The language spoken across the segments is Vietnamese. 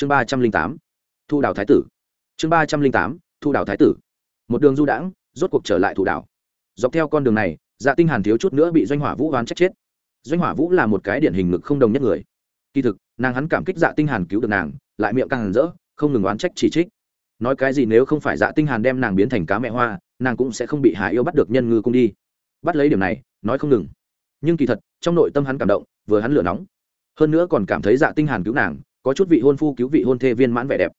chương ba trăm linh tám, thu đảo thái tử. Chương ba trăm linh tám, thu đảo thái tử. Một đường du đãng, rốt cuộc trở lại thủ đảo. Dọc theo con đường này dạ tinh hàn thiếu chút nữa bị doanh hỏa vũ oán trách chết. Doanh hỏa vũ là một cái điển hình ngực không đồng nhất người. Kỳ thực, nàng hắn cảm kích dạ tinh hàn cứu được nàng, lại miệng càng hẳn rỡ, không ngừng oán trách chỉ trích. Nói cái gì nếu không phải dạ tinh hàn đem nàng biến thành cá mẹ hoa, nàng cũng sẽ không bị hà yêu bắt được nhân ngư cung đi. Bắt lấy điểm này, nói không ngừng. Nhưng kỳ thật, trong nội tâm hắn cảm động, vừa hắn lửa nóng. Hơn nữa còn cảm thấy dạ tinh hàn cứu nàng có chút vị hôn phu cứu vị hôn thê viên mãn vẻ đẹp.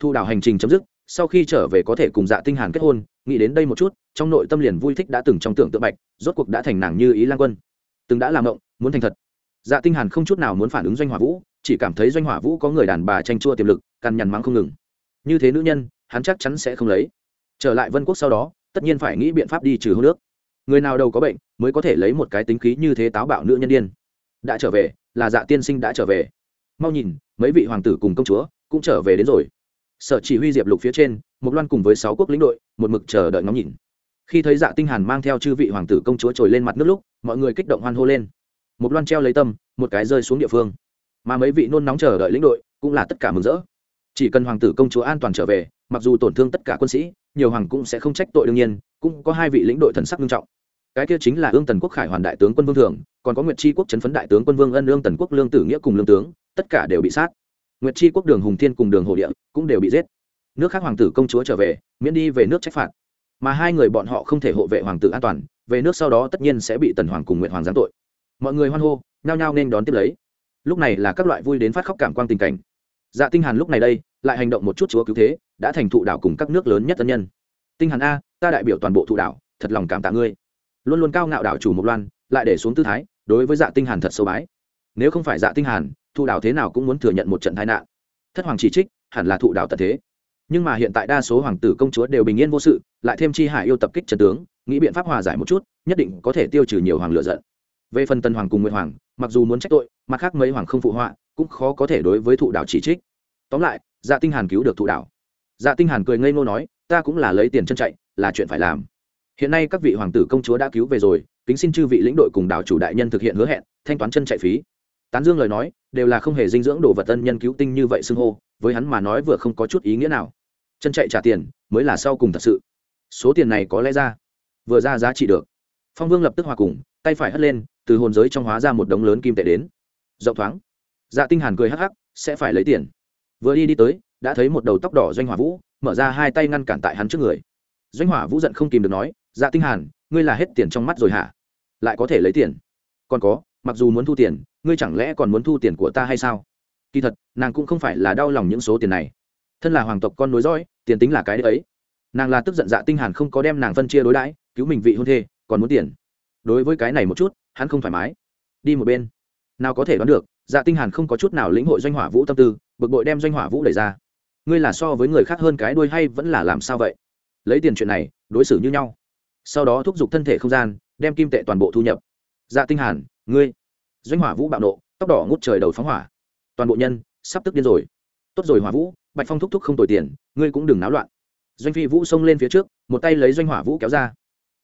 Thu đảo hành trình chấm dứt, sau khi trở về có thể cùng dạ tinh hàn kết hôn, nghĩ đến đây một chút, trong nội tâm liền vui thích đã từng trong tưởng tượng bạch, rốt cuộc đã thành nàng như ý lang quân. Từng đã làm động muốn thành thật. Dạ tinh hàn không chút nào muốn phản ứng doanh hỏa vũ, chỉ cảm thấy doanh hỏa vũ có người đàn bà tranh chua tiềm lực, cằn nhằn mắng không ngừng. Như thế nữ nhân, hắn chắc chắn sẽ không lấy. Trở lại vân quốc sau đó, tất nhiên phải nghĩ biện pháp đi trừ hôn nước người nào đâu có bệnh, mới có thể lấy một cái tính khí như thế táo bạo nữ nhân điên. Đã trở về, là dạ tiên sinh đã trở về mau nhìn, mấy vị hoàng tử cùng công chúa cũng trở về đến rồi. Sở chỉ huy diệp lục phía trên, một loan cùng với sáu quốc lĩnh đội, một mực chờ đợi ngóng nhìn. Khi thấy dạ tinh hàn mang theo chư vị hoàng tử công chúa trồi lên mặt nước lúc, mọi người kích động hoan hô lên. Một loan treo lấy tâm, một cái rơi xuống địa phương. Mà mấy vị nôn nóng chờ đợi lĩnh đội cũng là tất cả mừng rỡ. Chỉ cần hoàng tử công chúa an toàn trở về, mặc dù tổn thương tất cả quân sĩ, nhiều hoàng cũng sẽ không trách tội đương nhiên, cũng có hai vị lĩnh đội thần sắc nghiêm trọng. Cái kia chính là ương tần quốc khải hoàn đại tướng quân vương thường, còn có nguyệt chi quốc chấn phấn đại tướng quân vương ân ương tần quốc lương tử nghĩa cùng lương tướng tất cả đều bị sát. Nguyệt chi quốc đường hùng thiên cùng đường hồ địa cũng đều bị giết. Nước khác hoàng tử công chúa trở về, miễn đi về nước trách phạt. Mà hai người bọn họ không thể hộ vệ hoàng tử an toàn, về nước sau đó tất nhiên sẽ bị tần hoàng cùng nguyệt hoàng giáng tội. Mọi người hoan hô, nhao nhao nên đón tiếp lấy. Lúc này là các loại vui đến phát khóc cảm quang tình cảnh. Dạ tinh hàn lúc này đây, lại hành động một chút chúa cứu thế, đã thành thụ đảo cùng các nước lớn nhất tân nhân. Tinh hàn a, ta đại biểu toàn bộ thụ đảo, thật lòng cảm tạ ngươi. Luôn luôn cao ngạo đảo chủ một loan, lại để xuống tư thái, đối với dạ tinh hàn thật sâu bái. Nếu không phải dạ tinh hàn thụ đảo thế nào cũng muốn thừa nhận một trận tai nạn. Thất hoàng chỉ trích, hẳn là thụ đảo tật thế. Nhưng mà hiện tại đa số hoàng tử công chúa đều bình yên vô sự, lại thêm chi hải yêu tập kích trần tướng, nghĩ biện pháp hòa giải một chút, nhất định có thể tiêu trừ nhiều hoàng lựa giận. Về phần tân hoàng cùng nguyên hoàng, mặc dù muốn trách tội, mặt khác mấy hoàng không phụ họa, cũng khó có thể đối với thụ đảo chỉ trích. Tóm lại dạ tinh hàn cứu được thụ đảo. Dạ tinh hàn cười ngây ngô nói, ta cũng là lấy tiền chân chạy, là chuyện phải làm. Hiện nay các vị hoàng tử công chúa đã cứu về rồi, kính xin chư vị lĩnh đội cùng đảo chủ đại nhân thực hiện hứa hẹn, thanh toán chân chạy phí tán dương lời nói, đều là không hề dinh dưỡng đồ vật tân nhân cứu tinh như vậy xưng hô, với hắn mà nói vừa không có chút ý nghĩa nào. Chân chạy trả tiền, mới là sau cùng thật sự. Số tiền này có lẽ ra, vừa ra giá trị được. Phong vương lập tức hòa cùng, tay phải hất lên, từ hồn giới trong hóa ra một đống lớn kim tệ đến. Rộng thoáng. Dạ tinh hàn cười hắc hắc, sẽ phải lấy tiền. Vừa đi đi tới, đã thấy một đầu tóc đỏ doanh hỏa vũ, mở ra hai tay ngăn cản tại hắn trước người. Doanh hỏa vũ giận không kìm được nói dạ tinh hàn, ngươi là hết tiền trong mắt rồi hả? Lại có thể lấy tiền? Còn có, mặc dù muốn thu tiền ngươi chẳng lẽ còn muốn thu tiền của ta hay sao? Kỳ thật, nàng cũng không phải là đau lòng những số tiền này. Thân là hoàng tộc con nối dõi, tiền tính là cái đấy. Ấy nàng là tức giận dạ tinh hàn không có đem nàng phân chia đối đãi, cứu mình vị hôn thê, còn muốn tiền. Đối với cái này một chút, hắn không thoải mái. Đi một bên. Nào có thể đoán được dạ tinh hàn không có chút nào lĩnh hội doanh hỏa vũ tâm tư, bực bội đem doanh hỏa vũ đẩy ra. Ngươi là so với người khác hơn cái đuôi hay vẫn là làm sao vậy? Lấy tiền chuyện này, đối xử như nhau. Sau đó thúc giục thân thể không gian, đem kim tệ toàn bộ thu nhập. Dạ tinh hàn, ngươi doanh hỏa vũ bạo nộ, tóc đỏ ngút trời đầu phóng hỏa. Toàn bộ nhân, sắp tức điên rồi. Tốt rồi, hỏa vũ, bạch phong thúc thúc không tồi tiền, ngươi cũng đừng náo loạn. Doanh phi vũ xông lên phía trước, một tay lấy doanh hỏa vũ kéo ra.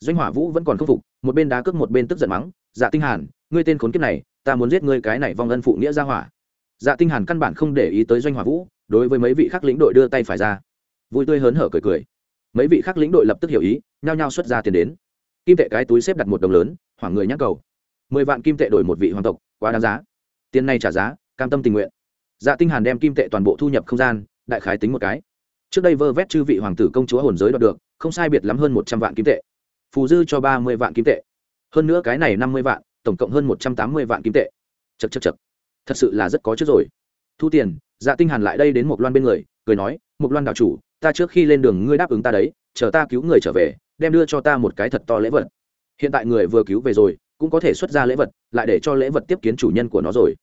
Doanh hỏa vũ vẫn còn khâm phục, một bên đá cước một bên tức giận mắng dạ tinh hàn, ngươi tên khốn kiếp này, ta muốn giết ngươi cái này vong ân phụ nghĩa ra hỏa. Dạ tinh hàn căn bản không để ý tới doanh hỏa vũ, đối với mấy vị khác lĩnh đội đưa tay phải ra. Vui tươi hớn hở cười cười. Mấy vị khác lĩnh đội lập tức hiểu ý, nhao nhao xuất ra tiền đến. Kim tệ cái túi xếp đặt một đồng lớn, hoảng người nhắc cầu mười vạn kim tệ đổi một vị hoàng tộc, quá đáng giá. Tiền này trả giá, cam tâm tình nguyện. Dạ tinh hàn đem kim tệ toàn bộ thu nhập không gian, đại khái tính một cái. Trước đây vơ vét chư vị hoàng tử công chúa hồn giới đoạt được, không sai biệt lắm hơn một trăm vạn kim tệ. Phù dư cho ba mươi vạn kim tệ. Hơn nữa cái này năm mươi vạn, tổng cộng hơn một trăm tám mươi vạn kim tệ. Chật chật chật thật sự là rất có trước rồi. Thu tiền dạ tinh hàn lại đây đến một loan bên người, cười nói một loan đạo chủ, ta trước khi lên đường ngươi đáp ứng ta đấy, chờ ta cứu người trở về, đem đưa cho ta một cái thật to lễ vật. Hiện tại người vừa cứu về rồi cũng có thể xuất ra lễ vật, lại để cho lễ vật tiếp kiến chủ nhân của nó rồi.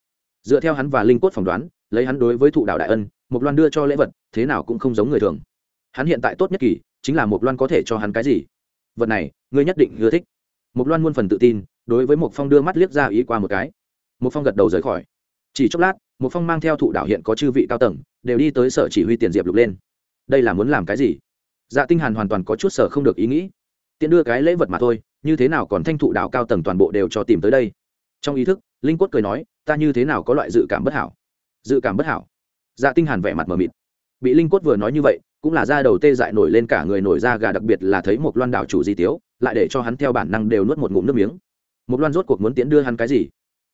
Dựa theo hắn và linh cốt phỏng đoán, lấy hắn đối với thụ đạo đại ân một loan đưa cho lễ vật, thế nào cũng không giống người thường. Hắn hiện tại tốt nhất kỳ, chính là một loan có thể cho hắn cái gì? Vật này, ngươi nhất định ưa thích. Một loan muôn phần tự tin, đối với một phong đưa mắt liếc ra ý qua một cái. Một phong gật đầu rời khỏi. Chỉ chốc lát một phong mang theo thụ đạo hiện có chư vị cao tầng, đều đi tới sở chỉ huy tiền diệp lục lên. Đây là muốn làm cái gì? Dạ tinh hàn hoàn toàn có chút sở không được ý nghĩ. Tiện đưa cái lễ vật mà thôi như thế nào còn thanh thụ đạo cao tầng toàn bộ đều cho tìm tới đây? Trong ý thức, linh quất cười nói, ta như thế nào có loại dự cảm bất hảo? Dự cảm bất hảo? Dạ tinh hàn vẻ mặt mờ mịt. Bị linh quất vừa nói như vậy, cũng là da đầu tê dại nổi lên cả người nổi da gà đặc biệt là thấy một loan đảo chủ di tiếu, lại để cho hắn theo bản năng đều nuốt một ngụm nước miếng. Một loan rốt cuộc muốn tiễn đưa hắn cái gì?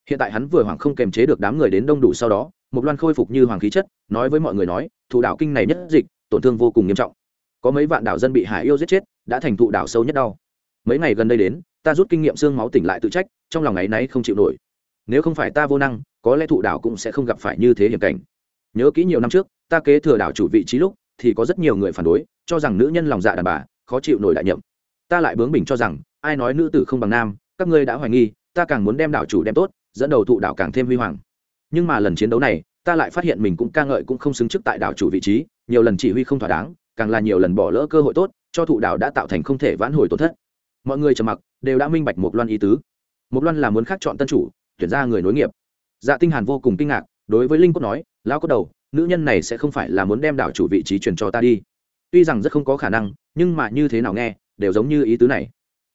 Hiện tại hắn vừa hoảng không kềm chế được đám người đến đông đủ sau đó một loan khôi phục như hoàng khí chất, nói với mọi người nói thủ đảo kinh này nhất dịch, tổn thương vô cùng nghiêm trọng. Có mấy vạn đảo dân bị hải yêu giết chết, đã thành thụ đảo sâu nhất đau mấy ngày gần đây đến, ta rút kinh nghiệm xương máu tỉnh lại tự trách, trong lòng ngày náy không chịu nổi. Nếu không phải ta vô năng, có lẽ thụ đảo cũng sẽ không gặp phải như thế hiểm cảnh. Nhớ kỹ nhiều năm trước, ta kế thừa đảo chủ vị trí lúc, thì có rất nhiều người phản đối, cho rằng nữ nhân lòng dạ đàn bà, khó chịu nổi đại nhậm. Ta lại bướng bỉnh cho rằng, ai nói nữ tử không bằng nam, các ngươi đã hoài nghi, ta càng muốn đem đảo chủ đem tốt, dẫn đầu thụ đảo càng thêm huy hoàng. Nhưng mà lần chiến đấu này, ta lại phát hiện mình cũng ca ngợi cũng không xứng chức tại đảo chủ vị trí, nhiều lần chỉ huy không thỏa đáng, càng là nhiều lần bỏ lỡ cơ hội tốt, cho thụ đảo đã tạo thành không thể vãn hồi tổn thất mọi người trầm mặc, đều đã minh bạch một loan ý tứ. Một loan là muốn khác chọn tân chủ, tuyển ra người nối nghiệp. Dạ tinh hàn vô cùng kinh ngạc, đối với linh cốt nói, lão cốt đầu, nữ nhân này sẽ không phải là muốn đem đảo chủ vị trí truyền cho ta đi. Tuy rằng rất không có khả năng, nhưng mà như thế nào nghe, đều giống như ý tứ này.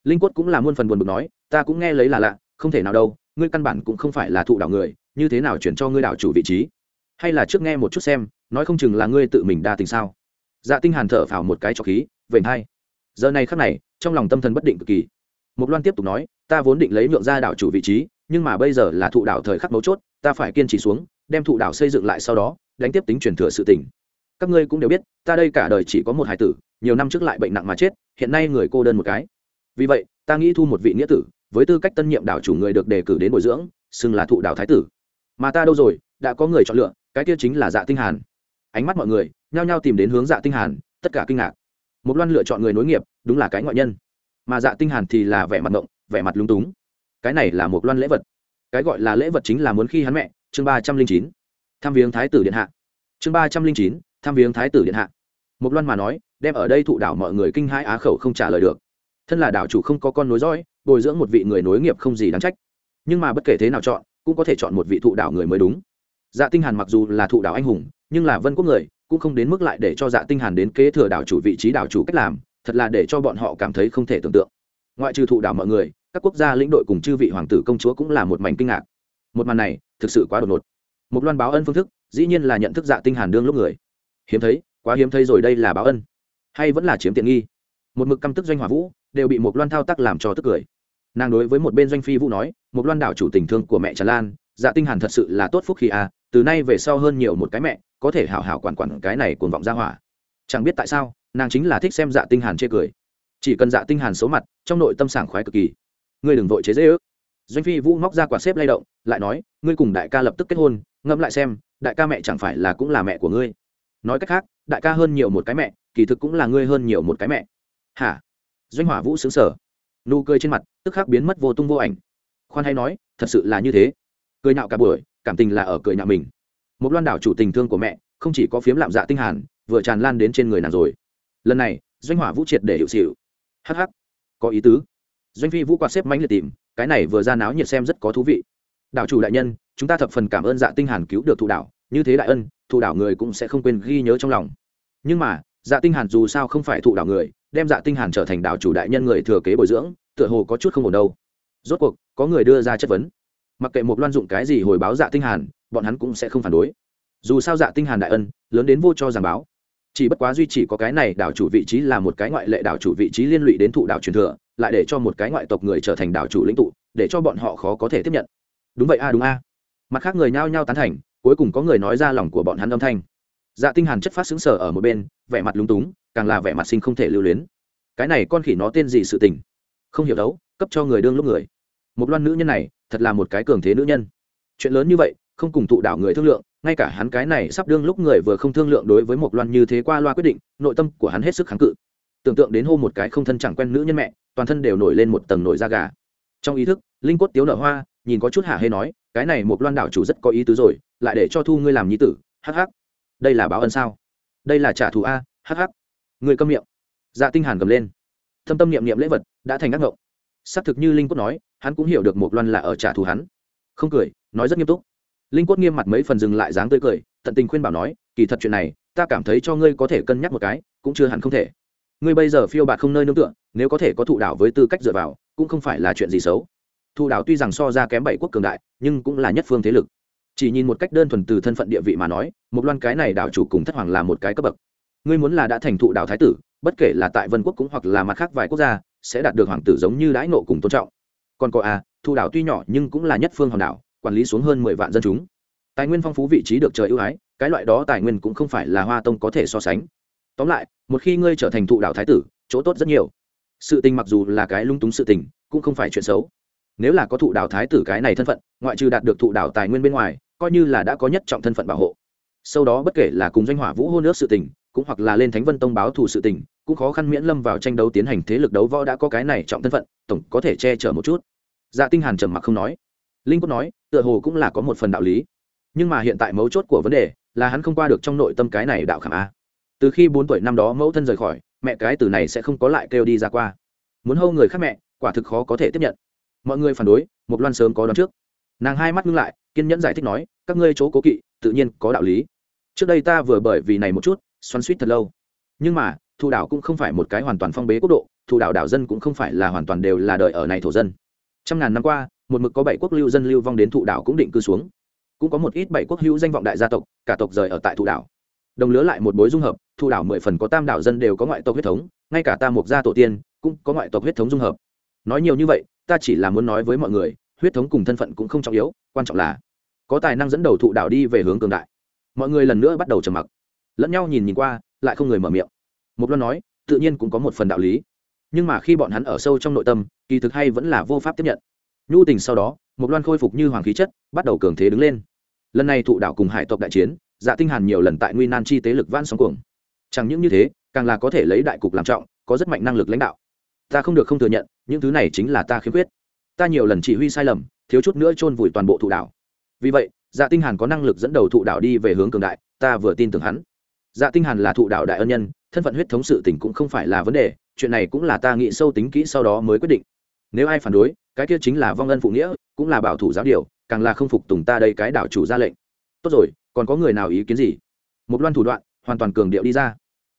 Linh Cốt cũng là muôn phần buồn bực nói, ta cũng nghe lấy là lạ, không thể nào đâu, ngươi căn bản cũng không phải là thụ đảo người, như thế nào chuyển cho ngươi đảo chủ vị trí? Hay là trước nghe một chút xem, nói không chừng là ngươi tự mình đa tình sao? Dạ tinh hàn thở phào một cái cho khí vậy hay. giờ này khắc này trong lòng tâm thần bất định cực kỳ. Một loan tiếp tục nói, ta vốn định lấy nhượng ra đảo chủ vị trí, nhưng mà bây giờ là thụ đảo thời khắc mấu chốt, ta phải kiên trì xuống, đem thụ đảo xây dựng lại sau đó, đánh tiếp tính truyền thừa sự tình. Các ngươi cũng đều biết, ta đây cả đời chỉ có một hải tử, nhiều năm trước lại bệnh nặng mà chết, hiện nay người cô đơn một cái. Vì vậy, ta nghĩ thu một vị nghĩa tử, với tư cách tân nhiệm đảo chủ người được đề cử đến bồi dưỡng, xưng là thụ đảo thái tử. Mà ta đâu rồi, đã có người chọn lựa, cái kia chính là dạ tinh hàn. Ánh mắt mọi người nhao nhao tìm đến hướng dạ tinh hàn, tất cả kinh ngạc một loan lựa chọn người nối nghiệp, đúng là cái ngoại nhân. Mà dạ tinh hàn thì là vẻ mặt ngộng, vẻ mặt lúng túng. Cái này là một loan lễ vật. Cái gọi là lễ vật chính là muốn khi hắn mẹ, chương ba trăm linh chín. Tham viếng thái tử điện hạ. Chương ba trăm linh chín, tham viếng thái tử điện hạ. Một loan mà nói, đem ở đây thụ đảo mọi người kinh hãi á khẩu không trả lời được. Thân là đảo chủ không có con nối dõi, bồi dưỡng một vị người nối nghiệp không gì đáng trách. Nhưng mà bất kể thế nào chọn, cũng có thể chọn một vị thụ đảo người mới đúng. Dạ tinh hàn mặc dù là thụ đảo anh hùng, nhưng là vân quốc người cũng không đến mức lại để cho dạ tinh hàn đến kế thừa đảo chủ vị trí đảo chủ cách làm, thật là để cho bọn họ cảm thấy không thể tưởng tượng. Ngoại trừ thụ đảo mọi người, các quốc gia lĩnh đội cùng chư vị hoàng tử công chúa cũng là một mảnh kinh ngạc. Một màn này, thực sự quá đột ngột. Một loan báo ân phương thức, dĩ nhiên là nhận thức dạ tinh hàn đương lúc người. Hiếm thấy, quá hiếm thấy rồi đây là báo ân. Hay vẫn là chiếm tiện nghi. Một mực căm tức doanh hỏa vũ, đều bị một loan thao tác làm cho tức cười. Nàng đối với một bên doanh phi vũ nói, một loan đảo chủ tình thương của mẹ trà lan dạ tinh hàn thật sự là tốt phúc khi a à, từ nay về sau hơn nhiều một cái mẹ có thể hảo hảo quản quản cái này cuồng vọng ra hỏa. Chẳng biết tại sao, nàng chính là thích xem dạ tinh hàn chê cười. Chỉ cần dạ tinh hàn xấu mặt, trong nội tâm sảng khoái cực kỳ. Ngươi đừng vội chế dễ ước. Doanh phi vũ móc ra quả xếp lay động, lại nói, ngươi cùng đại ca lập tức kết hôn, ngẫm lại xem, đại ca mẹ chẳng phải là cũng là mẹ của ngươi. Nói cách khác, đại ca hơn nhiều một cái mẹ, kỳ thực cũng là ngươi hơn nhiều một cái mẹ. Hả? Doanh hỏa vũ sướng sở nụ cười trên mặt, tức khắc biến mất vô tung vô ảnh. Khoan hay nói, thật sự là như thế. Cười nhạo cả buổi, cảm tình là ở cười nhạo mình một loan đảo chủ tình thương của mẹ, không chỉ có phiếm lạm dạ tinh hàn, vừa tràn lan đến trên người nàng rồi. Lần này, doanh hỏa vũ triệt để hiệu xịu. Hh có ý tứ. Doanh phi vũ quạt xếp mánh liệt tìm, cái này vừa ra náo nhiệt xem rất có thú vị. Đảo chủ đại nhân, chúng ta thập phần cảm ơn dạ tinh hàn cứu được thụ đảo, như thế đại ân, thụ đảo người cũng sẽ không quên ghi nhớ trong lòng. Nhưng mà dạ tinh hàn dù sao không phải thụ đảo người, đem dạ tinh hàn trở thành đảo chủ đại nhân người thừa kế bồi dưỡng, tựa hồ có chút không ổn đâu. Rốt cuộc, có người đưa ra chất vấn. Mặc kệ một loan dụng cái gì hồi báo dạ tinh hàn bọn hắn cũng sẽ không phản đối. Dù sao dạ tinh hàn đại ân, lớn đến vô cho giảng báo. Chỉ bất quá duy chỉ có cái này đảo chủ vị trí là một cái ngoại lệ đảo chủ vị trí liên lụy đến thụ đảo truyền thừa, lại để cho một cái ngoại tộc người trở thành đảo chủ lĩnh tụ, để cho bọn họ khó có thể tiếp nhận. Đúng vậy a, đúng a. Mặt khác người nhao nhao tán thành, cuối cùng có người nói ra lòng của bọn hắn âm thanh. Dạ tinh hàn chất phát sững sở ở một bên, vẻ mặt lúng túng, càng là vẻ mặt sinh không thể lưu luyến. Cái này con khỉ nó tên gì sự tình? Không hiểu đấu, cấp cho người đương lúc người. Một loan nữ nhân này, thật là một cái cường thế nữ nhân. Chuyện lớn như vậy không cùng tụ đảo người thương lượng, ngay cả hắn cái này sắp đương lúc người vừa không thương lượng đối với một loan như thế qua loa quyết định, nội tâm của hắn hết sức kháng cự. Tưởng tượng đến hô một cái không thân chẳng quen nữ nhân mẹ, toàn thân đều nổi lên một tầng nổi da gà. Trong ý thức, linh cốt tiếu nở hoa, nhìn có chút hả hê nói, cái này một loan đảo chủ rất có ý tứ rồi, lại để cho thu ngươi làm nhi tử hh đây là báo ân sao? Đây là trả thù a hh người câm miệng. Dạ tinh hàn gầm lên. Thâm tâm niệm niệm lễ vật đã thành ác ngộng. Xác thực như linh cốt nói, hắn cũng hiểu được một loan là ở trả thù hắn. Không cười, nói rất nghiêm túc linh quất nghiêm mặt mấy phần dừng lại dáng tươi cười, tận tình khuyên bảo nói, kỳ thật chuyện này, ta cảm thấy cho ngươi có thể cân nhắc một cái, cũng chưa hẳn không thể. Ngươi bây giờ phiêu bạt không nơi nương tựa, nếu có thể có thụ đảo với tư cách dựa vào, cũng không phải là chuyện gì xấu. Thụ đảo tuy rằng so ra kém bảy quốc cường đại, nhưng cũng là nhất phương thế lực. Chỉ nhìn một cách đơn thuần từ thân phận địa vị mà nói, một loan cái này đảo chủ cùng thất hoàng là một cái cấp bậc. Ngươi muốn là đã thành thụ đảo thái tử, bất kể là tại vân quốc cũng hoặc là mặt khác vài quốc gia, sẽ đạt được hoàng tử giống như đãi nộ cùng tôn trọng. Còn có à thu đảo tuy nhỏ nhưng cũng là nhất phương hòn đảo quản lý xuống hơn mười vạn dân chúng. Tài nguyên phong phú vị trí được trời ưu ái, cái loại đó tài nguyên cũng không phải là hoa tông có thể so sánh. Tóm lại, một khi ngươi trở thành thụ đạo thái tử, chỗ tốt rất nhiều. Sự tình mặc dù là cái lung túng sự tình, cũng không phải chuyện xấu. Nếu là có thụ đạo thái tử cái này thân phận, ngoại trừ đạt được thụ đạo tài nguyên bên ngoài, coi như là đã có nhất trọng thân phận bảo hộ. Sau đó bất kể là cùng doanh hỏa vũ hôn nước sự tình, cũng hoặc là lên thánh vân tông báo thù sự tình, cũng khó khăn miễn lâm vào tranh đấu tiến hành thế lực đấu võ đã có cái này trọng thân phận, tổng có thể che chở một chút. Dạ tinh hàn trầm mặc không nói. Linh quốc nói tựa hồ cũng là có một phần đạo lý. Nhưng mà hiện tại mấu chốt của vấn đề là hắn không qua được trong nội tâm cái này đạo khảm a. Từ khi bốn tuổi năm đó mẫu thân rời khỏi, mẹ cái từ này sẽ không có lại kêu đi ra qua. Muốn hâu người khác mẹ, quả thực khó có thể tiếp nhận. Mọi người phản đối một loan sớm có đón trước. Nàng hai mắt ngưng lại, kiên nhẫn giải thích nói, các ngươi chỗ cố kỵ, tự nhiên có đạo lý. Trước đây ta vừa bởi vì này một chút, xoắn suýt thật lâu. Nhưng mà thu đảo cũng không phải một cái hoàn toàn phong bế quốc độ thu đảo đảo dân cũng không phải là hoàn toàn đều là đời ở này thổ dân. Trăm ngàn năm qua một mực có bảy quốc lưu dân lưu vong đến thụ đảo cũng định cư xuống. Cũng có một ít bảy quốc hữu danh vọng đại gia tộc, cả tộc rời ở tại thụ đảo. Đồng lứa lại một bối dung hợp, thụ đảo mười phần có tam đảo dân đều có ngoại tộc huyết thống, ngay cả ta mục gia tổ tiên cũng có ngoại tộc huyết thống dung hợp. Nói nhiều như vậy, ta chỉ là muốn nói với mọi người, huyết thống cùng thân phận cũng không trọng yếu, quan trọng là có tài năng dẫn đầu thụ đảo đi về hướng cường đại. Mọi người lần nữa bắt đầu trầm mặc. Lẫn nhau nhìn nhìn qua, lại không người mở miệng. Một lần nói, tự nhiên cũng có một phần đạo lý. Nhưng mà khi bọn hắn ở sâu trong nội tâm, kỳ thực hay vẫn là vô pháp tiếp nhận nhu tình sau đó một loan khôi phục như hoàng khí chất, bắt đầu cường thế đứng lên. Lần này thụ đảo cùng hải tộc đại chiến dạ tinh hàn nhiều lần tại nguy nan chi tế lực vãn sóng cuồng. Chẳng những như thế, càng là có thể lấy đại cục làm trọng, có rất mạnh năng lực lãnh đạo. Ta không được không thừa nhận, những thứ này chính là ta khiếm khuyết. Ta nhiều lần chỉ huy sai lầm, thiếu chút nữa chôn vùi toàn bộ thụ đảo vì vậy dạ tinh hàn có năng lực dẫn đầu thụ đảo đi về hướng cường đại, ta vừa tin tưởng hắn. Dạ tinh hàn là thụ đảo đại ân nhân, thân phận huyết thống sự tình cũng không phải là vấn đề, chuyện này cũng là ta nghĩ sâu tính kỹ sau đó mới quyết định. Nếu ai phản đối cái kia chính là vong ân phụ nghĩa, cũng là bảo thủ giáo điều, càng là không phục tùng ta đây cái đảo chủ ra lệnh. Tốt rồi, còn có người nào ý kiến gì? Một loan thủ đoạn, hoàn toàn cường điệu đi ra.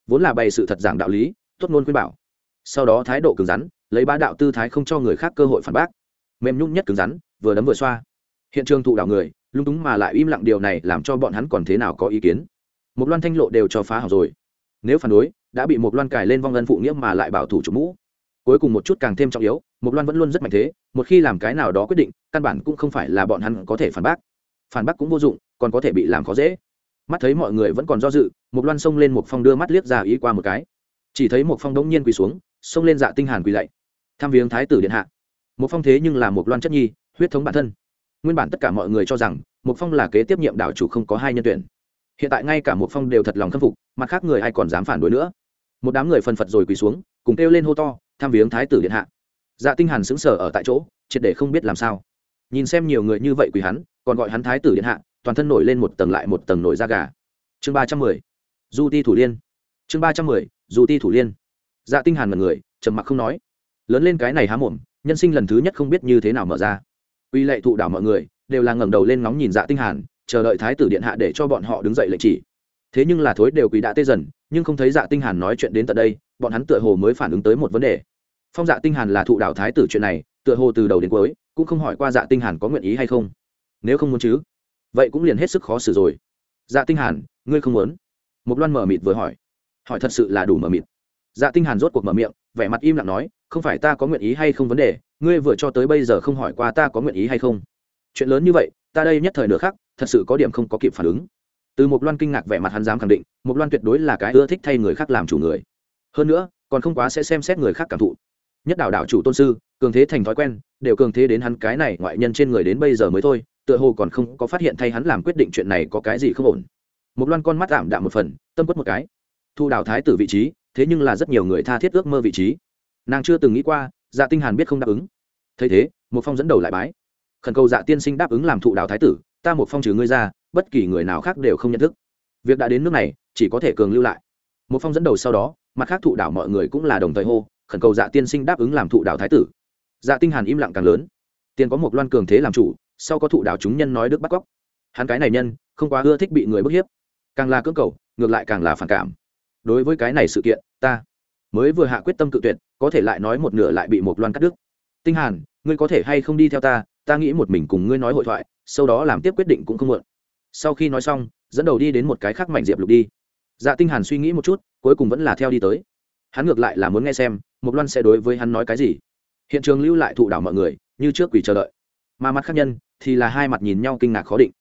Vốn là bày sự thật giảng đạo lý, tốt ngôn khuyên bảo. Sau đó thái độ cứng rắn, lấy ba đạo tư thái không cho người khác cơ hội phản bác. Mềm nhung nhất cứng rắn, vừa đấm vừa xoa. Hiện trường thụ đảo người, lung túng mà lại im lặng điều này làm cho bọn hắn còn thế nào có ý kiến? Một loan thanh lộ đều cho phá hỏng rồi. Nếu phản đối, đã bị một loan cài lên vong ân phụ nghĩa mà lại bảo thủ chủ mũ cuối cùng một chút càng thêm trọng yếu một loan vẫn luôn rất mạnh thế, một khi làm cái nào đó quyết định, căn bản cũng không phải là bọn hắn có thể phản bác. Phản bác cũng vô dụng, còn có thể bị làm khó dễ. Mắt thấy mọi người vẫn còn do dự một loan xông lên một phong đưa mắt liếc ra ý qua một cái. Chỉ thấy một phong đống nhiên quỳ xuống, xông lên dạ tinh hàn quỳ lạy. Tham viếng thái tử điện hạ. Một phong thế nhưng là một loan chất nhi, huyết thống bản thân. Nguyên bản tất cả mọi người cho rằng một phong là kế tiếp nhiệm đảo chủ không có hai nhân tuyển. Hiện tại ngay cả một phong đều thật lòng khâm phục, mặt khác người ai còn dám phản đối nữa? Một đám người phân phật rồi quỳ xuống, cùng kêu lên hô to tham viếng thái tử điện hạ. Dạ tinh hàn sững sờ ở tại chỗ, triệt để không biết làm sao. Nhìn xem nhiều người như vậy quỳ hắn, còn gọi hắn thái tử điện hạ, toàn thân nổi lên một tầng lại một tầng nổi da gà. Chương ba trăm mười, du ti thủ liên. Chương ba trăm mười, du ti thủ liên. Dạ tinh hàn mật người, trầm mặc không nói. Lớn lên cái này há mồm, nhân sinh lần thứ nhất không biết như thế nào mở ra. Uy lệ thụ đảo mọi người, đều là ngẩng đầu lên ngóng nhìn dạ tinh hàn, chờ đợi thái tử điện hạ để cho bọn họ đứng dậy lệnh chỉ. Thế nhưng là thối đều quỳ đã tê dần, nhưng không thấy dạ tinh hàn nói chuyện đến tận đây bọn hắn tựa hồ mới phản ứng tới một vấn đề. Phong dạ tinh hàn là thụ đạo thái tử chuyện này, tựa hồ từ đầu đến cuối, cũng không hỏi qua dạ tinh hàn có nguyện ý hay không. Nếu không muốn chứ, vậy cũng liền hết sức khó xử rồi. Dạ tinh hàn, ngươi không muốn? Một loan mở mịt vừa hỏi. Hỏi thật sự là đủ mở mịt. Dạ tinh hàn rốt cuộc mở miệng, vẻ mặt im lặng nói, không phải ta có nguyện ý hay không vấn đề, ngươi vừa cho tới bây giờ không hỏi qua ta có nguyện ý hay không. Chuyện lớn như vậy, ta đây nhất thời nửa khác thật sự có điểm không có kịp phản ứng. Từ một loan kinh ngạc vẻ mặt hắn dám khẳng định một loan tuyệt đối là cái ưa thích thay người khác làm chủ người hơn nữa, còn không quá sẽ xem xét người khác cảm thụ. Nhất đảo đảo chủ tôn sư, cường thế thành thói quen, đều cường thế đến hắn cái này ngoại nhân trên người đến bây giờ mới thôi, tựa hồ còn không có phát hiện thay hắn làm quyết định chuyện này có cái gì không ổn. Một loan con mắt ảm đạm một phần, tâm quất một cái. Thu đào thái tử vị trí, thế nhưng là rất nhiều người tha thiết ước mơ vị trí. Nàng chưa từng nghĩ qua dạ tinh hàn biết không đáp ứng. Thấy thế, một phong dẫn đầu lại bái. Khẩn cầu dạ tiên sinh đáp ứng làm thụ đào thái tử, ta một phong trừ ngươi ra, bất kỳ người nào khác đều không nhận thức. Việc đã đến nước này, chỉ có thể cường lưu lại. Một phong dẫn đầu sau đó mặt khác thụ đảo mọi người cũng là đồng thời hô, khẩn cầu dạ tiên sinh đáp ứng làm thụ đảo thái tử. Dạ tinh hàn im lặng càng lớn. Tiền có một loan cường thế làm chủ, sau có thụ đảo chúng nhân nói đức bắt cóc. Hắn cái này nhân, không quá ưa thích bị người bức hiếp. Càng là cưỡng cầu, ngược lại càng là phản cảm. Đối với cái này sự kiện, ta mới vừa hạ quyết tâm cự tuyệt, có thể lại nói một nửa lại bị một loan cắt đứt. Tinh hàn, ngươi có thể hay không đi theo ta? Ta nghĩ một mình cùng ngươi nói hội thoại, sau đó làm tiếp quyết định cũng không muộn. Sau khi nói xong, dẫn đầu đi đến một cái khác mảnh diệp lục đi dạ tinh hàn suy nghĩ một chút, cuối cùng vẫn là theo đi tới. Hắn ngược lại là muốn nghe xem mục loan sẽ đối với hắn nói cái gì. Hiện trường lưu lại thụ đảo mọi người, như trước quỷ chờ đợi. Mà mặt khác nhân, thì là hai mặt nhìn nhau kinh ngạc khó định.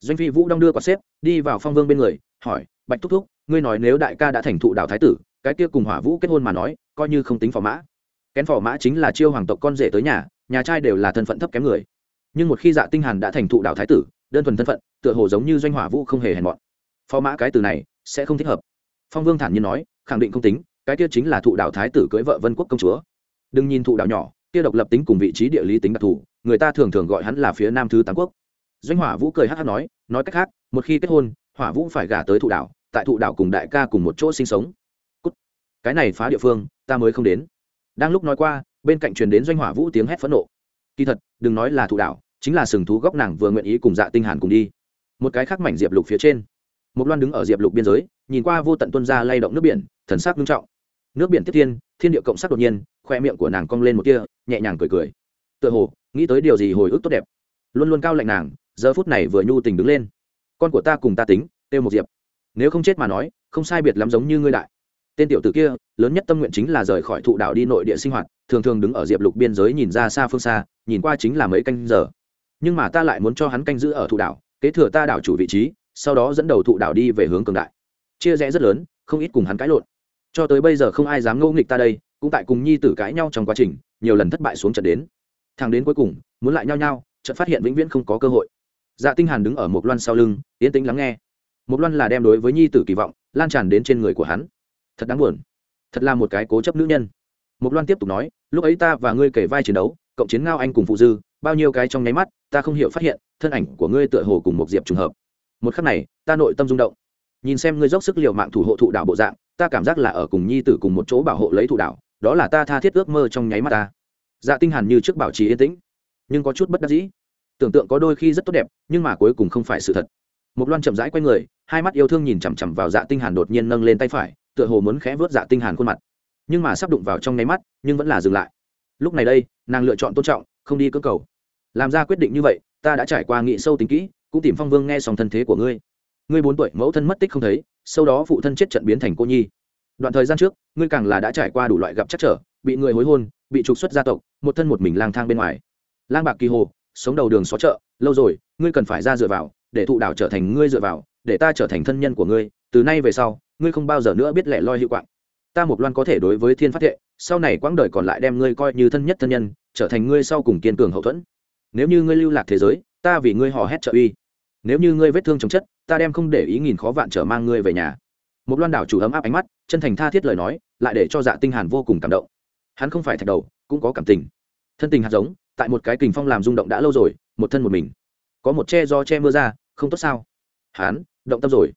Doanh phi vũ đong đưa quả xếp, đi vào phong vương bên người, hỏi, bạch thúc thúc, ngươi nói nếu đại ca đã thành thụ đảo thái tử, cái kia cùng hỏa vũ kết hôn mà nói, coi như không tính phò mã. Kén phò mã chính là chiêu hoàng tộc con rể tới nhà nhà trai đều là thân phận thấp kém người. Nhưng một khi dạ tinh hàn đã thành thụ đảo thái tử, đơn thuần thân phận, tựa hồ giống như doanh hỏa vũ không hề hèn mọn. Phò mã cái từ này sẽ không thích hợp. Phong vương thản nhiên nói khẳng định không tính cái kia chính là thụ đạo thái tử cưới vợ vân quốc công chúa. Đừng nhìn thụ đạo nhỏ kia độc lập tính cùng vị trí địa lý tính đặc thù người ta thường thường gọi hắn là phía nam thứ tám quốc. Doanh hỏa vũ cười hát hát nói nói cách khác một khi kết hôn hỏa vũ phải gả tới thụ đạo, tại thụ đạo cùng đại ca cùng một chỗ sinh sống. Cút. cái này phá địa phương ta mới không đến. Đang lúc nói qua bên cạnh truyền đến doanh hỏa vũ tiếng hét phẫn nộ. Kỳ thật đừng nói là thụ đạo, chính là sừng thú góc nàng vừa nguyện ý cùng dạ tinh hàn cùng đi. Một cái khác mảnh diệp lục phía trên một loan đứng ở diệp lục biên giới, nhìn qua vô tận tuân ra lay động nước biển, thần sắc nghiêm trọng. Nước biển tiếp thiên thiên địa cộng sắc đột nhiên khoe miệng của nàng cong lên một tia, nhẹ nhàng cười cười. Tựa hồ, nghĩ tới điều gì hồi ức tốt đẹp. Luôn luôn cao lạnh nàng, giờ phút này vừa nhu tình đứng lên. Con của ta cùng ta tính têu một diệp. Nếu không chết mà nói, không sai biệt lắm giống như ngươi đại. Tên tiểu tử kia, lớn nhất tâm nguyện chính là rời khỏi thụ đảo đi nội địa sinh hoạt, thường thường đứng ở diệp lục biên giới nhìn ra xa phương xa, nhìn qua chính là mấy canh giờ. Nhưng mà ta lại muốn cho hắn canh giữ ở thụ đảo, kế thừa ta đảo chủ vị trí sau đó dẫn đầu thụ đảo đi về hướng cường đại. Chia rẽ rất lớn, không ít cùng hắn cãi lộn. Cho tới bây giờ không ai dám ngẫu nghịch ta đây, cũng tại cùng nhi tử cãi nhau trong quá trình, nhiều lần thất bại xuống trận đến. Thằng đến cuối cùng, muốn lại nhau nhau trận phát hiện vĩnh viễn không có cơ hội. Dạ tinh hàn đứng ở một loan sau lưng, yên tĩnh lắng nghe. Một loan là đem đối với nhi tử kỳ vọng, lan tràn đến trên người của hắn. Thật đáng buồn. Thật là một cái cố chấp nữ nhân. Một loan tiếp tục nói, lúc ấy ta và ngươi kể vai chiến đấu, cộng chiến ngao anh cùng phụ dư, bao nhiêu cái trong nháy mắt, ta không hiểu phát hiện, thân ảnh của ngươi tựa hồ cùng một diệp trùng hợp một khắc này, ta nội tâm rung động. Nhìn xem ngươi dốc sức liều mạng thủ hộ thụ đạo bộ dạng, ta cảm giác là ở cùng nhi tử cùng một chỗ bảo hộ lấy thụ đạo đó là ta tha thiết ước mơ trong nháy mắt ta. Dạ tinh hàn như trước bảo trì yên tĩnh, nhưng có chút bất đắc dĩ. Tưởng tượng có đôi khi rất tốt đẹp, nhưng mà cuối cùng không phải sự thật. Một loan chậm rãi quay người, hai mắt yêu thương nhìn chằm chằm vào dạ tinh hàn đột nhiên nâng lên tay phải, tựa hồ muốn khẽ vớt dạ tinh hàn khuôn mặt. Nhưng mà sắp đụng vào trong nháy mắt, nhưng vẫn là dừng lại. Lúc này đây, nàng lựa chọn tôn trọng, không đi cưỡng cầu. Làm ra quyết định như vậy, ta đã trải qua nghị sâu tính kỹ cũng tìm phong vương nghe xong thân thế của ngươi. Ngươi bốn tuổi mẫu thân mất tích không thấy, sau đó phụ thân chết trận biến thành cô nhi. Đoạn thời gian trước, ngươi càng là đã trải qua đủ loại gặp chắc trở, bị người hối hôn, bị trục xuất gia tộc, một thân một mình lang thang bên ngoài. Lang bạc kỳ hồ, sống đầu đường xó chợ, lâu rồi, ngươi cần phải ra dựa vào, để thụ đảo trở thành ngươi dựa vào, để ta trở thành thân nhân của ngươi, từ nay về sau, ngươi không bao giờ nữa biết lẻ loi hiệu quạng. Ta một loan có thể đối với thiên phát thệ, sau này quãng đời còn lại đem ngươi coi như thân nhất thân nhân, trở thành ngươi sau cùng kiên cường hậu thuẫn. Nếu như ngươi lưu lạc thế giới ta vì ngươi hò hét trợ uy. Nếu như ngươi vết thương chồng chất, ta đem không để ý nghìn khó vạn trở mang ngươi về nhà. Một loan đảo chủ ấm áp ánh mắt, chân thành tha thiết lời nói, lại để cho dạ tinh hàn vô cùng cảm động. Hắn không phải thạch đầu, cũng có cảm tình. Thân tình hạt giống, tại một cái kình phong làm rung động đã lâu rồi, một thân một mình. Có một che do che mưa ra, không tốt sao? Hắn, động tâm rồi.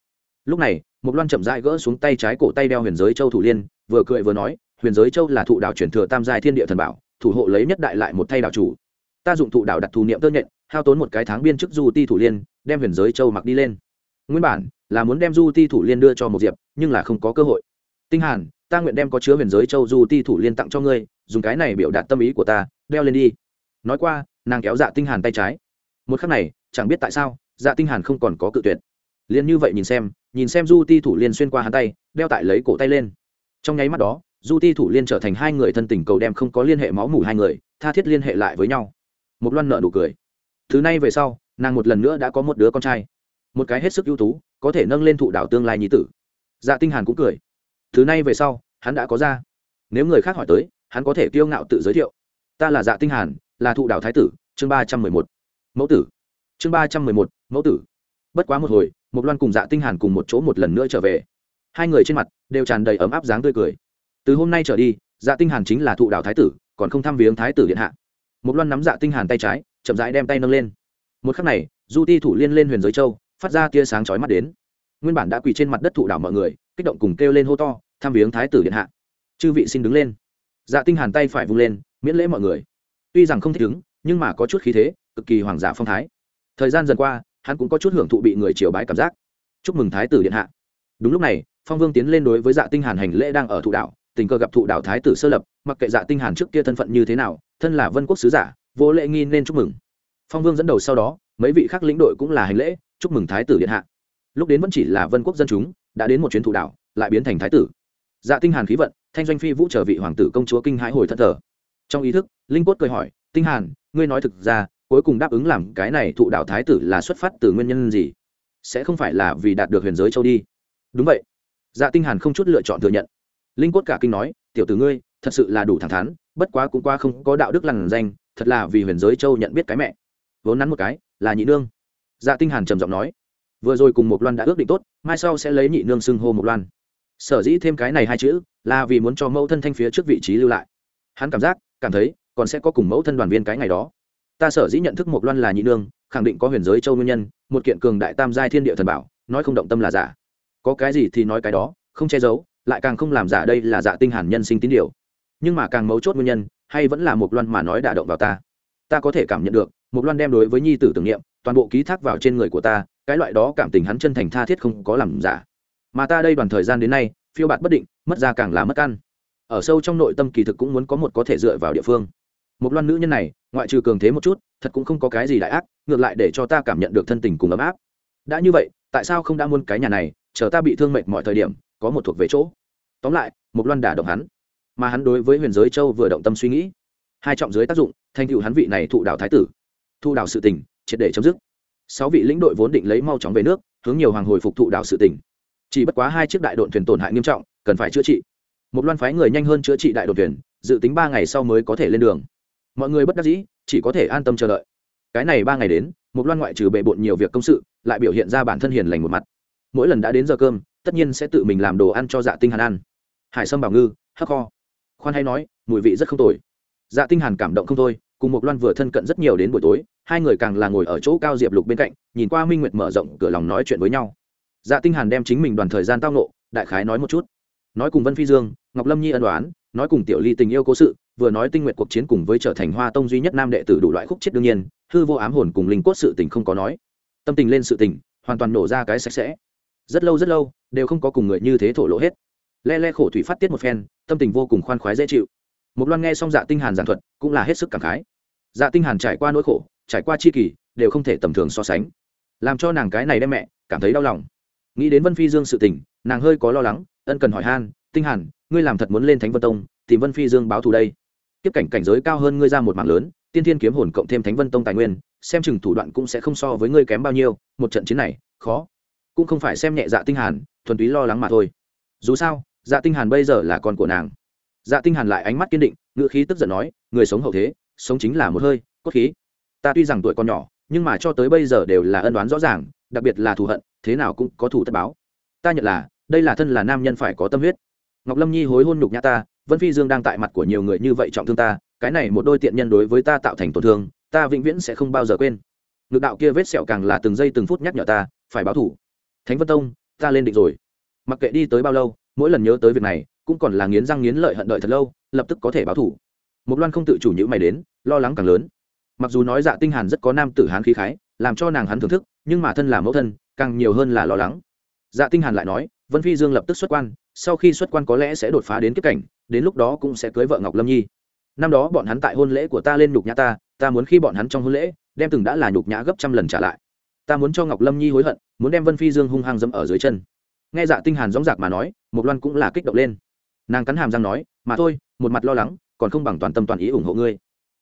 Lúc này, một loan chậm rãi gỡ xuống tay trái cổ tay đeo huyền giới châu thủ liên, vừa cười vừa nói, huyền giới châu là thụ đạo truyền thừa tam giai thiên địa thần bảo, thủ hộ lấy nhất đại lại một thay đạo chủ. Ta dụng thụ đạo đặt thù niệm tơ nhện hao tốn một cái tháng biên chức du ti thủ liên, đem huyền giới châu mặc đi lên. Nguyên bản là muốn đem du ti thủ liên đưa cho một diệp, nhưng là không có cơ hội. Tinh hàn, ta nguyện đem có chứa huyền giới châu du ti thủ liên tặng cho ngươi, dùng cái này biểu đạt tâm ý của ta, đeo lên đi. Nói qua, nàng kéo dạ tinh hàn tay trái. Một khắc này, chẳng biết tại sao dạ tinh hàn không còn có cự tuyệt. Liền như vậy nhìn xem nhìn xem du ti thủ liên xuyên qua hắn tay, đeo tại lấy cổ tay lên. Trong nháy mắt đó, du ti thủ liên trở thành hai người thân tình cầu đem không có liên hệ máu mủ hai người, tha thiết liên hệ lại với nhau. Một loan nợ nụ cười thứ này về sau, nàng một lần nữa đã có một đứa con trai. Một cái hết sức ưu tú, có thể nâng lên thụ đảo tương lai nhí tử. Dạ tinh hàn cũng cười. Thứ này về sau, hắn đã có ra. Nếu người khác hỏi tới, hắn có thể kiêu ngạo tự giới thiệu. Ta là dạ tinh hàn, là thụ đảo thái tử, chương ba trăm mười một. Mẫu tử. Chương ba trăm mười một, mẫu tử. Bất quá một hồi một loan cùng dạ tinh hàn cùng một chỗ một lần nữa trở về. Hai người trên mặt đều tràn đầy ấm áp dáng tươi cười. Từ hôm nay trở đi dạ tinh hàn chính là thụ đảo thái tử, còn không thăm viếng thái tử điện hạ. Một loan nắm dạ tinh hàn tay trái chậm rãi đem tay nâng lên. Một khắc này, du ti thủ liên lên huyền giới châu, phát ra tia sáng chói mắt đến. Nguyên bản đã quỳ trên mặt đất thụ đảo mọi người, kích động cùng kêu lên hô to, tham viếng thái tử điện hạ. Chư vị xin đứng lên. Dạ tinh hàn tay phải vung lên, miễn lễ mọi người. Tuy rằng không thích đứng nhưng mà có chút khí thế, cực kỳ hoàng giả phong thái. Thời gian dần qua, hắn cũng có chút hưởng thụ bị người triều bái cảm giác. Chúc mừng thái tử điện hạ. Đúng lúc này, phong vương tiến lên đối với dạ tinh hàn hành lễ đang ở thụ đảo, tình cờ gặp thụ đảo thái tử sơ lập, mặc kệ dạ tinh hàn trước kia thân phận như thế nào, thân là vân quốc sứ giả vô lễ nghi nên chúc mừng. Phong vương dẫn đầu sau đó, mấy vị khác lĩnh đội cũng là hành lễ, chúc mừng thái tử điện hạ. Lúc đến vẫn chỉ là vân quốc dân chúng, đã đến một chuyến thủ đảo lại biến thành thái tử. Dạ tinh hàn khí vận, thanh doanh phi vũ trở vị hoàng tử công chúa kinh hãi hồi thất thờ. Trong ý thức, linh cốt cười hỏi, tinh hàn, ngươi nói thực ra, cuối cùng đáp ứng làm cái này thụ đạo thái tử là xuất phát từ nguyên nhân gì? Sẽ không phải là vì đạt được huyền giới châu đi? Đúng vậy. Dạ tinh hàn không chút lựa chọn thừa nhận. Linh cốt cả kinh nói, tiểu tử ngươi, thật sự là đủ thẳng thắn, bất quá cũng qua không có đạo đức lằn danh thật là vì huyền giới châu nhận biết cái mẹ. Vốn nắn một cái, là nhị nương. Dạ tinh hàn trầm giọng nói, vừa rồi cùng một loan đã ước định tốt, mai sau sẽ lấy nhị nương xưng hô một loan. Sở dĩ thêm cái này hai chữ, là vì muốn cho mẫu thân thanh phía trước vị trí lưu lại. Hắn cảm giác, cảm thấy, còn sẽ có cùng mẫu thân đoàn viên cái ngày đó. Ta sở dĩ nhận thức một loan là nhị nương, khẳng định có huyền giới châu nguyên nhân, một kiện cường đại tam giai thiên địa thần bảo, nói không động tâm là giả. Có cái gì thì nói cái đó, không che giấu, lại càng không làm giả đây là giả tinh hàn nhân sinh tín điều. Nhưng mà càng mấu chốt nguyên nhân hay vẫn là một loan mà nói đả động vào ta? Ta có thể cảm nhận được một loan đem đối với nhi tử tưởng niệm, toàn bộ ký thác vào trên người của ta, cái loại đó cảm tình hắn chân thành tha thiết không có làm giả. Mà ta đây đoàn thời gian đến nay, phiêu bạt bất định, mất ra càng là mất ăn. ở sâu trong nội tâm kỳ thực cũng muốn có một có thể dựa vào địa phương. Một loan nữ nhân này, ngoại trừ cường thế một chút, thật cũng không có cái gì đại ác, ngược lại để cho ta cảm nhận được thân tình cùng ấm áp. Đã như vậy, tại sao không đã muốn cái nhà này, chờ ta bị thương mệt mọi thời điểm, có một thuộc về chỗ. Tóm lại một loan đả động hắn mà hắn đối với huyền giới châu vừa động tâm suy nghĩ. Hai trọng dưới tác dụng, thành cựu hắn vị này thụ đảo thái tử. Thu đảo sự tình, triệt để chấm dứt. Sáu vị lĩnh đội vốn định lấy mau chóng về nước, hướng nhiều hoàng hồi phục thụ đảo sự tình. Chỉ bất quá hai chiếc đại đội thuyền tổn hại nghiêm trọng, cần phải chữa trị. Một loan phái người nhanh hơn chữa trị đại đội thuyền, dự tính ba ngày sau mới có thể lên đường. Mọi người bất đắc dĩ, chỉ có thể an tâm chờ đợi. Cái này ba ngày đến, một loan ngoại trừ bệ bộn nhiều việc công sự, lại biểu hiện ra bản thân hiền lành một mặt. Mỗi lần đã đến giờ cơm, tất nhiên sẽ tự mình làm đồ ăn cho dạ tinh hàn ăn hải sâm bảo ngư, hắc kho khoan hay nói, mùi vị rất không tồi. Dạ tinh hàn cảm động không thôi, cùng một loan vừa thân cận rất nhiều đến buổi tối, hai người càng là ngồi ở chỗ cao diệp lục bên cạnh, nhìn qua minh nguyệt mở rộng cửa lòng nói chuyện với nhau. Dạ tinh hàn đem chính mình đoàn thời gian tao nộ đại khái nói một chút. Nói cùng vân phi dương, ngọc lâm nhi ân đoán nói cùng tiểu ly tình yêu cố sự, vừa nói tinh nguyện cuộc chiến cùng với trở thành hoa tông duy nhất nam đệ tử đủ loại khúc chết đương nhiên, hư vô ám hồn cùng linh cốt sự tình không có nói. Tâm tình lên sự tình, hoàn toàn nổ ra cái sạch sẽ. Rất lâu rất lâu, đều không có cùng người như thế thổ lộ hết le le khổ thủy phát tiết một phen, tâm tình vô cùng khoan khoái dễ chịu. Một loan nghe xong dạ tinh hàn giảng thuật, cũng là hết sức cảm khái. Dạ tinh hàn trải qua nỗi khổ, trải qua chi kỳ đều không thể tầm thường so sánh. Làm cho nàng cái này đem mẹ, cảm thấy đau lòng. Nghĩ đến vân phi dương sự tình, nàng hơi có lo lắng, ân cần hỏi han, tinh hàn, ngươi làm thật muốn lên thánh vân tông, tìm vân phi dương báo thù đây. Tiếp cảnh cảnh giới cao hơn ngươi ra một mạng lớn, tiên thiên kiếm hồn cộng thêm thánh vân tông tài nguyên, xem chừng thủ đoạn cũng sẽ không so với ngươi kém bao nhiêu, một trận chiến này, khó. Cũng không phải xem nhẹ dạ tinh hàn, thuần túy lo lắng mà thôi. Dù sao dạ tinh hàn bây giờ là con của nàng. Dạ tinh hàn lại ánh mắt kiên định ngựa khí tức giận nói, người sống hậu thế, sống chính là một hơi, cốt khí. Ta tuy rằng tuổi còn nhỏ, nhưng mà cho tới bây giờ đều là ân đoán rõ ràng, đặc biệt là thù hận, thế nào cũng có thù tất báo. Ta nhận là, đây là thân là nam nhân phải có tâm huyết. Ngọc lâm nhi hối hôn nhục nhã ta, vân phi dương đang tại mặt của nhiều người như vậy trọng thương ta, cái này một đôi tiện nhân đối với ta tạo thành tổn thương, ta vĩnh viễn sẽ không bao giờ quên. Ngược đạo kia vết sẹo càng là từng giây từng phút nhắc nhở ta, phải báo thủ. Thánh vân tông, ta lên định rồi. Mặc kệ đi tới bao lâu mỗi lần nhớ tới việc này, cũng còn là nghiến răng nghiến lợi hận đợi thật lâu, lập tức có thể báo thủ. Một loan không tự chủ nhữ mày đến, lo lắng càng lớn. Mặc dù nói dạ tinh hàn rất có nam tử hán khí khái, làm cho nàng hắn thưởng thức, nhưng mà thân là mẫu thân, càng nhiều hơn là lo lắng. Dạ tinh hàn lại nói, vân phi dương lập tức xuất quan, sau khi xuất quan có lẽ sẽ đột phá đến kiếp cảnh, đến lúc đó cũng sẽ cưới vợ ngọc lâm nhi. Năm đó bọn hắn tại hôn lễ của ta lên nhục nhã ta ta muốn khi bọn hắn trong hôn lễ, đem từng đã là nhục nhã gấp trăm lần trả lại. Ta muốn cho ngọc lâm nhi hối hận, muốn đem vân phi dương hung hăng dẫm ở dưới chân nghe dạ tinh hàn dõng dạc mà nói một loan cũng là kích động lên. Nàng cắn hàm răng nói, mà thôi, một mặt lo lắng, còn không bằng toàn tâm toàn ý ủng hộ ngươi.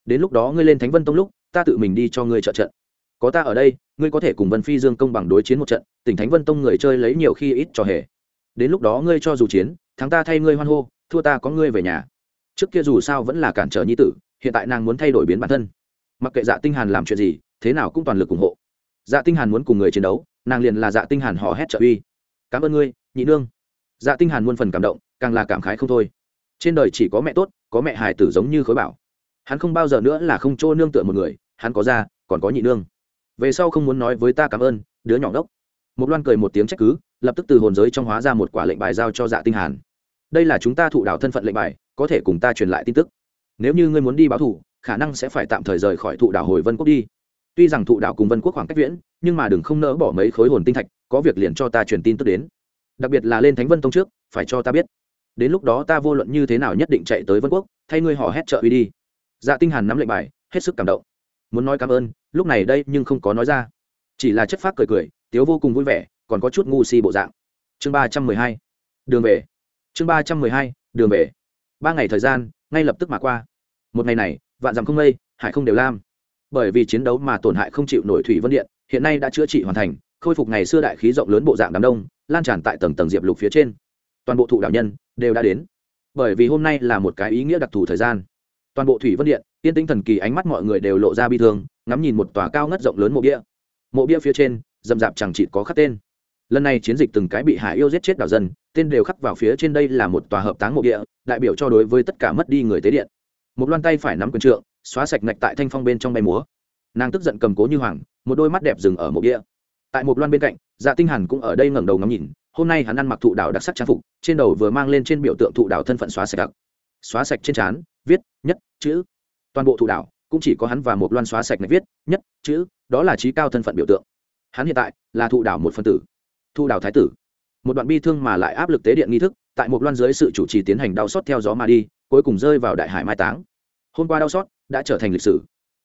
Đến lúc đó ngươi lên thánh vân tông lúc, ta tự mình đi cho ngươi trợ trận. Có ta ở đây, ngươi có thể cùng vân phi dương công bằng đối chiến một trận, tỉnh thánh vân tông người chơi lấy nhiều khi ít trò hề. Đến lúc đó ngươi cho dù chiến, thắng ta thay ngươi hoan hô, thua ta có ngươi về nhà. Trước kia dù sao vẫn là cản trở nhi tử, hiện tại nàng muốn thay đổi biến bản thân. Mặc kệ dạ tinh hàn làm chuyện gì, thế nào cũng toàn lực ủng hộ. Dạ tinh hàn muốn cùng người chiến đấu, nàng liền là dạ tinh hàn hò hét trợ uy cảm ơn ngươi, nhị nương. Dạ tinh hàn muôn phần cảm động, càng là cảm khái không thôi. Trên đời chỉ có mẹ tốt, có mẹ hài tử giống như khối bảo. Hắn không bao giờ nữa là không chỗ nương tựa một người, hắn có ra còn có nhị nương. Về sau không muốn nói với ta cảm ơn, đứa nhỏ đốc một loan cười một tiếng trách cứ, lập tức từ hồn giới trong hóa ra một quả lệnh bài giao cho dạ tinh hàn. Đây là chúng ta thụ đạo thân phận lệnh bài, có thể cùng ta truyền lại tin tức. Nếu như ngươi muốn đi báo thù, khả năng sẽ phải tạm thời rời khỏi thụ đạo hồi vân quốc đi. Tuy rằng thụ đạo cùng vân quốc khoảng cách viễn, nhưng mà đừng không nỡ bỏ mấy khối hồn tinh thạch có việc liền cho ta truyền tin tức đến. Đặc biệt là lên thánh vân tông trước, phải cho ta biết. Đến lúc đó ta vô luận như thế nào nhất định chạy tới vân quốc, thay ngươi họ hét trợ uy đi. Dạ tinh hàn nắm lệnh bài, hết sức cảm động. Muốn nói cảm ơn, lúc này đây nhưng không có nói ra. Chỉ là chất phác cười cười, tiếu vô cùng vui vẻ, còn có chút ngu si bộ dạng. Chương ba trăm mười hai, đường về. Chương ba trăm mười hai, đường về. Ba ngày thời gian, ngay lập tức mà qua. Một ngày này, vạn dặm không mây, hải không đều lam. Bởi vì chiến đấu mà tổn hại không chịu nổi thủy vân điện, hiện nay đã chữa trị hoàn thành khôi phục ngày xưa đại khí rộng lớn bộ dạng đám đông, lan tràn tại tầng tầng diệp lục phía trên. Toàn bộ thụ đạo nhân đều đã đến. Bởi vì hôm nay là một cái ý nghĩa đặc thù thời gian. Toàn bộ thủy vân điện tiên tinh thần kỳ ánh mắt mọi người đều lộ ra bi thương, ngắm nhìn một tòa cao ngất rộng lớn mộ bia. Mộ bia phía trên dầm dạp chẳng chịt có khắc tên. Lần này chiến dịch từng cái bị hải yêu giết chết đảo dân, tên đều khắc vào phía trên đây là một tòa hợp táng mộ địa đại biểu cho đối với tất cả mất đi người tế điện. Một loan tay phải nắm quyền trượng, xóa sạch ngạch tại thanh phong bên trong bay múa. Nàng tức giận cầm cố như hoàng, một đôi mắt đẹp dừng ở mộ địa tại một loan bên cạnh dạ tinh hàn cũng ở đây ngẩng đầu ngắm nhìn, hôm nay hắn ăn mặc thụ đảo đặc sắc trang phục, trên đầu vừa mang lên trên biểu tượng thụ đảo thân phận xóa sạch đặc. Xóa sạch trên trán, viết, nhất, chữ. Toàn bộ thụ đảo, cũng chỉ có hắn và một loan xóa sạch này viết, nhất, chữ, đó là trí cao thân phận biểu tượng. Hắn hiện tại là thụ đảo một phân tử, thụ đảo thái tử. Một đoạn bi thương mà lại áp lực tế điện nghi thức, tại một loan dưới sự chủ trì tiến hành đau xót theo gió mà đi, cuối cùng rơi vào đại hải mai táng. Hôm qua đau xót đã trở thành lịch sử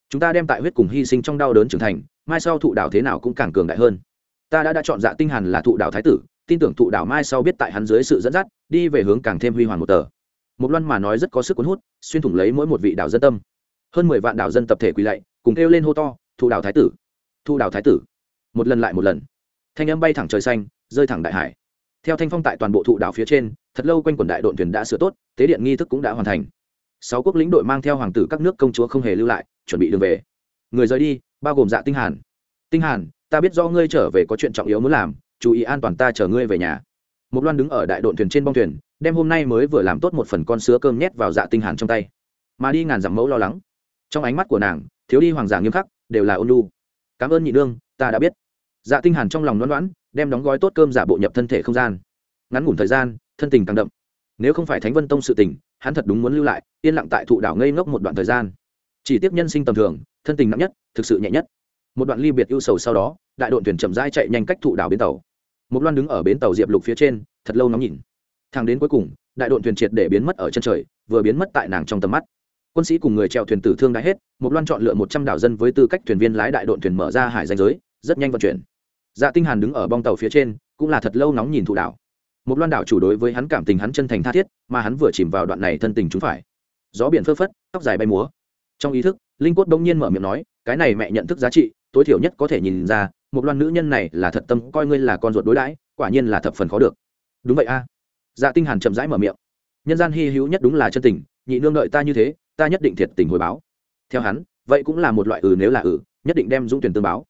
chúng ta đem tại huyết cùng hy sinh trong đau đớn trưởng thành, mai sau thụ đảo thế nào cũng càng cường đại hơn. Ta đã đã chọn dạ tinh hàn là thụ đảo thái tử, tin tưởng thụ đảo mai sau biết tại hắn dưới sự dẫn dắt, đi về hướng càng thêm huy hoàng một tờ. Một loan mà nói rất có sức cuốn hút, xuyên thủng lấy mỗi một vị đảo dân tâm. Hơn mười vạn đảo dân tập thể quỳ lạy, cùng kêu lên hô to, thụ đảo thái tử! Thụ đảo thái tử! Một lần lại một lần. Thanh âm bay thẳng trời xanh, rơi thẳng đại hải. Theo thanh phong tại toàn bộ thụ đảo phía trên, thật lâu quanh quần đại đội thuyền đã sửa tốt tế điện nghi thức cũng đã hoàn thành. Sáu quốc lĩnh đội mang theo hoàng tử các nước công chúa không hề lưu lại chuẩn bị đường về. Người rời đi, bao gồm dạ tinh hàn. Tinh hàn, ta biết do ngươi trở về có chuyện trọng yếu muốn làm, chú ý an toàn ta chờ ngươi về nhà. Một loan đứng ở đại đội thuyền trên bong thuyền, đem hôm nay mới vừa làm tốt một phần con sứa cơm nhét vào dạ tinh hàn trong tay. Mà đi ngàn dặm mẫu lo lắng. Trong ánh mắt của nàng, thiếu đi hoàng giả nghiêm khắc, đều là ôn lu cảm ơn nhị đương ta đã biết. Dạ tinh hàn trong lòng đoán đoán đem đóng gói tốt cơm giả bộ nhập thân thể không gian. Ngắn ngủn thời gian, thân tình càng đậm. Nếu không phải thánh vân tông sự tình, hắn thật đúng muốn lưu lại, yên lặng tại thụ đảo ngây ngốc một đoạn thời gian chỉ tiếp nhân sinh tầm thường, thân tình nặng nhất, thực sự nhẹ nhất. Một đoạn ly biệt ưu sầu sau đó, đại đội tuyển chậm rãi chạy nhanh cách thụ đảo bến tàu. Một loan đứng ở bến tàu diệp lục phía trên, thật lâu nóng nhìn. Thang đến cuối cùng, đại đội thuyền triệt để biến mất ở chân trời, vừa biến mất tại nàng trong tầm mắt. Quân sĩ cùng người treo thuyền tử thương đã hết, một loan chọn lựa một trăm đảo dân với tư cách thuyền viên lái đại đội thuyền mở ra hải danh giới, rất nhanh vận chuyển. Dạ tinh hàn đứng ở bong tàu phía trên, cũng là thật lâu nóng nhìn thụ đảo. Một loan đảo chủ đối với hắn cảm tình hắn chân thành tha thiết, mà hắn vừa chìm vào đoạn này thân tình chúng phải. Gió biển phơ phất, tóc dài bay múa trong ý thức linh cốt bỗng nhiên mở miệng nói cái này mẹ nhận thức giá trị tối thiểu nhất có thể nhìn ra một loan nữ nhân này là thật tâm coi ngươi là con ruột đối đãi quả nhiên là thập phần khó được. Đúng vậy a. Dạ tinh hàn chậm rãi mở miệng. Nhân gian hy hữu nhất đúng là chân tình nhị nương đợi ta như thế ta nhất định thiệt tình hồi báo. Theo hắn vậy cũng là một loại ừ nếu là ừ nhất định đem dũng tuyển tương báo.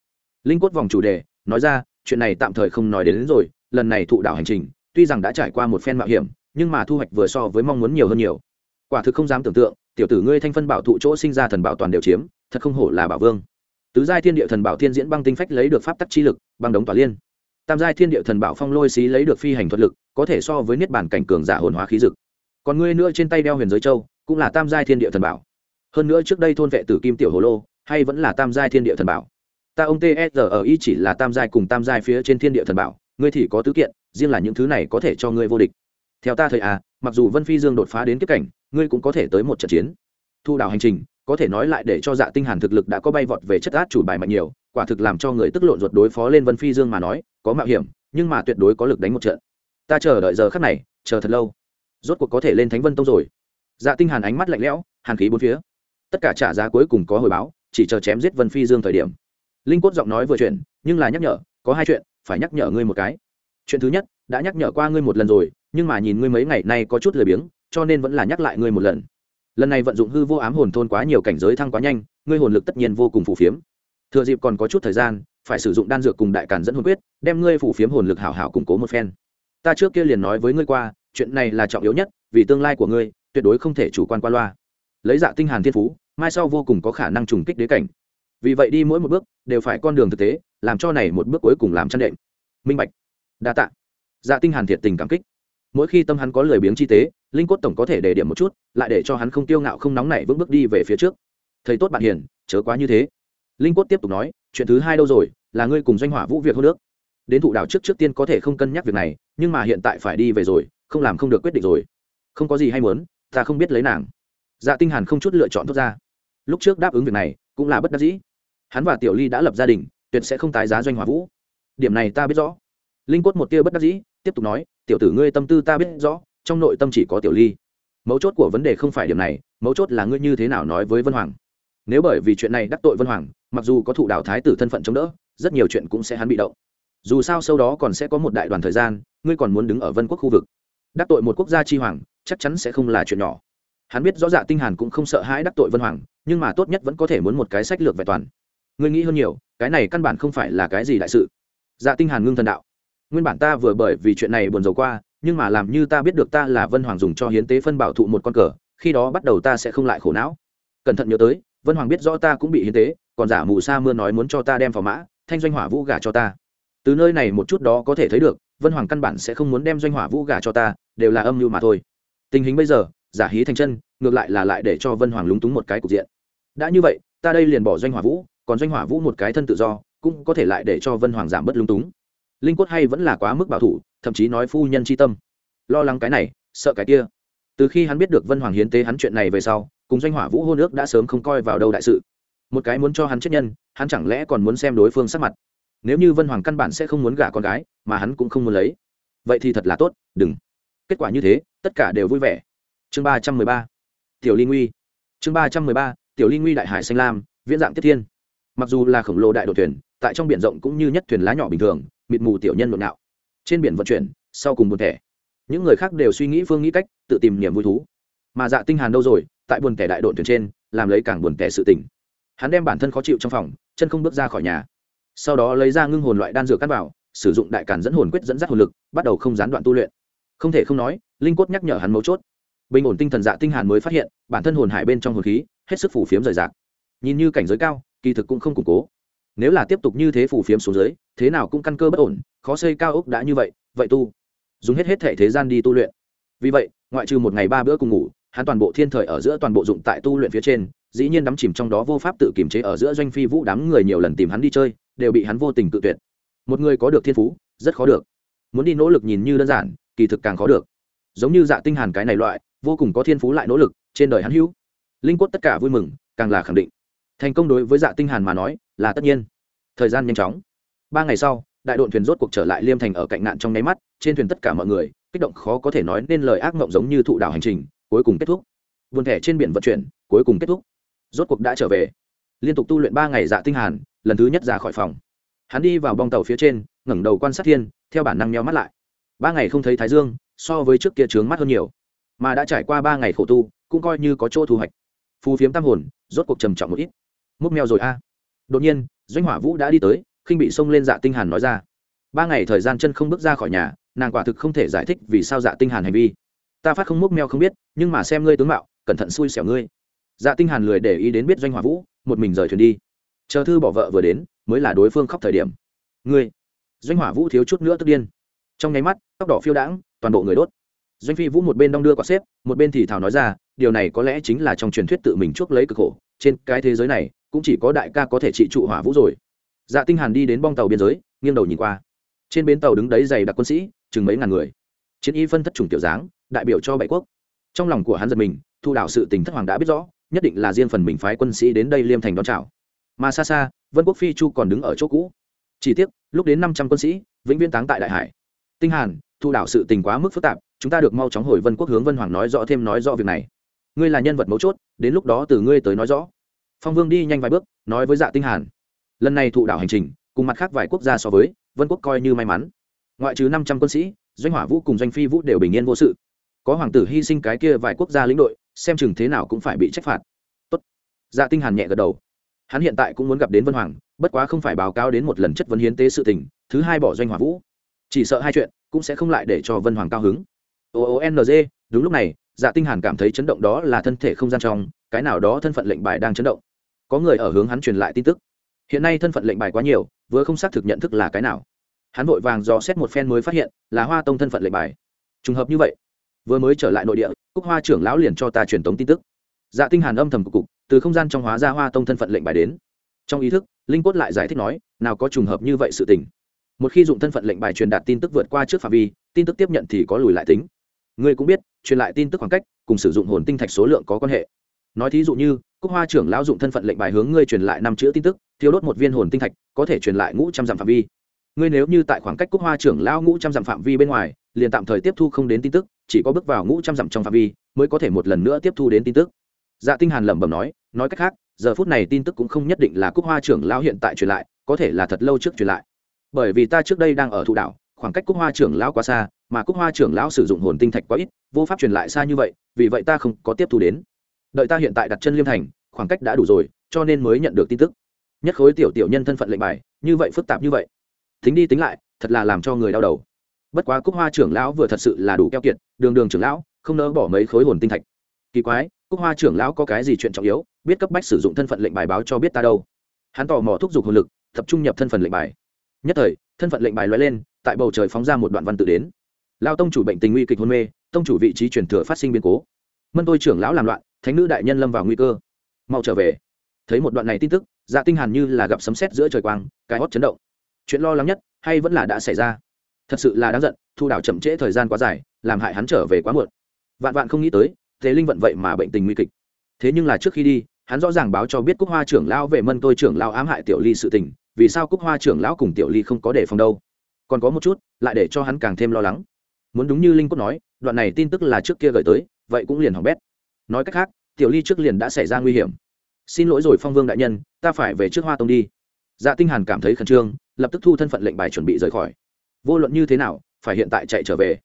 Linh cốt vòng chủ đề nói ra chuyện này tạm thời không nói đến, đến rồi lần này thụ đảo hành trình tuy rằng đã trải qua một phen mạo hiểm nhưng mà thu hoạch vừa so với mong muốn nhiều hơn nhiều. Quả thực không dám tưởng tượng tiểu tử ngươi thanh phân bảo thụ chỗ sinh ra thần bảo toàn đều chiếm, thật không hổ là bảo vương. Tứ giai thiên địa thần bảo thiên diễn băng tinh phách lấy được pháp tắc chi lực, băng đống tỏa liên. Tam giai thiên địa thần bảo phong lôi xí lấy được phi hành thuật lực, có thể so với niết bản cảnh cường giả hồn hóa khí dực. Còn ngươi nữa trên tay đeo huyền giới châu, cũng là tam giai thiên địa thần bảo. Hơn nữa trước đây thôn vệ tử kim tiểu hồ lô, hay vẫn là tam giai thiên địa thần bảo. Ta ông tsr ở chỉ là tam giai cùng tam giai phía trên thiên địa thần bảo, ngươi thì có tứ kiện, riêng là những thứ này có thể cho ngươi vô địch. Theo ta thời à mặc dù vân phi dương đột phá đến kiếp cảnh ngươi cũng có thể tới một trận chiến. Thu đảo hành trình, có thể nói lại để cho dạ tinh hàn thực lực đã có bay vọt về chất át chủ bài mạnh nhiều, quả thực làm cho người tức lộn ruột đối phó lên vân phi dương mà nói, có mạo hiểm, nhưng mà tuyệt đối có lực đánh một trận. Ta chờ đợi giờ khắc này, chờ thật lâu. Rốt cuộc có thể lên thánh vân tông rồi. Dạ tinh hàn ánh mắt lạnh lẽo, hàn khí bốn phía. Tất cả trả giá cuối cùng có hồi báo, chỉ chờ chém giết vân phi dương thời điểm. Linh cốt giọng nói vừa chuyện nhưng là nhắc nhở, có hai chuyện, phải nhắc nhở ngươi một cái. Chuyện thứ nhất, đã nhắc nhở qua ngươi một lần rồi, nhưng mà nhìn ngươi mấy ngày nay có chút lười biếng cho nên vẫn là nhắc lại ngươi một lần. Lần này vận dụng hư vô ám hồn thôn quá nhiều cảnh giới thăng quá nhanh, ngươi hồn lực tất nhiên vô cùng phù phiếm. Thừa dịp còn có chút thời gian, phải sử dụng đan dược cùng đại càn dẫn hồn quyết, đem ngươi phù phiếm hồn lực hảo hảo củng cố một phen. Ta trước kia liền nói với ngươi qua, chuyện này là trọng yếu nhất, vì tương lai của ngươi, tuyệt đối không thể chủ quan qua loa. Lấy dạ tinh hàn thiên phú, mai sau vô cùng có khả năng trùng kích đế cảnh. Vì vậy đi mỗi một bước, đều phải con đường thực tế, làm cho này một bước cuối cùng làm chân đệm. Minh bạch. Đa tạ. Dạ tinh hàn thiệt tình cảm kích. Mỗi khi tâm hắn có lười biếng chi tế linh cốt tổng có thể để điểm một chút, lại để cho hắn không tiêu ngạo, không nóng nảy vững bước đi về phía trước. Thầy tốt bạn hiền, chớ quá như thế. Linh cốt tiếp tục nói, chuyện thứ hai đâu rồi, là ngươi cùng doanh hỏa vũ việc hô nước đến thụ đảo trước trước tiên có thể không cân nhắc việc này, nhưng mà hiện tại phải đi về rồi, không làm không được quyết định rồi. Không có gì hay muốn, ta không biết lấy nàng. Dạ tinh hàn không chút lựa chọn thoát ra. Lúc trước đáp ứng việc này, cũng là bất đắc dĩ. Hắn và tiểu ly đã lập gia đình, tuyệt sẽ không tái giá doanh hỏa vũ. Điểm này ta biết rõ. Linh quất một tia bất đắc dĩ, tiếp tục nói, tiểu tử ngươi tâm tư ta biết rõ trong nội tâm chỉ có tiểu ly. Mấu chốt của vấn đề không phải điểm này, mấu chốt là ngươi như thế nào nói với vân hoàng. Nếu bởi vì chuyện này đắc tội vân hoàng, mặc dù có thụ đạo thái tử thân phận chống đỡ, rất nhiều chuyện cũng sẽ hắn bị động. Dù sao sau đó còn sẽ có một đại đoàn thời gian, ngươi còn muốn đứng ở vân quốc khu vực. Đắc tội một quốc gia chi hoàng, chắc chắn sẽ không là chuyện nhỏ. Hắn biết rõ dạ tinh hàn cũng không sợ hãi đắc tội vân hoàng, nhưng mà tốt nhất vẫn có thể muốn một cái sách lược vẹn toàn. Ngươi nghĩ hơn nhiều, cái này căn bản không phải là cái gì đại sự. Dạ tinh hàn ngưng thần đạo. Nguyên bản ta vừa bởi vì chuyện này buồn rầu qua nhưng mà làm như ta biết được ta là vân hoàng dùng cho hiến tế phân bảo thụ một con cờ, khi đó bắt đầu ta sẽ không lại khổ não. Cẩn thận nhớ tới, vân hoàng biết rõ ta cũng bị hiến tế, còn giả mù sa mưa nói muốn cho ta đem vào mã, thanh doanh hỏa vũ gả cho ta. Từ nơi này một chút đó có thể thấy được, vân hoàng căn bản sẽ không muốn đem doanh hỏa vũ gả cho ta, đều là âm mưu mà thôi. Tình hình bây giờ, giả hí thành chân, ngược lại là lại để cho vân hoàng lúng túng một cái cục diện. Đã như vậy, ta đây liền bỏ doanh hỏa vũ, còn doanh hỏa vũ một cái thân tự do, cũng có thể lại để cho vân hoàng giảm bớt lúng túng. Linh quất hay vẫn là quá mức bảo thủ thậm chí nói phu nhân c h i tâm. Lo lắng cái này, sợ cái kia. Từ khi hắn biết được vân hoàng hiến tế hắn chuyện này về sau, cùng doanh hỏa vũ hô nước đã sớm không coi vào đâu đại sự. Một cái muốn cho hắn chết nhân, hắn chẳng lẽ còn muốn xem đối phương sắc mặt. Nếu như vân hoàng căn bản sẽ không muốn gả con gái, mà hắn cũng không muốn lấy. Vậy thì thật là tốt, đừng. Kết quả như thế, tất cả đều vui vẻ. Chương ba trăm mười ba. Tiểu ly nguy. Chương ba trăm mười ba, tiểu ly nguy đại hải xanh lam, viễn dạng tiết thiên. Mặc dù là khổng lồ đại đội thuyền, tại trong biển rộng cũng như nhất thuyền lá nhỏ bình thường, mịt mù tiểu nhân nội nạo trên biển vận chuyển, sau cùng buồn thẻ. Những người khác đều suy nghĩ phương nghĩ cách, tự tìm niềm vui thú. Mà dạ tinh hàn đâu rồi, tại buồn thẻ đại đội thuyền trên, làm lấy càng buồn thẻ sự tình. Hắn đem bản thân khó chịu trong phòng, chân không bước ra khỏi nhà. Sau đó lấy ra ngưng hồn loại đan dược cắt vào, sử dụng đại càn dẫn hồn quyết dẫn dắt hồn lực, bắt đầu không gián đoạn tu luyện. Không thể không nói, linh cốt nhắc nhở hắn mấu chốt. Bình ổn tinh thần dạ tinh hàn mới phát hiện, bản thân hồn hải bên trong hồn khí, hết sức phủ phiếm rời rạc. Nhìn như cảnh giới cao, kỳ thực cũng không củng cố. Nếu là tiếp tục như thế phủ phiếm xuống dưới, thế nào cũng căn cơ bất ổn khó xây cao ốc đã như vậy vậy tu, dùng hết hết thể thế gian đi tu luyện. Vì vậy, ngoại trừ một ngày ba bữa cùng ngủ, hắn toàn bộ thiên thời ở giữa toàn bộ dụng tại tu luyện phía trên, dĩ nhiên đắm chìm trong đó vô pháp tự kiềm chế ở giữa doanh phi vũ đám người nhiều lần tìm hắn đi chơi, đều bị hắn vô tình tự tuyệt. Một người có được thiên phú, rất khó được. Muốn đi nỗ lực nhìn như đơn giản, kỳ thực càng khó được. Giống như dạ tinh hàn cái này loại, vô cùng có thiên phú lại nỗ lực, trên đời hắn hữu. Linh quất tất cả vui mừng, càng là khẳng định. Thành công đối với dạ tinh hàn mà nói, là tất nhiên. Thời gian nhanh chóng. Ba ngày sau đại đội thuyền rốt cuộc trở lại liêm thành ở cạnh nạn trong nháy mắt, trên thuyền tất cả mọi người, kích động khó có thể nói nên lời ác mộng giống như thụ đảo hành trình, cuối cùng kết thúc. Buồn thẻ trên biển vận chuyển, cuối cùng kết thúc. Rốt cuộc đã trở về. Liên tục tu luyện ba ngày dạ tinh hàn, lần thứ nhất ra khỏi phòng. Hắn đi vào bong tàu phía trên, ngẩng đầu quan sát thiên, theo bản năng nheo mắt lại. Ba ngày không thấy thái dương, so với trước kia trướng mắt hơn nhiều. Mà đã trải qua ba ngày khổ tu, cũng coi như có chỗ thu hoạch. Phù phiếm tam hồn, rốt cuộc trầm trọng một ít. Múc mèo rồi a. Đột nhiên, doanh hỏa vũ đã đi tới khinh bị xông lên dạ tinh hàn nói ra. Ba ngày thời gian chân không bước ra khỏi nhà, nàng quả thực không thể giải thích vì sao dạ tinh hàn hành vi. Ta phát không múc mèo không biết, nhưng mà xem ngươi tướng mạo, cẩn thận xui xẻo ngươi. Dạ tinh hàn lười để ý đến biết doanh hỏa vũ, một mình rời thuyền đi. Chờ thư bỏ vợ vừa đến, mới là đối phương khóc thời điểm. Ngươi! Doanh hỏa vũ thiếu chút nữa tức điên. Trong nháy mắt, tóc đỏ phiêu đãng, toàn bộ người đốt. Doanh phi vũ một bên đong đưa quả xếp, một bên thì thảo nói ra, điều này có lẽ chính là trong truyền thuyết tự mình chuốc lấy cực khổ. Trên cái thế giới này, cũng chỉ có đại ca có thể trị trụ hỏa vũ rồi dạ tinh hàn đi đến bong tàu biên giới, nghiêng đầu nhìn qua. Trên bến tàu đứng đấy dày đặc quân sĩ, chừng mấy ngàn người. Chiến y phân thất trùng tiểu dáng, đại biểu cho bảy quốc. Trong lòng của hắn giật mình, thu đạo sự tình thất hoàng đã biết rõ, nhất định là riêng phần mình phái quân sĩ đến đây liêm thành đón chào. Mà xa xa, vân quốc phi chu còn đứng ở chỗ cũ. Chỉ tiếc, lúc đến năm trăm quân sĩ, vĩnh viễn táng tại đại hải. Tinh hàn, thu đạo sự tình quá mức phức tạp, chúng ta được mau chóng hồi vân quốc hướng vân hoàng nói rõ thêm nói rõ việc này. Ngươi là nhân vật mấu chốt, đến lúc đó từ ngươi tới nói rõ. Phong vương đi nhanh vài bước, nói với dạ tinh hàn lần này thụ đảo hành trình, cùng mặt khác vài quốc gia so với, vân quốc coi như may mắn. Ngoại trừ năm trăm quân sĩ, doanh hỏa vũ cùng doanh phi vũ đều bình yên vô sự. Có hoàng tử hy sinh cái kia vài quốc gia lĩnh đội, xem chừng thế nào cũng phải bị trách phạt. Tốt. Dạ tinh hàn nhẹ gật đầu. Hắn hiện tại cũng muốn gặp đến vân hoàng, bất quá không phải báo cáo đến một lần chất vấn hiến tế sự tình, thứ hai bỏ doanh hỏa vũ. Chỉ sợ hai chuyện, cũng sẽ không lại để cho vân hoàng cao hứng. Oong đúng lúc này dạ tinh hàn cảm thấy chấn động đó là thân thể không gian trong, cái nào đó thân phận lệnh bài đang chấn động. Có người ở hướng hắn truyền lại tin tức hiện nay thân phận lệnh bài quá nhiều, vừa không xác thực nhận thức là cái nào. Hắn vội vàng dò xét một phen mới phát hiện, là hoa tông thân phận lệnh bài. Trùng hợp như vậy, vừa mới trở lại nội địa, cúc hoa trưởng lão liền cho ta truyền tống tin tức. Dạ tinh hàn âm thầm cục cục, từ không gian trong hóa ra hoa tông thân phận lệnh bài đến. Trong ý thức, linh quất lại giải thích nói, nào có trùng hợp như vậy sự tình. Một khi dùng thân phận lệnh bài truyền đạt tin tức vượt qua trước phạm vi, tin tức tiếp nhận thì có lùi lại tính. Ngươi cũng biết, truyền lại tin tức khoảng cách, cùng sử dụng hồn tinh thạch số lượng có quan hệ. Nói thí dụ như cúc hoa trưởng lão dụng thân phận lệnh bài hướng ngươi truyền lại năm chữ tin tức thiếu đốt một viên hồn tinh thạch, có thể truyền lại ngũ trăm dặm phạm vi. Ngươi nếu như tại khoảng cách cúc hoa trưởng lão ngũ trăm dặm phạm vi bên ngoài, liền tạm thời tiếp thu không đến tin tức, chỉ có bước vào ngũ trăm dặm trong phạm vi, mới có thể một lần nữa tiếp thu đến tin tức. Dạ tinh hàn lẩm bẩm nói nói cách khác, giờ phút này tin tức cũng không nhất định là cúc hoa trưởng lão hiện tại truyền lại, có thể là thật lâu trước truyền lại. Bởi vì ta trước đây đang ở thụ đảo, khoảng cách cúc hoa trưởng lão quá xa, mà cúc hoa trưởng lão sử dụng hồn tinh thạch quá ít, vô pháp truyền lại xa như vậy, vì vậy ta không có tiếp thu đến đợi ta hiện tại đặt chân liêm thành, khoảng cách đã đủ rồi, cho nên mới nhận được tin tức. Nhất khối tiểu tiểu nhân thân phận lệnh bài, như vậy phức tạp như vậy. Tính đi tính lại, thật là làm cho người đau đầu. Bất quá cúc hoa trưởng lão vừa thật sự là đủ keo kiệt, đường đường trưởng lão, không nỡ bỏ mấy khối hồn tinh thạch. Kỳ quái, cúc hoa trưởng lão có cái gì chuyện trọng yếu, biết cấp bách sử dụng thân phận lệnh bài báo cho biết ta đâu. Hắn tò mò thúc giục hồn lực, tập trung nhập thân phận lệnh bài. Nhất thời, thân phận lệnh bài lóe lên, tại bầu trời phóng ra một đoạn văn tự đến. Lao tông chủ bệnh tình nguy kịch hôn mê, tông chủ vị trí truyền thừa phát sinh biến cố. Mân tôi trưởng lão làm loạn thánh nữ đại nhân lâm vào nguy cơ. Mau trở về. Thấy một đoạn này tin tức dạ tinh hàn như là gặp sấm sét giữa trời quang, cái hót chấn động. Chuyện lo lắng nhất, hay vẫn là đã xảy ra? Thật sự là đáng giận, thu đảo chậm trễ thời gian quá dài, làm hại hắn trở về quá muộn. Vạn vạn không nghĩ tới, thế linh vận vậy mà bệnh tình nguy kịch. Thế nhưng là trước khi đi, hắn rõ ràng báo cho biết cúc hoa trưởng lão về mân tôi trưởng lão ám hại tiểu ly sự tình, vì sao cúc hoa trưởng lão cùng tiểu ly không có đề phòng đâu? Còn có một chút, lại để cho hắn càng thêm lo lắng. Muốn đúng như linh cốt nói, đoạn này tin tức là trước kia gửi tới, vậy cũng liền hỏng bét nói cách khác, tiểu ly trước liền đã xảy ra nguy hiểm. Xin lỗi rồi, phong vương đại nhân, ta phải về trước hoa tông đi. Dạ tinh hàn cảm thấy khẩn trương, lập tức thu thân phận lệnh bài chuẩn bị rời khỏi. Vô luận như thế nào, phải hiện tại chạy trở về.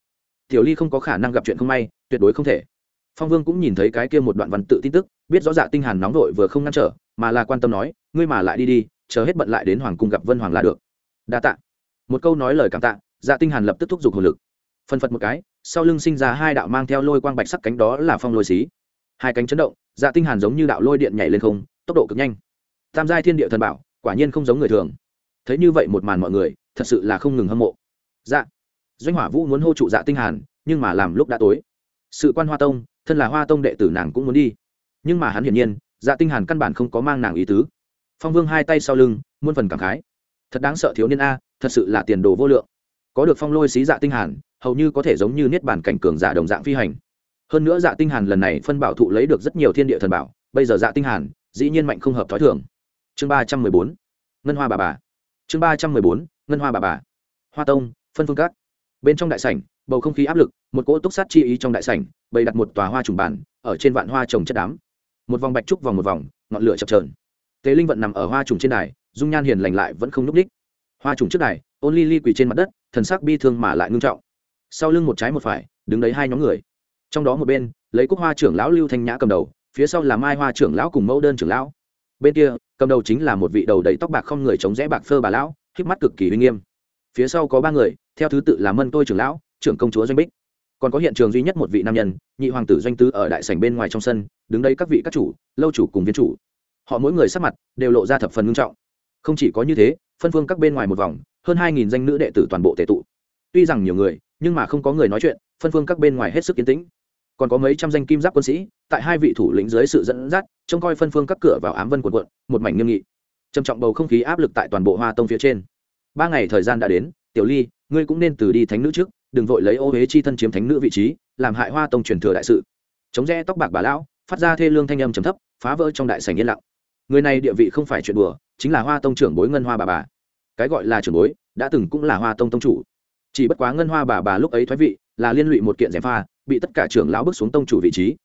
Tiểu ly không có khả năng gặp chuyện không may, tuyệt đối không thể. Phong vương cũng nhìn thấy cái kia một đoạn văn tự tin tức, biết rõ dạ tinh hàn nóng vội vừa không ngăn trở, mà là quan tâm nói, ngươi mà lại đi đi, chờ hết bận lại đến hoàng cung gặp vân hoàng là được. Đa tạ. Một câu nói lời cảm tạ dạ tinh hàn lập tức thúc giục hồn lực. Phân phật một cái, sau lưng sinh ra hai đạo mang theo lôi quang bạch sắc cánh đó là phong lôi xí hai cánh chấn động dạ tinh hàn giống như đạo lôi điện nhảy lên không, tốc độ cực nhanh. Tam giai thiên địa thần bảo, quả nhiên không giống người thường. Thấy như vậy một màn mọi người, thật sự là không ngừng hâm mộ. Dạ. Doanh hỏa vũ muốn hô trụ dạ tinh hàn, nhưng mà làm lúc đã tối. Sự quan hoa tông, thân là hoa tông đệ tử nàng cũng muốn đi. Nhưng mà hắn hiển nhiên dạ tinh hàn căn bản không có mang nàng ý tứ. Phong vương hai tay sau lưng, muôn phần cảm khái. Thật đáng sợ thiếu niên a, thật sự là tiền đồ vô lượng. Có được phong lôi xí dạ tinh hàn, hầu như có thể giống như niết bản cảnh cường giả đồng dạng phi hành hơn nữa dạ tinh hàn lần này phân bảo thụ lấy được rất nhiều thiên địa thần bảo, bây giờ dạ tinh hàn, dĩ nhiên mạnh không hợp thói thường. Chương ba trăm mười bốn, ngân hoa bà bà. Chương ba trăm mười bốn, ngân hoa bà bà. Hoa tông, phân phương các. Bên trong đại sảnh, bầu không khí áp lực, một cỗ túc sát chi ý trong đại sảnh, bày đặt một tòa hoa trùng bản ở trên vạn hoa trồng chất đám. Một vòng bạch trúc vòng một vòng, ngọn lửa chập chờn. Tế linh vận nằm ở hoa trùng trên đài, dung nhan hiền lành lại vẫn không núc đích hoa trùng trước đài, ôn ly ly quỳ trên mặt đất, thần sắc bi thương mà lại ngưng trọng. Sau lưng một trái một phải, đứng đấy hai nhóm người trong đó một bên, lấy cúc hoa trưởng lão lưu thanh nhã cầm đầu, phía sau là mai hoa trưởng lão cùng mẫu đơn trưởng lão. Bên kia, cầm đầu chính là một vị đầu đầy tóc bạc không người chống rẽ bạc phơ bà lão, híp mắt cực kỳ uy nghiêm. Phía sau có ba người, theo thứ tự là mân tôi trưởng lão, trưởng công chúa doanh bích. Còn có hiện trường duy nhất một vị nam nhân, nhị hoàng tử doanh tứ ở đại sảnh bên ngoài trong sân, đứng đây các vị các chủ, lâu chủ cùng viên chủ. Họ mỗi người sắc mặt đều lộ ra thập phần ngưng trọng. Không chỉ có như thế, phân phương các bên ngoài một vòng, hơn hai nghìn danh nữ đệ tử toàn bộ tệ tụ. Tuy rằng nhiều người, nhưng mà không có người nói chuyện, phân phương các bên ngoài hết sức yên tĩnh còn có mấy trăm danh kim giáp quân sĩ, tại hai vị thủ lĩnh dưới sự dẫn dắt, trông coi phân phương các cửa vào ám vân quần quận, một mảnh nghiêm nghị. Trầm trọng bầu không khí áp lực tại toàn bộ hoa tông phía trên. Ba ngày thời gian đã đến, tiểu ly, ngươi cũng nên từ đi thánh nữ trước, đừng vội lấy ô huế chi thân chiếm thánh nữ vị trí, làm hại hoa tông truyền thừa đại sự. Chống rẽ tóc bạc bà lão, phát ra thê lương thanh âm trầm thấp, phá vỡ trong đại sảnh yên lặng. Người này địa vị không phải chuyện đùa, chính là hoa tông trưởng bối ngân hoa bà bà. Cái gọi là trưởng bối, đã từng cũng là hoa tông tông chủ. Chỉ bất quá ngân hoa bà bà lúc ấy thoái vị, là liên lụy một kiện gièm pha bị tất cả trưởng lão bước xuống tông chủ vị trí.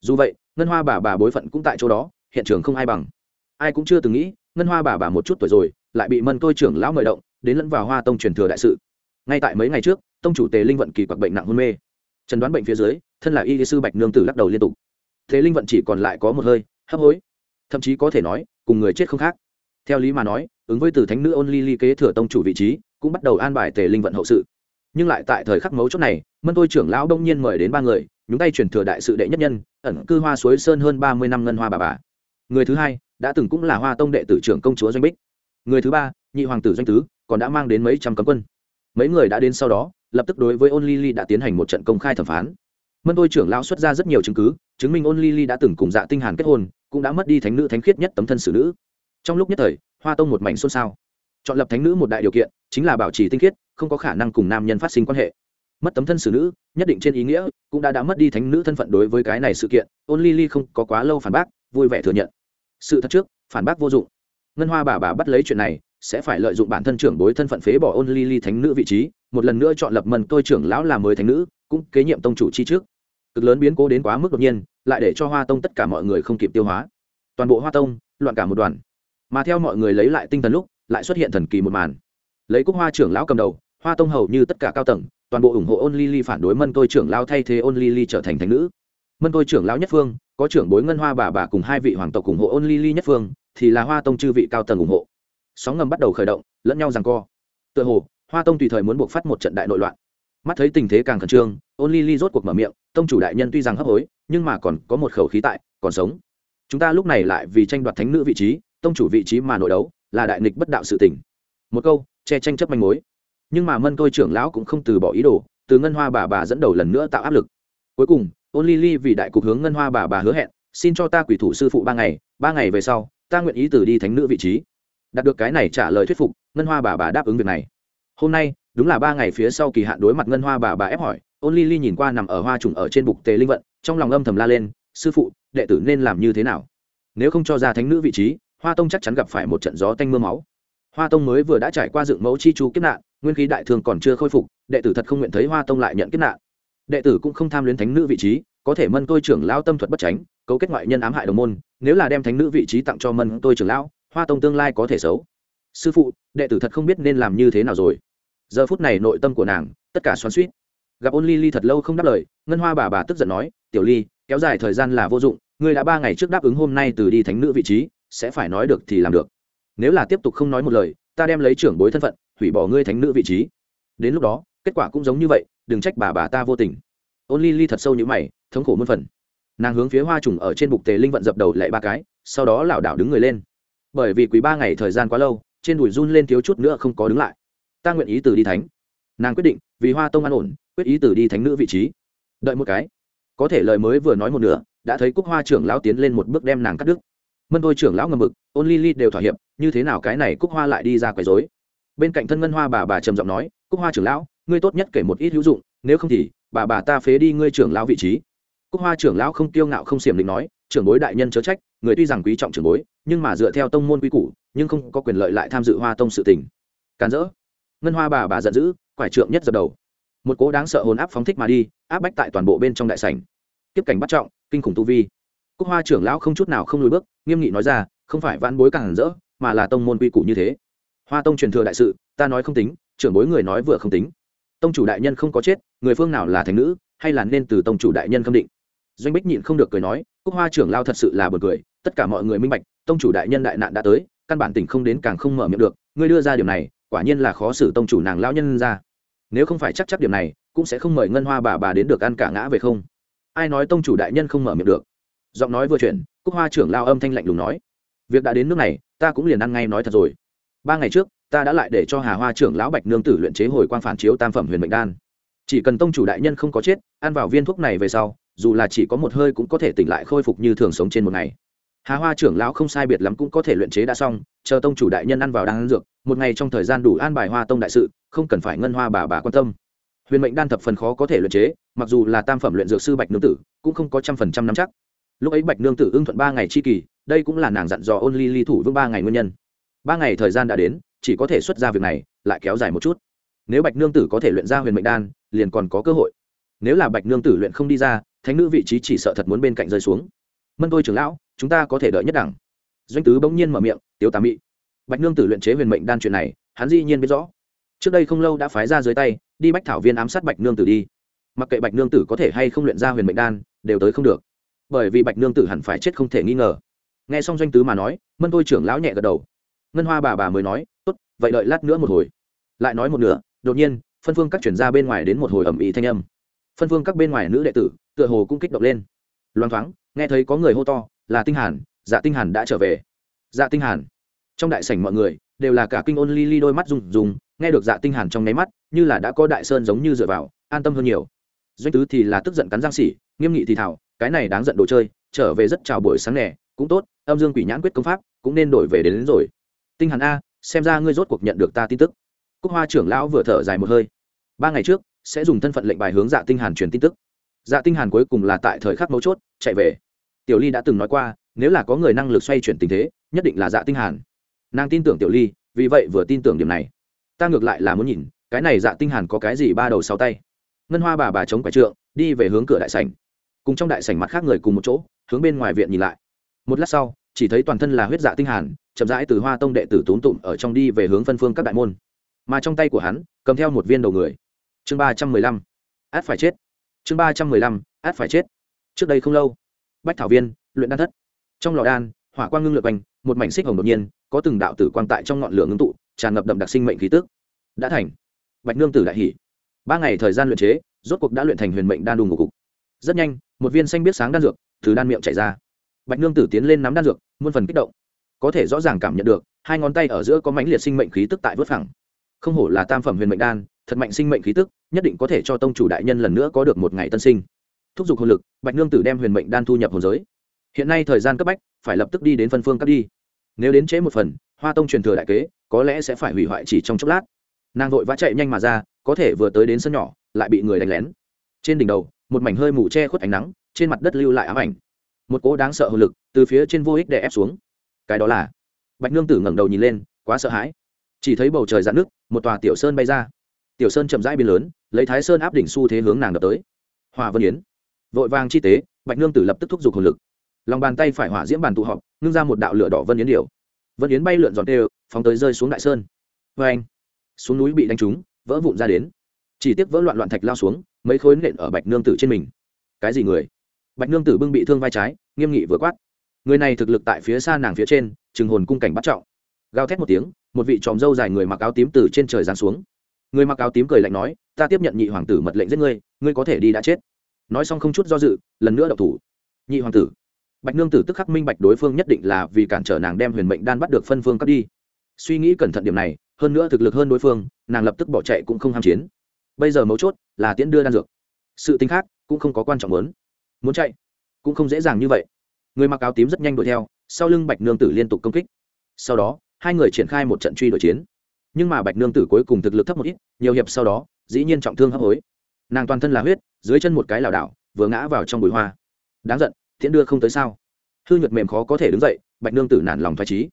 Dù vậy, ngân hoa bà bà bối phận cũng tại chỗ đó, hiện trường không ai bằng. Ai cũng chưa từng nghĩ, ngân hoa bà bà một chút tuổi rồi, lại bị mân tôi trưởng lão mời động, đến lẫn vào hoa tông truyền thừa đại sự. Ngay tại mấy ngày trước, tông chủ tề linh vận kỳ quặc bệnh nặng hôn mê. Trần đoán bệnh phía dưới, thân là y sư bạch nương tử lắc đầu liên tục. Thế linh vận chỉ còn lại có một hơi, hấp hối. Thậm chí có thể nói, cùng người chết không khác. Theo lý mà nói, ứng với từ thánh nữ ôn ly ly kế thừa tông chủ vị trí, cũng bắt đầu an bài tề linh vận hậu sự nhưng lại tại thời khắc mấu chốt này, mân tôi trưởng lão đông nhiên mời đến ba người, nhúng tay truyền thừa đại sự đệ nhất nhân, ẩn cư hoa suối sơn hơn ba mươi năm ngân hoa bà bà. Người thứ hai, đã từng cũng là hoa tông đệ tử trưởng công chúa doanh bích. Người thứ ba, nhị hoàng tử doanh tứ, còn đã mang đến mấy trăm cấm quân. Mấy người đã đến sau đó, lập tức đối với ôn ly đã tiến hành một trận công khai thẩm phán. Mân tôi trưởng lão xuất ra rất nhiều chứng cứ, chứng minh ôn ly đã từng cùng dạ tinh hàn kết hôn, cũng đã mất đi thánh nữ thánh khiết nhất tấm thân xử nữ. Trong lúc nhất thời, hoa tông một mảnh xôn xao. Chọn lập thánh nữ một đại điều kiện, chính là bảo trì tinh khiết không có khả năng cùng nam nhân phát sinh quan hệ. Mất tấm thân xử nữ, nhất định trên ý nghĩa, cũng đã đã mất đi thánh nữ thân phận đối với cái này sự kiện, ôn ly ly không có quá lâu phản bác, vui vẻ thừa nhận. Sự thật trước, phản bác vô dụng. Ngân hoa bà bà bắt lấy chuyện này, sẽ phải lợi dụng bản thân trưởng bối thân phận phế bỏ ôn ly ly thánh nữ vị trí, một lần nữa chọn lập mần tôi trưởng lão làm mới thánh nữ, cũng kế nhiệm tông chủ chi trước. Cực lớn biến cố đến quá mức đột nhiên, lại để cho hoa tông tất cả mọi người không kịp tiêu hóa. Toàn bộ hoa tông, loạn cả một đoàn. Mà theo mọi người lấy lại tinh thần lúc, lại xuất hiện thần kỳ một màn. Lấy cúc hoa trưởng lão cầm đầu hoa tông hầu như tất cả cao tầng, toàn bộ ủng hộ ôn ly ly phản đối mân tôi trưởng lão thay thế ôn ly ly trở thành thánh nữ. Mân tôi trưởng lão nhất phương, có trưởng bối ngân hoa bà bà cùng hai vị hoàng tộc ủng hộ ôn ly ly nhất phương, thì là hoa tông chư vị cao tầng ủng hộ. Sóng ngầm bắt đầu khởi động, lẫn nhau rằng co. Tựa hồ, hoa tông tùy thời muốn buộc phát một trận đại nội loạn. Mắt thấy tình thế càng khẩn trương, ôn ly ly rốt cuộc mở miệng, tông chủ đại nhân tuy rằng hấp hối, nhưng mà còn có một khẩu khí tại, còn sống. Chúng ta lúc này lại vì tranh đoạt thánh nữ vị trí, tông chủ vị trí mà nội đấu, là đại nghịch bất đạo sự tình. Một câu, che tranh chấp manh mối nhưng mà mân tôi trưởng lão cũng không từ bỏ ý đồ, từ ngân hoa bà bà dẫn đầu lần nữa tạo áp lực. Cuối cùng ôn ly ly vì đại cục hướng ngân hoa bà bà hứa hẹn, xin cho ta quỷ thủ sư phụ ba ngày ba ngày về sau, ta nguyện ý từ đi thánh nữ vị trí. Đạt được cái này trả lời thuyết phục, ngân hoa bà bà đáp ứng việc này. Hôm nay, đúng là ba ngày phía sau kỳ hạn đối mặt ngân hoa bà bà ép hỏi ôn ly ly nhìn qua nằm ở hoa trùng ở trên bục tề linh vận, trong lòng âm thầm la lên, sư phụ, đệ tử nên làm như thế nào? Nếu không cho ra thánh nữ vị trí, hoa tông chắc chắn gặp phải một trận gió tanh m ư a máu. Hoa tông mới vừa đã trải qua dựng mẫu chi chú kiếp nạn nguyên khí đại thương còn chưa khôi phục, đệ tử thật không nguyện thấy hoa tông lại nhận kết nạn. Đệ tử cũng không tham luyến thánh nữ vị trí, có thể mân tôi trưởng lao tâm thuật bất tránh, cấu kết ngoại nhân ám hại đồng môn, nếu là đem thánh nữ vị trí tặng cho mân tôi trưởng lão, hoa tông tương lai có thể xấu. Sư phụ, đệ tử thật không biết nên làm như thế nào rồi. Giờ phút này nội tâm của nàng, tất cả xoắn suýt gặp ôn ly ly thật lâu không đáp lời, ngân hoa bà bà tức giận nói, tiểu ly, kéo dài thời gian là vô dụng, ngươi đã ba ngày trước đáp ứng hôm nay từ đi thánh nữ vị trí, sẽ phải nói được thì làm được. Nếu là tiếp tục không nói một lời, ta đem lấy trưởng bối thân phận hủy bỏ ngươi thánh nữ vị trí. Đến lúc đó, kết quả cũng giống như vậy, đừng trách bà bà ta vô tình. Ôn ly ly thật sâu như mày, thống khổ muôn phần. Nàng hướng phía hoa trùng ở trên bục tề linh vận dập đầu lại ba cái, sau đó lảo đảo đứng người lên. Bởi vì quý ba ngày thời gian quá lâu, trên đùi run lên thiếu chút nữa không có đứng lại. Ta nguyện ý từ đi thánh. Nàng quyết định, vì hoa tông an ổn, quyết ý từ đi thánh nữ vị trí. Đợi một cái. Có thể lời mới vừa nói một nửa, đã thấy cúc hoa trưởng lão tiến lên một bước đem nàng cắt đứt. Mân thôi trưởng lão ngầm mực, ôn ly ly đều thỏa hiệp, như thế nào cái này cúc hoa lại đi ra quấy dối bên cạnh thân ngân hoa bà bà trầm giọng nói, cúc hoa trưởng lão, ngươi tốt nhất kể một ít hữu dụng, nếu không thì, bà bà ta phế đi ngươi trưởng lão vị trí. Cúc hoa trưởng lão không kiêu ngạo không xiềm định nói, trưởng bối đại nhân chớ trách, người tuy rằng quý trọng trưởng bối, nhưng mà dựa theo tông môn quy củ, nhưng không có quyền lợi lại tham dự hoa tông sự tình. Càn rỡ. Ngân hoa bà bà giận dữ, quải trượng nhất dập đầu. Một cố đáng sợ hồn áp phóng thích mà đi, áp bách tại toàn bộ bên trong đại sảnh. Tiếp cảnh bắt trọng, kinh khủng tu vi. Cúc hoa trưởng lão không chút nào không lùi bước, nghiêm nghị nói ra, không phải vãn bối càng rỡ, mà là tông môn quy củ như thế hoa tông truyền thừa đại sự, ta nói không tính, trưởng bối người nói vừa không tính. Tông chủ đại nhân không có chết, người phương nào là thành nữ, hay là nên từ tông chủ đại nhân khâm định? Doanh bích nhịn không được cười nói, cúc hoa trưởng lao thật sự là bật cười, tất cả mọi người minh bạch, tông chủ đại nhân đại nạn đã tới, căn bản tỉnh không đến càng không mở miệng được, ngươi đưa ra điều này, quả nhiên là khó xử tông chủ nàng lao nhân ra. Nếu không phải chắc chắc điểm này, cũng sẽ không mời ngân hoa bà bà đến được ăn cả ngã về không. Ai nói tông chủ đại nhân không mở miệng được? Giọng nói vừa chuyển, cúc hoa trưởng lao âm thanh lạnh lùng nói, việc đã đến nước này, ta cũng liền ăn ngay nói thật rồi ba ngày trước, ta đã lại để cho hà hoa trưởng lão bạch nương tử luyện chế hồi quang phản chiếu tam phẩm huyền mệnh đan. Chỉ cần tông chủ đại nhân không có chết, ăn vào viên thuốc này về sau, dù là chỉ có một hơi cũng có thể tỉnh lại khôi phục như thường sống trên một ngày. Hà hoa trưởng lão không sai biệt lắm cũng có thể luyện chế đã xong, chờ tông chủ đại nhân ăn vào đan dược, một ngày trong thời gian đủ an bài hoa tông đại sự, không cần phải ngân hoa bà bà quan tâm. Huyền mệnh đan thập phần khó có thể luyện chế, mặc dù là tam phẩm luyện dược sư bạch nương tử, cũng không có trăm phần trăm nắm chắc. Lúc ấy bạch nương tử ưng thuận ba ngày chi kỳ, đây cũng là nàng dặn dò ôn ly ly thủ vương ba ngày nguyên nhân ba ngày thời gian đã đến, chỉ có thể xuất ra việc này, lại kéo dài một chút. Nếu bạch nương tử có thể luyện ra huyền mệnh đan, liền còn có cơ hội. Nếu là bạch nương tử luyện không đi ra, thánh nữ vị trí chỉ sợ thật muốn bên cạnh rơi xuống. Mân tôi trưởng lão, chúng ta có thể đợi nhất đẳng. Doanh tứ bỗng nhiên mở miệng, tiếu tà mị. Bạch nương tử luyện chế huyền mệnh đan chuyện này, hắn dĩ nhiên biết rõ. Trước đây không lâu đã phái ra dưới tay, đi bách thảo viên ám sát bạch nương tử đi. Mặc kệ bạch nương tử có thể hay không luyện ra huyền mệnh đan, đều tới không được. Bởi vì bạch nương tử hẳn phải chết không thể nghi ngờ. Nghe xong doanh tứ mà nói, mân tôi trưởng lão nhẹ gật đầu ngân hoa bà bà mới nói tốt vậy đợi lát nữa một hồi. Lại nói một nửa đột nhiên phân phương các chuyển ra bên ngoài đến một hồi ẩm ý thanh âm. Phân phương các bên ngoài nữ đệ tử tựa hồ cũng kích động lên. Loang thoáng nghe thấy có người hô to là tinh hàn dạ tinh hàn đã trở về. Dạ tinh hàn. Trong đại sảnh mọi người đều là cả kinh ôn ly ly đôi mắt rung rung nghe được dạ tinh hàn trong nấy mắt như là đã có đại sơn giống như dựa vào an tâm hơn nhiều. Doanh tứ thì là tức giận cắn răng xỉ nghiêm nghị thì thảo cái này đáng giận đồ chơi trở về rất chào buổi sáng nè cũng tốt âm dương quỷ nhãn quyết công pháp cũng nên đổi về đến, đến rồi tinh hàn a, xem ra ngươi rốt cuộc nhận được ta tin tức. Cúc hoa trưởng lão vừa thở dài một hơi. Ba ngày trước, sẽ dùng thân phận lệnh bài hướng dạ tinh hàn truyền tin tức. Dạ tinh hàn cuối cùng là tại thời khắc mấu chốt, chạy về. Tiểu ly đã từng nói qua, nếu là có người năng lực xoay chuyển tình thế, nhất định là dạ tinh hàn. Nàng tin tưởng tiểu ly, vì vậy vừa tin tưởng điểm này. Ta ngược lại là muốn nhìn, cái này dạ tinh hàn có cái gì ba đầu sáu tay. Ngân hoa bà bà chống quải trượng, đi về hướng cửa đại sảnh. Cùng trong đại sảnh mặt khác người cùng một chỗ, hướng bên ngoài viện nhìn lại. Một lát sau chỉ thấy toàn thân là huyết dạ tinh hàn, chậm rãi từ hoa tông đệ tử tốn tụm ở trong đi về hướng phân phương các đại môn. Mà trong tay của hắn, cầm theo một viên đầu người. Chương ba trăm mười lăm, át phải chết. Chương ba trăm mười lăm, át phải chết. Trước đây không lâu, bách thảo viên, luyện đan thất. Trong lò đan, hỏa quang ngưng lượt quanh, một mảnh xích hồng đột nhiên, có từng đạo tử quang tại trong ngọn lửa ngưng tụ, tràn ngập đậm đặc sinh mệnh khí tức. Đã thành. Bạch nương tử đại hỉ. ba ngày thời gian luyện chế, rốt cuộc đã luyện thành huyền mệnh đan đùng ngủ cục. Rất nhanh, một viên xanh biết sáng đan dược từ đan miệng chảy ra. Bạch nương tử tiến lên nắm đan dược muôn phần kích động. Có thể rõ ràng cảm nhận được, hai ngón tay ở giữa có mãnh liệt sinh mệnh khí tức tại vớt phẳng. Không hổ là tam phẩm huyền mệnh đan, thật mạnh sinh mệnh khí tức, nhất định có thể cho tông chủ đại nhân lần nữa có được một ngày tân sinh. Thúc giục hồn lực, bạch nương tử đem huyền mệnh đan thu nhập hồn giới. Hiện nay thời gian cấp bách, phải lập tức đi đến phân phương cắt đi. Nếu đến trễ một phần, hoa tông truyền thừa đại kế, có lẽ sẽ phải hủy hoại chỉ trong chốc lát. Nàng vội vã chạy nhanh mà ra, có thể vừa tới đến sân nhỏ, lại bị người đánh lén. Trên đỉnh đầu, một mảnh hơi mù che khuất ánh nắng, trên mặt đất lưu lại ám ảnh một cỗ đáng sợ hồn lực từ phía trên vô ích đè ép xuống. Cái đó là, bạch nương tử ngẩng đầu nhìn lên, quá sợ hãi. Chỉ thấy bầu trời dạn nước một tòa tiểu sơn bay ra. Tiểu sơn chậm rãi biến lớn, lấy thái sơn áp đỉnh xu thế hướng nàng đập tới. Hòa vân yến. Vội vàng chi tế, bạch nương tử lập tức thúc giục hồn lực. Lòng bàn tay phải hỏa diễm bàn tụ họp, ngưng ra một đạo lửa đỏ vân yến điệu vân yến bay lượn giọt đều, phóng tới rơi xuống đại sơn. Vê anh, xuống núi bị đánh trúng, vỡ vụn ra đến. Chỉ tiếc vỡ loạn loạn thạch lao xuống, mấy khối nện ở bạch nương tử trên mình. Cái gì người? Bạch nương tử bưng bị thương vai trái, nghiêm nghị vừa quát. Người này thực lực tại phía xa nàng phía trên chừng hồn cung cảnh bắt trọng. Gào thét một tiếng, một vị tròm dâu dài người mặc áo tím từ trên trời giáng xuống. Người mặc áo tím cười lạnh nói, ta tiếp nhận nhị hoàng tử mật lệnh giết ngươi ngươi có thể đi đã chết. Nói xong không chút do dự, lần nữa đậu thủ. Nhị hoàng tử. Bạch nương tử tức khắc minh bạch đối phương nhất định là vì cản trở nàng đem huyền mệnh đan bắt được phân phương cắt đi. Suy nghĩ cẩn thận điểm này, hơn nữa thực lực hơn đối phương, nàng lập tức bỏ chạy cũng không ham chiến. Bây giờ mấu chốt là tiễn đưa đan dược. Sự tính khác cũng không có quan trọng muốn muốn chạy cũng không dễ dàng như vậy người mặc áo tím rất nhanh đuổi theo sau lưng bạch nương tử liên tục công kích sau đó hai người triển khai một trận truy đuổi chiến nhưng mà bạch nương tử cuối cùng thực lực thấp một ít nhiều hiệp sau đó dĩ nhiên trọng thương hấp hối nàng toàn thân là huyết dưới chân một cái lảo đảo vừa ngã vào trong bụi hoa đáng giận thiện đưa không tới sao hư nhược mềm khó có thể đứng dậy bạch nương tử nản lòng thoải trí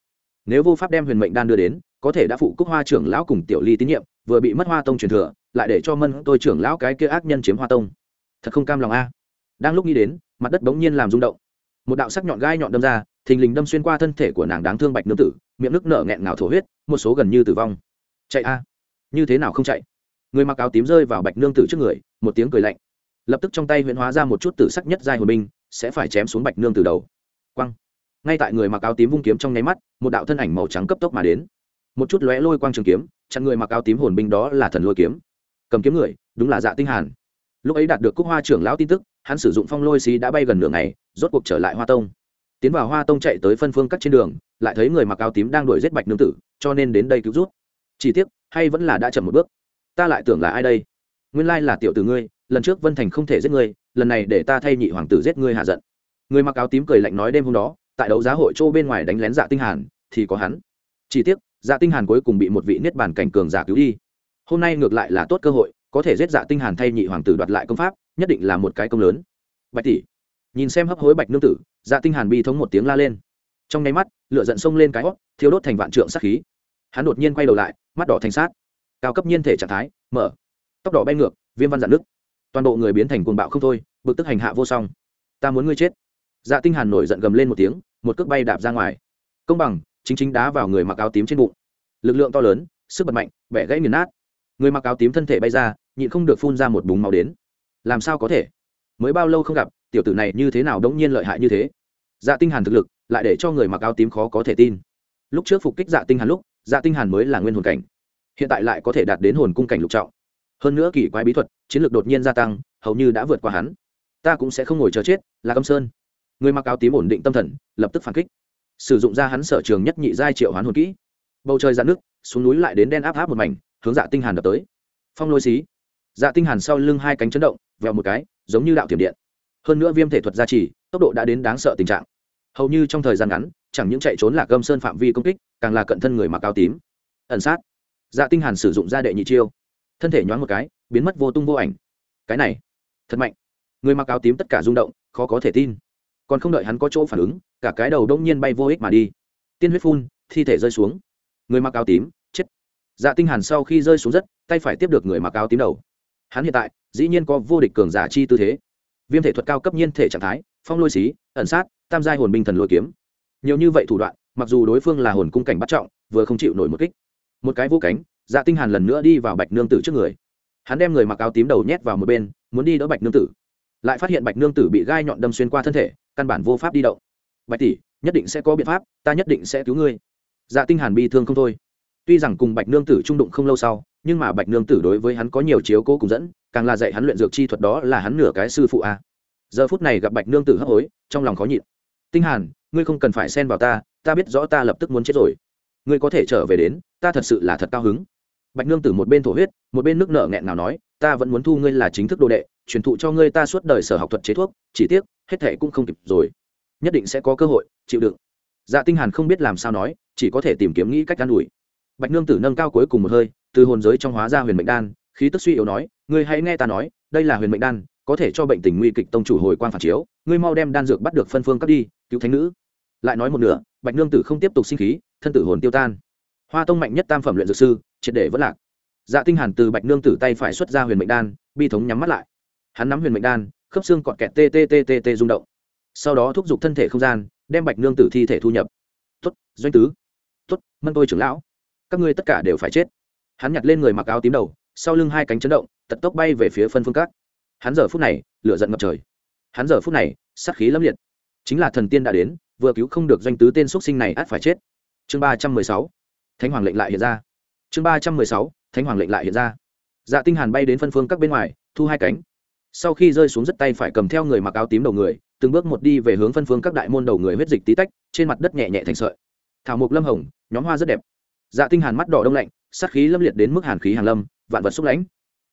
nếu vô pháp đem huyền mệnh đan đưa đến có thể đã phụ cúc hoa trưởng lão cùng tiểu ly tín nhiệm vừa bị mất hoa tông truyền thừa lại để cho mân tôi trưởng lão cái kia ác nhân chiếm hoa tông thật không cam lòng a đang lúc nghĩ đến, mặt đất bỗng nhiên làm rung động. Một đạo sắc nhọn gai nhọn đâm ra, thình lình đâm xuyên qua thân thể của nàng đáng thương bạch nương tử, miệng nước nở nghẹn ngào thổ huyết, một số gần như tử vong. Chạy a, như thế nào không chạy? Người mặc áo tím rơi vào bạch nương tử trước người, một tiếng cười lạnh. Lập tức trong tay huyễn hóa ra một chút tử sắc nhất giai hồn binh, sẽ phải chém xuống bạch nương từ đầu. Quăng. Ngay tại người mặc áo tím vung kiếm trong nháy mắt, một đạo thân ảnh màu trắng cấp tốc mà đến. Một chút lóe lôi quang trường kiếm, chặn người mặc áo tím hồn binh đó là thần lôi kiếm. Cầm kiếm người, đúng là dạ tinh hàn. Lúc ấy đạt được cúc hoa trưởng lão tin tức hắn sử dụng phong lôi xí đã bay gần nửa ngày, rốt cuộc trở lại hoa tông. Tiến vào hoa tông chạy tới phân phương cắt trên đường, lại thấy người mặc áo tím đang đuổi giết bạch nương tử, cho nên đến đây cứu rút. Chỉ tiếc, hay vẫn là đã chậm một bước. Ta lại tưởng là ai đây? Nguyên lai là tiểu tử ngươi, lần trước vân thành không thể giết ngươi, lần này để ta thay nhị hoàng tử giết ngươi hạ giận. Người mặc áo tím cười lạnh nói đêm hôm đó, tại đấu giá hội châu bên ngoài đánh lén dạ tinh hàn, thì có hắn. Chỉ tiếc dạ tinh hàn cuối cùng bị một vị niết bàn cảnh cường giả cứu đi. Hôm nay ngược lại là tốt cơ hội, có thể giết dạ tinh hàn thay nhị hoàng tử đoạt lại công pháp nhất định là một cái công lớn. Bạch tỷ, nhìn xem hấp hối bạch nương tử dạ tinh hàn bi thống một tiếng la lên. Trong nháy mắt, lửa giận sông lên cái hót thiếu đốt thành vạn trượng sát khí. Hắn đột nhiên quay đầu lại, mắt đỏ thành sát. Cao cấp nhiên thể trạng thái, mở. Tóc đỏ bay ngược, viêm văn dạn nước toàn bộ người biến thành cuồng bạo không thôi, bực tức hành hạ vô song. Ta muốn ngươi chết. Dạ tinh hàn nổi giận gầm lên một tiếng, một cước bay đạp ra ngoài. Công bằng, chính chính đá vào người mặc áo tím trên bụng. Lực lượng to lớn, sức bật mạnh, bẻ gãy nghiền nát. Người mặc áo tím thân thể bay ra, nhịn không được phun ra một búng máu đến làm sao có thể? Mới bao lâu không gặp, tiểu tử này như thế nào đống nhiên lợi hại như thế? Dạ tinh hàn thực lực lại để cho người mặc áo tím khó có thể tin. Lúc trước phục kích dạ tinh hàn lúc dạ tinh hàn mới là nguyên hồn cảnh. Hiện tại lại có thể đạt đến hồn cung cảnh lục trọng. Hơn nữa kỳ quái bí thuật, chiến lược đột nhiên gia tăng, hầu như đã vượt qua hắn. Ta cũng sẽ không ngồi chờ chết là Cấm sơn. Người mặc áo tím ổn định tâm thần, lập tức phản kích. Sử dụng ra hắn sở trường nhất nhị giai triệu hoán hồn kỹ. Bầu trời dạn nước, xuống núi lại đến đen áp áp một mảnh, hướng dạ tinh hàn đập tới. Phong lôi xí. Dạ tinh hàn sau lưng hai cánh chấn động vèo một cái, giống như đạo tiềm điện. Hơn nữa viêm thể thuật gia trì, tốc độ đã đến đáng sợ tình trạng. Hầu như trong thời gian ngắn, chẳng những chạy trốn là gâm sơn phạm vi công kích, càng là cận thân người mặc áo tím. Ẩn sát. Dạ tinh hàn sử dụng ra đệ nhị chiêu. Thân thể nhoáng một cái, biến mất vô tung vô ảnh. Cái này, thật mạnh. Người mặc áo tím tất cả rung động, khó có thể tin. Còn không đợi hắn có chỗ phản ứng, cả cái đầu đông nhiên bay vô ích mà đi. Tiên huyết phun, thi thể rơi xuống. Người mặc áo tím, chết. Dạ tinh hàn sau khi rơi xuống đất tay phải tiếp được người mặc áo tím đầu. Hắn hiện tại dĩ nhiên có vô địch cường giả chi tư thế. Viêm thể thuật cao cấp nhiên thể trạng thái, phong lôi xí, ẩn sát, tam giai hồn binh thần lôi kiếm. Nhiều như vậy thủ đoạn, mặc dù đối phương là hồn cung cảnh bắt trọng, vừa không chịu nổi một kích. Một cái vô cánh dạ tinh hàn lần nữa đi vào bạch nương tử trước người. Hắn đem người mặc áo tím đầu nhét vào một bên, muốn đi đỡ bạch nương tử. Lại phát hiện bạch nương tử bị gai nhọn đâm xuyên qua thân thể, căn bản vô pháp đi động. Bạch tỷ, nhất định sẽ có biện pháp, ta nhất định sẽ cứu ngươi. Dạ tinh hàn bi thương không thôi. Tuy rằng cùng bạch nương tử trung đụng không lâu sau, nhưng mà bạch nương tử đối với hắn có nhiều chiếu cố cùng dẫn càng là dạy hắn luyện dược chi thuật đó là hắn nửa cái sư phụ a. Giờ phút này gặp bạch nương tử hấp hối, trong lòng khó nhịn. Tinh hàn, ngươi không cần phải xen vào ta ta biết rõ ta lập tức muốn chết rồi. Ngươi có thể trở về đến, ta thật sự là thật cao hứng. Bạch nương tử một bên thổ huyết, một bên nước nở nghẹn nào nói, ta vẫn muốn thu ngươi là chính thức đồ đệ, truyền thụ cho ngươi ta suốt đời sở học thuật chế thuốc, chỉ tiếc, hết thệ cũng không kịp rồi. Nhất định sẽ có cơ hội, chịu đựng. Dạ tinh hàn không biết làm sao nói, chỉ có thể tìm kiếm nghĩ cách an ủi. Bạch nương tử nâng cao cuối cùng một hơi, từ hồn giới trong hóa ra huyền mệnh đan khí tức suy yếu nói, ngươi hãy nghe ta nói, đây là huyền mệnh đan, có thể cho bệnh tình nguy kịch tông chủ hồi quang phản chiếu, ngươi mau đem đan dược bắt được phân phương cấp đi, cứu thánh nữ. Lại nói một nửa, bạch nương tử không tiếp tục sinh khí, thân tử hồn tiêu tan. Hoa tông mạnh nhất tam phẩm luyện dược sư, triệt để vẫn lạc. Dạ tinh hàn từ bạch nương tử tay phải xuất ra huyền mệnh đan, bi thống nhắm mắt lại. Hắn nắm huyền mệnh đan, khớp xương cọt kẹt tê tê tê tê tê rung động. Sau đó thúc giục thân thể không gian, đem bạch nương tử thi thể thu nhập. Tuất doanh tứ. Tuất mân tôi trưởng lão. Các ngươi tất cả đều phải chết. Hắn nhặt lên người mặc áo tím đầu sau lưng hai cánh chấn động, tật tốc bay về phía phân phương các. hắn giờ phút này, lửa giận ngập trời. Hắn giờ phút này, sát khí lâm liệt. Chính là thần tiên đã đến, vừa cứu không được doanh tứ tên xuất sinh này ắt phải chết. Chương ba trăm mười sáu. Thánh hoàng lệnh lại hiện ra. Chương ba trăm mười sáu. Thánh hoàng lệnh lại hiện ra. Dạ tinh hàn bay đến phân phương các bên ngoài, thu hai cánh. Sau khi rơi xuống rất tay phải cầm theo người mặc áo tím đầu người, từng bước một đi về hướng phân phương các đại môn đầu người huyết dịch tí tách, trên mặt đất nhẹ nhẹ thành sợi. Thảo mục lâm hồng, nhóm hoa rất đẹp. Dạ tinh hàn mắt đỏ đông lạnh, sát khí lâm liệt đến mức hàn khí hàn lâm vạn vật xúc lãnh.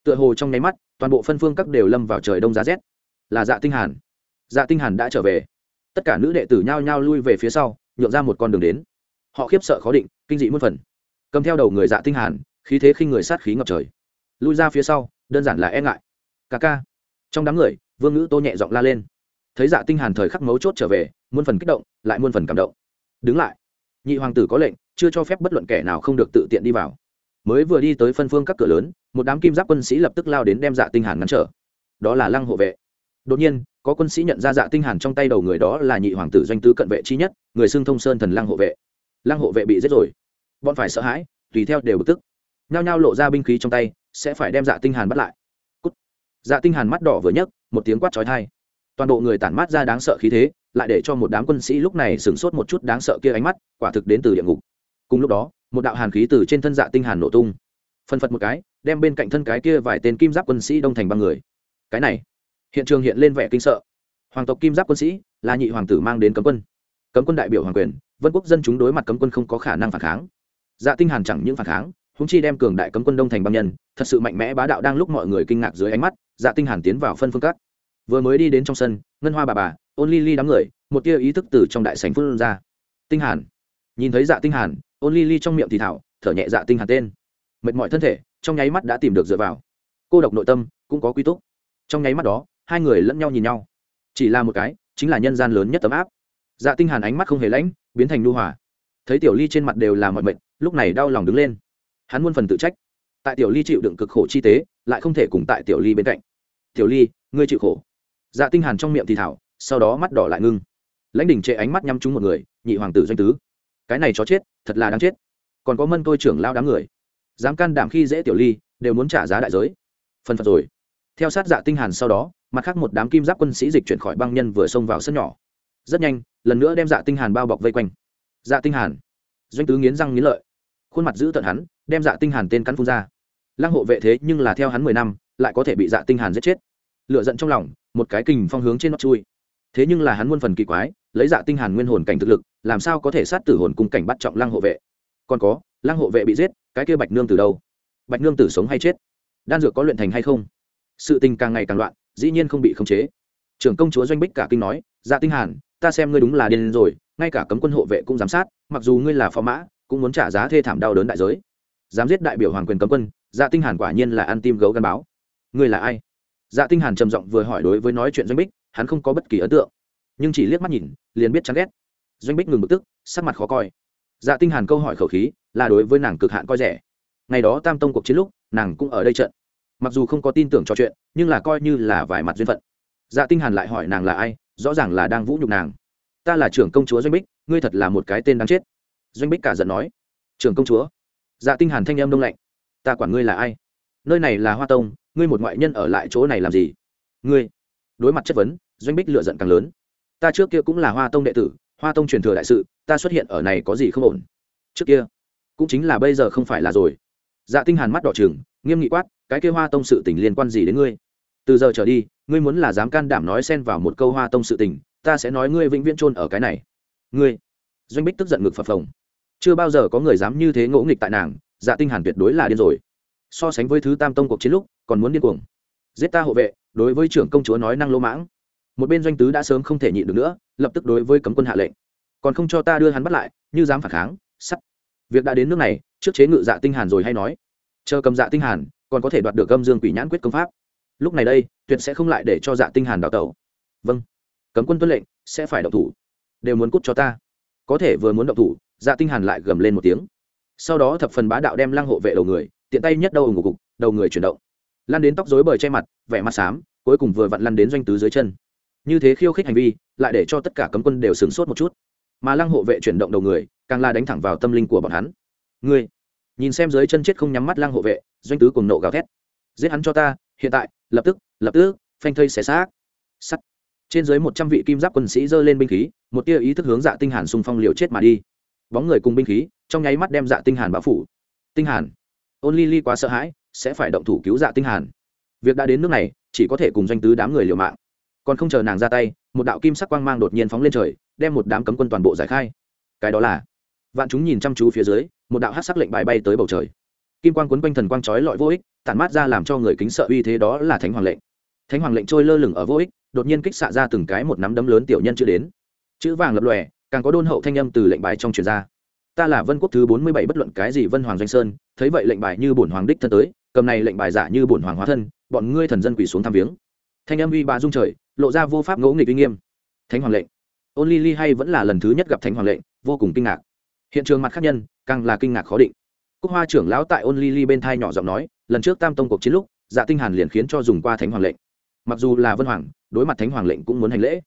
Tựa hồ trong nháy mắt, toàn bộ phân phương các đều lâm vào trời đông giá rét. Là dạ tinh hàn. Dạ tinh hàn đã trở về. Tất cả nữ đệ tử nhao nhao lui về phía sau, nhượng ra một con đường đến. Họ khiếp sợ khó định, kinh dị muôn phần. Cầm theo đầu người dạ tinh hàn, khí thế khinh người sát khí ngập trời. Lui ra phía sau, đơn giản là e ngại. Ca ca. Trong đám người, vương ngữ tô nhẹ giọng la lên. Thấy dạ tinh hàn thời khắc mấu chốt trở về, muôn phần kích động, lại muôn phần cảm động. Đứng lại. Nhị hoàng tử có lệnh, chưa cho phép bất luận kẻ nào không được tự tiện đi vào mới vừa đi tới phân phương các cửa lớn, một đám kim giáp quân sĩ lập tức lao đến đem dạ tinh hàn ngăn trở. Đó là lăng hộ vệ. Đột nhiên, có quân sĩ nhận ra dạ tinh hàn trong tay đầu người đó là nhị hoàng tử doanh tứ cận vệ chi nhất, người xưng thông sơn thần lăng hộ vệ. Lăng hộ vệ bị giết rồi. Bọn phải sợ hãi, tùy theo đều bực tức. Nhao nhao lộ ra binh khí trong tay, sẽ phải đem dạ tinh hàn bắt lại. Cút. dạ tinh hàn mắt đỏ vừa nhấc, một tiếng quát chói tai. Toàn bộ người tản mát ra đáng sợ khí thế, lại để cho một đám quân sĩ lúc này sửng sốt một chút đáng sợ kia ánh mắt, quả thực đến từ địa ngục. Cùng lúc đó một đạo hàn khí từ trên thân dạ tinh hàn nổ tung. Phân phật một cái, đem bên cạnh thân cái kia vài tên kim giáp quân sĩ đông thành băng người. Cái này, hiện trường hiện lên vẻ kinh sợ. Hoàng tộc kim giáp quân sĩ là nhị hoàng tử mang đến cấm quân. Cấm quân đại biểu hoàng quyền, vân quốc dân chúng đối mặt cấm quân không có khả năng phản kháng. Dạ tinh hàn chẳng những phản kháng húng chi đem cường đại cấm quân đông thành băng nhân, thật sự mạnh mẽ bá đạo đang lúc mọi người kinh ngạc dưới ánh mắt dạ tinh hàn tiến vào phân phương cắt vừa mới đi đến trong sân, ngân hoa bà bà, ôn ly ly đám người, một tia ý thức từ trong đại sảnh phun ra. Tinh hàn, nhìn thấy dạ tinh hàn ôn ly ly trong miệng thì thảo, thở nhẹ dạ tinh hàn tên. Mệt mỏi thân thể, trong nháy mắt đã tìm được dựa vào. Cô độc nội tâm cũng có quy túc. Trong nháy mắt đó, hai người lẫn nhau nhìn nhau. Chỉ là một cái, chính là nhân gian lớn nhất tấm áp. Dạ tinh hàn ánh mắt không hề lãnh, biến thành nu hòa. Thấy tiểu ly trên mặt đều là mọi mệt, lúc này đau lòng đứng lên. Hắn muôn phần tự trách. Tại tiểu ly chịu đựng cực khổ chi tế, lại không thể cùng tại tiểu ly bên cạnh. Tiểu ly, ngươi chịu khổ. Dạ tinh hàn trong miệng thì thảo, sau đó mắt đỏ lại ngưng. Lãnh đỉnh trệ ánh mắt nhắm trúng một người, nhị hoàng tử doanh tứ cái này chó chết, thật là đáng chết. Còn có mân tôi trưởng lao đám người, dám can đảm khi dễ tiểu ly, đều muốn trả giá đại giới. Phân phật rồi. Theo sát dạ tinh hàn sau đó, mặt khác một đám kim giáp quân sĩ dịch chuyển khỏi băng nhân vừa xông vào sân nhỏ. Rất nhanh, lần nữa đem dạ tinh hàn bao bọc vây quanh. Dạ tinh hàn. Doanh tứ nghiến răng nghiến lợi. Khuôn mặt giữ tận hắn, đem dạ tinh hàn tên cắn phun ra. Lăng hộ vệ thế nhưng là theo hắn mười năm, lại có thể bị dạ tinh hàn giết chết. Lửa giận trong lòng, một cái kình phong hướng trên nó chui. Thế nhưng là hắn muôn phần kỳ quái lấy dạ tinh hàn nguyên hồn cảnh thực lực, làm sao có thể sát tử hồn cung cảnh bắt trọng lăng hộ vệ? Còn có, lăng hộ vệ bị giết, cái kia bạch nương từ đâu? Bạch nương tử sống hay chết? Đan dược có luyện thành hay không? Sự tình càng ngày càng loạn, dĩ nhiên không bị khống chế. Trưởng công chúa doanh bích cả kinh nói dạ tinh hàn, ta xem ngươi đúng là điên rồi, ngay cả cấm quân hộ vệ cũng giám sát, mặc dù ngươi là phó mã, cũng muốn trả giá thê thảm đau đớn đại giới. Dám giết đại biểu hoàng quyền cấm quân dạ tinh hàn quả nhiên là ăn tim gấu gan báo. Ngươi là ai? Dạ tinh hàn trầm giọng vừa hỏi đối với nói chuyện doanh bích, hắn không có bất kỳ ấn tượng nhưng chỉ liếc mắt nhìn, liền biết chán ghét. Doanh bích ngừng bực tức, sắc mặt khó coi. Dạ tinh hàn câu hỏi khẩu khí, là đối với nàng cực hạn coi rẻ. Ngày đó tam tông cuộc chiến lúc, nàng cũng ở đây trận. Mặc dù không có tin tưởng trò chuyện, nhưng là coi như là vài mặt duyên phận. Dạ tinh hàn lại hỏi nàng là ai, rõ ràng là đang vũ nhục nàng. Ta là trưởng công chúa doanh bích, ngươi thật là một cái tên đáng chết. Doanh bích cả giận nói. Trưởng công chúa? Dạ tinh hàn thanh em đông lạnh. Ta quản ngươi là ai? Nơi này là hoa tông, ngươi một ngoại nhân ở lại chỗ này làm gì? Ngươi? Đối mặt chất vấn, doanh bích lựa giận càng lớn ta trước kia cũng là hoa tông đệ tử, hoa tông truyền thừa đại sự, ta xuất hiện ở này có gì không ổn? Trước kia, cũng chính là bây giờ không phải là rồi. Dạ tinh hàn mắt đỏ trừng, nghiêm nghị quát, cái kia hoa tông sự tình liên quan gì đến ngươi? Từ giờ trở đi, ngươi muốn là dám can đảm nói xen vào một câu hoa tông sự tình, ta sẽ nói ngươi vĩnh viễn trôn ở cái này. Ngươi, doanh bích tức giận ngực phập phồng. Chưa bao giờ có người dám như thế ngỗ nghịch tại nàng dạ tinh hàn tuyệt đối là điên rồi. So sánh với thứ tam tông cuộc chiến lúc, còn muốn điên cuồng. Giết ta hộ vệ, đối với trưởng công chúa nói năng lỗ mãng một bên doanh tứ đã sớm không thể nhịn được nữa, lập tức đối với cấm quân hạ lệnh. Còn không cho ta đưa hắn bắt lại, như dám phản kháng, sắt. Việc đã đến nước này, trước chế ngự dạ tinh hàn rồi hay nói. Chờ cầm dạ tinh hàn, còn có thể đoạt được âm dương quỷ nhãn quyết công pháp. Lúc này đây, tuyệt sẽ không lại để cho dạ tinh hàn đào tẩu. Vâng. Cấm quân tuân lệnh, sẽ phải động thủ. Đều muốn cút cho ta. Có thể vừa muốn động thủ dạ tinh hàn lại gầm lên một tiếng. Sau đó thập phần bá đạo đem lăng hộ vệ đầu người, tiện tay nhất đầu ngủ cục, đầu người chuyển động. Lăn đến tóc rối bời che mặt, vẻ mặt xám, cuối cùng vừa vặn lăn đến doanh tứ dưới chân như thế khiêu khích hành vi, lại để cho tất cả cấm quân đều sửng sốt một chút. Mà lăng hộ vệ chuyển động đầu người, càng là đánh thẳng vào tâm linh của bọn hắn. Ngươi, nhìn xem dưới chân chết không nhắm mắt lăng hộ vệ, doanh tứ cùng nộ gào thét. Giết hắn cho ta, hiện tại, lập tức lập tức, phanh thây xé xác. Sắt. Trên dưới một trăm vị kim giáp quân sĩ giơ lên binh khí, một tia ý thức hướng dạ tinh hàn xung phong liều chết mà đi. Bóng người cùng binh khí, trong nháy mắt đem dạ tinh hàn bao phủ. Tinh hàn. Ôn ly ly quá sợ hãi, sẽ phải động thủ cứu dạ tinh hàn. Việc đã đến nước này, chỉ có thể cùng doanh tứ đám người liều mạng còn không chờ nàng ra tay, một đạo kim sắc quang mang đột nhiên phóng lên trời, đem một đám cấm quân toàn bộ giải khai. Cái đó là, vạn chúng nhìn chăm chú phía dưới, một đạo hắc sắc lệnh bài bay tới bầu trời. Kim quang cuốn quanh thần quang chói lọi vô ích, tản mát ra làm cho người kính sợ uy thế đó là thánh hoàng lệnh. Thánh hoàng lệnh trôi lơ lửng ở vô ích, đột nhiên kích xạ ra từng cái một nắm đấm lớn tiểu nhân chữ đến. Chữ vàng lập lòe, càng có đôn hậu thanh âm từ lệnh bài trong truyền ra. Ta là vân quốc thứ bốn mươi bảy bất luận cái gì vân hoàng doanh sơn, thấy vậy lệnh bài như bổn hoàng đích thân tới, cầm này lệnh bài giả như bổn hoàng hóa thân, bọn ngươi thần dân quỳ xuống tham viếng. Thanh âm uy ba dung trời lộ ra vô pháp ngỗ nghịch uy nghiêm. Thánh hoàng lệnh. Ôn ly ly hay vẫn là lần thứ nhất gặp thánh hoàng lệnh, vô cùng kinh ngạc. Hiện trường mặt khác nhân, càng là kinh ngạc khó định. Cúc hoa trưởng lão tại ôn ly ly bên thai nhỏ giọng nói, lần trước tam tông cuộc chiến lúc dạ tinh hàn liền khiến cho dùng qua thánh hoàng lệnh. Mặc dù là vân hoàng, đối mặt thánh hoàng lệnh cũng muốn hành lễ.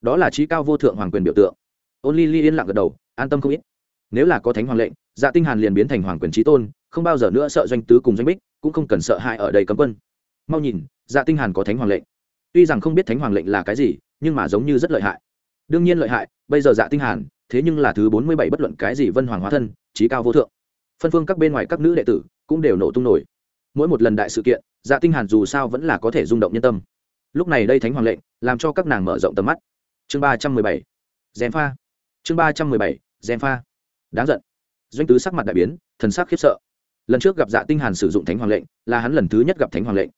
Đó là trí cao vô thượng hoàng quyền biểu tượng. Ôn ly ly yên lặng gật đầu, an tâm không ít. Nếu là có thánh hoàng lệnh dạ tinh hàn liền biến thành hoàng quyền trí tôn, không bao giờ nữa sợ doanh tứ cùng doanh bích, cũng không cần sợ hãi ở đây cấm quân. Mau nhìn dạ tinh hàn có thánh hoàng lệnh tuy rằng không biết thánh hoàng lệnh là cái gì, nhưng mà giống như rất lợi hại. Đương nhiên lợi hại, bây giờ dạ tinh hàn, thế nhưng là thứ bốn mươi bảy bất luận cái gì vân hoàng hóa thân trí cao vô thượng. Phân phương các bên ngoài các nữ đệ tử cũng đều nổ tung nổi. Mỗi một lần đại sự kiện dạ tinh hàn dù sao vẫn là có thể rung động nhân tâm. Lúc này đây thánh hoàng lệnh, làm cho các nàng mở rộng tầm mắt. Chương ba trăm mười bảy dèm pha. Chương ba trăm mười bảy dèm pha. Đáng giận. Doanh tứ sắc mặt đại biến, thần sắc khiếp sợ. Lần trước gặp dạ tinh hàn sử dụng thánh hoàng lệnh, là hắn lần thứ nhất gặp thánh hoàng lệnh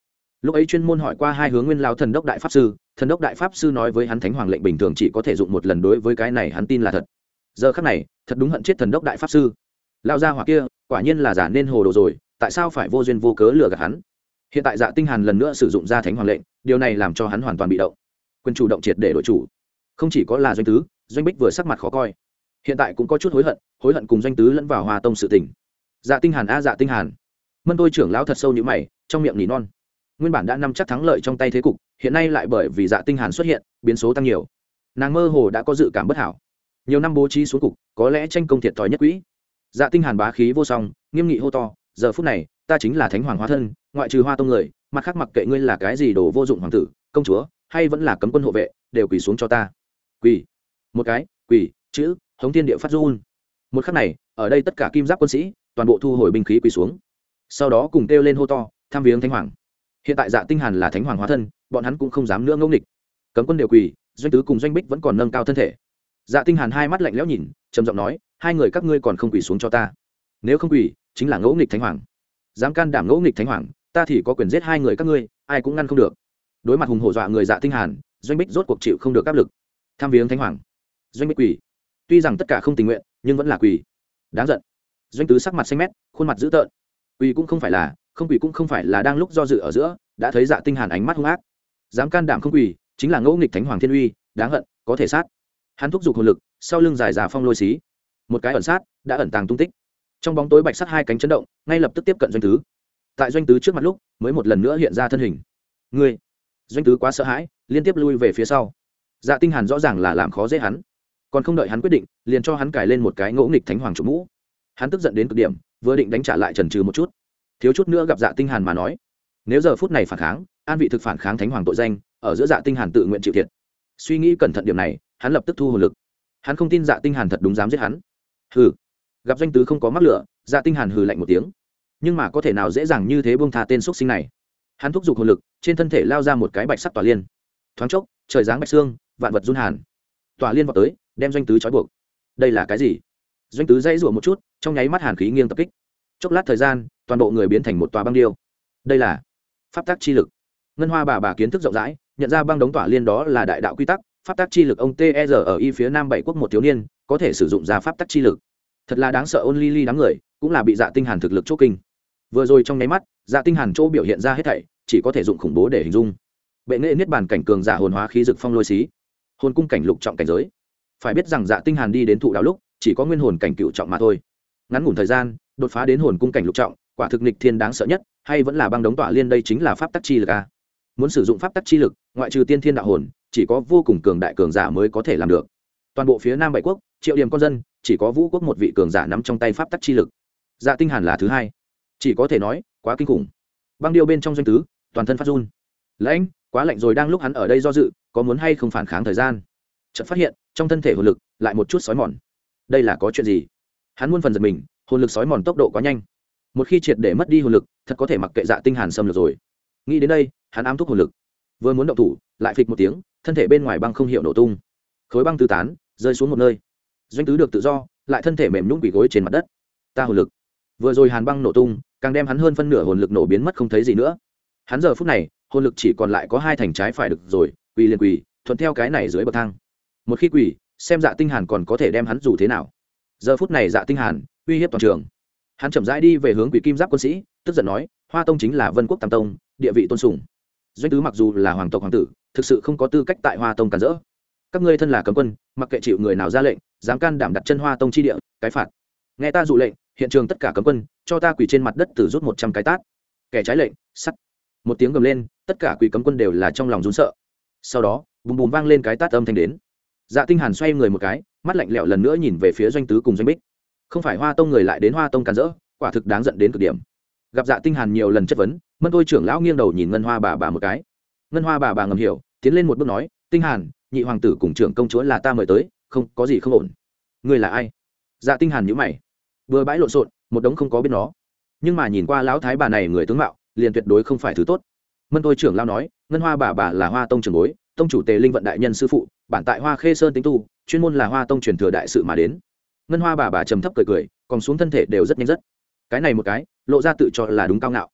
lúc ấy chuyên môn hỏi qua hai hướng nguyên lao thần đốc đại pháp sư, thần đốc đại pháp sư nói với hắn thánh hoàng lệnh bình thường chỉ có thể dụng một lần đối với cái này hắn tin là thật. Giờ khắc này, thật đúng hận chết thần đốc đại pháp sư. Lao ra hoặc kia, quả nhiên là giả nên hồ đồ rồi, tại sao phải vô duyên vô cớ lừa gạt hắn? Hiện tại dạ tinh hàn lần nữa sử dụng ra thánh hoàng lệnh, điều này làm cho hắn hoàn toàn bị động. Quyền chủ động triệt để đổi chủ. Không chỉ có là doanh tứ, doanh bích vừa sắc mặt khó coi. Hiện tại cũng có chút hối hận hối hận cùng doanh tứ lẫn vào hòa tông sự tình. Dạ tinh hàn a dạ tinh hàn. Mân tôi trưởng lão thật sâu như mày, trong miệng nỉ non nguyên bản đã nắm chắc thắng lợi trong tay thế cục, hiện nay lại bởi vì dạ tinh hàn xuất hiện, biến số tăng nhiều. Nàng mơ hồ đã có dự cảm bất hảo. Nhiều năm bố trí xuống cục, có lẽ tranh công thiệt thòi nhất quỹ. Dạ tinh hàn bá khí vô song, nghiêm nghị hô to, giờ phút này, ta chính là thánh hoàng hóa thân, ngoại trừ hoa tông người, mặt khác mặc kệ ngươi là cái gì đồ vô dụng hoàng tử, công chúa, hay vẫn là cấm quân hộ vệ, đều quỳ xuống cho ta. Quỳ. Một cái, quỳ, chữ, hống thiên địa phát run. Một khắc này, ở đây tất cả kim giáp quân sĩ, toàn bộ thu hồi binh khí quỳ xuống. Sau đó cùng kêu lên hô to, tham viếng thánh hoàng hiện tại dạ tinh hàn là thánh hoàng hóa thân, bọn hắn cũng không dám nữa ngẫu nghịch. Cấm quân đều quỳ, doanh tứ cùng doanh bích vẫn còn nâng cao thân thể. Dạ tinh hàn hai mắt lạnh lẽo nhìn, trầm giọng nói, hai người các ngươi còn không quỳ xuống cho ta. Nếu không quỳ, chính là ngẫu nghịch thánh hoàng. Dám can đảm ngẫu nghịch thánh hoàng, ta thì có quyền giết hai người các ngươi, ai cũng ngăn không được. Đối mặt hùng hổ dọa người dạ tinh hàn, doanh bích rốt cuộc chịu không được áp lực. Tham viếng thánh hoàng. Doanh bích quỳ. Tuy rằng tất cả không tình nguyện, nhưng vẫn là quỳ. Đáng giận. Doanh tứ sắc mặt xanh mét, khuôn mặt dữ tợn. Quỳ cũng không phải là không quỷ cũng không phải là đang lúc do dự ở giữa, đã thấy dạ tinh hàn ánh mắt hung ác. Dám can đảm không quỷ chính là ngẫu nghịch thánh hoàng thiên uy, đáng hận, có thể sát. Hắn thúc giục hồn lực, sau lưng dài già phong lôi xí. Một cái ẩn sát, đã ẩn tàng tung tích. Trong bóng tối bạch sắt hai cánh chấn động, ngay lập tức tiếp cận doanh tứ. Tại doanh tứ trước mặt lúc, mới một lần nữa hiện ra thân hình. Ngươi! Doanh tứ quá sợ hãi, liên tiếp lui về phía sau. Dạ tinh hàn rõ ràng là làm khó dễ hắn. Còn không đợi hắn quyết định, liền cho hắn cài lên một cái ngỗ nghịch thánh hoàng chủ mũ. Hắn tức giận đến cực điểm, vừa định đánh trả lại trần trừ một chút thiếu chút nữa gặp dạ tinh hàn mà nói, nếu giờ phút này phản kháng, an vị thực phản kháng thánh hoàng tội danh, ở giữa dạ tinh hàn tự nguyện chịu thiệt. Suy nghĩ cẩn thận điểm này, hắn lập tức thu hồi lực. Hắn không tin dạ tinh hàn thật đúng dám giết hắn. Hừ. Gặp doanh tứ không có mắc lửa dạ tinh hàn hừ lạnh một tiếng. Nhưng mà có thể nào dễ dàng như thế buông tha tên xuất sinh này? Hắn thúc giục hồn lực, trên thân thể lao ra một cái bạch sắc tỏa liên. Thoáng chốc, trời giáng bạch xương, vạn vật run hàn. Tỏa liên vào tới, đem doanh tứ trói buộc. Đây là cái gì? Doanh tứ dãy rủa một chút, trong nháy mắt hàn khí nghiêng tập kích chốc lát thời gian, toàn bộ người biến thành một tòa băng điêu. Đây là pháp tác chi lực. Ngân hoa bà bà kiến thức rộng rãi, nhận ra băng đống tỏa liên đó là đại đạo quy tắc, pháp tác chi lực ông ter ở y phía nam bảy quốc một thiếu niên, có thể sử dụng ra pháp tác chi lực. Thật là đáng sợ ôn ly ly đám người, cũng là bị dạ tinh hàn thực lực chốt kinh. Vừa rồi trong nháy mắt dạ tinh hàn chỗ biểu hiện ra hết thảy, chỉ có thể dụng khủng bố để hình dung. Bệ nghệ niết bàn cảnh cường giả hồn hóa khí dực phong lôi xí. Hồn cung cảnh lục trọng cảnh giới. Phải biết rằng dạ tinh hàn đi đến thụ đạo lúc, chỉ có nguyên hồn cảnh cựu trọng mà thôi. Ngắn ngủn thời gian đột phá đến hồn cung cảnh lục trọng, quả thực nịch thiên đáng sợ nhất, hay vẫn là băng đống tỏa liên đây chính là pháp tắc chi lực a. Muốn sử dụng pháp tắc chi lực, ngoại trừ tiên thiên đạo hồn, chỉ có vô cùng cường đại cường giả mới có thể làm được. Toàn bộ phía nam bảy quốc, triệu điểm con dân, chỉ có vũ quốc một vị cường giả nắm trong tay pháp tắc chi lực. Dạ tinh hàn là thứ hai. Chỉ có thể nói, quá kinh khủng. Băng điêu bên trong doanh tứ, toàn thân phát run. Lãnh, quá lạnh rồi đang lúc hắn ở đây do dự, có muốn hay không phản kháng thời gian? Chợt phát hiện, trong thân thể hồn lực lại một chút sói mòn. Đây là có chuyện gì? Hắn muôn phần giật mình hồn lực sói mòn tốc độ quá nhanh. Một khi triệt để mất đi hồn lực, thật có thể mặc kệ dạ tinh hàn xâm lược rồi. Nghĩ đến đây, hắn ám thúc hồn lực. Vừa muốn động thủ, lại phịch một tiếng, thân thể bên ngoài băng không hiểu nổ tung. Khối băng tứ tán, rơi xuống một nơi. Doanh tứ được tự do, lại thân thể mềm nhũn quỳ gối trên mặt đất. Ta hồn lực. Vừa rồi hàn băng nổ tung, càng đem hắn hơn phân nửa hồn lực nổ biến mất không thấy gì nữa. Hắn giờ phút này, hồn lực chỉ còn lại có hai thành trái phải được rồi, quỳ liền quỳ, thuận theo cái này dưới bậc thang. Một khi quỳ, xem dạ tinh hàn còn có thể đem hắn dù thế nào. Giờ phút này dạ tinh hàn uy hiếp toàn trường. Hắn chậm rãi đi về hướng quỷ kim giáp quân sĩ, tức giận nói, hoa tông chính là vân quốc tam tông, địa vị tôn sùng. Doanh tứ mặc dù là hoàng tộc hoàng tử, thực sự không có tư cách tại hoa tông cản rỡ. Các ngươi thân là cấm quân, mặc kệ chịu người nào ra lệnh, dám can đảm đặt chân hoa tông chi địa, cái phạt. Nghe ta dụ lệnh, hiện trường tất cả cấm quân, cho ta quỳ trên mặt đất từ rút một trăm cái tát. Kẻ trái lệnh, sắt. Một tiếng gầm lên, tất cả quỳ cấm quân đều là trong lòng rún sợ. Sau đó, bùm bùm vang lên cái tát âm thanh đến. Dạ tinh hàn xoay người một cái, mắt lạnh lẽo lần nữa nhìn về phía doanh tứ cùng doanh bích không phải hoa tông người lại đến hoa tông càn rỡ, quả thực đáng giận đến cực điểm. Gặp dạ tinh hàn nhiều lần chất vấn, mân tôi trưởng lão nghiêng đầu nhìn ngân hoa bà bà một cái. Ngân hoa bà bà ngầm hiểu, tiến lên một bước nói, tinh hàn, nhị hoàng tử cùng trưởng công chúa là ta mời tới, không, có gì không ổn. Ngươi là ai? Dạ tinh hàn nhíu mày. Vừa bãi lộn xộn, một đống không có biết nó. Nhưng mà nhìn qua lão thái bà này người tướng mạo, liền tuyệt đối không phải thứ tốt. Mân tôi trưởng lão nói, ngân hoa bà bà là hoa tông trưởng bối, tông chủ tề linh vận đại nhân sư phụ, bản tại hoa khê sơn tính tu, chuyên môn là hoa tông truyền thừa đại sự mà đến ngân hoa bà bà trầm thấp cười cười, còn xuống thân thể đều rất nhanh rất. Cái này một cái, lộ ra tự cho là đúng cao ngạo.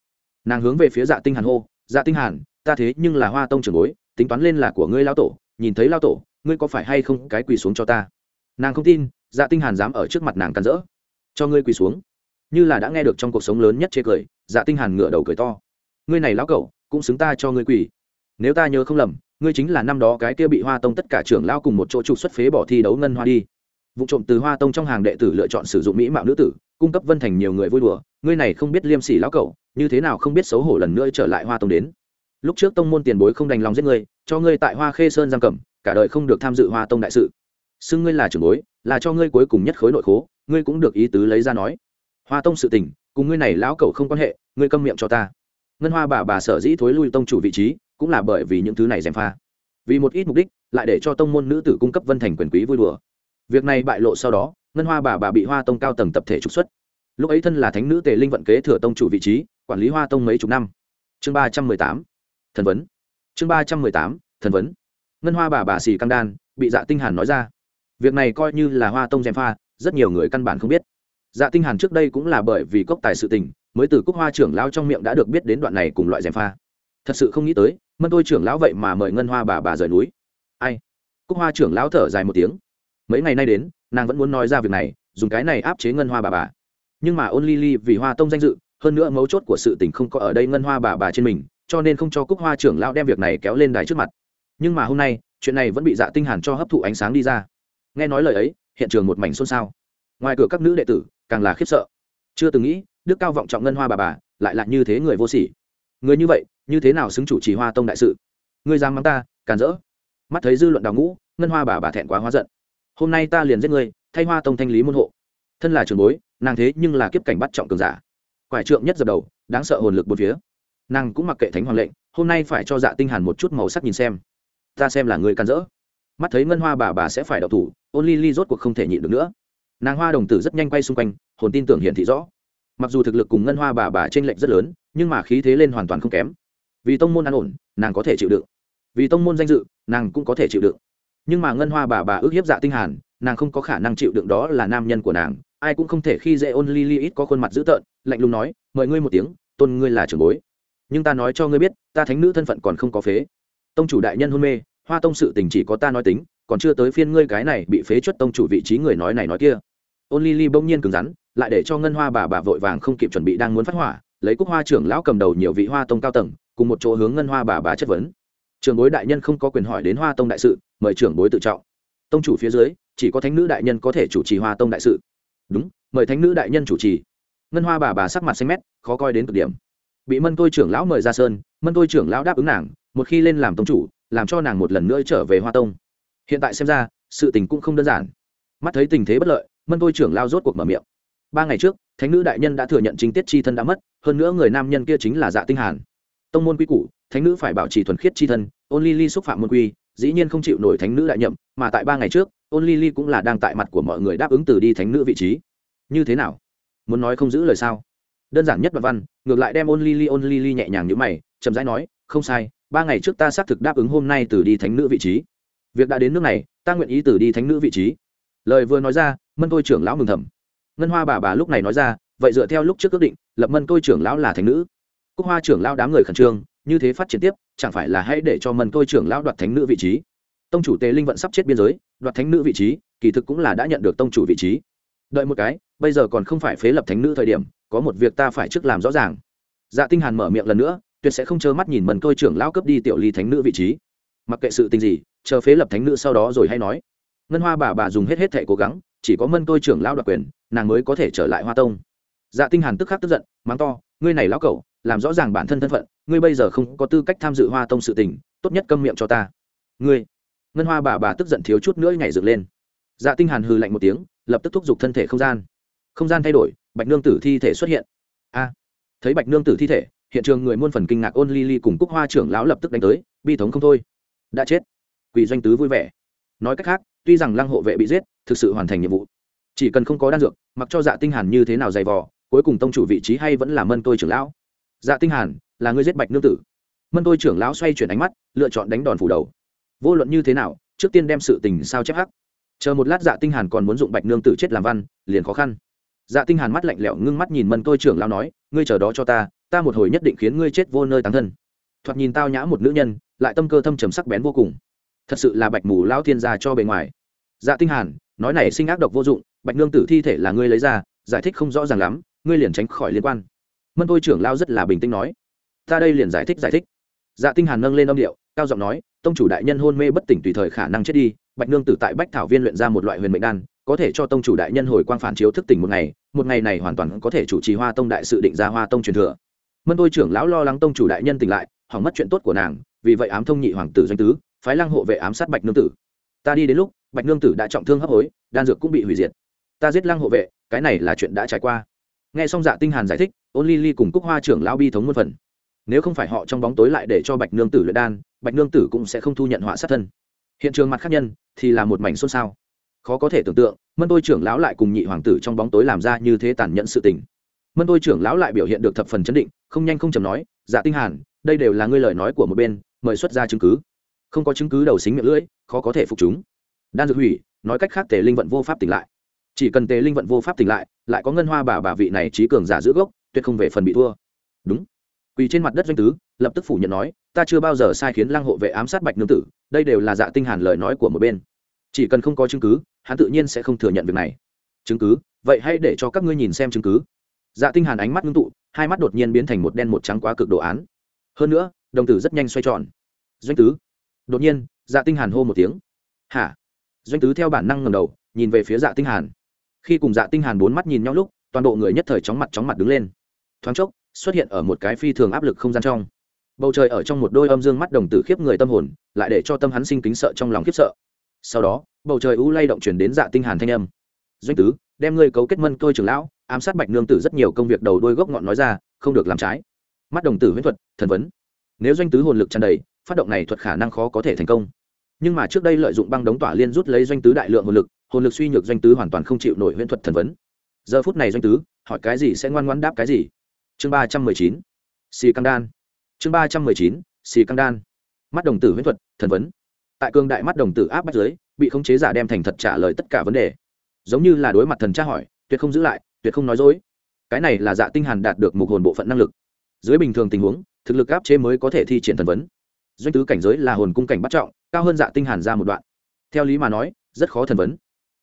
Nàng hướng về phía dạ tinh hàn hô dạ tinh hàn, ta thế nhưng là hoa tông trưởng bối, tính toán lên là của ngươi lao tổ, nhìn thấy lao tổ, ngươi có phải hay không cái quỳ xuống cho ta? Nàng không tin dạ tinh hàn dám ở trước mặt nàng cắn rỡ. Cho ngươi quỳ xuống. Như là đã nghe được trong cuộc sống lớn nhất chê cười dạ tinh hàn ngửa đầu cười to. Ngươi này lão cẩu, cũng xứng ta cho ngươi quỳ. Nếu ta nhớ không lầm, ngươi chính là năm đó cái kia bị hoa tông tất cả trưởng lao cùng một chỗ trục xuất phế bỏ thi đấu ngân hoa đi vụ trộm từ hoa tông trong hàng đệ tử lựa chọn sử dụng mỹ mạo nữ tử, cung cấp vân thành nhiều người vui đùa, ngươi này không biết liêm sỉ lão cẩu, như thế nào không biết xấu hổ lần nữa trở lại hoa tông đến. Lúc trước tông môn tiền bối không đành lòng giết ngươi, cho ngươi tại hoa khê sơn giam cầm, cả đời không được tham dự hoa tông đại sự. Xưng ngươi là trưởng bối, là cho ngươi cuối cùng nhất khối nội khố, ngươi cũng được ý tứ lấy ra nói. Hoa tông sự tình, cùng ngươi này lão cẩu không quan hệ, ngươi câm miệng cho ta. Ngân hoa bà bà sở dĩ thối lui tông chủ vị trí, cũng là bởi vì những thứ này dèm pha. Vì một ít mục đích, lại để cho tông môn nữ tử cung cấp vân thành quyền quý vui đùa việc này bại lộ sau đó, ngân hoa bà bà bị hoa tông cao tầng tập thể trục xuất. Lúc ấy thân là thánh nữ tề linh vận kế thừa tông chủ vị trí, quản lý hoa tông mấy chục năm. Chương ba trăm mười tám, thần vấn. Chương ba trăm mười tám, thần vấn. Ngân hoa bà bà xì căng đan, bị dạ tinh hàn nói ra. Việc này coi như là hoa tông gièm pha, rất nhiều người căn bản không biết. Dạ tinh hàn trước đây cũng là bởi vì cốc tài sự tình, mới từ cúc hoa trưởng lão trong miệng đã được biết đến đoạn này cùng loại gièm pha. Thật sự không nghĩ tới, mân tôi trưởng lão vậy mà mời ngân hoa bà bà rời núi. Ai? Cúc hoa trưởng lão thở dài một tiếng mấy ngày nay đến, nàng vẫn muốn nói ra việc này, dùng cái này áp chế ngân hoa bà bà. Nhưng mà ôn ly ly vì hoa tông danh dự, hơn nữa mấu chốt của sự tình không có ở đây ngân hoa bà bà trên mình, cho nên không cho cúc hoa trưởng lão đem việc này kéo lên đài trước mặt. Nhưng mà hôm nay, chuyện này vẫn bị dạ tinh hàn cho hấp thụ ánh sáng đi ra. Nghe nói lời ấy, hiện trường một mảnh xôn xao. Ngoài cửa các nữ đệ tử, càng là khiếp sợ. Chưa từng nghĩ, đức cao vọng trọng ngân hoa bà bà, lại là như thế người vô sỉ. Người như vậy, như thế nào xứng chủ trì hoa tông đại sự? Người giang mắng ta, càn rỡ. Mắt thấy dư luận đào ngũ, ngân hoa bà bà thẹn quá hóa giận hôm nay ta liền giết ngươi, thay hoa tông thanh lý môn hộ. Thân là trường bối, nàng thế nhưng là kiếp cảnh bắt trọng cường giả. Quải trượng nhất dập đầu, đáng sợ hồn lực bốn phía. Nàng cũng mặc kệ thánh hoàng lệnh, hôm nay phải cho dạ tinh hàn một chút màu sắc nhìn xem. Ta xem là người can dỡ mắt thấy ngân hoa bà bà sẽ phải đậu thủ, ôn ly ly rốt cuộc không thể nhịn được nữa. Nàng hoa đồng tử rất nhanh quay xung quanh, hồn tin tưởng hiện thị rõ. Mặc dù thực lực cùng ngân hoa bà bà trên lệnh rất lớn, nhưng mà khí thế lên hoàn toàn không kém. Vì tông môn an ổn, nàng có thể chịu đựng. Vì tông môn danh dự, nàng cũng có thể chịu đựng nhưng mà ngân hoa bà bà ước hiếp dạ tinh hàn, nàng không có khả năng chịu đựng đó là nam nhân của nàng, ai cũng không thể khi dễ ôn li li ít có khuôn mặt dữ tợn, lạnh lùng nói, mời ngươi một tiếng, tôn ngươi là trưởng bối. Nhưng ta nói cho ngươi biết, ta thánh nữ thân phận còn không có phế. Tông chủ đại nhân hôn mê, hoa tông sự tình chỉ có ta nói tính, còn chưa tới phiên ngươi cái này bị phế chuất tông chủ vị trí người nói này nói kia. Ôn li ly bỗng nhiên cứng rắn, lại để cho ngân hoa bà bà vội vàng không kịp chuẩn bị đang muốn phát hỏa, lấy cúc hoa trưởng lão cầm đầu nhiều vị hoa tông cao tầng, cùng một chỗ hướng ngân hoa bà bà chất vấn. Trưởng bối đại nhân không có quyền hỏi đến hoa tông đại sự, mời trưởng bối tự trọng. Tông chủ phía dưới, chỉ có thánh nữ đại nhân có thể chủ trì hoa tông đại sự. Đúng, mời thánh nữ đại nhân chủ trì. Ngân hoa bà bà sắc mặt xanh mét, khó coi đến cực điểm. Bị mân tôi trưởng lão mời ra sơn, mân tôi trưởng lão đáp ứng nàng, một khi lên làm tông chủ, làm cho nàng một lần nữa trở về hoa tông. Hiện tại xem ra, sự tình cũng không đơn giản. Mắt thấy tình thế bất lợi, mân tôi trưởng lao rốt cuộc mở miệng. Ba ngày trước, thánh nữ đại nhân đã thừa nhận chính tiết chi thân đã mất, hơn nữa người nam nhân kia chính là dạ tinh hàn. Tông môn quy củ thánh nữ phải bảo trì thuần khiết chi thân, ôn ly ly xúc phạm môn quy, dĩ nhiên không chịu nổi thánh nữ đại nhậm, mà tại ba ngày trước, ôn ly ly cũng là đang tại mặt của mọi người đáp ứng từ đi thánh nữ vị trí. Như thế nào? Muốn nói không giữ lời sao? Đơn giản nhất đoạn văn, ngược lại đem ôn ly ly, ôn ly ly nhẹ nhàng như mày, chậm rãi nói, không sai, ba ngày trước ta xác thực đáp ứng hôm nay từ đi thánh nữ vị trí. Việc đã đến nước này, ta nguyện ý từ đi thánh nữ vị trí. Lời vừa nói ra, mân tôi trưởng lão mừng thầm. Ngân hoa bà bà lúc này nói ra, vậy dựa theo lúc trước ước định, lập mân tôi trưởng lão là thánh nữ. Cúc hoa trưởng lão đám người khẩn trương như thế phát triển tiếp, chẳng phải là hãy để cho mần tôi trưởng lão đoạt thánh nữ vị trí. Tông chủ tề linh vận sắp chết biên giới, đoạt thánh nữ vị trí, kỳ thực cũng là đã nhận được tông chủ vị trí. Đợi một cái, bây giờ còn không phải phế lập thánh nữ thời điểm, có một việc ta phải trước làm rõ ràng. Dạ tinh hàn mở miệng lần nữa, tuyệt sẽ không trơ mắt nhìn mần tôi trưởng lão cấp đi tiểu ly thánh nữ vị trí. Mặc kệ sự tình gì, chờ phế lập thánh nữ sau đó rồi hay nói. Ngân hoa bà bà dùng hết hết thể cố gắng, chỉ có mân tôi trưởng lão đoạt quyền, nàng mới có thể trở lại hoa tông. Dạ tinh hàn tức khắc tức giận, mắng to, ngươi này lão cẩu làm rõ ràng bản thân thân phận, ngươi bây giờ không có tư cách tham dự hoa tông sự tình, tốt nhất câm miệng cho ta. Ngươi. Ngân hoa bà bà tức giận thiếu chút nữa nhảy dựng lên. Dạ tinh hàn hừ lạnh một tiếng, lập tức thúc giục thân thể không gian. Không gian thay đổi, bạch nương tử thi thể xuất hiện. A! Thấy bạch nương tử thi thể, hiện trường người muôn phần kinh ngạc ôn ly ly cùng cúc hoa trưởng lão lập tức đánh tới, bi thống không thôi. Đã chết. Quỷ doanh tứ vui vẻ. Nói cách khác, tuy rằng lăng hộ vệ bị giết, thực sự hoàn thành nhiệm vụ. Chỉ cần không có đan dược, mặc cho dạ tinh hàn như thế nào dày vò, cuối cùng tông chủ vị trí hay vẫn là mân tôi trưởng lão dạ tinh hàn, là người giết bạch nương tử. Mân tôi trưởng lão xoay chuyển ánh mắt, lựa chọn đánh đòn phủ đầu. Vô luận như thế nào, trước tiên đem sự tình sao chép hắc. Chờ một lát dạ tinh hàn còn muốn dụng bạch nương tử chết làm văn, liền khó khăn. Dạ tinh hàn mắt lạnh lẽo ngưng mắt nhìn mân tôi trưởng lão nói, ngươi chờ đó cho ta ta một hồi nhất định khiến ngươi chết vô nơi táng thân. Thoạt nhìn tao nhã một nữ nhân, lại tâm cơ thâm trầm sắc bén vô cùng. Thật sự là bạch mù lão thiên gia cho bề ngoài. Dạ tinh hàn, nói này sinh ác độc vô dụng, bạch nương tử thi thể là ngươi lấy ra, giải thích không rõ ràng lắm, ngươi liền tránh khỏi liên quan mân tôi trưởng lão rất là bình tĩnh nói, ta đây liền giải thích giải thích. Dạ tinh hàn nâng lên âm điệu, cao giọng nói, tông chủ đại nhân hôn mê bất tỉnh tùy thời khả năng chết đi, bạch nương tử tại bách thảo viên luyện ra một loại huyền mệnh đan, có thể cho tông chủ đại nhân hồi quang phản chiếu thức tỉnh một ngày một ngày này hoàn toàn có thể chủ trì hoa tông đại sự định ra hoa tông truyền thừa. Mân tôi trưởng lão lo lắng tông chủ đại nhân tỉnh lại, hỏng mất chuyện tốt của nàng, vì vậy ám thông nhị hoàng tử doanh tứ, phái lang hộ vệ ám sát bạch nương tử. Ta đi đến lúc, bạch nương tử đã trọng thương hấp hối, đan dược cũng bị hủy diệt. Ta giết lang hộ vệ, cái này là chuyện đã trải qua. Nghe xong dạ tinh hàn giải thích ôn ly ly cùng cúc hoa trưởng lão bi thống muôn phần. Nếu không phải họ trong bóng tối lại để cho bạch nương tử luyện đan, bạch nương tử cũng sẽ không thu nhận họa sát thân. Hiện trường mặt khác nhân thì là một mảnh xôn xao. Khó có thể tưởng tượng, mân tôi trưởng lão lại cùng nhị hoàng tử trong bóng tối làm ra như thế tàn nhẫn sự tình. Mân tôi trưởng lão lại biểu hiện được thập phần chấn định, không nhanh không chầm nói dạ tinh hàn, đây đều là ngươi lời nói của một bên, mời xuất ra chứng cứ. Không có chứng cứ đầu xính miệng lưỡi, khó có thể phục chúng. Đan dược hủy, nói cách khác tề linh vận vô pháp tỉnh lại. Chỉ cần tề linh vận vô pháp tỉnh lại lại có ngân hoa bà bà vị này trí cường giả giữ gốc tuyệt không về phần bị thua. Đúng. Quỳ trên mặt đất doanh tứ, lập tức phủ nhận nói, ta chưa bao giờ sai khiến lăng hộ vệ ám sát bạch nương tử, đây đều là dạ tinh hàn lời nói của một bên. Chỉ cần không có chứng cứ, hắn tự nhiên sẽ không thừa nhận việc này. Chứng cứ? Vậy hãy để cho các ngươi nhìn xem chứng cứ. Dạ tinh hàn ánh mắt ngưng tụ, hai mắt đột nhiên biến thành một đen một trắng quá cực độ án. Hơn nữa, đồng tử rất nhanh xoay tròn. Doanh tứ? Đột nhiên dạ tinh hàn hô một tiếng. Hả? Doanh tứ theo bản năng ngẩng đầu, nhìn về phía dạ tinh hàn. Khi cùng dạ tinh hàn bốn mắt nhìn nhau lúc, toàn bộ người nhất thời chóng mặt chóng mặt đứng lên thoáng chốc, xuất hiện ở một cái phi thường áp lực không gian trong. Bầu trời ở trong một đôi âm dương mắt đồng tử khiếp người tâm hồn, lại để cho tâm hắn sinh kính sợ trong lòng khiếp sợ. Sau đó, bầu trời u lay động chuyển đến dạ tinh hàn thanh âm. Doanh tứ, đem ngươi cấu kết mân tôi trưởng lão, ám sát bạch nương tử rất nhiều công việc đầu đuôi gốc ngọn nói ra, không được làm trái. Mắt đồng tử huyễn thuật, thần vấn. Nếu doanh tứ hồn lực tràn đầy, phát động này thuật khả năng khó có thể thành công. Nhưng mà trước đây lợi dụng băng đống tỏa liên rút lấy doanh tứ đại lượng hồn lực hồn lực suy nhược doanh tứ hoàn toàn không chịu nổi huyễn thuật thần vấn. Giờ phút này doanh tứ, hỏi cái gì sẽ ngoan ngoãn đáp cái gì? Chương ba trăm mười chín, xì căng đan. Chương ba trăm mười chín, xì căng đan. Mắt đồng tử huyễn thuật, thần vấn. Tại cương đại mắt đồng tử áp bắt giới bị khống chế giả đem thành thật trả lời tất cả vấn đề. Giống như là đối mặt thần tra hỏi, tuyệt không giữ lại, tuyệt không nói dối. Cái này là dạ tinh hàn đạt được mục hồn bộ phận năng lực. Dưới bình thường tình huống, thực lực áp chế mới có thể thi triển thần vấn. Doanh tứ cảnh giới là hồn cung cảnh bắt trọng, cao hơn dạ tinh hàn ra một đoạn. Theo lý mà nói, rất khó thần vấn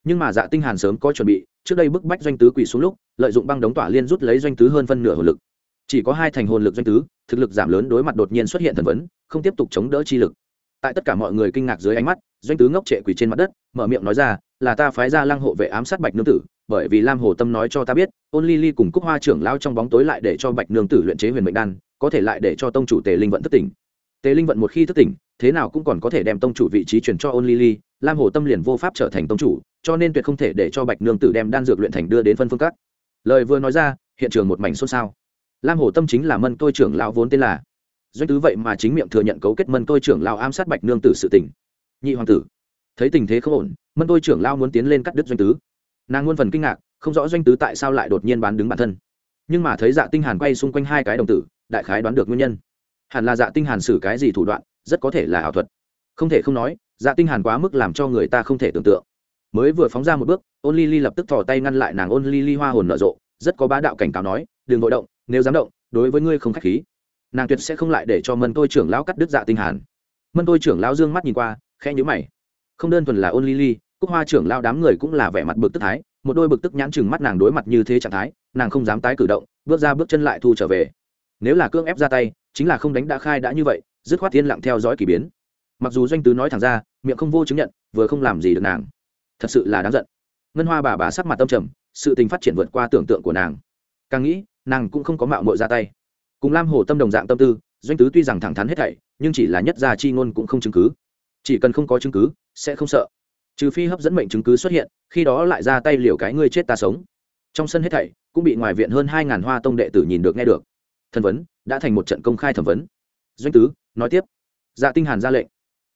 nhưng mà dạ tinh hàn sớm có chuẩn bị, trước đây bức bách doanh tứ quỳ xuống lúc, lợi dụng băng đống tỏa liên rút lấy doanh tứ hơn phân nửa hồn lực. Chỉ có hai thành hồn lực doanh tứ, thực lực giảm lớn đối mặt đột nhiên xuất hiện thần vấn, không tiếp tục chống đỡ chi lực. Tại tất cả mọi người kinh ngạc dưới ánh mắt, doanh tứ ngốc trệ quỳ trên mặt đất, mở miệng nói ra, là ta phái ra lăng hộ vệ ám sát bạch nương tử, bởi vì lam hồ tâm nói cho ta biết, ôn ly ly cùng cúc hoa trưởng lao trong bóng tối lại để cho bạch nương tử luyện chế huyền mệnh đan, có thể lại để cho tông chủ tề linh vận thất tỉnh. Tề linh vận một khi thất tỉnh, thế nào cũng còn có thể đem tông chủ vị trí chuyển cho ôn ly ly, lam hồ tâm liền vô pháp trở thành tông chủ cho nên tuyệt không thể để cho bạch nương tử đem đan dược luyện thành đưa đến phân phương các lời vừa nói ra, hiện trường một mảnh xôn xao. Lam hồ tâm chính là mân tôi trưởng lão vốn tên là. Doanh tứ vậy mà chính miệng thừa nhận cấu kết mân tôi trưởng lão ám sát bạch nương tử sự tỉnh nhị hoàng tử, thấy tình thế không ổn, mân tôi trưởng lão muốn tiến lên cắt đứt doanh tứ. Nàng muôn phần kinh ngạc, không rõ doanh tứ tại sao lại đột nhiên bán đứng bản thân. Nhưng mà thấy dạ tinh hàn quay xung quanh hai cái đồng tử, đại khái đoán được nguyên nhân. Hẳn là dạ tinh hàn xử cái gì thủ đoạn, rất có thể là ảo thuật. Không thể không nói dạ tinh hàn quá mức làm cho người ta không thể tưởng tượng mới vừa phóng ra một bước, ôn ly ly lập tức thò tay ngăn lại nàng ôn ly ly hoa hồn nở rộ, rất có bá đạo cảnh cáo nói, đừng vội động, nếu dám động, đối với ngươi không khách khí. Nàng tuyệt sẽ không lại để cho mân tôi trưởng lão cắt đứt dạ tinh hàn. Mân tôi trưởng lão dương mắt nhìn qua, khẽ nhíu mày. Không đơn thuần là ôn ly ly, cúc hoa trưởng lão đám người cũng là vẻ mặt bực tức thái, một đôi bực tức nhãn chừng mắt nàng đối mặt như thế trạng thái, nàng không dám tái cử động, bước ra bước chân lại thu trở về. Nếu là cưỡng ép ra tay, chính là không đánh đã khai đã như vậy, dứt khoát thiên lặng theo dõi kỳ biến. Mặc dù doanh tứ nói thẳng ra, miệng không vô chứng nhận, vừa không làm gì được nàng thật sự là đáng giận. Ngân hoa bà bà sắc mặt tâm trầm, sự tình phát triển vượt qua tưởng tượng của nàng. Càng nghĩ, nàng cũng không có mạo mội ra tay. Cùng lam hồ tâm đồng dạng tâm tư, doanh tứ tuy rằng thẳng thắn hết thảy, nhưng chỉ là nhất gia chi ngôn cũng không chứng cứ. Chỉ cần không có chứng cứ, sẽ không sợ. Trừ phi hấp dẫn mệnh chứng cứ xuất hiện, khi đó lại ra tay liều cái ngươi chết ta sống. Trong sân hết thảy, cũng bị ngoài viện hơn hai ngàn hoa tông đệ tử nhìn được nghe được. Thân vấn, đã thành một trận công khai thẩm vấn. Doanh tứ, nói tiếp. Dạ tinh hàn ra lệnh.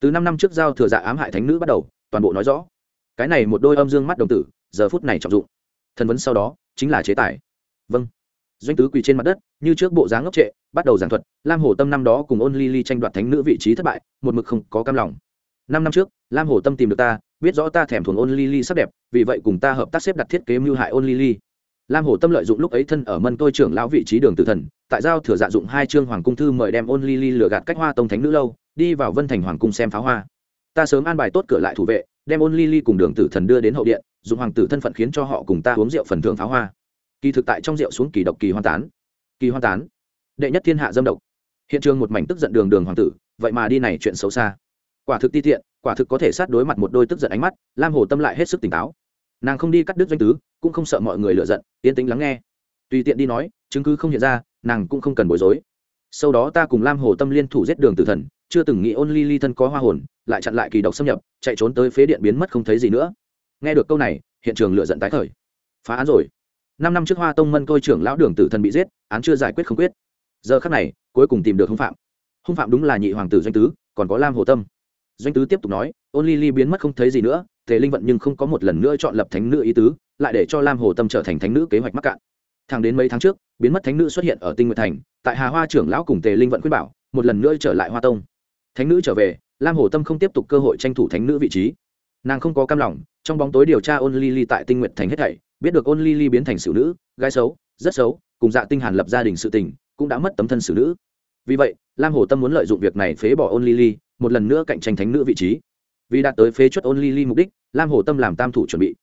Từ năm năm trước giao thừa dạ ám hại thánh nữ bắt đầu, toàn bộ nói rõ cái này một đôi âm dương mắt đồng tử, giờ phút này trọng dụng. Thần vấn sau đó, chính là chế tài. Vâng. Doanh tứ quỳ trên mặt đất, như trước bộ dáng ngốc trệ, bắt đầu giảng thuật, lam hồ tâm năm đó cùng ôn ly ly tranh đoạt thánh nữ vị trí thất bại, một mực không có cam lòng. Năm năm trước, lam hồ tâm tìm được ta, biết rõ ta thèm thuồng ôn ly ly sắc đẹp, vì vậy cùng ta hợp tác xếp đặt thiết kế mưu hại ôn ly ly. Lam hồ tâm lợi dụng lúc ấy thân ở mân tôi trưởng lão vị trí đường tử thần, tại giao thừa dạ dụng hai chương hoàng cung thư mời đem ôn ly ly lừa gạt cách hoa tông thánh nữ lâu, đi vào vân thành hoàng cung xem pháo hoa. Ta sớm an bài tốt cửa lại thủ vệ đem ôn ly ly cùng đường tử thần đưa đến hậu điện, dùng hoàng tử thân phận khiến cho họ cùng ta uống rượu phần thưởng pháo hoa. Kỳ thực tại trong rượu xuống kỳ độc kỳ hoan tán. Kỳ hoan tán. Đệ nhất thiên hạ dâm độc. Hiện trường một mảnh tức giận đường đường hoàng tử, vậy mà đi này chuyện xấu xa. Quả thực ti tiện, quả thực có thể sát đối mặt một đôi tức giận ánh mắt, lam hồ tâm lại hết sức tỉnh táo. Nàng không đi cắt đứt doanh tứ, cũng không sợ mọi người lựa giận, yên tĩnh lắng nghe. Tùy tiện đi nói, chứng cứ không hiện ra, nàng cũng không cần bối rối. Sau đó ta cùng lam hồ tâm liên thủ giết đường tử thần chưa từng nghĩ ôn ly ly thân có hoa hồn, lại chặn lại kỳ độc xâm nhập, chạy trốn tới phế điện biến mất không thấy gì nữa. Nghe được câu này, hiện trường lựa giận tái khởi. Phá án rồi. Năm năm trước hoa tông mân tôi trưởng lão đường tử thần bị giết, án chưa giải quyết không quyết. Giờ khắc này, cuối cùng tìm được hung phạm. Hung phạm đúng là nhị hoàng tử doanh tứ, còn có lam hồ tâm. Doanh tứ tiếp tục nói, ôn ly ly biến mất không thấy gì nữa, tề linh vận nhưng không có một lần nữa chọn lập thánh nữ ý tứ, lại để cho lam hồ tâm trở thành thánh nữ kế hoạch mắc cạn. Thẳng đến mấy tháng trước, biến mất thánh nữ xuất hiện ở tinh nguyệt thành, tại hà hoa trưởng lão cùng tề linh vận khuyên bảo, một lần nữa trở lại hoa tông thánh nữ trở về, lam hồ tâm không tiếp tục cơ hội tranh thủ thánh nữ vị trí. Nàng không có cam lòng, trong bóng tối điều tra ôn ly ly tại tinh nguyệt thành hết thảy, biết được ôn ly ly biến thành xử nữ, gái xấu, rất xấu, cùng dạ tinh hàn lập gia đình sự tình, cũng đã mất tấm thân xử nữ. Vì vậy, lam hồ tâm muốn lợi dụng việc này phế bỏ ôn ly ly một lần nữa cạnh tranh thánh nữ vị trí. Vì đạt tới phế chuất ôn ly ly mục đích, lam hồ tâm làm tam thủ chuẩn bị.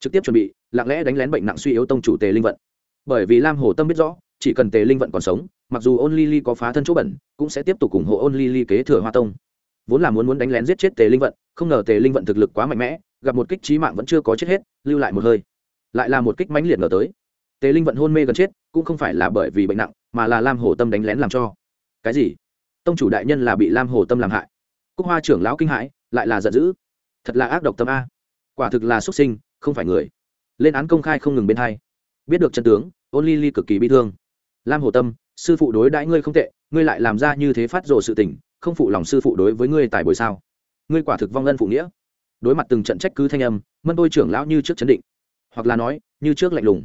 Trực tiếp chuẩn bị, lặng lẽ đánh lén bệnh nặng suy yếu tông chủ tề linh vận. Bởi vì lam hồ tâm biết rõ, chỉ cần tề linh vận còn sống mặc dù ôn ly ly có phá thân chỗ bẩn, cũng sẽ tiếp tục ủng hộ ôn ly ly kế thừa hoa tông. Vốn là muốn muốn đánh lén giết chết tề linh vận, không ngờ tề linh vận thực lực quá mạnh mẽ, gặp một kích trí mạng vẫn chưa có chết hết, lưu lại một hơi. Lại là một kích mãnh liệt ngờ tới. Tề linh vận hôn mê gần chết, cũng không phải là bởi vì bệnh nặng, mà là lam hồ tâm đánh lén làm cho. Cái gì? Tông chủ đại nhân là bị lam hồ tâm làm hại. Cúc hoa trưởng lão kinh hãi, lại là giận dữ. Thật là ác độc tâm a. Quả thực là xuất sinh, không phải người. Lên án công khai không ngừng bên hai. Biết được chân tướng, ôn ly ly cực kỳ bi thương. Lam hồ tâm sư phụ đối đãi ngươi không tệ, ngươi lại làm ra như thế phát rồ sự tình, không phụ lòng sư phụ đối với ngươi tại bồi sao? Ngươi quả thực vong ân phụ nghĩa. Đối mặt từng trận trách cứ thanh âm, mân tôi trưởng lão như trước chấn định, hoặc là nói, như trước lạnh lùng.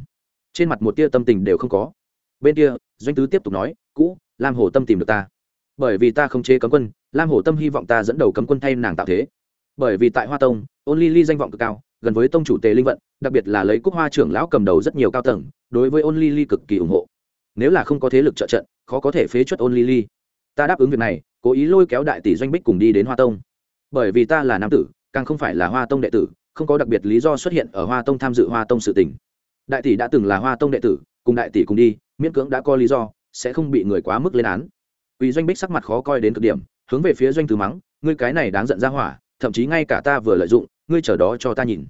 Trên mặt một tia tâm tình đều không có. Bên kia, doanh tứ tiếp tục nói, cũ, lam hồ tâm tìm được ta. Bởi vì ta không chế cấm quân, lam hồ tâm hy vọng ta dẫn đầu cấm quân thay nàng tạo thế. Bởi vì tại hoa tông, ôn ly ly danh vọng cực cao, gần với tông chủ tề linh vận, đặc biệt là lấy cúc hoa trưởng lão cầm đầu rất nhiều cao tầng, đối với ôn ly ly cực kỳ ủng hộ nếu là không có thế lực trợ trận, khó có thể phế chuất ôn Lily. ta đáp ứng việc này, cố ý lôi kéo đại tỷ doanh bích cùng đi đến hoa tông. Bởi vì ta là nam tử, càng không phải là hoa tông đệ tử, không có đặc biệt lý do xuất hiện ở hoa tông tham dự hoa tông sự tình. Đại tỷ đã từng là hoa tông đệ tử, cùng đại tỷ cùng đi, miễn cưỡng đã có lý do, sẽ không bị người quá mức lên án. Quỳ doanh bích sắc mặt khó coi đến cực điểm, hướng về phía doanh tứ mắng, ngươi cái này đáng giận ra hỏa, thậm chí ngay cả ta vừa lợi dụng, ngươi chờ đó cho ta nhìn.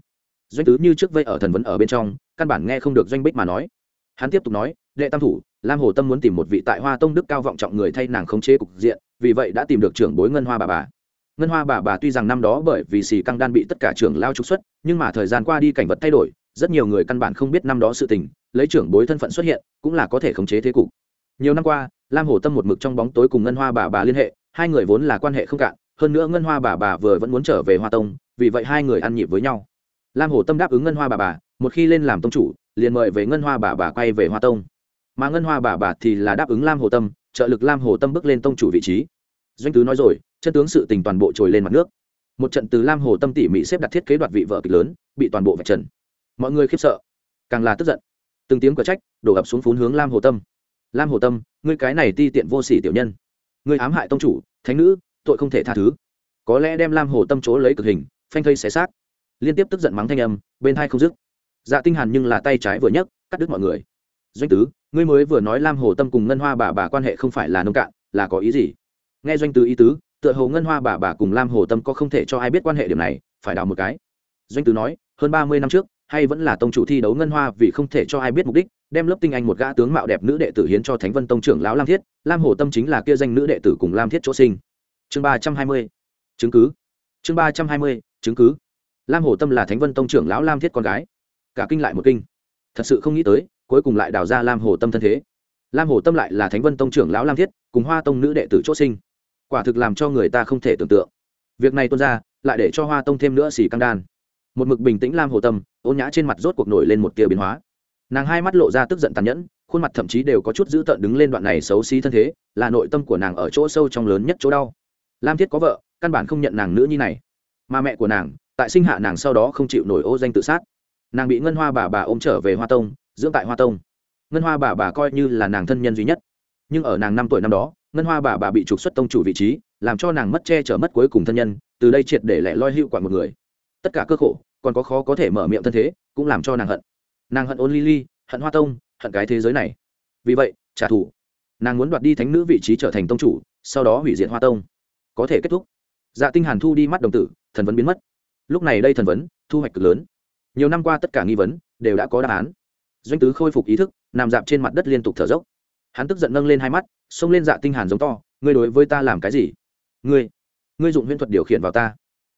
Doanh tứ như trước vây ở thần vấn ở bên trong, căn bản nghe không được doanh bích mà nói. Hắn tiếp tục nói đệ tam thủ, lam hồ tâm muốn tìm một vị tại hoa tông đức cao vọng trọng người thay nàng khống chế cục diện, vì vậy đã tìm được trưởng bối ngân hoa bà bà. Ngân hoa bà bà tuy rằng năm đó bởi vì xì căng đan bị tất cả trưởng lao trục xuất, nhưng mà thời gian qua đi cảnh vật thay đổi, rất nhiều người căn bản không biết năm đó sự tình, lấy trưởng bối thân phận xuất hiện, cũng là có thể khống chế thế cục. Nhiều năm qua, lam hồ tâm một mực trong bóng tối cùng ngân hoa bà bà liên hệ, hai người vốn là quan hệ không cạn, hơn nữa ngân hoa bà bà vừa vẫn muốn trở về hoa tông, vì vậy hai người ăn nhịp với nhau. Lam hồ tâm đáp ứng ngân hoa bà bà, một khi lên làm tông chủ, liền mời về ngân hoa bà bà quay về hoa tông mà ngân hoa bà bà thì là đáp ứng lam hồ tâm, trợ lực lam hồ tâm bước lên tông chủ vị trí. Doanh tứ nói rồi, chân tướng sự tình toàn bộ trồi lên mặt nước. Một trận từ lam hồ tâm tỉ mỉ xếp đặt thiết kế đoạt vị vợ kịch lớn, bị toàn bộ vạch trần. Mọi người khiếp sợ, càng là tức giận. Từng tiếng cờ trách, đổ ập xuống phún hướng lam hồ tâm. Lam hồ tâm, ngươi cái này ti tiện vô sỉ tiểu nhân. Ngươi ám hại tông chủ, thánh nữ, tội không thể tha thứ. Có lẽ đem lam hồ tâm chỗ lấy cực hình, phanh thây xé xác. Liên tiếp tức giận mắng thanh âm, bên hai không dứt. Dạ tinh hàn nhưng là tay trái vừa nhấc, cắt đứt mọi người doanh tứ, ngươi mới vừa nói lam hồ tâm cùng ngân hoa bà bà quan hệ không phải là nông cạn, là có ý gì? Nghe doanh tứ ý tứ, tựa hồ ngân hoa bà bà cùng lam hồ tâm có không thể cho ai biết quan hệ điểm này, phải đào một cái. Doanh tứ nói, hơn ba mươi năm trước, hay vẫn là tông chủ thi đấu ngân hoa vì không thể cho ai biết mục đích, đem lớp tinh anh một gã tướng mạo đẹp nữ đệ tử hiến cho thánh vân tông trưởng lão lam thiết, lam hồ tâm chính là kia danh nữ đệ tử cùng lam thiết chỗ sinh. Chương ba trăm hai mươi, chứng cứ. Chương ba trăm hai mươi, chứng cứ. Lam hồ tâm là thánh vân tông trưởng lão lam thiết con gái. Cả kinh lại một kinh. Thật sự không nghĩ tới cuối cùng lại đào ra lam hồ tâm thân thế. Lam hồ tâm lại là thánh vân tông trưởng lão lam thiết, cùng hoa tông nữ đệ tử chỗ sinh. Quả thực làm cho người ta không thể tưởng tượng. Việc này tuôn ra, lại để cho hoa tông thêm nữa xì căng đan. Một mực bình tĩnh lam hồ tâm, ôn nhã trên mặt rốt cuộc nổi lên một tia biến hóa. Nàng hai mắt lộ ra tức giận tàn nhẫn, khuôn mặt thậm chí đều có chút dữ tợn đứng lên đoạn này xấu xí thân thế, là nội tâm của nàng ở chỗ sâu trong lớn nhất chỗ đau. Lam thiết có vợ, căn bản không nhận nàng nữ nhi này. Mà mẹ của nàng, tại sinh hạ nàng sau đó không chịu nổi ô danh tự sát. Nàng bị ngân hoa bà bà ôm trở về hoa tông dưỡng tại hoa tông. Ngân hoa bà bà coi như là nàng thân nhân duy nhất. Nhưng ở nàng năm tuổi năm đó, ngân hoa bà bà bị trục xuất tông chủ vị trí, làm cho nàng mất che chở mất cuối cùng thân nhân, từ đây triệt để lẻ loi hữu quản một người. Tất cả cơ khổ, còn có khó có thể mở miệng thân thế, cũng làm cho nàng hận. Nàng hận ôn ly ly hận hoa tông, hận cái thế giới này. Vì vậy, trả thù. Nàng muốn đoạt đi thánh nữ vị trí trở thành tông chủ, sau đó hủy diệt hoa tông. Có thể kết thúc. Dạ tinh hàn thu đi mắt đồng tử, thần vấn biến mất. Lúc này đây thần vấn, thu hoạch cực lớn. Nhiều năm qua tất cả nghi vấn, đều đã có đáp án doanh tứ khôi phục ý thức, nằm dạp trên mặt đất liên tục thở dốc. Hắn tức giận nâng lên hai mắt, xông lên dạ tinh hàn giống to, ngươi đối với ta làm cái gì? Ngươi ngươi dụng huyễn thuật điều khiển vào ta.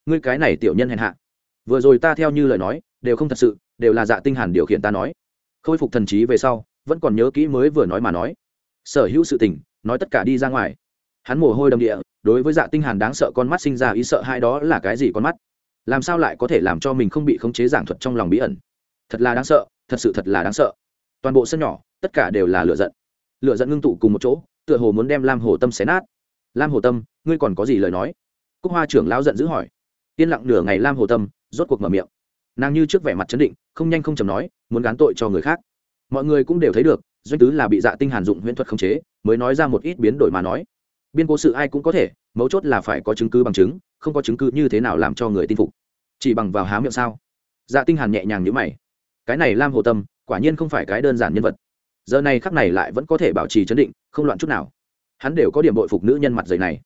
Ngươi cái này tiểu nhân hèn hạ. Vừa rồi ta theo như lời nói, đều không thật sự, đều là dạ tinh hàn điều khiển ta nói. Khôi phục thần trí về sau, vẫn còn nhớ kỹ mới vừa nói mà nói. Sở hữu sự tình, nói tất cả đi ra ngoài. Hắn mồ hôi đầm địa, đối với dạ tinh hàn đáng sợ con mắt sinh ra ý sợ hai đó là cái gì con mắt? Làm sao lại có thể làm cho mình không bị khống chế giảng thuật trong lòng bí ẩn? Thật là đáng sợ thật sự thật là đáng sợ. Toàn bộ sân nhỏ, tất cả đều là lửa giận. Lửa giận ngưng tụ cùng một chỗ, tựa hồ muốn đem lam hồ tâm xé nát. Lam hồ tâm, ngươi còn có gì lời nói? Cúc hoa trưởng lão giận dữ hỏi. Yên lặng nửa ngày lam hồ tâm rốt cuộc mở miệng. Nàng như trước vẻ mặt chấn định, không nhanh không chầm nói, muốn gán tội cho người khác. Mọi người cũng đều thấy được, doanh tứ là bị dạ tinh hàn dụng huyễn thuật khống chế, mới nói ra một ít biến đổi mà nói. Biên cố sự ai cũng có thể, mấu chốt là phải có chứng cứ bằng chứng, không có chứng cứ như thế nào làm cho người tin phục. Chỉ bằng vào há miệng sao? Dạ tinh hàn nhẹ nhàng nhíu mày cái này lam hồ tâm, quả nhiên không phải cái đơn giản nhân vật. Giờ này khắc này lại vẫn có thể bảo trì chấn định, không loạn chút nào. Hắn đều có điểm bội phục nữ nhân mặt dày này.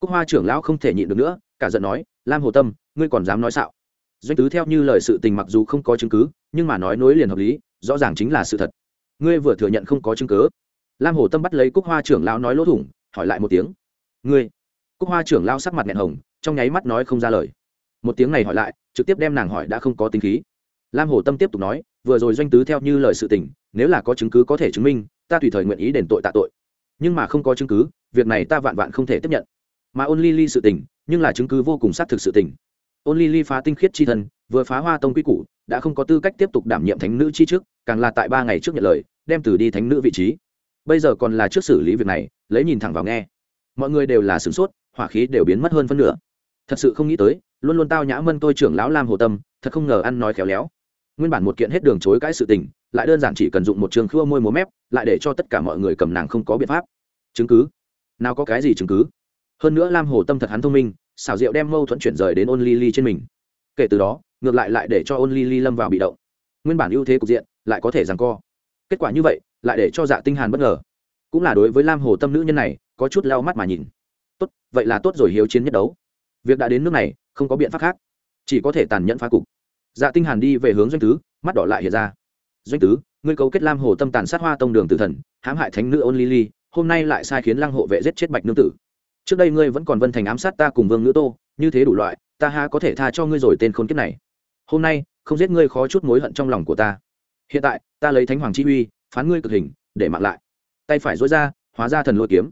Cúc hoa trưởng lão không thể nhịn được nữa, cả giận nói, lam hồ tâm, ngươi còn dám nói xạo? Doanh tứ theo như lời sự tình mặc dù không có chứng cứ, nhưng mà nói nối liền hợp lý, rõ ràng chính là sự thật. Ngươi vừa thừa nhận không có chứng cứ? Lam hồ tâm bắt lấy cúc hoa trưởng lão nói lỗ thủng, hỏi lại một tiếng. Ngươi? Cúc hoa trưởng lão sắc mặt nghẹn hồng, trong nháy mắt nói không ra lời. Một tiếng này hỏi lại, trực tiếp đem nàng hỏi đã không có tính khí lam hồ tâm tiếp tục nói, vừa rồi doanh tứ theo như lời sự tình, nếu là có chứng cứ có thể chứng minh, ta tùy thời nguyện ý đền tội tạ tội. Nhưng mà không có chứng cứ, việc này ta vạn vạn không thể tiếp nhận. Mà ôn ly ly sự tình, nhưng là chứng cứ vô cùng xác thực sự tình. Ôn ly ly phá tinh khiết chi thân vừa phá hoa tông quy củ, đã không có tư cách tiếp tục đảm nhiệm thánh nữ chi trước càng là tại ba ngày trước nhận lời, đem từ đi thánh nữ vị trí. Bây giờ còn là trước xử lý việc này, lấy nhìn thẳng vào nghe. Mọi người đều là sửng sốt, hỏa khí đều biến mất hơn phân nửa. Thật sự không nghĩ tới, luôn luôn tao nhã mân tôi trưởng lão lam hồ tâm, thật không ngờ ăn nói khéo léo nguyên bản một kiện hết đường chối cãi sự tình, lại đơn giản chỉ cần dụng một trường khua môi múa mép, lại để cho tất cả mọi người cầm nàng không có biện pháp. Chứng cứ? Nào có cái gì chứng cứ? Hơn nữa lam hồ tâm thật hắn thông minh, xảo diệu đem mâu thuẫn chuyển rời đến ôn ly ly trên mình. Kể từ đó, ngược lại lại để cho ôn ly ly lâm vào bị động. Nguyên bản ưu thế cục diện, lại có thể rằng co. Kết quả như vậy, lại để cho dạ tinh hàn bất ngờ. Cũng là đối với lam hồ tâm nữ nhân này, có chút lau mắt mà nhìn. Tốt, vậy là tốt rồi, hiếu chiến nhất đấu. Việc đã đến nước này, không có biện pháp khác. Chỉ có thể tàn nhẫn phá cục dạ tinh hàn đi về hướng doanh tứ, mắt đỏ lại hiện ra. Doanh tứ, ngươi cấu kết lam hồ tâm tàn sát hoa tông đường tử thần, hãm hại thánh nữ ôn ly ly, hôm nay lại sai khiến lăng hộ vệ giết chết bạch nương tử. Trước đây ngươi vẫn còn vân thành ám sát ta cùng vương nữ tô, như thế đủ loại, ta ha có thể tha cho ngươi rồi tên khốn kiếp này. Hôm nay, không giết ngươi khó chút mối hận trong lòng của ta. Hiện tại, ta lấy thánh hoàng chi uy, phán ngươi cực hình, để mạng lại. Tay phải dối ra, hóa ra thần lôi kiếm.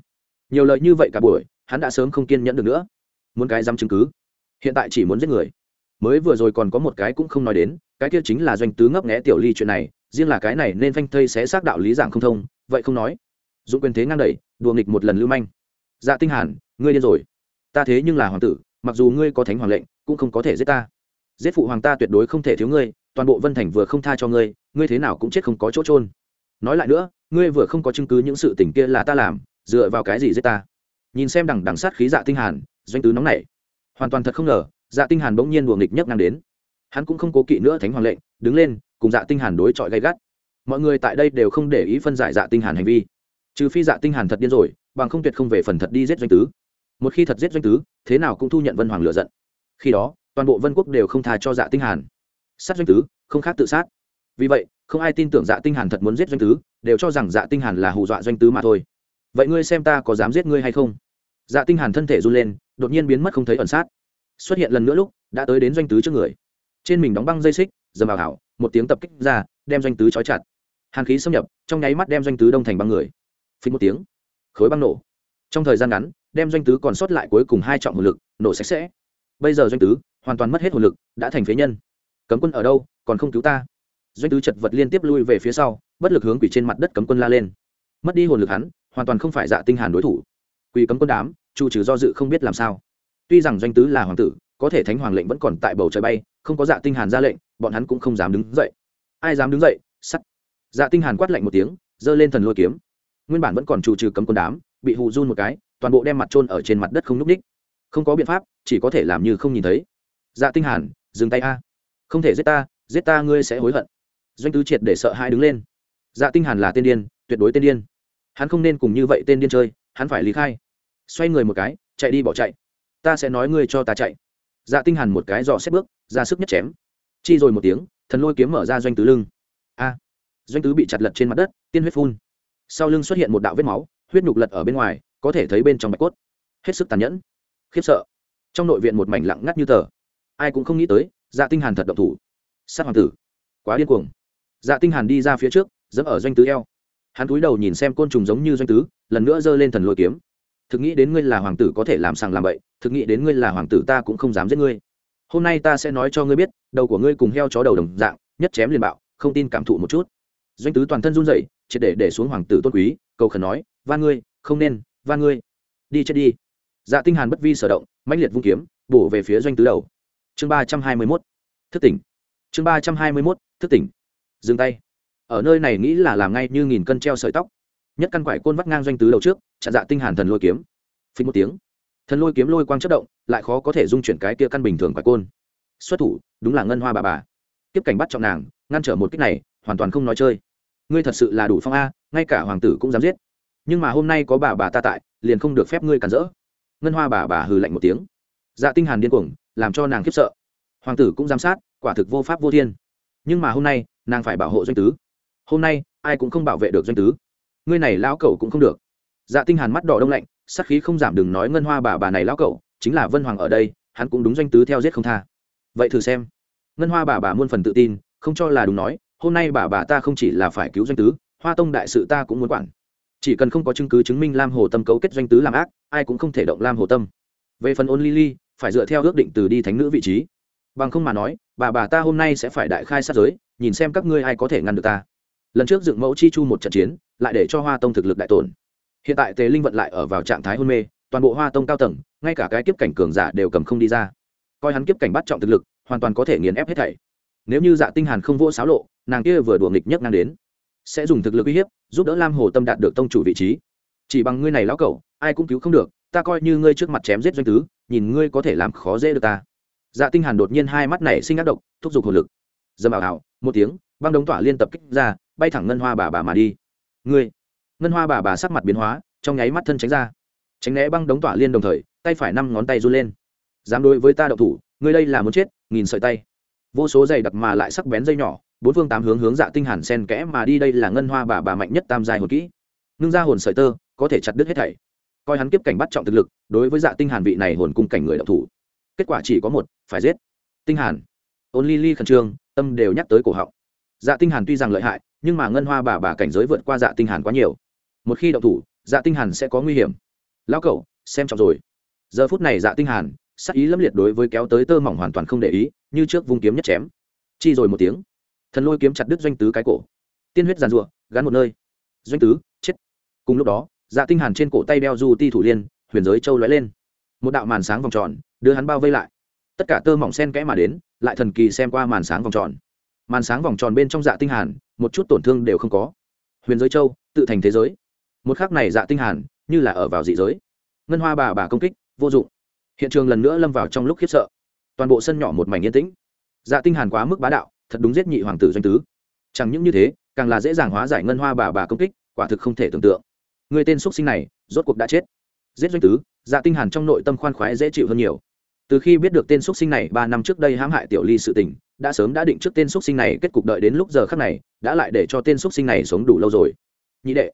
Nhiều lời như vậy cả buổi, hắn đã sớm không kiên nhẫn được nữa. Muốn cái dám chứng cứ. Hiện tại chỉ muốn giết người mới vừa rồi còn có một cái cũng không nói đến, cái kia chính là doanh tứ ngấp nghẽ tiểu ly chuyện này, riêng là cái này nên phanh thây sẽ xác đạo lý giảng không thông, vậy không nói. Dũng quyền thế ngang đẩy, đùa nghịch một lần lưu manh. Dạ tinh hàn, ngươi điên rồi. Ta thế nhưng là hoàng tử, mặc dù ngươi có thánh hoàng lệnh, cũng không có thể giết ta. Giết phụ hoàng ta tuyệt đối không thể thiếu ngươi, toàn bộ vân thành vừa không tha cho ngươi ngươi thế nào cũng chết không có chỗ trôn nói lại nữa, ngươi vừa không có chứng cứ những sự tình kia là ta làm, dựa vào cái gì giết ta? Nhìn xem đằng đằng sát khí dạ tinh hàn, doanh tứ nóng nảy. Hoàn toàn thật không ngờ dạ tinh hàn bỗng nhiên đùa nghịch nhấc ngang đến. Hắn cũng không cố kỵ nữa thánh hoàng lệnh, đứng lên, cùng dạ tinh hàn đối chọi gay gắt. Mọi người tại đây đều không để ý phân giải dạ tinh hàn hành vi. Trừ phi dạ tinh hàn thật điên rồi, bằng không tuyệt không về phần thật đi giết doanh tứ. Một khi thật giết doanh tứ, thế nào cũng thu nhận vân hoàng lựa giận. Khi đó, toàn bộ vân quốc đều không tha cho dạ tinh hàn. Sát doanh tứ, không khác tự sát. Vì vậy, không ai tin tưởng dạ tinh hàn thật muốn giết doanh tứ, đều cho rằng dạ tinh hàn là hù dọa doanh tứ mà thôi. Vậy ngươi xem ta có dám giết ngươi hay không? Dạ tinh hàn thân thể run lên, đột nhiên biến mất không thấy ẩn sát xuất hiện lần nữa lúc, đã tới đến doanh tứ trước người. Trên mình đóng băng dây xích, dầm vào hảo, một tiếng tập kích ra, đem doanh tứ trói chặt. Hàn khí xâm nhập, trong nháy mắt đem doanh tứ đông thành băng người. Phí một tiếng, khối băng nổ. Trong thời gian ngắn, đem doanh tứ còn sót lại cuối cùng hai trọng hồn lực, nổ sạch sẽ. Bây giờ doanh tứ, hoàn toàn mất hết hồn lực, đã thành phế nhân. Cấm quân ở đâu, còn không cứu ta. Doanh tứ chật vật liên tiếp lui về phía sau, bất lực hướng quỷ trên mặt đất cấm quân la lên. Mất đi hồn lực hắn, hoàn toàn không phải dạ tinh hàn đối thủ. Quỷ cấm quân đám, chu trừ do dự không biết làm sao tuy rằng doanh tứ là hoàng tử, có thể thánh hoàng lệnh vẫn còn tại bầu trời bay, không có dạ tinh hàn ra lệnh, bọn hắn cũng không dám đứng dậy. Ai dám đứng dậy? Sắt. Dạ tinh hàn quát lạnh một tiếng, giơ lên thần lôi kiếm. Nguyên bản vẫn còn chủ trừ cấm quân đám, bị hù run một cái, toàn bộ đem mặt trôn ở trên mặt đất không núp ních. Không có biện pháp, chỉ có thể làm như không nhìn thấy. Dạ tinh hàn, dừng tay a. Không thể giết ta giết ta ngươi sẽ hối hận. Doanh tứ triệt để sợ hai đứng lên. Dạ tinh hàn là tên điên, tuyệt đối tên điên. Hắn không nên cùng như vậy tên điên chơi, hắn phải lý khai. Xoay người một cái, chạy đi bỏ chạy ta sẽ nói ngươi cho ta chạy. Dạ tinh hàn một cái dò xét bước, ra sức nhất chém. Chi rồi một tiếng, thần lôi kiếm mở ra doanh tứ lưng. A! Doanh tứ bị chặt lật trên mặt đất, tiên huyết phun. Sau lưng xuất hiện một đạo vết máu, huyết nhục lật ở bên ngoài, có thể thấy bên trong bạch cốt. Hết sức tàn nhẫn. Khiếp sợ. Trong nội viện một mảnh lặng ngắt như tờ. Ai cũng không nghĩ tới dạ tinh hàn thật động thủ. Sát hoàng tử. Quá điên cuồng. Dạ tinh hàn đi ra phía trước, dẫm ở doanh tứ eo. Hắn cúi đầu nhìn xem côn trùng giống như doanh tứ, lần nữa giơ lên thần lôi kiếm thực nghĩ đến ngươi là hoàng tử có thể làm sàng làm bậy, thực nghĩ đến ngươi là hoàng tử ta cũng không dám giết ngươi. Hôm nay ta sẽ nói cho ngươi biết, đầu của ngươi cùng heo chó đầu đồng dạng, nhất chém liền bạo, không tin cảm thụ một chút. Doanh tứ toàn thân run rẩy, triệt để để xuống hoàng tử tôn quý, cầu khẩn nói va ngươi, không nên va ngươi. Đi chết đi. Dạ tinh hàn bất vi sở động, mãnh liệt vung kiếm, bổ về phía doanh tứ đầu. Chương ba trăm hai mươi 321 thức tỉnh. Chương ba trăm hai mươi 321 thức tỉnh. Dừng tay. Ở nơi này nghĩ là làm ngay như nghìn cân treo sợi tóc nhất căn quải côn vắt ngang doanh tứ đầu trước, chặn dạ tinh hàn thần lôi kiếm. Phình một tiếng, thần lôi kiếm lôi quang chất động, lại khó có thể dung chuyển cái kia căn bình thường quải côn. Xuất thủ, đúng là ngân hoa bà bà. Tiếp cảnh bắt trọng nàng, ngăn trở một kích này, hoàn toàn không nói chơi. Ngươi thật sự là đủ phong a, ngay cả hoàng tử cũng dám giết. Nhưng mà hôm nay có bà bà ta tại, liền không được phép ngươi cản rỡ. Ngân hoa bà bà hừ lạnh một tiếng. Dạ tinh hàn điên cuồng, làm cho nàng khiếp sợ. Hoàng tử cũng giám sát, quả thực vô pháp vô thiên. Nhưng mà hôm nay, nàng phải bảo hộ doanh tứ. Hôm nay, ai cũng không bảo vệ được doanh tứ ngươi này lão cẩu cũng không được. Dạ tinh hàn mắt đỏ đông lạnh, sát khí không giảm đừng nói ngân hoa bà bà này lão cẩu, chính là vân hoàng ở đây, hắn cũng đúng doanh tứ theo giết không tha. Vậy thử xem. Ngân hoa bà bà muôn phần tự tin, không cho là đúng nói, hôm nay bà bà ta không chỉ là phải cứu doanh tứ, hoa tông đại sự ta cũng muốn quản. Chỉ cần không có chứng cứ chứng minh lam hồ tâm cấu kết doanh tứ làm ác, ai cũng không thể động lam hồ tâm. Về phần ôn lily, phải dựa theo ước định từ đi thánh nữ vị trí. Bằng không mà nói, bà bà ta hôm nay sẽ phải đại khai sát giới, nhìn xem các ngươi ai có thể ngăn được ta lần trước dựng mẫu chi chu một trận chiến, lại để cho hoa tông thực lực đại tổn. Hiện tại tề linh vận lại ở vào trạng thái hôn mê, toàn bộ hoa tông cao tầng, ngay cả cái kiếp cảnh cường giả đều cầm không đi ra. Coi hắn kiếp cảnh bắt trọng thực lực, hoàn toàn có thể nghiền ép hết thảy. Nếu như dạ tinh hàn không vỗ sáo lộ, nàng kia vừa đùa nghịch nhất năng đến, sẽ dùng thực lực uy hiếp, giúp đỡ lam hồ tâm đạt được tông chủ vị trí. Chỉ bằng ngươi này lão cẩu, ai cũng cứu không được, ta coi như ngươi trước mặt chém giết doanh tứ, nhìn ngươi có thể làm khó dễ được ta. Dạ tinh hàn đột nhiên hai mắt này sinh ác độc, thúc giục hồn lực. Dầm ảo ảo một tiếng băng đống tỏa liên tập kích ra, bay thẳng ngân hoa bà bà mà đi. Ngươi, ngân hoa bà bà sắc mặt biến hóa, trong nháy mắt thân tránh ra. Tránh né băng đống tỏa liên đồng thời, tay phải năm ngón tay run lên. Dám đối với ta đậu thủ, ngươi đây là muốn chết, nghìn sợi tay. Vô số dày đặc mà lại sắc bén dây nhỏ, bốn phương tám hướng hướng dạ tinh hàn sen kẽ mà đi, đây là ngân hoa bà bà mạnh nhất tam dài hồn kỹ. Ngưng ra hồn sợi tơ, có thể chặt đứt hết thảy. Coi hắn kiếp cảnh bắt trọng thực lực, đối với dạ tinh hàn vị này hồn cung cảnh người đậu thủ, kết quả chỉ có một, phải giết. Tinh hàn. Ôn ly ly khẩn trương, tâm đều nhắc tới cổ họng dạ tinh hàn tuy rằng lợi hại, nhưng mà ngân hoa bà bà cảnh giới vượt qua dạ tinh hàn quá nhiều. Một khi động thủ dạ tinh hàn sẽ có nguy hiểm. Lão cậu, xem trọng rồi. Giờ phút này dạ tinh hàn, sắc ý lâm liệt đối với kéo tới tơ mỏng hoàn toàn không để ý, như trước vung kiếm nhất chém. Chi rồi một tiếng. Thần lôi kiếm chặt đứt doanh tứ cái cổ. Tiên huyết giàn rủa gắn một nơi. Doanh tứ, chết. Cùng lúc đó dạ tinh hàn trên cổ tay đeo du ti thủ liên, huyền giới châu lóe lên. Một đạo màn sáng vòng tròn, đưa hắn bao vây lại. Tất cả tơ mỏng sen kẽ mà đến, lại thần kỳ xem qua màn sáng vòng tròn màn sáng vòng tròn bên trong dạ tinh hàn, một chút tổn thương đều không có. Huyền giới châu, tự thành thế giới. Một khắc này dạ tinh hàn, như là ở vào dị giới. Ngân hoa bà bà công kích, vô dụng. Hiện trường lần nữa lâm vào trong lúc khiếp sợ. Toàn bộ sân nhỏ một mảnh yên tĩnh. Dạ tinh hàn quá mức bá đạo, thật đúng giết nhị hoàng tử doanh tứ. Chẳng những như thế, càng là dễ dàng hóa giải ngân hoa bà bà công kích, quả thực không thể tưởng tượng. Người tên xuất sinh này, rốt cuộc đã chết. Giết doanh tứ dạ tinh hàn trong nội tâm khoan khoái dễ chịu hơn nhiều. Từ khi biết được tên xuất sinh này ba năm trước đây hãm hại tiểu ly sự tình đã sớm đã định trước tên xuất sinh này, kết cục đợi đến lúc giờ khắc này, đã lại để cho tên xuất sinh này sống đủ lâu rồi. Nhị đệ,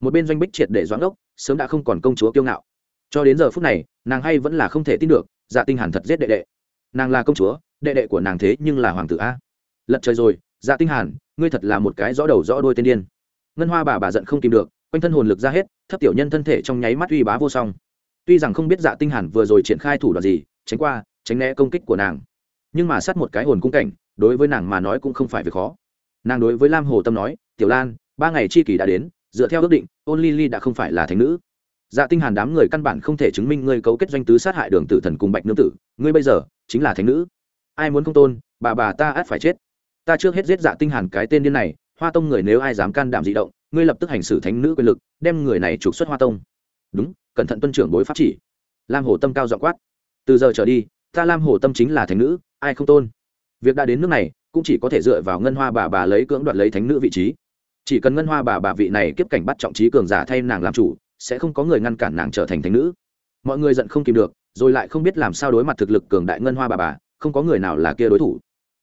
một bên doanh bích triệt để doãn ốc, sớm đã không còn công chúa kiêu ngạo. Cho đến giờ phút này, nàng hay vẫn là không thể tin được dạ tinh hàn thật giết đệ đệ. Nàng là công chúa, đệ đệ của nàng thế nhưng là hoàng tử a. Lật trời rồi dạ tinh hàn, ngươi thật là một cái rõ đầu rõ đuôi tên điên. Ngân hoa bà bà giận không kìm được, quanh thân hồn lực ra hết, thấp tiểu nhân thân thể trong nháy mắt uy bá vô song. Tuy rằng không biết dạ tinh hàn vừa rồi triển khai thủ đoạn gì, tránh qua, tránh né công kích của nàng nhưng mà sát một cái hồn cung cảnh, đối với nàng mà nói cũng không phải việc khó. Nàng đối với lam hồ tâm nói, tiểu lan, ba ngày chi kỳ đã đến, dựa theo ước định, ôn ly ly đã không phải là thánh nữ. Dạ tinh hàn đám người căn bản không thể chứng minh ngươi cấu kết doanh tứ sát hại đường tử thần cùng bạch nương tử, ngươi bây giờ chính là thánh nữ. Ai muốn không tôn, bà bà ta ắt phải chết. Ta trước hết giết dạ tinh hàn cái tên điên này, hoa tông người nếu ai dám can đảm dị động, ngươi lập tức hành xử thánh nữ quyền lực, đem người này trục xuất hoa tông. Đúng, cẩn thận tuân trưởng bối pháp chỉ. Lam hồ tâm cao giọng quát. Từ giờ trở đi, ta lam hồ tâm chính là thánh nữ ai không tôn. Việc đã đến nước này, cũng chỉ có thể dựa vào ngân hoa bà bà lấy cưỡng đoạt lấy thánh nữ vị trí. Chỉ cần ngân hoa bà bà vị này kiếp cảnh bắt trọng trí cường giả thay nàng làm chủ, sẽ không có người ngăn cản nàng trở thành thánh nữ. Mọi người giận không kìm được, rồi lại không biết làm sao đối mặt thực lực cường đại ngân hoa bà bà, không có người nào là kia đối thủ.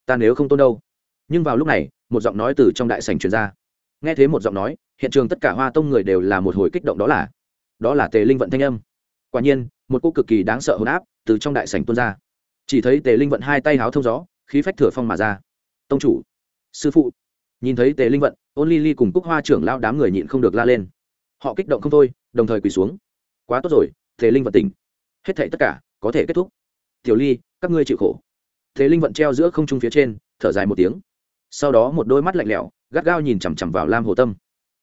Ta nếu không tôn đâu? Nhưng vào lúc này, một giọng nói từ trong đại sành truyền ra. Nghe thấy một giọng nói, hiện trường tất cả hoa tông người đều là một hồi kích động đó là. Đó là tề linh vận thanh âm. Quả nhiên, một cô cực kỳ đáng sợ hồn áp từ trong đại sành tuôn ra chỉ thấy tề linh vận hai tay háo thông gió, khí phách thừa phong mà ra. Tông chủ, sư phụ. Nhìn thấy tề linh vận, ôn ly ly cùng cúc hoa trưởng lao đám người nhịn không được la lên. Họ kích động không thôi, đồng thời quỳ xuống. Quá tốt rồi, tề linh vận tỉnh. Hết thảy tất cả, có thể kết thúc. Tiểu ly, các ngươi chịu khổ. Tề linh vận treo giữa không trung phía trên, thở dài một tiếng. Sau đó một đôi mắt lạnh lẽo, gắt gao nhìn chằm chằm vào lam hồ tâm.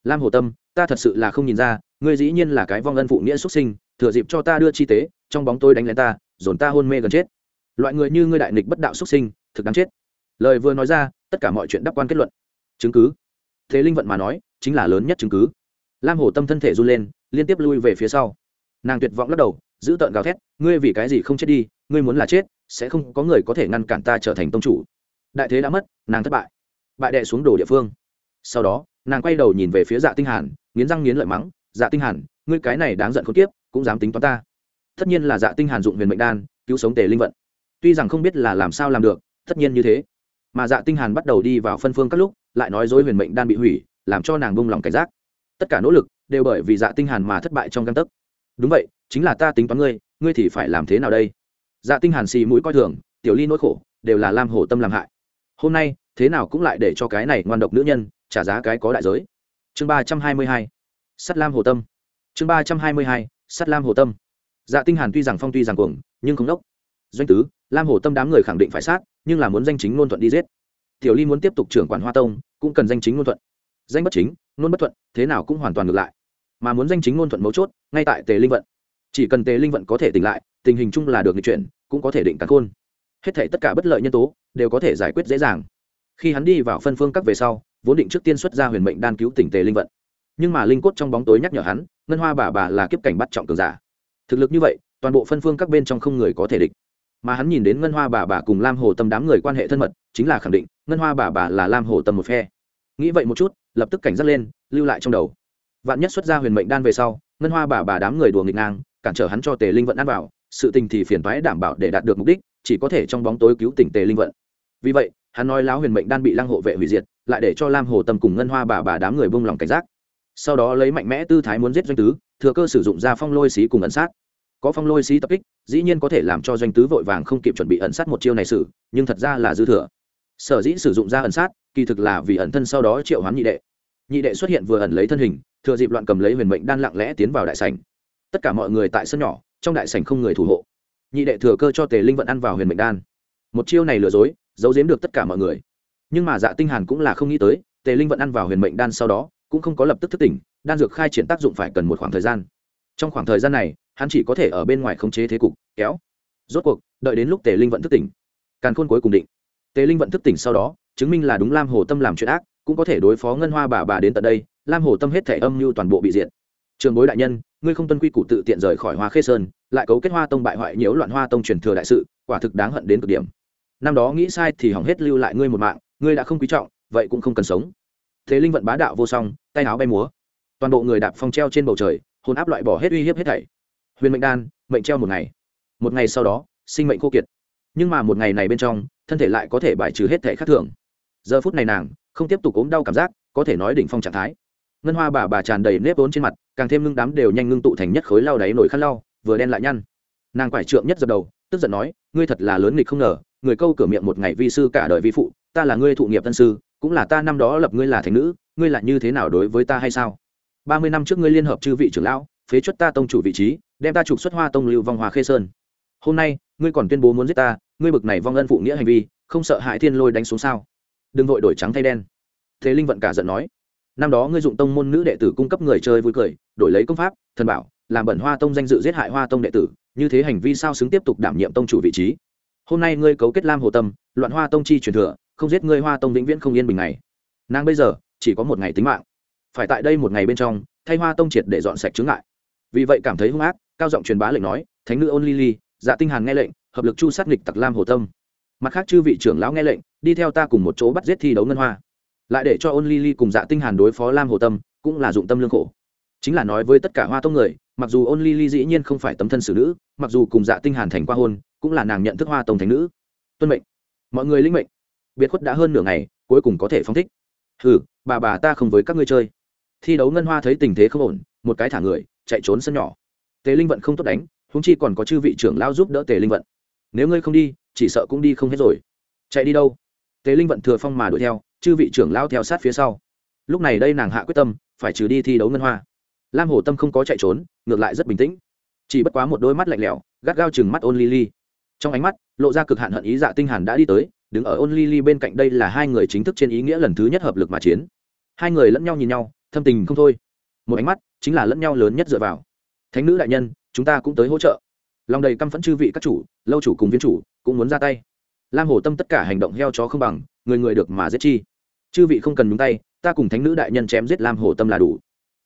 Lam hồ tâm, ta thật sự là không nhìn ra, ngươi dĩ nhiên là cái vong ân phụ nghĩa xuất sinh, thừa dịp cho ta đưa chi tế, trong bóng tôi đánh lên ta, dồn ta hôn mê gần chết loại người như ngươi đại nghịch bất đạo xuất sinh, thực đáng chết. Lời vừa nói ra, tất cả mọi chuyện đắc quan kết luận. Chứng cứ. Thế linh vận mà nói, chính là lớn nhất chứng cứ. Lam Hổ tâm thân thể run lên, liên tiếp lui về phía sau. Nàng tuyệt vọng lắc đầu, giữ tợn gào thét, ngươi vì cái gì không chết đi? Ngươi muốn là chết, sẽ không có người có thể ngăn cản ta trở thành tông chủ. Đại thế đã mất, nàng thất bại. Bại đệ xuống đồ địa phương. Sau đó, nàng quay đầu nhìn về phía dạ tinh hàn, nghiến răng nghiến lợi mắng dạ tinh hàn, ngươi cái này đáng giận khốn kiếp, cũng dám tính toán ta. Tất nhiên là dạ tinh hàn dụng huyền mệnh đan, cứu sống tề linh vận tuy rằng không biết là làm sao làm được, tất nhiên như thế. Mà dạ tinh hàn bắt đầu đi vào phân phương các lúc, lại nói dối huyền mệnh đan bị hủy, làm cho nàng buông lòng cảnh giác. Tất cả nỗ lực đều bởi vì dạ tinh hàn mà thất bại trong găng tấc. Đúng vậy, chính là ta tính toán ngươi ngươi thì phải làm thế nào đây? Dạ tinh hàn xì mũi coi thường, tiểu ly nỗi khổ, đều là lam hổ tâm làm hại. Hôm nay, thế nào cũng lại để cho cái này ngoan độc nữ nhân trả giá cái có đại giới. Chương ba trăm hai mươi hai, sắt lam hồ tâm. Chương ba trăm hai mươi hai, sắt lam hồ tâm. Dạ tinh hàn tuy rằng phong tuy rằng cuồng, nhưng không đốc doanh tứ, lam hồ tâm đám người khẳng định phải sát, nhưng là muốn danh chính ngôn thuận đi giết. Tiểu ly muốn tiếp tục trưởng quản hoa tông, cũng cần danh chính ngôn thuận. Danh bất chính, ngôn bất thuận, thế nào cũng hoàn toàn ngược lại. Mà muốn danh chính ngôn thuận mấu chốt, ngay tại tề linh vận. Chỉ cần tề linh vận có thể tỉnh lại, tình hình chung là được nghịch chuyển, cũng có thể định cắn khôn. Hết thể tất cả bất lợi nhân tố, đều có thể giải quyết dễ dàng. Khi hắn đi vào phân phương các về sau, vốn định trước tiên xuất ra huyền mệnh đan cứu tỉnh tề linh vận. Nhưng mà linh cốt trong bóng tối nhắc nhở hắn, ngân hoa bà bà là kiếp cảnh bắt trọng cường giả. Thực lực như vậy, toàn bộ phân phương các bên trong không người có thể địch mà hắn nhìn đến ngân hoa bà bà cùng lam hồ tâm đám người quan hệ thân mật, chính là khẳng định, ngân hoa bà bà là lam hồ tâm một phe. Nghĩ vậy một chút, lập tức cảnh giác lên, lưu lại trong đầu. Vạn nhất xuất ra huyền mệnh đan về sau, ngân hoa bà bà đám người đùa nghịch ngang, cản trở hắn cho tề linh vận ăn vào, sự tình thì phiền toái đảm bảo để đạt được mục đích, chỉ có thể trong bóng tối cứu tỉnh tề linh vận. Vì vậy, hắn nói láo huyền mệnh đan bị lăng hộ vệ hủy diệt, lại để cho lam hồ tâm cùng ngân hoa bà bà đám người buông lòng cảnh giác. Sau đó lấy mạnh mẽ tư thái muốn giết doanh tứ, thừa cơ sử dụng ra phong lôi xí cùng ẩn sát có phong lôi xí tập kích, dĩ nhiên có thể làm cho doanh tứ vội vàng không kịp chuẩn bị ẩn sát một chiêu này xử, nhưng thật ra là dư thừa. Sở dĩ sử dụng ra ẩn sát, kỳ thực là vì ẩn thân sau đó triệu hoán nhị đệ. Nhị đệ xuất hiện vừa ẩn lấy thân hình, thừa dịp loạn cầm lấy huyền mệnh đan lặng lẽ tiến vào đại sảnh. Tất cả mọi người tại sân nhỏ, trong đại sảnh không người thủ hộ. Nhị đệ thừa cơ cho tề linh vận ăn vào huyền mệnh đan. Một chiêu này lừa dối, giấu giếm được tất cả mọi người. Nhưng mà dạ tinh hàn cũng là không nghĩ tới, tề linh vận ăn vào huyền mệnh đan sau đó, cũng không có lập tức thức tỉnh, đan dược khai triển tác dụng phải cần một khoảng thời gian. Trong khoảng thời gian này hắn chỉ có thể ở bên ngoài khống chế thế cục, kéo. Rốt cuộc, đợi đến lúc tề linh vận thức tỉnh, càn khôn cuối cùng định. Tề linh vận thức tỉnh sau đó, chứng minh là đúng lam hồ tâm làm chuyện ác, cũng có thể đối phó ngân hoa bà bà đến tận đây, lam hồ tâm hết thể âm mưu toàn bộ bị diệt. Trường bối đại nhân, ngươi không tuân quy củ tự tiện rời khỏi hoa khê sơn, lại cấu kết hoa tông bại hoại nhiễu loạn hoa tông truyền thừa đại sự, quả thực đáng hận đến cực điểm. Năm đó nghĩ sai thì hỏng hết lưu lại ngươi một mạng, ngươi đã không quý trọng, vậy cũng không cần sống. Thế linh vận bá đạo vô song, tay áo bay múa. Toàn bộ người đạp phong treo trên bầu trời, hồn áp loại bỏ hết uy hiếp hết thảy huyền mệnh đan, mệnh treo một ngày. Một ngày sau đó, sinh mệnh khô kiệt. Nhưng mà một ngày này bên trong, thân thể lại có thể bài trừ hết thể khác thường. Giờ phút này nàng, không tiếp tục ốm đau cảm giác, có thể nói đỉnh phong trạng thái. Ngân hoa bà bà tràn đầy nếp vốn trên mặt, càng thêm ngưng đám đều nhanh ngưng tụ thành nhất khối lau đáy nổi khăn lau, vừa đen lại nhăn. Nàng quải trượng nhất dập đầu, tức giận nói, ngươi thật là lớn nghịch không ngờ, người câu cửa miệng một ngày vi sư cả đời vi phụ, ta là ngươi thụ nghiệp tân sư, cũng là ta năm đó lập ngươi là thành nữ, ngươi là như thế nào đối với ta hay sao? Ba mươi năm trước ngươi liên hợp chư vị trưởng lão phế chuất ta tông chủ vị trí, đem ta trục xuất hoa tông lưu vong hòa khê sơn. Hôm nay, ngươi còn tuyên bố muốn giết ta, ngươi bực này vong ân phụ nghĩa hành vi, không sợ hại thiên lôi đánh xuống sao? Đừng vội đổi trắng thay đen. Thế linh vận cả giận nói. Năm đó ngươi dụng tông môn nữ đệ tử cung cấp người chơi vui cười, đổi lấy công pháp, thần bảo, làm bẩn hoa tông danh dự giết hại hoa tông đệ tử, như thế hành vi sao xứng tiếp tục đảm nhiệm tông chủ vị trí? Hôm nay ngươi cấu kết lam hồ tâm, loạn hoa tông chi truyền thừa, không giết ngươi hoa tông vĩnh viễn không yên bình này. Nàng bây giờ, chỉ có một ngày tính mạng. Phải tại đây một ngày bên trong, thay hoa tông triệt để dọn sạch chướng ngại vì vậy cảm thấy hung ác, cao giọng truyền bá lệnh nói, thánh nữ ôn ly ly dạ tinh hàn nghe lệnh, hợp lực chu sát nghịch tặc lam hồ tâm. Mặt khác chư vị trưởng lão nghe lệnh, đi theo ta cùng một chỗ bắt giết thi đấu ngân hoa. Lại để cho ôn ly ly cùng dạ tinh hàn đối phó lam hồ tâm, cũng là dụng tâm lương khổ. Chính là nói với tất cả hoa tông người, mặc dù ôn ly ly dĩ nhiên không phải tấm thân xử nữ, mặc dù cùng dạ tinh hàn thành qua hôn, cũng là nàng nhận thức hoa tông thánh nữ. Tuân mệnh. Mọi người linh mệnh. Biệt khuất đã hơn nửa ngày, cuối cùng có thể phóng thích. Hừ, bà bà ta không với các ngươi chơi. Thi đấu ngân hoa thấy tình thế không ổn, một cái thả người chạy trốn sân nhỏ. Tề linh vận không tốt đánh húng chi còn có chư vị trưởng lao giúp đỡ tề linh vận. Nếu ngươi không đi, chỉ sợ cũng đi không hết rồi. Chạy đi đâu? Tề linh vận thừa phong mà đuổi theo, chư vị trưởng lao theo sát phía sau. Lúc này đây nàng hạ quyết tâm, phải trừ đi thi đấu ngân hoa. Lam hồ tâm không có chạy trốn, ngược lại rất bình tĩnh. Chỉ bất quá một đôi mắt lạnh lẽo, gắt gao chừng mắt ôn ly ly trong ánh mắt, lộ ra cực hạn hận ý dạ tinh hàn đã đi tới, đứng ở ôn ly ly bên cạnh đây là hai người chính thức trên ý nghĩa lần thứ nhất hợp lực mà chiến. Hai người lẫn nhau nhìn nhau, thâm tình không thôi. Một ánh mắt chính là lẫn nhau lớn nhất dựa vào. Thánh nữ đại nhân, chúng ta cũng tới hỗ trợ. Lòng đầy căm phẫn chư vị các chủ, lâu chủ cùng viên chủ cũng muốn ra tay. Lam hồ tâm tất cả hành động heo chó không bằng, người người được mà giết chi. Chư vị không cần nhúng tay, ta cùng thánh nữ đại nhân chém giết lam hồ tâm là đủ.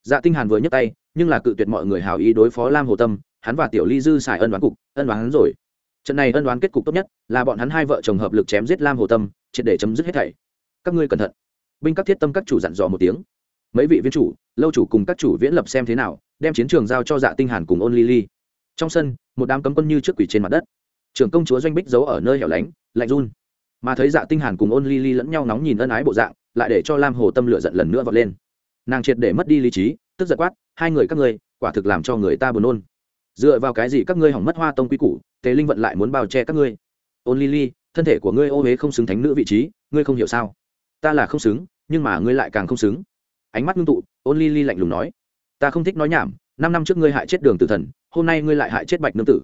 Dạ tinh hàn vừa nhấc tay, nhưng là cự tuyệt mọi người hào ý đối phó lam hồ tâm, hắn và tiểu ly dư xài ân đoán cục, ân đoán hắn rồi. Trận này ân đoán kết cục tốt nhất là bọn hắn hai vợ chồng hợp lực chém giết lam hồ tâm, triệt để chấm dứt hết thảy. Các ngươi cẩn thận. Binh các thiết tâm các chủ dặn dò một tiếng mấy vị viên chủ, lâu chủ cùng các chủ viễn lập xem thế nào, đem chiến trường giao cho dạ tinh hàn cùng ôn ly ly trong sân, một đám cấm quân như trước quỷ trên mặt đất. Trưởng công chúa doanh bích giấu ở nơi hẻo lánh, lạnh run. Mà thấy dạ tinh hàn cùng ôn ly ly lẫn nhau nóng nhìn ân ái bộ dạng, lại để cho lam hồ tâm lửa giận lần nữa vọt lên. Nàng triệt để mất đi lý trí, tức giật quát, hai người các ngươi, quả thực làm cho người ta buồn nôn. Dựa vào cái gì các ngươi hỏng mất hoa tông quy củ, tề linh vận lại muốn bao che các ngươi? Ôn ly ly thân thể của ngươi ô huế không xứng thánh nữ vị trí, ngươi không hiểu sao? Ta là không xứng, nhưng mà ngươi lại càng không xứng ánh mắt ngưng tụ, ôn ly ly lạnh lùng nói, ta không thích nói nhảm, năm năm trước ngươi hại chết đường tử thần, hôm nay ngươi lại hại chết bạch nương tử.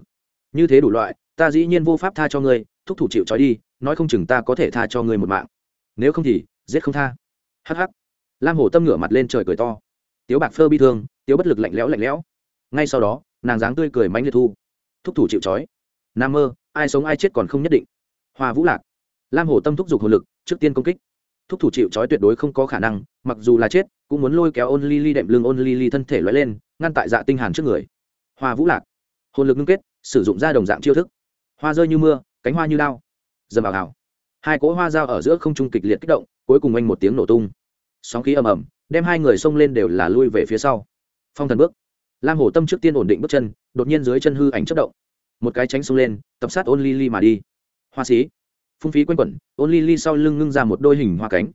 Như thế đủ loại, ta dĩ nhiên vô pháp tha cho ngươi, thúc thủ chịu trói đi, nói không chừng ta có thể tha cho ngươi một mạng. Nếu không thì, giết không tha. Hh lam hổ tâm ngửa mặt lên trời cười to. Tiếu bạc phơ bi thương, tiếu bất lực lạnh lẽo lạnh lẽo. Ngay sau đó, nàng dáng tươi cười mánh liệt thu. Thúc thủ chịu trói. Nam mơ, ai sống ai chết còn không nhất định. Hoa vũ lạc. Lam hổ tâm thúc giục hồn lực, trước tiên công kích. Thúc thủ chịu trói tuyệt đối không có khả năng, mặc dù là chết cũng muốn lôi kéo ôn ly ly đệm lưng ôn ly ly thân thể lóe lên, ngăn tại dạ tinh hàn trước người. Hoa vũ lạc, hồn lực ngưng kết, sử dụng ra đồng dạng chiêu thức. Hoa rơi như mưa, cánh hoa như lao dầm vào hào. Hai cỗ hoa dao ở giữa không trung kịch liệt kích động, cuối cùng anh một tiếng nổ tung. Sóng khí ầm ầm, đem hai người xông lên đều là lui về phía sau. Phong thần bước. Lam hổ tâm trước tiên ổn định bước chân, đột nhiên dưới chân hư ảnh chất động. Một cái tránh xông lên, tập sát ôn ly ly mà đi. Hoa xí. Phung phí quanh quẩn, ôn ly ly sau lưng ngưng ra một đôi hình hoa cánh.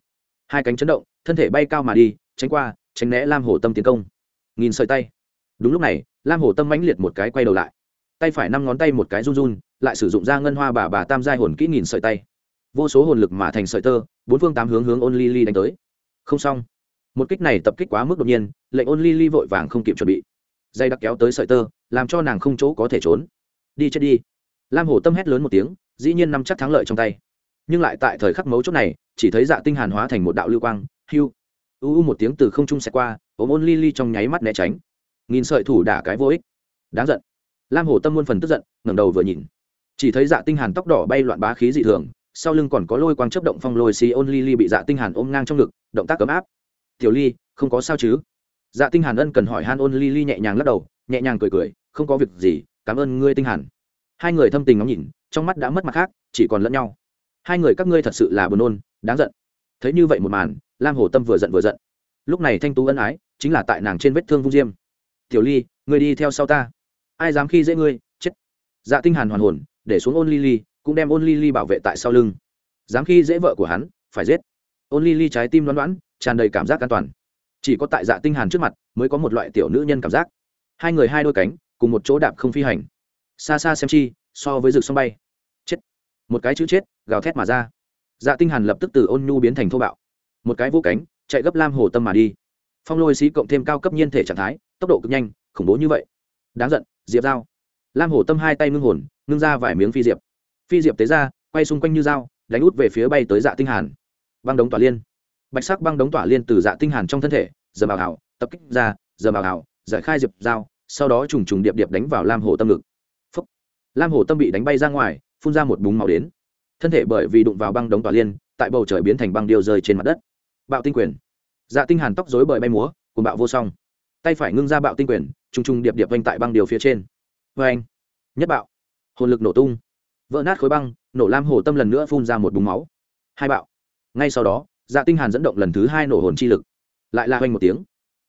Hai cánh chấn động, thân thể bay cao mà đi tránh qua, tránh né lam hổ tâm tiến công. Nghìn sợi tay. Đúng lúc này, lam hổ tâm mãnh liệt một cái quay đầu lại. Tay phải năm ngón tay một cái run run, lại sử dụng ra ngân hoa bà bà tam giai hồn kỹ nghìn sợi tay. Vô số hồn lực mà thành sợi tơ, bốn phương tám hướng hướng ôn ly ly đánh tới. Không xong. Một kích này tập kích quá mức đột nhiên, lệnh ôn ly ly vội vàng không kịp chuẩn bị. Dây đặc kéo tới sợi tơ, làm cho nàng không chỗ có thể trốn. Đi chết đi. Lam hổ tâm hét lớn một tiếng, dĩ nhiên nắm chắc thắng lợi trong tay. Nhưng lại tại thời khắc mấu chốt này, chỉ thấy dạ tinh hàn hóa thành một đạo lưu quang, hưu u u một tiếng từ không trung xẹt qua, ôm ôn ly ly trong nháy mắt né tránh. Nghìn sợi thủ đả cái vô ích. Đáng giận. Lam Hồ tâm muôn phần tức giận, ngẩng đầu vừa nhìn. Chỉ thấy dạ tinh hàn tóc đỏ bay loạn bá khí dị thường, sau lưng còn có lôi quang chớp động phong lôi xì ôn ly ly bị dạ tinh hàn ôm ngang trong ngực, động tác cấm áp. Tiểu ly, không có sao chứ? Dạ tinh hàn ân cần hỏi han ôn ly ly nhẹ nhàng lắc đầu, nhẹ nhàng cười cười, không có việc gì, cảm ơn ngươi tinh hàn. Hai người thâm tình ngóng nhìn, trong mắt đã mất mặt khác, chỉ còn lẫn nhau. Hai người các ngươi thật sự là buồn nôn, đáng giận thấy như vậy một màn, lam hồ tâm vừa giận vừa giận. Lúc này thanh tú ân ái, chính là tại nàng trên vết thương vung diêm. Tiểu ly, ngươi đi theo sau ta. Ai dám khi dễ ngươi, chết. Dạ tinh hàn hoàn hồn, để xuống ôn ly ly cũng đem ôn ly ly bảo vệ tại sau lưng. Dám khi dễ vợ của hắn, phải giết. Ôn ly ly trái tim đoán đoán tràn đầy cảm giác an toàn. Chỉ có tại dạ tinh hàn trước mặt, mới có một loại tiểu nữ nhân cảm giác. Hai người hai đôi cánh, cùng một chỗ đạp không phi hành. Xa xa xem chi, so với rực sông bay. Chết. Một cái chữ chết, gào thét mà ra dạ tinh hàn lập tức từ ôn nhu biến thành thô bạo. Một cái vũ cánh, chạy gấp lam hồ tâm mà đi. Phong lôi Sĩ cộng thêm cao cấp nhiên thể trạng thái, tốc độ cực nhanh, khủng bố như vậy. Đáng giận, diệp dao lam hồ tâm hai tay ngưng hồn, ngưng ra vài miếng phi diệp. Phi diệp tế ra, quay xung quanh như dao, đánh út về phía bay tới dạ tinh hàn. Băng đống tỏa liên. Bạch sắc băng đống tỏa liên từ dạ tinh hàn trong thân thể giờ bảo hảo tập kích ra giờ bảo hảo giải khai diệp dao sau đó trùng trùng điệp điệp đánh vào lam hồ tâm ngực. Phúc. lam hồ tâm bị đánh bay ra ngoài, phun ra một búng máu đến thân thể bởi vì đụng vào băng đống tỏa liên, tại bầu trời biến thành băng điêu rơi trên mặt đất. Bạo tinh quyền. Dạ tinh hàn tóc rối bời bay múa cùng bạo vô song. Tay phải ngưng ra bạo tinh quyền, trùng trùng điệp điệp vanh tại băng điều phía trên. Vê anh, nhất bạo. Hồn lực nổ tung. Vỡ nát khối băng, nổ lam hồ tâm lần nữa phun ra một búng máu. Hai bạo. Ngay sau đó dạ tinh hàn dẫn động lần thứ hai nổ hồn chi lực. Lại la hoành một tiếng.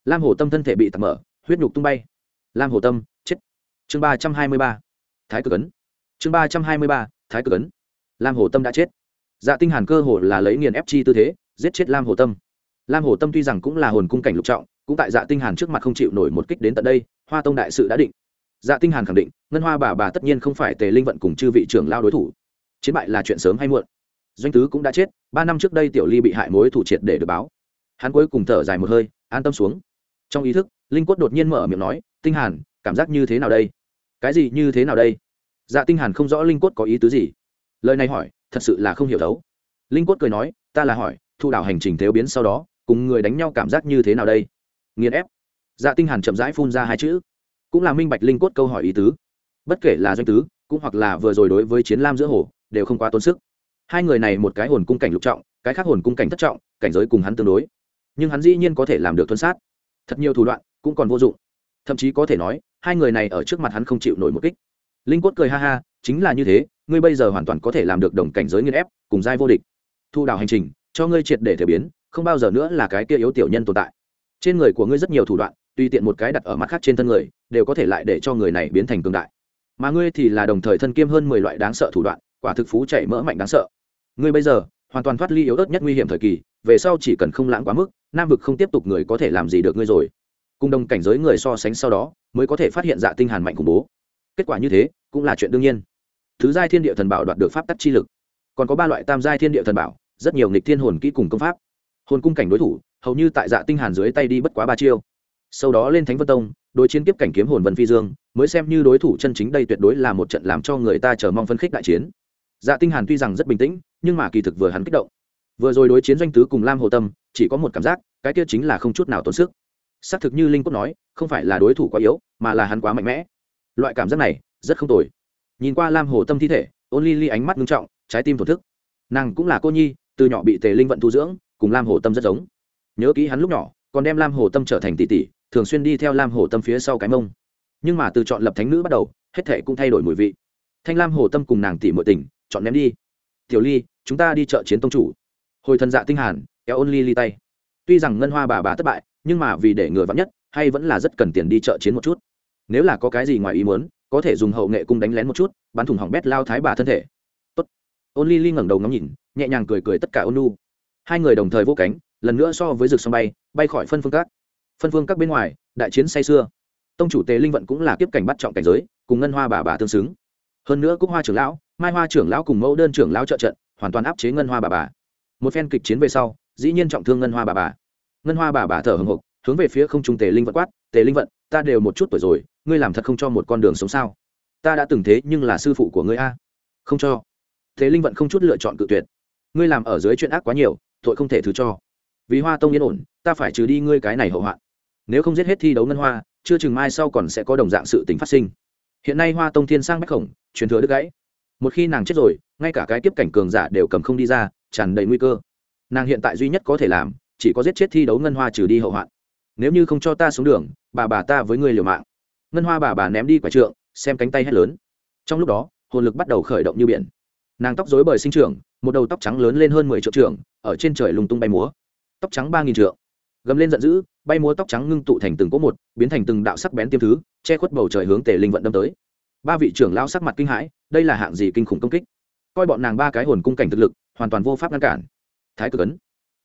Lam hồ tâm thân thể bị tạt mở, huyết nhục tung bay. Lam hồ tâm, chết. Chương ba trăm hai mươi ba. Thái cực ấn. Chương ba trăm hai mươi ba. Thái cực ấn lam hồ tâm đã chết. Dạ tinh hàn cơ hồ là lấy nghiền ép chi tư thế, giết chết lam hồ tâm. Lam hồ tâm tuy rằng cũng là hồn cung cảnh lục trọng, cũng tại dạ tinh hàn trước mặt không chịu nổi một kích đến tận đây, hoa tông đại sự đã định. Dạ tinh hàn khẳng định, ngân hoa bà bà tất nhiên không phải tề linh vận cùng chư vị trưởng lao đối thủ. Chiến bại là chuyện sớm hay muộn. Doanh tứ cũng đã chết, ba năm trước đây tiểu ly bị hại mối thủ triệt để được báo. Hắn cuối cùng thở dài một hơi, an tâm xuống. Trong ý thức, linh quất đột nhiên mở miệng nói, tinh hàn, cảm giác như thế nào đây? Cái gì như thế nào đây? Dạ tinh hàn không rõ linh quất có ý tứ gì lời này hỏi, thật sự là không hiểu thấu. Linh quất cười nói, ta là hỏi, thu đảo hành trình thiếu biến sau đó, cùng người đánh nhau cảm giác như thế nào đây? Nghiền ép. Dạ tinh hàn chậm rãi phun ra hai chữ. Cũng là minh bạch linh quất câu hỏi ý tứ. Bất kể là doanh tứ, cũng hoặc là vừa rồi đối với chiến lam giữa hồ, đều không quá tốn sức. Hai người này một cái hồn cung cảnh lục trọng, cái khác hồn cung cảnh thất trọng, cảnh giới cùng hắn tương đối. Nhưng hắn dĩ nhiên có thể làm được thuần sát. Thật nhiều thủ đoạn, cũng còn vô dụng. Thậm chí có thể nói, hai người này ở trước mặt hắn không chịu nổi một kích. Linh quất cười ha ha, chính là như thế ngươi bây giờ hoàn toàn có thể làm được đồng cảnh giới nghiên ép, cùng giai vô địch. Thu đảo hành trình, cho ngươi triệt để thể biến, không bao giờ nữa là cái kia yếu tiểu nhân tồn tại. Trên người của ngươi rất nhiều thủ đoạn, tùy tiện một cái đặt ở mặt khác trên thân người, đều có thể lại để cho người này biến thành cường đại. Mà ngươi thì là đồng thời thân kiêm hơn mười loại đáng sợ thủ đoạn, quả thực phú chạy mỡ mạnh đáng sợ. Ngươi bây giờ, hoàn toàn thoát ly yếu ớt nhất nguy hiểm thời kỳ, về sau chỉ cần không lãng quá mức, nam vực không tiếp tục người có thể làm gì được ngươi rồi. Cùng đồng cảnh giới người so sánh sau đó, mới có thể phát hiện dạ tinh hàn mạnh khủng bố. Kết quả như thế, cũng là chuyện đương nhiên thứ giai thiên địa thần bảo đoạt được pháp tắc chi lực. Còn có ba loại tam giai thiên địa thần bảo, rất nhiều nghịch thiên hồn kỹ cùng công pháp. Hồn cung cảnh đối thủ, hầu như tại dạ tinh hàn dưới tay đi bất quá ba chiêu. Sau đó lên thánh vân tông, đối chiến tiếp cảnh kiếm hồn vân phi dương, mới xem như đối thủ chân chính đây tuyệt đối là một trận làm cho người ta chờ mong phân khích đại chiến. Dạ tinh hàn tuy rằng rất bình tĩnh, nhưng mà kỳ thực vừa hắn kích động. Vừa rồi đối chiến doanh tứ cùng lam hồ tâm, chỉ có một cảm giác, cái kia chính là không chút nào tốn sức. Xác thực như linh quốc nói, không phải là đối thủ quá yếu, mà là hắn quá mạnh mẽ. Loại cảm giác này, rất không tồi nhìn qua lam hồ tâm thi thể, ôn ly ly ánh mắt ngưng trọng, trái tim thổn thức. Nàng cũng là cô nhi, từ nhỏ bị tề linh vận thu dưỡng, cùng lam hồ tâm rất giống. Nhớ kỹ hắn lúc nhỏ, còn đem lam hồ tâm trở thành tỷ tỷ, thường xuyên đi theo lam hồ tâm phía sau cái mông. Nhưng mà từ chọn lập thánh nữ bắt đầu, hết thể cũng thay đổi mùi vị. Thanh lam hồ tâm cùng nàng tỷ muội tình, chọn ném đi. Tiểu ly, chúng ta đi chợ chiến tông chủ. Hồi thần dạ tinh hàn, kéo ôn ly ly tay. Tuy rằng ngân hoa bà bà thất bại, nhưng mà vì để ngừa vắng nhất, hay vẫn là rất cần tiền đi chợ chiến một chút. Nếu là có cái gì ngoài ý muốn có thể dùng hậu nghệ cung đánh lén một chút, bắn thủng hỏng bét lao thái bà thân thể. Tốt. ôn ly ly ngẩng đầu ngắm nhìn, nhẹ nhàng cười cười tất cả ôn nu hai người đồng thời vô cánh, lần nữa so với rực sông bay bay khỏi phân phương các. Phân phương các bên ngoài, đại chiến say xưa tông chủ tề linh vận cũng là kiếp cảnh bắt trọng cảnh giới, cùng ngân hoa bà bà tương xứng. Hơn nữa cúc hoa trưởng lão, mai hoa trưởng lão cùng mẫu đơn trưởng lão trợ trận, hoàn toàn áp chế ngân hoa bà bà. Một phen kịch chiến về sau, dĩ nhiên trọng thương ngân hoa bà bà. Ngân hoa bà bà thở hồng hộc, hướng về phía không trung tề linh vận quát, tề linh vận, ta đều một chút tuổi rồi ngươi làm thật không cho một con đường sống sao? Ta đã từng thế nhưng là sư phụ của ngươi a. Không cho. Thế linh vận không chút lựa chọn cự tuyệt. Ngươi làm ở dưới chuyện ác quá nhiều, tội không thể thứ cho. Vì hoa tông yên ổn, ta phải trừ đi ngươi cái này hậu hoạn. Nếu không giết hết thi đấu ngân hoa, chưa chừng mai sau còn sẽ có đồng dạng sự tình phát sinh. Hiện nay hoa tông thiên sang bách khổng, truyền thừa đứt gãy. Một khi nàng chết rồi, ngay cả cái tiếp cảnh cường giả đều cầm không đi ra, tràn đầy nguy cơ. Nàng hiện tại duy nhất có thể làm, chỉ có giết chết thi đấu ngân hoa trừ đi hậu hoạn. Nếu như không cho ta xuống đường, bà bà ta với ngươi liều mạng ngân hoa bà bà ném đi quả trượng xem cánh tay hét lớn. Trong lúc đó hồn lực bắt đầu khởi động như biển. Nàng tóc dối bời sinh trưởng một đầu tóc trắng lớn lên hơn mười triệu trưởng, ở trên trời lùng tung bay múa. Tóc trắng ba nghìn trượng. Gầm lên giận dữ bay múa tóc trắng ngưng tụ thành từng cỗ một biến thành từng đạo sắc bén tiêm thứ che khuất bầu trời hướng tề linh vận đâm tới. Ba vị trưởng lao sắc mặt kinh hãi đây là hạng gì kinh khủng công kích? Coi bọn nàng ba cái hồn cung cảnh thực lực hoàn toàn vô pháp ngăn cản. Thái cực ấn.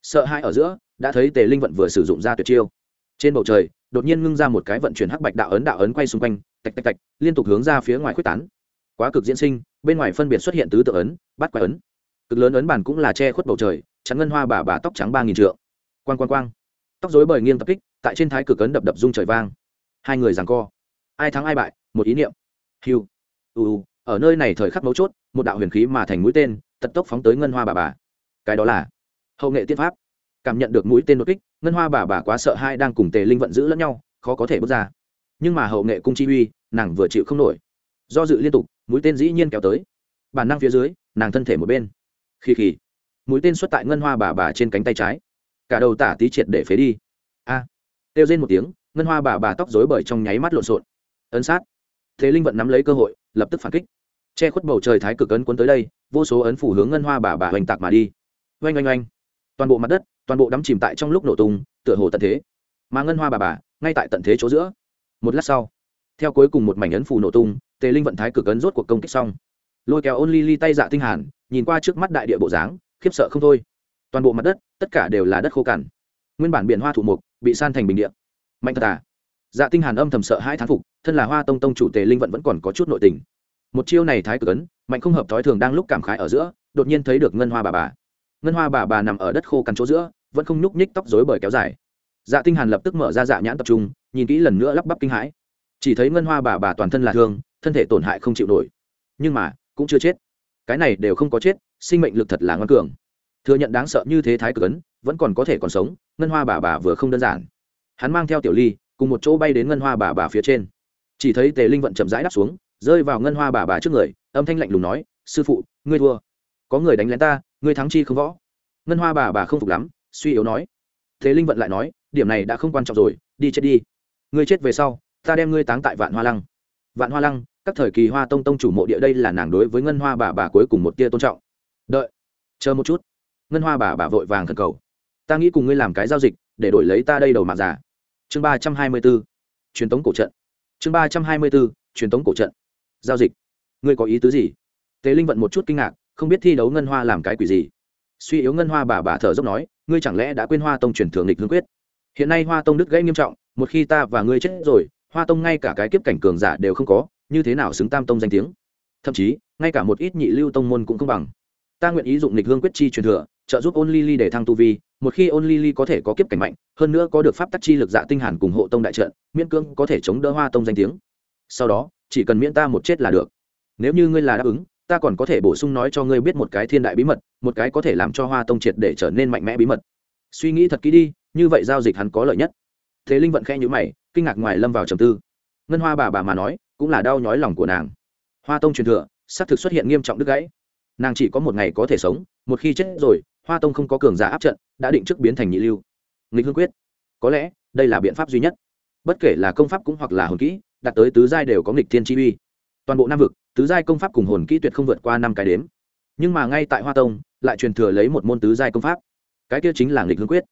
Sợ hãi ở giữa đã thấy tề linh vận vừa sử dụng ra tuyệt chiêu trên bầu trời, đột nhiên ngưng ra một cái vận chuyển hắc bạch đạo ấn đạo ấn quay xung quanh, tạch tạch tạch, liên tục hướng ra phía ngoài quyết tán. Quá cực diễn sinh, bên ngoài phân biệt xuất hiện tứ tự ấn bắt quái ấn. Cực lớn ấn bản cũng là che khuất bầu trời, chắn ngân hoa bà bà tóc trắng ba nghìn trượng. Quang quang quang. Tóc dối bời nghiêng tập kích, tại trên thái cực ấn đập đập rung trời vang. Hai người giằng co. Ai thắng ai bại, một ý niệm. Hiu. U, ở nơi này thời khắc mấu chốt, một đạo huyền khí mà thành mũi tên, tật tốc phóng tới ngân hoa bà bà. Cái đó là hậu nghệ tiên pháp. Cảm nhận được mũi tên đột kích ngân hoa bà bà quá sợ hai đang cùng tề linh vận giữ lẫn nhau khó có thể bước ra. Nhưng mà hậu nghệ cung chi uy nàng vừa chịu không nổi. Do dự liên tục mũi tên dĩ nhiên kéo tới. Bản năng phía dưới nàng thân thể một bên. Khi khỉ mũi tên xuất tại ngân hoa bà bà trên cánh tay trái. Cả đầu tả tí triệt để phế đi. A. À, kêu rên một tiếng ngân hoa bà bà tóc rối bời trong nháy mắt lộn xộn. Ấn sát. Thế linh vận nắm lấy cơ hội lập tức phản kích. Che khuất bầu trời thái cực ấn cuốn tới đây vô số ấn phủ hướng ngân hoa bà bà hoành tạc mà đi. Oanh oanh oanh. Toàn bộ mặt đất toàn bộ đắm chìm tại trong lúc nổ tung, tựa hồ tận thế. Mà ngân hoa bà bà, ngay tại tận thế chỗ giữa. Một lát sau, theo cuối cùng một mảnh ấn phù nổ tung, tề linh vận thái cực ấn rốt cuộc công kích xong. Lôi kéo ôn ly ly tay dạ tinh hàn, nhìn qua trước mắt đại địa bộ dáng, khiếp sợ không thôi. Toàn bộ mặt đất, tất cả đều là đất khô cằn. Nguyên bản biển hoa thủ mục, bị san thành bình địa. Mạnh thật à? Dạ tinh hàn âm thầm sợ hai thán phục, thân là hoa tông tông chủ tề linh vận vẫn còn có chút nội tình. Một chiêu này thái cực ấn, mạnh không hợp thói thường đang lúc cảm khái ở giữa, đột nhiên thấy được ngân hoa bà bà. Ngân hoa bà bà nằm ở đất khô cằn chỗ giữa vẫn không nhúc nhích tóc rối bời kéo dài. Dạ tinh hàn lập tức mở ra dạ nhãn tập trung, nhìn kỹ lần nữa lắp bắp kinh hãi. Chỉ thấy ngân hoa bà bà toàn thân là thương, thân thể tổn hại không chịu nổi. Nhưng mà, cũng chưa chết. Cái này đều không có chết, sinh mệnh lực thật là ngoan cường. Thừa nhận đáng sợ như thế thái cực ấn, vẫn còn có thể còn sống, ngân hoa bà bà vừa không đơn giản. Hắn mang theo tiểu ly, cùng một chỗ bay đến ngân hoa bà bà phía trên. Chỉ thấy tề linh vận chậm rãi đáp xuống, rơi vào ngân hoa bà bà trước người, âm thanh lạnh lùng nói, sư phụ, ngươi thua. Có người đánh lén ta, ngươi thắng chi không võ. Ngân hoa bà bà không phục lắm suy yếu nói. Thế linh vận lại nói, điểm này đã không quan trọng rồi, đi chết đi. Ngươi chết về sau, ta đem ngươi táng tại vạn hoa lăng. Vạn hoa lăng, các thời kỳ hoa tông tông chủ mộ địa đây là nàng đối với ngân hoa bà bà cuối cùng một tia tôn trọng. Đợi, chờ một chút. Ngân hoa bà bà vội vàng khẩn cầu. Ta nghĩ cùng ngươi làm cái giao dịch, để đổi lấy ta đây đầu mạng giả. Chương ba trăm hai mươi b ố truyền tống cổ trận. Chương ba trăm hai mươi b ố truyền tống cổ trận. Giao dịch. Ngươi có ý tứ gì? Tế linh vận một chút kinh ngạc, không biết thi đấu ngân hoa làm cái quỷ gì. Suy yếu ngân hoa bà bà thở dốc nói ngươi chẳng lẽ đã quên hoa tông truyền thường lịch hương quyết? Hiện nay hoa tông đứt gãy nghiêm trọng, một khi ta và ngươi chết rồi, hoa tông ngay cả cái kiếp cảnh cường giả đều không có, như thế nào xứng tam tông danh tiếng? Thậm chí, ngay cả một ít nhị lưu tông môn cũng không bằng. Ta nguyện ý dụng lịch hương quyết chi truyền thừa, trợ giúp ôn ly ly để thăng tu vi, một khi ôn ly ly có thể có kiếp cảnh mạnh, hơn nữa có được pháp tắc chi lực dạ tinh hàn cùng hộ tông đại trận, miễn cưỡng có thể chống đỡ hoa tông danh tiếng. Sau đó, chỉ cần miễn ta một chết là được. Nếu như ngươi là đáp ứng ta còn có thể bổ sung nói cho ngươi biết một cái thiên đại bí mật, một cái có thể làm cho hoa tông triệt để trở nên mạnh mẽ bí mật. Suy nghĩ thật kỹ đi, như vậy giao dịch hắn có lợi nhất. Thế linh vận khẽ nhíu mày, kinh ngạc ngoài lâm vào trầm tư. Ngân hoa bà bà mà nói, cũng là đau nhói lòng của nàng. Hoa tông truyền thừa, xác thực xuất hiện nghiêm trọng đứt gãy. Nàng chỉ có một ngày có thể sống, một khi chết rồi, hoa tông không có cường giả áp trận, đã định trước biến thành nhị lưu. Nghịch hương quyết. Có lẽ, đây là biện pháp duy nhất. Bất kể là công pháp cũng hoặc là hồn kỹ, đạt tới tứ giai đều có nghịch thiên chi uy toàn bộ nam vực, tứ giai công pháp cùng hồn kỹ tuyệt không vượt qua năm cái đếm. Nhưng mà ngay tại hoa tông, lại truyền thừa lấy một môn tứ giai công pháp. Cái kia chính là nghịch hương quyết.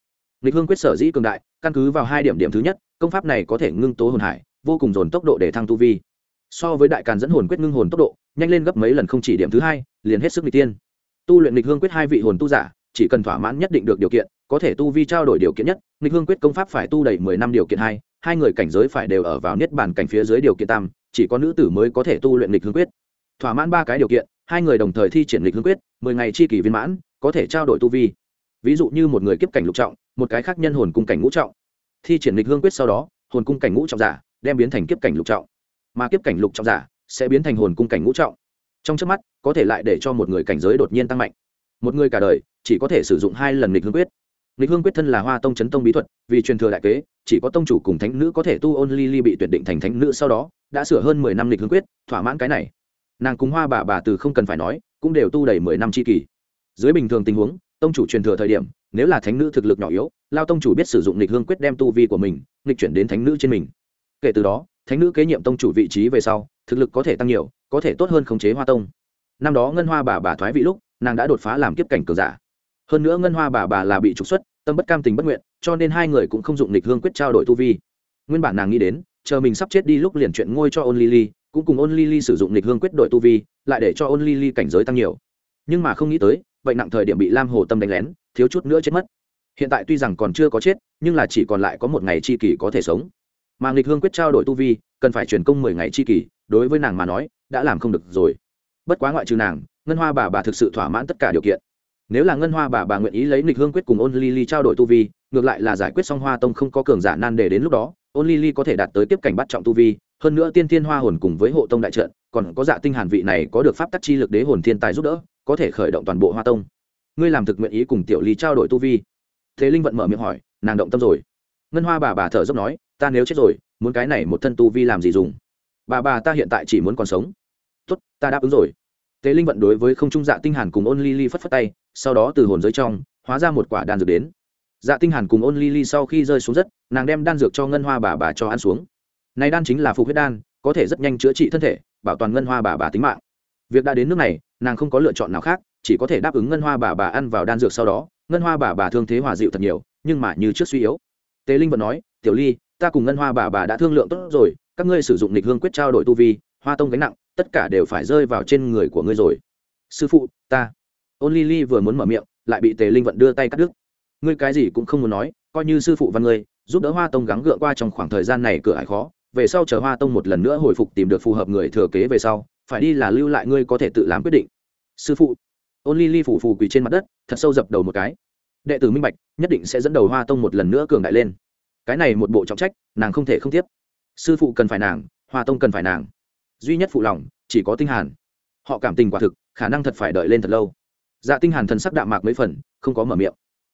Nghịch hương quyết sở dĩ cường đại, căn cứ vào hai điểm điểm thứ nhất, công pháp này có thể ngưng tố hồn hải, vô cùng dồn tốc độ để thăng tu vi. So với đại càn dẫn hồn quyết ngưng hồn tốc độ, nhanh lên gấp mấy lần không chỉ điểm thứ hai, liền hết sức n tiên. Tu luyện nghịch hương quyết hai vị hồn tu giả, chỉ cần thỏa mãn nhất định được điều kiện, có thể tu vi trao đổi điều kiện nhất, nghịch hương quyết công pháp phải tu đầy mười năm điều kiện hai hai người cảnh giới phải đều ở vào niết bàn cảnh phía dưới điều kiện tam chỉ có nữ tử mới có thể tu luyện lịch hương quyết. Thỏa mãn ba cái điều kiện, hai người đồng thời thi triển lịch hương quyết, mười ngày chi kỳ viên mãn, có thể trao đổi tu vi. Ví dụ như một người kiếp cảnh lục trọng, một cái khác nhân hồn cung cảnh ngũ trọng. Thi triển lịch hương quyết sau đó, hồn cung cảnh ngũ trọng giả đem biến thành kiếp cảnh lục trọng. Mà kiếp cảnh lục trọng giả sẽ biến thành hồn cung cảnh ngũ trọng. Trong trước mắt, có thể lại để cho một người cảnh giới đột nhiên tăng mạnh. Một người cả đời chỉ có thể sử dụng hai lần lịch hương quyết. Lịch hương quyết thân là hoa tông chấn tông bí thuật, vì truyền thừa đại kế, chỉ có tông chủ cùng thánh nữ có thể tu ôn ly ly bị tuyển định thành thánh nữ sau đó, đã sửa hơn mười năm Lịch hương quyết, thỏa mãn cái này. Nàng cùng hoa bà bà từ không cần phải nói, cũng đều tu đầy mười năm chi kỳ dưới bình thường tình huống, tông chủ truyền thừa thời điểm, nếu là thánh nữ thực lực nhỏ yếu, lao tông chủ biết sử dụng Lịch hương quyết đem tu vi của mình, nghịch chuyển đến thánh nữ trên mình. Kể từ đó, thánh nữ kế nhiệm tông chủ vị trí về sau, thực lực có thể tăng nhiều, có thể tốt hơn khống chế hoa tông. Năm đó ngân hoa bà bà thoái vị lúc, nàng đã đột phá làm kiếp cảnh cường giả hơn nữa ngân hoa bà bà là bị trục xuất, tâm bất cam tình bất nguyện, cho nên hai người cũng không dụng lịch hương quyết trao đổi tu vi. Nguyên bản nàng nghĩ đến, chờ mình sắp chết đi lúc liền chuyện ngôi cho ôn lily, cũng cùng ôn lily sử dụng lịch hương quyết đổi tu vi, lại để cho ôn lily cảnh giới tăng nhiều. Nhưng mà không nghĩ tới vậy nặng thời điểm bị lam hồ tâm đánh lén, thiếu chút nữa chết mất. Hiện tại tuy rằng còn chưa có chết, nhưng là chỉ còn lại có một ngày chi kỳ có thể sống. Mà nghịch hương quyết trao đổi tu vi, cần phải truyền công mười ngày chi kỳ đối với nàng mà nói, đã làm không được rồi. Bất quá ngoại trừ nàng, ngân hoa bà bà thực sự thỏa mãn tất cả điều kiện nếu là ngân hoa bà bà nguyện ý lấy Lịch hương quyết cùng ôn ly ly trao đổi tu vi, ngược lại là giải quyết xong hoa tông không có cường giả nan để đến lúc đó, ôn ly ly có thể đạt tới tiếp cảnh bắt trọng tu vi, hơn nữa tiên Thiên hoa hồn cùng với hộ tông đại trận, còn có dạ tinh hàn vị này có được pháp tắc chi lực đế hồn thiên tài giúp đỡ, có thể khởi động toàn bộ hoa tông. Ngươi làm thực nguyện ý cùng tiểu ly trao đổi tu vi. Thế linh vận mở miệng hỏi, nàng động tâm rồi. Ngân hoa bà bà thở dốc nói, ta nếu chết rồi, muốn cái này một thân tu vi làm gì dùng? Bà bà ta hiện tại chỉ muốn còn sống. Tốt, ta đáp ứng rồi. Tế linh vận đối với không trung dạ tinh hàn cùng ôn ly ly phất phất tay sau đó từ hồn giới trong, hóa ra một quả đan dược đến. Dạ tinh hàn cùng ôn ly ly sau khi rơi xuống đất nàng đem đan dược cho ngân hoa bà bà cho ăn xuống. Này đan chính là phục huyết đan, có thể rất nhanh chữa trị thân thể, bảo toàn ngân hoa bà bà tính mạng. Việc đã đến nước này, nàng không có lựa chọn nào khác, chỉ có thể đáp ứng ngân hoa bà bà ăn vào đan dược sau đó. Ngân hoa bà bà thương thế hòa dịu thật nhiều, nhưng mà như trước suy yếu. Tế linh vẫn nói, tiểu ly, ta cùng ngân hoa bà bà đã thương lượng tốt rồi, các ngươi sử dụng lịch hương quyết trao đổi tu vi, hoa tông gánh nặng, tất cả đều phải rơi vào trên người của ngươi rồi. Sư phụ, ta ôn ly ly vừa muốn mở miệng, lại bị tề linh vận đưa tay cắt đứt. Ngươi cái gì cũng không muốn nói, coi như sư phụ văn ngươi, giúp đỡ hoa tông gắng gượng qua trong khoảng thời gian này cửa ải khó, về sau chờ hoa tông một lần nữa hồi phục tìm được phù hợp người thừa kế về sau, phải đi là lưu lại ngươi có thể tự làm quyết định. Sư phụ. Ôn ly ly phủ phù quỳ trên mặt đất, thật sâu dập đầu một cái. Đệ tử minh bạch, nhất định sẽ dẫn đầu hoa tông một lần nữa cường đại lên. Cái này một bộ trọng trách, nàng không thể không tiếp. Sư phụ cần phải nàng, hoa tông cần phải nàng. Duy nhất phụ lòng, chỉ có tinh hàn. Họ cảm tình quả thực, khả năng thật phải đợi lên thật lâu dạ tinh hàn thần sắc đạm mạc mấy phần, không có mở miệng.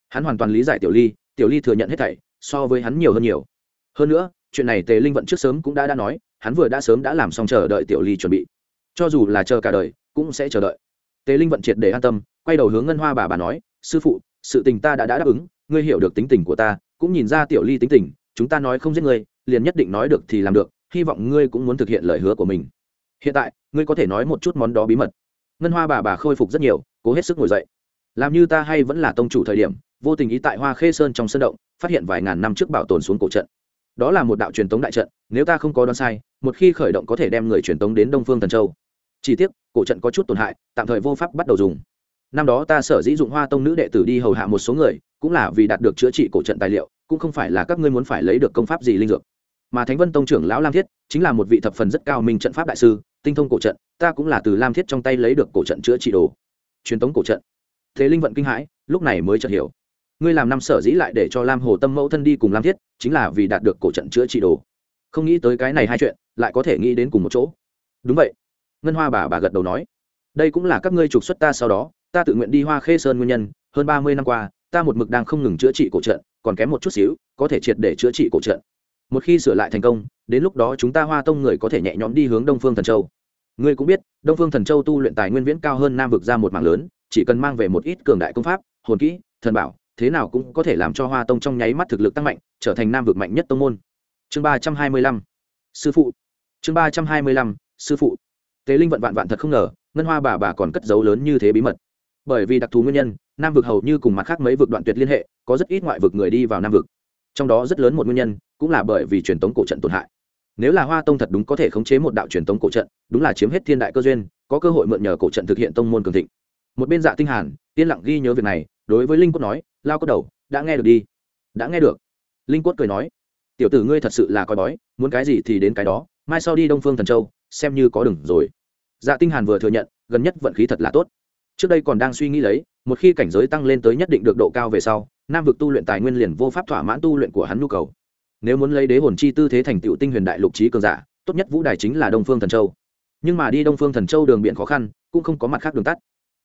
Hắn hoàn toàn lý giải tiểu ly tiểu ly thừa nhận hết thảy, so với hắn nhiều hơn nhiều. Hơn nữa, chuyện này tề linh vận trước sớm cũng đã đã nói, hắn vừa đã sớm đã làm xong chờ đợi tiểu ly chuẩn bị. Cho dù là chờ cả đời, cũng sẽ chờ đợi. Tề linh vận triệt để an tâm, quay đầu hướng ngân hoa bà bà nói, sư phụ, sự tình ta đã đã đáp ứng, ngươi hiểu được tính tình của ta, cũng nhìn ra tiểu ly tính tình, chúng ta nói không giết ngươi, liền nhất định nói được thì làm được, hy vọng ngươi cũng muốn thực hiện lời hứa của mình. Hiện tại, ngươi có thể nói một chút món đó bí mật ngân hoa bà bà khôi phục rất nhiều, cố hết sức ngồi dậy. Làm như ta hay vẫn là tông chủ thời điểm, vô tình ý tại hoa khê sơn trong sân động, phát hiện vài ngàn năm trước bảo tồn xuống cổ trận. Đó là một đạo truyền tống đại trận, nếu ta không có đoán sai, một khi khởi động có thể đem người truyền tống đến đông phương thần châu. Chỉ tiếc, cổ trận có chút tổn hại, tạm thời vô pháp bắt đầu dùng. Năm đó ta sở dĩ dụng hoa tông nữ đệ tử đi hầu hạ một số người, cũng là vì đạt được chữa trị cổ trận tài liệu, cũng không phải là các ngươi muốn phải lấy được công pháp gì linh dược. Mà thánh vân tông trưởng lão lam thiết, chính là một vị thập phần rất cao minh trận pháp đại sư tinh thông cổ trận, ta cũng là từ lam thiết trong tay lấy được cổ trận chữa trị đồ. Truyền tống cổ trận. Thế linh vận kinh hãi, lúc này mới chợt hiểu. Ngươi làm năm sở dĩ lại để cho lam hồ tâm mẫu thân đi cùng lam thiết, chính là vì đạt được cổ trận chữa trị đồ. Không nghĩ tới cái này hai chuyện, lại có thể nghĩ đến cùng một chỗ. Đúng vậy. Ngân hoa bà bà gật đầu nói. Đây cũng là các ngươi trục xuất ta sau đó, ta tự nguyện đi hoa khê sơn nguyên nhân, hơn ba mươi năm qua, ta một mực đang không ngừng chữa trị cổ trận, còn kém một chút xíu, có thể triệt để chữa trị cổ trận một khi sửa lại thành công, đến lúc đó chúng ta hoa tông người có thể nhẹ nhõm đi hướng đông phương thần châu. Ngươi cũng biết, đông phương thần châu tu luyện tài nguyên viễn cao hơn nam vực ra một mảng lớn, chỉ cần mang về một ít cường đại công pháp, hồn kỹ, thần bảo, thế nào cũng có thể làm cho hoa tông trong nháy mắt thực lực tăng mạnh, trở thành nam vực mạnh nhất tông môn. Chương ba trăm hai mươi lăm. Sư phụ. Chương ba trăm hai mươi lăm, sư phụ. Tế linh vận vạn vạn thật không ngờ, ngân hoa bà bà còn cất giấu lớn như thế bí mật. Bởi vì đặc thù nguyên nhân, nam vực hầu như cùng mặt khác mấy vực đoạn tuyệt liên hệ, có rất ít ngoại vực người đi vào nam vực. Trong đó rất lớn một nguyên nhân cũng là bởi vì truyền thống cổ trận tổn hại. Nếu là hoa tông thật đúng có thể khống chế một đạo truyền thống cổ trận, đúng là chiếm hết thiên đại cơ duyên, có cơ hội mượn nhờ cổ trận thực hiện tông môn cường thịnh. Một bên dạ tinh hàn, yên lặng ghi nhớ việc này, đối với linh quất nói, lao cốt đầu, đã nghe được đi. Đã nghe được. Linh quất cười nói, tiểu tử ngươi thật sự là coi bói, muốn cái gì thì đến cái đó, mai sau đi đông phương thần châu, xem như có đừng rồi. Dạ tinh hàn vừa thừa nhận, gần nhất vận khí thật là tốt. Trước đây còn đang suy nghĩ lấy, một khi cảnh giới tăng lên tới nhất định được độ cao về sau, nam vực tu luyện tài nguyên liền vô pháp thỏa mãn tu luyện của hắn nhu cầu nếu muốn lấy đế hồn chi tư thế thành tựu tinh huyền đại lục trí cường giả, tốt nhất vũ đài chính là đông phương thần châu. Nhưng mà đi đông phương thần châu đường biển khó khăn, cũng không có mặt khác đường tắt.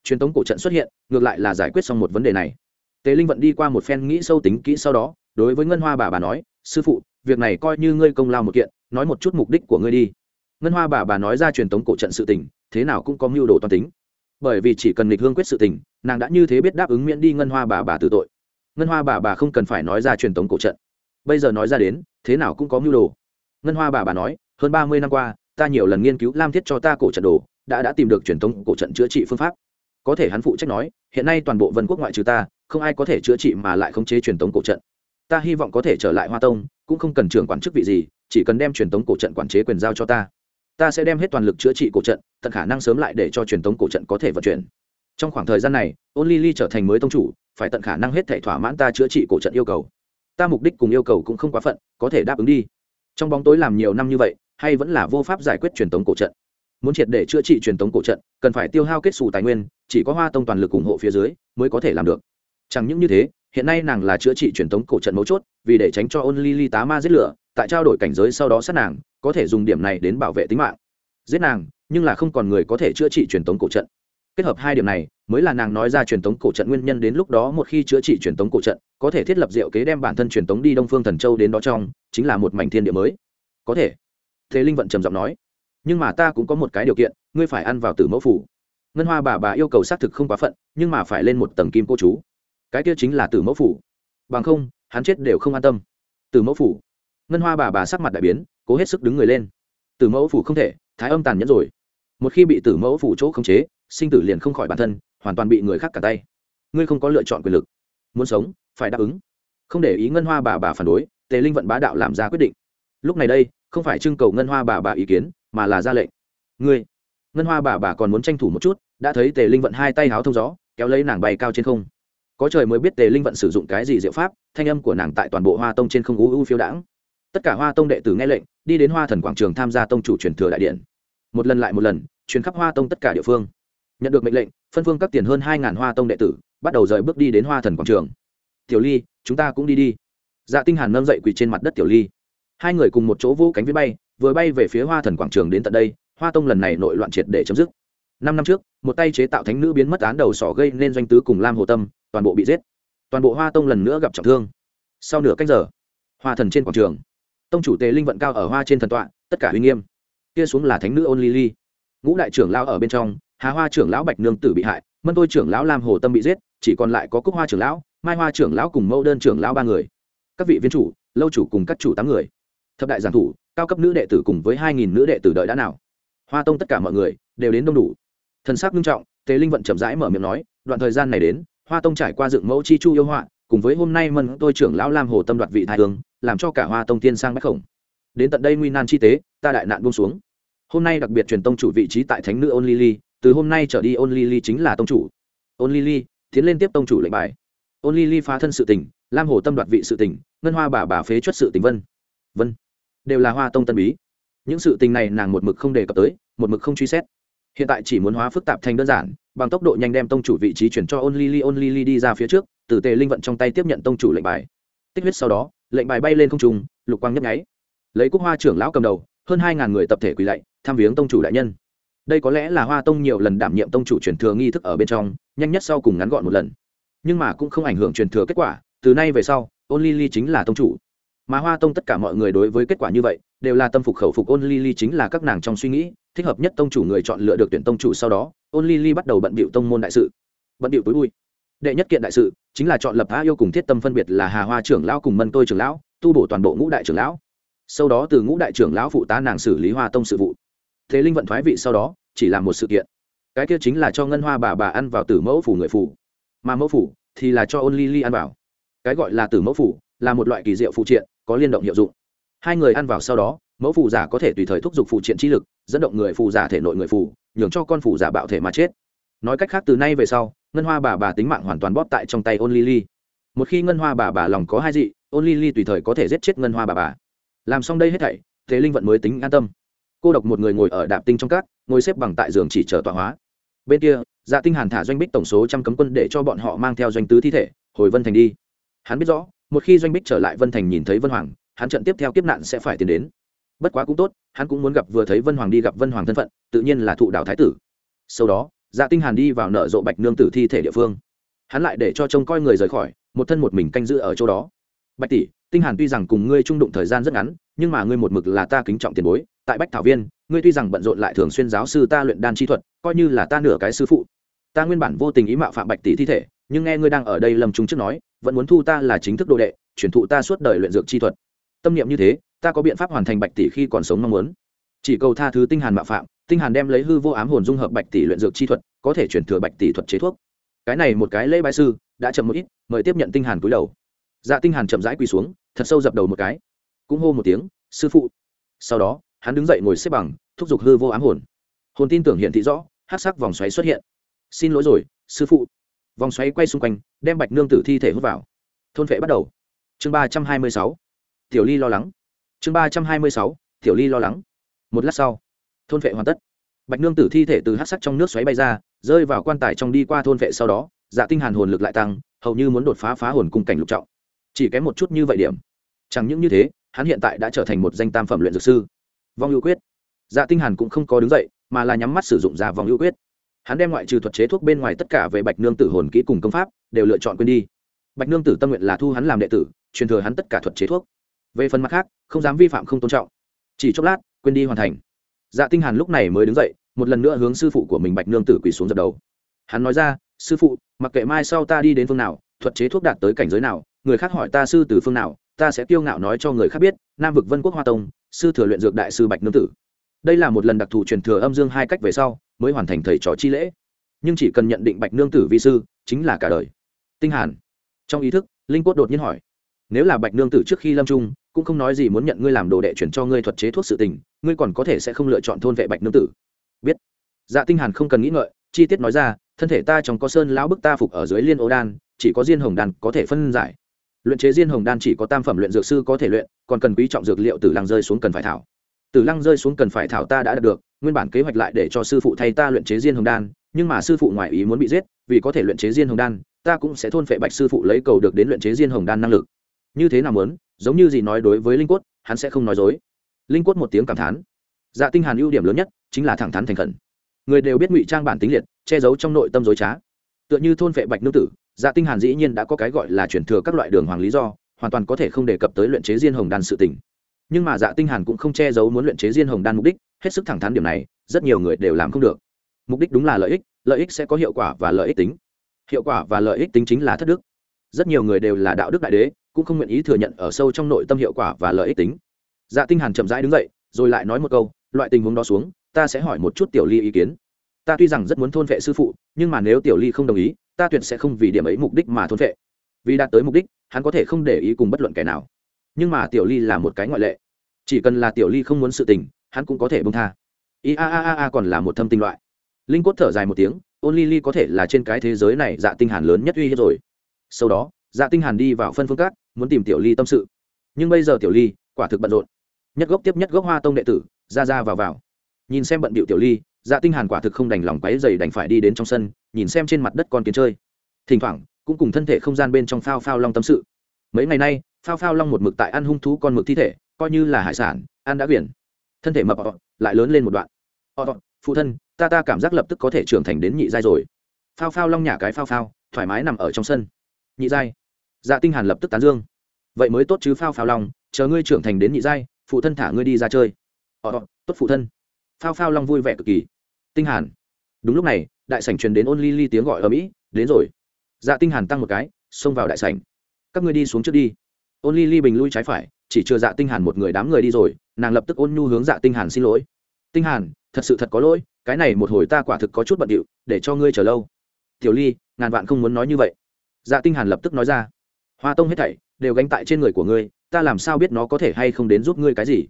Truyền thống cổ trận xuất hiện, ngược lại là giải quyết xong một vấn đề này. Tề linh vận đi qua một phen nghĩ sâu tính kỹ sau đó, đối với ngân hoa bà bà nói, sư phụ, việc này coi như ngươi công lao một kiện, nói một chút mục đích của ngươi đi. Ngân hoa bà bà nói ra truyền thống cổ trận sự tình, thế nào cũng có mưu đồ toàn tính. Bởi vì chỉ cần nghịch hương quyết sự tình, nàng đã như thế biết đáp ứng miễn đi ngân hoa bà bà từ tội. Ngân hoa bà bà không cần phải nói ra truyền thống cổ trận bây giờ nói ra đến, thế nào cũng có mưu đồ. Ngân hoa bà bà nói, hơn ba mươi năm qua, ta nhiều lần nghiên cứu lam thiết cho ta cổ trận đồ, đã đã tìm được truyền thống cổ trận chữa trị phương pháp. Có thể hắn phụ trách nói, hiện nay toàn bộ vân quốc ngoại trừ ta, không ai có thể chữa trị mà lại khống chế truyền thống cổ trận. Ta hy vọng có thể trở lại hoa tông, cũng không cần trưởng quản chức vị gì, chỉ cần đem truyền thống cổ trận quản chế quyền giao cho ta. Ta sẽ đem hết toàn lực chữa trị cổ trận, tận khả năng sớm lại để cho truyền thống cổ trận có thể vận chuyển. Trong khoảng thời gian này, ôn ly ly trở thành mới tông chủ, phải tận khả năng hết thể thỏa mãn ta chữa trị cổ trận yêu cầu ta mục đích cùng yêu cầu cũng không quá phận, có thể đáp ứng đi. Trong bóng tối làm nhiều năm như vậy, hay vẫn là vô pháp giải quyết truyền thống cổ trận? Muốn triệt để chữa trị truyền thống cổ trận, cần phải tiêu hao kết xù tài nguyên, chỉ có hoa tông toàn lực ủng hộ phía dưới mới có thể làm được. Chẳng những như thế, hiện nay nàng là chữa trị truyền thống cổ trận mấu chốt, vì để tránh cho ôn ly ly tá ma giết lửa, tại trao đổi cảnh giới sau đó sát nàng, có thể dùng điểm này đến bảo vệ tính mạng. Giết nàng, nhưng là không còn người có thể chữa trị truyền thống cổ trận kết hợp hai điểm này, mới là nàng nói ra truyền thống cổ trận nguyên nhân đến lúc đó một khi chữa trị truyền thống cổ trận, có thể thiết lập diệu kế đem bản thân truyền thống đi đông phương thần châu đến đó trong, chính là một mảnh thiên địa mới. Có thể. Thế linh vận trầm giọng nói. Nhưng mà ta cũng có một cái điều kiện, ngươi phải ăn vào tử mẫu phủ. Ngân hoa bà bà yêu cầu xác thực không quá phận, nhưng mà phải lên một tầng kim cô chú. Cái kia chính là tử mẫu phủ. Bằng không, hắn chết đều không an tâm. Tử mẫu phủ. Ngân hoa bà bà sắc mặt đại biến, cố hết sức đứng người lên. Tử mẫu phủ không thể, thái âm tàn nhẫn rồi. Một khi bị tử mẫu phủ chỗ khống chế sinh tử liền không khỏi bản thân, hoàn toàn bị người khác cả tay. Ngươi không có lựa chọn quyền lực, muốn sống, phải đáp ứng. Không để ý ngân hoa bà bà phản đối, tề linh vận bá đạo làm ra quyết định. Lúc này đây, không phải trưng cầu ngân hoa bà bà ý kiến, mà là ra lệnh. Ngươi, ngân hoa bà bà còn muốn tranh thủ một chút, đã thấy tề linh vận hai tay háo thông gió, kéo lấy nàng bay cao trên không. Có trời mới biết tề linh vận sử dụng cái gì diệu pháp, thanh âm của nàng tại toàn bộ hoa tông trên không u u phiêu đãng. Tất cả hoa tông đệ tử nghe lệnh, đi đến hoa thần quảng trường tham gia tông chủ truyền thừa đại điện. Một lần lại một lần, truyền khắp hoa tông tất cả địa phương nhận được mệnh lệnh, phân phương các tiền hơn hai ngàn hoa tông đệ tử, bắt đầu rời bước đi đến hoa thần quảng trường. Tiểu ly, chúng ta cũng đi đi. Dạ tinh hàn nâng dậy quỳ trên mặt đất tiểu ly. Hai người cùng một chỗ vô cánh với bay, vừa bay về phía hoa thần quảng trường đến tận đây, hoa tông lần này nội loạn triệt để chấm dứt. Năm năm trước, một tay chế tạo thánh nữ biến mất án đầu sỏ gây nên doanh tứ cùng lam hồ tâm, toàn bộ bị giết. Toàn bộ hoa tông lần nữa gặp trọng thương. Sau nửa cách giờ, hoa thần trên quảng trường. Tông chủ tề linh vận cao ở hoa trên thần tọa, tất cả uy nghiêm. Kia xuống là thánh nữ ôn ly ly ngũ đại trưởng lao ở bên trong hà hoa trưởng lão bạch nương tử bị hại, mân tôi trưởng lão lam hồ tâm bị giết, chỉ còn lại có cúc hoa trưởng lão, mai hoa trưởng lão cùng mẫu đơn trưởng lão ba người. Các vị viên chủ, lâu chủ cùng các chủ tám người. Thập đại giảng thủ, cao cấp nữ đệ tử cùng với hai nghìn nữ đệ tử đợi đã nào? Hoa tông tất cả mọi người đều đến đông đủ. Thần sắc nghiêm trọng, tề linh vận chậm rãi mở miệng nói, đoạn thời gian này đến, hoa tông trải qua dựng mẫu chi chu yêu họa, cùng với hôm nay mân tôi trưởng lão lam hồ tâm đoạt vị thái tướng làm cho cả hoa tông tiên sang bách khổng. Đến tận đây nguy nan chi tế, ta đại nạn buông xuống. Hôm nay đặc biệt truyền tông chủ vị trí tại thánh nữ ôn lily từ hôm nay trở đi ôn lily chính là tông chủ. Ôn ly ly, tiến lên tiếp tông chủ lệnh bài. Ôn ly ly phá thân sự tình lam hồ tâm đoạt vị sự tình ngân hoa bà bà phế chuất sự tình vân. Vân. Đều là hoa tông tân bí. Những sự tình này nàng một mực không đề cập tới, một mực không truy xét. Hiện tại chỉ muốn hóa phức tạp thành đơn giản, bằng tốc độ nhanh đem tông chủ vị trí chuyển cho ôn lily ôn lily đi ra phía trước, từ tề linh vận trong tay tiếp nhận tông chủ lệnh bài. Tích huyết sau đó, lệnh bài bay lên không trung, lục quang nhấp nháy. Lấy cúc hoa trưởng lão cầm đầu, hơn hai ngàn người tập thể quỳ lạy, tham viếng tông chủ đại nhân đây có lẽ là hoa tông nhiều lần đảm nhiệm tông chủ truyền thừa nghi thức ở bên trong, nhanh nhất sau cùng ngắn gọn một lần. Nhưng mà cũng không ảnh hưởng truyền thừa kết quả, từ nay về sau, ôn ly chính là tông chủ. Mà hoa tông tất cả mọi người đối với kết quả như vậy, đều là tâm phục khẩu phục, ôn ly chính là các nàng trong suy nghĩ, thích hợp nhất tông chủ người chọn lựa được tuyển tông chủ sau đó, ôn ly bắt đầu bận bịu tông môn đại sự. Bận bịu túi bụi. Đệ nhất kiện đại sự, chính là chọn lập a yêu cùng thiết tâm phân biệt là hà hoa trưởng lão cùng mân tôi trưởng lão, tu bổ toàn bộ ngũ đại trưởng lão. Sau đó từ ngũ đại trưởng lão phụ tá nàng xử lý hoa tông sự vụ thế linh vận thoái vị sau đó, chỉ là một sự kiện. Cái kia chính là cho ngân hoa bà bà ăn vào tử mẫu phủ người phủ. Mà mẫu phủ thì là cho ôn ly ly ăn vào. Cái gọi là tử mẫu phủ là một loại kỳ diệu phụ triện, có liên động hiệu dụng. Hai người ăn vào sau đó, mẫu phù giả có thể tùy thời thúc giục phụ triện trí lực, dẫn động người phù giả thể nội người phù nhường cho con phù giả bạo thể mà chết. Nói cách khác, từ nay về sau, ngân hoa bà bà tính mạng hoàn toàn bóp tại trong tay ôn ly ly. Một khi ngân hoa bà bà lòng có hai dị, ôn ly ly tùy thời có thể giết chết ngân hoa bà bà. Làm xong đây hết thảy, thế linh vận mới tính an tâm cô độc một người ngồi ở đạp tinh trong cát, ngồi xếp bằng tại giường chỉ chờ tọa hóa. Bên kia dạ tinh hàn thả doanh bích tổng số trăm cấm quân để cho bọn họ mang theo doanh tứ thi thể, hồi vân thành đi. Hắn biết rõ, một khi doanh bích trở lại vân thành nhìn thấy vân hoàng, hắn trận tiếp theo kiếp nạn sẽ phải tiến đến. Bất quá cũng tốt, hắn cũng muốn gặp vừa thấy vân hoàng đi gặp vân hoàng thân phận, tự nhiên là thụ đạo thái tử. Sau đó dạ tinh hàn đi vào nợ rộ bạch nương tử thi thể địa phương. Hắn lại để cho trông coi người rời khỏi, một thân một mình canh giữ ở chỗ đó. Bạch tỷ tinh hàn tuy rằng cùng ngươi trung đụng thời gian rất ngắn, nhưng mà ngươi một mực là ta kính trọng tiền bối. Tại bách thảo viên, ngươi tuy rằng bận rộn lại thường xuyên giáo sư ta luyện đan chi thuật, coi như là ta nửa cái sư phụ. Ta nguyên bản vô tình ý mạo phạm bạch tỷ thi thể, nhưng nghe ngươi đang ở đây lầm chúng trước nói, vẫn muốn thu ta là chính thức đồ đệ, truyền thụ ta suốt đời luyện dược chi thuật. Tâm niệm như thế, ta có biện pháp hoàn thành bạch tỷ khi còn sống mong muốn. Chỉ cầu tha thứ tinh hàn mạo phạm, tinh hàn đem lấy hư vô ám hồn dung hợp bạch tỷ luyện dược chi thuật, có thể chuyển thừa bạch tỷ thuật chế thuốc. Cái này một cái lễ bái sư, đã chậm một ít, mời tiếp nhận tinh hàn cúi đầu dạ tinh hàn chậm rãi quỳ xuống, thật sâu dập đầu một cái. Cũng hô một tiếng, sư phụ. Sau đó, hắn đứng dậy ngồi xếp bằng, thúc giục hư vô ám hồn. Hồn tin tưởng hiện thị rõ, hắc sắc vòng xoáy xuất hiện. Xin lỗi rồi, sư phụ. Vòng xoáy quay xung quanh, đem bạch nương tử thi thể hút vào. Thôn vệ bắt đầu. Chương ba trăm hai mươi sáu. Tiểu ly lo lắng. Chương ba trăm hai mươi sáu. Tiểu ly lo lắng. Một lát sau, thôn vệ hoàn tất. Bạch nương tử thi thể từ hát sắc trong nước xoáy bay ra, rơi vào quan tài trong đi qua thôn vệ sau đó dạ tinh hàn hồn lực lại tăng, hầu như muốn đột phá phá hồn cung cảnh lục trọng chỉ kém một chút như vậy điểm. Chẳng những như thế, hắn hiện tại đã trở thành một danh tam phẩm luyện dược sư. Vong ưu quyết. Dạ tinh hàn cũng không có đứng dậy, mà là nhắm mắt sử dụng ra vong ưu quyết. Hắn đem ngoại trừ thuật chế thuốc bên ngoài tất cả về bạch nương tử hồn kỹ cùng công pháp, đều lựa chọn quên đi. Bạch nương tử tâm nguyện là thu hắn làm đệ tử, truyền thừa hắn tất cả thuật chế thuốc. Về phần mặt khác, không dám vi phạm không tôn trọng. Chỉ chốc lát, quên đi hoàn thành. Dạ tinh hàn lúc này mới đứng dậy, một lần nữa hướng sư phụ của mình bạch nương tử quỳ xuống dập đầu. Hắn nói ra, sư phụ, mặc kệ mai sau ta đi đến phương nào, thuật chế thuốc đạt tới cảnh giới nào người khác hỏi ta sư từ phương nào, ta sẽ kiêu ngạo nói cho người khác biết, nam vực vân quốc hoa tông, sư thừa luyện dược đại sư bạch nương tử. Đây là một lần đặc thù truyền thừa âm dương hai cách về sau, mới hoàn thành thầy trò chi lễ. Nhưng chỉ cần nhận định bạch nương tử vi sư, chính là cả đời. Tinh hàn. Trong ý thức, linh cốt đột nhiên hỏi, nếu là bạch nương tử trước khi lâm trung, cũng không nói gì muốn nhận ngươi làm đồ đệ chuyển cho ngươi thuật chế thuốc sự tình, ngươi còn có thể sẽ không lựa chọn thôn vệ bạch nương tử. Biết. Dạ tinh hàn không cần nghĩ ngợi, chi tiết nói ra, thân thể ta trong có sơn lão bức ta phục ở dưới liên ô đan, chỉ có diên hồng đan có thể phân giải luyện chế diên hồng đan chỉ có tam phẩm luyện dược sư có thể luyện, còn cần quý trọng dược liệu từ lăng rơi xuống cần phải thảo. Từ lăng rơi xuống cần phải thảo ta đã đạt được, nguyên bản kế hoạch lại để cho sư phụ thay ta luyện chế diên hồng đan, nhưng mà sư phụ ngoại ý muốn bị giết, vì có thể luyện chế diên hồng đan, ta cũng sẽ thôn phệ bạch sư phụ lấy cầu được đến luyện chế diên hồng đan năng lực. Như thế nào muốn, giống như gì nói đối với linh quất hắn sẽ không nói dối. Linh quất một tiếng cảm thán. Dạ tinh hàn ưu điểm lớn nhất chính là thẳng thắn thành khẩn. Người đều biết ngụy trang bản tính liệt, che giấu trong nội tâm dối trá. Tựa như thôn vệ bạch nương tử dạ tinh hàn dĩ nhiên đã có cái gọi là chuyển thừa các loại đường hoàng lý do, hoàn toàn có thể không đề cập tới luyện chế diên hồng đan sự tình. Nhưng mà dạ tinh hàn cũng không che giấu muốn luyện chế diên hồng đan mục đích, hết sức thẳng thắn điểm này, rất nhiều người đều làm không được. Mục đích đúng là lợi ích lợi ích sẽ có hiệu quả và lợi ích tính. Hiệu quả và lợi ích tính chính là thất đức. Rất nhiều người đều là đạo đức đại đế, cũng không nguyện ý thừa nhận ở sâu trong nội tâm hiệu quả và lợi ích tính. Dạ tinh hàn chậm rãi đứng dậy, rồi lại nói một câu, loại tình huống đó xuống, ta sẽ hỏi một chút tiểu ly ý kiến. Ta tuy rằng rất muốn thôn vệ sư phụ, nhưng mà nếu tiểu ly không đồng ý ta tuyệt sẽ không vì điểm ấy mục đích mà thôn vệ vì đạt tới mục đích, hắn có thể không để ý cùng bất luận kẻ nào. Nhưng mà tiểu ly là một cái ngoại lệ. Chỉ cần là tiểu ly không muốn sự tình, hắn cũng có thể bông tha. Ý a a a a còn là một thâm tình loại. Linh cốt thở dài một tiếng ôn ly ly có thể là trên cái thế giới này dạ tinh hàn lớn nhất uy hiếp rồi. Sau đó dạ tinh hàn đi vào phân phương cát muốn tìm tiểu ly tâm sự. Nhưng bây giờ tiểu ly, quả thực bận rộn. Nhất gốc tiếp nhất gốc hoa tông đệ tử, ra ra vào vào. Nhìn xem bận bịu tiểu ly dạ tinh hàn quả thực không đành lòng quấy giày đành phải đi đến trong sân, nhìn xem trên mặt đất con kiến chơi. Thỉnh thoảng, cũng cùng thân thể không gian bên trong phao phao long tâm sự. Mấy ngày nay, phao phao long một mực tại ăn hung thú con mực thi thể, coi như là hải sản, ăn đã biển. Thân thể mập lại lớn lên một đoạn. Phụ thân, ta ta cảm giác lập tức có thể trưởng thành đến nhị giai rồi. Phao phao long nhả cái phao phao, thoải mái nằm ở trong sân. Nhị giai. Dạ tinh hàn lập tức tán dương. Vậy mới tốt chứ phao phao long, chờ ngươi trưởng thành đến nhị giai, phụ thân thả ngươi đi ra chơi. Ọ tốt phụ thân. Phao phao long vui vẻ cực kỳ tinh hàn. Đúng lúc này, đại sảnh truyền đến ôn ly ly tiếng gọi ở mỹ, đến rồi. Dạ tinh hàn tăng một cái, xông vào đại sảnh. Các ngươi đi xuống trước đi. Ôn ly ly bình lui trái phải, chỉ chưa dạ tinh hàn một người đám người đi rồi, nàng lập tức ôn nhu hướng dạ tinh hàn xin lỗi. Tinh hàn, thật sự thật có lỗi, cái này một hồi ta quả thực có chút bận điệu, để cho ngươi chờ lâu. Tiểu ly, ngàn vạn không muốn nói như vậy. Dạ tinh hàn lập tức nói ra. Hoa tông hết thảy đều gánh tại trên người của ngươi, ta làm sao biết nó có thể hay không đến giúp ngươi cái gì?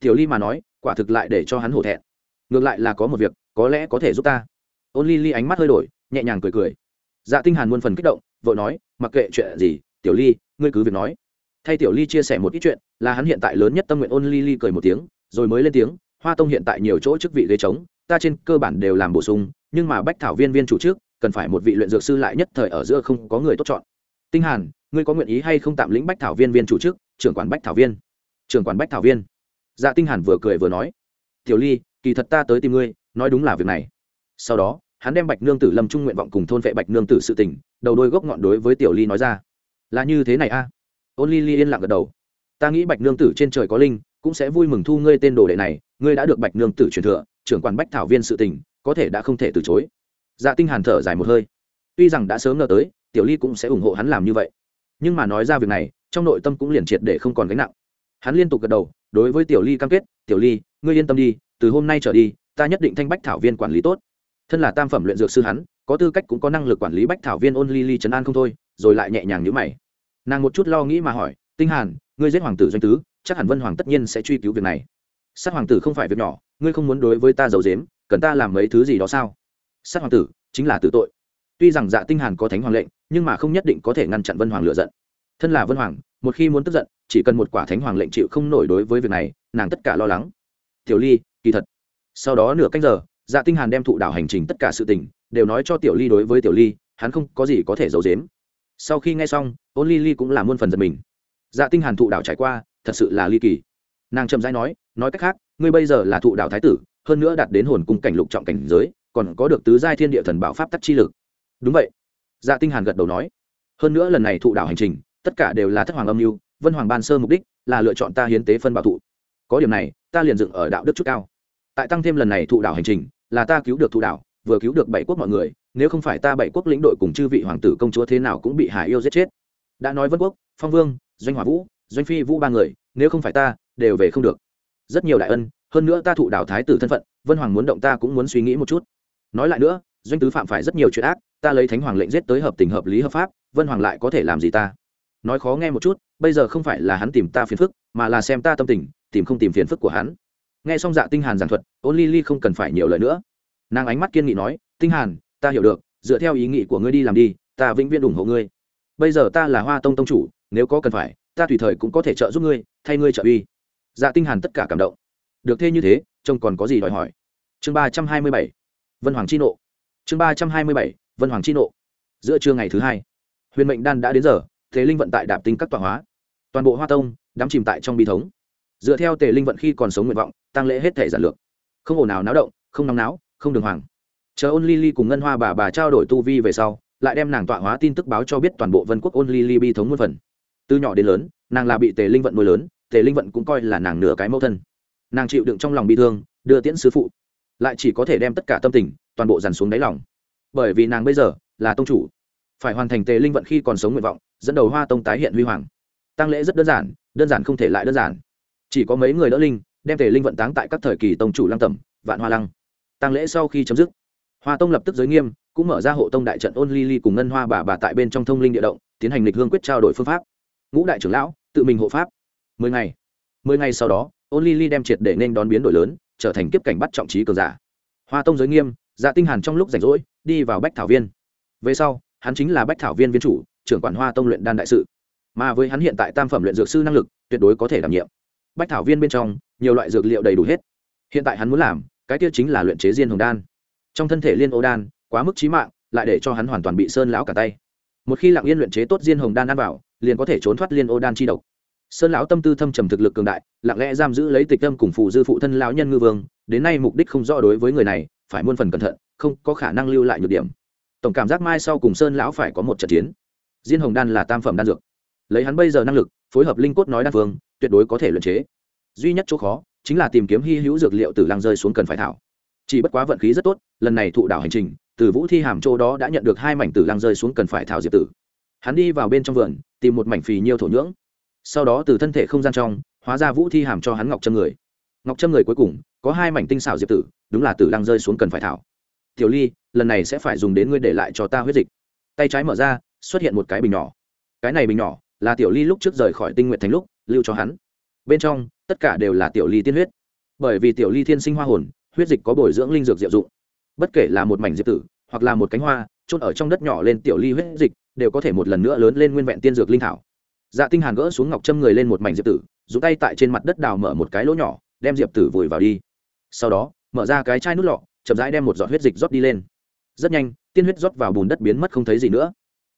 Tiểu ly mà nói, quả thực lại để cho hắn hổ thẹn. Ngược lại là có một việc có lẽ có thể giúp ta. Ôn ly ly ánh mắt hơi đổi, nhẹ nhàng cười cười. Dạ tinh hàn muôn phần kích động, vội nói, mặc kệ chuyện gì, tiểu ly, ngươi cứ việc nói. Thay tiểu ly chia sẻ một ít chuyện, là hắn hiện tại lớn nhất tâm nguyện, ôn ly ly cười một tiếng, rồi mới lên tiếng, hoa tông hiện tại nhiều chỗ chức vị ghế trống, ta trên cơ bản đều làm bổ sung, nhưng mà bách thảo viên viên chủ trước, cần phải một vị luyện dược sư lại nhất thời ở giữa không có người tốt chọn. Tinh hàn, ngươi có nguyện ý hay không tạm lĩnh bách thảo viên viên chủ trước, trưởng quản bách thảo viên? Trưởng quản bách thảo viên. Dạ tinh hàn vừa cười vừa nói, tiểu ly, kỳ thật ta tới tìm ngươi nói đúng là việc này. Sau đó, hắn đem bạch nương tử lâm trung nguyện vọng cùng thôn vệ bạch nương tử sự tình, đầu đôi gốc ngọn đối với tiểu ly nói ra. Là như thế này a. Ôn ly ly yên lặng gật đầu. Ta nghĩ bạch nương tử trên trời có linh, cũng sẽ vui mừng thu ngươi tên đồ đệ này, ngươi đã được bạch nương tử truyền thừa, trưởng quản bách thảo viên sự tình, có thể đã không thể từ chối. Dạ tinh hàn thở dài một hơi. Tuy rằng đã sớm ngờ tới, tiểu ly cũng sẽ ủng hộ hắn làm như vậy. Nhưng mà nói ra việc này, trong nội tâm cũng liền triệt để không còn gánh nặng. Hắn liên tục gật đầu, đối với tiểu ly cam kết, tiểu ly, ngươi yên tâm đi, từ hôm nay trở đi ta nhất định thanh bách thảo viên quản lý tốt. Thân là tam phẩm luyện dược sư hắn, có tư cách cũng có năng lực quản lý bách thảo viên ôn ly ly trấn an không thôi, rồi lại nhẹ nhàng nhíu mày. Nàng một chút lo nghĩ mà hỏi, tinh hàn, ngươi giết hoàng tử doanh tứ, chắc hẳn vân hoàng tất nhiên sẽ truy cứu việc này. Sát hoàng tử không phải việc nhỏ, ngươi không muốn đối với ta giấu giếm, cần ta làm mấy thứ gì đó sao? Sát hoàng tử, chính là tử tội. Tuy rằng dạ tinh hàn có thánh hoàng lệnh, nhưng mà không nhất định có thể ngăn chặn vân hoàng lựa giận. Thân là vân hoàng, một khi muốn tức giận, chỉ cần một quả thánh hoàng lệnh chịu không nổi đối với việc này, nàng tất cả lo lắng. Tiểu ly, kỳ thật sau đó nửa canh giờ dạ tinh hàn đem thụ đảo hành trình tất cả sự tình, đều nói cho tiểu ly đối với tiểu ly, hắn không có gì có thể giấu giếm. Sau khi nghe xong ôn ly ly cũng là muôn phần giật mình. Dạ tinh hàn thụ đảo trải qua, thật sự là ly kỳ. Nàng chậm rãi nói nói cách khác, ngươi bây giờ là thụ đảo thái tử, hơn nữa đạt đến hồn cung cảnh lục trọng cảnh giới, còn có được tứ giai thiên địa thần bảo pháp tắc chi lực. Đúng vậy. Dạ tinh hàn gật đầu nói. Hơn nữa lần này thụ đảo hành trình, tất cả đều là thất hoàng âm mưu, vân hoàng ban sơ mục đích là lựa chọn ta hiến tế phân bảo thụ. Có điểm này, ta liền dựng ở đạo đức chút cao tại tăng thêm lần này thụ đảo hành trình, là ta cứu được thụ đảo, vừa cứu được bảy quốc mọi người, nếu không phải ta bảy quốc lĩnh đội cùng chư vị hoàng tử công chúa thế nào cũng bị hải yêu giết chết. Đã nói vân quốc, phong vương, doanh hỏa vũ, doanh phi vũ ba người, nếu không phải ta, đều về không được. Rất nhiều đại ân, hơn nữa ta thụ đảo thái tử thân phận, vân hoàng muốn động ta cũng muốn suy nghĩ một chút. Nói lại nữa, doanh tứ phạm phải rất nhiều chuyện ác, ta lấy thánh hoàng lệnh giết tới hợp tình hợp lý hợp pháp, vân hoàng lại có thể làm gì ta? Nói khó nghe một chút, bây giờ không phải là hắn tìm ta phiền phức, mà là xem ta tâm tình, tìm không tìm phiền phức của hắn nghe xong dạ tinh hàn giảng thuật, ôn ly ly không cần phải nhiều lời nữa. Nàng ánh mắt kiên nghị nói, tinh hàn, ta hiểu được, dựa theo ý nghĩ của ngươi đi làm đi, ta vĩnh viễn ủng hộ ngươi. Bây giờ ta là hoa tông tông chủ, nếu có cần phải, ta tùy thời cũng có thể trợ giúp ngươi, thay ngươi trợ uy. Dạ tinh hàn tất cả cảm động. Được thế như thế, trông còn có gì đòi hỏi? Chương ba trăm hai mươi bảy. Vân hoàng chi nộ. Chương ba trăm hai mươi bảy, vân hoàng chi nộ. Giữa trưa ngày thứ hai, huyền mệnh đan đã đến giờ, thế linh vận tại đạp tinh các tọa hóa. Toàn bộ hoa tông, đắm chìm tại trong bi thống dựa theo tề linh vận khi còn sống nguyện vọng, tăng lễ hết thể giản lược. Không ồn nào náo động, không nóng náo, không đường hoàng. Chờ ôn ly ly cùng ngân hoa bà bà trao đổi tu vi về sau, lại đem nàng tọa hóa tin tức báo cho biết toàn bộ vân quốc ôn ly ly bi thống muôn phần. Từ nhỏ đến lớn, nàng là bị tề linh vận nuôi lớn, tề linh vận cũng coi là nàng nửa cái mẫu thân. Nàng chịu đựng trong lòng bi thương, đưa tiễn sứ phụ. Lại chỉ có thể đem tất cả tâm tình, toàn bộ dàn xuống đáy lòng. Bởi vì nàng bây giờ là tông chủ, phải hoàn thành tề linh vận khi còn sống nguyện vọng, dẫn đầu hoa tông tái hiện huy hoàng. Tăng lễ rất đơn giản đơn giản không thể lại đơn giản chỉ có mấy người đỡ linh, đem tề linh vận táng tại các thời kỳ tông chủ lăng tẩm, vạn hoa lăng. Tăng lễ sau khi chấm dứt, hoa tông lập tức giới nghiêm, cũng mở ra hộ tông đại trận ôn ly ly cùng ngân hoa bà bà tại bên trong thông linh địa động, tiến hành lịch hương quyết trao đổi phương pháp. Ngũ đại trưởng lão, tự mình hộ pháp. Mười ngày. Mười ngày sau đó, ôn ly ly đem triệt để nên đón biến đổi lớn, trở thành kiếp cảnh bắt trọng trí cường giả. Hoa tông giới nghiêm dạ tinh hàn trong lúc rảnh rỗi, đi vào bách thảo viên. Về sau, hắn chính là bách thảo viên viên chủ, trưởng quản hoa tông luyện đan đại sự. Mà với hắn hiện tại tam phẩm luyện dược sư năng lực, tuyệt đối có thể đảm nhiệm bách thảo viên bên trong, nhiều loại dược liệu đầy đủ hết. Hiện tại hắn muốn làm, cái kia chính là luyện chế diên hồng đan. Trong thân thể liên ô đan, quá mức trí mạng, lại để cho hắn hoàn toàn bị sơn lão cả tay. Một khi lặng yên luyện chế tốt diên hồng đan ăn vào, liền có thể trốn thoát liên ô đan chi độc. Sơn lão tâm tư thâm trầm thực lực cường đại, lặng lẽ giam giữ lấy tịch tâm cùng phụ dư phụ thân lão nhân ngư vương, đến nay mục đích không rõ đối với người này, phải muôn phần cẩn thận, không có khả năng lưu lại nhược điểm. Tổng cảm giác mai sau cùng sơn lão phải có một trận chiến. Diên hồng đan là tam phẩm đan dược. Lấy hắn bây giờ năng lực, phối hợp linh cốt nói đan phương tuyệt đối có thể luyện chế. Duy nhất chỗ khó chính là tìm kiếm hy hữu dược liệu từ lăng rơi xuống cần phải thảo. Chỉ bất quá vận khí rất tốt, lần này thụ đảo hành trình, từ vũ thi hàm chỗ đó đã nhận được hai mảnh tử lăng rơi xuống cần phải thảo diệp tử. Hắn đi vào bên trong vườn, tìm một mảnh phì nhiêu thổ nhưỡng. Sau đó từ thân thể không gian trong, hóa ra vũ thi hàm cho hắn ngọc châm người. Ngọc châm người cuối cùng, có hai mảnh tinh xảo diệp tử, đúng là tử lăng rơi xuống cần phải thảo. Tiểu ly, lần này sẽ phải dùng đến ngươi để lại cho ta huyết dịch. Tay trái mở ra, xuất hiện một cái bình nhỏ. Cái này bình nhỏ là tiểu ly lúc trước rời khỏi tinh nguyện thành lúc lưu cho hắn. Bên trong, tất cả đều là tiểu ly tiên huyết. Bởi vì tiểu ly thiên sinh hoa hồn, huyết dịch có bồi dưỡng linh dược diệu dụng. Bất kể là một mảnh diệp tử, hoặc là một cánh hoa trôn ở trong đất nhỏ lên tiểu ly huyết dịch, đều có thể một lần nữa lớn lên nguyên vẹn tiên dược linh thảo. Dạ tinh hàn gỡ xuống ngọc châm người lên một mảnh diệp tử dùng tay tại trên mặt đất đào mở một cái lỗ nhỏ, đem diệp tử vùi vào đi. Sau đó, mở ra cái chai nút lọ, chậm rãi đem một giọt huyết dịch rót đi lên. Rất nhanh, tiên huyết rót vào bùn đất biến mất không thấy gì nữa.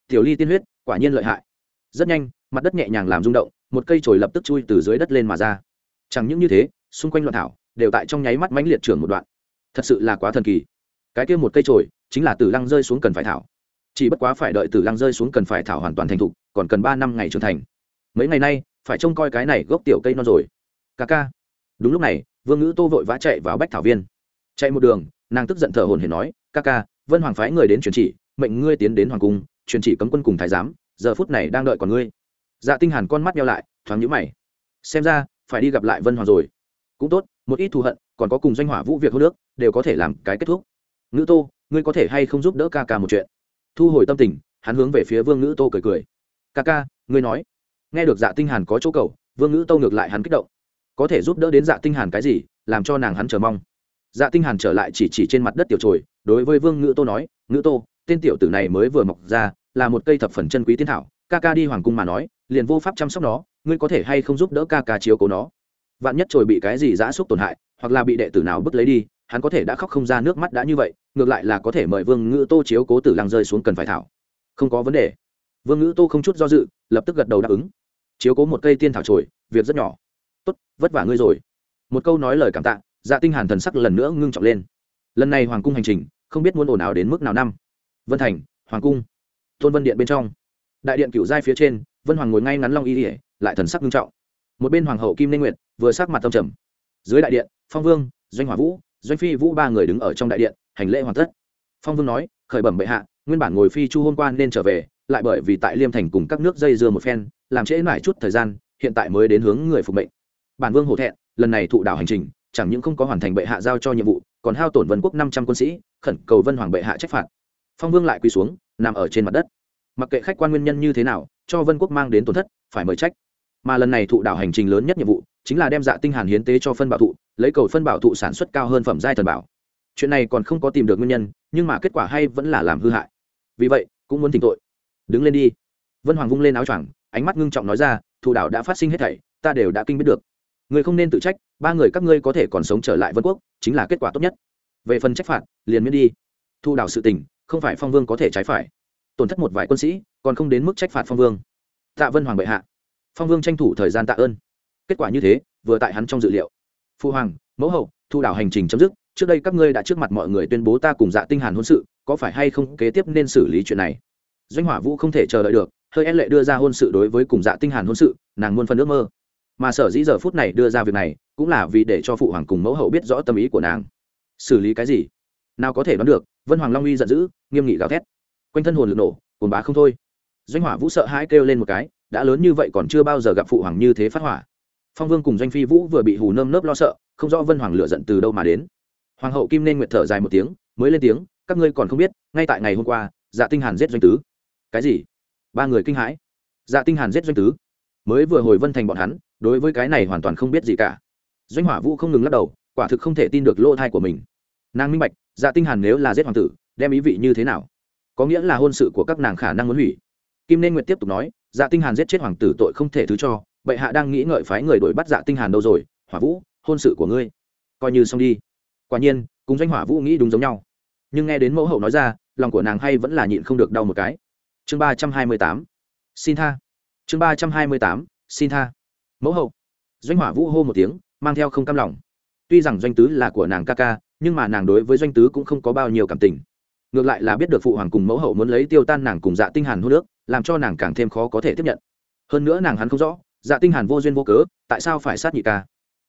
Tiểu ly tiên huyết, quả nhiên lợi hại. Rất nhanh, mặt đất nhẹ nhàng làm rung động một cây chổi lập tức chui từ dưới đất lên mà ra. Chẳng những như thế, xung quanh loạn thảo đều tại trong nháy mắt mãnh liệt trưởng một đoạn. Thật sự là quá thần kỳ. Cái kia một cây chổi chính là tử lăng rơi xuống cần phải thảo. Chỉ bất quá phải đợi tử lăng rơi xuống cần phải thảo hoàn toàn thành thục, còn cần ba năm ngày trưởng thành. Mấy ngày nay, phải trông coi cái này gốc tiểu cây non rồi. Ca ca. Đúng lúc này, vương ngữ tô vội vã chạy vào bách thảo viên. Chạy một đường, nàng tức giận thở hồn hển nói, ca ca, vân hoàng phái người đến truyền chỉ, mệnh ngươi tiến đến hoàng cung, truyền chỉ cấm quân cùng thái giám, giờ phút này đang đợi còn ngươi dạ tinh hàn con mắt nhéo lại, thoáng nhíu mày. Xem ra, phải đi gặp lại vân hoàng rồi. Cũng tốt, một ít thù hận, còn có cùng doanh hỏa vũ việc hô nước đều có thể làm cái kết thúc. Ngữ tô, ngươi có thể hay không giúp đỡ ca ca một chuyện? Thu hồi tâm tình, hắn hướng về phía vương ngữ tô cười cười. Ca ca, ngươi nói. Nghe được dạ tinh hàn có chỗ cầu, vương ngữ tô ngược lại hắn kích động. Có thể giúp đỡ đến dạ tinh hàn cái gì, làm cho nàng hắn chờ mong. Dạ tinh hàn trở lại chỉ chỉ trên mặt đất tiểu trồi, đối với vương ngữ tô nói, ngữ tô, tên tiểu tử này mới vừa mọc ra, là một cây thập phần chân quý tiên thảo ca ca đi hoàng cung mà nói, liền vô pháp chăm sóc nó, ngươi có thể hay không giúp đỡ ca ca chiếu cố nó? Vạn nhất trồi bị cái gì giã xúc tổn hại, hoặc là bị đệ tử nào bứt lấy đi, hắn có thể đã khóc không ra nước mắt đã như vậy, ngược lại là có thể mời vương ngữ tô chiếu cố tử lăng rơi xuống cần phải thảo. Không có vấn đề. Vương ngữ tô không chút do dự, lập tức gật đầu đáp ứng. Chiếu cố một cây tiên thảo trồi việc rất nhỏ. Tốt, vất vả ngươi rồi. Một câu nói lời cảm tạ dạ tinh hàn thần sắc lần nữa ngưng trọng lên. Lần này hoàng cung hành trình, không biết muốn ồn ào đến mức nào năm. Vân thành, hoàng cung. Tôn vân điện bên trong đại điện cựu giai phía trên, vân hoàng ngồi ngay ngắn long y ỉa lại thần sắc nghiêm trọng. Một bên hoàng hậu kim nên nguyệt, vừa sắc mặt tâm trầm. Dưới đại điện, phong vương, doanh hỏa vũ, doanh phi vũ ba người đứng ở trong đại điện, hành lễ hoàn tất. Phong vương nói, khởi bẩm bệ hạ, nguyên bản ngồi phi chu hôm qua nên trở về, lại bởi vì tại liêm thành cùng các nước dây dưa một phen, làm trễ mãi chút thời gian, hiện tại mới đến hướng người phục mệnh. Bản vương hổ thẹn, lần này thụ đảo hành trình, chẳng những không có hoàn thành bệ hạ giao cho nhiệm vụ, còn hao tổn vân quốc năm trăm quân sĩ, khẩn cầu vân hoàng bệ hạ trách phạt. Phong vương lại quỳ xuống, nằm ở trên mặt đất mặc kệ khách quan nguyên nhân như thế nào, cho vân quốc mang đến tổn thất, phải mời trách. Mà lần này thụ đảo hành trình lớn nhất nhiệm vụ, chính là đem dạ tinh hàn hiến tế cho phân bảo thụ, lấy cầu phân bảo thụ sản xuất cao hơn phẩm giai thần bảo. Chuyện này còn không có tìm được nguyên nhân, nhưng mà kết quả hay vẫn là làm hư hại. Vì vậy, cũng muốn thỉnh tội. Đứng lên đi. Vân hoàng vung lên áo choàng, ánh mắt ngưng trọng nói ra, thụ đảo đã phát sinh hết thảy, ta đều đã kinh biết được. Người không nên tự trách, ba người các ngươi có thể còn sống trở lại vân quốc, chính là kết quả tốt nhất. Về phần trách phạt, liền miễn đi. Thu đảo sự tình, không phải phong vương có thể trái phải tổn thất một vài quân sĩ, còn không đến mức trách phạt phong vương. Tạ vân hoàng bệ hạ. Phong vương tranh thủ thời gian tạ ơn. Kết quả như thế, vừa tại hắn trong dự liệu. Phu hoàng, mẫu hậu, thu đảo hành trình chấm dứt, trước đây các ngươi đã trước mặt mọi người tuyên bố ta cùng dạ tinh hàn hôn sự, có phải hay không kế tiếp nên xử lý chuyện này? Doanh hỏa vũ không thể chờ đợi được, hơi e lệ đưa ra hôn sự đối với cùng dạ tinh hàn hôn sự, nàng muôn phần ước mơ. Mà sở dĩ giờ phút này đưa ra việc này, cũng là vì để cho phụ hoàng cùng mẫu hậu biết rõ tâm ý của nàng. Xử lý cái gì? Nào có thể đoán được, vân hoàng long uy giận dữ, nghiêm nghị gào thét quanh thân hồn lực nổ cồn bá không thôi. Doanh hỏa vũ sợ hãi kêu lên một cái, đã lớn như vậy còn chưa bao giờ gặp phụ hoàng như thế phát hỏa. Phong vương cùng doanh phi vũ vừa bị hù nơm nớp lo sợ, không rõ vân hoàng lựa giận từ đâu mà đến. Hoàng hậu kim nên nguyệt thở dài một tiếng, mới lên tiếng, các ngươi còn không biết, ngay tại ngày hôm qua dạ tinh hàn giết doanh tứ. Cái gì? Ba người kinh hãi. Dạ tinh hàn giết doanh tứ? Mới vừa hồi vân thành bọn hắn, đối với cái này hoàn toàn không biết gì cả. Doanh hỏa vũ không ngừng lắc đầu, quả thực không thể tin được lỗ thai của mình. Nàng minh bạch dạ tinh hàn nếu là giết hoàng tử, đem ý vị như thế nào? Có nghĩa là hôn sự của các nàng khả năng muốn hủy. Kim nên nguyệt tiếp tục nói dạ tinh hàn giết chết hoàng tử tội không thể thứ cho, bệ hạ đang nghĩ ngợi phái người đuổi bắt dạ tinh hàn đâu rồi, hỏa vũ, hôn sự của ngươi. Coi như xong đi. Quả nhiên, cùng doanh hỏa vũ nghĩ đúng giống nhau. Nhưng nghe đến mẫu hậu nói ra, lòng của nàng hay vẫn là nhịn không được đau một cái. Chương ba trăm hai mươi tám. Xin tha. Chương ba trăm hai mươi tám. Xin tha. Mẫu hậu. Doanh hỏa vũ hô một tiếng, mang theo không cam lòng. Tuy rằng doanh tứ là của nàng ca ca, nhưng mà nàng đối với doanh tứ cũng không có bao nhiêu cảm tình ngược lại là biết được phụ hoàng cùng mẫu hậu muốn lấy tiêu tan nàng cùng dạ tinh hàn hôn nước làm cho nàng càng thêm khó có thể tiếp nhận. Hơn nữa nàng hắn không rõ dạ tinh hàn vô duyên vô cớ, tại sao phải sát nhị ca?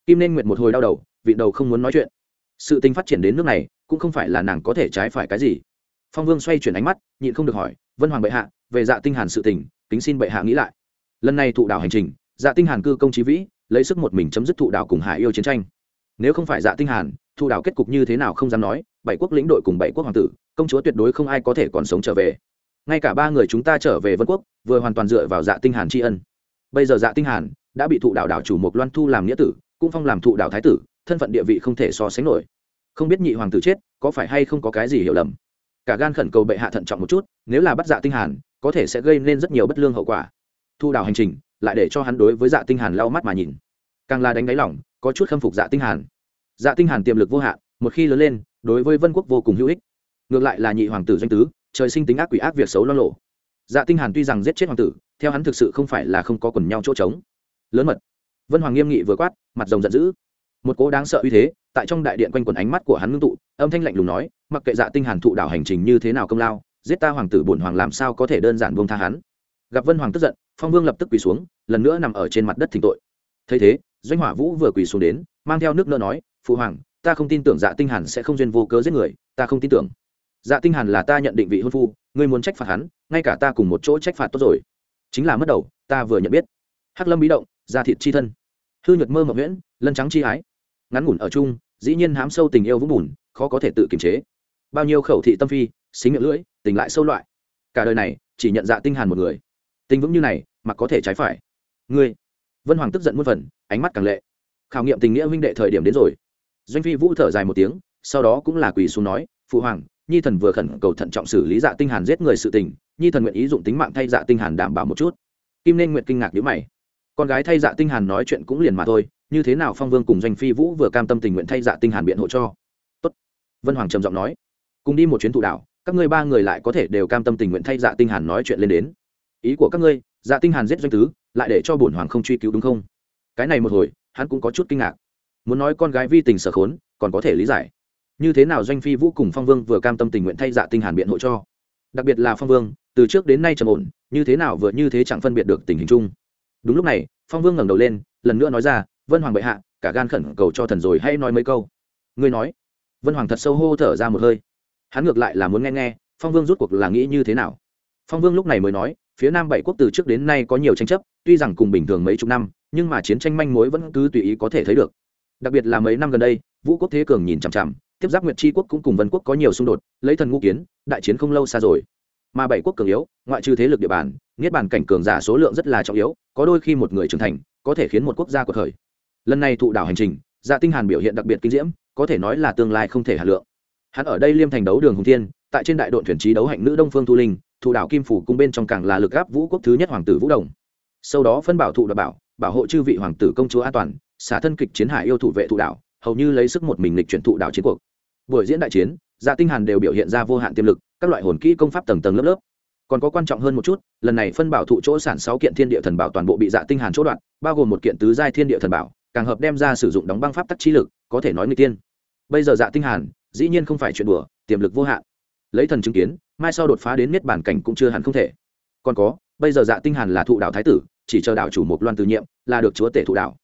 Kim nên nguyện một hồi đau đầu, vị đầu không muốn nói chuyện. Sự tình phát triển đến nước này, cũng không phải là nàng có thể trái phải cái gì. Phong vương xoay chuyển ánh mắt, nhịn không được hỏi, vân hoàng bệ hạ, về dạ tinh hàn sự tình, kính xin bệ hạ nghĩ lại. Lần này thụ đảo hành trình dạ tinh hàn cư công trí vĩ, lấy sức một mình chấm dứt thụ đảo cùng hải yêu chiến tranh. Nếu không phải dạ tinh hàn, thụ đảo kết cục như thế nào không dám nói bảy quốc lĩnh đội cùng bảy quốc hoàng tử, công chúa tuyệt đối không ai có thể còn sống trở về. Ngay cả ba người chúng ta trở về vân quốc, vừa hoàn toàn dựa vào dạ tinh hàn tri ân. Bây giờ dạ tinh hàn đã bị thụ đạo đảo chủ mục loan thu làm nghĩa tử, cũng phong làm thụ đạo thái tử, thân phận địa vị không thể so sánh nổi. Không biết nhị hoàng tử chết, có phải hay không có cái gì hiểu lầm? Cả gan khẩn cầu bệ hạ thận trọng một chút, nếu là bắt dạ tinh hàn, có thể sẽ gây nên rất nhiều bất lương hậu quả. Thu đảo hành trình lại để cho hắn đối với dạ tinh hàn lau mắt mà nhìn. Càng là đánh đáy lòng, có chút khâm phục dạ tinh hàn. Dạ tinh hàn tiềm lực vô hạn một khi lớn lên, đối với vân quốc vô cùng hữu ích. Ngược lại là nhị hoàng tử doanh tứ, trời sinh tính ác quỷ ác việc xấu lo lộ. Dạ tinh hàn tuy rằng giết chết hoàng tử, theo hắn thực sự không phải là không có quần nhau chỗ trống. Lớn mật. Vân hoàng nghiêm nghị vừa quát, mặt rồng giận dữ. Một cố đáng sợ uy thế, tại trong đại điện quanh quần ánh mắt của hắn ngưng tụ, âm thanh lạnh lùng nói, mặc kệ dạ tinh hàn thụ đảo hành trình như thế nào công lao, giết ta hoàng tử bổn hoàng làm sao có thể đơn giản buông tha hắn. Gặp vân hoàng tức giận, phong vương lập tức quỳ xuống, lần nữa nằm ở trên mặt đất thỉnh tội. Thấy thế, doanh hỏa vũ vừa quỳ xuống đến, mang theo nước nợ nói, phụ hoàng ta không tin tưởng dạ tinh hàn sẽ không duyên vô cớ giết người, ta không tin tưởng. Dạ tinh hàn là ta nhận định vị hôn phu, ngươi muốn trách phạt hắn, ngay cả ta cùng một chỗ trách phạt tốt rồi. Chính là mất đầu, ta vừa nhận biết. Hắc lâm bí động da thịt chi thân. Hư nhược mơ mộng nguyễn lân trắng chi ái. Ngắn ngủn ở chung, dĩ nhiên hám sâu tình yêu vũng bùn, khó có thể tự kiềm chế. Bao nhiêu khẩu thị tâm phi, xính miệng lưỡi, tình lại sâu loại. Cả đời này, chỉ nhận dạ tinh hàn một người. Tình vững như này, mà có thể trái phải. Ngươi. Vân hoàng tức giận muôn phần, ánh mắt càng lệ. Khảo nghiệm tình nghĩa huynh đệ thời điểm đến rồi doanh phi vũ thở dài một tiếng, sau đó cũng là quỳ xuống nói, phụ hoàng, nhi thần vừa khẩn cầu thận trọng xử lý dạ tinh hàn giết người sự tình, nhi thần nguyện ý dụng tính mạng thay dạ tinh hàn đảm bảo một chút. Kim nên nguyện kinh ngạc nhíu mày. Con gái thay dạ tinh hàn nói chuyện cũng liền mà thôi, như thế nào phong vương cùng doanh phi vũ vừa cam tâm tình nguyện thay dạ tinh hàn biện hộ cho? Tốt. Vân hoàng trầm giọng nói, cùng đi một chuyến thụ đảo các ngươi ba người lại có thể đều cam tâm tình nguyện thay dạ tinh hàn nói chuyện lên đến. Ý của các ngươi dạ tinh hàn giết doanh tứ, lại để cho bổn hoàng không truy cứu đúng không? Cái này một hồi, hắn cũng có chút kinh ngạc muốn nói con gái vi tình sở khốn, còn có thể lý giải. Như thế nào doanh phi vũ cùng phong vương vừa cam tâm tình nguyện thay dạ tinh hàn biện hộ cho? Đặc biệt là phong vương, từ trước đến nay trầm ổn, như thế nào vừa như thế chẳng phân biệt được tình hình chung. Đúng lúc này, phong vương ngẩng đầu lên, lần nữa nói ra, vân hoàng bệ hạ, cả gan khẩn cầu cho thần rồi, hãy nói mấy câu. Ngươi nói. Vân hoàng thật sâu hô thở ra một hơi. Hắn ngược lại là muốn nghe nghe, phong vương rút cuộc là nghĩ như thế nào. Phong vương lúc này mới nói, phía nam bảy quốc từ trước đến nay có nhiều tranh chấp, tuy rằng cùng bình thường mấy chục năm, nhưng mà chiến tranh manh mối vẫn cứ tùy ý có thể thấy được đặc biệt là mấy năm gần đây, vũ quốc thế cường nhìn chằm chằm, tiếp giáp nguyệt tri quốc cũng cùng vân quốc có nhiều xung đột, lấy thần ngũ kiến, đại chiến không lâu xa rồi. Mà bảy quốc cường yếu, ngoại trừ thế lực địa bàn, niết bàn cảnh cường giả số lượng rất là trọng yếu, có đôi khi một người trưởng thành, có thể khiến một quốc gia của thời lần này thụ đảo hành trình dạ tinh hàn biểu hiện đặc biệt kinh diễm, có thể nói là tương lai không thể hà lượng. Hắn ở đây liêm thành đấu đường hùng thiên, tại trên đại đội thuyền trí đấu hạnh nữ đông phương thu linh, thụ đảo kim phủ cung bên trong càng là lực áp vũ quốc thứ nhất hoàng tử vũ đồng. Sau đó phân bảo thụ đảm bảo bảo hộ chư vị hoàng tử công chúa an toàn xả thân kịch chiến hải yêu thủ vệ thụ đảo hầu như lấy sức một mình lịch chuyển thụ đảo chiến cuộc. Buổi diễn đại chiến dạ tinh hàn đều biểu hiện ra vô hạn tiềm lực, các loại hồn kỹ công pháp tầng tầng lớp lớp. Còn có quan trọng hơn một chút, lần này phân bảo thụ chỗ sản sáu kiện thiên địa thần bảo toàn bộ bị dạ tinh hàn chỗ đoạn, bao gồm một kiện tứ giai thiên địa thần bảo, càng hợp đem ra sử dụng đóng băng pháp tắc chi lực, có thể nói người tiên. Bây giờ dạ tinh hàn, dĩ nhiên không phải chuyện đùa, tiềm lực vô hạn. Lấy thần chứng kiến, mai sau đột phá đến miết bản cảnh cũng chưa hẳn không thể. Còn có, bây giờ dạ tinh hàn là thụ đạo thái tử, chỉ chờ đạo chủ một loan từ nhiệm, là được chúa tể thụ đạo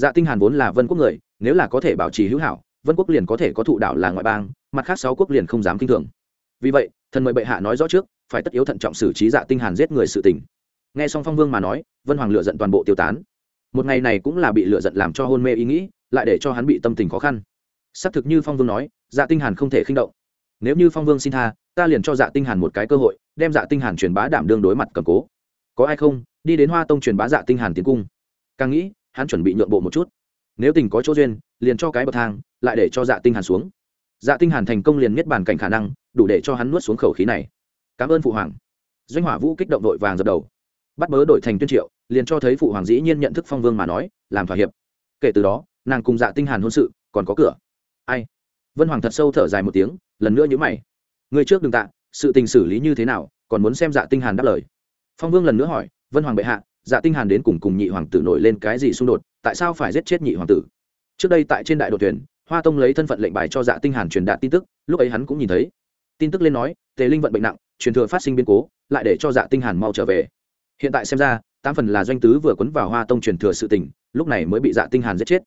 dạ tinh hàn vốn là vân quốc người, nếu là có thể bảo trì hữu hảo, vân quốc liền có thể có thụ đạo là ngoại bang, mặt khác sáu quốc liền không dám kinh thường. Vì vậy, thần mời bệ hạ nói rõ trước, phải tất yếu thận trọng xử trí dạ tinh hàn giết người sự tình. Nghe xong phong vương mà nói, vân hoàng lựa giận toàn bộ tiêu tán. Một ngày này cũng là bị lựa giận làm cho hôn mê ý nghĩ, lại để cho hắn bị tâm tình khó khăn. Xác thực như phong vương nói dạ tinh hàn không thể khinh động. Nếu như phong vương xin tha, ta liền cho dạ tinh hàn một cái cơ hội, đem dạ tinh hàn truyền bá đảm đương đối mặt cầm cố. Có ai không? Đi đến hoa tông truyền bá dạ tinh hàn tiến cung. Càng nghĩ hắn chuẩn bị nhượng bộ một chút. Nếu tình có chỗ duyên, liền cho cái bậc thang, lại để cho dạ tinh hàn xuống. Dạ tinh hàn thành công liền miết bàn cảnh khả năng, đủ để cho hắn nuốt xuống khẩu khí này. Cảm ơn phụ hoàng. Doanh hỏa vũ kích động đội vàng dập đầu. Bắt bớ đổi thành tuyên triệu, liền cho thấy phụ hoàng dĩ nhiên nhận thức phong vương mà nói, làm thỏa hiệp. Kể từ đó, nàng cùng dạ tinh hàn hôn sự, còn có cửa. Ai? Vân hoàng thật sâu thở dài một tiếng, lần nữa nhíu mày. Người trước đừng tạ, sự tình xử lý như thế nào, còn muốn xem dạ tinh hàn đáp lời. Phong vương lần nữa hỏi, vân hoàng bệ hạ dạ tinh hàn đến cùng cùng nhị hoàng tử nổi lên cái gì xung đột, tại sao phải giết chết nhị hoàng tử? Trước đây tại trên đại đội thuyền, hoa tông lấy thân phận lệnh bài cho dạ tinh hàn truyền đạt tin tức, lúc ấy hắn cũng nhìn thấy. Tin tức lên nói, tề linh vận bệnh nặng, truyền thừa phát sinh biến cố, lại để cho dạ tinh hàn mau trở về. Hiện tại xem ra, tám phần là doanh tứ vừa quấn vào hoa tông truyền thừa sự tình, lúc này mới bị dạ tinh hàn giết chết.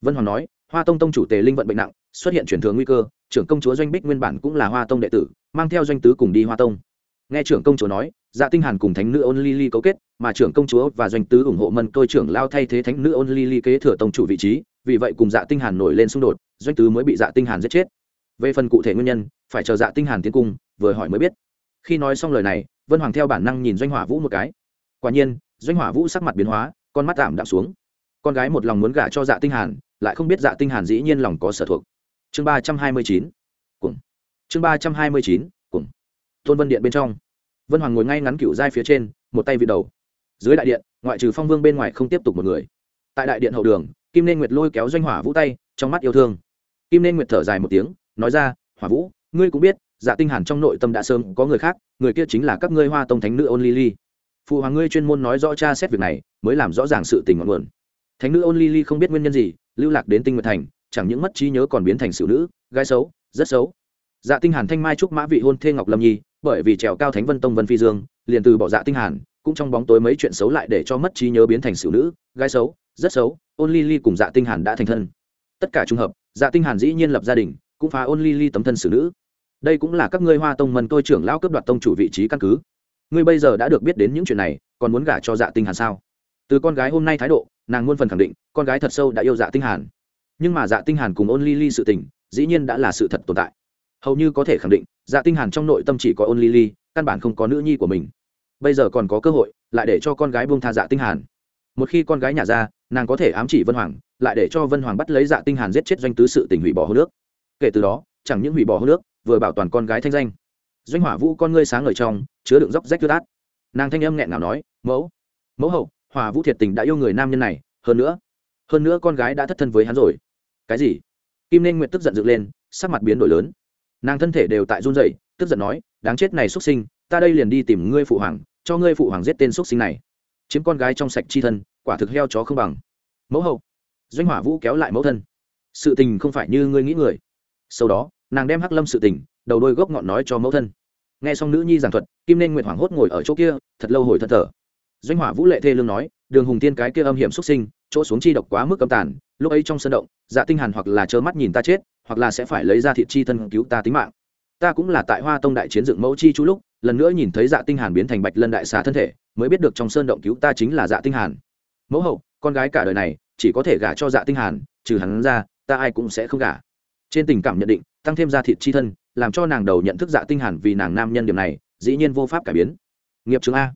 Vân hoàng nói, hoa tông tông chủ tề linh vận bệnh nặng, xuất hiện truyền thừa nguy cơ, trưởng công chúa doanh bích nguyên bản cũng là hoa tông đệ tử, mang theo doanh tứ cùng đi hoa tông. Nghe trưởng công chúa nói dạ tinh hàn cùng thánh nữ ôn Lily cấu kết, mà trưởng công chúa và doanh tứ ủng hộ mân tôi trưởng lao thay thế thánh nữ ôn Lily kế thừa tổng chủ vị trí, vì vậy cùng dạ tinh hàn nổi lên xung đột, doanh tứ mới bị dạ tinh hàn giết chết. Về phần cụ thể nguyên nhân, phải chờ dạ tinh hàn tiến cung, vừa hỏi mới biết. Khi nói xong lời này, vân hoàng theo bản năng nhìn doanh hỏa vũ một cái. Quả nhiên, doanh hỏa vũ sắc mặt biến hóa, con mắt tạm đạm xuống. Con gái một lòng muốn gả cho dạ tinh hàn, lại không biết dạ tinh hàn dĩ nhiên lòng có sở thuộc. Chương ba trăm hai mươi chín cùng chương ba trăm hai mươi chín cùng tôn vân điện bên trong vân hoàng ngồi ngay ngắn cựu giai phía trên, một tay vị đầu. Dưới đại điện, ngoại trừ phong vương bên ngoài không tiếp tục một người. Tại đại điện hậu đường, kim nên nguyệt lôi kéo doanh hỏa vũ tay, trong mắt yêu thương. Kim nên nguyệt thở dài một tiếng, nói ra, hỏa vũ, ngươi cũng biết dạ tinh hàn trong nội tâm đã sớm có người khác, người kia chính là các ngươi hoa tông thánh nữ ôn ly ly. Phụ hoàng ngươi chuyên môn nói rõ cha xét việc này, mới làm rõ ràng sự tình ngọn nguồn. Thánh nữ ôn ly ly không biết nguyên nhân gì, lưu lạc đến tinh nguyệt thành, chẳng những mất trí nhớ còn biến thành xử nữ, gái xấu, rất xấu. Dạ tinh hàn thanh mai trúc mã vị hôn thê ngọc lâm nhi bởi vì trèo cao thánh vân tông vân phi dương, liền từ bỏ dạ tinh hàn, cũng trong bóng tối mấy chuyện xấu lại để cho mất trí nhớ biến thành xử nữ, gái xấu, rất xấu, ôn ly ly cùng dạ tinh hàn đã thành thân. Tất cả trùng hợp dạ tinh hàn dĩ nhiên lập gia đình, cũng phá ôn ly ly tấm thân xử nữ. Đây cũng là các ngươi hoa tông mần tôi trưởng lão cấp đoạt tông chủ vị trí căn cứ. Ngươi bây giờ đã được biết đến những chuyện này, còn muốn gả cho dạ tinh hàn sao? Từ con gái hôm nay thái độ, nàng muôn phần khẳng định, con gái thật sâu đã yêu dạ tinh hàn. Nhưng mà dạ tinh hàn cùng ôn ly ly sự tình, dĩ nhiên đã là sự thật tồn tại hầu như có thể khẳng định dạ tinh hàn trong nội tâm chỉ có ôn ly ly căn bản không có nữ nhi của mình. Bây giờ còn có cơ hội, lại để cho con gái buông tha dạ tinh hàn. Một khi con gái nhà ra, nàng có thể ám chỉ vân hoàng, lại để cho vân hoàng bắt lấy dạ tinh hàn giết chết doanh tứ sự tình hủy bỏ hô nước kể từ đó, chẳng những hủy bỏ hô nước vừa bảo toàn con gái thanh danh. Doanh hỏa vũ con ngươi sáng ngời trong, chứa đựng dốc rách tuyết át. Nàng thanh âm nghẹn ngào nói, mẫu mẫu hậu, hỏa vũ thiệt tình đã yêu người nam nhân này, hơn nữa hơn nữa con gái đã thất thân với hắn rồi. Cái gì? Kim nên nguyệt tức giận dựng lên, sắc mặt biến đổi lớn nàng thân thể đều tại run rẩy, tức giận nói, đáng chết này xuất sinh, ta đây liền đi tìm ngươi phụ hoàng, cho ngươi phụ hoàng giết tên xuất sinh này. Chiếm con gái trong sạch chi thân, quả thực heo chó không bằng. Mẫu hậu. Doanh hỏa vũ kéo lại mẫu thân. Sự tình không phải như ngươi nghĩ người. Sau đó, nàng đem hắc lâm sự tình, đầu đôi gốc ngọn nói cho mẫu thân. Nghe xong nữ nhi giảng thuật, kim nên nguyện hoảng hốt ngồi ở chỗ kia, thật lâu hồi thật thở. Doanh hỏa vũ lệ thê lương nói, đường hùng tiên cái kia âm hiểm xuất sinh, chỗ xuống chi độc quá mức âm tàn lúc ấy trong sân động dạ tinh hàn hoặc là trơ mắt nhìn ta chết, hoặc là sẽ phải lấy ra thịt chi thân cứu ta tính mạng. Ta cũng là tại hoa tông đại chiến dựng mẫu chi chú lúc, lần nữa nhìn thấy dạ tinh hàn biến thành bạch lân đại xà thân thể, mới biết được trong sơn động cứu ta chính là dạ tinh hàn. Mẫu hậu, con gái cả đời này, chỉ có thể gả cho dạ tinh hàn, trừ hắn ra, ta ai cũng sẽ không gả. Trên tình cảm nhận định, tăng thêm ra thịt chi thân, làm cho nàng đầu nhận thức dạ tinh hàn vì nàng nam nhân điểm này, dĩ nhiên vô pháp cải biến. Nghiệp chứng a.